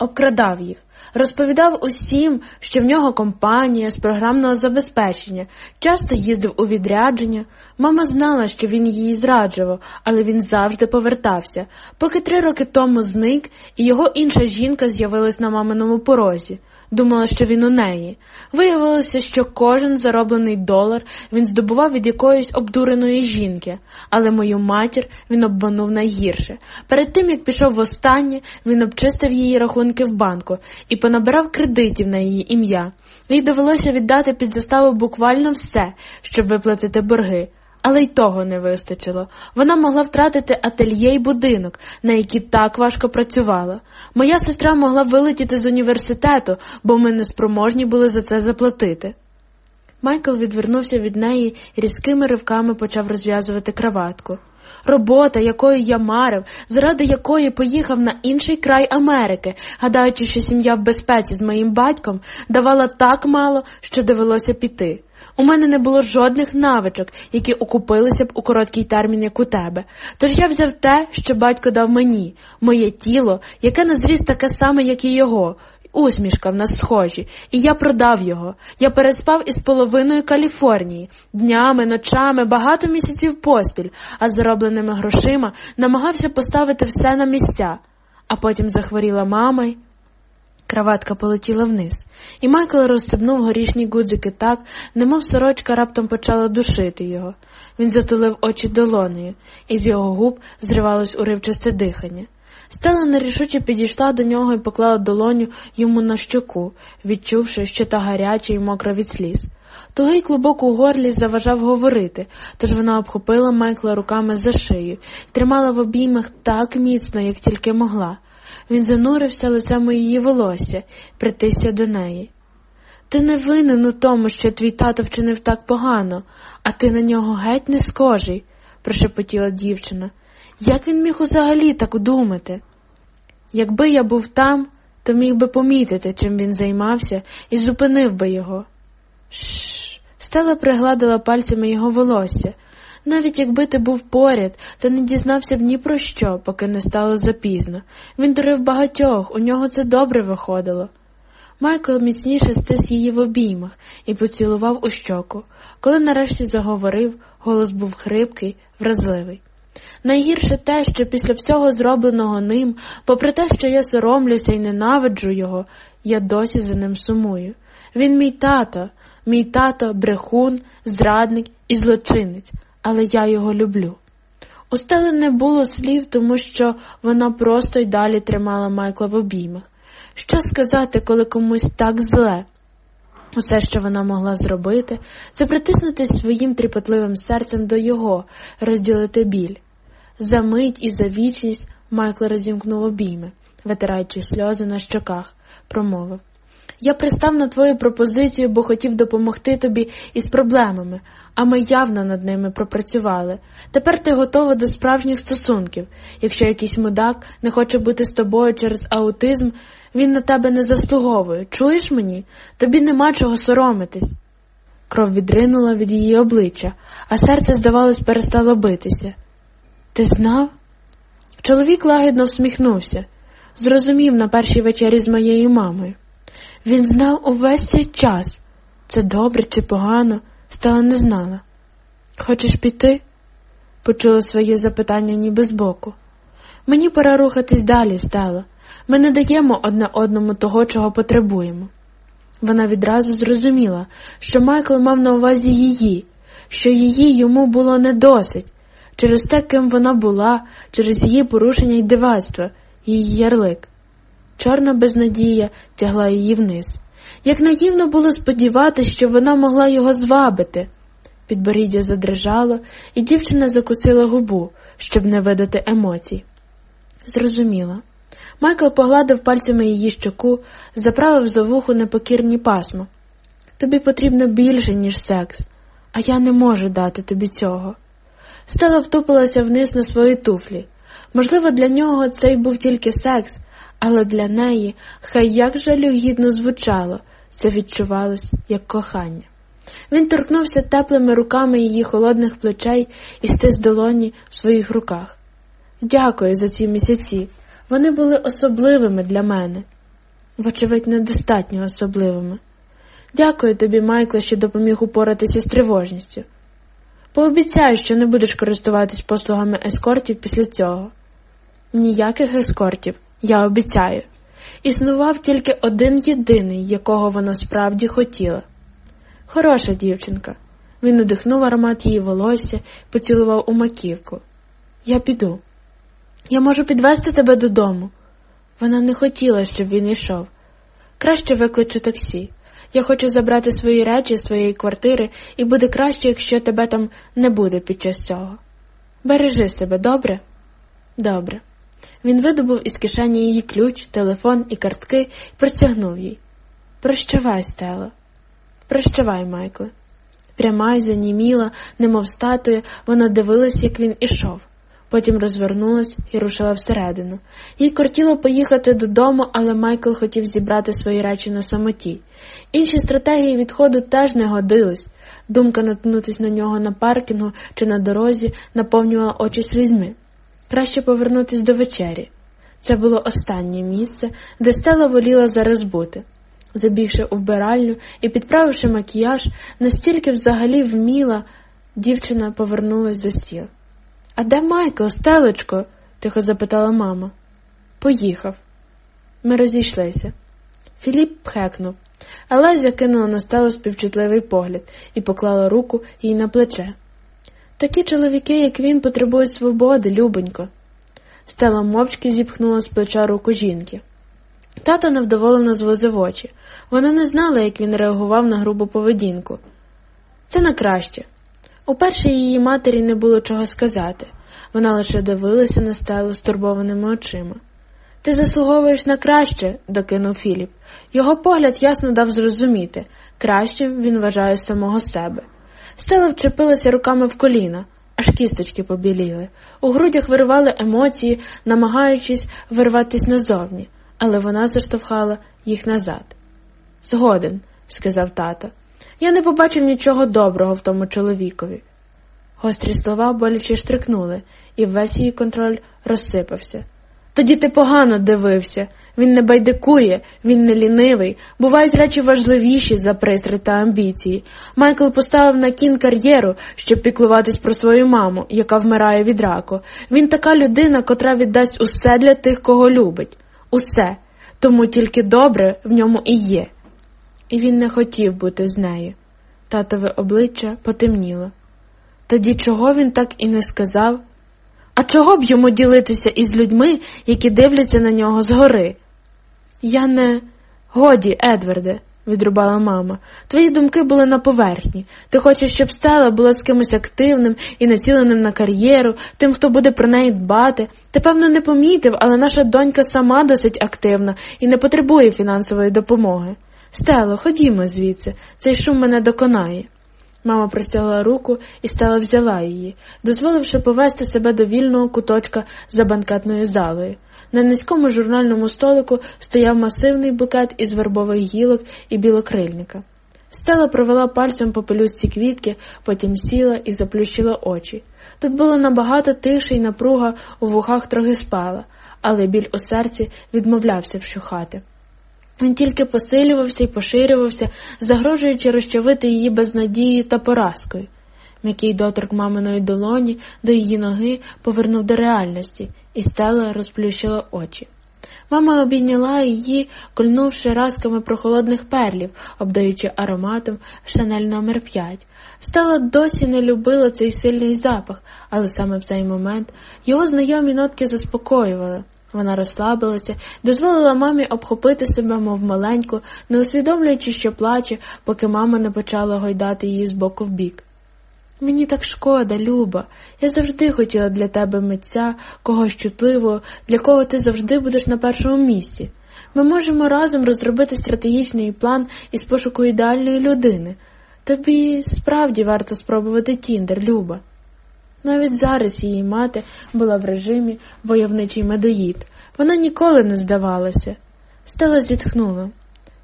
обкрадав їх, розповідав усім, що в нього компанія з програмного забезпечення, часто їздив у відрядження. Мама знала, що він її зраджував, але він завжди повертався, поки три роки тому зник, і його інша жінка з'явилась на маминому порозі. Думала, що він у неї. Виявилося, що кожен зароблений долар він здобував від якоїсь обдуреної жінки, але мою матір він обманув найгірше. Перед тим як пішов востаннє, він обчистив її рахунки в банку і понабирав кредитів на її ім'я. Їй довелося віддати під заставу буквально все, щоб виплатити борги. Але й того не вистачило. Вона могла втратити ательє й будинок, на які так важко працювала. Моя сестра могла вилетіти з університету, бо ми не спроможні були за це заплатити. Майкл відвернувся від неї і різкими ривками почав розв'язувати краватку. Робота, якою я марив, заради якої поїхав на інший край Америки, гадаючи, що сім'я в безпеці з моїм батьком давала так мало, що довелося піти. У мене не було жодних навичок, які окупилися б у короткий термін, як у тебе. Тож я взяв те, що батько дав мені, моє тіло, яке на зріст таке саме, як і його. Усмішка в нас схожі, і я продав його. Я переспав із половиною Каліфорнії, днями, ночами, багато місяців поспіль, а заробленими грошима намагався поставити все на місця. А потім захворіла мама. й... Краватка полетіла вниз, і Майкл розстебнув горішні гудзики так, немов сорочка раптом почала душити його. Він затулив очі долонею, і з його губ зривалось уривчасте дихання. Стела нерішуче підійшла до нього і поклала долоню йому на щоку, відчувши, що та гаряча і мокра від сліз. Тугий клубок у горлі заважав говорити, тож вона обхопила Майкла руками за шию тримала в обіймах так міцно, як тільки могла. Він занурився лицем у її волосся, притисся до неї. Ти не винен у тому, що твій тато вчинив так погано, а ти на нього геть не схожий, прошепотіла дівчина. Як він міг взагалі так думати? Якби я був там, то міг би помітити, чим він займався, і зупинив би його. Шш. Стела пригладила пальцями його волосся. Навіть якби ти був поряд, то не дізнався б ні про що, поки не стало запізно. Він дурив багатьох, у нього це добре виходило. Майкл міцніше стис її в обіймах і поцілував у щоку. Коли нарешті заговорив, голос був хрипкий, вразливий. Найгірше те, що після всього зробленого ним, попри те, що я соромлюся і ненавиджу його, я досі за ним сумую. Він мій тато, мій тато брехун, зрадник і злочинець але я його люблю. У Стели не було слів, тому що вона просто й далі тримала Майкла в обіймах. Що сказати, коли комусь так зле? Усе, що вона могла зробити, це притиснутися своїм тріпотливим серцем до його, розділити біль. За мить і за вічність Майкл розімкнув обійми, витираючи сльози на щоках, промовив я пристав на твою пропозицію, бо хотів допомогти тобі із проблемами, а ми явно над ними пропрацювали. Тепер ти готова до справжніх стосунків. Якщо якийсь мудак не хоче бути з тобою через аутизм, він на тебе не заслуговує. Чуєш мені? Тобі нема чого соромитись. Кров відринула від її обличчя, а серце, здавалось, перестало битися. Ти знав? Чоловік лагідно всміхнувся, зрозумів на першій вечері з моєю мамою. Він знав увесь цей час. Це добре чи погано, стала не знала. Хочеш піти? почула своє запитання ніби збоку. Мені пора рухатись далі, стало. Ми не даємо одне одному того, чого потребуємо. Вона відразу зрозуміла, що Майкл мав на увазі її, що її йому було не досить. через те, ким вона була, через її порушення й дивацтва, її ярлик. Чорна безнадія тягла її вниз. Як наївно було сподіватися, що вона могла його звабити. Підборіддя задрижало, і дівчина закусила губу, щоб не видати емоцій. Зрозуміла. Майкл погладив пальцями її щоку, заправив за вуху непокірні пасма. Тобі потрібно більше, ніж секс, а я не можу дати тобі цього. Стела втупилася вниз на свої туфлі. Можливо, для нього це й був тільки секс, але для неї хай як жалюгідно звучало, це відчувалось як кохання. Він торкнувся теплими руками її холодних плечей і стис долоні в своїх руках. Дякую за ці місяці. Вони були особливими для мене, вочевидь, недостатньо особливими. Дякую тобі, Майкле, що допоміг упоратися з тривожністю. Пообіцяю, що не будеш користуватись послугами ескортів після цього. Ніяких ескортів, я обіцяю. Існував тільки один єдиний, якого вона справді хотіла. Хороша дівчинка. Він удихнув аромат її волосся, поцілував у маківку. Я піду. Я можу підвести тебе додому. Вона не хотіла, щоб він йшов. Краще викличу таксі. Я хочу забрати свої речі з твоєї квартири, і буде краще, якщо тебе там не буде під час цього. Бережи себе, добре? Добре. Він видобув із кишені її ключ, телефон і картки і протягнув їй. Прощавай, Стело. Прощавай, Майкле. Пряма й заніміла, немов статуя, вона дивилась, як він ішов. Потім розвернулась і рушила всередину. Їй кортіло поїхати додому, але Майкл хотів зібрати свої речі на самоті. Інші стратегії відходу теж не годились. Думка наткнутися на нього на паркінгу чи на дорозі наповнювала очі слізьми. Краще повернутися до вечері. Це було останнє місце, де Стела воліла зараз бути. Забігши у вбиральню і підправивши макіяж, настільки взагалі вміла, дівчина повернулась за стіл. А де Майкл, стелечко? тихо запитала мама. Поїхав. Ми розійшлися. Філіп пхекнув, але закинула на стелу співчутливий погляд і поклала руку їй на плече. Такі чоловіки, як він, потребують свободи, любонько. Стела мовчки зіпхнула з плеча руку жінки. Тато невдоволено звозив очі. Вона не знала, як він реагував на грубу поведінку. Це на краще. Уперше її матері не було чого сказати. Вона лише дивилася на стелу стурбованими очима. Ти заслуговуєш на краще, докинув Філіп. Його погляд ясно дав зрозуміти кращим він вважає самого себе. Стела вчепилася руками в коліна, аж кісточки побіліли. У грудях виривали емоції, намагаючись вирватися назовні, але вона заштовхала їх назад. Згоден, сказав тато. Я не побачив нічого доброго в тому чоловікові. Гострі слова боляче штрикнули, і весь її контроль розсипався. Тоді ти погано дивився, він не байдикує, він не лінивий, бувають речі важливіші за пристрій та амбіції. Майкл поставив на кін кар'єру, щоб піклуватись про свою маму, яка вмирає від раку. Він така людина, котра віддасть усе для тих, кого любить. Усе. Тому тільки добре в ньому і є. І він не хотів бути з нею. Татове обличчя потемніло. Тоді чого він так і не сказав? А чого б йому ділитися із людьми, які дивляться на нього згори? Я не годі, Едварде, відрубала мама. Твої думки були на поверхні. Ти хочеш, щоб стела була з кимось активним і націленим на кар'єру, тим, хто буде про неї дбати. Ти, певно, не помітив, але наша донька сама досить активна і не потребує фінансової допомоги. Стело, ходімо звідси, цей шум мене доконає. Мама простягла руку і стала взяла її, дозволивши повести себе до вільного куточка за банкетною залою. На низькому журнальному столику стояв масивний букет із вербових гілок і білокрильника. Стела провела пальцем по пелюстці квітки, потім сіла і заплющила очі. Тут було набагато тише й напруга у вухах трохи спала, але біль у серці відмовлявся вщухати. Він тільки посилювався і поширювався, загрожуючи розчавити її безнадією та поразкою. М'який доторк маминої долоні до її ноги повернув до реальності, і стела розплющила очі. Мама обійняла її, кольнувши разками прохолодних перлів, обдаючи ароматом шанель номер 5 Стала досі не любила цей сильний запах, але саме в цей момент його знайомі нотки заспокоювали. Вона розслабилася, дозволила мамі обхопити себе, мов маленьку, не усвідомлюючи, що плаче, поки мама не почала гойдати її з боку в бік. Мені так шкода, Люба. Я завжди хотіла для тебе митця, когось чутливого, для кого ти завжди будеш на першому місці. Ми можемо разом розробити стратегічний план із пошуку ідеальної людини. Тобі справді варто спробувати Тіндер, Люба. Навіть зараз її мати була в режимі войовничий медоїд. Вона ніколи не здавалася. Стела зітхнула.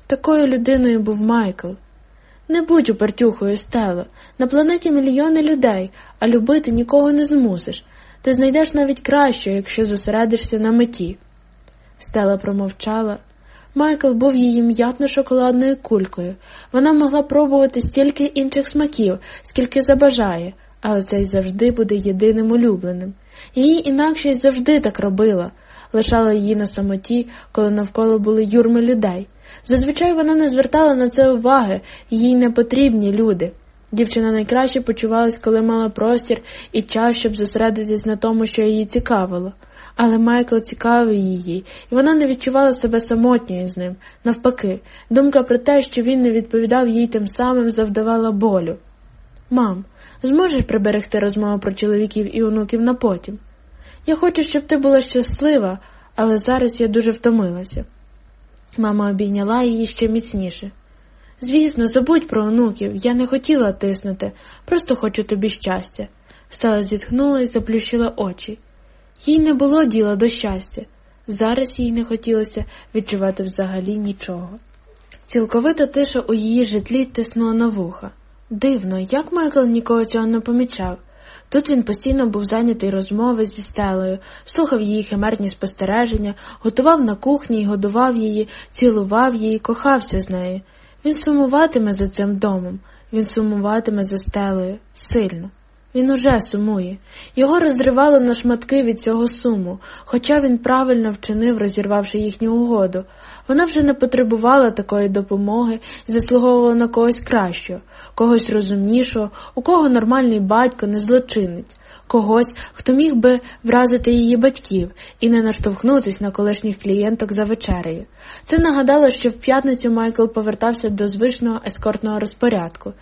Такою людиною був Майкл. Не будь упертюхою, Стело. На планеті мільйони людей, а любити нікого не змусиш. Ти знайдеш навіть краще, якщо зосередишся на меті. Стела промовчала. Майкл був її м'ятно-шоколадною кулькою. Вона могла пробувати стільки інших смаків, скільки забажає, але цей завжди буде єдиним улюбленим. Її інакшість завжди так робила, лишала її на самоті, коли навколо були юрми людей. Зазвичай вона не звертала на це уваги, їй не потрібні люди. Дівчина найкраще почувалась, коли мала простір і час, щоб зосередитись на тому, що її цікавило. Але Майкл цікавив її, і вона не відчувала себе самотньою з ним. Навпаки, думка про те, що він не відповідав їй тим самим, завдавала болю. Мам, зможеш приберегти розмову про чоловіків і онуків на потім? Я хочу, щоб ти була щаслива, але зараз я дуже втомилася. Мама обійняла її ще міцніше. Звісно, забудь про онуків, я не хотіла тиснути, просто хочу тобі щастя. Стала зітхнула і заплющила очі. Їй не було діла до щастя. Зараз їй не хотілося відчувати взагалі нічого. Цілковита тиша у її житлі тиснула на вуха. Дивно, як Майкл нікого цього не помічав. Тут він постійно був зайнятий розмови зі стелею, слухав її химерні спостереження, готував на кухні й годував її, цілував її, кохався з нею. Він сумуватиме за цим домом, він сумуватиме за стелею сильно. Він уже сумує. Його розривало на шматки від цього суму, хоча він правильно вчинив, розірвавши їхню угоду. Вона вже не потребувала такої допомоги і заслуговувала на когось кращого, когось розумнішого, у кого нормальний батько не злочинець когось, хто міг би вразити її батьків і не наштовхнутись на колишніх клієнток за вечерею. Це нагадало, що в п'ятницю Майкл повертався до звичного ескортного розпорядку.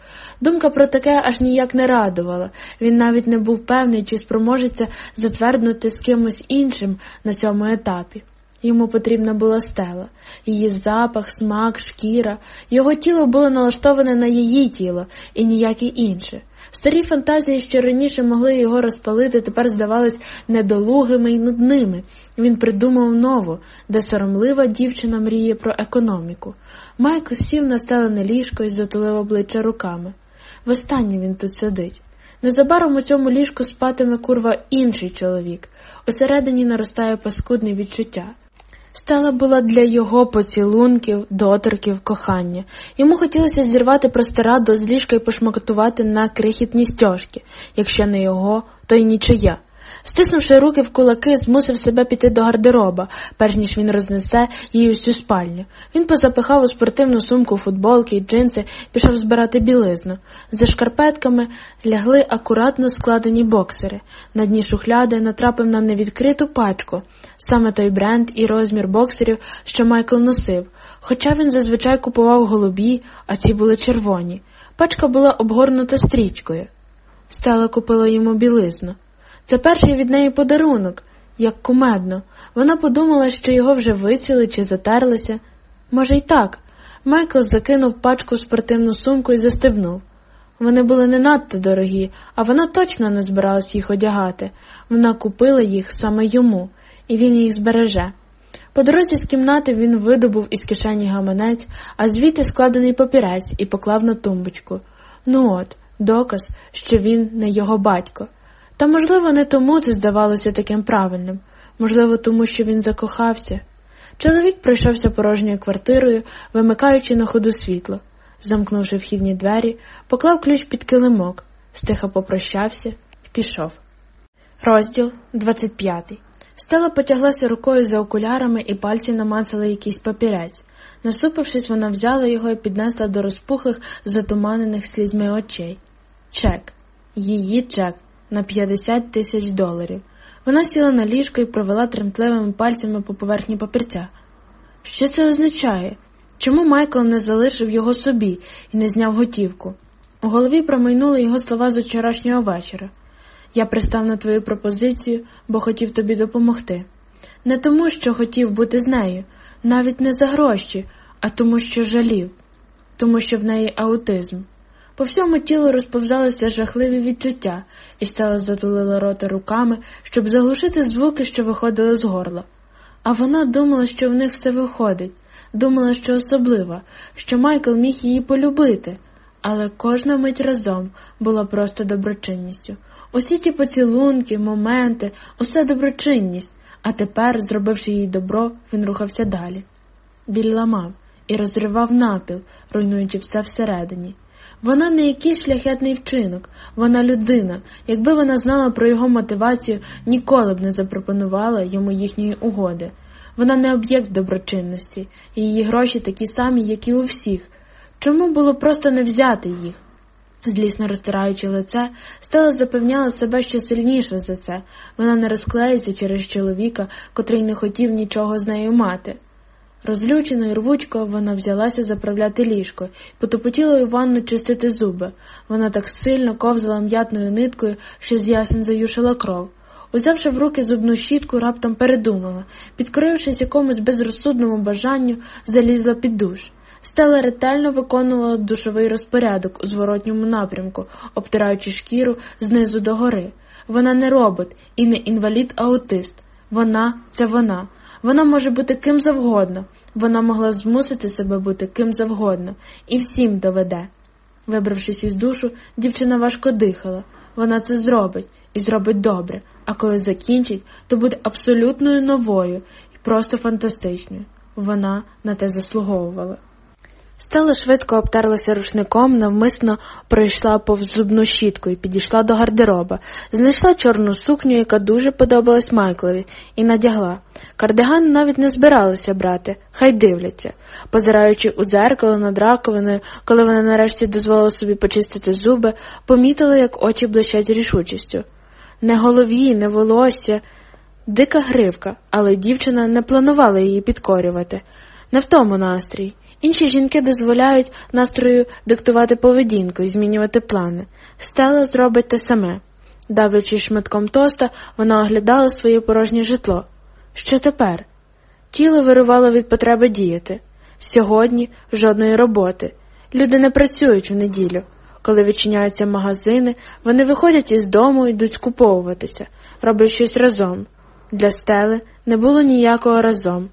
Думка про таке аж ніяк не радувала. Він навіть не був певний, чи спроможеться затверднути з кимось іншим на цьому етапі. Йому потрібна була стела, її запах, смак, шкіра. Його тіло було налаштоване на її тіло і ніяке інше. Старі фантазії, що раніше могли його розпалити, тепер здавались недолугими й нудними. Він придумав нову, де соромлива дівчина мріє про економіку. Майкл сів на стелене ліжко і затулив обличчя руками. Востаннє він тут сидить. Незабаром у цьому ліжку спатиме курва інший чоловік. Усередині наростає паскудне відчуття. Стала була для його поцілунків, доторків, кохання. Йому хотілося зірвати простирадло з ліжка і пошмакотувати на крихітні стяжки. Якщо не його, то й нічия. Стиснувши руки в кулаки, змусив себе піти до гардероба, перш ніж він рознесе її усю спальню. Він позапихав у спортивну сумку футболки й джинси, пішов збирати білизну. За шкарпетками лягли акуратно складені боксери. На дні шухляди натрапив на невідкриту пачку, саме той бренд і розмір боксерів, що Майкл носив, хоча він зазвичай купував голубі, а ці були червоні. Пачка була обгорнута стрічкою. Стела купила йому білизну. Це перший від неї подарунок, як кумедно. Вона подумала, що його вже вицвіли чи затерлися. Може, й так. Майкл закинув пачку в спортивну сумку і застебнув. Вони були не надто дорогі, а вона точно не збиралась їх одягати. Вона купила їх саме йому, і він їх збереже. По дорозі з кімнати він видобув із кишені гаманець, а звідти складений папірець і поклав на тумбочку. Ну от, доказ, що він не його батько. Та, можливо, не тому це здавалося таким правильним, можливо, тому що він закохався. Чоловік пройшовся порожньою квартирою, вимикаючи на ходу світло. Замкнувши вхідні двері, поклав ключ під килимок, стиха попрощався і пішов. Розділ 25 Стела потяглася рукою за окулярами і пальці намацали якийсь папірець. Насупившись, вона взяла його і піднесла до розпухлих, затуманених слізьми очей. Чек. Її чек на 50 тисяч доларів. Вона сіла на ліжко і провела тремтливими пальцями по поверхні папірця. Що це означає? Чому Майкл не залишив його собі і не зняв готівку? У голові промайнули його слова з вчорашнього вечора. Я пристав на твою пропозицію, бо хотів тобі допомогти. Не тому, що хотів бути з нею, навіть не за гроші, а тому, що жалів, тому що в неї аутизм. По всьому тілу розповзалися жахливі відчуття, і стала затулила рота руками, щоб заглушити звуки, що виходили з горла. А вона думала, що в них все виходить, думала, що особлива, що Майкл міг її полюбити, але кожна мить разом була просто доброчинністю. Усі ті поцілунки, моменти, усе доброчинність, а тепер, зробивши їй добро, він рухався далі. Біль ламав і розривав напіл, руйнуючи все всередині. Вона не якийсь шляхетний вчинок, вона людина. Якби вона знала про його мотивацію, ніколи б не запропонувала йому їхньої угоди. Вона не об'єкт доброчинності, і її гроші такі самі, як і у всіх. Чому було просто не взяти їх? Злісно розтираючи лице, Стела запевняла себе, що сильніша за це. Вона не розклеїться через чоловіка, котрий не хотів нічого з нею мати. Розлючено і рвучко вона взялася заправляти ліжко, потопотіла у ванну чистити зуби. Вона так сильно ковзала м'ятною ниткою, що з ясен заюшила кров. Узявши в руки зубну щітку, раптом передумала, підкорившись якомусь безрозсудному бажанню, залізла під душ. Стела ретельно виконувала душовий розпорядок у зворотньому напрямку, обтираючи шкіру знизу до гори. Вона не робот і не інвалід-аутист. Вона це вона. Вона може бути ким завгодно. Вона могла змусити себе бути ким завгодно, і всім доведе. Вибравшись із душу, дівчина важко дихала. Вона це зробить і зробить добре, а коли закінчить, то буде абсолютною новою і просто фантастичною. Вона на те заслуговувала. Стала швидко обтерлася рушником, навмисно пройшла повз зубну щітку і підійшла до гардероба, знайшла чорну сукню, яка дуже подобалась Майклові, і надягла. Кардиган навіть не збиралася брати, хай дивляться. Позираючи у дзеркало над раковиною, коли вона нарешті дозволила собі почистити зуби, помітила, як очі блищать рішучістю. Не голові, не волосся, дика гривка, але дівчина не планувала її підкорювати. Не в тому настрій. Інші жінки дозволяють настрою диктувати поведінку і змінювати плани. Стела зробить те саме. Давлячись шматком тоста, вона оглядала своє порожнє житло. Що тепер? Тіло вирувало від потреби діяти. Сьогодні жодної роботи. Люди не працюють в неділю. Коли відчиняються магазини, вони виходять із дому і йдуть скуповуватися, роблять щось разом. Для стели не було ніякого разом.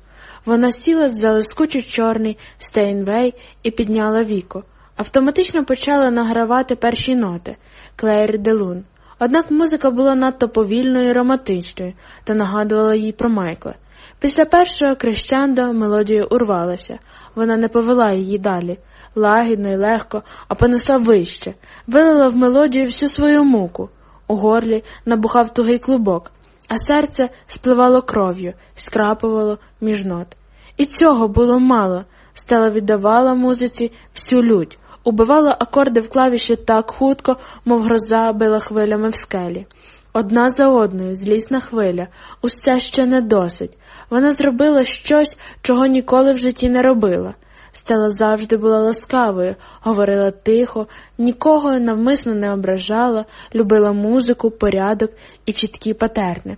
Вона сіла за лискучий чорний Стейнвей і підняла віко. Автоматично почала награвати перші ноти Клейр Делун. Однак музика була надто повільною і романтичною та нагадувала їй про Майкла. Після першого крещанда мелодія урвалася, вона не повела її далі, лагідно і легко, а понесла вище, вилила в мелодію всю свою муку. У горлі набухав тугий клубок, а серце спливало кров'ю, скрапувало між нот. І цього було мало. Стела віддавала музиці всю лють, убивала акорди в клавіші так хутко, мов гроза била хвилями в скелі. Одна за одною, злісна хвиля, усе ще не досить. Вона зробила щось, чого ніколи в житті не робила. Стела завжди була ласкавою, говорила тихо, нікого навмисно не ображала, любила музику, порядок і чіткі патерни.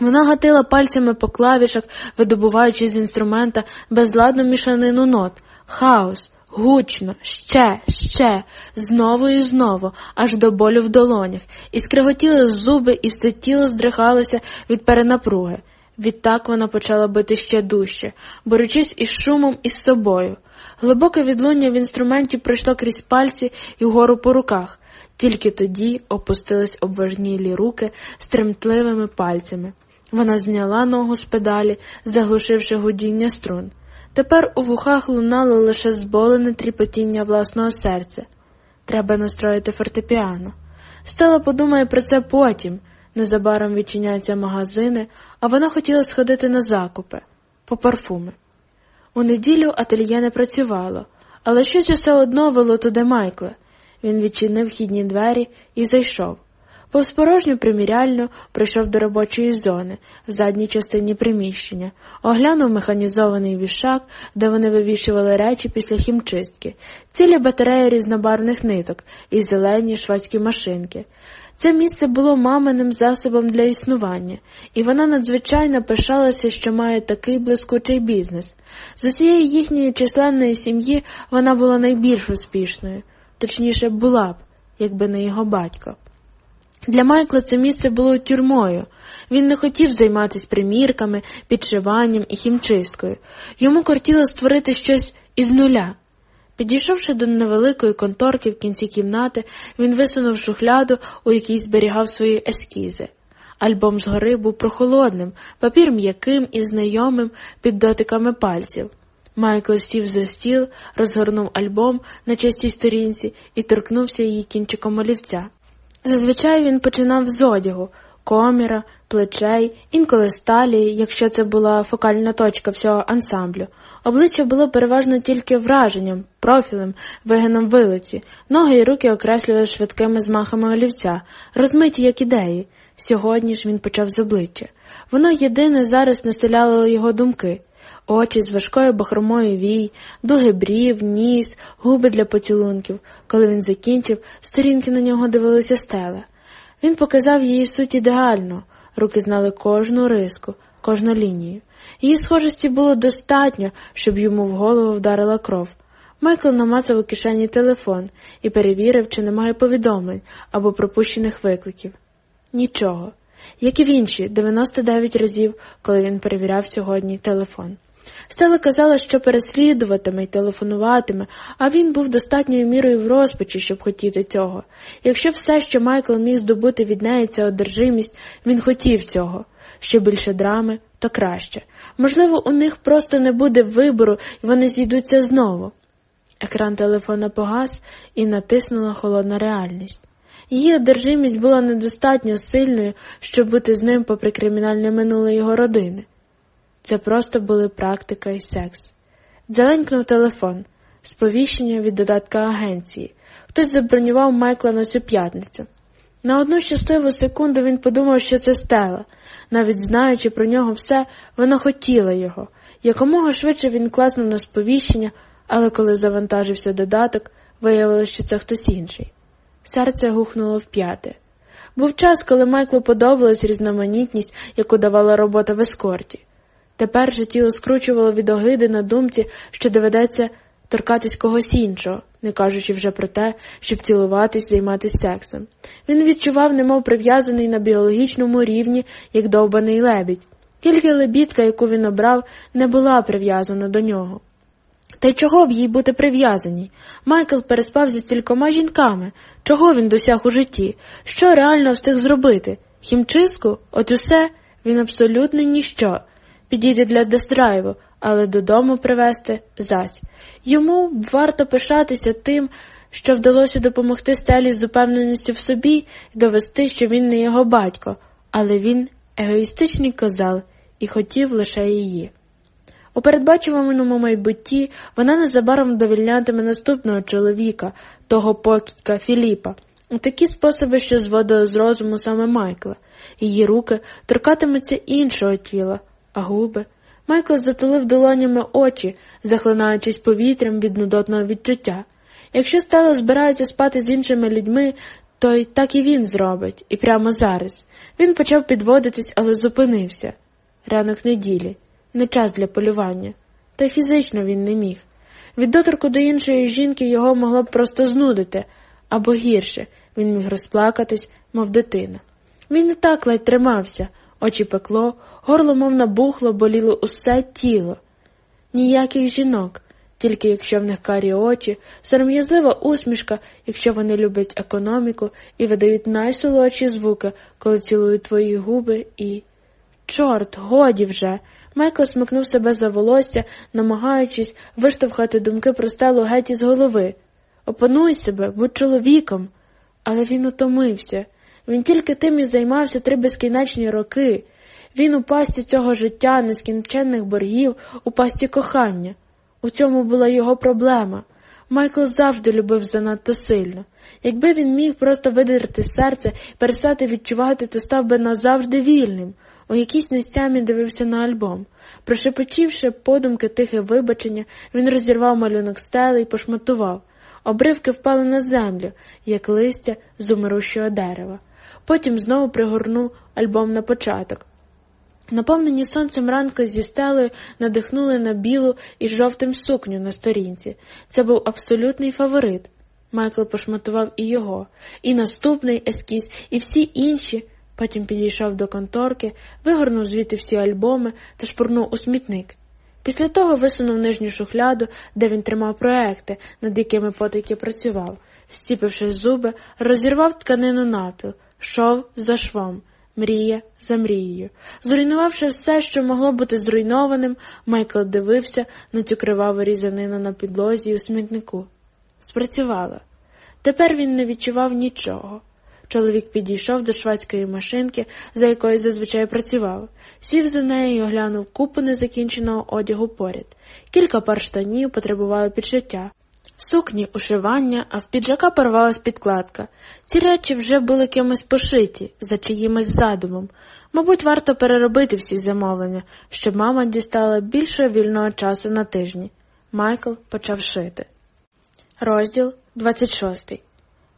Вона гатила пальцями по клавішах, видобуваючи з інструмента безладну мішанину нот, хаос, гучно, ще, ще, знову і знову, аж до болю в долонях, і скриготіли зуби, і все тіло здрихалося від перенапруги. Відтак вона почала бити ще дужче, борючись із шумом і з собою. Глибоке відлуння в інструменті пройшло крізь пальці і вгору по руках, тільки тоді опустились обважнілі руки з тремтливими пальцями. Вона зняла ногу з педалі, заглушивши гудіння струн. Тепер у вухах лунало лише зболене тріпотіння власного серця. Треба настроїти фортепіано. Стала подумає про це потім, Незабаром відчиняються магазини, а вона хотіла сходити на закупи по парфуми. У неділю ательє не працювало, але щось усе одно вело туди Майкла. Він відчинив вхідні двері і зайшов. Повз порожню приміряльну прийшов до робочої зони в задній частині приміщення, оглянув механізований вішак, де вони вивішували речі після хімчистки, цілі батареї різнобарвних ниток і зелені швадські машинки. Це місце було маминим засобом для існування, і вона надзвичайно пишалася, що має такий блискучий бізнес. З усієї їхньої численної сім'ї вона була найбільш успішною, точніше була б, якби не його батько. Для Майкла це місце було тюрмою. Він не хотів займатися примірками, підшиванням і хімчисткою. Йому кортіло створити щось із нуля. Підійшовши до невеликої конторки в кінці кімнати, він висунув шухляду, у якій зберігав свої ескізи. Альбом згори був прохолодним, папір м'яким і знайомим під дотиками пальців. Майкл сів за стіл, розгорнув альбом на чистій сторінці і торкнувся її кінчиком олівця. Зазвичай він починав з одягу, коміра, плечей, інколи з талії, якщо це була фокальна точка всього ансамблю. Обличчя було переважно тільки враженням, профілем, вигином вилиці, ноги й руки окреслювали швидкими змахами олівця, розмиті як ідеї. Сьогодні ж він почав з обличчя. Воно єдине зараз населяло його думки. Очі з важкою бахромою вій, дуги брів, ніс, губи для поцілунків. Коли він закінчив, сторінки на нього дивилися стела. Він показав її суть ідеально, руки знали кожну риску, кожну лінію. Її схожості було достатньо, щоб йому в голову вдарила кров. Майкл намацав у кишені телефон і перевірив, чи немає повідомлень або пропущених викликів. Нічого, як і в інші 99 разів, коли він перевіряв сьогодні телефон. Стела казала, що переслідуватиме й телефонуватиме, а він був достатньою мірою в розпачі, щоб хотіти цього. Якщо все, що Майкл міг здобути від неї, це одержимість, він хотів цього. Що більше драми, то краще. Можливо, у них просто не буде вибору, і вони зійдуться знову. Екран телефона погас і натиснула холодна реальність. Її одержимість була недостатньо сильною, щоб бути з ним попри кримінальне минуле його родини. Це просто були практика і секс. Дзеленькнув телефон, сповіщення від додатка агенції. Хтось забронював Майкла на цю п'ятницю. На одну щасливу секунду він подумав, що це стела. Навіть знаючи про нього все, вона хотіла його. Якомога швидше він класнув на сповіщення, але коли завантажився додаток, виявилося, що це хтось інший. Серце гухнуло в п'яте. Був час, коли Майклу подобалась різноманітність, яку давала робота в ескорті. Тепер же тіло скручувало від огиди на думці, що доведеться торкатись когось іншого, не кажучи вже про те, щоб цілуватись, займатися сексом. Він відчував, немов прив'язаний на біологічному рівні, як довбаний лебідь. Тільки лебідка, яку він обрав, не була прив'язана до нього. Та й чого б їй бути прив'язаній? Майкл переспав зі стількома жінками. Чого він досяг у житті? Що реально встиг зробити? Хімчистку? От усе він абсолютно ніщо. Підійде для дестрайву, але додому привезти зась. Йому варто пишатися тим, що вдалося допомогти стелі з упевненістю в собі і довести, що він не його батько, але він егоїстичний козал і хотів лише її. У передбачуваному майбутті вона незабаром вдовільнятиме наступного чоловіка, того покидька Філіпа, у такі способи, що зводили з розуму саме Майкла. Її руки торкатимуться іншого тіла, а губи. Майкл затулив долонями очі, захлинаючись повітрям від нудотного відчуття. Якщо Стелла збирається спати з іншими людьми, то й так і він зробить, і прямо зараз. Він почав підводитись, але зупинився. Ранок неділі, не час для полювання, та й фізично він не міг. Від доторку до іншої жінки його могло б просто знудити, або гірше, він міг розплакатись, мов дитина. Він не так ледь тримався, очі пекло, горло, мов набухло, боліло усе тіло. Ніяких жінок, тільки якщо в них карі очі, сором'язлива усмішка, якщо вони люблять економіку і видають найсолодші звуки, коли цілують твої губи, і. Чорт, годі вже. Майкл смикнув себе за волосся, намагаючись виштовхати думки про стелу геть із голови. Опануй себе, будь чоловіком. Але він утомився. Він тільки тим і займався три безкінечні роки. Він у пасті цього життя, нескінченних боргів, у пасті кохання. У цьому була його проблема. Майкл завжди любив занадто сильно. Якби він міг просто видерти серце і перестати відчувати, то став би назавжди вільним. У якійсь нестямі дивився на альбом. Прошепочівши подумки тихе вибачення, він розірвав малюнок стели і пошматував. Обривки впали на землю, як листя з умирущого дерева. Потім знову пригорнув альбом на початок. Наповнені сонцем ранки зі стелею надихнули на білу і жовтим сукню на сторінці. Це був абсолютний фаворит. Майкл пошматував і його, і наступний ескіз, і всі інші. Потім підійшов до конторки, вигорнув звідти всі альбоми та шпурнув у смітник. Після того висунув нижню шухляду, де він тримав проекти, над якими потайки працював, стіпивши зуби, розірвав тканину напіл, шов за швом, мрія за мрією. Зруйнувавши все, що могло бути зруйнованим, Майкл дивився на цю криваву різанину на підлозі у смітнику. Спрацювала. Тепер він не відчував нічого. Чоловік підійшов до швадської машинки, за якою зазвичай працював, сів за нею і оглянув купу незакінченого одягу поряд. Кілька пар штанів потребували підшиття. Сукні ушивання, а в піджака порвалась підкладка. Ці речі вже були кимось пошиті, за чиїмось задумом. Мабуть, варто переробити всі замовлення, щоб мама дістала більше вільного часу на тижні. Майкл почав шити. Розділ 26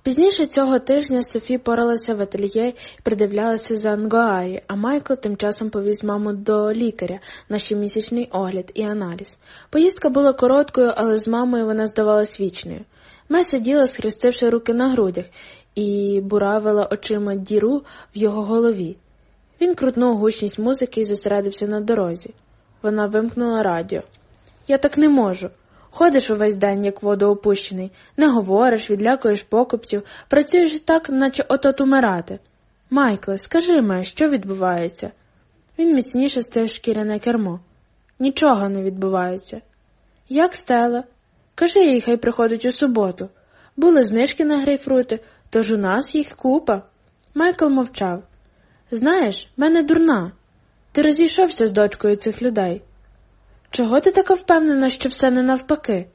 Пізніше цього тижня Софі поралася в ательє і придивлялася за Ангоаї, а Майкл тим часом повіз маму до лікаря на щомісячний огляд і аналіз. Поїздка була короткою, але з мамою вона здавалась вічною. Ме сиділа, схрестивши руки на грудях, і буравила очима діру в його голові. Він крутнув гучність музики і зосередився на дорозі. Вона вимкнула радіо. Я так не можу. Ходиш увесь день, як водоопущений, не говориш, відлякуєш покупців, працюєш так, наче отот умирати. Майкле, скажи мені, що відбувається? Він міцніше стив шкіряне кермо. Нічого не відбувається. Як стела? Кажи їй, хай приходить у суботу. Були знижки на грейпфрути, тож у нас їх купа. Майкл мовчав. Знаєш, мене дурна. Ти розійшовся з дочкою цих людей. Чого ти така впевнена, що все не навпаки?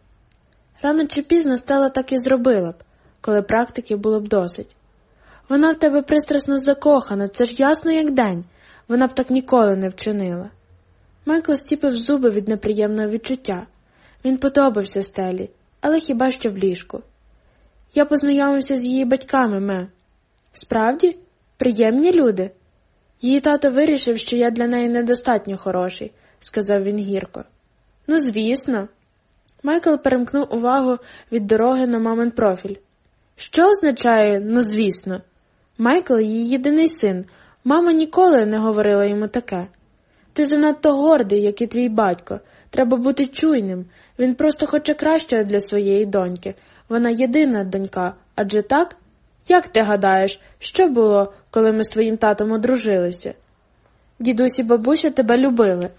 Рано чи пізно стала так і зробила б, коли практики було б досить. Вона в тебе пристрасно закохана, це ж ясно, як день, вона б так ніколи не вчинила. Майкл стіпив зуби від неприємного відчуття. Він подобався стелі, але хіба що в ліжку. Я познайомився з її батьками, ме. Справді, приємні люди. Її тато вирішив, що я для неї недостатньо хороший сказав він гірко. Ну, звісно. Майкл перемкнув увагу від дороги на мамин профіль. Що означає, ну, звісно? Майкл її єдиний син. Мама ніколи не говорила йому таке. Ти занадто гордий, як і твій батько. Треба бути чуйним. Він просто хоче кращого для своєї доньки. Вона єдина донька, адже так? Як ти гадаєш, що було, коли ми з твоїм татом одружилися? Дідусь і бабуся тебе любили.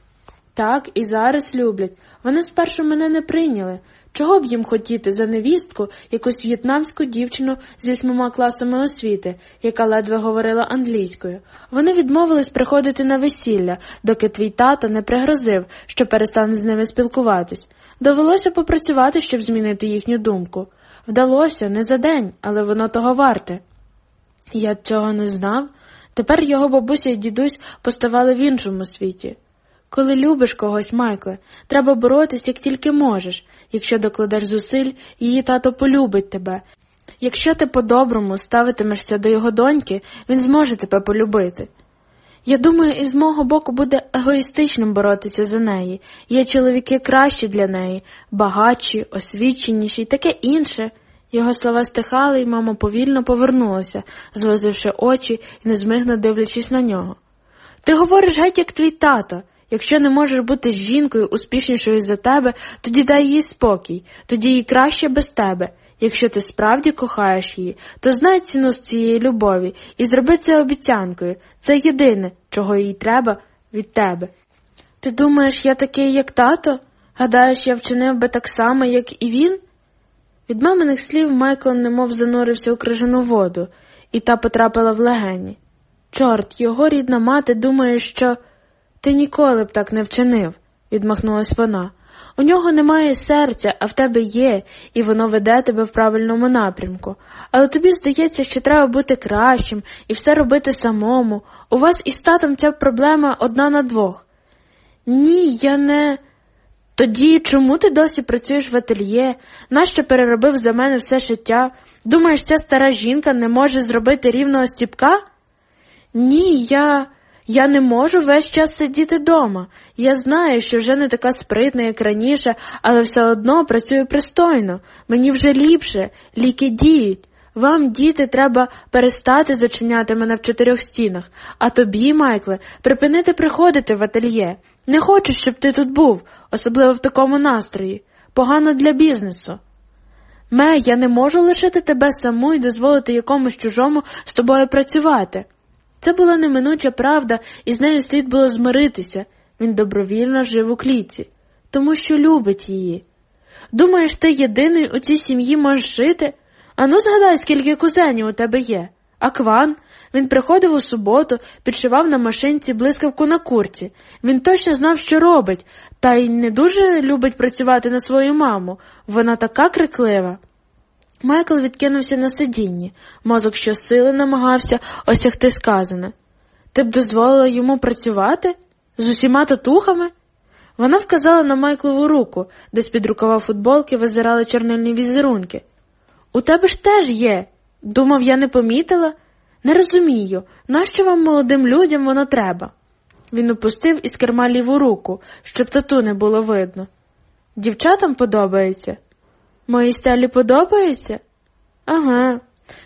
Так, і зараз люблять. Вони спершу мене не прийняли. Чого б їм хотіти за невістку якусь в'єтнамську дівчину з вісьмома класами освіти, яка ледве говорила англійською. Вони відмовились приходити на весілля, доки твій тато не пригрозив, що перестане з ними спілкуватись. Довелося попрацювати, щоб змінити їхню думку. Вдалося не за день, але воно того варте. Я цього не знав. Тепер його бабуся і дідусь поставали в іншому світі. Коли любиш когось, Майкле, треба боротись, як тільки можеш. Якщо докладеш зусиль, її тато полюбить тебе. Якщо ти по-доброму ставитимешся до його доньки, він зможе тебе полюбити. Я думаю, із мого боку буде егоїстичним боротися за неї. Є чоловіки кращі для неї, багатші, освіченіші і таке інше. Його слова стихали, і мама повільно повернулася, звозивши очі і незмигно дивлячись на нього. Ти говориш геть, як твій тато. Якщо не можеш бути жінкою успішнішою за тебе, тоді дай їй спокій, тоді їй краще без тебе. Якщо ти справді кохаєш її, то знай ціну з цієї любові і зроби це обіцянкою. Це єдине, чого їй треба від тебе. Ти думаєш, я такий, як тато? Гадаєш, я вчинив би так само, як і він? Від маминих слів Майкл немов занурився у крижану воду, і та потрапила в легені. Чорт, його рідна мати думає, що ти ніколи б так не вчинив, відмахнулась вона. У нього немає серця, а в тебе є, і воно веде тебе в правильному напрямку. Але тобі здається, що треба бути кращим і все робити самому. У вас із татом ця проблема одна на двох. Ні, я не. Тоді чому ти досі працюєш в ательє? Нащо переробив за мене все життя? Думаєш, ця стара жінка не може зробити рівного стіпка? Ні, я. Я не можу весь час сидіти вдома. Я знаю, що вже не така спритна, як раніше, але все одно працюю пристойно. Мені вже ліпше, ліки діють. Вам, діти, треба перестати зачиняти мене в чотирьох стінах, а тобі, Майкле, припинити приходити в ательє. Не хочу, щоб ти тут був, особливо в такому настрої. Погано для бізнесу. Ме, я не можу лишити тебе саму і дозволити якомусь чужому з тобою працювати. Це була неминуча правда, і з нею слід було змиритися. Він добровільно жив у клітці, тому що любить її. Думаєш, ти єдиний у цій сім'ї можеш жити? Ану згадай, скільки кузенів у тебе є. А Кван? Він приходив у суботу, підшивав на машинці блискавку на курці. Він точно знав, що робить, та й не дуже любить працювати на свою маму. Вона така криклива. Майкл відкинувся на сидінні, мозок щосили намагався осягти сказане. Ти б дозволила йому працювати? З усіма татухами? Вона вказала на Майклову руку, де з під рукава футболки визирали чорнильні візерунки. У тебе ж теж є. Думав, я не помітила? Не розумію, нащо вам молодим людям воно треба? Він опустив із керма ліву руку, щоб тату не було видно. Дівчатам подобається. Моїй стелі подобається? Ага.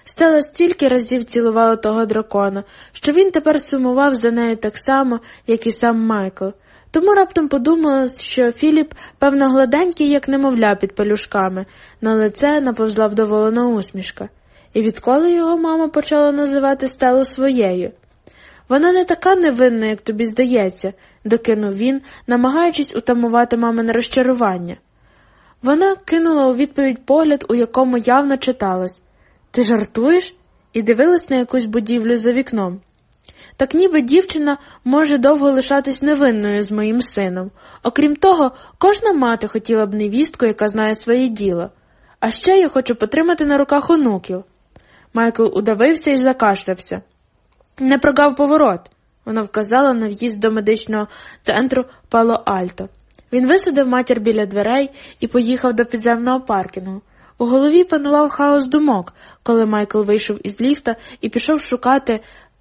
Стела стільки разів цілувала того дракона, що він тепер сумував за нею так само, як і сам Майкл. Тому раптом подумала, що Філіп, певно, гладенький, як немовля під пелюшками, на лице наповзла вдоволена усмішка. І відколи його мама почала називати стелу своєю. Вона не така невинна, як тобі здається, докинув він, намагаючись утамувати мамине розчарування. Вона кинула у відповідь погляд, у якому явно читалось Ти жартуєш? і дивилась на якусь будівлю за вікном. Так ніби дівчина може довго лишатись невинною з моїм сином. Окрім того, кожна мати хотіла б невістку, яка знає своє діло. А ще я хочу потримати на руках онуків. Майкл удавився і закашлявся. Не прогав поворот, вона вказала на в'їзд до медичного центру Пало Альто. Він висадив матір біля дверей і поїхав до підземного паркінгу. У голові панував хаос думок, коли Майкл вийшов із ліфта і пішов шукати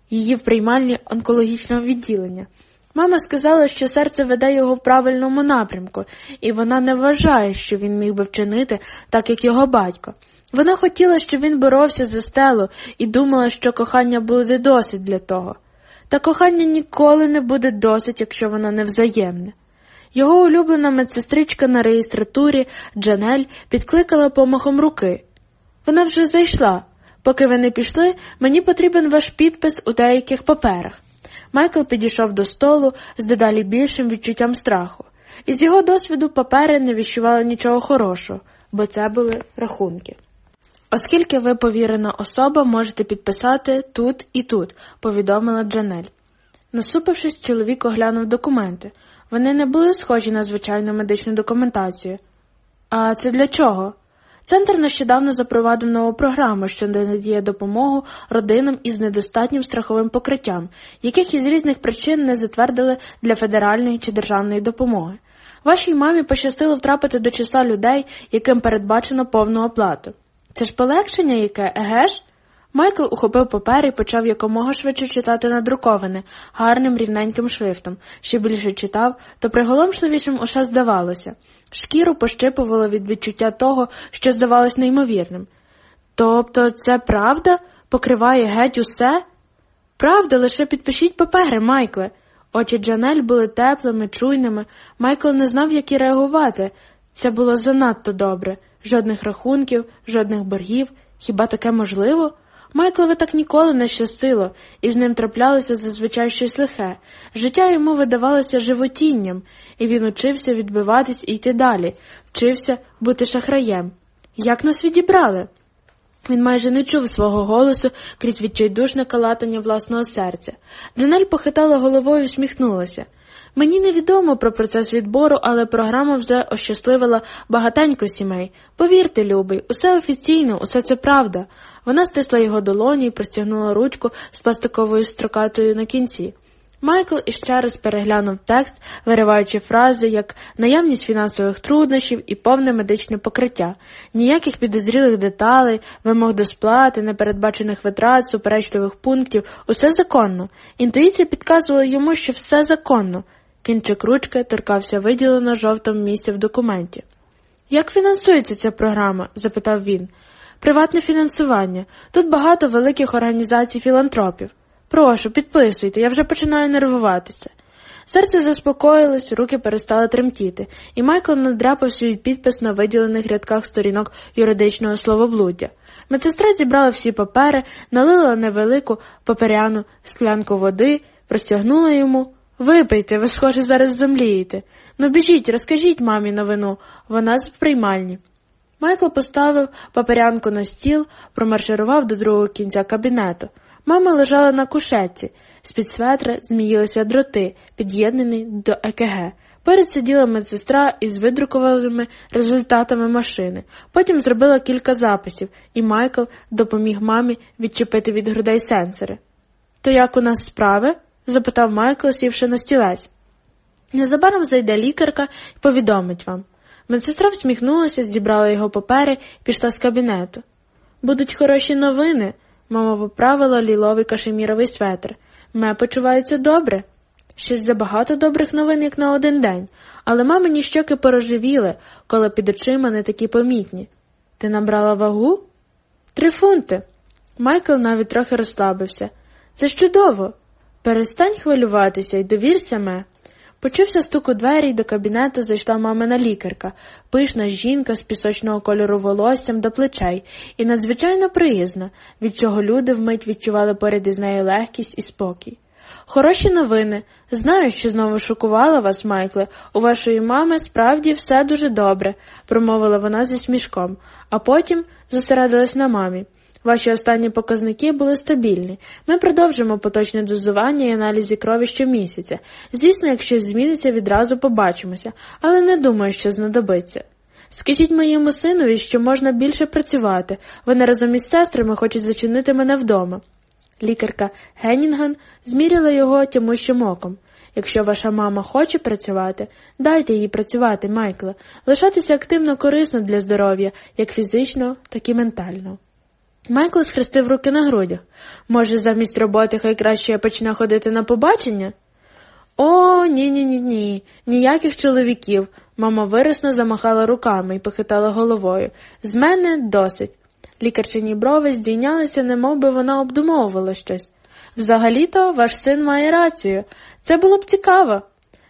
її в приймальні онкологічного відділення. Мама сказала, що серце веде його в правильному напрямку, і вона не вважає, що він міг би вчинити так, як його батько. Вона хотіла, щоб він боровся за стелу і думала, що кохання буде досить для того. Та кохання ніколи не буде досить, якщо воно не взаємне. Його улюблена медсестричка на реєстратурі Джанель підкликала помахом руки. Вона вже зайшла. Поки ви не пішли, мені потрібен ваш підпис у деяких паперах. Майкл підійшов до столу з дедалі більшим відчуттям страху. Із його досвіду папери не віщували нічого хорошого, бо це були рахунки. Оскільки ви повірена особа, можете підписати тут і тут, повідомила Джанель. Насупившись, чоловік оглянув документи. Вони не були схожі на звичайну медичну документацію. А це для чого? Центр нещодавно запровадив нову програму, що надає допомогу родинам із недостатнім страховим покриттям, яких із різних причин не затвердили для федеральної чи державної допомоги. Вашій мамі пощастило втрапити до числа людей, яким передбачено повну оплату. Це ж полегшення яке, еге ж? Майкл ухопив папер і почав якомога швидше читати надруковане, гарним рівненьким шрифтом. Ще більше читав, то приголомшливішим усе здавалося. Шкіру пощипувало від відчуття того, що здавалось неймовірним. Тобто це правда покриває геть усе? Правда, лише підпишіть папери, Майкле. Очі Джанель були теплими, чуйними. Майкл не знав, як і реагувати. Це було занадто добре. Жодних рахунків, жодних боргів. Хіба таке можливо? Майклове так ніколи не щастило, і з ним траплялося зазвичай щось лихе. Життя йому видавалося животінням, і він учився відбиватись і йти далі, вчився бути шахраєм. Як нас відібрали? Він майже не чув свого голосу крізь відчайдушне калатання власного серця. Данель похитала головою і всміхнулася. Мені невідомо про процес відбору, але програма вже ощасливила багатенько сімей. Повірте, любий, усе офіційно, усе це правда. Вона стисла його долоні і простягнула ручку з пластиковою строкатою на кінці. Майкл іще раз переглянув текст, вириваючи фрази як наявність фінансових труднощів і повне медичне покриття, ніяких підозрілих деталей, вимог до сплати, непередбачених витрат, суперечливих пунктів, усе законно. Інтуїція підказувала йому, що все законно. Кінчик ручки торкався виділено жовтому місця в документі. Як фінансується ця програма? запитав він. Приватне фінансування. Тут багато великих організацій філантропів. Прошу, підписуйте, я вже починаю нервуватися. Серце заспокоїлось, руки перестали тремтіти, і Майкл надряпав свій підпис на виділених рядках сторінок юридичного словоблуддя. Медсестра зібрала всі папери, налила невелику паперяну склянку води, простягнула йому. Випийте, ви, схоже, зараз зомлієте. Ну біжіть, розкажіть мамі новину, вона з приймальні. Майкл поставив паперянку на стіл, промарширував до другого кінця кабінету. Мама лежала на кушетці, з-під светра зміїлися дроти, під'єднані до ЕКГ. Перед сиділа медсестра із видрукованими результатами машини. Потім зробила кілька записів, і Майкл допоміг мамі відчепити від грудей сенсори. То як у нас справи? запитав Майкл, сівши на стілець. Незабаром зайде лікарка і повідомить вам. Медсестра всміхнулася, зібрала його папери пішла з кабінету. Будуть хороші новини, мама поправила ліловий кашеміровий светр. Ме почувається добре. Щось забагато добрих новин, як на один день, але мамині щоки порожевіли, коли під очима не такі помітні. Ти набрала вагу? Три фунти. Майкл навіть трохи розслабився. Це чудово. Перестань хвилюватися і довірся ме. Почувся стук у двері і до кабінету зайшла мамина лікарка, пишна жінка з пісочного кольору волоссям до плечей, і надзвичайно приязна, від чого люди вмить відчували поряд із нею легкість і спокій. Хороші новини. Знаю, що знову шокувала вас, Майкле. У вашої мами справді все дуже добре, промовила вона зі смішком, а потім зосередилась на мамі. Ваші останні показники були стабільні. Ми продовжимо поточне дозування і аналізи крові щомісяця. Звісно, якщо зміниться, відразу побачимося, але не думаю, що знадобиться. Скажіть моєму синові, що можна більше працювати. Вони разом із сестрами хочуть зачинити мене вдома. Лікарка Генінган зміряла його тямущим оком. Якщо ваша мама хоче працювати, дайте їй працювати, Майкле, лишатися активно корисно для здоров'я, як фізично, так і ментально. Майкл схрестив руки на грудях. Може, замість роботи хай краще я почне ходити на побачення? О, ні, ні, ні, ні, ніяких чоловіків. Мама вирисно замахала руками і похитала головою. З мене досить. Лікарчині брови здійнялися, немов би вона обдумовувала щось. Взагалі-то ваш син має рацію. Це було б цікаво.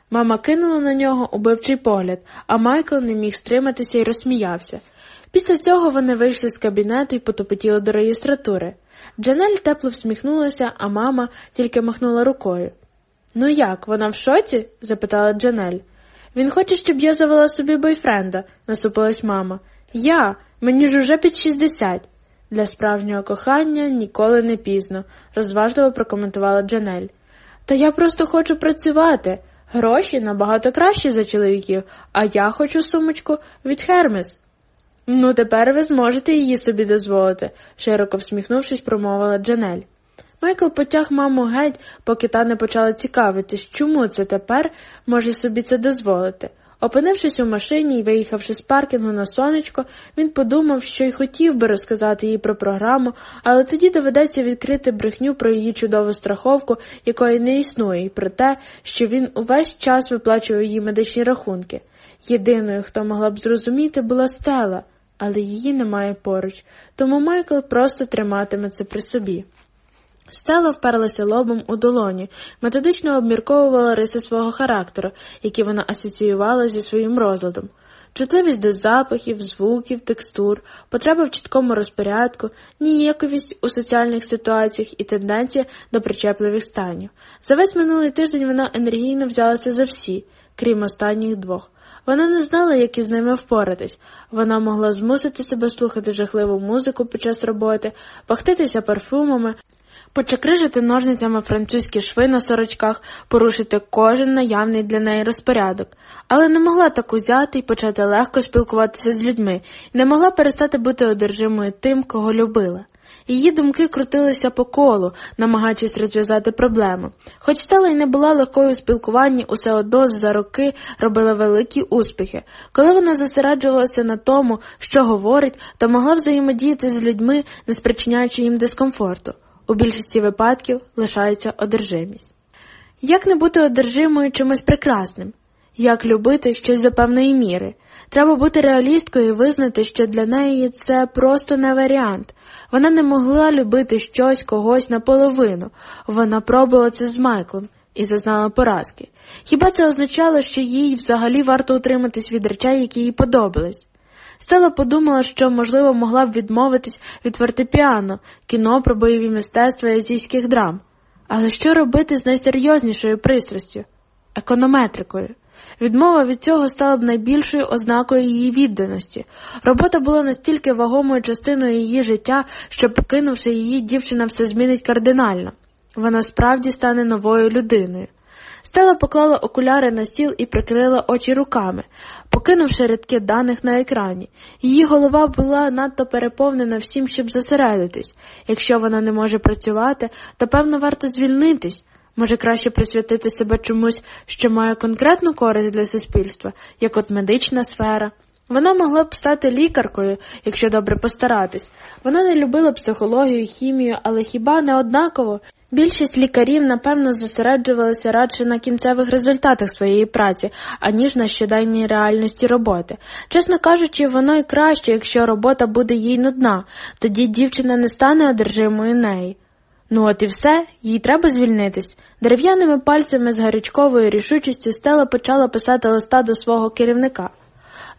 Мама кинула на нього убивчий погляд, а Майкл не міг стриматися і розсміявся. Після цього вони вийшли з кабінету і потопотіли до реєстратури. Джанель тепло всміхнулася, а мама тільки махнула рукою. Ну як, вона в шоці? запитала Джанель. Він хоче, щоб я завела собі бойфренда, насупилась мама. Я, мені ж уже під шістдесят. Для справжнього кохання ніколи не пізно, розважливо прокоментувала Джанель. Та я просто хочу працювати. Гроші набагато кращі за чоловіків, а я хочу сумочку від Хермес. Ну, тепер ви зможете її собі дозволити, широко всміхнувшись, промовила Джанель. Майкл потяг маму геть, поки та не почала цікавитись, чому це тепер може собі це дозволити. Опинившись у машині і виїхавши з паркінгу на сонечко, він подумав, що й хотів би розказати їй про програму, але тоді доведеться відкрити брехню про її чудову страховку, якої не існує, і про те, що він увесь час виплачував її медичні рахунки. Єдиною, хто могла б зрозуміти, була стела але її немає поруч, тому Майкл просто триматиме це при собі. Стела вперлася лобом у долоні, методично обмірковувала риси свого характеру, які вона асоціювала зі своїм розладом. Чутливість до запахів, звуків, текстур, потреба в чіткому розпорядку, ніяковість у соціальних ситуаціях і тенденція до причепливих станів. За весь минулий тиждень вона енергійно взялася за всі, крім останніх двох. Вона не знала, як із ними впоратись. Вона могла змусити себе слухати жахливу музику під час роботи, пахтитися парфумами, почекрижити ножницями французькі шви на сорочках, порушити кожен наявний для неї розпорядок, але не могла так узяти і почати легко спілкуватися з людьми, не могла перестати бути одержимою тим, кого любила. Її думки крутилися по колу, намагаючись розв'язати проблему. Хоч стала й не була легкою у спілкуванні, усе одно за роки робила великі успіхи. Коли вона зосереджувалася на тому, що говорить, то могла взаємодіяти з людьми, не спричиняючи їм дискомфорту. У більшості випадків лишається одержимість. Як не бути одержимою чимось прекрасним? Як любити щось до певної міри? Треба бути реалісткою і визнати, що для неї це просто не варіант. Вона не могла любити щось когось наполовину. Вона пробувала це з Майклом і зазнала поразки. Хіба це означало, що їй взагалі варто утриматись від речей, які їй подобались? Стела подумала, що, можливо, могла б відмовитись від фортепіано, кіно про бойові мистецтва і азійських драм. Але що робити з найсерйознішою пристрастю економетрикою? Відмова від цього стала б найбільшою ознакою її відданості. Робота була настільки вагомою частиною її життя, що, покинувши її, дівчина все змінить кардинально. Вона справді стане новою людиною. Стела поклала окуляри на стіл і прикрила очі руками, покинувши рядки даних на екрані. Її голова була надто переповнена всім, щоб зосередитись. Якщо вона не може працювати, то певно варто звільнитись. Може, краще присвятити себе чомусь, що має конкретну користь для суспільства, як от медична сфера. Вона могла б стати лікаркою, якщо добре постаратись. Вона не любила психологію, хімію, але хіба не однаково? Більшість лікарів, напевно, зосереджувалися радше на кінцевих результатах своєї праці, аніж на щоденній реальності роботи. Чесно кажучи, воно й краще, якщо робота буде їй нудна, тоді дівчина не стане одержимою неї. Ну от і все, їй треба звільнитись. Дерев'яними пальцями з гарячковою рішучістю Стела почала писати листа до свого керівника.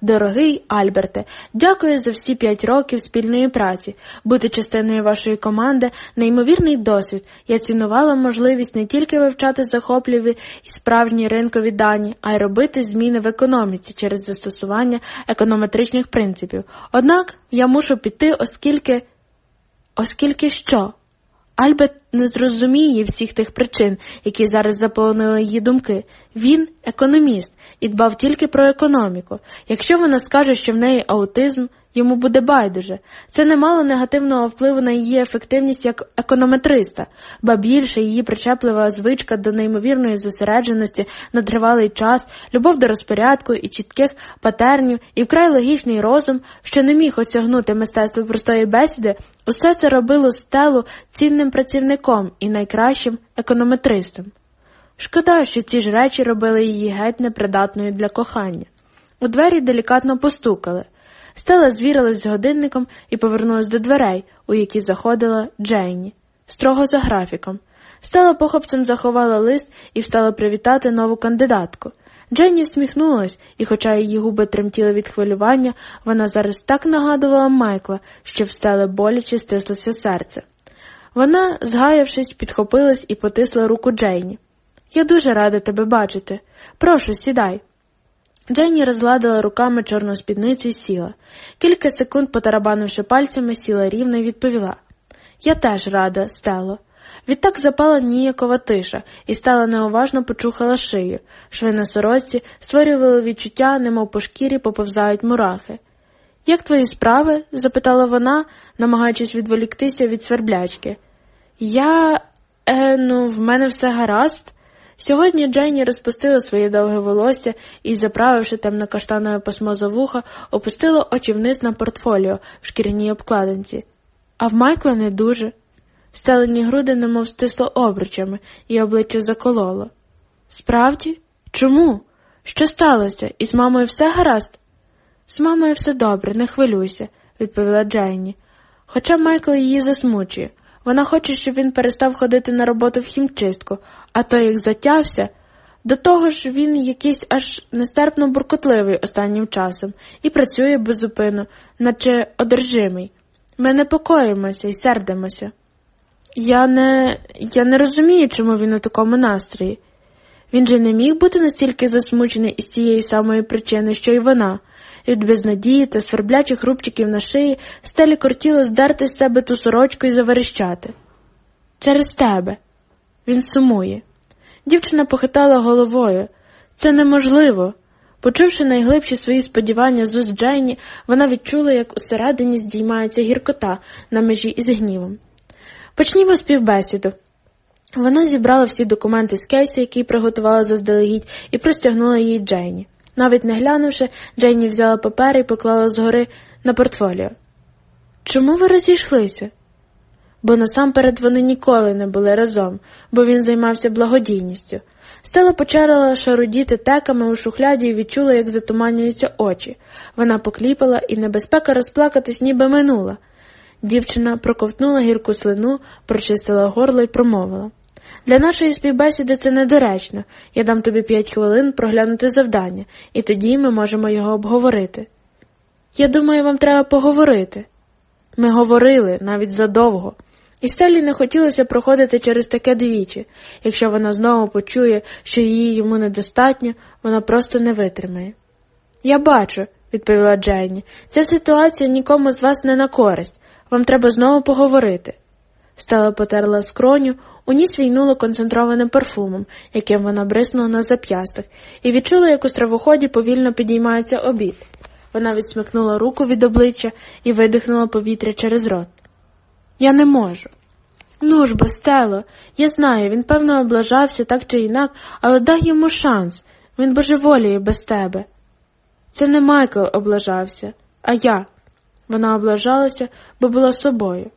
Дорогий Альберте, дякую за всі п'ять років спільної праці. Бути частиною вашої команди неймовірний досвід. Я цінувала можливість не тільки вивчати захопливі і справжні ринкові дані, а й робити зміни в економіці через застосування економетричних принципів. Однак я мушу піти, оскільки. Оскільки що? Альберт не зрозуміє всіх тих причин, які зараз заполонили її думки. Він економіст і дбав тільки про економіку. Якщо вона скаже, що в неї аутизм, йому буде байдуже. Це не мало негативного впливу на її ефективність як економетриста, ба більше її причеплива звичка до неймовірної зосередженості на тривалий час, любов до розпорядку і чітких патернів, і вкрай логічний розум, що не міг осягнути мистецтво простої бесіди, усе це робило стелу цінним працівником і найкращим економетристом. Шкода, що ці ж речі робили її геть непридатною для кохання. У двері делікатно постукали. Стела звірилась з годинником і повернулась до дверей, у які заходила Джейні, строго за графіком. Стела похопцем заховала лист і встала привітати нову кандидатку. Дженні всміхнулась, і, хоча її губи тремтіли від хвилювання, вона зараз так нагадувала Майкла, що в боляче стислося серце. Вона, згаявшись, підхопилась і потисла руку Джейні. Я дуже рада тебе бачити. Прошу, сідай. Дженні розгладила руками чорну спідницю і сіла. Кілька секунд, потарабанивши пальцями, сіла рівно і відповіла Я теж рада, Стело. Відтак запала ніякова тиша і стала неуважно почухала шию. Шви на сорочці створювали відчуття, немов по шкірі поповзають мурахи. Як твої справи? запитала вона, намагаючись відволіктися від сверблячки. Я, е, ну, в мене все гаразд. Сьогодні Дженні розпустила своє довге волосся і, заправивши темно-каштанове пасмо за вуха, опустила очі вниз на портфоліо в шкіряній обкладинці. А в Майкла не дуже. Стелені груди немов стисло обручами, і обличчя закололо. Справді? Чому? Що сталося? І з мамою все гаразд? З мамою все добре, не хвилюйся, відповіла Дженні. Хоча Майкл її засмучує. Вона хоче, щоб він перестав ходити на роботу в хімчистку, а той як затявся. До того ж він якийсь аж нестерпно буркотливий останнім часом і працює безупину, наче одержимий. Ми непокоїмося і сердимося. Я не я не розумію, чому він у такому настрої. Він же не міг бути настільки засмучений із тієї самої причини, що й вона. Від безнадії та сверблячих рубчиків на шиї стелі кортіло здерти з себе ту сорочку і заверещати. Через тебе. Він сумує. Дівчина похитала головою. Це неможливо. Почувши найглибші свої сподівання з уст Джейні, вона відчула, як усередині здіймається гіркота на межі із гнівом. Почнімо співбесіду. Вона зібрала всі документи з кейсу, який приготувала заздалегідь, і простягнула їй Джейні. Навіть не глянувши, Джейні взяла папери і поклала згори на портфоліо. Чому ви розійшлися? Бо насамперед вони ніколи не були разом, бо він займався благодійністю. Стела почала шарудіти теками у шухляді і відчула, як затуманюються очі. Вона покліпала, і небезпека розплакатись ніби минула. Дівчина проковтнула гірку слину, прочистила горло і промовила. Для нашої співбесіди це недоречно. Я дам тобі п'ять хвилин проглянути завдання, і тоді ми можемо його обговорити. Я думаю, вам треба поговорити. Ми говорили навіть задовго. І Стелі не хотілося проходити через таке двічі. Якщо вона знову почує, що її йому недостатньо, вона просто не витримає. Я бачу, відповіла Дженні, ця ситуація нікому з вас не на користь. Вам треба знову поговорити. Стела потерла скроню, у ніс війнуло концентрованим парфумом, яким вона бриснула на зап'ястах, і відчула, як у стравоході повільно підіймається обід. Вона відсмикнула руку від обличчя і видихнула повітря через рот. Я не можу. Ну ж бо, Стело, я знаю, він, певно, облажався так чи інак, але дай йому шанс. Він божеволіє без тебе. Це не Майкл облажався, а я. Вона облажалася, бо була собою.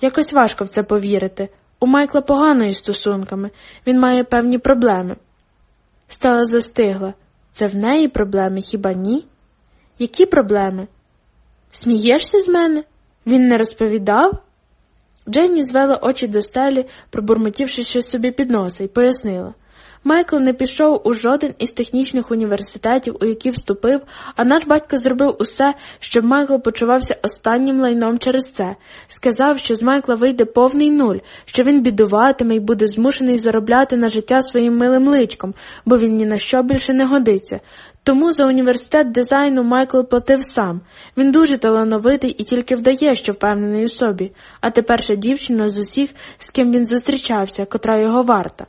Якось важко в це повірити. У Майкла погано із стосунками, він має певні проблеми. Стела застигла. Це в неї проблеми, хіба ні? Які проблеми? Смієшся з мене? Він не розповідав? Дженні звела очі до стелі, пробурмотівши щось собі під носа, і пояснила. Майкл не пішов у жоден із технічних університетів, у які вступив, а наш батько зробив усе, щоб Майкл почувався останнім лайном через це. Сказав, що з Майкла вийде повний нуль, що він бідуватиме і буде змушений заробляти на життя своїм милим личком, бо він ні на що більше не годиться. Тому за університет дизайну Майкл платив сам. Він дуже талановитий і тільки вдає, що впевнений у собі, а тепер ще дівчина з усіх, з ким він зустрічався, котра його варта.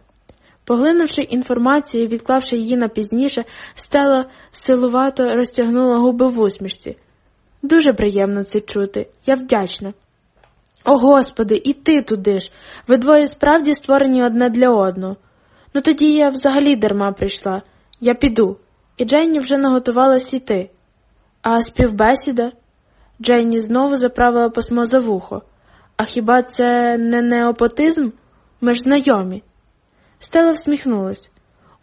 Поглинувши інформацію і відклавши її на пізніше, стела силувато розтягнула губи в усмішці. Дуже приємно це чути, я вдячна. О Господи, і ти туди ж. Ви двоє справді створені одне для одного. Ну тоді я взагалі дарма прийшла. Я піду. І Дженні вже наготувалась іти. А співбесіда? Дженні знову заправила пасмо за вухо. А хіба це не неопотизм? Ми ж знайомі. Стела всміхнулась.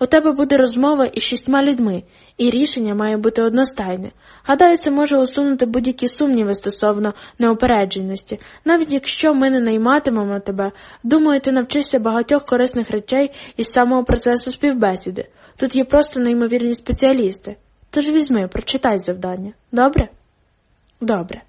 У тебе буде розмова із шістьма людьми, і рішення має бути одностайне. Гадаю, це може усунути будь-які сумніви стосовно неопередженості. Навіть якщо ми не найматимемо тебе, думаю, ти навчишся багатьох корисних речей із самого процесу співбесіди. Тут є просто неймовірні спеціалісти. Тож візьми, прочитай завдання. Добре? Добре.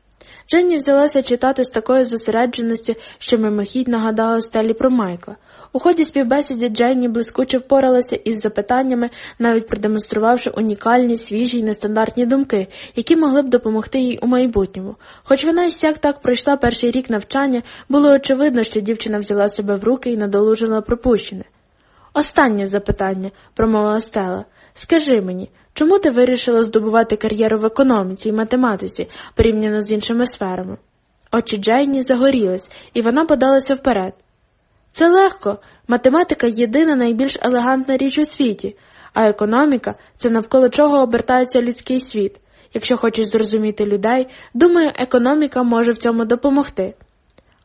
Дженні взялася читати з такої зосередженості, що мимохідь нагадала стелі про Майкла. У ході співбесіди Дженні блискуче впоралася із запитаннями, навіть продемонструвавши унікальні, свіжі й нестандартні думки, які могли б допомогти їй у майбутньому. Хоч вона і сяк так пройшла перший рік навчання, було очевидно, що дівчина взяла себе в руки і надолужила пропущене. Останнє запитання, промовила Стела. Скажи мені, чому ти вирішила здобувати кар'єру в економіці і математиці порівняно з іншими сферами? Очі Джейні загорілись, і вона подалася вперед. Це легко. Математика єдина найбільш елегантна річ у світі, а економіка це навколо чого обертається людський світ. Якщо хочеш зрозуміти людей, думаю, економіка може в цьому допомогти.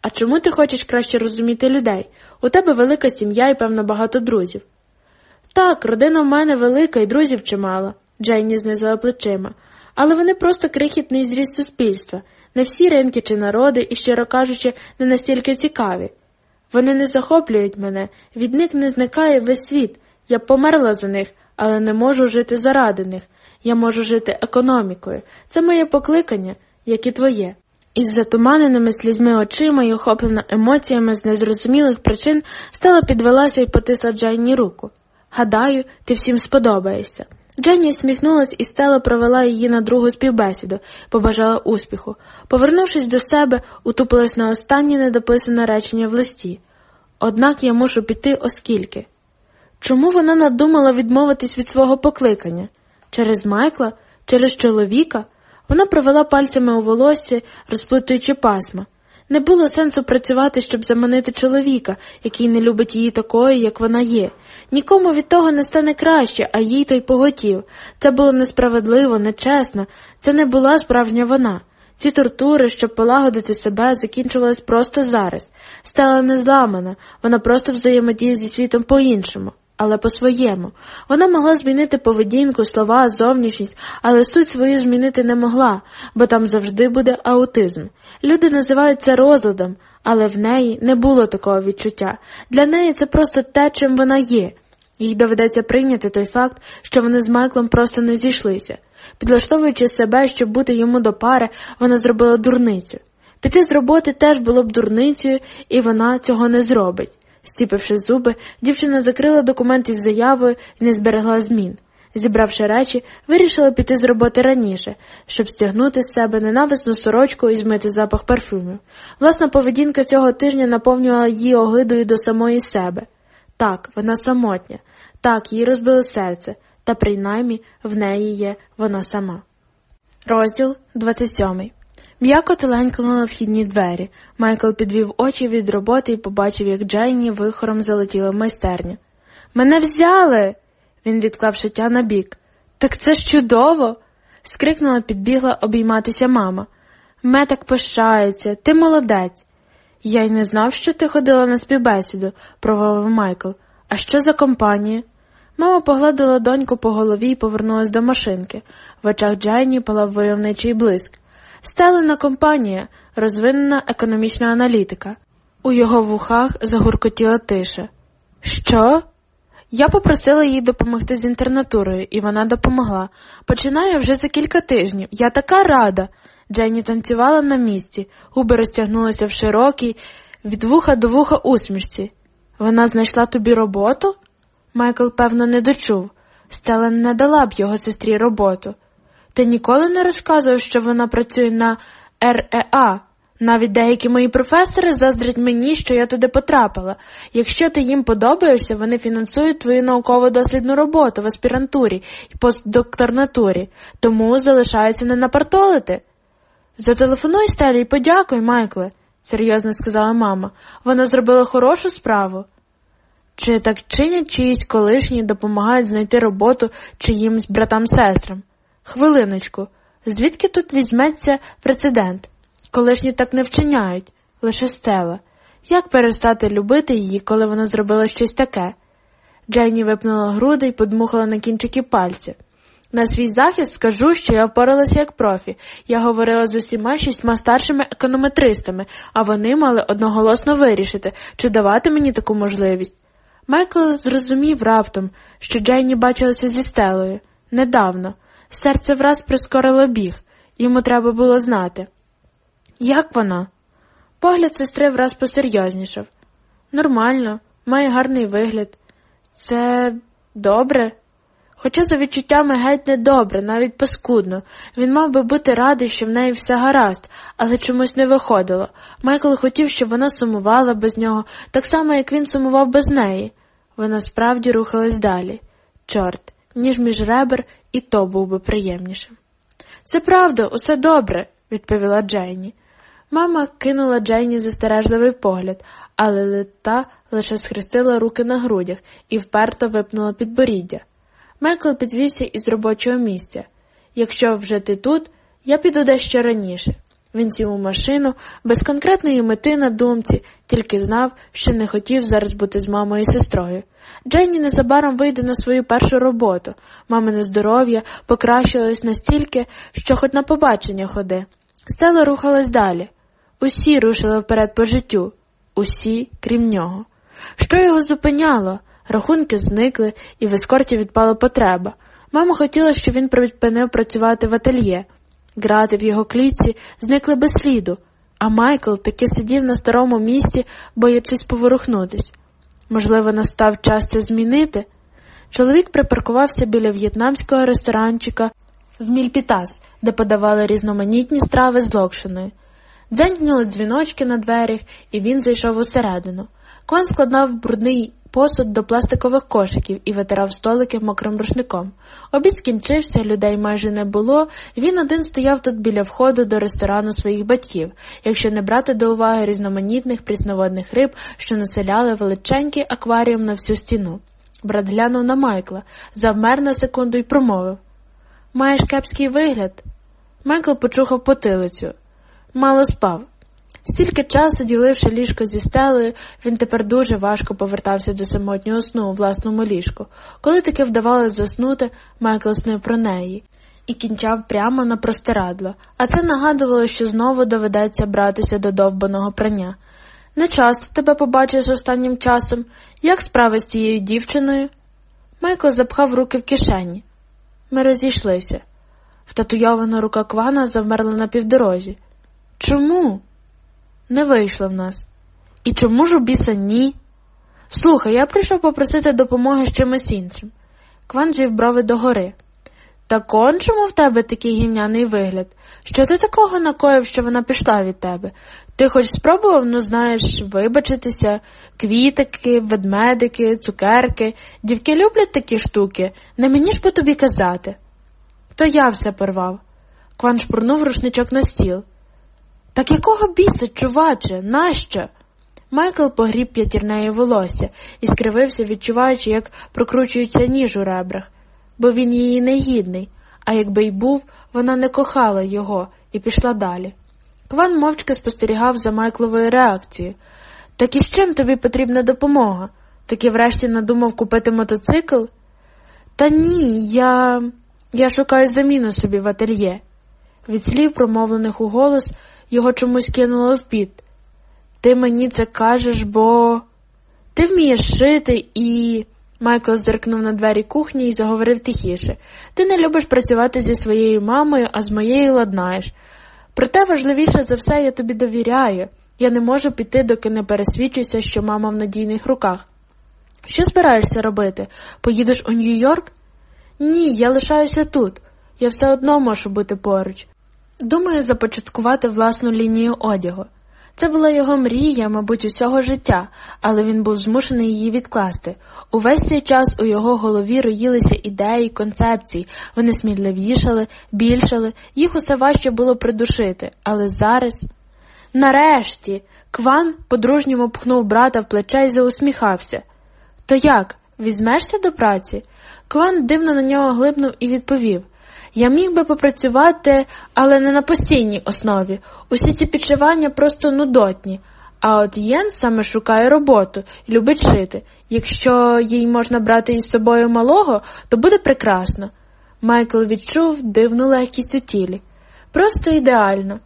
А чому ти хочеш краще розуміти людей? У тебе велика сім'я і, певно, багато друзів. Так, родина в мене велика і друзів чимало, Джейні знизила плечима, але вони просто крихітний зріст суспільства, не всі ринки чи народи і, щиро кажучи, не настільки цікаві. Вони не захоплюють мене, від них не зникає весь світ. Я померла за них, але не можу жити заради них. Я можу жити економікою. Це моє покликання, як і твоє. Із затуманеними слізьми очима і охоплена емоціями з незрозумілих причин стала підвелася і потисла Джайні руку. Гадаю, ти всім сподобаєшся. Дженні сміхнулась і Стела провела її на другу співбесіду, побажала успіху. Повернувшись до себе, утупилась на останнє недописане речення в листі. Однак я мушу піти, оскільки. Чому вона надумала відмовитись від свого покликання? Через Майкла, через чоловіка? Вона провела пальцями у волоссі, розплутуючи пасма. Не було сенсу працювати, щоб заманити чоловіка, який не любить її такою, як вона є. Нікому від того не стане краще, а їй той поготів. Це було несправедливо, нечесно, це не була справжня вона. Ці тортури, щоб полагодити себе, закінчувались просто зараз. Стала не зламана, вона просто взаємодіє зі світом по-іншому але по-своєму. Вона могла змінити поведінку, слова, зовнішність, але суть свою змінити не могла, бо там завжди буде аутизм. Люди називають це розладом, але в неї не було такого відчуття. Для неї це просто те, чим вона є. Їй доведеться прийняти той факт, що вони з Майклом просто не зійшлися. Підлаштовуючи себе, щоб бути йому до пари, вона зробила дурницю. Піти з роботи теж було б дурницею, і вона цього не зробить. Стіпивши зуби, дівчина закрила документ із заявою і не зберегла змін. Зібравши речі, вирішила піти з роботи раніше, щоб стягнути з себе ненависну сорочку і змити запах парфумів. Власна поведінка цього тижня наповнювала її огидою до самої себе. Так, вона самотня, так, їй розбило серце, та принаймні в неї є вона сама. Розділ 27 М'яко теленькнули вхідні двері. Майкл підвів очі від роботи і побачив, як Джейні вихором залетіла в майстерню. Мене взяли. Він відклав шиття на бік. Так це ж чудово. скрикнула, підбігла обійматися мама. Ме так пишається, ти молодець. Я й не знав, що ти ходила на співбесіду, прововив Майкл. А що за компанія? Мама погладила доньку по голові і повернулась до машинки. В очах Джайні палав войовничий блиск. Стелена компанія, розвинена економічна аналітика. У його вухах загуркотіла тиша. Що? Я попросила їй допомогти з інтернатурою, і вона допомогла. Починаю вже за кілька тижнів. Я така рада. Дженні танцювала на місці, губи розтягнулися в широкій, від вуха до вуха усмішці. Вона знайшла тобі роботу? Майкл, певно, не дочув. Стелен не дала б його сестрі роботу. Ти ніколи не розказував, що вона працює на РЕА. Навіть деякі мої професори заздрять мені, що я туди потрапила. Якщо ти їм подобаєшся, вони фінансують твою науково-дослідну роботу в аспірантурі і постдокторнатурі, тому залишається не напартолити. Зателефонуй Стелі і подякуй, Майкле, серйозно сказала мама. Вона зробила хорошу справу. Чи так чинять чиїсь колишні допомагають знайти роботу чиїмсь братам-сестрам? Хвилиночку, звідки тут візьметься прецедент? Колишні так не вчиняють, лише стела. Як перестати любити її, коли вона зробила щось таке? Джейні випнула груди і подмухала на кінчики пальця. На свій захист скажу, що я впоралася як профі. Я говорила з усіма шістьма старшими економетристами, а вони мали одноголосно вирішити, чи давати мені таку можливість. Майкл зрозумів раптом, що Джейні бачилася зі стелою недавно. Серце враз прискорило біг, йому треба було знати. Як вона? Погляд сестри враз посерйознішав. Нормально, має гарний вигляд. Це добре. Хоча за відчуттями геть не добре, навіть паскудно. Він мав би бути радий, що в неї все гаразд, але чомусь не виходило. Майкл хотів, щоб вона сумувала без нього, так само, як він сумував без неї. Вона справді рухалась далі. Чорт, ніж між ребер і то був би приємнішим. Це правда, усе добре, відповіла Джейні. Мама кинула Джейні застережливий погляд, але та лише схрестила руки на грудях і вперто випнула підборіддя. Майкл підвівся із робочого місця. Якщо вже ти тут, я піду дещо раніше. Він сів у машину, без конкретної мети на думці, тільки знав, що не хотів зараз бути з мамою і сестрою. Дженні незабаром вийде на свою першу роботу. Мамине здоров'я покращилось настільки, що хоч на побачення ходи. Стела рухалась далі. Усі рушили вперед по життю, усі, крім нього. Що його зупиняло? Рахунки зникли, і в ескорті відпала потреба. Мама хотіла, щоб він припинив працювати в ательє. Грати в його клітці зникли без сліду, а Майкл таки сидів на старому місці, боячись поворухнутись. Можливо, настав час це змінити? Чоловік припаркувався біля в'єтнамського ресторанчика в Мільпітас, де подавали різноманітні страви з локшиною. Дзенькнули дзвіночки на дверях, і він зайшов усередину. Кван складав брудний посуд до пластикових кошиків і витирав столики мокрим рушником. Обід скінчився, людей майже не було, він один стояв тут біля входу до ресторану своїх батьків, якщо не брати до уваги різноманітних прісноводних риб, що населяли величенький акваріум на всю стіну. Брат глянув на Майкла, завмер на секунду і промовив Маєш кепський вигляд? Майкл почухав потилицю. Мало спав. Стільки часу, діливши ліжко зі стелею, він тепер дуже важко повертався до самотнього сну у власному ліжку. Коли таки вдавалося заснути, Майкл снив про неї і кінчав прямо на простирадло, а це нагадувало, що знову доведеться братися до довбаного прання. Не часто тебе побачиш останнім часом. Як справи з цією дівчиною? Майкл запхав руки в кишені. Ми розійшлися. Втатуйована рука Квана завмерла на півдорозі. Чому? Не вийшло в нас. І чому ж у біса ні? Слухай, я прийшов попросити допомоги з чимось іншим. Кван звів брови догори. Та кончому в тебе такий гімняний вигляд. Що ти такого накоїв, що вона пішла від тебе? Ти хоч спробував, ну знаєш, вибачитися, квітики, ведмедики, цукерки. Дівки люблять такі штуки, не мені ж по тобі казати. То я все порвав. Кван шпурнув рушничок на стіл. Так якого біса, чуваче, нащо? Майкл погріб п'ятірнеє волосся і скривився, відчуваючи, як прокручується ніж у ребрах, бо він її не гідний, а якби й був, вона не кохала його і пішла далі. Кван мовчки спостерігав за Майкловою реакцією. Так і з чим тобі потрібна допомога? Таки врешті надумав купити мотоцикл? Та ні, я Я шукаю заміну собі в ательє. Від слів, промовлених у голос, його чомусь кинуло в піт. Ти мені це кажеш, бо ти вмієш шити і. Майкл зиркнув на двері кухні і заговорив тихіше. Ти не любиш працювати зі своєю мамою, а з моєю ладнаєш. Проте важливіше за все я тобі довіряю. Я не можу піти, доки не пересвідчуся, що мама в надійних руках. Що збираєшся робити? Поїдеш у Нью-Йорк? Ні, я лишаюся тут. Я все одно можу бути поруч. Думаю, започаткувати власну лінію одягу. Це була його мрія, мабуть, усього життя, але він був змушений її відкласти. Увесь цей час у його голові роїлися ідеї, концепції, вони смідливішали, більшали, їх усе важче було придушити, але зараз. Нарешті, Кван по-дружньому пхнув брата в плече і заусміхався. То як, візьмешся до праці? Кван дивно на нього глибнув і відповів я міг би попрацювати, але не на постійній основі. Усі ці підшивання просто нудотні. А от Єн саме шукає роботу і любить шити. Якщо їй можна брати із собою малого, то буде прекрасно. Майкл відчув дивну легкість у тілі. Просто ідеально.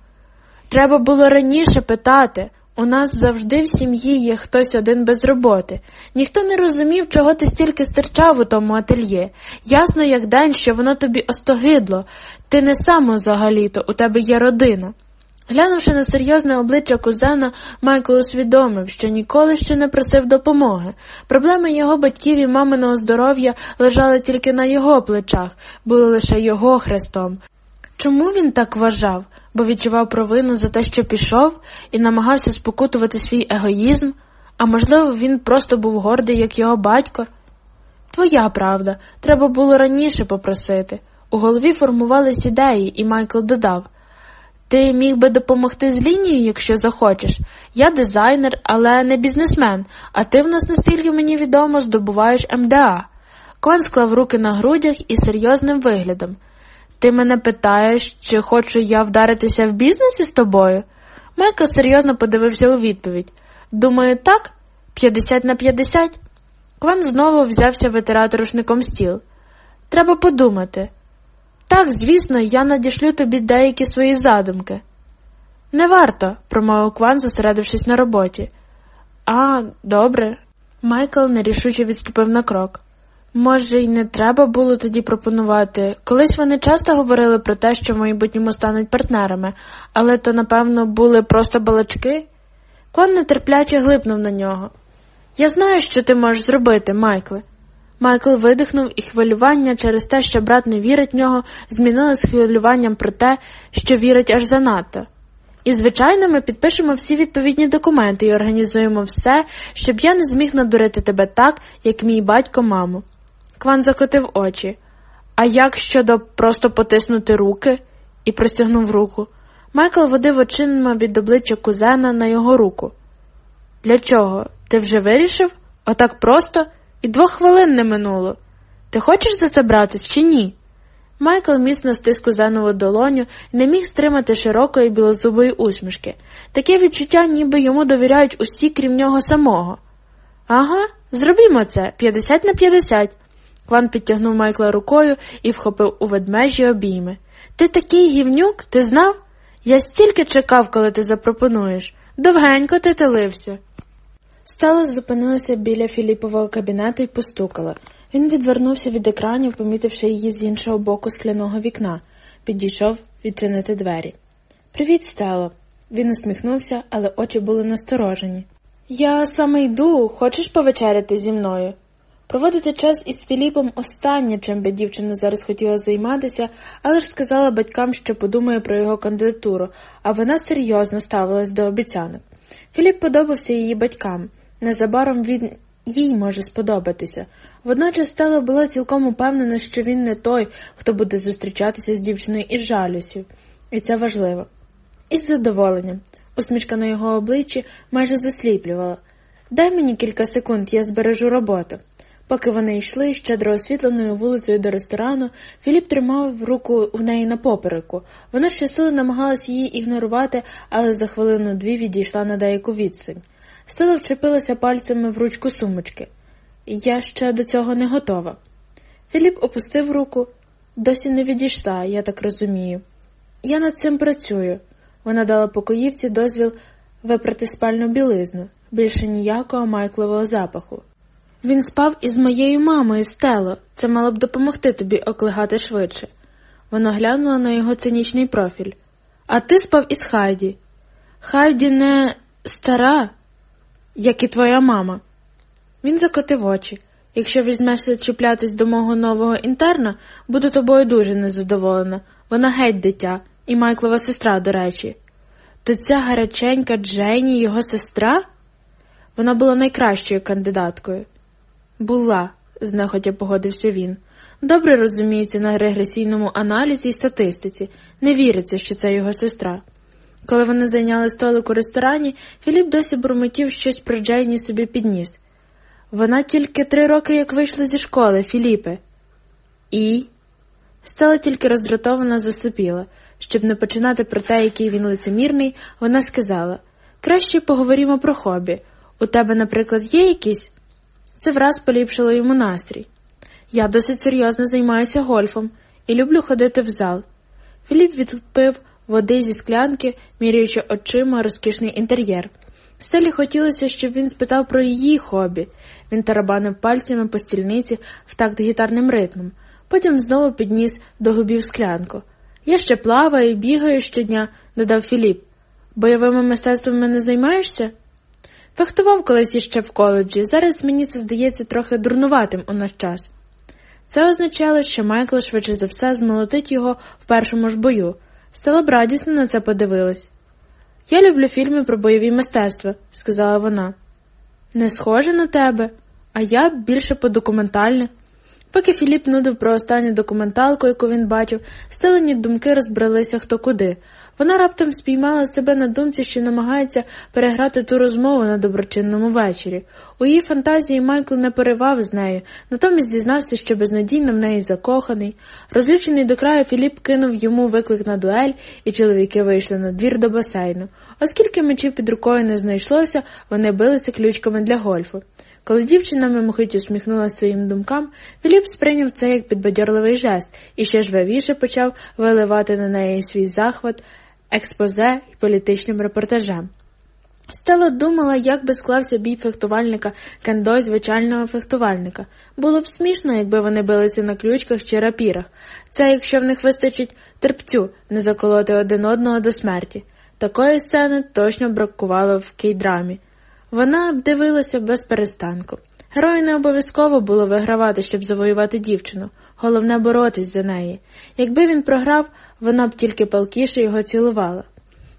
Треба було раніше питати. У нас завжди в сім'ї є хтось один без роботи. Ніхто не розумів, чого ти стільки стирчав у тому ательє. Ясно, як день, що воно тобі остогидло. Ти не сам взагалі-то, у тебе є родина. Глянувши на серйозне обличчя кузена, Майкл усвідомив, що ніколи ще не просив допомоги. Проблеми його батьків і маминого здоров'я лежали тільки на його плечах, були лише його хрестом. Чому він так вважав? Бо відчував провину за те, що пішов, і намагався спокутувати свій егоїзм, а можливо, він просто був гордий, як його батько. Твоя правда, треба було раніше попросити. У голові формувались ідеї, і Майкл додав Ти міг би допомогти з лінією, якщо захочеш. Я дизайнер, але не бізнесмен, а ти в нас, настільки мені відомо, здобуваєш МДА. Кон склав руки на грудях і серйозним виглядом. Ти мене питаєш, чи хочу я вдаритися в бізнесі з тобою? Майкл серйозно подивився у відповідь. Думаю, так, 50 на 50. Кван знову взявся витирати рушником стіл. Треба подумати. Так, звісно, я надішлю тобі деякі свої задумки. Не варто, промовив Кван, зосередившись на роботі. А, добре. Майкл нерішуче відступив на крок. Може, й не треба було тоді пропонувати. Колись вони часто говорили про те, що в майбутньому стануть партнерами, але то, напевно, були просто балачки. Кон нетерпляче глипнув на нього. Я знаю, що ти можеш зробити, Майкле. Майкл видихнув, і хвилювання через те, що брат не вірить в нього, змінилось хвилюванням про те, що вірить аж занадто. І, звичайно, ми підпишемо всі відповідні документи і організуємо все, щоб я не зміг надурити тебе так, як мій батько маму. Кван закотив очі. А як щодо просто потиснути руки? і простягнув руку. Майкл водив очима від обличчя кузена на його руку. Для чого? Ти вже вирішив? Отак просто і двох хвилин не минуло. Ти хочеш за це братись чи ні? Майкл міцно стис кузенову долоню і не міг стримати широкої білозубої усмішки. Таке відчуття, ніби йому довіряють усі, крім нього самого. Ага, зробімо це 50 на 50. Кван підтягнув Майкла рукою і вхопив у ведмежі обійми. Ти такий гівнюк, ти знав? Я стільки чекав, коли ти запропонуєш. Довгенько ти телився. Стала зупинилася біля Філіпового кабінету і постукала. Він відвернувся від екранів, помітивши її з іншого боку скляного вікна, підійшов відчинити двері. Привіт, Стело. Він усміхнувся, але очі були насторожені. Я саме йду, хочеш повечеряти зі мною? Проводити час із Філіпом останнє, чим би дівчина зараз хотіла займатися, але ж сказала батькам, що подумає про його кандидатуру, а вона серйозно ставилась до обіцянок. Філіп подобався її батькам. Незабаром він їй може сподобатися. Водночас Стела була цілком упевнена, що він не той, хто буде зустрічатися з дівчиною із жалюсів, і це важливо. Із задоволенням. Усмішка на його обличчі майже засліплювала. Дай мені кілька секунд, я збережу роботу. Поки вони йшли щедро освітленою вулицею до ресторану, Філіп тримав руку у неї на попереку. Вона щосили намагалась її ігнорувати, але за хвилину дві відійшла на деяку відстань. Стела вчепилася пальцями в ручку сумочки. Я ще до цього не готова. Філіп опустив руку. Досі не відійшла, я так розумію. Я над цим працюю. Вона дала покоївці дозвіл випрати спальну білизну, більше ніякого майклового запаху. Він спав із моєю мамою Стело. Це мало б допомогти тобі оклигати швидше. Вона глянула на його цинічний профіль. А ти спав із Хайді. Хайді не стара, як і твоя мама. Він закотив очі. Якщо візьмешся чіплятись до мого нового інтерна, буду тобою дуже незадоволена. Вона геть дитя, і Майклова сестра, до речі. То ця гаряченька Джейні його сестра? Вона була найкращою кандидаткою. Була, знехотя погодився він. Добре розуміється на регресійному аналізі і статистиці, не віриться, що це його сестра. Коли вони зайняли столик у ресторані, Філіп досі бурмотів щось про Джейні собі підніс. Вона тільки три роки як вийшла зі школи, Філіпе. І. Стала тільки роздратовано засупіла. Щоб не починати про те, який він лицемірний, вона сказала краще поговоримо про хобі. У тебе, наприклад, є якісь? Це враз поліпшило йому настрій. Я досить серйозно займаюся гольфом і люблю ходити в зал. Філіп відпив води зі склянки, міряючи очима розкішний інтер'єр. Стелі хотілося, щоб він спитав про її хобі. Він тарабанив пальцями по стільниці в такт гітарним ритмом, потім знову підніс до губів склянку. Я ще плаваю і бігаю щодня, додав Філіп. Бойовими мистецтвами не займаєшся? Фехтував колись іще в коледжі, зараз мені це здається трохи дурнуватим у наш час. Це означало, що Майкл швидше за все змолотить його в першому ж бою. Стала б радісно на це подивилась. Я люблю фільми про бойові мистецтва, сказала вона. Не схоже на тебе, а я більше по документальне. Поки Філіп нудив про останню документалку, яку він бачив, стелені думки розбралися хто куди. Вона раптом спіймала себе на думці, що намагається переграти ту розмову на доброчинному вечорі. У її фантазії Майкл не перевав з нею, натомість дізнався, що безнадійно в неї закоханий. Розлючений до краю, Філіп кинув йому виклик на дуель, і чоловіки вийшли на двір до басейну. Оскільки мечів під рукою не знайшлося, вони билися ключками для гольфу. Коли дівчина мимохить усміхнулася своїм думкам, Філіп сприйняв це як підбадьорливий жест і ще жвавіше почав виливати на неї свій захват, експозе і політичним репортажем. Стела думала, як би склався бій фехтувальника кендо й звичайного фехтувальника. Було б смішно, якби вони билися на ключках чи рапірах. Це якщо в них вистачить терпцю не заколоти один одного до смерті. Такої сцени точно бракувало в кейдрамі. Вона дивилася без перестанку. Герою не обов'язково було вигравати, щоб завоювати дівчину. Головне боротись за неї. Якби він програв, вона б тільки палкіше його цілувала.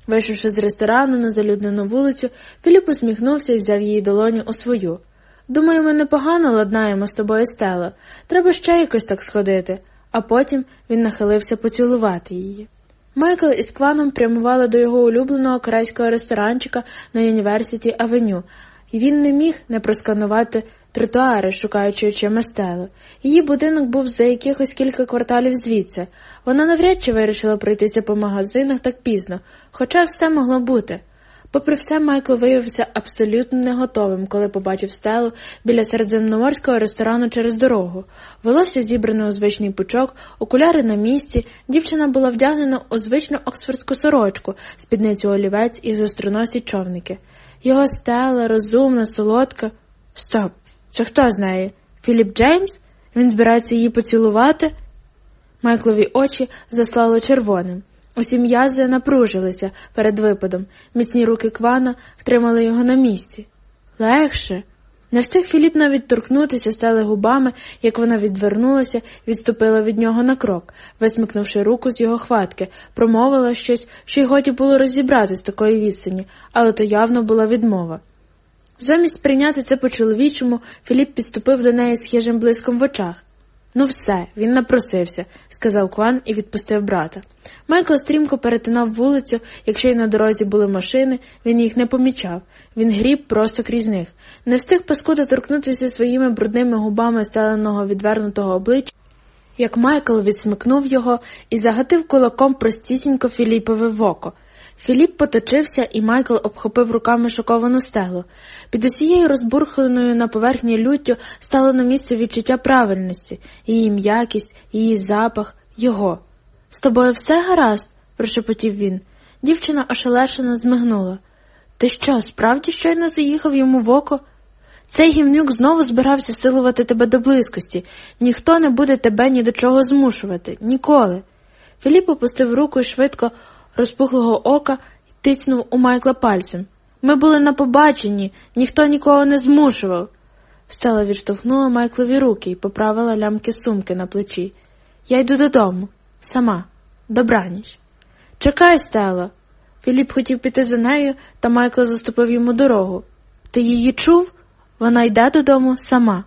Вийшовши з ресторану на залюднену вулицю, Філіп усміхнувся і взяв її долоню у свою. Думаю, ми непогано ладнаємо з тобою стело. Треба ще якось так сходити, а потім він нахилився поцілувати її. Майкл із Кваном прямували до його улюбленого корейського ресторанчика на Юніверситі Авеню, і він не міг не просканувати тротуари, шукаючи очима стелу. Її будинок був за якихось кілька кварталів звідси. Вона навряд чи вирішила пройтися по магазинах так пізно, хоча все могло бути. Попри все, Майкл виявився абсолютно не готовим, коли побачив стелу біля середземноморського ресторану через дорогу. Волосся зібране у звичний пучок, окуляри на місці, дівчина була вдягнена у звичну оксфордську сорочку, спідницю олівець і зостроносі човники. Його стела, розумна, солодка. Стоп, це хто з неї? Філіп Джеймс? Він збирається її поцілувати? Майклові очі заслало червоним. Усі м'язи напружилися перед випадом, міцні руки квана втримали його на місці. Легше. Не встиг Філіп навіть торкнутися, стали губами, як вона відвернулася, відступила від нього на крок, висмикнувши руку з його хватки, промовила щось, що й годі було розібрати з такої відстані, але то явно була відмова. Замість сприйняти це по-чоловічому, Філіп підступив до неї з хижим блиском в очах. Ну, все, він напросився, сказав Кван і відпустив брата. Майкл стрімко перетинав вулицю, якщо й на дорозі були машини, він їх не помічав. Він гріб просто крізь них. Не встиг паскуда торкнутися своїми брудними губами стеленого відвернутого обличчя, як Майкл відсмикнув його і загатив кулаком простісінько Філіпове в око. Філіп поточився, і Майкл обхопив руками шоковану стелу. Під усією розбурханою на поверхні люттю стало на місце відчуття правильності, її м'якість, її запах, його. З тобою все гаразд? прошепотів він. Дівчина ошелешено змигнула. Ти що, справді щойно заїхав йому в око? Цей гівнюк знову збирався силувати тебе до близькості. Ніхто не буде тебе ні до чого змушувати. Ніколи. Філіп опустив руку і швидко розпухлого ока і тицнув у Майкла пальцем. Ми були на побаченні, ніхто нікого не змушував. Стела відштовхнула Майклові руки і поправила лямки сумки на плечі. Я йду додому, сама, добраніч. Чекай, Стело. Філіп хотів піти за нею, та Майкл заступив йому дорогу. Ти її чув? Вона йде додому сама.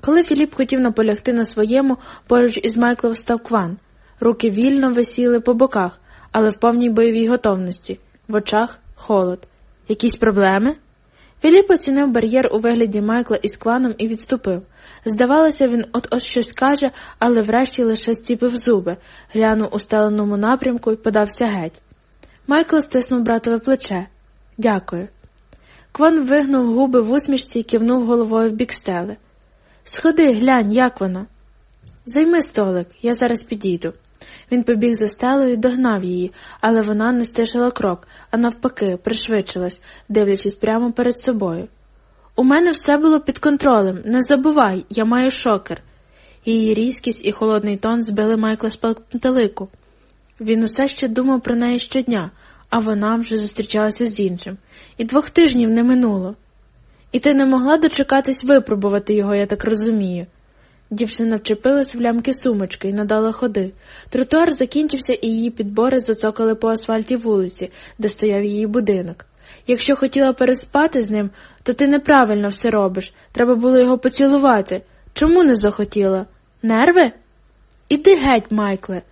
Коли Філіп хотів наполягти на своєму, поруч із Майклом став кван. Руки вільно висіли по боках, але в повній бойовій готовності, в очах холод. Якісь проблеми? Філіп оцінив бар'єр у вигляді Майкла із кваном і відступив. Здавалося, він от от щось каже, але врешті лише стіпив зуби, глянув у стеленому напрямку і подався геть. Майкл стиснув братове плече. Дякую. Кван вигнув губи в усмішці і кивнув головою в бік стели. Сходи, глянь, як вона. Займи столик, я зараз підійду. Він побіг за стелою і догнав її, але вона не стишила крок, а навпаки, пришвидшилась, дивлячись прямо перед собою. У мене все було під контролем, не забувай, я маю шокер. Її різкість і холодний тон збили Майкла з пантелику. Він усе ще думав про неї щодня, а вона вже зустрічалася з іншим, і двох тижнів не минуло. І ти не могла дочекатись випробувати його, я так розумію. Дівчина вчепилась в лямки сумочки і надала ходи. Тротуар закінчився, і її підбори зацокали по асфальті вулиці, де стояв її будинок. Якщо хотіла переспати з ним, то ти неправильно все робиш. Треба було його поцілувати. Чому не захотіла? Нерви? Іди геть, Майкле.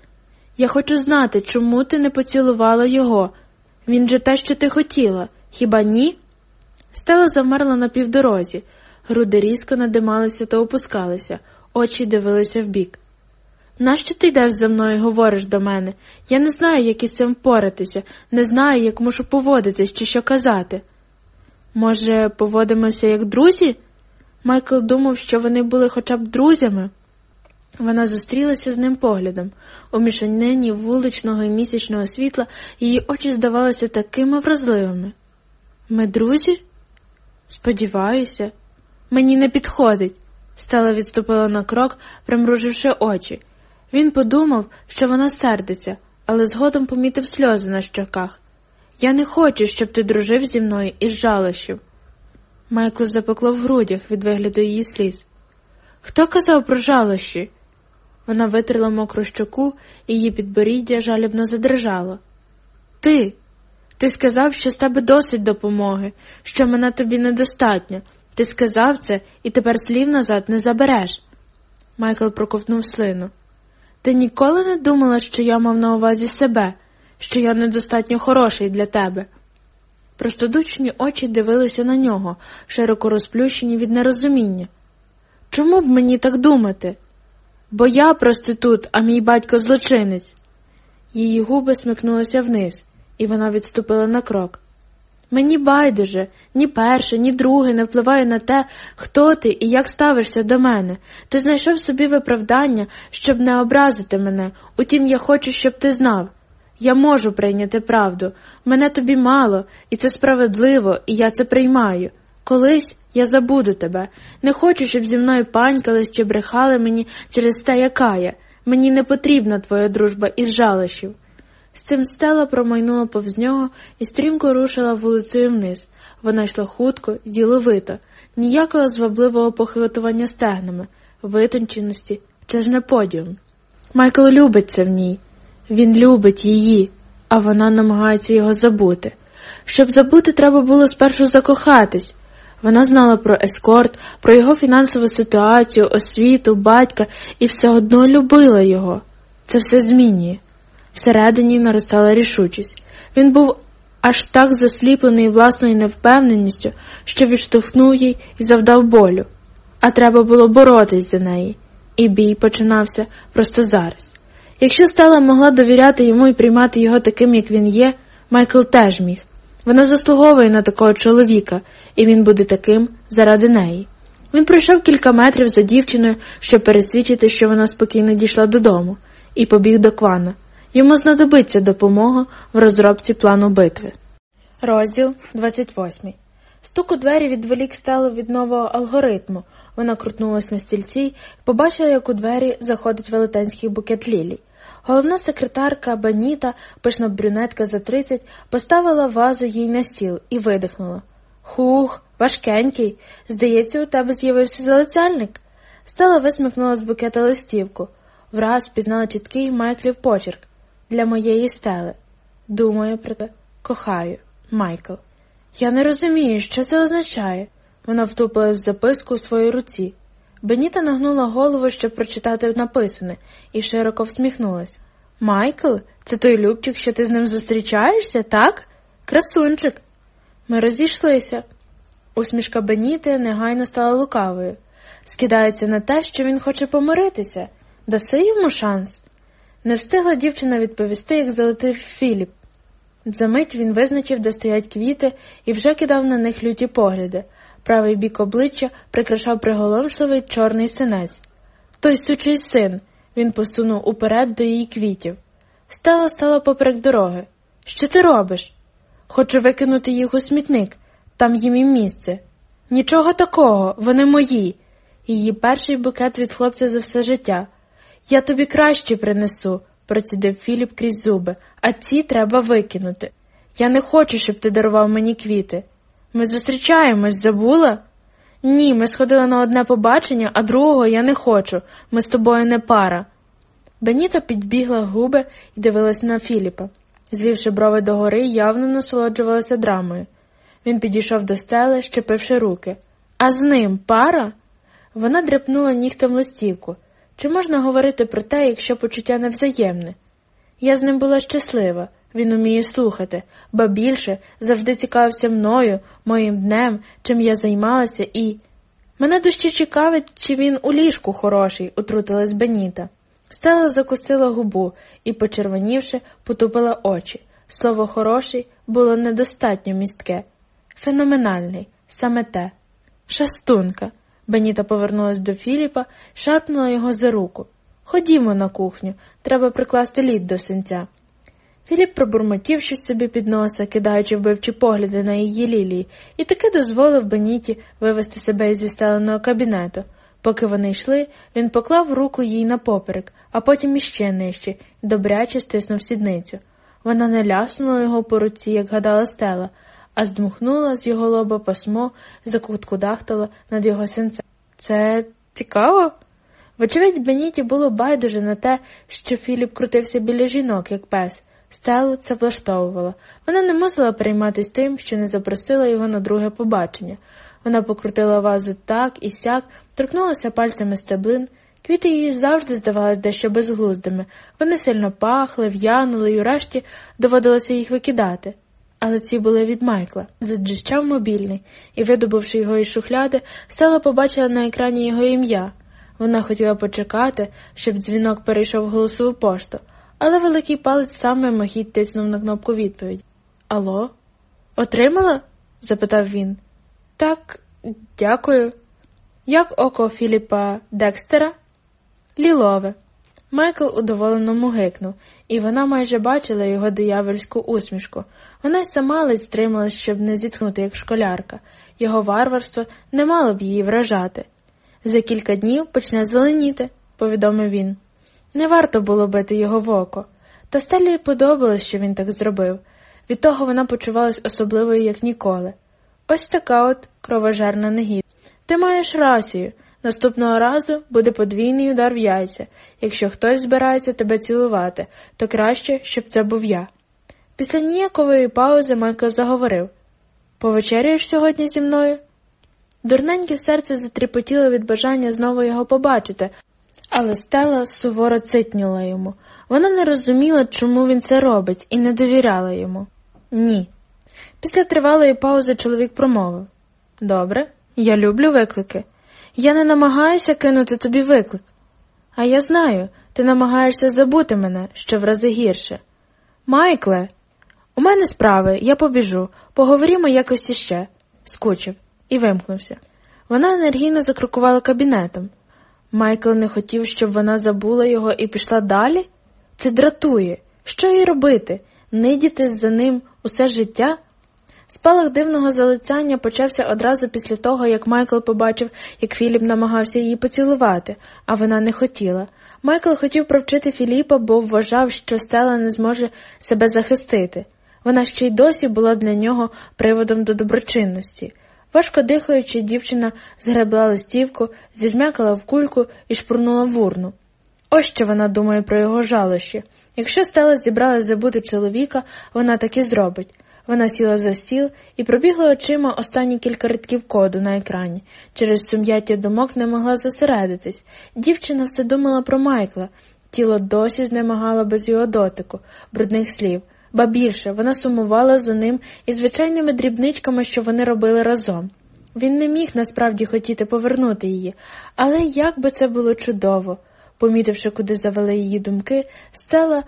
Я хочу знати, чому ти не поцілувала його. Він же те, що ти хотіла, хіба ні? Стела замерла на півдорозі, груди різко надималися та опускалися очі дивилися вбік. Нащо ти йдеш за мною і говориш до мене? Я не знаю, як із цим впоратися, не знаю, як мушу поводитись чи що казати. Може, поводимося як друзі? Майкл думав, що вони були хоча б друзями. Вона зустрілася з ним поглядом. У мішанині вуличного і місячного світла її очі здавалися такими вразливими. Ми друзі? Сподіваюся, мені не підходить. Стела відступила на крок, примруживши очі. Він подумав, що вона сердиться, але згодом помітив сльози на щоках. Я не хочу, щоб ти дружив зі мною із жалощів. Майклу запекло в грудях від вигляду її сліз. Хто казав про жалощі? Вона витерла мокру щоку, і її підборіддя жалібно задрижало. Ти. Ти сказав, що з тебе досить допомоги, що мене тобі недостатньо. Ти сказав це і тепер слів назад не забереш. Майкл проковтнув слину. Ти ніколи не думала, що я мав на увазі себе, що я недостатньо хороший для тебе. Простодучні очі дивилися на нього, широко розплющені від нерозуміння. Чому б мені так думати? Бо я проститут, а мій батько злочинець. Її губи смикнулися вниз, і вона відступила на крок. Мені байдуже, ні перше, ні друге не впливає на те, хто ти і як ставишся до мене. Ти знайшов собі виправдання, щоб не образити мене, утім я хочу, щоб ти знав. Я можу прийняти правду, мене тобі мало, і це справедливо, і я це приймаю. Колись я забуду тебе. Не хочу, щоб зі мною панькались чи брехали мені через те, яка я. Мені не потрібна твоя дружба із жалощів. З цим стела промайнула повз нього і стрімко рушила вулицею вниз. Вона йшла хутко і діловито, ніякого звабливого похитування стегнами, витонченості чи ж не подіум. Майкл любиться в ній. Він любить її, а вона намагається його забути. Щоб забути, треба було спершу закохатись. Вона знала про ескорт, про його фінансову ситуацію, освіту, батька і все одно любила його. Це все змінює. Всередині наростала рішучість. Він був аж так засліплений власною невпевненістю, що відштовхнув їй і завдав болю. А треба було боротись за неї. І бій починався просто зараз. Якщо Стела могла довіряти йому і приймати його таким, як він є, Майкл теж міг. Вона заслуговує на такого чоловіка, і він буде таким заради неї. Він пройшов кілька метрів за дівчиною, щоб пересвідчити, що вона спокійно дійшла додому, і побіг до квана. Йому знадобиться допомога в розробці плану битви. Розділ 28 Стук у двері відволік стало від нового алгоритму. Вона крутнулась на стільці і побачила, як у двері заходить велетенський букет лілій. Головна секретарка Баніта, пишна брюнетка за 30, поставила вазу їй на стіл і видихнула. Хух, важкенький. Здається, у тебе з'явився залицяльник. Стала висмикнула з букета листівку. Враз пізнала чіткий Майклів почерк для моєї стели. Думаю про те, кохаю, Майкл. Я не розумію, що це означає. Вона втупила записку у своїй руці. Беніта нагнула голову, щоб прочитати написане, і широко всміхнулась. Майкл, це той Любчик, що ти з ним зустрічаєшся, так? Красунчик. Ми розійшлися. Усмішка Беніти негайно стала лукавою. Скидається на те, що він хоче помиритися. Даси йому шанс. Не встигла дівчина відповісти, як залетив Філіп. Замить він визначив, де стоять квіти, і вже кидав на них люті погляди. Правий бік обличчя прикрашав приголомшливий чорний синець. Той сучий син. Він посунув уперед до її квітів. Стала стала поперек дороги. Що ти робиш? Хочу викинути їх у смітник, там їм і місце. Нічого такого, вони мої. Її перший букет від хлопця за все життя. Я тобі краще принесу, процідив Філіп крізь зуби, а ці треба викинути. Я не хочу, щоб ти дарував мені квіти. Ми зустрічаємось, забула? Ні, ми сходили на одне побачення, а другого я не хочу. Ми з тобою не пара. Беніта підбігла губи і дивилась на Філіпа. Звівши брови догори, явно насолоджувалася драмою. Він підійшов до стели, щепивши руки. А з ним пара? Вона дряпнула нігтем листівку. Чи можна говорити про те, якщо почуття невзаємне? Я з ним була щаслива, він уміє слухати, ба більше завжди цікавився мною, моїм днем, чим я займалася, і. Мене дужче цікавить, чи він у ліжку хороший, утрутилась Беніта. Стела закусила губу і, почервонівши, потупила очі. Слово хороший було недостатньо містке. Феноменальний, саме те. Шастунка. Беніта повернулась до Філіпа, шарпнула його за руку. Ходімо на кухню, треба прикласти лід до синця. Філіп пробурмотів щось собі під носа, кидаючи вбивчі погляди на її лілії, і таки дозволив Беніті вивести себе із зістеленого кабінету. Поки вони йшли, він поклав руку їй на поперек, а потім іще нижче, добряче стиснув сідницю. Вона не ляснула його по руці, як гадала стела, а здмухнула з його лоба пасмо, закуткудахтала над його синцем. Це цікаво? Вочевидь, Беніті було байдуже на те, що Філіп крутився біля жінок, як пес. Стелу це влаштовувало. Вона не мусила перейматися тим, що не запросила його на друге побачення. Вона покрутила вазу так і сяк, торкнулася пальцями стеблин. Квіти їй завжди здавались дещо безглуздими. Вони сильно пахли, в'янули і врешті доводилося їх викидати. Але ці були від Майкла. Заджищав мобільний, і, видобувши його із шухляди, Стела побачила на екрані його ім'я. Вона хотіла почекати, щоб дзвінок перейшов в голосову пошту, але великий палець сам мимохідь тиснув на кнопку відповідь. Алло? Отримала? запитав він. Так, дякую. Як око Філіпа Декстера? Лілове. Майкл удоволено мугикнув, і вона майже бачила його диявольську усмішку. Вона й сама ледь стрималась, щоб не зітхнути, як школярка. Його варварство не мало б її вражати. За кілька днів почне зеленіти, повідомив він. Не варто було бити його в око. Та Стелі подобалось, що він так зробив. Від того вона почувалась особливою, як ніколи. Ось така от кровожерна негід. Ти маєш рацію. Наступного разу буде подвійний удар в яйця. Якщо хтось збирається тебе цілувати, то краще, щоб це був я. Після ніякової паузи Майкл заговорив Повечеряєш сьогодні зі мною? Дурненьке серце затріпотіло від бажання знову його побачити, але Стела суворо цитнула йому. Вона не розуміла, чому він це робить, і не довіряла йому. Ні. Після тривалої паузи чоловік промовив Добре, я люблю виклики. Я не намагаюся кинути тобі виклик. А я знаю, ти намагаєшся забути мене, що в рази гірше. Майкле, у мене справи, я побіжу, поговоримо якось іще, скучив і вимкнувся. Вона енергійно закрокувала кабінетом. Майкл не хотів, щоб вона забула його і пішла далі? Це дратує. Що їй робити? Нидіти за ним усе життя? Спалах дивного залицяння почався одразу після того, як Майкл побачив, як Філіп намагався її поцілувати, а вона не хотіла. Майкл хотів провчити Філіпа, бо вважав, що Стела не зможе себе захистити. Вона ще й досі була для нього приводом до доброчинності. Важко дихаючи, дівчина згребла листівку, зіжмякала в кульку і шпурнула в урну. Ось що вона думає про його жалощі. Якщо Стела зібрала забути чоловіка, вона так і зробить. Вона сіла за стіл і пробігла очима останні кілька рядків коду на екрані. Через сум'яття думок не могла зосередитись. Дівчина все думала про Майкла. Тіло досі знемагало без його дотику, брудних слів. Ба більше вона сумувала за ним і звичайними дрібничками, що вони робили разом. Він не міг насправді хотіти повернути її, але як би це було чудово. Помітивши, куди завели її думки, стела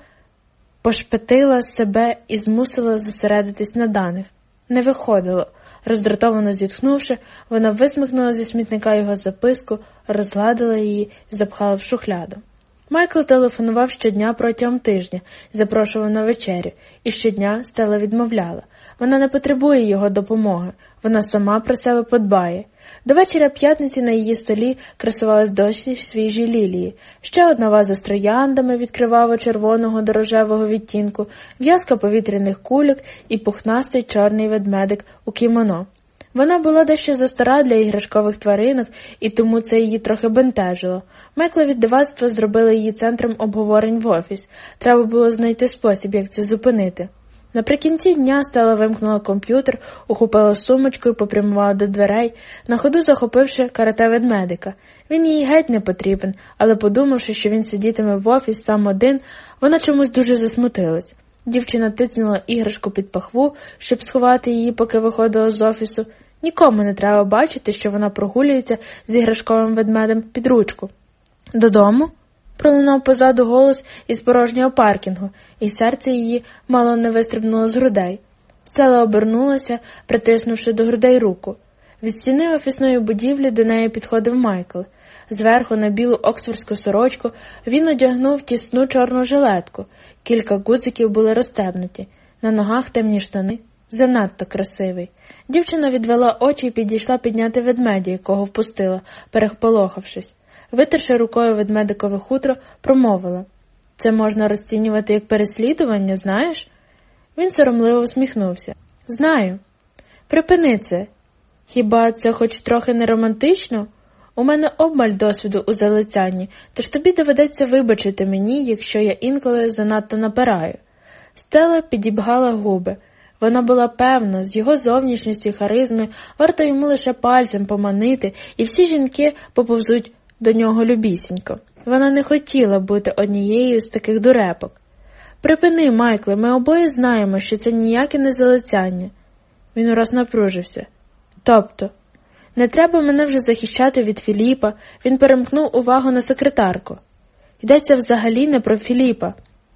пошпетила себе і змусила зосередитись на даних. Не виходило. Роздратовано зітхнувши, вона висмикнула зі смітника його записку, розгладила її і запхала в шухляду. Майкл телефонував щодня протягом тижня, запрошував на вечерю, і щодня Стела відмовляла. Вона не потребує його допомоги, вона сама про себе подбає. До вечора п'ятниці на її столі красувались досі свіжі лілії, ще одна ваза з трояндами відкриваво червоного дорожевого відтінку, в'язка повітряних кульок і пухнастий чорний ведмедик у кімоно. Вона була дещо застара для іграшкових тваринок, і тому це її трохи бентежило. Майклові дивацтва зробили її центром обговорень в офіс. Треба було знайти спосіб, як це зупинити. Наприкінці дня стала вимкнула комп'ютер, ухопила сумочку і попрямувала до дверей, на ходу захопивши карате ведмедика. Він їй геть не потрібен, але подумавши, що він сидітиме в офіс сам один, вона чомусь дуже засмутилась. Дівчина тицнула іграшку під пахву, щоб сховати її, поки виходила з офісу. Нікому не треба бачити, що вона прогулюється з іграшковим ведмедем під ручку. Додому? пролунав позаду голос із порожнього паркінгу, і серце її мало не вистрибнуло з грудей. Стела обернулася, притиснувши до грудей руку. Від стіни офісної будівлі до неї підходив Майкл. Зверху на білу оксфордську сорочку він одягнув тісну чорну жилетку. Кілька гудзиків були розтебнуті, на ногах темні штани, занадто красивий. Дівчина відвела очі і підійшла підняти ведмедя, якого впустила, переполохавшись. Витерши рукою ведмедикове хутро, промовила це можна розцінювати як переслідування, знаєш? Він соромливо усміхнувся. Знаю. Припини це. Хіба це хоч трохи не романтично? У мене обмаль досвіду у залицянні, тож тобі доведеться вибачити мені, якщо я інколи занадто напираю. Стела підібгала губи. Вона була певна, з його зовнішністю і харизми варто йому лише пальцем поманити, і всі жінки поповзуть до нього любісінько. Вона не хотіла бути однією з таких дурепок. Припини, Майкле, ми обоє знаємо, що це ніяке не залицяння. Він ураз напружився. Тобто, не треба мене вже захищати від Філіпа, він перемкнув увагу на секретарку. Йдеться взагалі не про Філіпа.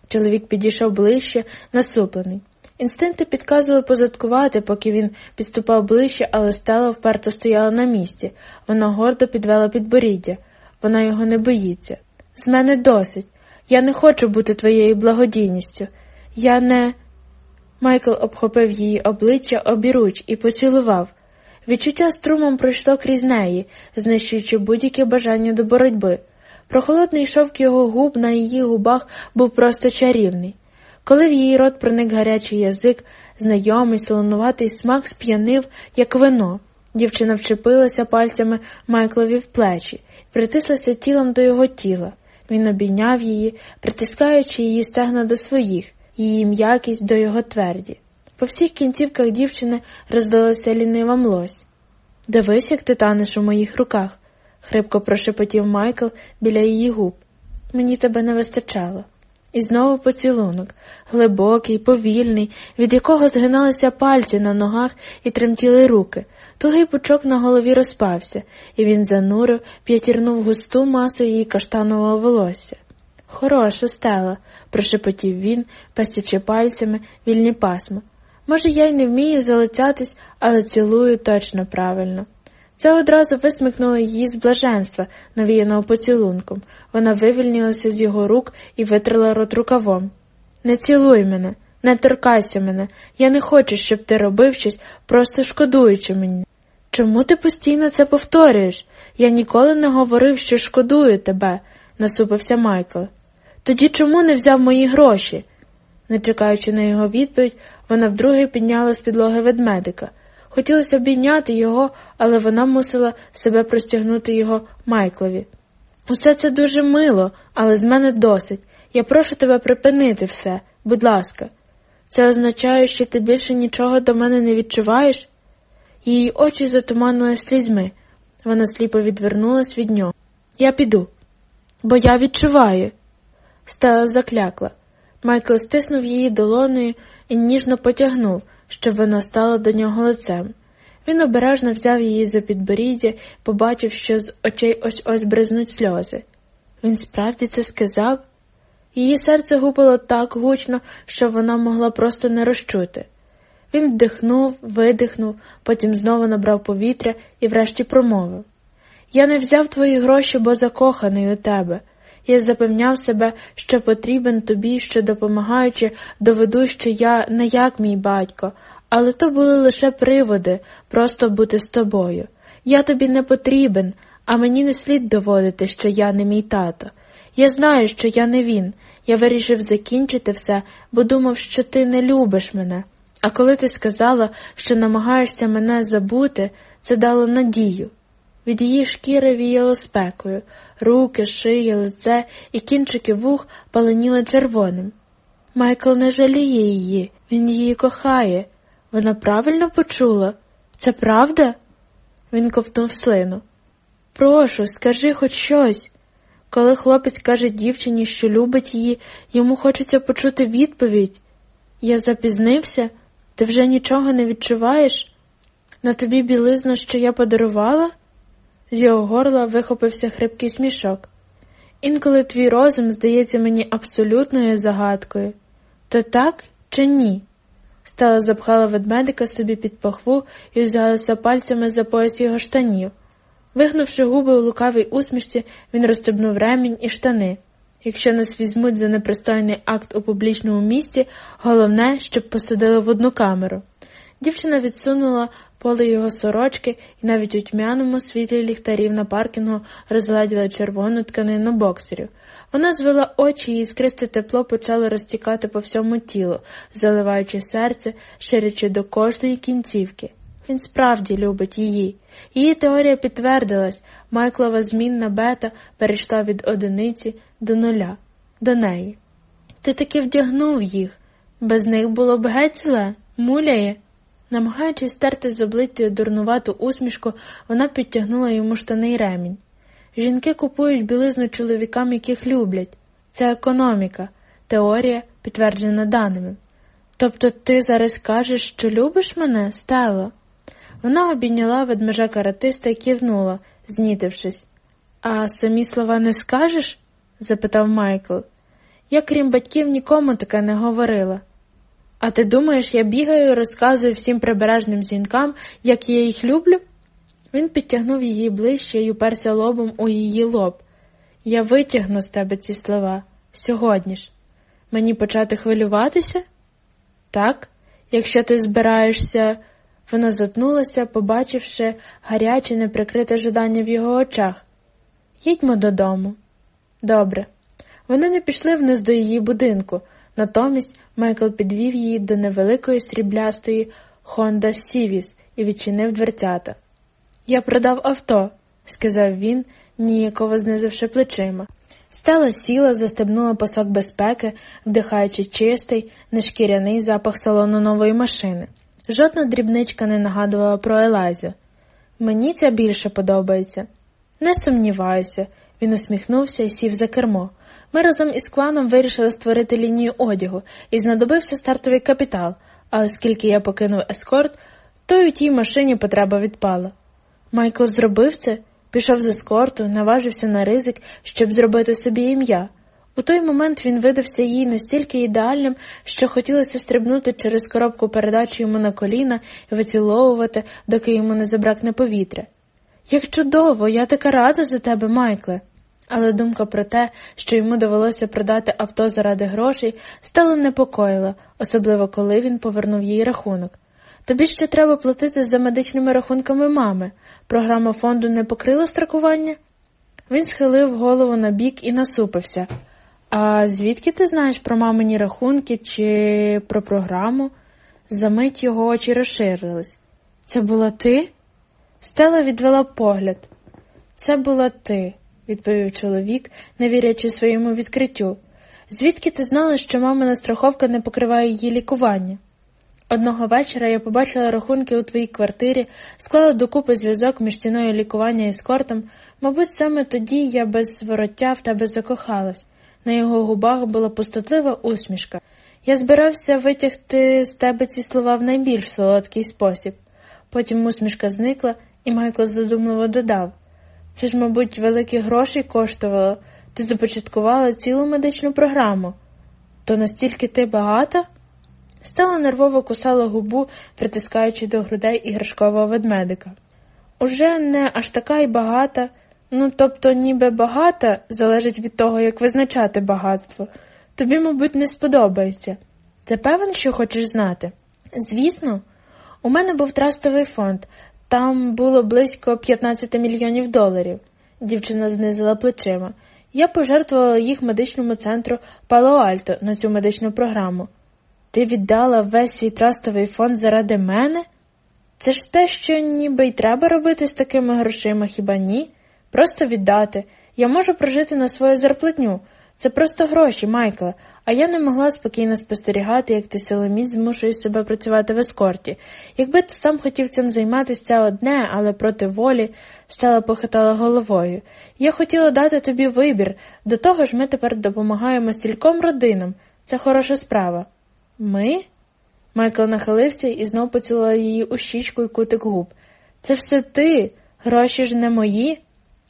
Чоловік підійшов ближче, насуплений. Інстинкти підказували позадкувати, поки він підступав ближче, але стела вперто стояла на місці. Вона гордо підвела підборіддя. Вона його не боїться. З мене досить. Я не хочу бути твоєю благодійністю. Я не. Майкл обхопив її обличчя обіруч і поцілував. Відчуття струмом пройшло крізь неї, знищуючи будь-яке бажання до боротьби. Прохолодний шовк його губ на її губах був просто чарівний. Коли в її рот проник гарячий язик, знайомий, солонуватий смак сп'янив, як вино. Дівчина вчепилася пальцями Майклові в плечі, притислася тілом до його тіла. Він обійняв її, притискаючи її стегна до своїх, її м'якість до його тверді. По всіх кінцівках дівчини роздалася лінива млось. Дивись, як ти танеш у моїх руках, хрипко прошепотів Майкл біля її губ. Мені тебе не вистачало. І знову поцілунок, глибокий, повільний, від якого згиналися пальці на ногах і тремтіли руки. Тугий пучок на голові розпався, і він занурив, п'ятірнув густу масу її каштанового волосся. Хороша стела, прошепотів він, пастячи пальцями вільні пасма. Може, я й не вмію залицятись, але цілую точно правильно. Це одразу висмикнуло її з блаженства, навіяного поцілунком. Вона вивільнилася з його рук і витрила рот рукавом. Не цілуй мене, не торкайся мене. Я не хочу, щоб ти робив щось, просто шкодуючи мені. Чому ти постійно це повторюєш? Я ніколи не говорив, що шкодую тебе, насупився Майкл. Тоді чому не взяв мої гроші? Не чекаючи на його відповідь, вона вдруге підняла з підлоги ведмедика. Хотілося обійняти його, але вона мусила себе простягнути його Майклові. Усе це дуже мило, але з мене досить. Я прошу тебе припинити все, будь ласка. Це означає, що ти більше нічого до мене не відчуваєш? Її очі затуманили слізьми. Вона сліпо відвернулась від нього. Я піду, бо я відчуваю. Стела заклякла. Майкл стиснув її долоною і ніжно потягнув, щоб вона стала до нього лицем. Він обережно взяв її за підборіддя побачив, що з очей ось ось бризнуть сльози. Він справді це сказав? Її серце гупало так гучно, що вона могла просто не розчути. Він вдихнув, видихнув, потім знову набрав повітря і врешті промовив Я не взяв твої гроші, бо закоханий у тебе. Я запевняв себе, що потрібен тобі, що допомагаючи, доведу, що я не як мій батько, але то були лише приводи, просто бути з тобою. Я тобі не потрібен, а мені не слід доводити, що я не мій тато. Я знаю, що я не він. Я вирішив закінчити все, бо думав, що ти не любиш мене. А коли ти сказала, що намагаєшся мене забути, це дало надію. Від її шкіри віяло спекою, руки, шия, лице і кінчики вух паленіли червоним. Майкл не жаліє її, він її кохає. Вона правильно почула? Це правда? Він ковтнув слину. Прошу, скажи хоч щось. Коли хлопець каже дівчині, що любить її, йому хочеться почути відповідь. Я запізнився, ти вже нічого не відчуваєш? На тобі білизну, що я подарувала? З його горла вихопився хрипкий смішок. Інколи твій розум здається мені абсолютною загадкою. То так чи ні? Стала запхала ведмедика собі під пахву і взялася пальцями за пояс його штанів. Вигнувши губи у лукавій усмішці, він розстебнув ремінь і штани. Якщо нас візьмуть за непристойний акт у публічному місці, головне, щоб посадили в одну камеру. Дівчина відсунула поле його сорочки і навіть у тьмяному світлі ліхтарів на паркінгу розгладіла червону тканину боксерів. Вона звела очі і іскристе тепло почало розтікати по всьому тілу, заливаючи серце, ширячи до кожної кінцівки. Він справді любить її. Її теорія підтвердилась, Майклова змінна бета перейшла від одиниці до нуля, до неї. Ти таки вдягнув їх. Без них було б геть зле, муляє. Намагаючись стерти з обличчя дурнувату усмішку, вона підтягнула йому штани й ремінь. Жінки купують білизну чоловікам, яких люблять. Це економіка, теорія, підтверджена даними. Тобто ти зараз кажеш, що любиш мене, Стело? Вона обійняла ведмежа каратиста і кивнула, знітившись. А самі слова не скажеш? запитав Майкл. Я, крім батьків, нікому таке не говорила. А ти думаєш, я бігаю і розказую всім прибережним жінкам, як я їх люблю? Він підтягнув її ближче і уперся лобом у її лоб. Я витягну з тебе ці слова сьогодні ж. Мені почати хвилюватися? Так, якщо ти збираєшся. Вона затнулася, побачивши гаряче, неприкрите жадання в його очах. Їдьмо додому. Добре. Вони не пішли вниз до її будинку, натомість Майкл підвів її до невеликої сріблястої Honda Civis і відчинив дверцята. Я продав авто, сказав він, ніяково знизивши плечима. Стела сіла, застебнула пасок безпеки, вдихаючи чистий, нешкіряний запах салону нової машини. Жодна дрібничка не нагадувала про Елайзу. Мені ця більше подобається. Не сумніваюся, він усміхнувся і сів за кермо. Ми разом із Кваном вирішили створити лінію одягу і знадобився стартовий капітал, а оскільки я покинув ескорт, то й у тій машині потреба відпала. Майкл зробив це, пішов з ескорту, наважився на ризик, щоб зробити собі ім'я. У той момент він видався їй настільки ідеальним, що хотілося стрибнути через коробку передачі йому на коліна і виціловувати, доки йому не забракне повітря. Як чудово, я така рада за тебе, Майкле. Але думка про те, що йому довелося продати авто заради грошей, стало непокоїла, особливо коли він повернув їй рахунок. Тобі ще треба платити за медичними рахунками мами. Програма фонду не покрила страхування? Він схилив голову на бік і насупився. А звідки ти знаєш про мамині рахунки чи про програму? Замить його очі розширились. Це була ти? Стела відвела погляд. Це була ти, відповів чоловік, не вірячи своєму відкриттю. Звідки ти знала, що мамина страховка не покриває її лікування? Одного вечора я побачила рахунки у твоїй квартирі, склала докупи зв'язок між ціною лікування і скортом. Мабуть, саме тоді я без вороття в тебе закохалась. На його губах була пустотлива усмішка. Я збирався витягти з тебе ці слова в найбільш солодкий спосіб. Потім усмішка зникла, і Майкл задумливо додав це ж, мабуть, великі гроші коштувало, ти започаткувала цілу медичну програму. То настільки ти багата? Стела нервово кусала губу, притискаючи до грудей іграшкового ведмедика. Уже не аж така й багата. Ну, тобто, ніби багата залежить від того, як визначати багатство. Тобі, мабуть, не сподобається. Ти певен, що хочеш знати? Звісно, у мене був трастовий фонд, там було близько 15 мільйонів доларів. Дівчина знизила плечима. Я пожертвувала їх медичному центру Пало-Альто на цю медичну програму. Ти віддала весь свій трастовий фонд заради мене? Це ж те, що ніби й треба робити з такими грошима, хіба ні? Просто віддати. Я можу прожити на свою зарплатню. Це просто гроші, Майкла, а я не могла спокійно спостерігати, як ти силоміць змушуєш себе працювати в ескорті. Якби ти сам хотів цим займатися одне, але проти волі, стала похитала головою. Я хотіла дати тобі вибір, до того ж ми тепер допомагаємо стільком родинам. Це хороша справа. Ми? Майкл нахилився і знов поцілував її у щічку і кутик губ. Це все ти, гроші ж не мої.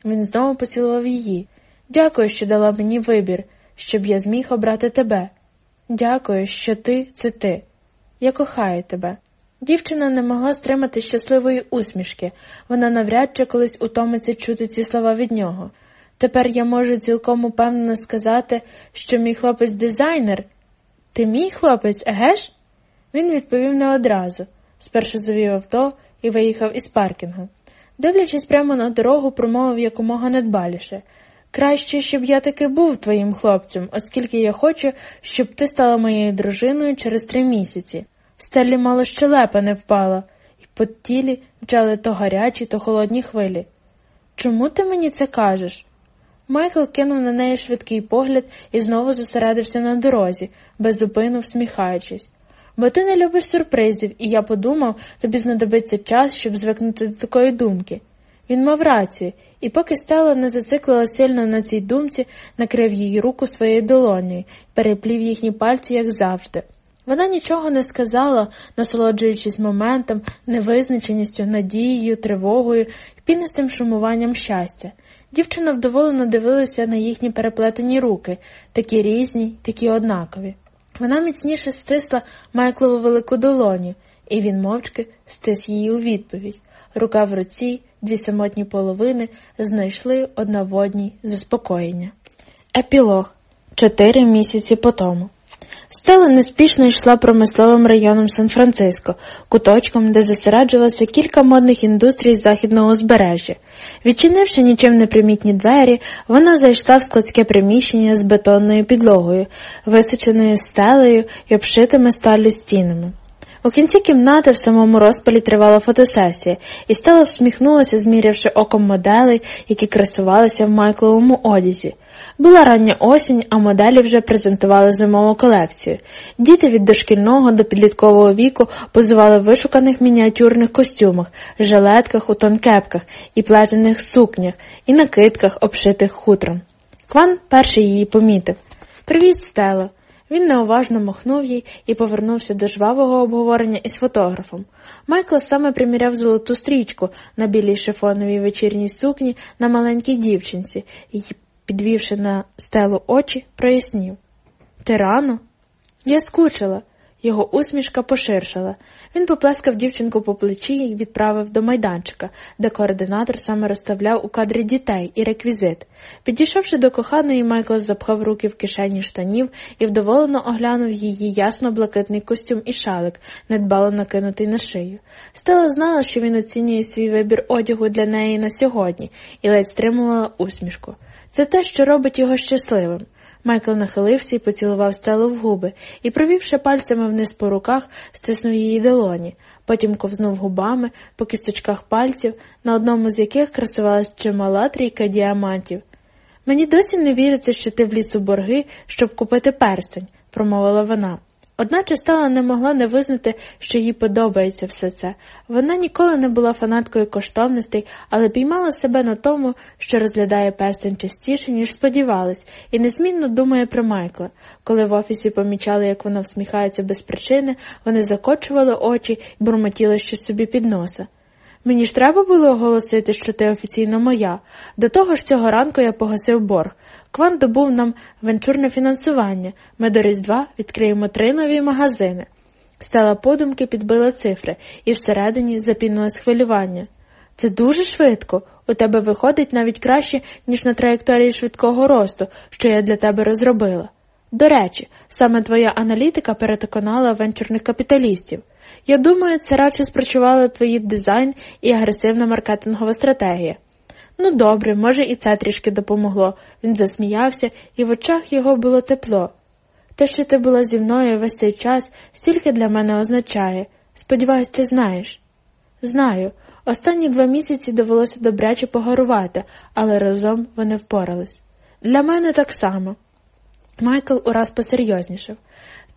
Він знову поцілував її. Дякую, що дала мені вибір, щоб я зміг обрати тебе. Дякую, що ти це ти. Я кохаю тебе. Дівчина не могла стримати щасливої усмішки, вона навряд чи колись утомиться чути ці слова від нього. Тепер я можу цілком упевнено сказати, що мій хлопець дизайнер. Ти мій хлопець, еге? Він відповів не одразу. Спершу завів авто і виїхав із паркінгу. Дивлячись прямо на дорогу, промовив якомога недбаліше. Краще, щоб я таки був твоїм хлопцем, оскільки я хочу, щоб ти стала моєю дружиною через три місяці. Стеллі мало щелепа не впала, і По тілі мчали то гарячі, то холодні хвилі. Чому ти мені це кажеш? Майкл кинув на неї швидкий погляд і знову зосередився на дорозі, беззупинно всміхаючись. Бо ти не любиш сюрпризів, і я подумав, тобі знадобиться час, щоб звикнути до такої думки. Він мав рацію, і поки Стелла не зациклила сильно на цій думці, накрив її руку своєю долонею, переплів їхні пальці, як завжди. Вона нічого не сказала, насолоджуючись моментом, невизначеністю, надією, тривогою пінистим шумуванням щастя. Дівчина вдоволено дивилася на їхні переплетені руки, такі різні, такі однакові. Вона міцніше стисла Майклову велику долоню, і він мовчки стис її у відповідь. Рука в руці, дві самотні половини знайшли одній заспокоєння. Епілог чотири місяці по тому. Стела неспішно йшла промисловим районом Сан-Франциско, куточком, де зосереджувалося кілька модних індустрій західного узбережжя. Відчинивши нічим непримітні двері, вона зайшла в складське приміщення з бетонною підлогою, височеною стелею і обшитими сталлю стінами. У кінці кімнати в самому розпалі тривала фотосесія, і Стела всміхнулася, змірявши оком моделей, які красувалися в майкловому одязі. Була рання осінь, а моделі вже презентували зимову колекцію. Діти від дошкільного до підліткового віку позували в вишуканих мініатюрних костюмах, жилетках у тонкепках і плетених сукнях, і накидках, обшитих хутром. Кван перший її помітив. Привіт, Стело! Він неуважно махнув їй і повернувся до жвавого обговорення із фотографом. Майкл саме приміряв золоту стрічку на білій шифоновій вечірній сукні на маленькій дівчинці і, підвівши на стелу очі, прояснів. Ти рано? Я скучила. Його усмішка поширшала. Він поплескав дівчинку по плечі і відправив до майданчика, де координатор саме розставляв у кадрі дітей і реквізит. Підійшовши до коханої, Майкл запхав руки в кишені штанів і вдоволено оглянув її ясно-блакитний костюм і шалик, недбало накинутий на шию. Стела знала, що він оцінює свій вибір одягу для неї на сьогодні, і ледь стримувала усмішку. Це те, що робить його щасливим. Майкл нахилився і поцілував стелу в губи і, провівши пальцями вниз по руках, стиснув її долоні, потім ковзнув губами по кісточках пальців, на одному з яких красувалась чимала трійка діамантів. Мені досі не віриться, що ти вліз у борги, щоб купити перстень, промовила вона. Одначе стала не могла не визнати, що їй подобається все це. Вона ніколи не була фанаткою коштовностей, але піймала себе на тому, що розглядає перстень частіше, ніж сподівалась, і незмінно думає про Майкла. Коли в офісі помічали, як вона всміхається без причини, вони закочували очі і бурмотіли щось собі під носа. Мені ж треба було оголосити, що ти офіційно моя. До того ж цього ранку я погасив борг. Кван добув нам венчурне фінансування. Ми до Різдва відкриємо три нові магазини. Стала подумки, підбила цифри, і всередині запінилось хвилювання. Це дуже швидко. У тебе виходить навіть краще, ніж на траєкторії швидкого росту, що я для тебе розробила. До речі, саме твоя аналітика переконала венчурних капіталістів. Я думаю, це радше спрацювали твої дизайн і агресивна маркетингова стратегія. Ну, добре, може, і це трішки допомогло. Він засміявся, і в очах його було тепло. Те, що ти була зі мною весь цей час, стільки для мене означає. Сподіваюсь, ти знаєш. Знаю. Останні два місяці довелося добряче погорувати, але разом вони впорались. Для мене так само. Майкл ураз посерйознішав.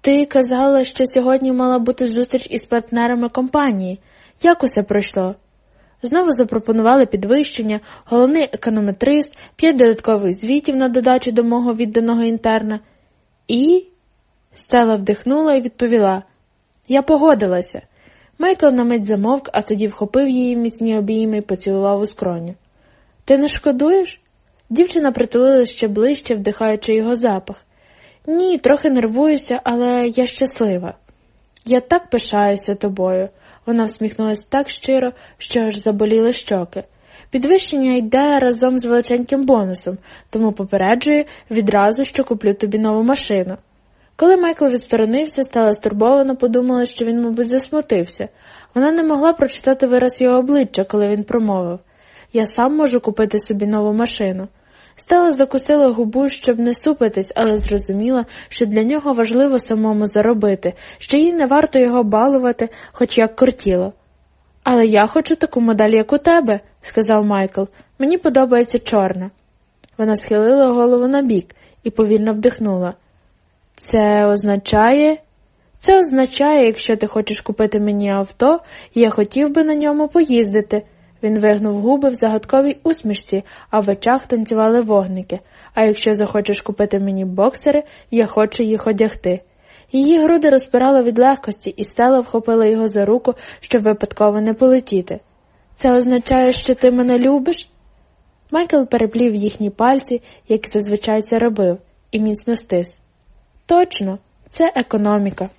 Ти казала, що сьогодні мала бути зустріч із партнерами компанії. Як усе пройшло? Знову запропонували підвищення, головний економетрист, п'ять додаткових звітів на додачу до мого відданого інтерна. І. Стела вдихнула і відповіла Я погодилася. Майкл на мить замовк, а тоді вхопив її міцні обійми і поцілував у скроню. Ти не шкодуєш? Дівчина притулилась ще ближче, вдихаючи його запах. Ні, трохи нервуюся, але я щаслива. Я так пишаюся тобою. Вона всміхнулася так щиро, що аж заболіли щоки. Підвищення йде разом з величеньким бонусом, тому попереджую відразу, що куплю тобі нову машину. Коли Майкл відсторонився, стала стурбовано, подумала, що він, мабуть, засмутився. Вона не могла прочитати вираз його обличчя, коли він промовив Я сам можу купити собі нову машину. Стела закусила губу, щоб не супитись, але зрозуміла, що для нього важливо самому заробити, що їй не варто його балувати, хоч як кортіло. Але я хочу таку модель, як у тебе, сказав Майкл. Мені подобається чорна. Вона схилила голову на бік і повільно вдихнула. Це означає. Це означає, якщо ти хочеш купити мені авто, я хотів би на ньому поїздити. Він вигнув губи в загадковій усмішці, а в очах танцювали вогники. А якщо захочеш купити мені боксери, я хочу їх одягти. Її груди розпирало від легкості, і стела вхопила його за руку, щоб випадково не полетіти. Це означає, що ти мене любиш? Майкл переплів їхні пальці, як зазвичай це робив, і міцно стис. Точно, це економіка.